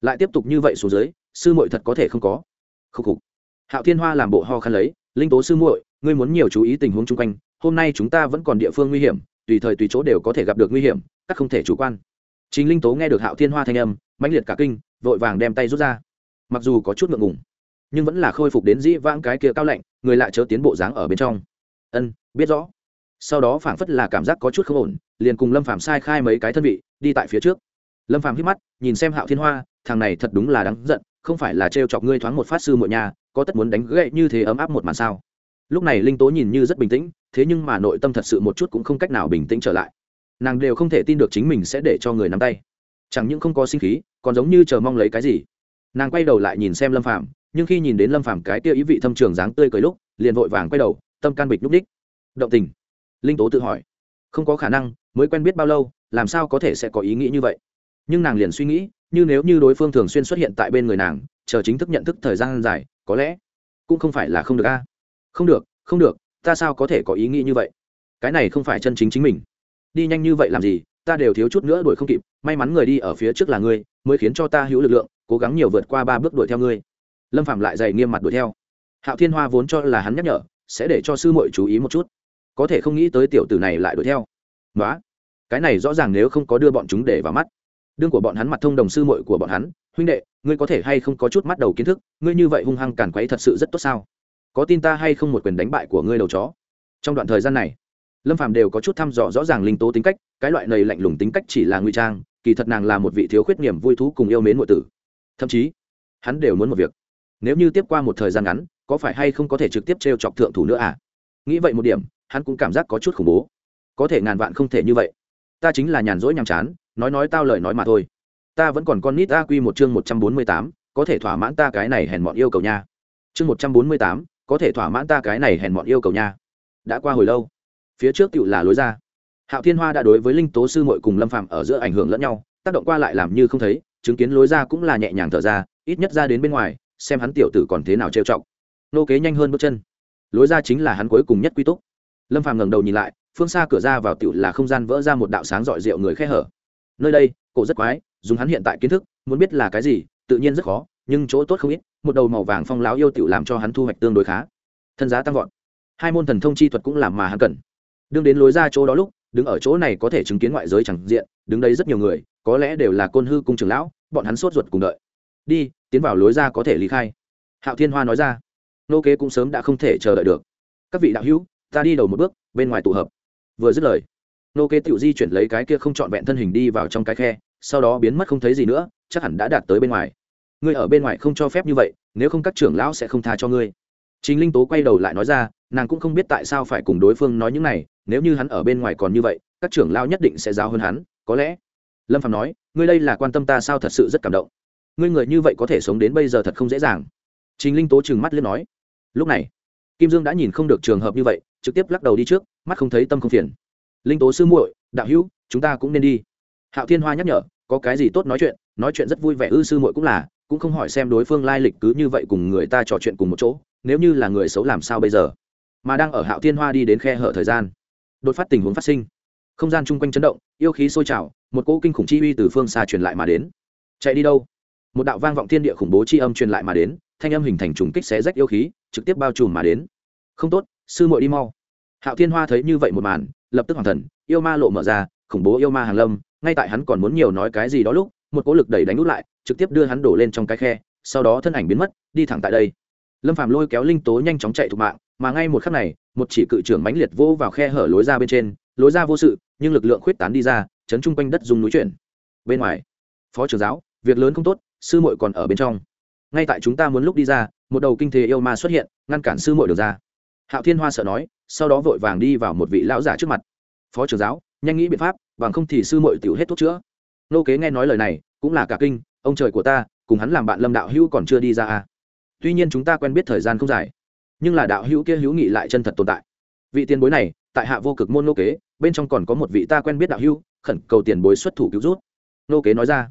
S1: Lại tiếp tục như vậy xuống dưới, sư muội thật có thể không có. Khúc khục. Hạo thiên hoa làm bộ ho khăn lấy, linh tố sư muội, ngươi muốn nhiều chú ý tình huống chung quanh, hôm nay chúng ta vẫn còn địa phương nguy hiểm, tùy thời tùy chỗ đều có thể gặp được nguy hiểm, các không thể chủ quan. Chính linh tố nghe được hạo thiên hoa thanh âm, mãnh liệt cả kinh vội vàng đem tay rút ra. Mặc dù có chút ngượng ngùng, nhưng vẫn là khôi phục đến dĩ vãng cái kia cao lạnh, người lại chớ tiến bộ dáng ở bên trong. Ân, biết rõ. Sau đó phảng phất là cảm giác có chút không ổn, liền cùng lâm phàm sai khai mấy cái thân vị, đi tại phía trước. Lâm phàm hít mắt, nhìn xem hạo thiên hoa, thằng này thật đúng là đáng giận, không phải là trêu chọc ngươi thoáng một phát sư muội nhà có tất muốn đánh gậy như thế ấm áp một màn sao? Lúc này linh tố nhìn như rất bình tĩnh, thế nhưng mà nội tâm thật sự một chút cũng không cách nào bình tĩnh trở lại. Nàng đều không thể tin được chính mình sẽ để cho người nắm tay chẳng những không có sinh khí, còn giống như chờ mong lấy cái gì. Nàng quay đầu lại nhìn xem lâm phàm, nhưng khi nhìn đến lâm phàm cái kia ý vị thâm trường dáng tươi cười lúc, liền vội vàng quay đầu, tâm can bịch núp đích động tình. Linh tố tự hỏi. Không có khả năng, mới quen biết bao lâu, làm sao có thể sẽ có ý nghĩ như vậy? Nhưng nàng liền suy nghĩ, như nếu như đối phương thường xuyên xuất hiện tại bên người nàng, chờ chính thức nhận thức thời gian dài, có lẽ cũng không phải là không được a. Không được không được, ta sao có thể có ý nghĩ như vậy? Cái này không phải chân chính chính mình. Đi nhanh như vậy làm gì? Ta đều thiếu chút nữa đuổi không kịp, may mắn người đi ở phía trước là ngươi, mới khiến cho ta hữu lực lượng, cố gắng nhiều vượt qua ba bước đuổi theo ngươi. Lâm phạm lại dày nghiêm mặt đuổi theo. Hạo thiên hoa vốn cho là hắn nhắc nhở, sẽ để cho sư muội chú ý một chút. Có thể không nghĩ tới tiểu tử này lại đuổi theo. Nói cái này rõ ràng nếu không có đưa bọn chúng để vào mắt. Đương của bọn hắn mặt thông đồng sư muội của bọn hắn, huynh đệ, ngươi có thể hay không có chút mắt đầu kiến thức, ngươi như vậy hung hăng càn quấy thật sự rất tốt sao? Có tin ta hay không một quyền đánh bại của ngươi đầu chó? Trong đoạn thời gian này lâm phàm đều có chút thăm dò rõ ràng linh tố tính cách, cái loại này lạnh lùng tính cách chỉ là nguy trang, kỳ thật nàng là một vị thiếu khuyết niềm vui thú cùng yêu mến nội tử. Thậm chí, hắn đều muốn một việc. Nếu như tiếp qua một thời gian ngắn, có phải hay không có thể trực tiếp t chọc thượng thủ nữa à? Nghĩ vậy một điểm, hắn cũng cảm giác có chút khủng bố. Có thể ngàn vạn không thể như vậy. Ta chính là nhàn rỗi nhàm chán, nói nói tao lời nói mà thôi. Ta vẫn còn con nít a quy một chương một trăm bốn mươi tám, có thể thỏa mãn ta cái này hèn mọn yêu cầu nha. Chương một trăm bốn mươi tám, có thể thỏa mãn ta cái này hèn mọn yêu cầu nha. Đã qua hồi lâu phía trước tựu là lối ra. Hạo thiên hoa đã đối với linh tố sư mội cùng lâm phạm ở giữa ảnh hưởng lẫn nhau, tác động qua lại làm như không thấy, chứng kiến lối ra cũng là nhẹ nhàng thở ra, ít nhất ra đến bên ngoài, xem hắn tiểu tử còn thế nào trêu chọc. Nô kế nhanh hơn bước chân. Lối ra chính là hắn cuối cùng nhất quy túc. Lâm phàm ngẩng đầu nhìn lại, phương xa cửa ra vào tiểu là không gian vỡ ra một đạo sáng rọi rượu người khe hở. Nơi đây, cổ rất quái, dùng hắn hiện tại kiến thức, muốn biết là cái gì, tự nhiên rất khó, nhưng chỗ tốt không ít, một đầu màu vàng phong láo yêu tiểu làm cho hắn thu hoạch tương đối khá. Thân giá tăng vọt. Hai môn thần thông chi thuật cũng làm mà hắn cần đương đến lối ra chỗ đó lúc, đứng ở chỗ này có thể chứng kiến ngoại giới chẳng diện, đứng đây rất nhiều người, có lẽ đều là côn hư cung trưởng lão, bọn hắn sốt ruột cùng đợi. Đi, tiến vào lối ra có thể lý khai. Hạo thiên hoa nói ra. Nô kế cũng sớm đã không thể chờ đợi được. Các vị đạo hữu, ta đi đầu một bước, bên ngoài tụ hợp. Vừa dứt lời, nô kế tự di chuyển lấy cái kia không trọn vẹn thân hình đi vào trong cái khe, sau đó biến mất không thấy gì nữa, chắc hẳn đã đạt tới bên ngoài. Ngươi ở bên ngoài không cho phép như vậy, nếu không các trưởng lão sẽ không tha cho ngươi. Chính linh tố quay đầu lại nói ra, nàng cũng không biết tại sao phải cùng đối phương nói những này nếu như hắn ở bên ngoài còn như vậy, các trưởng lão nhất định sẽ giáo hơn hắn, có lẽ. Lâm phạm nói, ngươi đây là quan tâm ta sao thật sự rất cảm động. Ngươi người như vậy có thể sống đến bây giờ thật không dễ dàng. Trình linh tố trừng mắt lên nói, lúc này, kim dương đã nhìn không được trường hợp như vậy, trực tiếp lắc đầu đi trước, mắt không thấy tâm không phiền. Linh tố sư muội, đạo hữu, chúng ta cũng nên đi. Hạo thiên hoa nhắc nhở, có cái gì tốt nói chuyện nói chuyện rất vui vẻ ư, sư muội cũng là, cũng không hỏi xem đối phương lai lịch cứ như vậy cùng người ta trò chuyện cùng một chỗ, nếu như là người xấu làm sao bây giờ? Mà đang ở hạo thiên hoa đi đến khe hở thời gian đột phát tình huống phát sinh. Không gian chung quanh chấn động, yêu khí sôi trào, một cỗ kinh khủng chi uy từ phương xa truyền lại mà đến. Chạy đi đâu? Một đạo vang vọng thiên địa khủng bố chi âm truyền lại mà đến, thanh âm hình thành trùng kích xé rách yêu khí, trực tiếp bao trùm mà đến. Không tốt, sư muội đi mau. Hạo thiên hoa thấy như vậy một màn, lập tức hoàng thần, yêu ma lộ mở ra, khủng bố yêu ma hàng lâm, ngay tại hắn còn muốn nhiều nói cái gì đó lúc, một cỗ lực đẩy đánh út lại, trực tiếp đưa hắn đổ lên trong cái khe, sau đó thân ảnh biến mất, đi thẳng tại đây. Lâm phàm lôi kéo linh tố nhanh chóng chạy thục mạng mà ngay một khắc này, một chỉ cự trưởng mãnh liệt vô vào khe hở lối ra bên trên, lối ra vô sự, nhưng lực lượng khuyết tán đi ra, chấn chung quanh đất dùng núi chuyển. Bên ngoài, phó trưởng giáo, việc lớn không tốt, sư muội còn ở bên trong. Ngay tại chúng ta muốn lúc đi ra, một đầu kinh thế yêu ma xuất hiện, ngăn cản sư muội được ra. Hạo thiên hoa sợ nói, sau đó vội vàng đi vào một vị lão giả trước mặt. Phó trưởng giáo, nhanh nghĩ biện pháp, bằng không thì sư muội tiểu hết thuốc chữa. Nô kế nghe nói lời này, cũng là cả kinh, ông trời của ta, cùng hắn làm bạn lâm đạo hữu còn chưa đi ra à. Tuy nhiên chúng ta quen biết thời gian không dài nhưng là đạo hữu kia hữu nghị lại chân thật tồn tại. Vị tiền bối này, tại hạ vô cực môn nô kế, bên trong còn có một vị ta quen biết đạo hữu, khẩn cầu tiền bối xuất thủ cứu rút. Nô kế nói ra.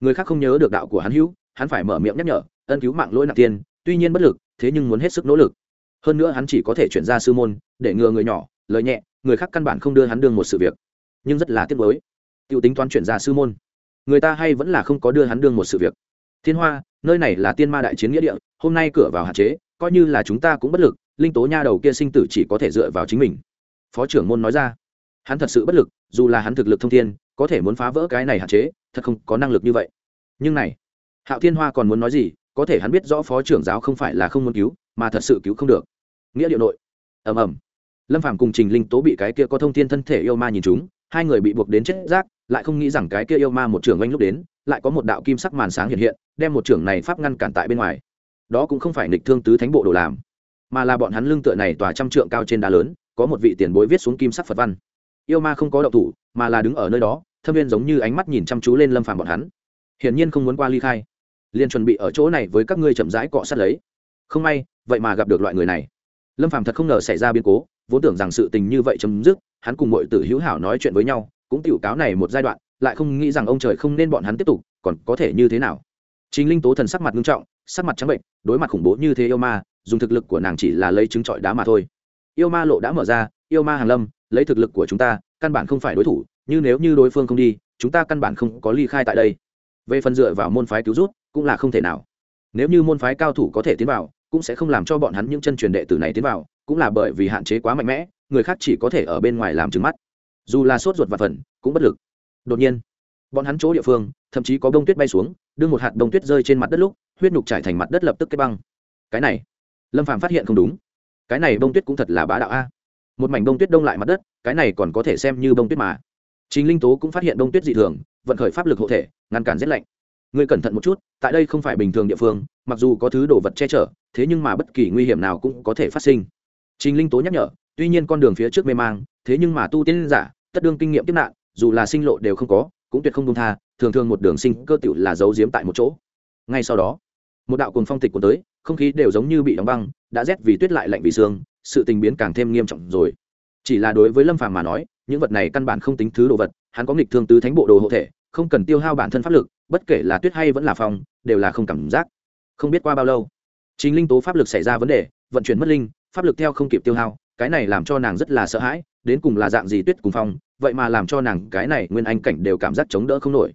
S1: Người khác không nhớ được đạo của hắn hữu, hắn phải mở miệng nhắc nhở, ân cứu mạng lỗi nặng tiền, tuy nhiên bất lực, thế nhưng muốn hết sức nỗ lực. Hơn nữa hắn chỉ có thể chuyển ra sư môn, để ngừa người nhỏ, lời nhẹ, người khác căn bản không đưa hắn đương một sự việc. Nhưng rất là tiếc mới t i ê u tính toán chuyển ra sư môn. Người ta hay vẫn là không có đưa hắn đương một sự việc. Thiên hoa, nơi này là tiên ma đại chiến nghĩa địa, hôm nay cửa vào hạn chế coi như là chúng ta cũng bất lực, linh tố nha đầu kia sinh tử chỉ có thể dựa vào chính mình. Phó trưởng môn nói ra. Hắn thật sự bất lực, dù là hắn thực lực thông thiên, có thể muốn phá vỡ cái này hạn chế, thật không có năng lực như vậy. Nhưng này, hạo thiên hoa còn muốn nói gì, có thể hắn biết rõ phó trưởng giáo không phải là không muốn cứu, mà thật sự cứu không được. Nghĩa điệu nội. Ầm ầm. Lâm phàm cùng trình linh tố bị cái kia có thông tin thân thể yêu ma nhìn chúng hai người bị buộc đến chết rác, lại không nghĩ rằng cái kia yêu ma một trưởng oanh lúc đến, lại có một đạo kim sắc màn sáng hiện hiện, đem một trưởng này pháp ngăn cản tại bên ngoài đó cũng không phải nịch thương tứ thánh bộ đồ làm, mà là bọn hắn lưng tựa này tòa trăm trượng cao trên đá lớn, có một vị tiền bối viết xuống kim sắc phật văn. Yêu ma không có động thủ, mà là đứng ở nơi đó, thâm viên giống như ánh mắt nhìn chăm chú lên lâm phàm bọn hắn. Hiển nhiên không muốn qua ly khai. Liền chuẩn bị ở chỗ này với các ngươi chậm rãi cọ sát lấy. Không may, vậy mà gặp được loại người này. Lâm phàm thật không ngờ xảy ra biến cố, vốn tưởng rằng sự tình như vậy chấm dứt, hắn cùng mọi tử hữu hảo nói chuyện với nhau, cũng tiểu cáo này một giai đoạn, lại không nghĩ rằng ông trời không nên bọn hắn tiếp tục, còn có thể như thế nào? Chính linh tố thần sắc mặt nghiêm trọng sắc mặt trắng bệnh, đối mặt khủng bố như thế yêu ma, dùng thực lực của nàng chỉ là lấy trứng trọi đá mà thôi. Yêu ma lộ đã mở ra, yêu ma hàng lâm, lấy thực lực của chúng ta, căn bản không phải đối thủ, như nếu như đối phương không đi, chúng ta căn bản không có ly khai tại đây. Về phần dựa vào môn phái cứu rút cũng là không thể nào. Nếu như môn phái cao thủ có thể tiến vào, cũng sẽ không làm cho bọn hắn những chân truyền đệ tử này tiến vào, cũng là bởi vì hạn chế quá mạnh mẽ, người khác chỉ có thể ở bên ngoài làm trứng mắt. Dù là sốt ruột và phần, cũng bất lực. Đột nhiên, bọn hắn chỗ địa phương, thậm chí có bông tuyết bay xuống, đưa một hạt bông tuyết rơi trên mặt đất lúc huyết nhục trải thành mặt đất lập tức kết băng. Cái này, lâm phàm phát hiện không đúng. Cái này bông tuyết cũng thật là bá đạo a. Một mảnh bông tuyết đông lại mặt đất, cái này còn có thể xem như bông tuyết mà. Chính linh tố cũng phát hiện bông tuyết dị thường, vận khởi pháp lực hộ thể, ngăn cản rét lạnh. Ngươi cẩn thận một chút, tại đây không phải bình thường địa phương, mặc dù có thứ đồ vật che chở, thế nhưng mà bất kỳ nguy hiểm nào cũng có thể phát sinh. Trình linh tố nhắc nhở, tuy nhiên con đường phía trước mê mang, thế nhưng mà tu tiên giả, tất đương kinh nghiệm tiếp nạn, dù là sinh lộ đều không có, cũng tuyệt không công tha, thường thường một đường sinh cơ tiểu là giấu giếm tại một chỗ ngay sau đó, một đạo cùng phong tịch cuốn tới, không khí đều giống như bị đóng băng, đã rét vì tuyết lại lạnh vì xương sự tình biến càng thêm nghiêm trọng rồi. Chỉ là đối với lâm phàm mà nói, những vật này căn bản không tính thứ đồ vật, hắn có nghịch thương tứ thánh bộ đồ hộ thể, không cần tiêu hao bản thân pháp lực, bất kể là tuyết hay vẫn là phong, đều là không cảm giác. Không biết qua bao lâu, chính linh tố pháp lực xảy ra vấn đề, vận chuyển mất linh, pháp lực theo không kịp tiêu hao, cái này làm cho nàng rất là sợ hãi, đến cùng là dạng gì tuyết cùng phong, vậy mà làm cho nàng cái này nguyên anh cảnh đều cảm giác chống đỡ không nổi.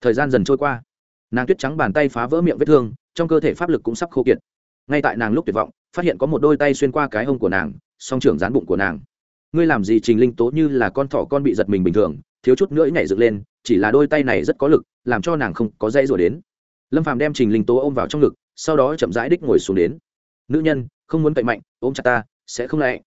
S1: Thời gian dần trôi qua nàng tuyết trắng bàn tay phá vỡ miệng vết thương, trong cơ thể pháp lực cũng sắp khô kiệt. Ngay tại nàng lúc tuyệt vọng, phát hiện có một đôi tay xuyên qua cái hông của nàng, song trưởng dán bụng của nàng. Ngươi làm gì trình linh tố như là con thỏ con bị giật mình bình thường, thiếu chút nữa nhảy dựng lên, chỉ là đôi tay này rất có lực, làm cho nàng không có dây rồi đến. Lâm phàm đem trình linh tố ôm vào trong ngực, sau đó chậm rãi đích ngồi xuống đến. Nữ nhân, không muốn cậy mạnh, ôm chặt ta, sẽ không lẽ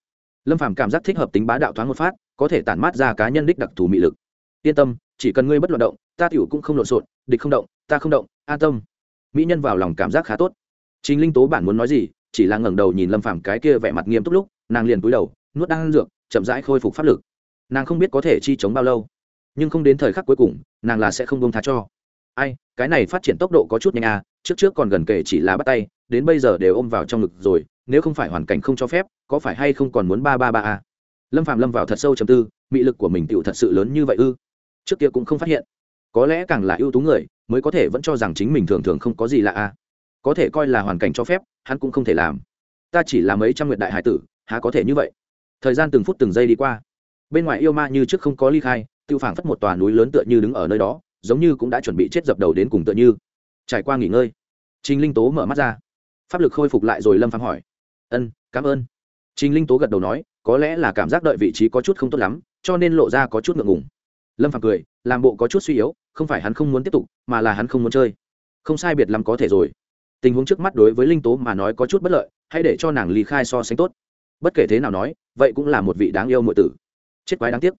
S1: lâm phàm cảm giác thích hợp tính bá đạo thoáng một phát, có thể tản mát ra cá nhân đích đặc thù mị lực. Yên tâm, chỉ cần ngươi bất luận động, ta tiểu cũng không lộn xộn, địch không động ta không động, an tâm. Mỹ nhân vào lòng cảm giác khá tốt. Trình linh tố bản muốn nói gì, chỉ là ngẩng đầu nhìn lâm phàm cái kia vẻ mặt nghiêm túc lúc, nàng liền cúi đầu, nuốt đang ăn dược, chậm rãi khôi phục pháp lực. Nàng không biết có thể chi chống bao lâu, nhưng không đến thời khắc cuối cùng, nàng là sẽ không bông tha cho. Ai, cái này phát triển tốc độ có chút nhanh à trước trước còn gần kể chỉ là bắt tay, đến bây giờ đều ôm vào trong ngực rồi, nếu không phải hoàn cảnh không cho phép, có phải hay không còn muốn ba ba ba à? Lâm phạm lâm vào thật sâu chầm tư, mị lực của mình tựu thật sự lớn như vậy ư? Trước kia cũng không phát hiện có lẽ càng là ưu tú người, mới có thể vẫn cho rằng chính mình thường thường không có gì lạ à có thể coi là hoàn cảnh cho phép, hắn cũng không thể làm. Ta chỉ là mấy trăm nguyện đại hải tử, há có thể như vậy? Thời gian từng phút từng giây đi qua. Bên ngoài yêu ma như trước không có ly khai, tiêu phảng phất một tòa núi lớn tựa như đứng ở nơi đó, giống như cũng đã chuẩn bị chết dập đầu đến cùng tựa như. Trải qua nghỉ ngơi, trình linh tố mở mắt ra. Pháp lực khôi phục lại rồi lâm phạm hỏi. Ân, cảm ơn. Trình linh tố gật đầu nói, có lẽ là cảm giác đợi vị trí có chút không tốt lắm, cho nên lộ ra có chút ngượng ngùng. Lâm phạm cười, làm bộ có chút suy yếu không phải hắn không muốn tiếp tục, mà là hắn không muốn chơi. Không sai biệt lắm có thể rồi. Tình huống trước mắt đối với linh tố mà nói có chút bất lợi, hãy để cho nàng ly khai so sánh tốt. Bất kể thế nào nói, vậy cũng là một vị đáng yêu mọi tử. Chết quái đáng tiếc.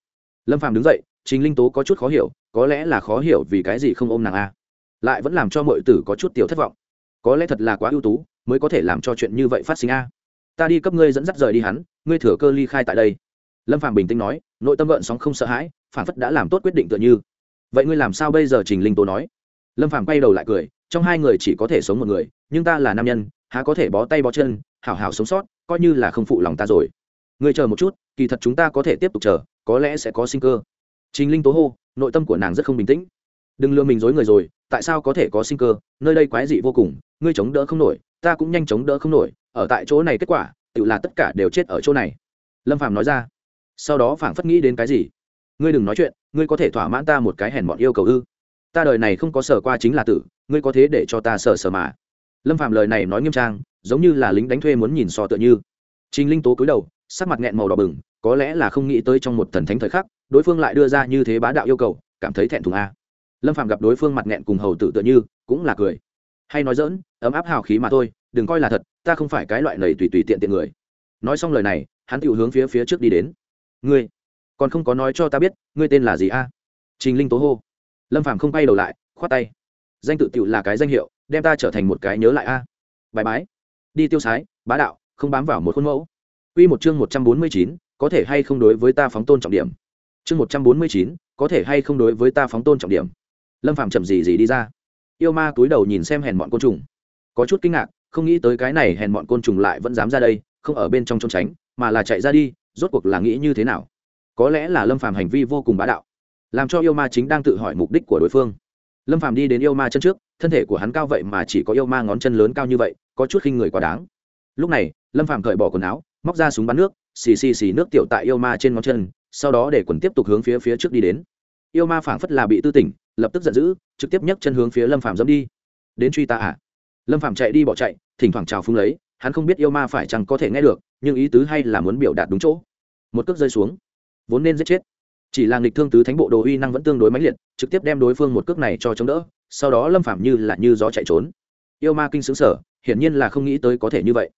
S1: Lâm phàm đứng dậy, chính linh tố có chút khó hiểu, có lẽ là khó hiểu vì cái gì không ôm nàng a. Lại vẫn làm cho mọi tử có chút tiểu thất vọng. Có lẽ thật là quá ưu tú, mới có thể làm cho chuyện như vậy phát sinh a. Ta đi cấp ngươi dẫn dắt rời đi hắn, ngươi thừa cơ ly khai tại đây. Lâm phàm bình tĩnh nói, nội tâm gợn sóng không sợ hãi phản phất đã làm tốt quyết định tựa như vậy ngươi làm sao bây giờ? Trình linh tố nói. Lâm phàm quay đầu lại cười, trong hai người chỉ có thể sống một người, nhưng ta là nam nhân, há có thể bó tay bó chân, hảo hảo sống sót, coi như là không phụ lòng ta rồi. Ngươi chờ một chút, kỳ thật chúng ta có thể tiếp tục chờ, có lẽ sẽ có sinh cơ. Trình linh tố hô, nội tâm của nàng rất không bình tĩnh. Đừng lừa mình dối người rồi, tại sao có thể có sinh cơ? Nơi đây quái dị vô cùng, ngươi chống đỡ không nổi, ta cũng nhanh chống đỡ không nổi, ở tại chỗ này kết quả, tự là tất cả đều chết ở chỗ này. Lâm phàm nói ra. Sau đó phảng phất nghĩ đến cái gì ngươi đừng nói chuyện, ngươi có thể thỏa mãn ta một cái hèn mọn yêu cầu ư? Ta đời này không có sở qua chính là tử, ngươi có thế để cho ta sở sở mà? Lâm phạm lời này nói nghiêm trang, giống như là lính đánh thuê muốn nhìn so tựa như. Trình linh tố cúi đầu, sắc mặt nghẹn màu đỏ bừng, có lẽ là không nghĩ tới trong một thần thánh thời khắc, đối phương lại đưa ra như thế bá đạo yêu cầu, cảm thấy thẹn thùng a. Lâm phạm gặp đối phương mặt nghẹn cùng hầu tử tựa như, cũng là cười. Hay nói dỡn ấm áp hào khí mà thôi, đừng coi là thật, ta không phải cái loại lầy tùy tùy tiện tiện người. Nói xong lời này, hắn tự hướng phía phía trước đi đến. Ngươi còn không có nói cho ta biết ngươi tên là gì a trình linh tố hô lâm phàm không bay đầu lại khoát tay danh tự tựu là cái danh hiệu đem ta trở thành một cái nhớ lại a bài bái đi tiêu sái bá đạo không bám vào một khuôn mẫu Quy một chương một trăm bốn mươi chín, có thể hay không đối với ta phóng tôn trọng điểm. Chương một trăm bốn mươi chín, có thể hay không đối với ta phóng tôn trọng điểm. Lâm Phàm chậm gì gì đi ra. Yêu ma túi đầu nhìn xem hèn bọn côn trùng, có chút kinh ngạc, không nghĩ tới cái này hèn bọn côn trùng lại vẫn dám ra đây, không ở bên trong trốn tránh, mà là chạy ra đi, rốt cuộc là nghĩ như thế nào? Có lẽ là Lâm Phàm hành vi vô cùng bá đạo, làm cho yêu ma chính đang tự hỏi mục đích của đối phương. Lâm phàm đi đến yêu ma chân trước, thân thể của hắn cao vậy mà chỉ có yêu ma ngón chân lớn cao như vậy, có chút khinh người quá đáng. Lúc này, lâm phàm cởi bỏ quần áo, móc ra súng bắn nước, xì xì xì nước tiểu tại yêu ma trên ngón chân, sau đó để quần tiếp tục hướng phía phía trước đi đến. Yêu ma phảng phất là bị tư tỉnh, lập tức giận dữ, trực tiếp nhấc chân hướng phía lâm phàm dẫm đi. Đến truy ta à? Lâm phàm chạy đi bỏ chạy, thỉnh thoảng chào phúng lấy, hắn không biết yêu ma phải chăng có thể nghe được, nhưng ý tứ hay là muốn biểu đạt đúng chỗ. Một cước rơi xuống vốn nên giết chết. Chỉ là nghịch thương tứ thánh bộ đồ uy năng vẫn tương đối mãnh liệt, trực tiếp đem đối phương một cước này cho chống đỡ, sau đó lâm phạm như là như gió chạy trốn. Yêu ma kinh xứng sở, hiển nhiên là không nghĩ tới có thể như vậy.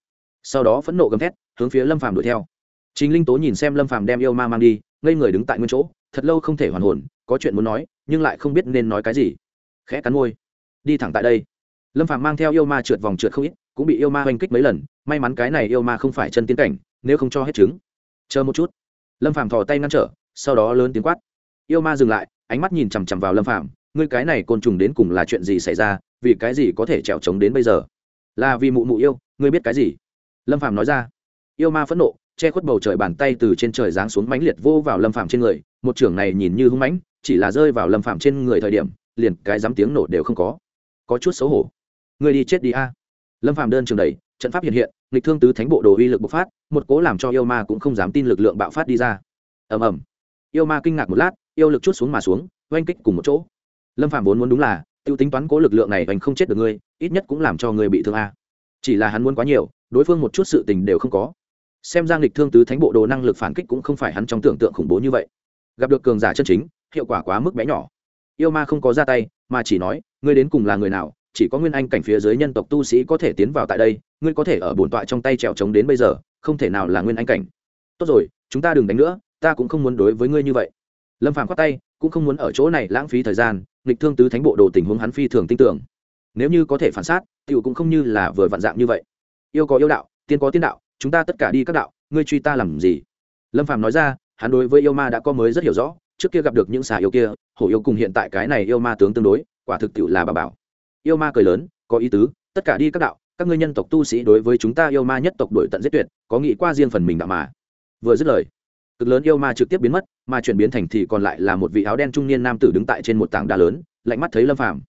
S1: Sau đó phẫn nộ gầm thét, hướng phía lâm phạm đuổi theo. Chính linh tố nhìn xem lâm phạm đem yêu ma mang đi, ngây người đứng tại nguyên chỗ, thật lâu không thể hoàn hồn, có chuyện muốn nói, nhưng lại không biết nên nói cái gì. Khẽ cắn môi. Đi thẳng tại đây. Lâm phạm mang theo yêu ma trượt vòng trượt không ít, cũng bị yêu ma oanh kích mấy lần, may mắn cái này yêu ma không phải chân tiến cảnh, nếu không cho hết trứng chờ một chút lâm phạm thò tay ngăn trở, sau đó lớn tiếng quát. Yêu ma dừng lại, ánh mắt nhìn chằm chằm vào lâm phạm ngươi cái này côn trùng đến cùng là chuyện gì xảy ra, vì cái gì có thể trèo trống đến bây giờ? Là vì mụ mụ yêu, ngươi biết cái gì? Lâm phạm nói ra. Yêu ma phẫn nộ, che khuất bầu trời bàn tay từ trên trời giáng xuống mãnh liệt vô vào lâm phạm trên người, một trưởng này nhìn như hung mãnh, chỉ là rơi vào lâm phạm trên người thời điểm, liền cái dám tiếng nổ đều không có. Có chút xấu hổ. Ngươi đi chết đi a. Lâm phạm đơn trường đẩy, trận pháp hiện hiện, nghịch thương tứ thánh bộ đồ uy lực bộc phát một cố làm cho yêu ma cũng không dám tin lực lượng bạo phát đi ra. Ầm ầm. Yêu ma kinh ngạc một lát, yêu lực chút xuống mà xuống, oanh kích cùng một chỗ. Lâm phạm vốn muốn đúng là t i ê u tính toán cố lực lượng này oanh không chết được ngươi, ít nhất cũng làm cho ngươi bị thương a. Chỉ là hắn muốn quá nhiều, đối phương một chút sự tình đều không có. Xem giang lịch thương tứ thánh bộ đồ năng lực phản kích cũng không phải hắn trong tưởng tượng khủng bố như vậy. Gặp được cường giả chân chính, hiệu quả quá mức bé nhỏ. Yêu ma không có ra tay, mà chỉ nói, ngươi đến cùng là người nào, chỉ có nguyên anh cảnh phía dưới nhân tộc tu sĩ có thể tiến vào tại đây, ngươi có thể ở bổn tọa trong tay trèo trống đến bây giờ không thể nào là nguyên anh cảnh. Tốt rồi, chúng ta đừng đánh nữa, ta cũng không muốn đối với ngươi như vậy. Lâm phàm khoát tay, cũng không muốn ở chỗ này lãng phí thời gian, nghịch thương tứ thánh bộ đồ tình huống hắn phi thường tin tưởng. Nếu như có thể phản sát, tiểu cũng không như là vừa vặn dạng như vậy. Yêu có yêu đạo, tiên có tiên đạo, chúng ta tất cả đi các đạo, ngươi truy ta làm gì? Lâm phàm nói ra, hắn đối với yêu ma đã có mới rất hiểu rõ, trước kia gặp được những xà yêu kia, hổ yêu cùng hiện tại cái này yêu ma tướng tương đối, quả thực tiểu là bà bảo. Yêu ma cười lớn, có ý tứ, tất cả đi các đạo các ngươi nhân tộc tu sĩ đối với chúng ta yêu ma nhất tộc đổi tận giết tuyệt, có nghĩ qua riêng phần mình đạo mà? Vừa dứt lời, cực lớn yêu ma trực tiếp biến mất, mà chuyển biến thành thì còn lại là một vị áo đen trung niên nam tử đứng tại trên một tảng đá lớn, lạnh mắt thấy lâm phàm.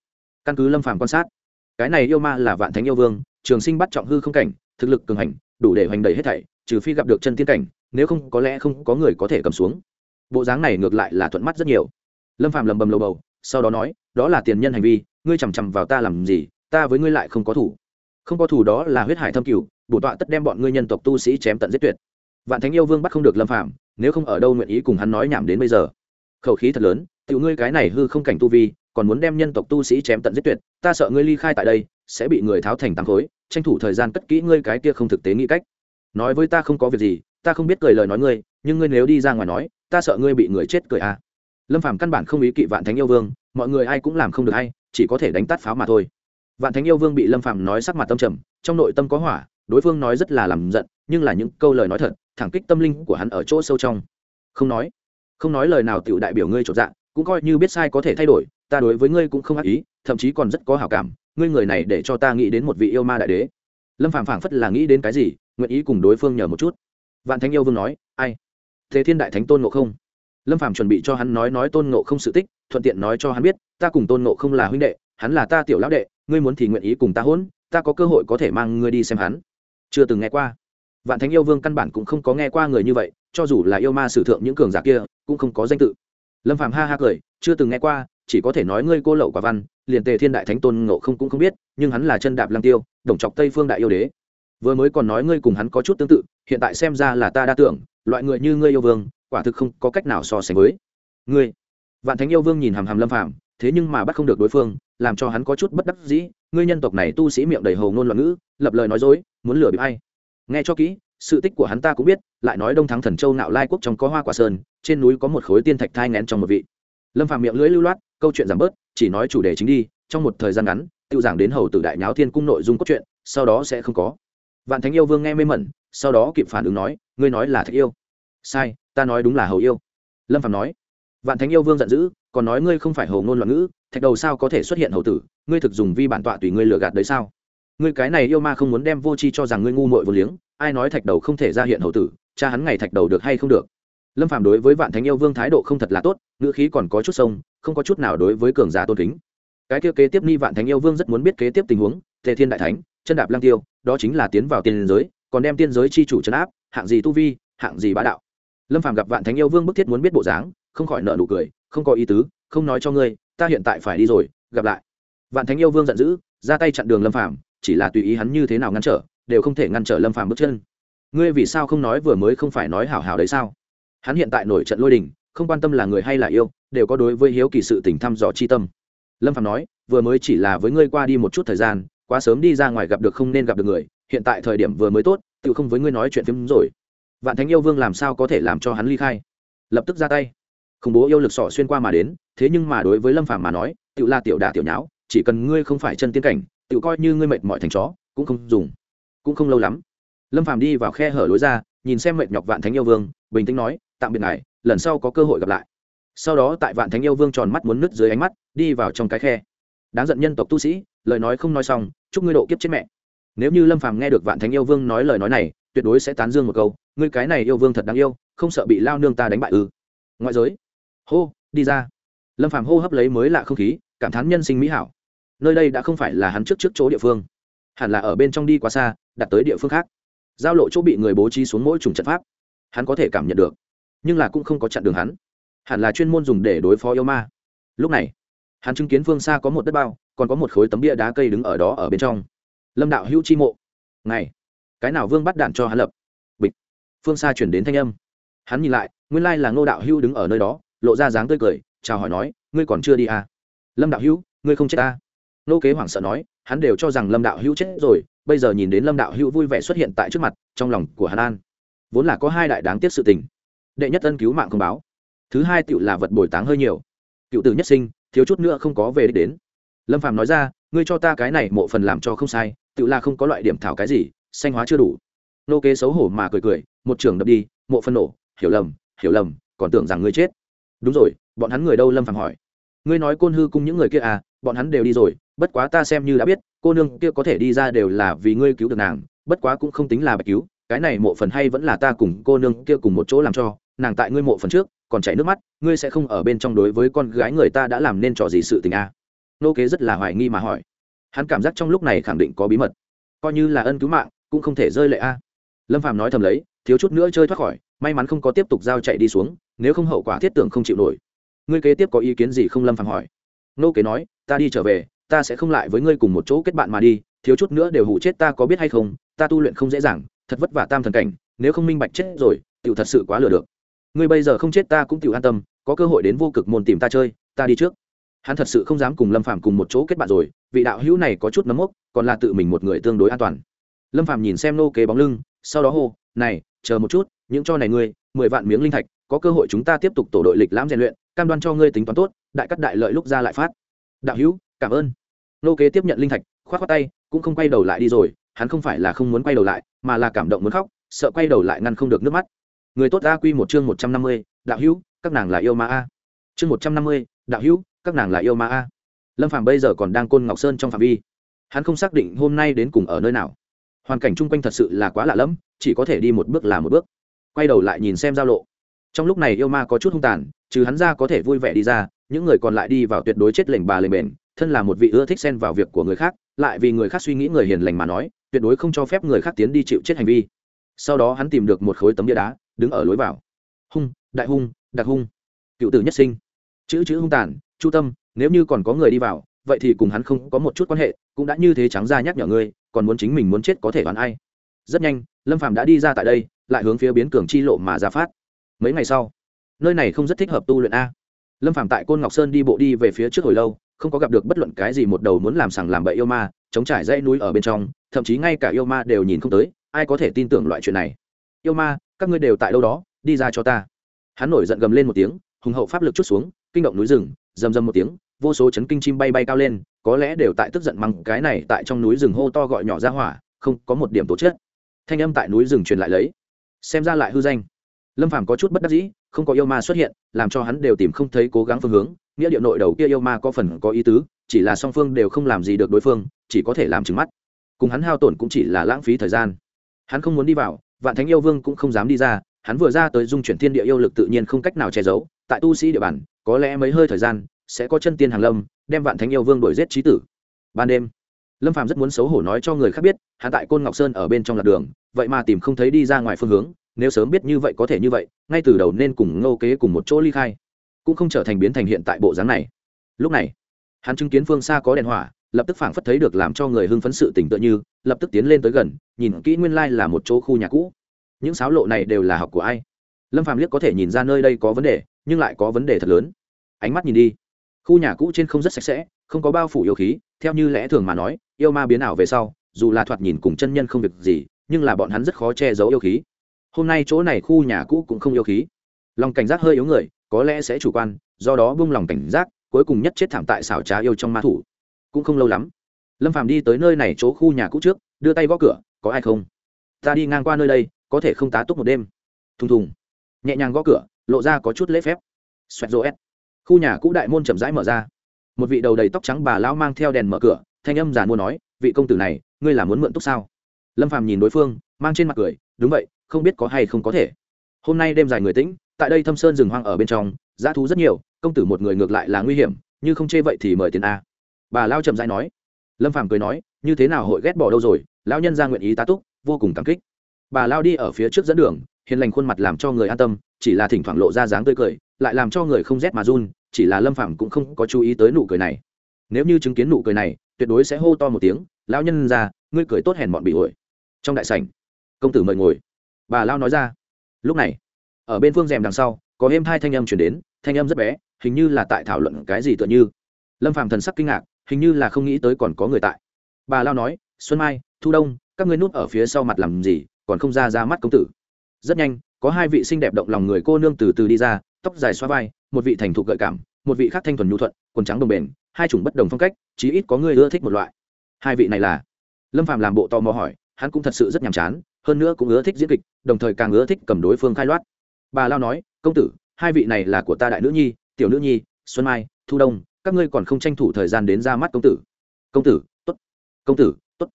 S1: Căn cứ lâm phàm quan sát, cái này yêu ma là vạn thánh yêu vương, trường sinh bắt trọng hư không cảnh, thực lực cường hành, đủ để hoành đầy hết thảy, trừ phi gặp được chân tiên cảnh, nếu không có lẽ không có người có thể cầm xuống. Bộ dáng này ngược lại là thuận mắt rất nhiều. Lâm phàm lầm bầm lầu bầu, sau đó nói, đó là tiền nhân hành vi, ngươi chằm chằm vào ta làm gì, ta với ngươi lại không có thủ không có thủ đó là huyết hải thâm cửu, bổ tọa tất đem bọn ngươi nhân tộc tu sĩ chém tận giết tuyệt. Vạn thánh yêu vương bắt không được lâm phạm nếu không ở đâu nguyện ý cùng hắn nói nhảm đến bây giờ. Khẩu khí thật lớn, tiểu ngươi cái này hư không cảnh tu vi, còn muốn đem nhân tộc tu sĩ chém tận giết tuyệt, ta sợ ngươi ly khai tại đây, sẽ bị người tháo thành tám khối, tranh thủ thời gian cất kỹ ngươi cái kia không thực tế nghĩ cách. Nói với ta không có việc gì, ta không biết cười lời nói ngươi, nhưng ngươi nếu đi ra ngoài nói, ta sợ ngươi bị người chết cười à. Lâm phàm căn bản không ý kỵ vạn thánh yêu vương, mọi người ai cũng làm không được hay chỉ có thể đánh tắt pháo mà thôi vạn thánh yêu vương bị lâm phàm nói sắc mặt tâm trầm, trong nội tâm có hỏa, đối phương nói rất là làm giận, nhưng là những câu lời nói thật, thẳng kích tâm linh của hắn ở chỗ sâu trong. Không nói không nói lời nào tiểu đại biểu ngươi trột dạng cũng coi như biết sai có thể thay đổi, ta đối với ngươi cũng không ác ý, thậm chí còn rất có hảo cảm, ngươi người này để cho ta nghĩ đến một vị yêu ma đại đế. Lâm phàm phảng phất là nghĩ đến cái gì, nguyện ý cùng đối phương nhờ một chút. Vạn thánh yêu vương nói, ai? Thế thiên đại thánh tôn ngộ không? Lâm phàm chuẩn bị cho hắn nói nói tôn ngộ không sự tích, thuận tiện nói cho hắn biết, ta cùng tôn ngộ không là huynh đệ, hắn là ta tiểu lão đệ ngươi muốn thì nguyện ý cùng ta hỗn ta có cơ hội có thể mang ngươi đi xem hắn. Chưa từng nghe qua. Vạn thánh yêu vương căn bản cũng không có nghe qua người như vậy, cho dù là yêu ma sử thượng những cường giả kia, cũng không có danh tự. Lâm phàm ha ha cười, chưa từng nghe qua, chỉ có thể nói ngươi cô lậu quả văn, liền tề thiên đại thánh tôn ngộ không cũng không biết, nhưng hắn là chân đạp lăng tiêu, đồng chọc tây phương đại yêu đế. Vừa mới còn nói ngươi cùng hắn có chút tương tự, hiện tại xem ra là ta đa tưởng, loại người như ngươi yêu vương, quả thực không có cách nào so sánh với ngươi. Vạn thánh yêu vương nhìn hàm hàm lâm phàm, thế nhưng mà bắt không được đối phương làm cho hắn có chút bất đắc dĩ, ngươi nhân tộc này tu sĩ miệng đầy hầu ngôn loạn ngữ, lập lời nói dối, muốn lừa bị hay nghe cho kỹ, sự tích của hắn ta cũng biết, lại nói đông thắng thần châu nạo lai quốc trong có hoa quả sơn, trên núi có một khối tiên thạch thai ngén trong một vị. Lâm phàm miệng lưỡi lưu loát, câu chuyện giảm bớt, chỉ nói chủ đề chính đi, trong một thời gian ngắn tự giảng đến hầu tử đại nháo thiên cung nội dung cốt truyện, sau đó sẽ không có. Vạn thánh yêu vương nghe mê mẩn, sau đó kịp phản ứng nói, ngươi nói là thạch yêu. Sai, ta nói đúng là hầu yêu. Lâm Phàm nói, vạn thánh yêu vương giận dữ, còn nói ngươi không phải hầu ngôn loạn ngữ thạch đầu sao có thể xuất hiện hầu tử? Ngươi thực dùng vi bản tọa tùy ngươi lừa gạt đấy sao? Ngươi cái này yêu ma không muốn đem vô tri cho rằng ngươi ngu mội vô liếng, ai nói thạch đầu không thể ra hiện hầu tử? Cha hắn ngày thạch đầu được hay không được? Lâm phạm đối với vạn thánh yêu vương thái độ không thật là tốt, ngữ khí còn có chút sông, không có chút nào đối với cường giả tôn kính. Cái kia kế tiếp ni vạn thánh yêu vương rất muốn biết kế tiếp tình huống, tề thiên đại thánh, chân đạp lang tiêu, đó chính là tiến vào tiên giới, còn đem tiên giới chi chủ trấn áp, hạng gì tu vi, hạng gì bá đạo. Lâm phàm gặp vạn thánh yêu vương bức thiết muốn biết bộ dáng, không khỏi nợ nụ cười, không có ý tứ không nói cho ngươi, ta hiện tại phải đi rồi, gặp lại. Vạn thánh yêu vương giận dữ, ra tay chặn đường lâm phàm, chỉ là tùy ý hắn như thế nào ngăn trở, đều không thể ngăn trở lâm phàm bước chân. Ngươi vì sao không nói vừa mới không phải nói hảo hảo đấy sao? Hắn hiện tại nổi trận lôi đình, không quan tâm là người hay là yêu, đều có đối với hiếu kỳ sự tình thăm dò chi tâm. Lâm phàm nói, vừa mới chỉ là với ngươi qua đi một chút thời gian, quá sớm đi ra ngoài gặp được không nên gặp được người, hiện tại thời điểm vừa mới tốt, tự không với ngươi nói chuyện phiếm rồi. Vạn thánh yêu vương làm sao có thể làm cho hắn ly khai? Lập tức ra tay khủng bố yêu lực sỏ xuyên qua mà đến, thế nhưng mà đối với lâm phàm mà nói tự là tiểu đả tiểu nháo, chỉ cần ngươi không phải chân tiên cảnh tự coi như ngươi mệt mỏi thành chó, cũng không dùng, cũng không lâu lắm. Lâm phàm đi vào khe hở lối ra, nhìn xem mệt nhọc vạn thánh yêu vương, bình tĩnh nói, tạm biệt ngài, lần sau có cơ hội gặp lại. Sau đó tại vạn thánh yêu vương tròn mắt muốn nứt dưới ánh mắt, đi vào trong cái khe. Đáng giận nhân tộc tu sĩ, lời nói không nói xong, chúc ngươi độ kiếp chết mẹ. Nếu như lâm phàm nghe được vạn thánh yêu vương nói lời nói này, tuyệt đối sẽ tán dương một câu, ngươi cái này yêu vương thật đáng yêu, không sợ bị lao nương ta đánh bại ư? Ngoại giới hô, đi ra. Lâm phàm hô hấp lấy mới lạ không khí, cảm thán nhân sinh mỹ hảo. Nơi đây đã không phải là hắn trước trước chỗ địa phương. Hẳn là ở bên trong đi quá xa, đặt tới địa phương khác. Giao lộ chỗ bị người bố trí xuống mỗi chủng trận pháp. Hắn có thể cảm nhận được, nhưng là cũng không có chặn đường hắn. Hẳn là chuyên môn dùng để đối phó yêu ma. Lúc này, hắn chứng kiến phương xa có một đất bao, còn có một khối tấm bia đá cây đứng ở đó ở bên trong. Lâm đạo hữu chi mộ. Này cái nào vương bắt đạn cho hắn lập? Bịch. Phương xa chuyển đến thanh âm. Hắn nhìn lại, nguyên lai là ngô đạo hữu đứng ở nơi đó lộ ra dáng tươi cười, chào hỏi nói, ngươi còn chưa đi à? Lâm đạo hữu, ngươi không chết ta? À? nô kế hoảng sợ nói, hắn đều cho rằng lâm đạo hữu chết rồi, bây giờ nhìn đến lâm đạo hữu vui vẻ xuất hiện tại trước mặt, trong lòng của hắn an. Vốn là có hai đại đáng tiếc sự tình. Đệ nhất ân cứu mạng không báo. Thứ hai tựu là vật bồi táng hơi nhiều. Cựu tử nhất sinh, thiếu chút nữa không có về đích đến. Lâm phàm nói ra, ngươi cho ta cái này mộ phần làm cho không sai tự là không có loại điểm thảo cái gì xanh hóa chưa đủ. Nô kế xấu hổ mà cười cười, một trường đập đi, mộ phân nổ, hiểu lầm hiểu lầm, còn tưởng rằng ngươi chết đúng rồi, bọn hắn người đâu lâm phàm hỏi. Ngươi nói côn hư cung những người kia à bọn hắn đều đi rồi, bất quá ta xem như đã biết, cô nương kia có thể đi ra đều là vì ngươi cứu được nàng, bất quá cũng không tính là bạch cứu, cái này mộ phần hay vẫn là ta cùng cô nương kia cùng một chỗ làm cho, nàng tại ngươi mộ phần trước, còn chảy nước mắt, ngươi sẽ không ở bên trong đối với con gái người ta đã làm nên trò gì sự tình à? Nô kế rất là hoài nghi mà hỏi. Hắn cảm giác trong lúc này khẳng định có bí mật. Coi như là ân cứu mạng, cũng không thể rơi lệ a. Lâm phàm nói thầm lấy, thiếu chút nữa chơi thoát khỏi may mắn không có tiếp tục giao chạy đi xuống, nếu không hậu quả thiết tưởng không chịu nổi. Ngươi kế tiếp có ý kiến gì không lâm phàm hỏi. Nô kế nói, ta đi trở về, ta sẽ không lại với ngươi cùng một chỗ kết bạn mà đi, thiếu chút nữa đều hụ chết ta có biết hay không, ta tu luyện không dễ dàng, thật vất vả tam thần cảnh, nếu không minh bạch chết rồi tựu thật sự quá lừa được. Ngươi bây giờ không chết ta cũng tựu an tâm, có cơ hội đến vô cực môn tìm ta chơi, ta đi trước. Hắn thật sự không dám cùng lâm phàm cùng một chỗ kết bạn rồi, vị đạo hữu này có chút nấm mốc, còn là tự mình một người tương đối an toàn. Lâm phàm nhìn xem nô kế bóng lưng, sau đó hô, này chờ một chút, những cho này ngươi, mười vạn miếng linh thạch, có cơ hội chúng ta tiếp tục tổ đội lịch lãm rèn luyện, cam đoan cho ngươi tính toán tốt, đại cắt đại lợi lúc ra lại phát. Đạo hữu, cảm ơn. Nô kế tiếp nhận linh thạch, khoát khoát tay, cũng không quay đầu lại đi rồi, hắn không phải là không muốn quay đầu lại, mà là cảm động muốn khóc, sợ quay đầu lại ngăn không được nước mắt. Người tốt a quy một chương một trăm năm mươi, đạo hữu, các nàng là yêu ma a. Chương một trăm năm mươi, đạo hữu, các nàng là yêu ma a. Lâm Phàm bây giờ còn đang côn ngọc sơn trong phạm vi. Hắn không xác định hôm nay đến cùng ở nơi nào. Hoàn cảnh chung quanh thật sự là quá lạ lẫm chỉ có thể đi một bước là một bước. Quay đầu lại nhìn xem giao lộ. Trong lúc này yêu ma có chút hung tàn, trừ hắn ra có thể vui vẻ đi ra, những người còn lại đi vào tuyệt đối chết lệnh bà lệnh bền, thân là một vị ưa thích xen vào việc của người khác, lại vì người khác suy nghĩ người hiền lành mà nói, tuyệt đối không cho phép người khác tiến đi chịu chết hành vi. Sau đó hắn tìm được một khối tấm địa đá, đứng ở lối vào. Hung, đại hung, đặc hung. Cựu tử nhất sinh. Chữ chữ hung tàn, chu tâm, nếu như còn có người đi vào, vậy thì cùng hắn không có một chút quan hệ, cũng đã như thế trắng ra nhắc nhở ngươi, còn muốn chính mình muốn chết có thể đoán ai. Rất nhanh lâm phạm đã đi ra tại đây lại hướng phía biến cường chi lộ mà ra phát mấy ngày sau nơi này không rất thích hợp tu luyện a lâm phạm tại côn ngọc sơn đi bộ đi về phía trước hồi lâu không có gặp được bất luận cái gì một đầu muốn làm sằng làm bậy yêu ma chống trải dãy núi ở bên trong thậm chí ngay cả yêu ma đều nhìn không tới ai có thể tin tưởng loại chuyện này yêu ma các ngươi đều tại đâu đó đi ra cho ta hắn nổi giận gầm lên một tiếng hùng hậu pháp lực chút xuống kinh động núi rừng rầm rầm một tiếng vô số chấn kinh chim bay bay cao lên có lẽ đều tại tức giận măng cái này tại trong núi rừng hô to gọi nhỏ ra hỏa không có một điểm tổ chức thanh âm tại núi rừng truyền lại lấy. Xem ra lại hư danh. Lâm phàm có chút bất đắc dĩ, không có yêu ma xuất hiện, làm cho hắn đều tìm không thấy cố gắng phương hướng. Nghĩa địa nội đầu kia yêu ma có phần có ý tứ, chỉ là song phương đều không làm gì được đối phương, chỉ có thể làm trừng mắt. Cùng hắn hao tổn cũng chỉ là lãng phí thời gian. Hắn không muốn đi vào, vạn thánh yêu vương cũng không dám đi ra, hắn vừa ra tới dung chuyển thiên địa yêu lực tự nhiên không cách nào che giấu, tại tu sĩ địa bàn, có lẽ mấy hơi thời gian sẽ có chân tiên hàng lâm, đem vạn thánh yêu vương đuổi giết trí tử. Ban đêm, lâm phàm rất muốn xấu hổ nói cho người khác biết, hắn tại côn ngọc sơn ở bên trong lạc đường vậy mà tìm không thấy đi ra ngoài phương hướng, nếu sớm biết như vậy có thể như vậy, ngay từ đầu nên cùng ngô kế cùng một chỗ ly khai, cũng không trở thành biến thành hiện tại bộ dáng này. Lúc này, hắn chứng kiến phương xa có đèn hỏa, lập tức phảng phất thấy được làm cho người hưng phấn sự tỉnh tựa như, lập tức tiến lên tới gần, nhìn kỹ nguyên lai là một chỗ khu nhà cũ. Những sáo lộ này đều là học của ai? Lâm phàm liếc có thể nhìn ra nơi đây có vấn đề, nhưng lại có vấn đề thật lớn. Ánh mắt nhìn đi. Khu nhà cũ trên không rất sạch sẽ, không có bao phủ yêu khí, theo như lẽ thường mà nói, yêu ma biến ảo về sau, dù là thoạt nhìn cùng chân nhân không việc gì nhưng là bọn hắn rất khó che giấu yêu khí. Hôm nay chỗ này khu nhà cũ cũng không yêu khí. Lòng cảnh giác hơi yếu người, có lẽ sẽ chủ quan, do đó buông lòng cảnh giác, cuối cùng nhất chết thảm tại xảo trá yêu trong ma thủ. Cũng không lâu lắm, lâm phàm đi tới nơi này chỗ khu nhà cũ trước, đưa tay gõ cửa, có ai không? Ta đi ngang qua nơi đây, có thể không tá túc một đêm. Thùng thùng, nhẹ nhàng gõ cửa, lộ ra có chút lễ phép. Xoẹt rô s khu nhà cũ đại môn chậm rãi mở ra. Một vị đầu đầy tóc trắng bà lão mang theo đèn mở cửa, thanh âm giàn mua nói, vị công tử này, ngươi là muốn mượn túc sao? Lâm phàm nhìn đối phương, mang trên mặt cười, đúng vậy, không biết có hay không có thể. Hôm nay đêm dài người tĩnh, tại đây thâm sơn rừng hoang ở bên trong giá thú rất nhiều, công tử một người ngược lại là nguy hiểm, như không chê vậy thì mời tiền a. Bà lao chậm rãi nói. Lâm phàm cười nói, như thế nào hội ghét bỏ đâu rồi, lão nhân ra nguyện ý tá túc, vô cùng cảm kích. Bà lao đi ở phía trước dẫn đường, hiền lành khuôn mặt làm cho người an tâm, chỉ là thỉnh thoảng lộ ra dáng tươi cười, lại làm cho người không rét mà run, chỉ là lâm phàm cũng không có chú ý tới nụ cười này. Nếu như chứng kiến nụ cười này, tuyệt đối sẽ hô to một tiếng, lão nhân ra, ngươi cười tốt hèn bọn bị ổi trong đại sảnh, công tử mời ngồi. Bà lao nói ra. Lúc này, ở bên phương rèm đằng sau, có êm hai thanh âm chuyển đến, thanh âm rất bé, hình như là tại thảo luận cái gì tựa như. Lâm phàm thần sắc kinh ngạc, hình như là không nghĩ tới còn có người tại. Bà lao nói, xuân mai, thu đông, các ngươi núp ở phía sau mặt làm gì, còn không ra ra mắt công tử. Rất nhanh, có hai vị xinh đẹp động lòng người cô nương từ từ đi ra, tóc dài xoa vai, một vị thành thục gợi cảm, một vị khác thanh thuần nhu thuận, quần trắng đồng bền, hai chủng bất đồng phong cách, chí ít có người ưa thích một loại. Hai vị này là? Lâm phàm làm bộ tò mò hỏi hắn cũng thật sự rất nhàm chán, hơn nữa cũng ưa thích diễn kịch, đồng thời càng ưa thích cầm đối phương khai loát. Bà lao nói, công tử, hai vị này là của ta đại nữ nhi, tiểu nữ nhi, xuân mai, thu đông, các ngươi còn không tranh thủ thời gian đến ra mắt công tử. Công tử t ố t công tử t ố t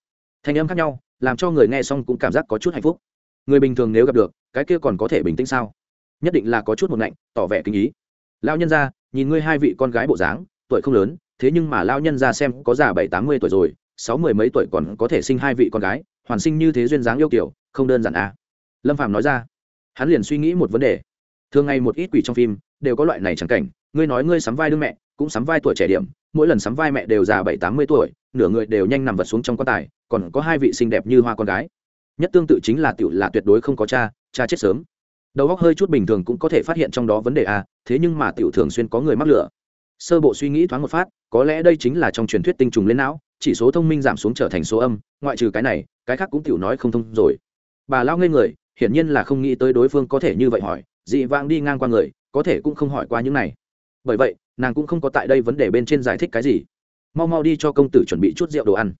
S1: thanh âm khác nhau, làm cho người nghe xong cũng cảm giác có chút hạnh phúc. Người bình thường nếu gặp được, cái kia còn có thể bình tĩnh sao? Nhất định là có chút một ngạnh, tỏ vẻ kinh ý. Lao nhân ra nhìn ngươi hai vị con gái bộ dáng, tuổi không lớn, thế nhưng mà lao nhân ra xem có già bảy tám mươi tuổi rồi sáu mười mấy tuổi còn có thể sinh hai vị con gái, hoàn sinh như thế duyên dáng yêu kiểu không đơn giản à? Lâm phạm nói ra. Hắn liền suy nghĩ một vấn đề. Thường ngày một ít quỷ trong phim đều có loại này chẳng cảnh, ngươi nói ngươi sắm vai đương mẹ, cũng sắm vai tuổi trẻ điểm, mỗi lần sắm vai mẹ đều già bảy tám mươi tuổi, nửa người đều nhanh nằm vật xuống trong quan tài, còn có hai vị xinh đẹp như hoa con gái. Nhất tương tự chính là tiểu là tuyệt đối không có cha cha chết sớm. Đầu óc hơi chút bình thường cũng có thể phát hiện trong đó vấn đề à thế nhưng mà tiểu thường xuyên có người mắc lửa. Sơ bộ suy nghĩ thoáng một phát, có lẽ đây chính là trong truyền thuyết tinh trùng lên não chỉ số thông minh giảm xuống trở thành số âm, ngoại trừ cái này, cái khác cũng tiểu nói không thông rồi. Bà lao ngây người, hiển nhiên là không nghĩ tới đối phương có thể như vậy hỏi, dị vãng đi ngang qua người, có thể cũng không hỏi qua những này. Bởi vậy, nàng cũng không có tại đây vấn đề bên trên giải thích cái gì. Mau mau đi cho công tử chuẩn bị chút rượu đồ ăn.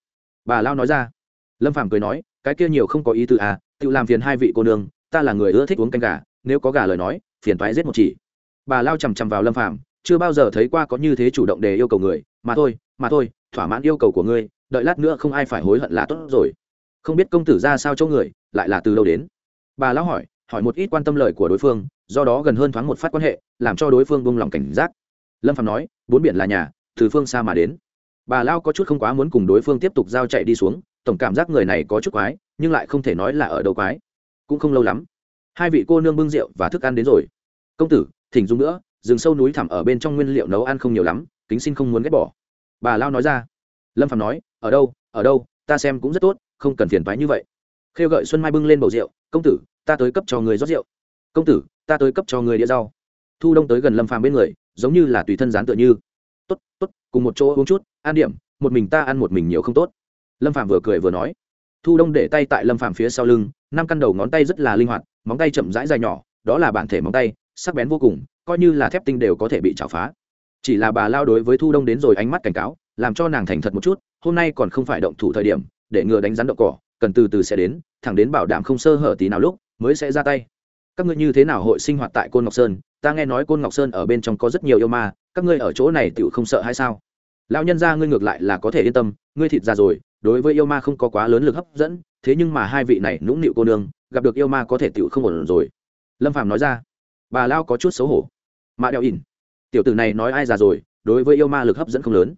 S1: Bà lao nói ra. Lâm phàm cười nói, cái kia nhiều không có ý tư à tự làm phiền hai vị cô nương, ta là người ưa thích uống canh gà, nếu có gà lời nói, phiền toái giết một chỉ. Bà lao chằm chằm vào lâm phàm, chưa bao giờ thấy qua có như thế chủ động để yêu cầu người, mà thôi mà thôi, thỏa mãn yêu cầu của ngươi, đợi lát nữa không ai phải hối hận là tốt rồi. Không biết công tử ra sao chỗ người, lại là từ đâu đến? Bà lão hỏi hỏi một ít quan tâm lời của đối phương, do đó gần hơn thoáng một phát quan hệ, làm cho đối phương buông lòng cảnh giác. Lâm phạm nói, bốn biển là nhà, từ phương xa mà đến. Bà lao có chút không quá muốn cùng đối phương tiếp tục giao chạy đi xuống, tổng cảm giác người này có chút quái, nhưng lại không thể nói là ở đâu quái. Cũng không lâu lắm, hai vị cô nương bưng rượu và thức ăn đến rồi. Công tử, thỉnh dung nữa, rừng sâu núi thẳm ở bên trong nguyên liệu nấu ăn không nhiều lắm, kính xin không muốn ghét bỏ bà lao nói ra. Lâm phạm nói, ở đâu ở đâu, ta xem cũng rất tốt, không cần phiền toái như vậy. Khêu gợi xuân mai bưng lên bầu rượu, công tử, ta tới cấp cho người rót rượu. Công tử, ta tới cấp cho người đĩa rau. Thu đông tới gần lâm phàm bên người, giống như là tùy thân gián tựa như. Tốt tốt, cùng một chỗ uống chút an điểm, một mình ta ăn một mình nhiều không tốt. Lâm phàm vừa cười vừa nói. Thu đông để tay tại lâm phàm phía sau lưng, năm căn đầu ngón tay rất là linh hoạt, móng tay chậm rãi dài nhỏ, đó là bản thể móng tay, sắc bén vô cùng, coi như là thép tinh đều có thể bị chảo phá chỉ là bà lao đối với thu đông đến rồi ánh mắt cảnh cáo, làm cho nàng thành thật một chút, hôm nay còn không phải động thủ thời điểm, để ngừa đánh rắn động cỏ, cần từ từ sẽ đến, thẳng đến bảo đảm không sơ hở tí nào lúc, mới sẽ ra tay. Các ngươi như thế nào hội sinh hoạt tại côn ngọc sơn? Ta nghe nói côn ngọc sơn ở bên trong có rất nhiều yêu ma, các ngươi ở chỗ này tựu không sợ hay sao? Lão nhân ra ngươi ngược lại là có thể yên tâm, ngươi thịt ra rồi, đối với yêu ma không có quá lớn lực hấp dẫn, thế nhưng mà hai vị này nũng nịu cô nương, gặp được yêu ma có thể tựu không ổn rồi. Lâm phàm nói ra. Bà lao có chút xấu hổ. Mạ đeo ỉn tiểu tử này nói ai già rồi, đối với yêu ma lực hấp dẫn không lớn.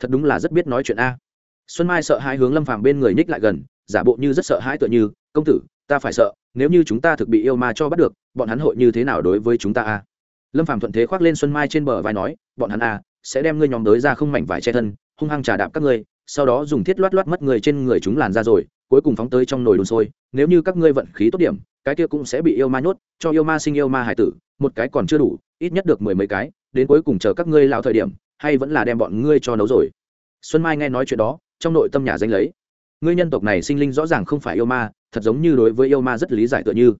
S1: Thật đúng là rất biết nói chuyện a. Xuân mai sợ hai hướng lâm phàm bên người ních lại gần, giả bộ như rất sợ hãi tựa như, công tử, ta phải sợ, nếu như chúng ta thực bị yêu ma cho bắt được, bọn hắn hội như thế nào đối với chúng ta a? Lâm phàm thuận thế khoác lên xuân mai trên bờ vai nói, bọn hắn a, sẽ đem ngươi nhóm đới ra không mảnh vải che thân, hung hăng trà đạp các ngươi, sau đó dùng thiết loát loát mất người trên người chúng làn ra rồi, cuối cùng phóng tới trong nồi đun sôi, nếu như các ngươi vận khí tốt điểm, cái kia cũng sẽ bị yêu ma nhốt, cho yêu ma sinh yêu ma hải tử một cái còn chưa đủ, ít nhất được mười mấy cái, đến cuối cùng chờ các ngươi lão thời điểm, hay vẫn là đem bọn ngươi cho nấu rồi. Xuân mai nghe nói chuyện đó, trong nội tâm nhà danh lấy. Ngươi nhân tộc này sinh linh rõ ràng không phải yêu ma, thật giống như đối với yêu ma rất lý giải tựa như.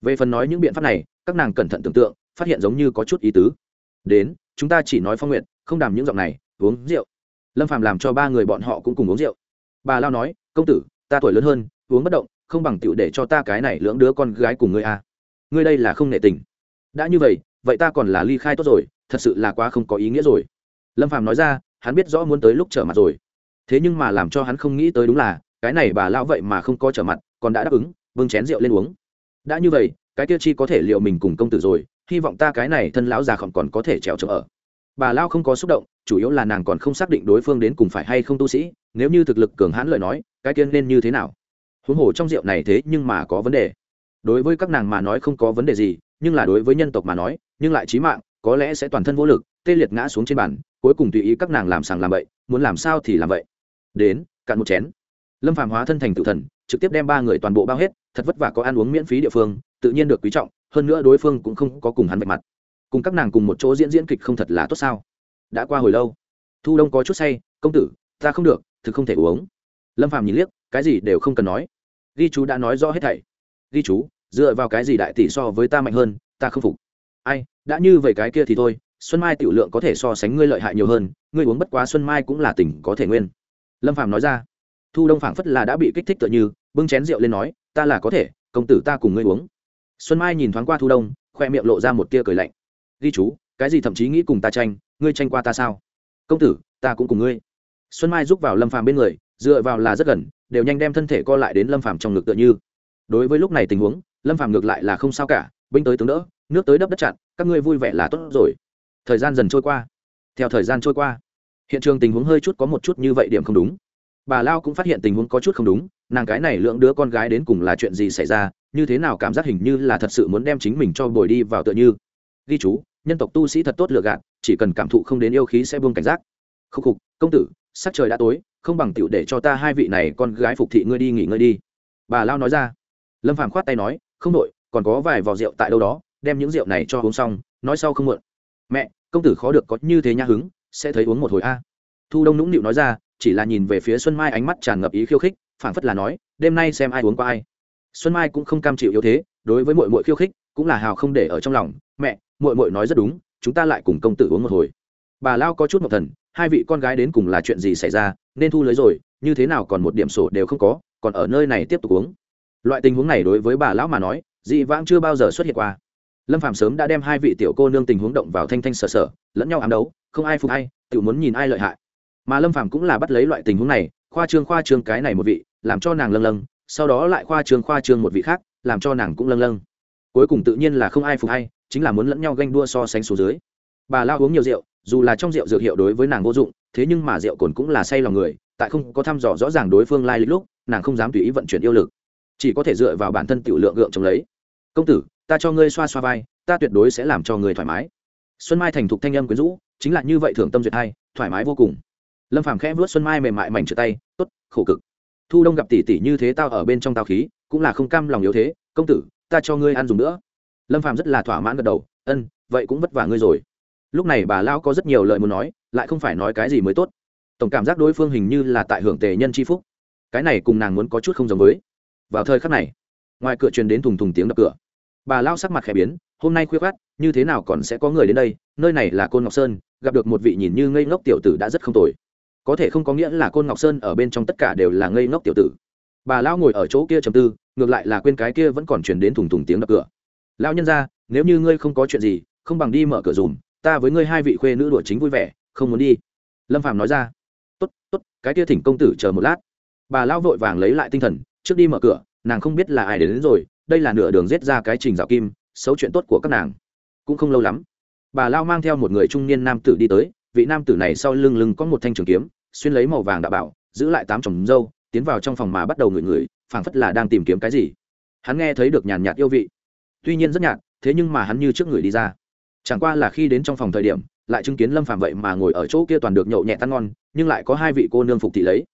S1: Về phần nói những biện pháp này, các nàng cẩn thận tưởng tượng, phát hiện giống như có chút ý tứ. Đến, chúng ta chỉ nói phong nguyện, không đàm những giọng này, uống rượu. Lâm phàm làm cho ba người bọn họ cũng cùng uống rượu. Bà lao nói, công tử, ta tuổi lớn hơn, uống bất động, không bằng tựu để cho ta cái này lưỡng đứa con gái cùng ngươi à. ngươi đây là không nệ tình đã như vậy vậy ta còn là ly khai tốt rồi, thật sự là quá không có ý nghĩa rồi. Lâm phàm nói ra, hắn biết rõ muốn tới lúc trở mặt rồi. Thế nhưng mà làm cho hắn không nghĩ tới đúng là, cái này bà lão vậy mà không có trở mặt, còn đã đáp ứng vương chén rượu lên uống. Đã như vậy, cái tiêu chi có thể liệu mình cùng công tử rồi, hy vọng ta cái này thân lão già khổng còn có thể trèo trở ở. Bà lao không có xúc động, chủ yếu là nàng còn không xác định đối phương đến cùng phải hay không tu sĩ, nếu như thực lực cường hãn lời nói, cái tiên nên như thế nào? Huống hồ trong rượu này thế nhưng mà có vấn đề. Đối với các nàng mà nói không có vấn đề gì nhưng là đối với nhân tộc mà nói, nhưng lại trí mạng, có lẽ sẽ toàn thân vô lực, tê liệt ngã xuống trên bàn, cuối cùng tùy ý các nàng làm sàng làm bậy, muốn làm sao thì làm vậy. Đến, cạn một chén. Lâm phàm hóa thân thành tự thần, trực tiếp đem ba người toàn bộ bao hết, thật vất vả có ăn uống miễn phí địa phương, tự nhiên được quý trọng, hơn nữa đối phương cũng không có cùng hắn vạch mặt. Cùng các nàng cùng một chỗ diễn diễn kịch không thật là tốt sao? Đã qua hồi lâu. Thu đông có chút say, công tử, ta không được, thực không thể uống. Lâm phàm nhìn liếc, cái gì đều không cần nói. Ghi chú đã nói rõ hết thảy. Ghi chú dựa vào cái gì đại tỷ so với ta mạnh hơn, ta không phục. Ai, đã như vậy cái kia thì thôi, xuân mai tiểu lượng có thể so sánh ngươi lợi hại nhiều hơn, ngươi uống bất quá xuân mai cũng là tỉnh có thể nguyên. Lâm phàm nói ra. Thu đông phảng phất là đã bị kích thích tựa như, bưng chén rượu lên nói, ta là có thể, công tử ta cùng ngươi uống. Xuân mai nhìn thoáng qua thu đông, khoe miệng lộ ra một tia cười lạnh. Ghi chú, cái gì thậm chí nghĩ cùng ta tranh, ngươi tranh qua ta sao? Công tử, ta cũng cùng ngươi. Xuân mai giúp vào lâm phàm bên người, dựa vào là rất gần, đều nhanh đem thân thể co lại đến lâm phàm trong ngực tựa như. Đối với lúc này tình huống lâm phàm ngược lại là không sao cả, binh tới tướng đỡ, nước tới đắp đất chặn, các ngươi vui vẻ là tốt rồi. Thời gian dần trôi qua. Theo thời gian trôi qua, hiện trường tình huống hơi chút có một chút như vậy điểm không đúng. Bà lao cũng phát hiện tình huống có chút không đúng, nàng cái này lượng đứa con gái đến cùng là chuyện gì xảy ra, như thế nào cảm giác hình như là thật sự muốn đem chính mình cho bồi đi vào tựa như. Ghi chú, nhân tộc tu sĩ thật tốt lựa gạt, chỉ cần cảm thụ không đến yêu khí sẽ buông cảnh giác. Khúc khục, công tử, sắc trời đã tối, không bằng tiểu để cho ta hai vị này con gái phục thị ngươi đi nghỉ ngơi đi. Bà lao nói ra. Lâm phàm khoát tay nói không đội, còn có vài vò rượu tại đâu đó, đem những rượu này cho uống xong, nói sau không muộn. Mẹ, công tử khó được có như thế nhã hứng, sẽ thấy uống một hồi a. Thu đông nũng nịu nói ra, chỉ là nhìn về phía xuân mai ánh mắt tràn ngập ý khiêu khích, phảng phất là nói, đêm nay xem ai uống qua ai. Xuân mai cũng không cam chịu yếu thế, đối với mội mội khiêu khích, cũng là hào không để ở trong lòng. Mẹ mội mội nói rất đúng, chúng ta lại cùng công tử uống một hồi. Bà lao có chút một thần, hai vị con gái đến cùng là chuyện gì xảy ra, nên thu lưới rồi, như thế nào còn một điểm sổ đều không có, còn ở nơi này tiếp tục uống loại tình huống này đối với bà lão mà nói, dị vãng chưa bao giờ xuất hiện qua. Lâm phạm sớm đã đem hai vị tiểu cô nương tình huống động vào thanh thanh sở sở, lẫn nhau ám đấu, không ai phục ai tự muốn nhìn ai lợi hại. Mà lâm phạm cũng là bắt lấy loại tình huống này, khoa trương khoa trương cái này một vị, làm cho nàng lâng lâng, sau đó lại khoa trương khoa trương một vị khác, làm cho nàng cũng lâng lâng. Cuối cùng tự nhiên là không ai phục ai, chính là muốn lẫn nhau ganh đua so sánh số dưới. Bà lao uống nhiều rượu, dù là trong rượu dược hiệu đối với nàng vô dụng, thế nhưng mà rượu cồn cũng là say lòng người, tại không có thăm dò rõ ràng đối phương lai lịch lúc, nàng không dám tùy ý vận chuyển yêu lực chỉ có thể dựa vào bản thân tiểu lượng gượng chống lấy. Công tử, ta cho ngươi xoa xoa vai, ta tuyệt đối sẽ làm cho người thoải mái. Xuân mai thành thục thanh âm quyến rũ, chính là như vậy thường tâm duyệt hay thoải mái vô cùng. Lâm phàm khẽ vuốt xuân mai mềm mại mảnh trượt tay, tốt, khổ cực. Thu đông gặp tỷ tỷ như thế tao ở bên trong tao khí, cũng là không cam lòng yếu thế, công tử, ta cho ngươi ăn dùng nữa. Lâm phàm rất là thỏa mãn gật đầu, ân, vậy cũng vất vả ngươi rồi. Lúc này bà lão có rất nhiều lời muốn nói, lại không phải nói cái gì mới tốt. Tổng cảm giác đối phương hình như là tại hưởng tề nhân c h i phúc. Cái này cùng nàng muốn có chút không giống với vào thời khắc này, ngoài cửa truyền đến thùng thùng tiếng đập cửa. Bà lao sắc mặt khẽ biến, hôm nay khuya khoát như thế nào còn sẽ có người đến đây, nơi này là côn ngọc sơn, gặp được một vị nhìn như ngây ngốc tiểu tử đã rất không tồi. Có thể không có nghĩa là côn ngọc sơn ở bên trong tất cả đều là ngây ngốc tiểu tử. Bà lao ngồi ở chỗ kia trầm tư, ngược lại là quên cái kia vẫn còn truyền đến thùng thùng tiếng đập cửa. Lao nhân ra nếu như ngươi không có chuyện gì, không bằng đi mở cửa dùm, ta với ngươi hai vị khuê nữ đùa chính vui vẻ, không muốn đi. Lâm phàm nói ra. Tốt tốt, cái kia thỉnh công tử chờ một lát. Bà lao vội vàng lấy lại tinh thần trước đi mở cửa nàng không biết là ai đến, đến rồi đây là nửa đường rết ra cái trình dạo kim xấu chuyện tốt của các nàng. Cũng không lâu lắm bà lao mang theo một người trung niên nam tử đi tới vị nam tử này sau lưng lưng có một thanh trường kiếm xuyên lấy màu vàng đạo bảo giữ lại tám chồng dâu tiến vào trong phòng mà bắt đầu ngửi ngửi phảng phất là đang tìm kiếm cái gì. Hắn nghe thấy được nhàn nhạt yêu vị. Tuy nhiên rất nhạt thế nhưng mà hắn như trước người đi ra. Chẳng qua là khi đến trong phòng thời điểm lại chứng kiến lâm phàm vậy mà ngồi ở chỗ kia toàn được nhậu nhẹ tan ngon nhưng lại có hai vị cô nương phục thị lấy.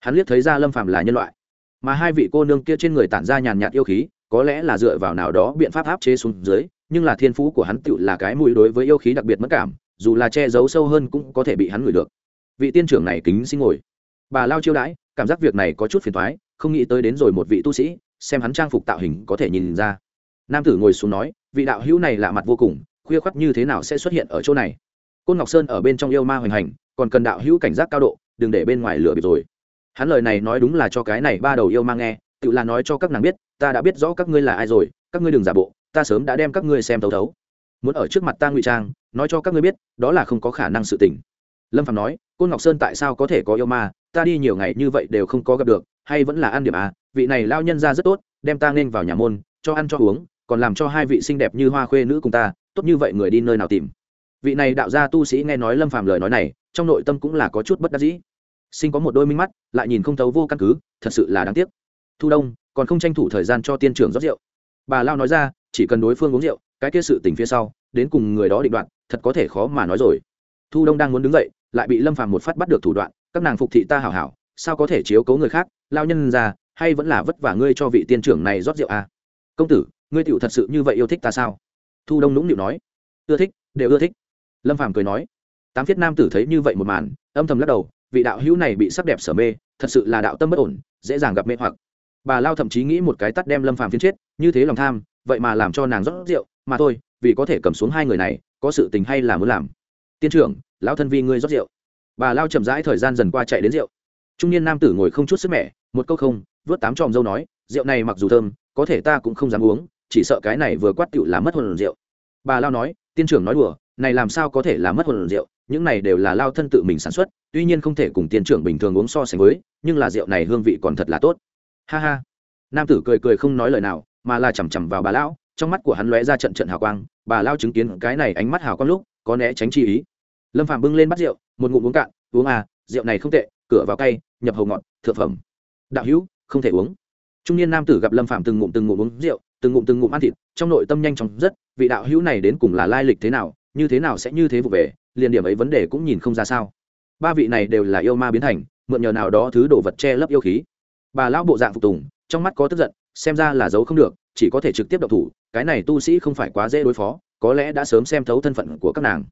S1: Hắn liếc thấy ra lâm phàm là nhân loại mà hai vị cô nương kia trên người tản ra nhàn nhạt yêu khí, có lẽ là dựa vào nào đó biện pháp áp chế xuống dưới, nhưng là thiên phú của hắn tựu là cái mùi đối với yêu khí đặc biệt mất cảm, dù là che giấu sâu hơn cũng có thể bị hắn ngửi được. Vị tiên trưởng này kính xin ngồi. Bà lao chiêu đãi, cảm giác việc này có chút phiền thoái không nghĩ tới đến rồi một vị tu sĩ, xem hắn trang phục tạo hình có thể nhìn ra. Nam tử ngồi xuống nói, vị đạo hữu này lạ mặt vô cùng, khuya khoắt như thế nào sẽ xuất hiện ở chỗ này? Côn ngọc sơn ở bên trong yêu ma hoành hành, còn cần đạo hữu cảnh giác cao độ, đừng để bên ngoài lửa bịp rồi hắn lời này nói đúng là cho cái này ba đầu yêu mang nghe, tự là nói cho các nàng biết, ta đã biết rõ các ngươi là ai rồi, các ngươi đừng giả bộ, ta sớm đã đem các ngươi xem thấu thấu. Muốn ở trước mặt ta ngụy trang, nói cho các ngươi biết, đó là không có khả năng sự tình. Lâm phạm nói, côn ngọc sơn tại sao có thể có yêu ma, ta đi nhiều ngày như vậy đều không có gặp được, hay vẫn là ăn điểm à vị này lao nhân ra rất tốt, đem ta nên vào nhà môn, cho ăn cho uống, còn làm cho hai vị xinh đẹp như hoa khuê nữ cùng ta, tốt như vậy người đi nơi nào tìm. Vị này đạo gia tu sĩ nghe nói lâm phàm lời nói này, trong nội tâm cũng là có chút bất đắc dĩ sinh có một đôi minh mắt, lại nhìn không thấu vô căn cứ, thật sự là đáng tiếc. Thu đông, còn không tranh thủ thời gian cho tiên trưởng rót rượu. Bà lao nói ra, chỉ cần đối phương uống rượu, cái kia sự tình phía sau, đến cùng người đó định đoạn thật có thể khó mà nói rồi. Thu đông đang muốn đứng dậy, lại bị lâm phàm một phát bắt được thủ đoạn, các nàng phục thị ta hảo hảo, sao có thể chiếu cố người khác lao nhân ra, hay vẫn là vất vả ngươi cho vị tiên trưởng này rót rượu à? công tử, ngươi tựu thật sự như vậy yêu thích ta sao? Thu đông nũng nịu nói. Ưa thích, đều ưa thích. Lâm phàm cười nói. Tám thiết nam tử thấy như vậy một màn, âm thầm lắc đầu vị đạo hữu này bị sắc đẹp sở mê, thật sự là đạo tâm bất ổn, dễ dàng gặp mê hoặc. Bà lao thậm chí nghĩ một cái tắt đem lâm phàm phiến chết, như thế lòng tham, vậy mà làm cho nàng rót rượu, mà thôi, vì có thể cầm xuống hai người này, có sự tình hay là muốn làm. Tiên trưởng, lão thân vi ngươi rót rượu. Bà lao chậm rãi thời gian dần qua chạy đến rượu. Trung niên nam tử ngồi không chút sức mẻ, một câu không, vớt tám tròm dâu nói, rượu này mặc dù thơm, có thể ta cũng không dám uống, chỉ sợ cái này vừa quát tựu là mất hồn rượu. Bà lao nói, tiên trưởng nói đùa này làm sao có thể là mất hồn rượu, những này đều là lao thân tự mình sản xuất, tuy nhiên không thể cùng tiên trưởng bình thường uống so sánh với, nhưng là rượu này hương vị còn thật là tốt. Ha ha. Nam tử cười cười không nói lời nào, mà là chằm chằm vào bà lão, trong mắt của hắn lóe ra trận trận hào quang, bà lao chứng kiến cái này ánh mắt hào quang lúc, có né tránh chi ý. Lâm phạm bưng lên bắt rượu, một ngụm uống cạn, uống à rượu này không tệ, cửa vào cay, nhập hầu ngọt, thượng phẩm. Đạo hữu, không thể uống. Trung niên nam tử gặp lâm phạm từng ngụm từng ngụm uống rượu, từng ngụm từng ngụm ăn thịt, trong nội tâm nhanh chóng rất, vị đạo hữu này đến cùng là lai lịch thế nào? Như thế nào sẽ như thế vụ về, liền điểm ấy vấn đề cũng nhìn không ra sao. Ba vị này đều là yêu ma biến thành, mượn nhờ nào đó thứ đồ vật che lấp yêu khí. Bà lão bộ dạng phục tùng, trong mắt có tức giận, xem ra là giấu không được, chỉ có thể trực tiếp độc thủ, cái này tu sĩ không phải quá dễ đối phó, có lẽ đã sớm xem thấu thân phận của các nàng.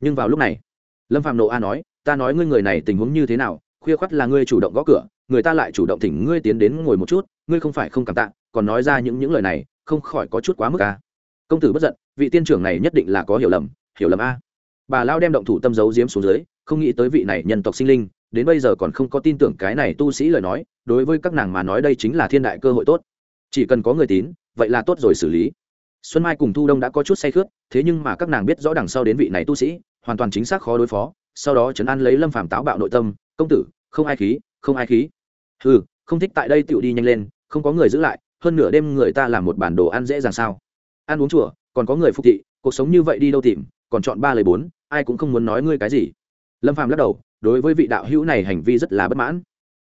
S1: Nhưng vào lúc này, lâm phạm nộ a nói, ta nói ngươi người này tình huống như thế nào, khuya khoắt là ngươi chủ động gõ cửa, người ta lại chủ động thỉnh ngươi tiến đến ngồi một chút, ngươi không phải không cảm tạ, còn nói ra những những lời này, không khỏi có chút quá mức a. Công tử bất giận, vị tiên trưởng này nhất định là có hiểu lầm hiểu lầm a. Bà lao đem động thủ tâm giấu diếm xuống dưới, không nghĩ tới vị này nhân tộc sinh linh, đến bây giờ còn không có tin tưởng cái này tu sĩ lời nói, đối với các nàng mà nói đây chính là thiên đại cơ hội tốt. Chỉ cần có người tín, vậy là tốt rồi xử lý. Xuân mai cùng thu đông đã có chút say khướt, thế nhưng mà các nàng biết rõ đằng sau đến vị này tu sĩ, hoàn toàn chính xác khó đối phó, sau đó trấn an lấy lâm phàm táo bạo nội tâm, công tử, không ai khí, không ai khí. Ừ không thích tại đây tựu đi nhanh lên, không có người giữ lại, hơn nửa đêm người ta làm một bản đồ ăn dễ dàng sao? Ăn uống chùa, còn có người phục thị, cuộc sống như vậy đi đâu tìm còn chọn ba lời bốn, ai cũng không muốn nói ngươi cái gì. Lâm phàm lắc đầu, đối với vị đạo hữu này hành vi rất là bất mãn.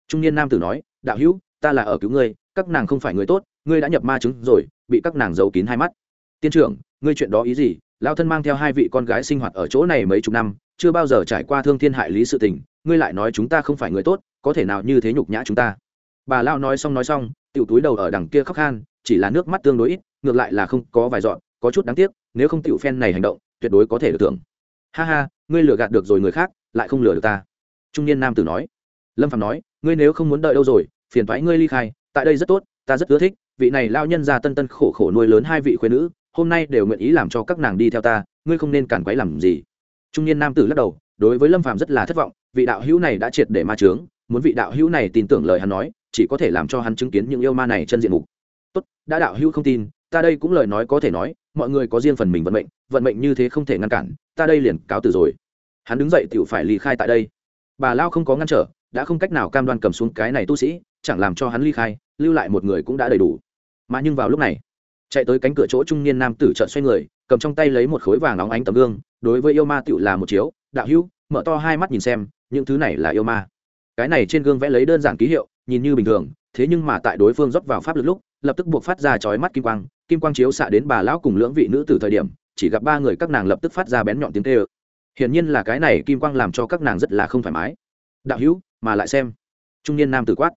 S1: Trung niên nam tử nói, đạo hữu, ta là ở cứu ngươi, các nàng không phải người tốt, ngươi đã nhập ma chứng rồi, bị các nàng giấu kín hai mắt. Tiên trưởng, ngươi chuyện đó ý gì? Lao thân mang theo hai vị con gái sinh hoạt ở chỗ này mấy chục năm, chưa bao giờ trải qua thương thiên hại lý sự tình, ngươi lại nói chúng ta không phải người tốt, có thể nào như thế nhục nhã chúng ta? Bà lao nói xong nói xong, tiểu túi đầu ở đằng kia khóc khan, chỉ là nước mắt tương đối ít, ngược lại là không có vài dọn, có chút đáng tiếc, nếu không tiểu phen này hành động tuyệt đối có thể được thưởng. Ha ha, ngươi lừa gạt được rồi người khác, lại không lừa được ta. Trung niên nam tử nói. Lâm phạm nói, ngươi nếu không muốn đợi đâu rồi, phiền thoái ngươi ly khai, tại đây rất tốt, ta rất ưa thích, vị này lao nhân ra tân tân khổ khổ nuôi lớn hai vị khuyên nữ, hôm nay đều nguyện ý làm cho các nàng đi theo ta, ngươi không nên cản quấy làm gì. Trung niên nam tử lắc đầu, đối với lâm phạm rất là thất vọng, vị đạo hữu này đã triệt để ma trướng muốn vị đạo hữu này tin tưởng lời hắn nói, chỉ có thể làm cho hắn chứng kiến những yêu ma này chân diện mục. Tốt, đã đạo hữu không tin ta đây cũng lời nói có thể nói, mọi người có riêng phần mình vận mệnh vận mệnh như thế không thể ngăn cản, ta đây liền cáo từ rồi. Hắn đứng dậy tự phải ly khai tại đây. Bà lao không có ngăn trở, đã không cách nào cam đoan cầm xuống cái này tu sĩ, chẳng làm cho hắn ly khai, lưu lại một người cũng đã đầy đủ. Mà nhưng vào lúc này, chạy tới cánh cửa chỗ trung niên nam tử trợn xoay người, cầm trong tay lấy một khối vàng óng ánh tấm gương, đối với yêu ma tựu là một chiếu, đạo hữu, mở to hai mắt nhìn xem, những thứ này là yêu ma. Cái này trên gương vẽ lấy đơn giản ký hiệu, nhìn như bình thường, thế nhưng mà tại đối phương rót vào pháp lực lúc lập tức buộc phát ra chói mắt kim quang kim quang chiếu xạ đến bà lão cùng lưỡng vị nữ từ thời điểm, chỉ gặp ba người các nàng lập tức phát ra bén nhọn tiếng tê ơ hiển nhiên là cái này kim quang làm cho các nàng rất là không thoải mái. Đạo hữu, mà lại xem. Trung niên nam tử quát.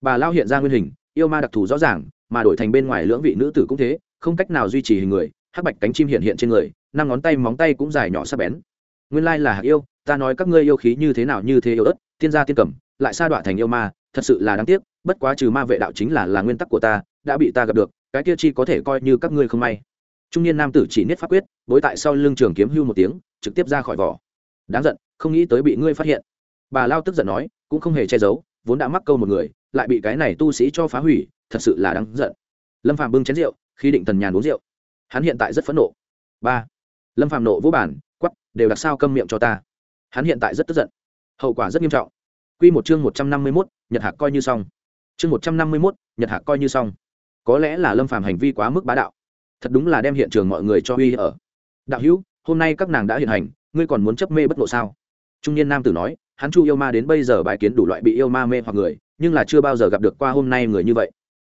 S1: Bà lão hiện ra nguyên hình, yêu ma đặc thù rõ ràng, mà đổi thành bên ngoài lưỡng vị nữ tử cũng thế, không cách nào duy trì hình người, hắc bạch cánh chim hiện hiện trên người, năm ngón tay, móng tay cũng dài nhỏ sắc bén. Nguyên lai là hạc yêu, ta nói các ngươi yêu khí như thế nào như thế yêu ớt, tiên gia tiên cẩm lại sa đọa thành yêu ma, thật sự là đáng tiếc, bất quá trừ ma vệ đạo chính là là nguyên tắc của ta đã bị ta gặp được, cái kia chi có thể coi như các ngươi không may. Trung niên nam tử chỉ niết pháp quyết, bối tại sau lưng trường kiếm hưu một tiếng, trực tiếp ra khỏi vỏ. Đáng giận, không nghĩ tới bị ngươi phát hiện. Bà lao tức giận nói, cũng không hề che giấu, vốn đã mắc câu một người, lại bị cái này tu sĩ cho phá hủy, thật sự là đáng giận. Lâm Phàm bưng chén rượu khi định thần nhàn uống rượu. Hắn hiện tại rất phẫn nộ. Ba. Lâm Phàm nộ vũ bản quắp đều đặt sao câm miệng cho ta. Hắn hiện tại rất tức giận. Hậu quả rất nghiêm trọng. Quy một chương một trăm năm mươi mốt, nhật hạc coi như xong. Chương một trăm năm mươi mốt, nhật hạc coi như xong có lẽ là lâm phạm hành vi quá mức bá đạo. Thật đúng là đem hiện trường mọi người cho uy ở. Đạo hữu, hôm nay các nàng đã hiện hành, ngươi còn muốn chấp mê bất lộ sao? Trung niên nam tử nói, hắn chu yêu ma đến bây giờ bài kiến đủ loại bị yêu ma mê hoặc người, nhưng là chưa bao giờ gặp được qua hôm nay người như vậy.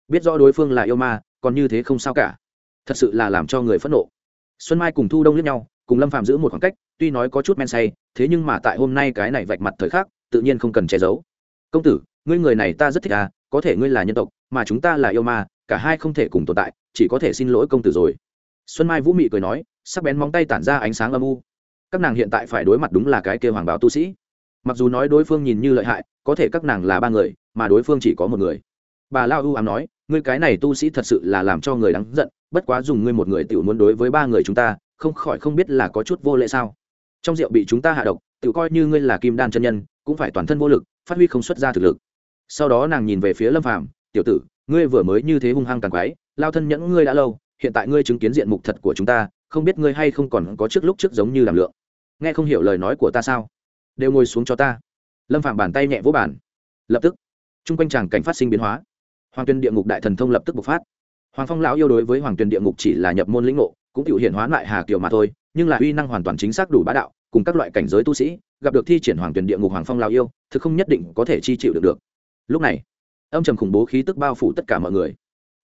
S1: Biết rõ đối phương là yêu ma, còn như thế không sao cả. Thật sự là làm cho người phẫn nộ. Xuân mai cùng thu đông lẫn nhau, cùng lâm phạm giữ một khoảng cách, tuy nói có chút men say, thế nhưng mà tại hôm nay cái này vạch mặt thời khắc, tự nhiên không cần che giấu. Công tử, ngươi người này ta rất thích à có thể ngươi là nhân tộc mà chúng ta là yêu ma, cả hai không thể cùng tồn tại, chỉ có thể xin lỗi công tử rồi. Xuân mai vũ mị cười nói, sắc bén móng tay tản ra ánh sáng âm u. Các nàng hiện tại phải đối mặt đúng là cái kêu hoàng báo tu sĩ. Mặc dù nói đối phương nhìn như lợi hại, có thể các nàng là ba người, mà đối phương chỉ có một người. Bà lao ưu ám nói, ngươi cái này tu sĩ thật sự là làm cho người đáng giận, bất quá dùng ngươi một người tiểu muốn đối với ba người chúng ta, không khỏi không biết là có chút vô lệ sao. Trong rượu bị chúng ta hạ độc tự coi như ngươi là kim đan chân nhân, cũng phải toàn thân vô lực, phát huy không xuất ra thực lực. Sau đó nàng nhìn về phía lâm phàm tiểu tử, ngươi vừa mới như thế hung hăng càng quái, lao thân nhẫn ngươi đã lâu, hiện tại ngươi chứng kiến diện mục thật của chúng ta, không biết ngươi hay không còn có trước lúc trước giống như làm lượng. Nghe không hiểu lời nói của ta sao? Đều ngồi xuống cho ta. Lâm phạm bàn tay nhẹ vỗ bản lập tức, chung quanh chàng cảnh phát sinh biến hóa. Hoàng tuyên địa ngục đại thần thông lập tức bộc phát. Hoàng phong lão yêu đối với hoàng tuyên địa ngục chỉ là nhập môn lĩnh ngộ, cũng tự hiện hóa lại hà kiều mà thôi, nhưng là uy năng hoàn toàn chính xác đủ bá đạo, cùng các loại cảnh giới tu sĩ, gặp được thi triển hoàng tuyển địa ngục hoàng phong lão yêu, thực không nhất định có thể chi chịu được được. Lúc này âm trầm khủng bố khí tức bao phủ tất cả mọi người.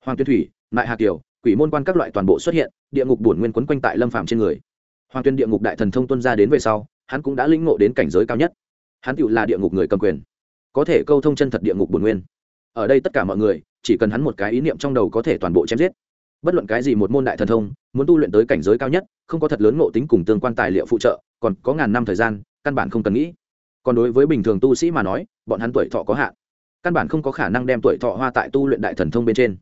S1: Hoàng tuyên thủy, nại hà kiều, quỷ môn quan các loại toàn bộ xuất hiện, địa ngục bổn nguyên quấn quanh tại lâm phạm trên người. Hoàng tuyên địa ngục đại thần thông tuân ra đến về sau, hắn cũng đã lĩnh ngộ đến cảnh giới cao nhất. Hắn tự là địa ngục người cầm quyền, có thể câu thông chân thật địa ngục bổn nguyên. Ở đây tất cả mọi người, chỉ cần hắn một cái ý niệm trong đầu có thể toàn bộ chém giết. Bất luận cái gì một môn đại thần thông, muốn tu luyện tới cảnh giới cao nhất, không có thật lớn ngộ tính cùng tương quan tài liệu phụ trợ, còn có ngàn năm thời gian, căn bản không cần nghĩ. Còn đối với bình thường tu sĩ mà nói, bọn hắn tuổi thọ có hạn căn bản không có khả năng đem tuổi thọ hoa tại tu luyện đại thần thông bên trên.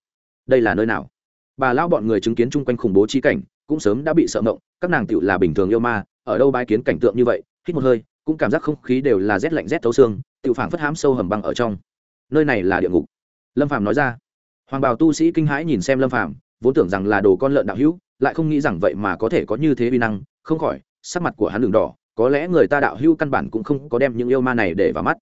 S1: Đây là nơi nào? Bà lao bọn người chứng kiến chung quanh khủng bố chi cảnh, cũng sớm đã bị sợ mộng các nàng tựu là bình thường yêu ma, ở đâu bái kiến cảnh tượng như vậy, hít một hơi, cũng cảm giác không khí đều là rét lạnh rét thấu xương, tựu phảng phất hám sâu hầm băng ở trong. Nơi này là địa ngục. Lâm phàm nói ra. Hoàng bào tu sĩ kinh hãi nhìn xem lâm phàm, vốn tưởng rằng là đồ con lợn đạo hữu, lại không nghĩ rằng vậy mà có thể có như thế vi năng, không khỏi, sắc mặt của hắn đường đỏ, có lẽ người ta đạo hữu căn bản cũng không có đem những yêu ma này để vào mắt,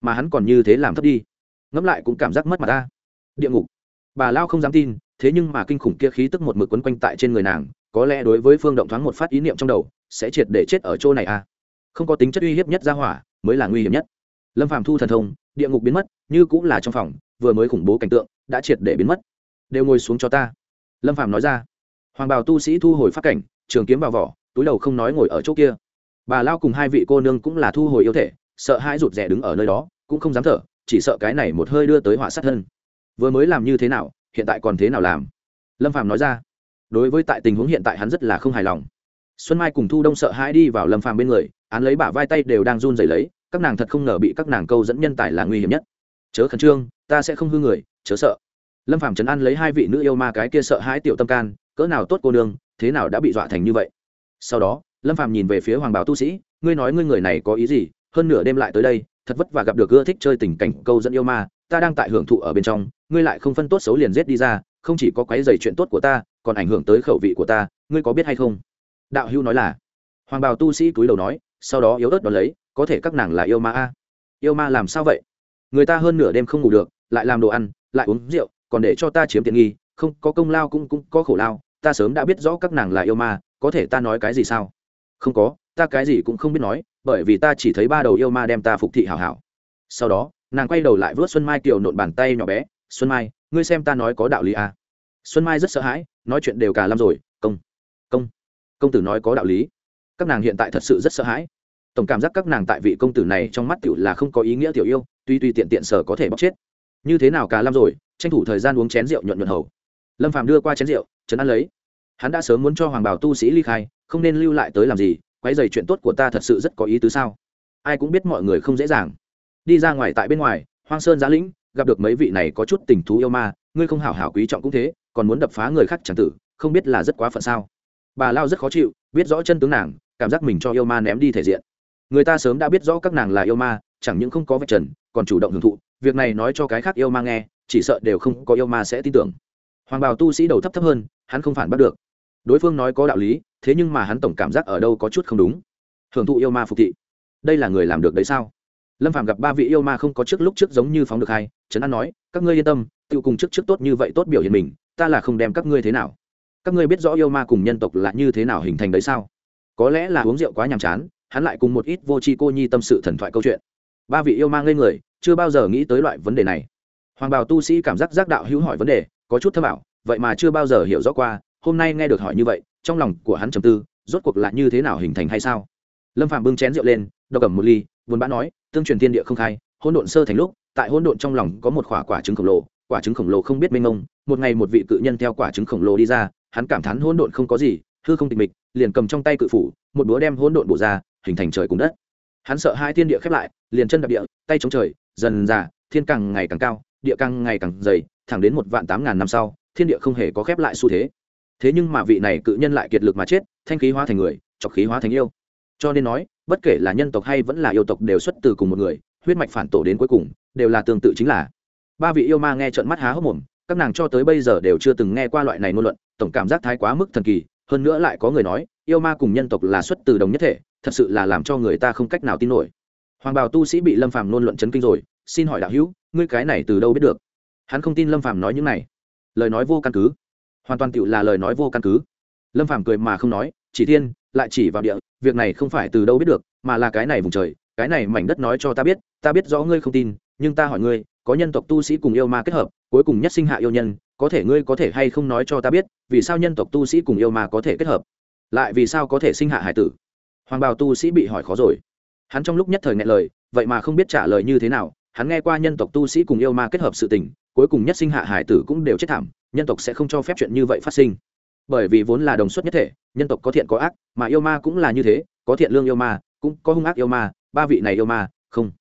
S1: mà hắn còn như thế làm thấp đi ngẫm lại cũng cảm giác mất mặt ta. Địa ngục. Bà lao không dám tin, thế nhưng mà kinh khủng kia khí tức một mực quấn quanh tại trên người nàng, có lẽ đối với phương động thoáng một phát ý niệm trong đầu, sẽ triệt để chết ở chỗ này à. Không có tính chất uy hiếp nhất ra hỏa, mới là nguy hiểm nhất. Lâm phàm thu thần thông, địa ngục biến mất, như cũng là trong phòng, vừa mới khủng bố cảnh tượng, đã triệt để biến mất. Đều ngồi xuống cho ta. Lâm phàm nói ra. Hoàng bào tu sĩ thu hồi phát cảnh, trường kiếm vào vỏ, túi đầu không nói ngồi ở chỗ kia. Bà lao cùng hai vị cô nương cũng là thu hồi yêu thể, sợ hãi rụt rè đứng ở nơi đó, cũng không dám thở chỉ sợ cái này một hơi đưa tới họa sát thân. Vừa mới làm như thế nào, hiện tại còn thế nào làm? Lâm phàm nói ra. Đối với tại tình huống hiện tại hắn rất là không hài lòng. Xuân mai cùng thu đông sợ hãi đi vào lâm phàm bên người, án lấy bả vai tay đều đang run rẩy lấy, các nàng thật không ngờ bị các nàng câu dẫn nhân tài là nguy hiểm nhất. Chớ khẩn trương, ta sẽ không hư người, chớ sợ. Lâm phàm trấn an lấy hai vị nữ yêu ma cái kia sợ hãi tiểu tâm can, cỡ nào tốt cô nương, thế nào đã bị dọa thành như vậy? Sau đó, lâm phàm nhìn về phía hoàng bảo tu sĩ, ngươi nói ngươi người này có ý gì, hơn nửa đêm lại tới đây thật vất và gặp được ưa thích chơi tình cảnh câu dẫn yêu ma, ta đang tại hưởng thụ ở bên trong, ngươi lại không phân tốt xấu liền giết đi ra, không chỉ có quấy dày chuyện tốt của ta, còn ảnh hưởng tới khẩu vị của ta, ngươi có biết hay không? Đạo hữu nói là. Hoàng bào tu sĩ túi đầu nói, sau đó yếu ớt đón lấy, có thể các nàng là yêu ma a. Yêu ma làm sao vậy? Người ta hơn nửa đêm không ngủ được, lại làm đồ ăn, lại uống rượu, còn để cho ta chiếm tiện nghi, không, có công lao cũng cũng có khổ lao, ta sớm đã biết rõ các nàng là yêu ma, có thể ta nói cái gì sao? Không có, ta cái gì cũng không biết nói bởi vì ta chỉ thấy ba đầu yêu ma đem ta phục thị hảo hảo. Sau đó, nàng quay đầu lại vớt xuân mai kiều nộn bàn tay nhỏ bé, xuân mai, ngươi xem ta nói có đạo lý à. xuân mai rất sợ hãi, nói chuyện đều cả lắm rồi, công công công tử nói có đạo lý. Các nàng hiện tại thật sự rất sợ hãi. Tổng cảm giác các nàng tại vị công tử này trong mắt tiểu là không có ý nghĩa tiểu yêu, tuy tuy tiện tiện sở có thể bóc chết. Như thế nào cả lắm rồi, tranh thủ thời gian uống chén rượu nhuận nhuận hầu. Lâm phàm đưa qua chén rượu trấn an lấy. Hắn đã sớm muốn cho hoàng bảo tu sĩ ly khai, không nên lưu lại tới làm gì quấy dày chuyện tốt của ta thật sự rất có ý tứ sao? Ai cũng biết mọi người không dễ dàng. Đi ra ngoài tại bên ngoài, hoang sơn giá lĩnh, gặp được mấy vị này có chút tình thú yêu ma, ngươi không hảo hảo quý trọng cũng thế, còn muốn đập phá người khác chẳng tử, không biết là rất quá phận sao? Bà lao rất khó chịu, biết rõ chân tướng nàng, cảm giác mình cho yêu ma ném đi thể diện. Người ta sớm đã biết rõ các nàng là yêu ma, chẳng những không có vạch trần, còn chủ động hưởng thụ, việc này nói cho cái khác yêu ma nghe, chỉ sợ đều không có yêu ma sẽ tin tưởng. Hoàng bào tu sĩ đầu thấp thấp hơn, hắn không phản bắt được. Đối phương nói có đạo lý thế nhưng mà hắn tổng cảm giác ở đâu có chút không đúng. Hưởng thụ yêu ma phục thị. Đây là người làm được đấy sao? Lâm phạm gặp ba vị yêu ma không có trước lúc trước giống như phóng được hai, trấn an nói, các ngươi yên tâm tự cùng trước trước tốt như vậy tốt biểu hiện mình, ta là không đem các ngươi thế nào. Các ngươi biết rõ yêu ma cùng nhân tộc là như thế nào hình thành đấy sao? Có lẽ là uống rượu quá nhàm chán, hắn lại cùng một ít vô tri cô nhi tâm sự thần thoại câu chuyện. Ba vị yêu ma ngây người, chưa bao giờ nghĩ tới loại vấn đề này. Hoàng bào tu sĩ cảm giác giác đạo hữu hỏi vấn đề, có chút thâm bảo vậy mà chưa bao giờ hiểu rõ qua, hôm nay nghe được hỏi như vậy trong lòng của hắn trầm tư, rốt cuộc là như thế nào hình thành hay sao? Lâm phạm bưng chén rượu lên đọc cầm một ly, buồn bã nói, tương truyền thiên địa không khai, hỗn độn sơ thành lúc, tại hỗn độn trong lòng có một quả quả trứng khổng lồ, quả trứng khổng lồ không biết mênh mông, một ngày một vị cự nhân theo quả trứng khổng lồ đi ra, hắn cảm thán hỗn độn không có gì, hư không tịch mịch, liền cầm trong tay cự phủ, một búa đem hỗn độn bổ ra, hình thành trời cùng đất. Hắn sợ hai thiên địa khép lại, liền chân đạp địa, tay chống trời, dần già thiên càng ngày càng cao, địa càng ngày càng dày, thẳng đến một vạn tám ngàn năm sau, thiên địa không hề có khép lại xu thế thế nhưng mà vị này cự nhân lại kiệt lực mà chết, thanh khí hóa thành người, chọc khí hóa thành yêu. Cho nên nói, bất kể là nhân tộc hay vẫn là yêu tộc đều xuất từ cùng một người, huyết mạch phản tổ đến cuối cùng, đều là tương tự chính là. Ba vị yêu ma nghe trợn mắt há hốc mồm, các nàng cho tới bây giờ đều chưa từng nghe qua loại này ngôn luận, tổng cảm giác thái quá mức thần kỳ, hơn nữa lại có người nói, yêu ma cùng nhân tộc là xuất từ đồng nhất thể, thật sự là làm cho người ta không cách nào tin nổi. Hoàng bào tu sĩ bị lâm phàm ngôn luận chấn kinh rồi, xin hỏi đạo hữu, ngươi cái này từ đâu biết được? Hắn không tin lâm phàm nói những này. Lời nói vô căn cứ hoàn toàn tựu là lời nói vô căn cứ. Lâm phàm cười mà không nói, chỉ thiên, lại chỉ vào địa, việc này không phải từ đâu biết được, mà là cái này vùng trời, cái này mảnh đất nói cho ta biết ta biết rõ ngươi không tin, nhưng ta hỏi ngươi, có nhân tộc tu sĩ cùng yêu ma kết hợp, cuối cùng nhất sinh hạ yêu nhân, có thể ngươi có thể hay không nói cho ta biết, vì sao nhân tộc tu sĩ cùng yêu ma có thể kết hợp? Lại vì sao có thể sinh hạ hải tử? Hoàng bào tu sĩ bị hỏi khó rồi. Hắn trong lúc nhất thời nghe lời, vậy mà không biết trả lời như thế nào, hắn nghe qua nhân tộc tu sĩ cùng yêu ma kết hợp sự tình, cuối cùng nhất sinh hạ hải tử cũng đều chết thảm nhân tộc sẽ không cho phép chuyện như vậy phát sinh. Bởi vì vốn là đồng xuất nhất thể, nhân tộc có thiện có ác, mà yêu ma cũng là như thế, có thiện lương yêu ma, cũng có hung ác yêu ma, ba vị này yêu ma, không.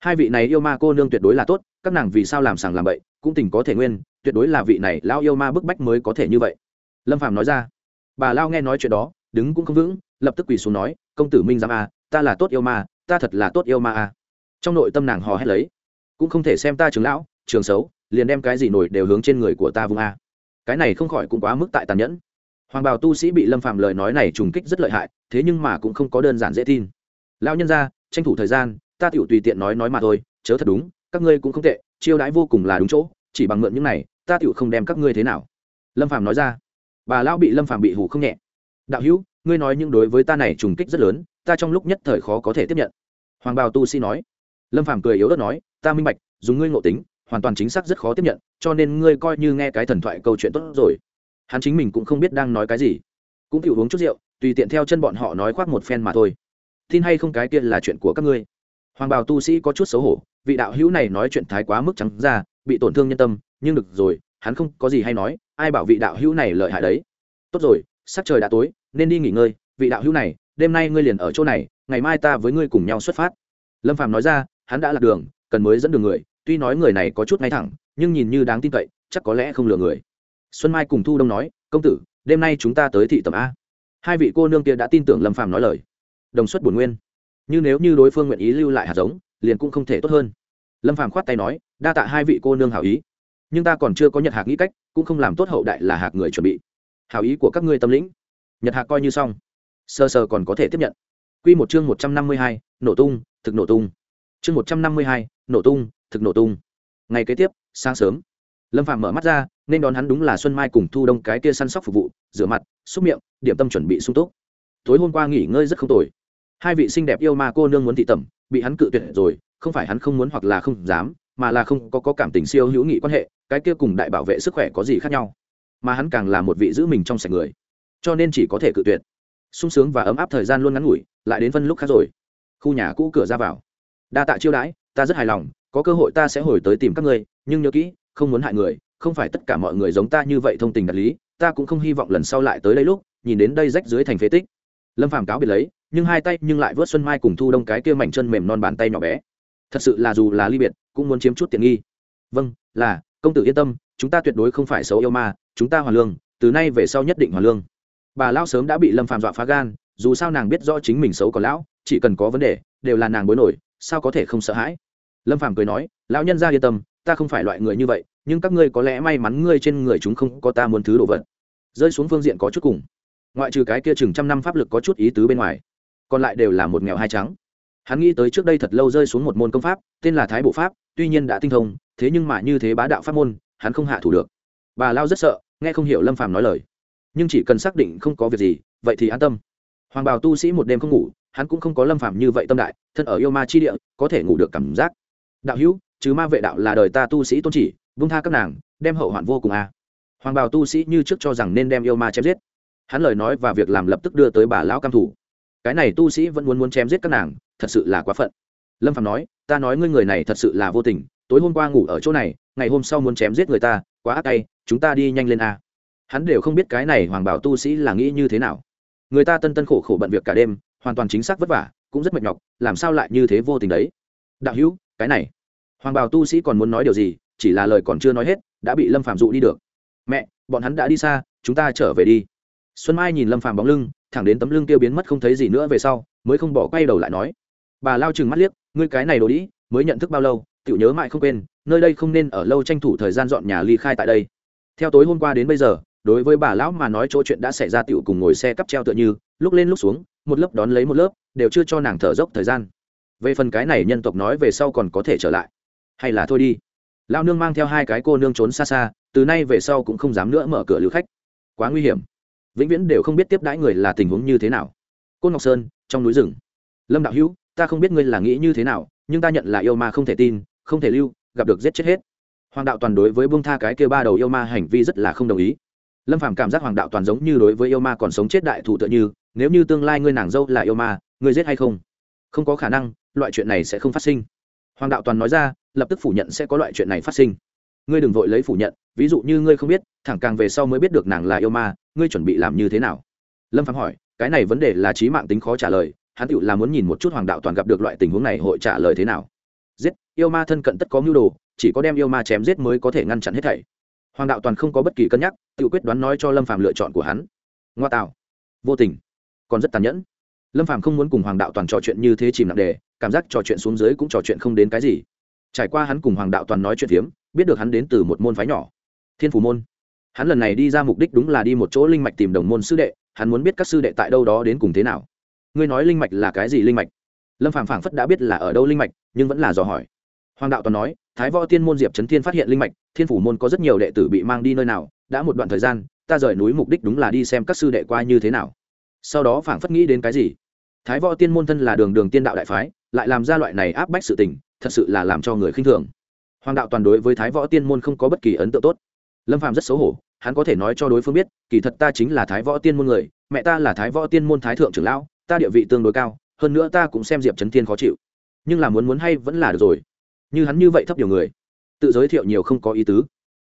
S1: Hai vị này yêu ma cô nương tuyệt đối là tốt, các nàng vì sao làm sàng làm bậy, cũng tình có thể nguyên, tuyệt đối là vị này lao yêu ma bức bách mới có thể như vậy. Lâm Phàm nói ra. Bà lao nghe nói chuyện đó, đứng cũng không vững, lập tức quỳ xuống nói, công tử minh giám a ta là tốt yêu ma, ta thật là tốt yêu ma a trong nội tâm nàng hò hét lấy. Cũng không thể xem ta trường lão trường xấu liền đem cái gì nổi đều hướng trên người của ta vùng a. Cái này không khỏi cũng quá mức tại tàn nhẫn. Hoàng bào tu sĩ bị lâm phạm lời nói này trùng kích rất lợi hại, thế nhưng mà cũng không có đơn giản dễ tin. Lao nhân ra tranh thủ thời gian, ta tiểu tùy tiện nói nói mà thôi, chớ thật đúng, các ngươi cũng không tệ, chiêu đãi vô cùng là đúng chỗ, chỉ bằng mượn những này, ta tiểu không đem các ngươi thế nào. Lâm phạm nói ra. Bà lão bị lâm phạm bị hủ không nhẹ. Đạo hữu, ngươi nói những đối với ta này trùng kích rất lớn, ta trong lúc nhất thời khó có thể tiếp nhận. Hoàng bào tu sĩ nói. Lâm phạm cười yếu ớt nói, ta minh bạch, dùng ngươi ngộ tính hoàn toàn chính xác rất khó tiếp nhận, cho nên ngươi coi như nghe cái thần thoại câu chuyện tốt rồi. Hắn chính mình cũng không biết đang nói cái gì. Cũng chịu uống chút rượu, tùy tiện theo chân bọn họ nói khoác một phen mà thôi. Tin hay không cái kia là chuyện của các ngươi. Hoàng bào tu sĩ có chút xấu hổ, vị đạo hữu này nói chuyện thái quá mức trắng ra, bị tổn thương nhân tâm, nhưng được rồi, hắn không có gì hay nói, ai bảo vị đạo hữu này lợi hại đấy. Tốt rồi sắc trời đã tối, nên đi nghỉ ngơi, vị đạo hữu này, đêm nay ngươi liền ở chỗ này, ngày mai ta với ngươi cùng nhau xuất phát. Lâm phàm nói ra, hắn đã lạc đường, cần mới dẫn đường người tuy nói người này có chút ngay thẳng nhưng nhìn như đáng tin cậy chắc có lẽ không lừa người. Xuân mai cùng thu đông nói công tử đêm nay chúng ta tới thị tầm a. Hai vị cô nương kia đã tin tưởng lâm phàm nói lời. Đồng xuất bổn nguyên. Nhưng nếu như đối phương nguyện ý lưu lại hạt giống liền cũng không thể tốt hơn. Lâm phàm khoát tay nói đa tạ hai vị cô nương hảo ý. Nhưng ta còn chưa có nhật hạc nghĩ cách cũng không làm tốt hậu đại là hạc người chuẩn bị. Hảo ý của các ngươi tâm lĩnh. Nhật hạc coi như xong. Sơ sơ còn có thể tiếp nhận. Quy một chương một trăm năm mươi hai, nổ tung thực nổ tung. Chương một trăm năm mươi hai, nổ tung thực nổ tung. Ngày kế tiếp sáng sớm lâm phạm mở mắt ra nên đón hắn đúng là xuân mai cùng thu đông cái kia săn sóc phục vụ rửa mặt xúc miệng điểm tâm chuẩn bị sung túc. Tối hôm qua nghỉ ngơi rất không tồi. Hai vị xinh đẹp yêu mà cô nương muốn thị tẩm bị hắn cự tuyệt rồi không phải hắn không muốn hoặc là không dám mà là không có, có cảm tình siêu hữu nghị quan hệ cái kia cùng đại bảo vệ sức khỏe có gì khác nhau. Mà hắn càng là một vị giữ mình trong sạch người cho nên chỉ có thể cự tuyệt. Sung sướng và ấm áp thời gian luôn ngắn ngủi lại đến phân lúc khác rồi. Khu nhà cũ cửa ra vào. Đa tạ chiêu đãi ta rất hài lòng có cơ hội ta sẽ hồi tới tìm các ngươi, nhưng nhớ kỹ, không muốn hại người, không phải tất cả mọi người giống ta như vậy thông tình đạt lý, ta cũng không hy vọng lần sau lại tới đây lúc, nhìn đến đây rách dưới thành phế tích. Lâm phàm cáo biệt lấy, nhưng hai tay nhưng lại vớt xuân mai cùng thu đông cái kia mảnh chân mềm non bàn tay nhỏ bé. Thật sự là dù là ly biệt, cũng muốn chiếm chút tiện nghi. Vâng là, công tử yên tâm, chúng ta tuyệt đối không phải xấu yêu ma, chúng ta hoàn lương, từ nay về sau nhất định hoàn lương. Bà lao sớm đã bị lâm phàm dọa phá gan, dù sao nàng biết rõ chính mình xấu còn lão, chỉ cần có vấn đề, đều là nàng bối nổi, sao có thể không sợ hãi? Lâm phàm cười nói, lão nhân ra yên tâm, ta không phải loại người như vậy, nhưng các ngươi có lẽ may mắn ngươi trên người chúng không có ta muốn thứ đồ vật. Rơi xuống phương diện có chút cùng. Ngoại trừ cái kia chừng trăm năm pháp lực có chút ý tứ bên ngoài, còn lại đều là một nghèo hai trắng. Hắn nghĩ tới trước đây thật lâu rơi xuống một môn công pháp, tên là thái bộ pháp, tuy nhiên đã tinh thông, thế nhưng mà như thế bá đạo pháp môn, hắn không hạ thủ được. Bà lao rất sợ, nghe không hiểu lâm phàm nói lời. Nhưng chỉ cần xác định không có việc gì, vậy thì an tâm. Hoàng bào tu sĩ một đêm không ngủ, hắn cũng không có lâm phàm như vậy tâm đại, thân ở yêu ma chi địa, có thể ngủ được cảm giác đạo hữu, chứ ma vệ đạo là đời ta tu sĩ tôn chỉ, vung tha các nàng, đem hậu hoạn vô cùng a. À. hoàng bào tu sĩ như trước cho rằng nên đem yêu ma chém giết. Hắn lời nói và việc làm lập tức đưa tới bà lão cam thủ. Cái này tu sĩ vẫn muốn muốn chém giết các nàng, thật sự là quá phận. Lâm phạm nói, ta nói ngươi người này thật sự là vô tình, tối hôm qua ngủ ở chỗ này, ngày hôm sau muốn chém giết người ta, quá ác tay, chúng ta đi nhanh lên a. Hắn đều không biết cái này hoàng bảo tu sĩ là nghĩ như thế nào. Người ta tân tân khổ khổ bận việc cả đêm, hoàn toàn chính xác vất vả, cũng rất mệt nhọc, làm sao lại như thế vô tình đấy? Đạo hữu, cái này hoàng bào tu sĩ còn muốn nói điều gì, chỉ là lời còn chưa nói hết, đã bị lâm phạm dụ đi được. Mẹ, bọn hắn đã đi xa, chúng ta trở về đi. Xuân mai nhìn lâm phàm bóng lưng, thẳng đến tấm lưng kia biến mất không thấy gì nữa về sau, mới không bỏ quay đầu lại nói. Bà lao chừng mắt liếc, ngươi cái này đồ đĩ, mới nhận thức bao lâu, tiểu nhớ mãi không quên, nơi đây không nên ở lâu tranh thủ thời gian dọn nhà ly khai tại đây. Theo tối hôm qua đến bây giờ, đối với bà lão mà nói chỗ chuyện đã xảy ra tiểu cùng ngồi xe cắp treo tựa như, lúc lên lúc xuống, một lớp đón lấy một lớp, đều chưa cho nàng thở dốc thời gian. Về phần cái này nhân tộc nói về sau còn có thể trở lại hay là thôi đi. Lao nương mang theo hai cái cô nương trốn xa xa, từ nay về sau cũng không dám nữa mở cửa lưu khách. Quá nguy hiểm. Vĩnh viễn đều không biết tiếp đãi người là tình huống như thế nào. Côn ngọc sơn, trong núi rừng. Lâm đạo hữu, ta không biết ngươi là nghĩ như thế nào, nhưng ta nhận là yêu ma không thể tin, không thể lưu, gặp được giết chết hết. Hoàng đạo toàn đối với bông tha cái kia ba đầu yêu ma hành vi rất là không đồng ý. Lâm phàm cảm giác hoàng đạo toàn giống như đối với yêu ma còn sống chết đại thủ tựa như, nếu như tương lai ngươi nàng dâu là yêu ma, ngươi giết hay không? Không có khả năng, loại chuyện này sẽ không phát sinh. Hoàng đạo toàn nói ra lập tức phủ nhận sẽ có loại chuyện này phát sinh. Ngươi đừng vội lấy phủ nhận, ví dụ như ngươi không biết, thẳng càng về sau mới biết được nàng là yêu ma, ngươi chuẩn bị làm như thế nào? Lâm phạm hỏi, cái này vấn đề là trí mạng tính khó trả lời, hắn tựu là muốn nhìn một chút hoàng đạo toàn gặp được loại tình huống này hội trả lời thế nào. Giết, yêu ma thân cận tất có mưu đồ, chỉ có đem yêu ma chém giết mới có thể ngăn chặn hết thảy. Hoàng đạo toàn không có bất kỳ cân nhắc tự quyết đoán nói cho lâm phàm lựa chọn của hắn. Ngoa tạo. Vô tình. Còn rất tàn nhẫn. Lâm phàm không muốn cùng hoàng đạo toàn trò chuyện như thế chìm nặng đề, cảm giác trò chuyện xuống dưới cũng trò chuyện không đến cái gì trải qua hắn cùng hoàng đạo toàn nói chuyện phiếm, biết được hắn đến từ một môn phái nhỏ, thiên phủ môn. Hắn lần này đi ra mục đích đúng là đi một chỗ linh mạch tìm đồng môn sư đệ, hắn muốn biết các sư đệ tại đâu đó đến cùng thế nào. Ngươi nói linh mạch là cái gì linh mạch? Lâm phàm phảng phất đã biết là ở đâu linh mạch, nhưng vẫn là dò hỏi. Hoàng đạo toàn nói, thái võ tiên môn diệp trấn thiên phát hiện linh mạch, thiên phủ môn có rất nhiều đệ tử bị mang đi nơi nào, đã một đoạn thời gian, ta rời núi mục đích đúng là đi xem các sư đệ qua như thế nào. Sau đó phảng phất nghĩ đến cái gì? Thái võ tiên môn thân là đường đường tiên đạo đại phái lại làm ra loại này áp bách sự tình, thật sự là làm cho người khinh thường. Hoàng đạo toàn đối với thái võ tiên môn không có bất kỳ ấn tượng tốt. Lâm phàm rất xấu hổ, hắn có thể nói cho đối phương biết, kỳ thật ta chính là thái võ tiên môn người, mẹ ta là thái võ tiên môn thái thượng trưởng lão, ta địa vị tương đối cao, hơn nữa ta cũng xem diệp trấn thiên khó chịu. Nhưng là muốn muốn hay vẫn là được rồi. Như hắn như vậy thấp nhiều người, tự giới thiệu nhiều không có ý tứ.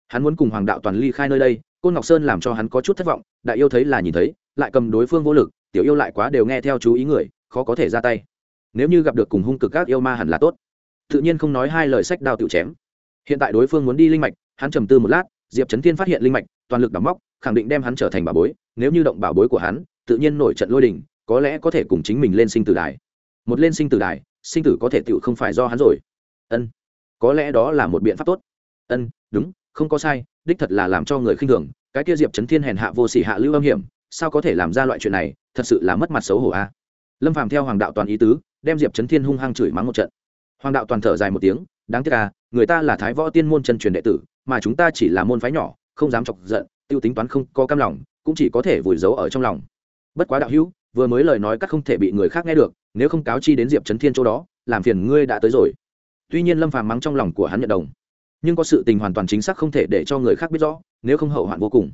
S1: Hắn muốn cùng hoàng đạo toàn ly khai nơi đây, côn ngọc sơn làm cho hắn có chút thất vọng, đại yêu thấy là nhìn thấy, lại cầm đối phương vô lực, tiểu yêu lại quá đều nghe theo chú ý người, khó có thể ra tay nếu như gặp được cùng hung cực các yêu ma hẳn là tốt. Tự nhiên không nói hai lời sách đao tự chém. Hiện tại đối phương muốn đi linh mạch, hắn trầm tư một lát, diệp trấn thiên phát hiện linh mạch, toàn lực đắm móc, khẳng định đem hắn trở thành bảo bối, nếu như động bảo bối của hắn, tự nhiên nổi trận lôi đình, có lẽ có thể cùng chính mình lên sinh tử đài. Một lên sinh tử đài, sinh tử có thể tự không phải do hắn rồi. Ân, có lẽ đó là một biện pháp tốt. Ân, đúng, không có sai, đích thật là làm cho người khinh thường, cái kia diệp trấn thiên hèn hạ vô sỉ hạ lưu âm hiểm, sao có thể làm ra loại chuyện này, thật sự là mất mặt xấu hổ a. Lâm phàm theo hoàng đạo toàn ý tứ đem diệp trấn thiên hung hăng chửi mắng một trận. Hoàng đạo toàn thở dài một tiếng, đáng tiếc à người ta là thái võ tiên môn chân truyền đệ tử, mà chúng ta chỉ là môn phái nhỏ, không dám chọc giận, tiêu tính toán không có cam lòng, cũng chỉ có thể vùi giấu ở trong lòng. Bất quá đạo hữu, vừa mới lời nói các không thể bị người khác nghe được, nếu không cáo chi đến diệp trấn thiên chỗ đó, làm phiền ngươi đã tới rồi. Tuy nhiên lâm phàm mắng trong lòng của hắn nhận đồng, nhưng có sự tình hoàn toàn chính xác không thể để cho người khác biết rõ, nếu không hậu hoạn vô cùng.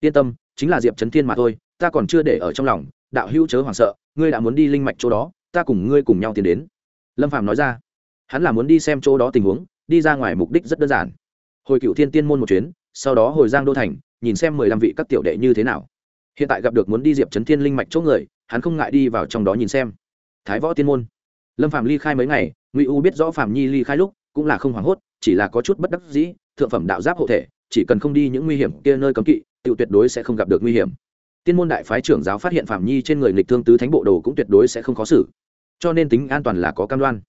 S1: Yên tâm, chính là diệp trấn thiên mà thôi, ta còn chưa để ở trong lòng, đạo hữu chớ hoảng sợ, ngươi đã muốn đi linh mạch chỗ đó ta cùng ngươi cùng nhau tiến đến. Lâm Phạm nói ra. Hắn là muốn đi xem chỗ đó tình huống, đi ra ngoài mục đích rất đơn giản. Hồi cựu thiên tiên môn một chuyến, sau đó hồi giang đô thành, nhìn xem mười lăm vị các tiểu đệ như thế nào. Hiện tại gặp được muốn đi diệp trấn thiên linh mạch chỗ người, hắn không ngại đi vào trong đó nhìn xem. Thái võ tiên môn. Lâm phạm ly khai mấy ngày, ngụy u biết rõ phạm nhi ly khai lúc, cũng là không hoảng hốt, chỉ là có chút bất đắc dĩ, thượng phẩm đạo giáp hộ thể, chỉ cần không đi những nguy hiểm kia nơi cấm kỵ tự tuyệt đối sẽ không gặp được nguy hiểm. Tiên môn đại phái trưởng giáo phát hiện phạm nhi trên người nghịch thương tứ thánh bộ đồ cũng tuyệt đối sẽ không khó xử cho nên tính an toàn là có cam đoan.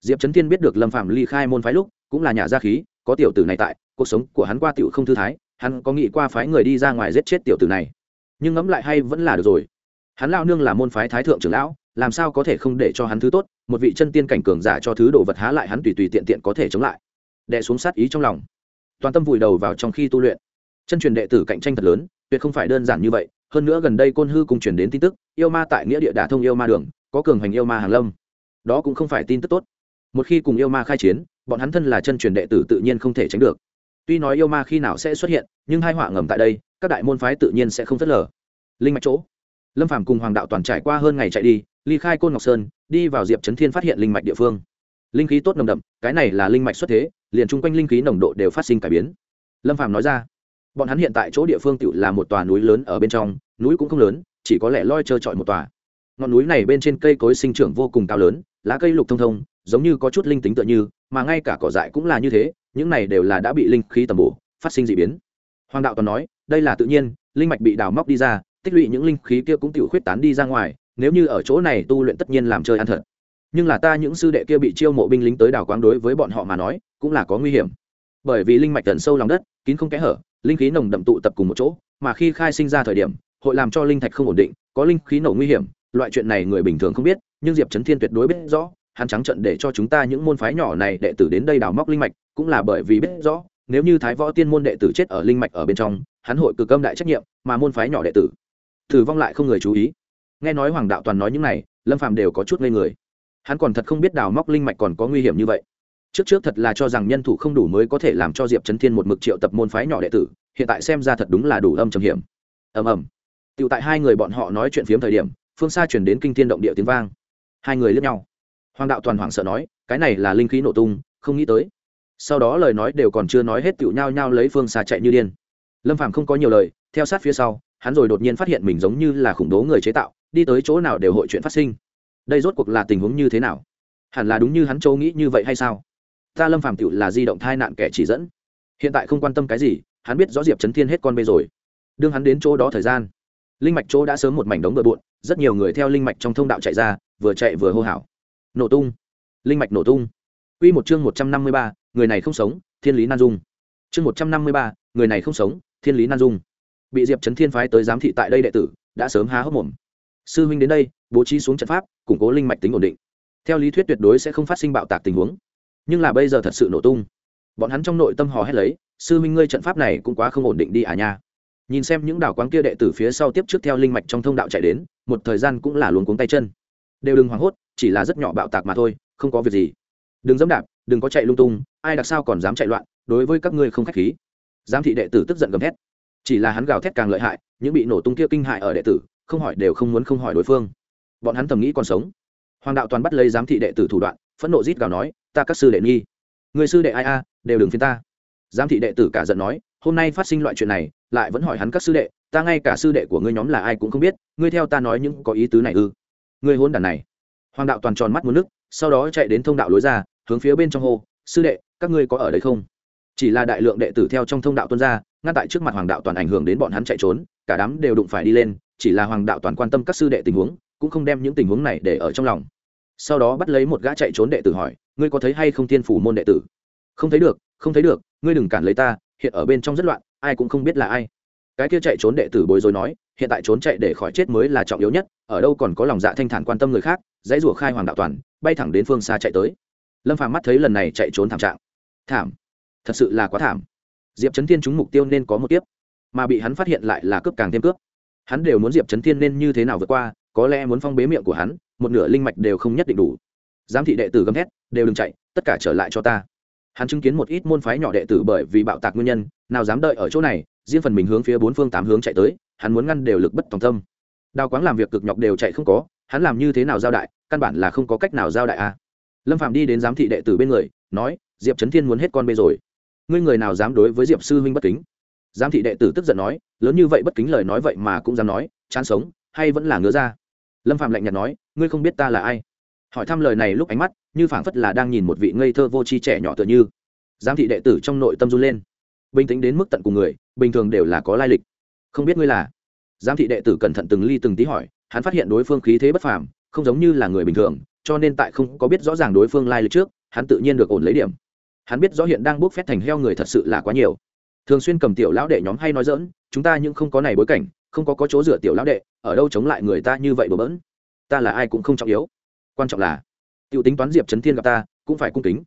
S1: Diệp trấn thiên biết được lâm phạm ly khai môn phái lúc, cũng là nhà gia khí, có tiểu tử này tại, cuộc sống của hắn qua tiểu không thư thái, hắn có nghĩ qua phái người đi ra ngoài giết chết tiểu tử này. Nhưng ngẫm lại hay vẫn là được rồi. Hắn lao nương là môn phái thái thượng trưởng lão, làm sao có thể không để cho hắn thứ tốt, một vị chân tiên cảnh cường giả cho thứ đồ vật há lại hắn tùy tùy tiện tiện có thể chống lại. Đệ xuống sát ý trong lòng. Toàn tâm vùi đầu vào trong khi tu luyện. Chân truyền đệ tử cạnh tranh thật lớn, tuyệt không phải đơn giản như vậy. Hơn nữa gần đây côn hư cùng truyền đến tin tức, yêu ma tại nghĩa địa đả thông yêu ma đường có cường hành yêu ma hàng lâm. Đó cũng không phải tin tức tốt. Một khi cùng yêu ma khai chiến, bọn hắn thân là chân truyền đệ tử tự nhiên không thể tránh được. Tuy nói yêu ma khi nào sẽ xuất hiện, nhưng hai họa ngầm tại đây, các đại môn phái tự nhiên sẽ không phớt lờ. Linh mạch chỗ. Lâm phàm cùng hoàng đạo toàn trải qua hơn ngày chạy đi, ly khai côn ngọc sơn, đi vào diệp trấn thiên phát hiện linh mạch địa phương. Linh khí tốt nồng đậm, cái này là linh mạch xuất thế, liền chung quanh linh khí nồng độ đều phát sinh cải biến. Lâm phàm nói ra, bọn hắn hiện tại chỗ địa phương tự là một tòa núi lớn ở bên trong, núi cũng không lớn, chỉ có lẽ loi trơ trọi một tòa ngọn núi này bên trên cây cối sinh trưởng vô cùng cao lớn, lá cây lục thông thông, giống như có chút linh tính tựa như, mà ngay cả cỏ dại cũng là như thế, những này đều là đã bị linh khí tầm bổ, phát sinh d ị biến. Hoàng đạo toàn nói, đây là tự nhiên, linh mạch bị đào móc đi ra, tích lũy những linh khí kia cũng tự khuyết tán đi ra ngoài, nếu như ở chỗ này tu luyện tất nhiên làm chơi ăn thật. Nhưng là ta những sư đệ kia bị chiêu mộ binh lính tới đào quang đối với bọn họ mà nói, cũng là có nguy hiểm. Bởi vì linh mạch tận sâu lòng đất, kín không kẽ hở, linh khí nồng đậm tụ tập cùng một chỗ, mà khi khai sinh ra thời điểm, hội làm cho linh thạch không ổn định, có linh khí nổ nguy hiểm loại chuyện này người bình thường không biết, nhưng diệp trấn thiên tuyệt đối biết rõ, hắn trắng trận để cho chúng ta những môn phái nhỏ này đệ tử đến đây đào móc linh mạch, cũng là bởi vì biết rõ, nếu như thái võ tiên môn đệ tử chết ở linh mạch ở bên trong, hắn hội cực âm đại trách nhiệm, mà môn phái nhỏ đệ tử thử vong lại không người chú ý. Nghe nói hoàng đạo toàn nói những này, lâm phàm đều có chút ngây người. Hắn còn thật không biết đào móc linh mạch còn có nguy hiểm như vậy. Trước trước thật là cho rằng nhân thủ không đủ mới có thể làm cho diệp trấn thiên một mực triệu tập môn phái nhỏ đệ tử, hiện tại xem ra thật đúng là đủ âm trầm hiểm. Ầm ầm. Tựu tại hai người bọn họ nói chuyện phiếm thời điểm phương xa chuyển đến kinh thiên động địa tiếng vang. Hai người lướt nhau. Hoàng đạo toàn hoảng sợ nói, cái này là linh khí nổ tung, không nghĩ tới. Sau đó lời nói đều còn chưa nói hết tựu nhau nhao lấy phương xa chạy như điên. Lâm phàm không có nhiều lời, theo sát phía sau, hắn rồi đột nhiên phát hiện mình giống như là khủng bố người chế tạo, đi tới chỗ nào đều hội chuyện phát sinh. Đây rốt cuộc là tình huống như thế nào? Hẳn là đúng như hắn châu nghĩ như vậy hay sao? Ta lâm phàm tựu là di động thai nạn kẻ chỉ dẫn. Hiện tại không quan tâm cái gì, hắn biết rõ diệp trấn thiên hết con bê rồi. Đương hắn đến chỗ đó thời gian linh mạch chỗ đã sớm một mảnh đống bừa bộn rất nhiều người theo linh mạch trong thông đạo chạy ra vừa chạy vừa hô hào nổ tung linh mạch nổ tung Quy một chương một trăm năm mươi ba, người này không sống, thiên lý nan dung. Chương một trăm năm mươi ba, người này không sống, thiên lý nan dung. Bị Diệp Chấn Thiên phái tới giám thị tại đây đệ tử, đã sớm há hốc mồm. Sư huynh đến đây, bố trí xuống trận pháp, củng cố linh mạch tính ổn định. Theo lý thuyết tuyệt đối sẽ không phát sinh bạo tạc tình huống, nhưng là bây giờ thật sự nổ tung. Bọn hắn trong nội tâm hò hét lấy, sư huynh ngươi trận pháp này cũng quá không ổn định đi à nha nhìn xem những đảo quán kia đệ tử phía sau tiếp trước theo linh mạch trong thông đạo chạy đến, một thời gian cũng là luống cuống tay chân. Đều đừng hoảng hốt, chỉ là rất nhỏ bạo tạc mà thôi, không có việc gì. Đừng dẫm đạp, đừng có chạy lung tung, ai đặc sao còn dám chạy loạn, đối với các ngươi không khách khí. Giám thị đệ tử tức giận gầm thét. Chỉ là hắn gào thét càng lợi hại, những bị nổ tung kia kinh hại ở đệ tử, không hỏi đều không muốn không hỏi đối phương. Bọn hắn thầm nghĩ còn sống. Hoàng đạo toàn bắt lấy giám thị đệ tử thủ đoạn, phẫn nộ rít gào nói, ta các sư đệ nghi. Người sư đệ ai a, đều đừng phiên ta. Giám thị đệ tử cả giận nói hôm nay phát sinh loại chuyện này, lại vẫn hỏi hắn các sư đệ, ta ngay cả sư đệ của ngươi nhóm là ai cũng không biết, ngươi theo ta nói những có ý tứ này ư. Ngươi hôn đàn này. Hoàng đạo toàn tròn mắt muốn nước, sau đó chạy đến thông đạo lối ra, hướng phía bên trong hồ sư đệ, các ngươi có ở đây không? Chỉ là đại lượng đệ tử theo trong thông đạo tuân ra, ngăn tại trước mặt hoàng đạo toàn ảnh hưởng đến bọn hắn chạy trốn, cả đám đều đụng phải đi lên, chỉ là hoàng đạo toàn quan tâm các sư đệ tình huống, cũng không đem những tình huống này để ở trong lòng. Sau đó bắt lấy một gã chạy trốn đệ tử hỏi, ngươi có thấy hay không tiên phủ môn đệ tử? Không thấy được, không thấy được, ngươi đừng cản lấy ta hiện ở bên trong rất loạn, ai cũng không biết là ai. Cái kia chạy trốn đệ tử bối rối nói, hiện tại trốn chạy để khỏi chết mới là trọng yếu nhất, ở đâu còn có lòng dạ thanh thản quan tâm người khác, dãy rủa khai hoàng đạo toàn, bay thẳng đến phương xa chạy tới. Lâm phàm mắt thấy lần này chạy trốn thảm trạng. Thảm. Thật sự là quá thảm. Diệp trấn thiên trúng mục tiêu nên có một tiếp mà bị hắn phát hiện lại là cướp càng thêm cướp. Hắn đều muốn diệp trấn thiên nên như thế nào vượt qua, có lẽ muốn phong bế miệng của hắn, một nửa linh mạch đều không nhất định đủ. Giám thị đệ tử gầm thét, đều đừng chạy, tất cả trở lại cho ta hắn chứng kiến một ít môn phái nhỏ đệ tử bởi vì bạo tạc nguyên nhân, nào dám đợi ở chỗ này, riêng phần mình hướng phía bốn phương tám hướng chạy tới, hắn muốn ngăn đều lực bất tòng tâm. Đào quáng làm việc cực nhọc đều chạy không có, hắn làm như thế nào giao đại, căn bản là không có cách nào giao đại a à. lâm phạm đi đến giám thị đệ tử bên người, nói, diệp trấn thiên muốn hết con bê rồi. Ngươi người nào dám đối với diệp sư huynh bất kính? Giám thị đệ tử tức giận nói, lớn như vậy bất kính lời nói vậy mà cũng dám nói, chán sống, hay vẫn là ngứa ra? Lâm phạm lạnh nhạt nói, ngươi không biết ta là ai? Hỏi thăm lời này lúc ánh mắt như phảng phất là đang nhìn một vị ngây thơ vô tri trẻ nhỏ tựa như. Giám thị đệ tử trong nội tâm run lên. Bình tĩnh đến mức tận cùng người, bình thường đều là có lai lịch. Không biết ngươi là? Giám thị đệ tử cẩn thận từng ly từng tí hỏi, hắn phát hiện đối phương khí thế bất phàm, không giống như là người bình thường, cho nên tại không có biết rõ ràng đối phương lai lịch trước, hắn tự nhiên được ổn lấy điểm. Hắn biết rõ hiện đang bốc phét thành heo người thật sự là quá nhiều. Thường xuyên cầm tiểu lão đệ nhóm hay nói dỡn chúng ta nhưng không có này bối cảnh, không có có chỗ dựa tiểu lão đệ, ở đâu chống lại người ta như vậy bừa bỡn? Ta là ai cũng không trọng yếu. Quan trọng là t tính toán diệp trấn thiên gặp ta, cũng phải cung kính.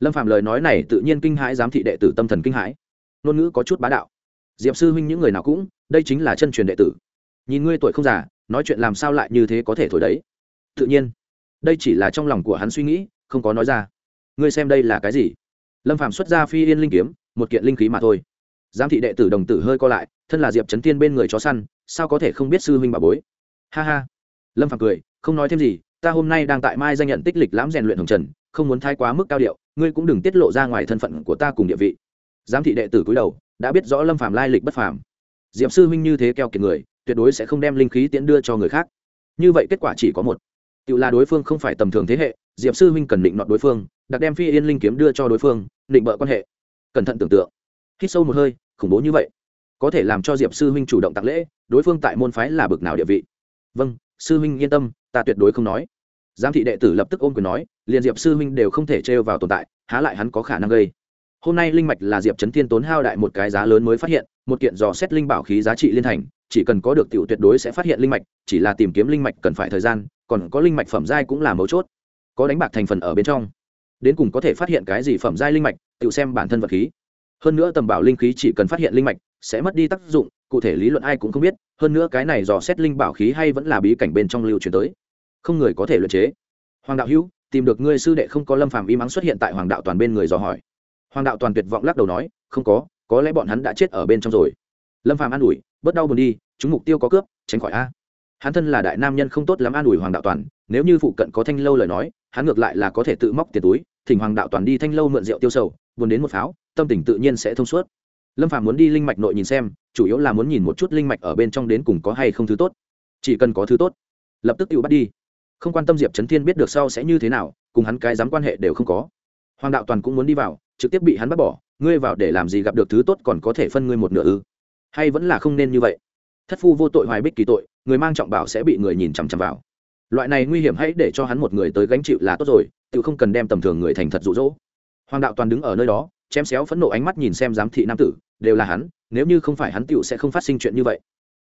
S1: Lâm phạm lời nói này tự nhiên kinh hãi giám thị đệ tử tâm thần kinh hãi. Ngôn ngữ có chút bá đạo. Diệp sư huynh những người nào cũng, đây chính là chân truyền đệ tử. Nhìn ngươi tuổi không già, nói chuyện làm sao lại như thế có thể thổi đấy? Tự nhiên, đây chỉ là trong lòng của hắn suy nghĩ, không có nói ra. Ngươi xem đây là cái gì? Lâm phạm xuất ra phi yên linh kiếm, một kiện linh khí mà thôi. Giám thị đệ tử đồng tử hơi co lại, thân là diệp trấn Thiên bên người chó săn, sao có thể không biết sư huynh bà bối? Ha ha. Lâm phạm cười, không nói thêm gì ta hôm nay đang tại mai danh nhận tích lịch lãm rèn luyện hồng trần, không muốn thay quá mức cao điệu, ngươi cũng đừng tiết lộ ra ngoài thân phận của ta cùng địa vị. Giám thị đệ tử cúi đầu, đã biết rõ lâm phạm lai lịch bất phàm. Diệp sư huynh như thế keo kiệt người, tuyệt đối sẽ không đem linh khí tiễn đưa cho người khác. Như vậy kết quả chỉ có một. Tự là đối phương không phải tầm thường thế hệ, diệp sư huynh cần định nọt đối phương, đặc đem phi yên linh kiếm đưa cho đối phương, định bợ quan hệ. Cẩn thận tưởng tượng. Hít sâu một hơi, khủng bố như vậy, có thể làm cho diệp sư huynh chủ động tặng lễ, đối phương tại môn phái là bực nào địa vị. Vâng sư huynh yên tâm, ta tuyệt đối không nói. Giám thị đệ tử lập tức ôm quyền nói, liền diệp sư huynh đều không thể trêu vào tồn tại, há lại hắn có khả năng gây. Hôm nay linh mạch là diệp trấn thiên tốn hao đại một cái giá lớn mới phát hiện, một kiện dò xét linh bảo khí giá trị liên thành, chỉ cần có được t i ể u tuyệt đối sẽ phát hiện linh mạch, chỉ là tìm kiếm linh mạch cần phải thời gian, còn có linh mạch phẩm giai cũng là mấu chốt. Có đánh bạc thành phần ở bên trong. Đến cùng có thể phát hiện cái gì phẩm giai linh mạch, tự xem bản thân vật khí. Hơn nữa tầm bảo linh khí chỉ cần phát hiện linh mạch, sẽ mất đi tác dụng cụ thể lý luận ai cũng không biết, hơn nữa cái này dò xét linh bảo khí hay vẫn là bí cảnh bên trong lưu truyền tới. Không người có thể luyện chế. Hoàng đạo hữu, tìm được ngươi sư đệ không có lâm phàm y mắng xuất hiện tại hoàng đạo toàn bên người dò hỏi. Hoàng đạo toàn tuyệt vọng lắc đầu nói, không có có lẽ bọn hắn đã chết ở bên trong rồi. Lâm phàm an ủi, bớt đau buồn đi, chúng mục tiêu có cướp, tránh khỏi a. Hắn thân là đại nam nhân không tốt lắm an ủi hoàng đạo toàn, nếu như phụ cận có thanh lâu lời nói, hắn ngược lại là có thể tự móc tiền túi, thỉnh hoàng đạo toàn đi thanh lâu mượn rượu tiêu sầu, buồn đến một pháo, tâm tình tự nhiên sẽ thông suốt lâm phàm muốn đi linh mạch nội nhìn xem, chủ yếu là muốn nhìn một chút linh mạch ở bên trong đến cùng có hay không thứ tốt. Chỉ cần có thứ tốt, lập tức tự bắt đi. Không quan tâm diệp trấn thiên biết được sau sẽ như thế nào, cùng hắn cái dám quan hệ đều không có. Hoàng đạo toàn cũng muốn đi vào, trực tiếp bị hắn bắt bỏ, ngươi vào để làm gì gặp được thứ tốt còn có thể phân ngươi một nửa ư? Hay vẫn là không nên như vậy? Thất phu vô tội hoài bích kỳ tội, người mang trọng bảo sẽ bị người nhìn chằm chằm vào. Loại này nguy hiểm hãy để cho hắn một người tới gánh chịu là tốt rồi, tự không cần đem tầm thường người thành thật rụ rỗ hoàng đạo toàn đứng ở nơi đó chém xéo phẫn nộ ánh mắt nhìn xem giám thị nam tử, đều là hắn, nếu như không phải hắn tựu sẽ không phát sinh chuyện như vậy.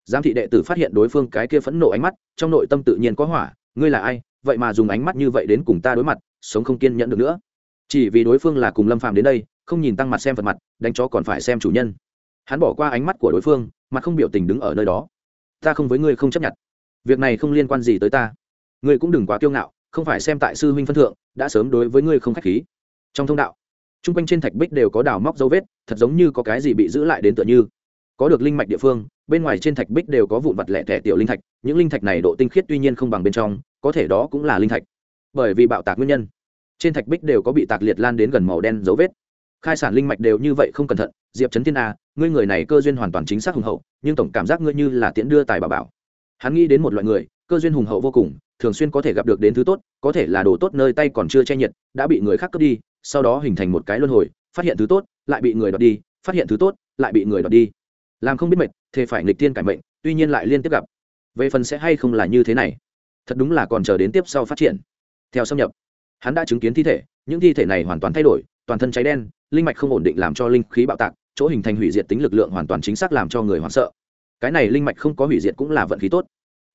S1: Giám thị đệ tử phát hiện đối phương cái kia phẫn nộ ánh mắt, trong nội tâm tự nhiên có hỏa, ngươi là ai, vậy mà dùng ánh mắt như vậy đến cùng ta đối mặt, sống không kiên nhẫn được nữa. Chỉ vì đối phương là cùng lâm phàm đến đây, không nhìn tăng mặt xem vật mặt, đánh chó còn phải xem chủ nhân. Hắn bỏ qua ánh mắt của đối phương mặt không biểu tình đứng ở nơi đó. Ta không với ngươi không chấp nhận. Việc này không liên quan gì tới ta. Ngươi cũng đừng quá kiêu ngạo, không phải xem tại sư huynh phân thượng, đã sớm đối với ngươi không khách khí. Trong thông đạo t r u n g quanh trên thạch bích đều có đào móc dấu vết, thật giống như có cái gì bị giữ lại đến tựa như. Có được linh mạch địa phương, bên ngoài trên thạch bích đều có vụn vặt lẻ tẻ tiểu linh thạch, những linh thạch này độ tinh khiết tuy nhiên không bằng bên trong, có thể đó cũng là linh thạch. Bởi vì bạo tạc nguyên nhân, trên thạch bích đều có bị tạc liệt lan đến gần màu đen dấu vết. Khai sản linh mạch đều như vậy không cẩn thận, diệp trấn thiên a, ngươi người này cơ duyên hoàn toàn chính xác hùng hậu, nhưng tổng cảm giác ngươi như là tiễn đưa tài bà bảo. Hắn nghĩ đến một loại người, cơ duyên hùng hậu vô cùng, thường xuyên có thể gặp được đến thứ tốt, có thể là đồ tốt nơi tay còn chưa che nhiệt, đã bị người khác cướp đi sau đó hình thành một cái luân hồi, phát hiện thứ tốt, lại bị người đoạt đi, phát hiện thứ tốt, lại bị người đoạt đi. Làm không biết mệt thì phải nghịch tiên cải mệnh, tuy nhiên lại liên tiếp gặp. Về phần sẽ hay không là như thế này, thật đúng là còn chờ đến tiếp sau phát triển. Theo xâm nhập, hắn đã chứng kiến thi thể, những thi thể này hoàn toàn thay đổi, toàn thân cháy đen, linh mạch không ổn định làm cho linh khí bạo tạc, chỗ hình thành hủy diệt tính lực lượng hoàn toàn chính xác làm cho người hoảng sợ. Cái này linh mạch không có hủy diệt cũng là vận khí tốt.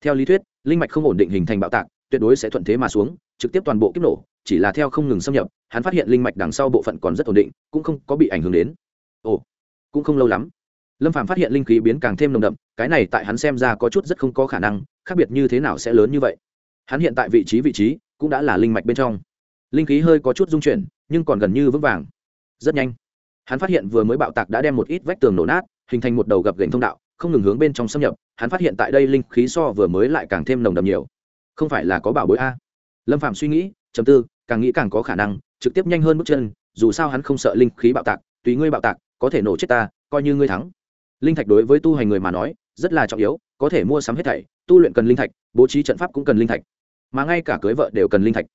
S1: Theo lý thuyết, linh mạch không ổn định hình thành bạo tạc, tuyệt đối sẽ thuận thế mà xuống trực tiếp toàn bộ kiếp nổ, chỉ là theo không ngừng xâm nhập, hắn phát hiện linh mạch đằng sau bộ phận còn rất ổn định, cũng không có bị ảnh hưởng đến. Ồ, cũng không lâu lắm. Lâm phàm phát hiện linh khí biến càng thêm nồng đậm, cái này tại hắn xem ra có chút rất không có khả năng, khác biệt như thế nào sẽ lớn như vậy? Hắn hiện tại vị trí vị trí cũng đã là linh mạch bên trong. Linh khí hơi có chút dung chuyển, nhưng còn gần như vững vàng. Rất nhanh, hắn phát hiện vừa mới bạo tạc đã đem một ít vách tường nổ nát, hình thành một đầu gập gành thông đạo, không ngừng hướng bên trong xâm nhập. Hắn phát hiện tại đây linh khí so vừa mới lại càng thêm nồng đậm nhiều. Không phải là có bảo bối a lâm phạm suy nghĩ chầm tư, càng nghĩ càng có khả năng, trực tiếp nhanh hơn bước chân, dù sao hắn không sợ linh khí bạo tạc, tùy ngươi bạo tạc, có thể nổ chết ta, coi như ngươi thắng. Linh thạch đối với tu hành người mà nói, rất là trọng yếu, có thể mua sắm hết thảy, tu luyện cần linh thạch, bố trí trận pháp cũng cần linh thạch. Mà ngay cả cưới vợ đều cần linh thạch.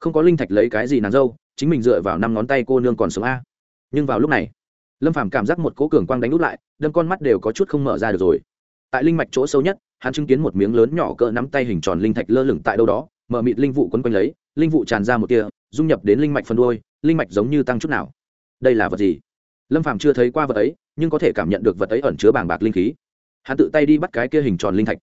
S1: Không có linh thạch lấy cái gì nàng dâu, chính mình dựa vào năm ngón tay cô nương còn sống a. Nhưng vào lúc này, lâm phàm cảm giác một cố cường quang đánh út lại, đâm con mắt đều có chút không mở ra được rồi. Tại linh mạch chỗ sâu nhất, hắn chứng kiến một miếng lớn nhỏ cỡ nắm tay hình tròn linh thạch lơ lửng tại đâu đó mở mịt linh vụ quấn quanh lấy, linh vụ tràn ra một tia, dung nhập đến linh mạch phần đuôi, linh mạch giống như tăng chút nào. Đây là vật gì? Lâm phàm chưa thấy qua vật ấy, nhưng có thể cảm nhận được vật ấy ẩn chứa bàng bạc linh khí. Hắn tự tay đi bắt cái kia hình tròn linh thạch.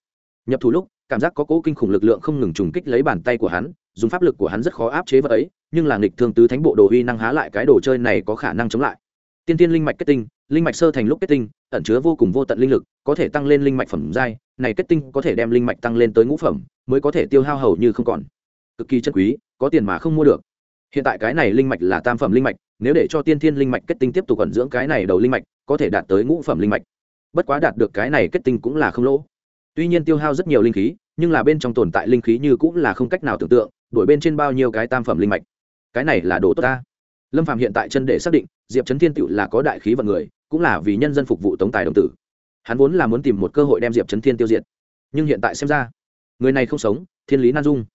S1: Nhập thủ lúc, cảm giác có cỗ kinh khủng lực lượng không ngừng trùng kích lấy bàn tay của hắn, dùng pháp lực của hắn rất khó áp chế vật ấy, nhưng là nghịch thương tứ thánh bộ đồ uy năng há lại cái đồ chơi này có khả năng chống lại. Tiên tiên linh mạch kết tinh, linh mạch sơ thành lúc kết tinh, ẩn chứa vô cùng vô tận linh lực, có thể tăng lên linh mạch phẩm giai, này kết tinh có thể đem linh mạch tăng lên tới ngũ phẩm mới có thể tiêu hao hầu như không còn. Cực kỳ chất quý, có tiền mà không mua được. Hiện tại cái này linh mạch là tam phẩm linh mạch, nếu để cho tiên thiên linh mạch kết tinh tiếp tục ẩn dưỡng cái này đầu linh mạch, có thể đạt tới ngũ phẩm linh mạch. Bất quá đạt được cái này kết tinh cũng là không lỗ. Tuy nhiên tiêu hao rất nhiều linh khí, nhưng là bên trong tồn tại linh khí như cũng là không cách nào tưởng tượng, đổi bên trên bao nhiêu cái tam phẩm linh mạch. Cái này là đồ tốt ta. Lâm phạm hiện tại chân để xác định, diệp trấn thiên tựu là có đại khí vận người, cũng là vì nhân dân phục vụ tống tài đồng tử. Hắn vốn là muốn tìm một cơ hội đem diệp trấn thiên tiêu diệt. Nhưng hiện tại xem ra người này không sống thiên lý nan dung.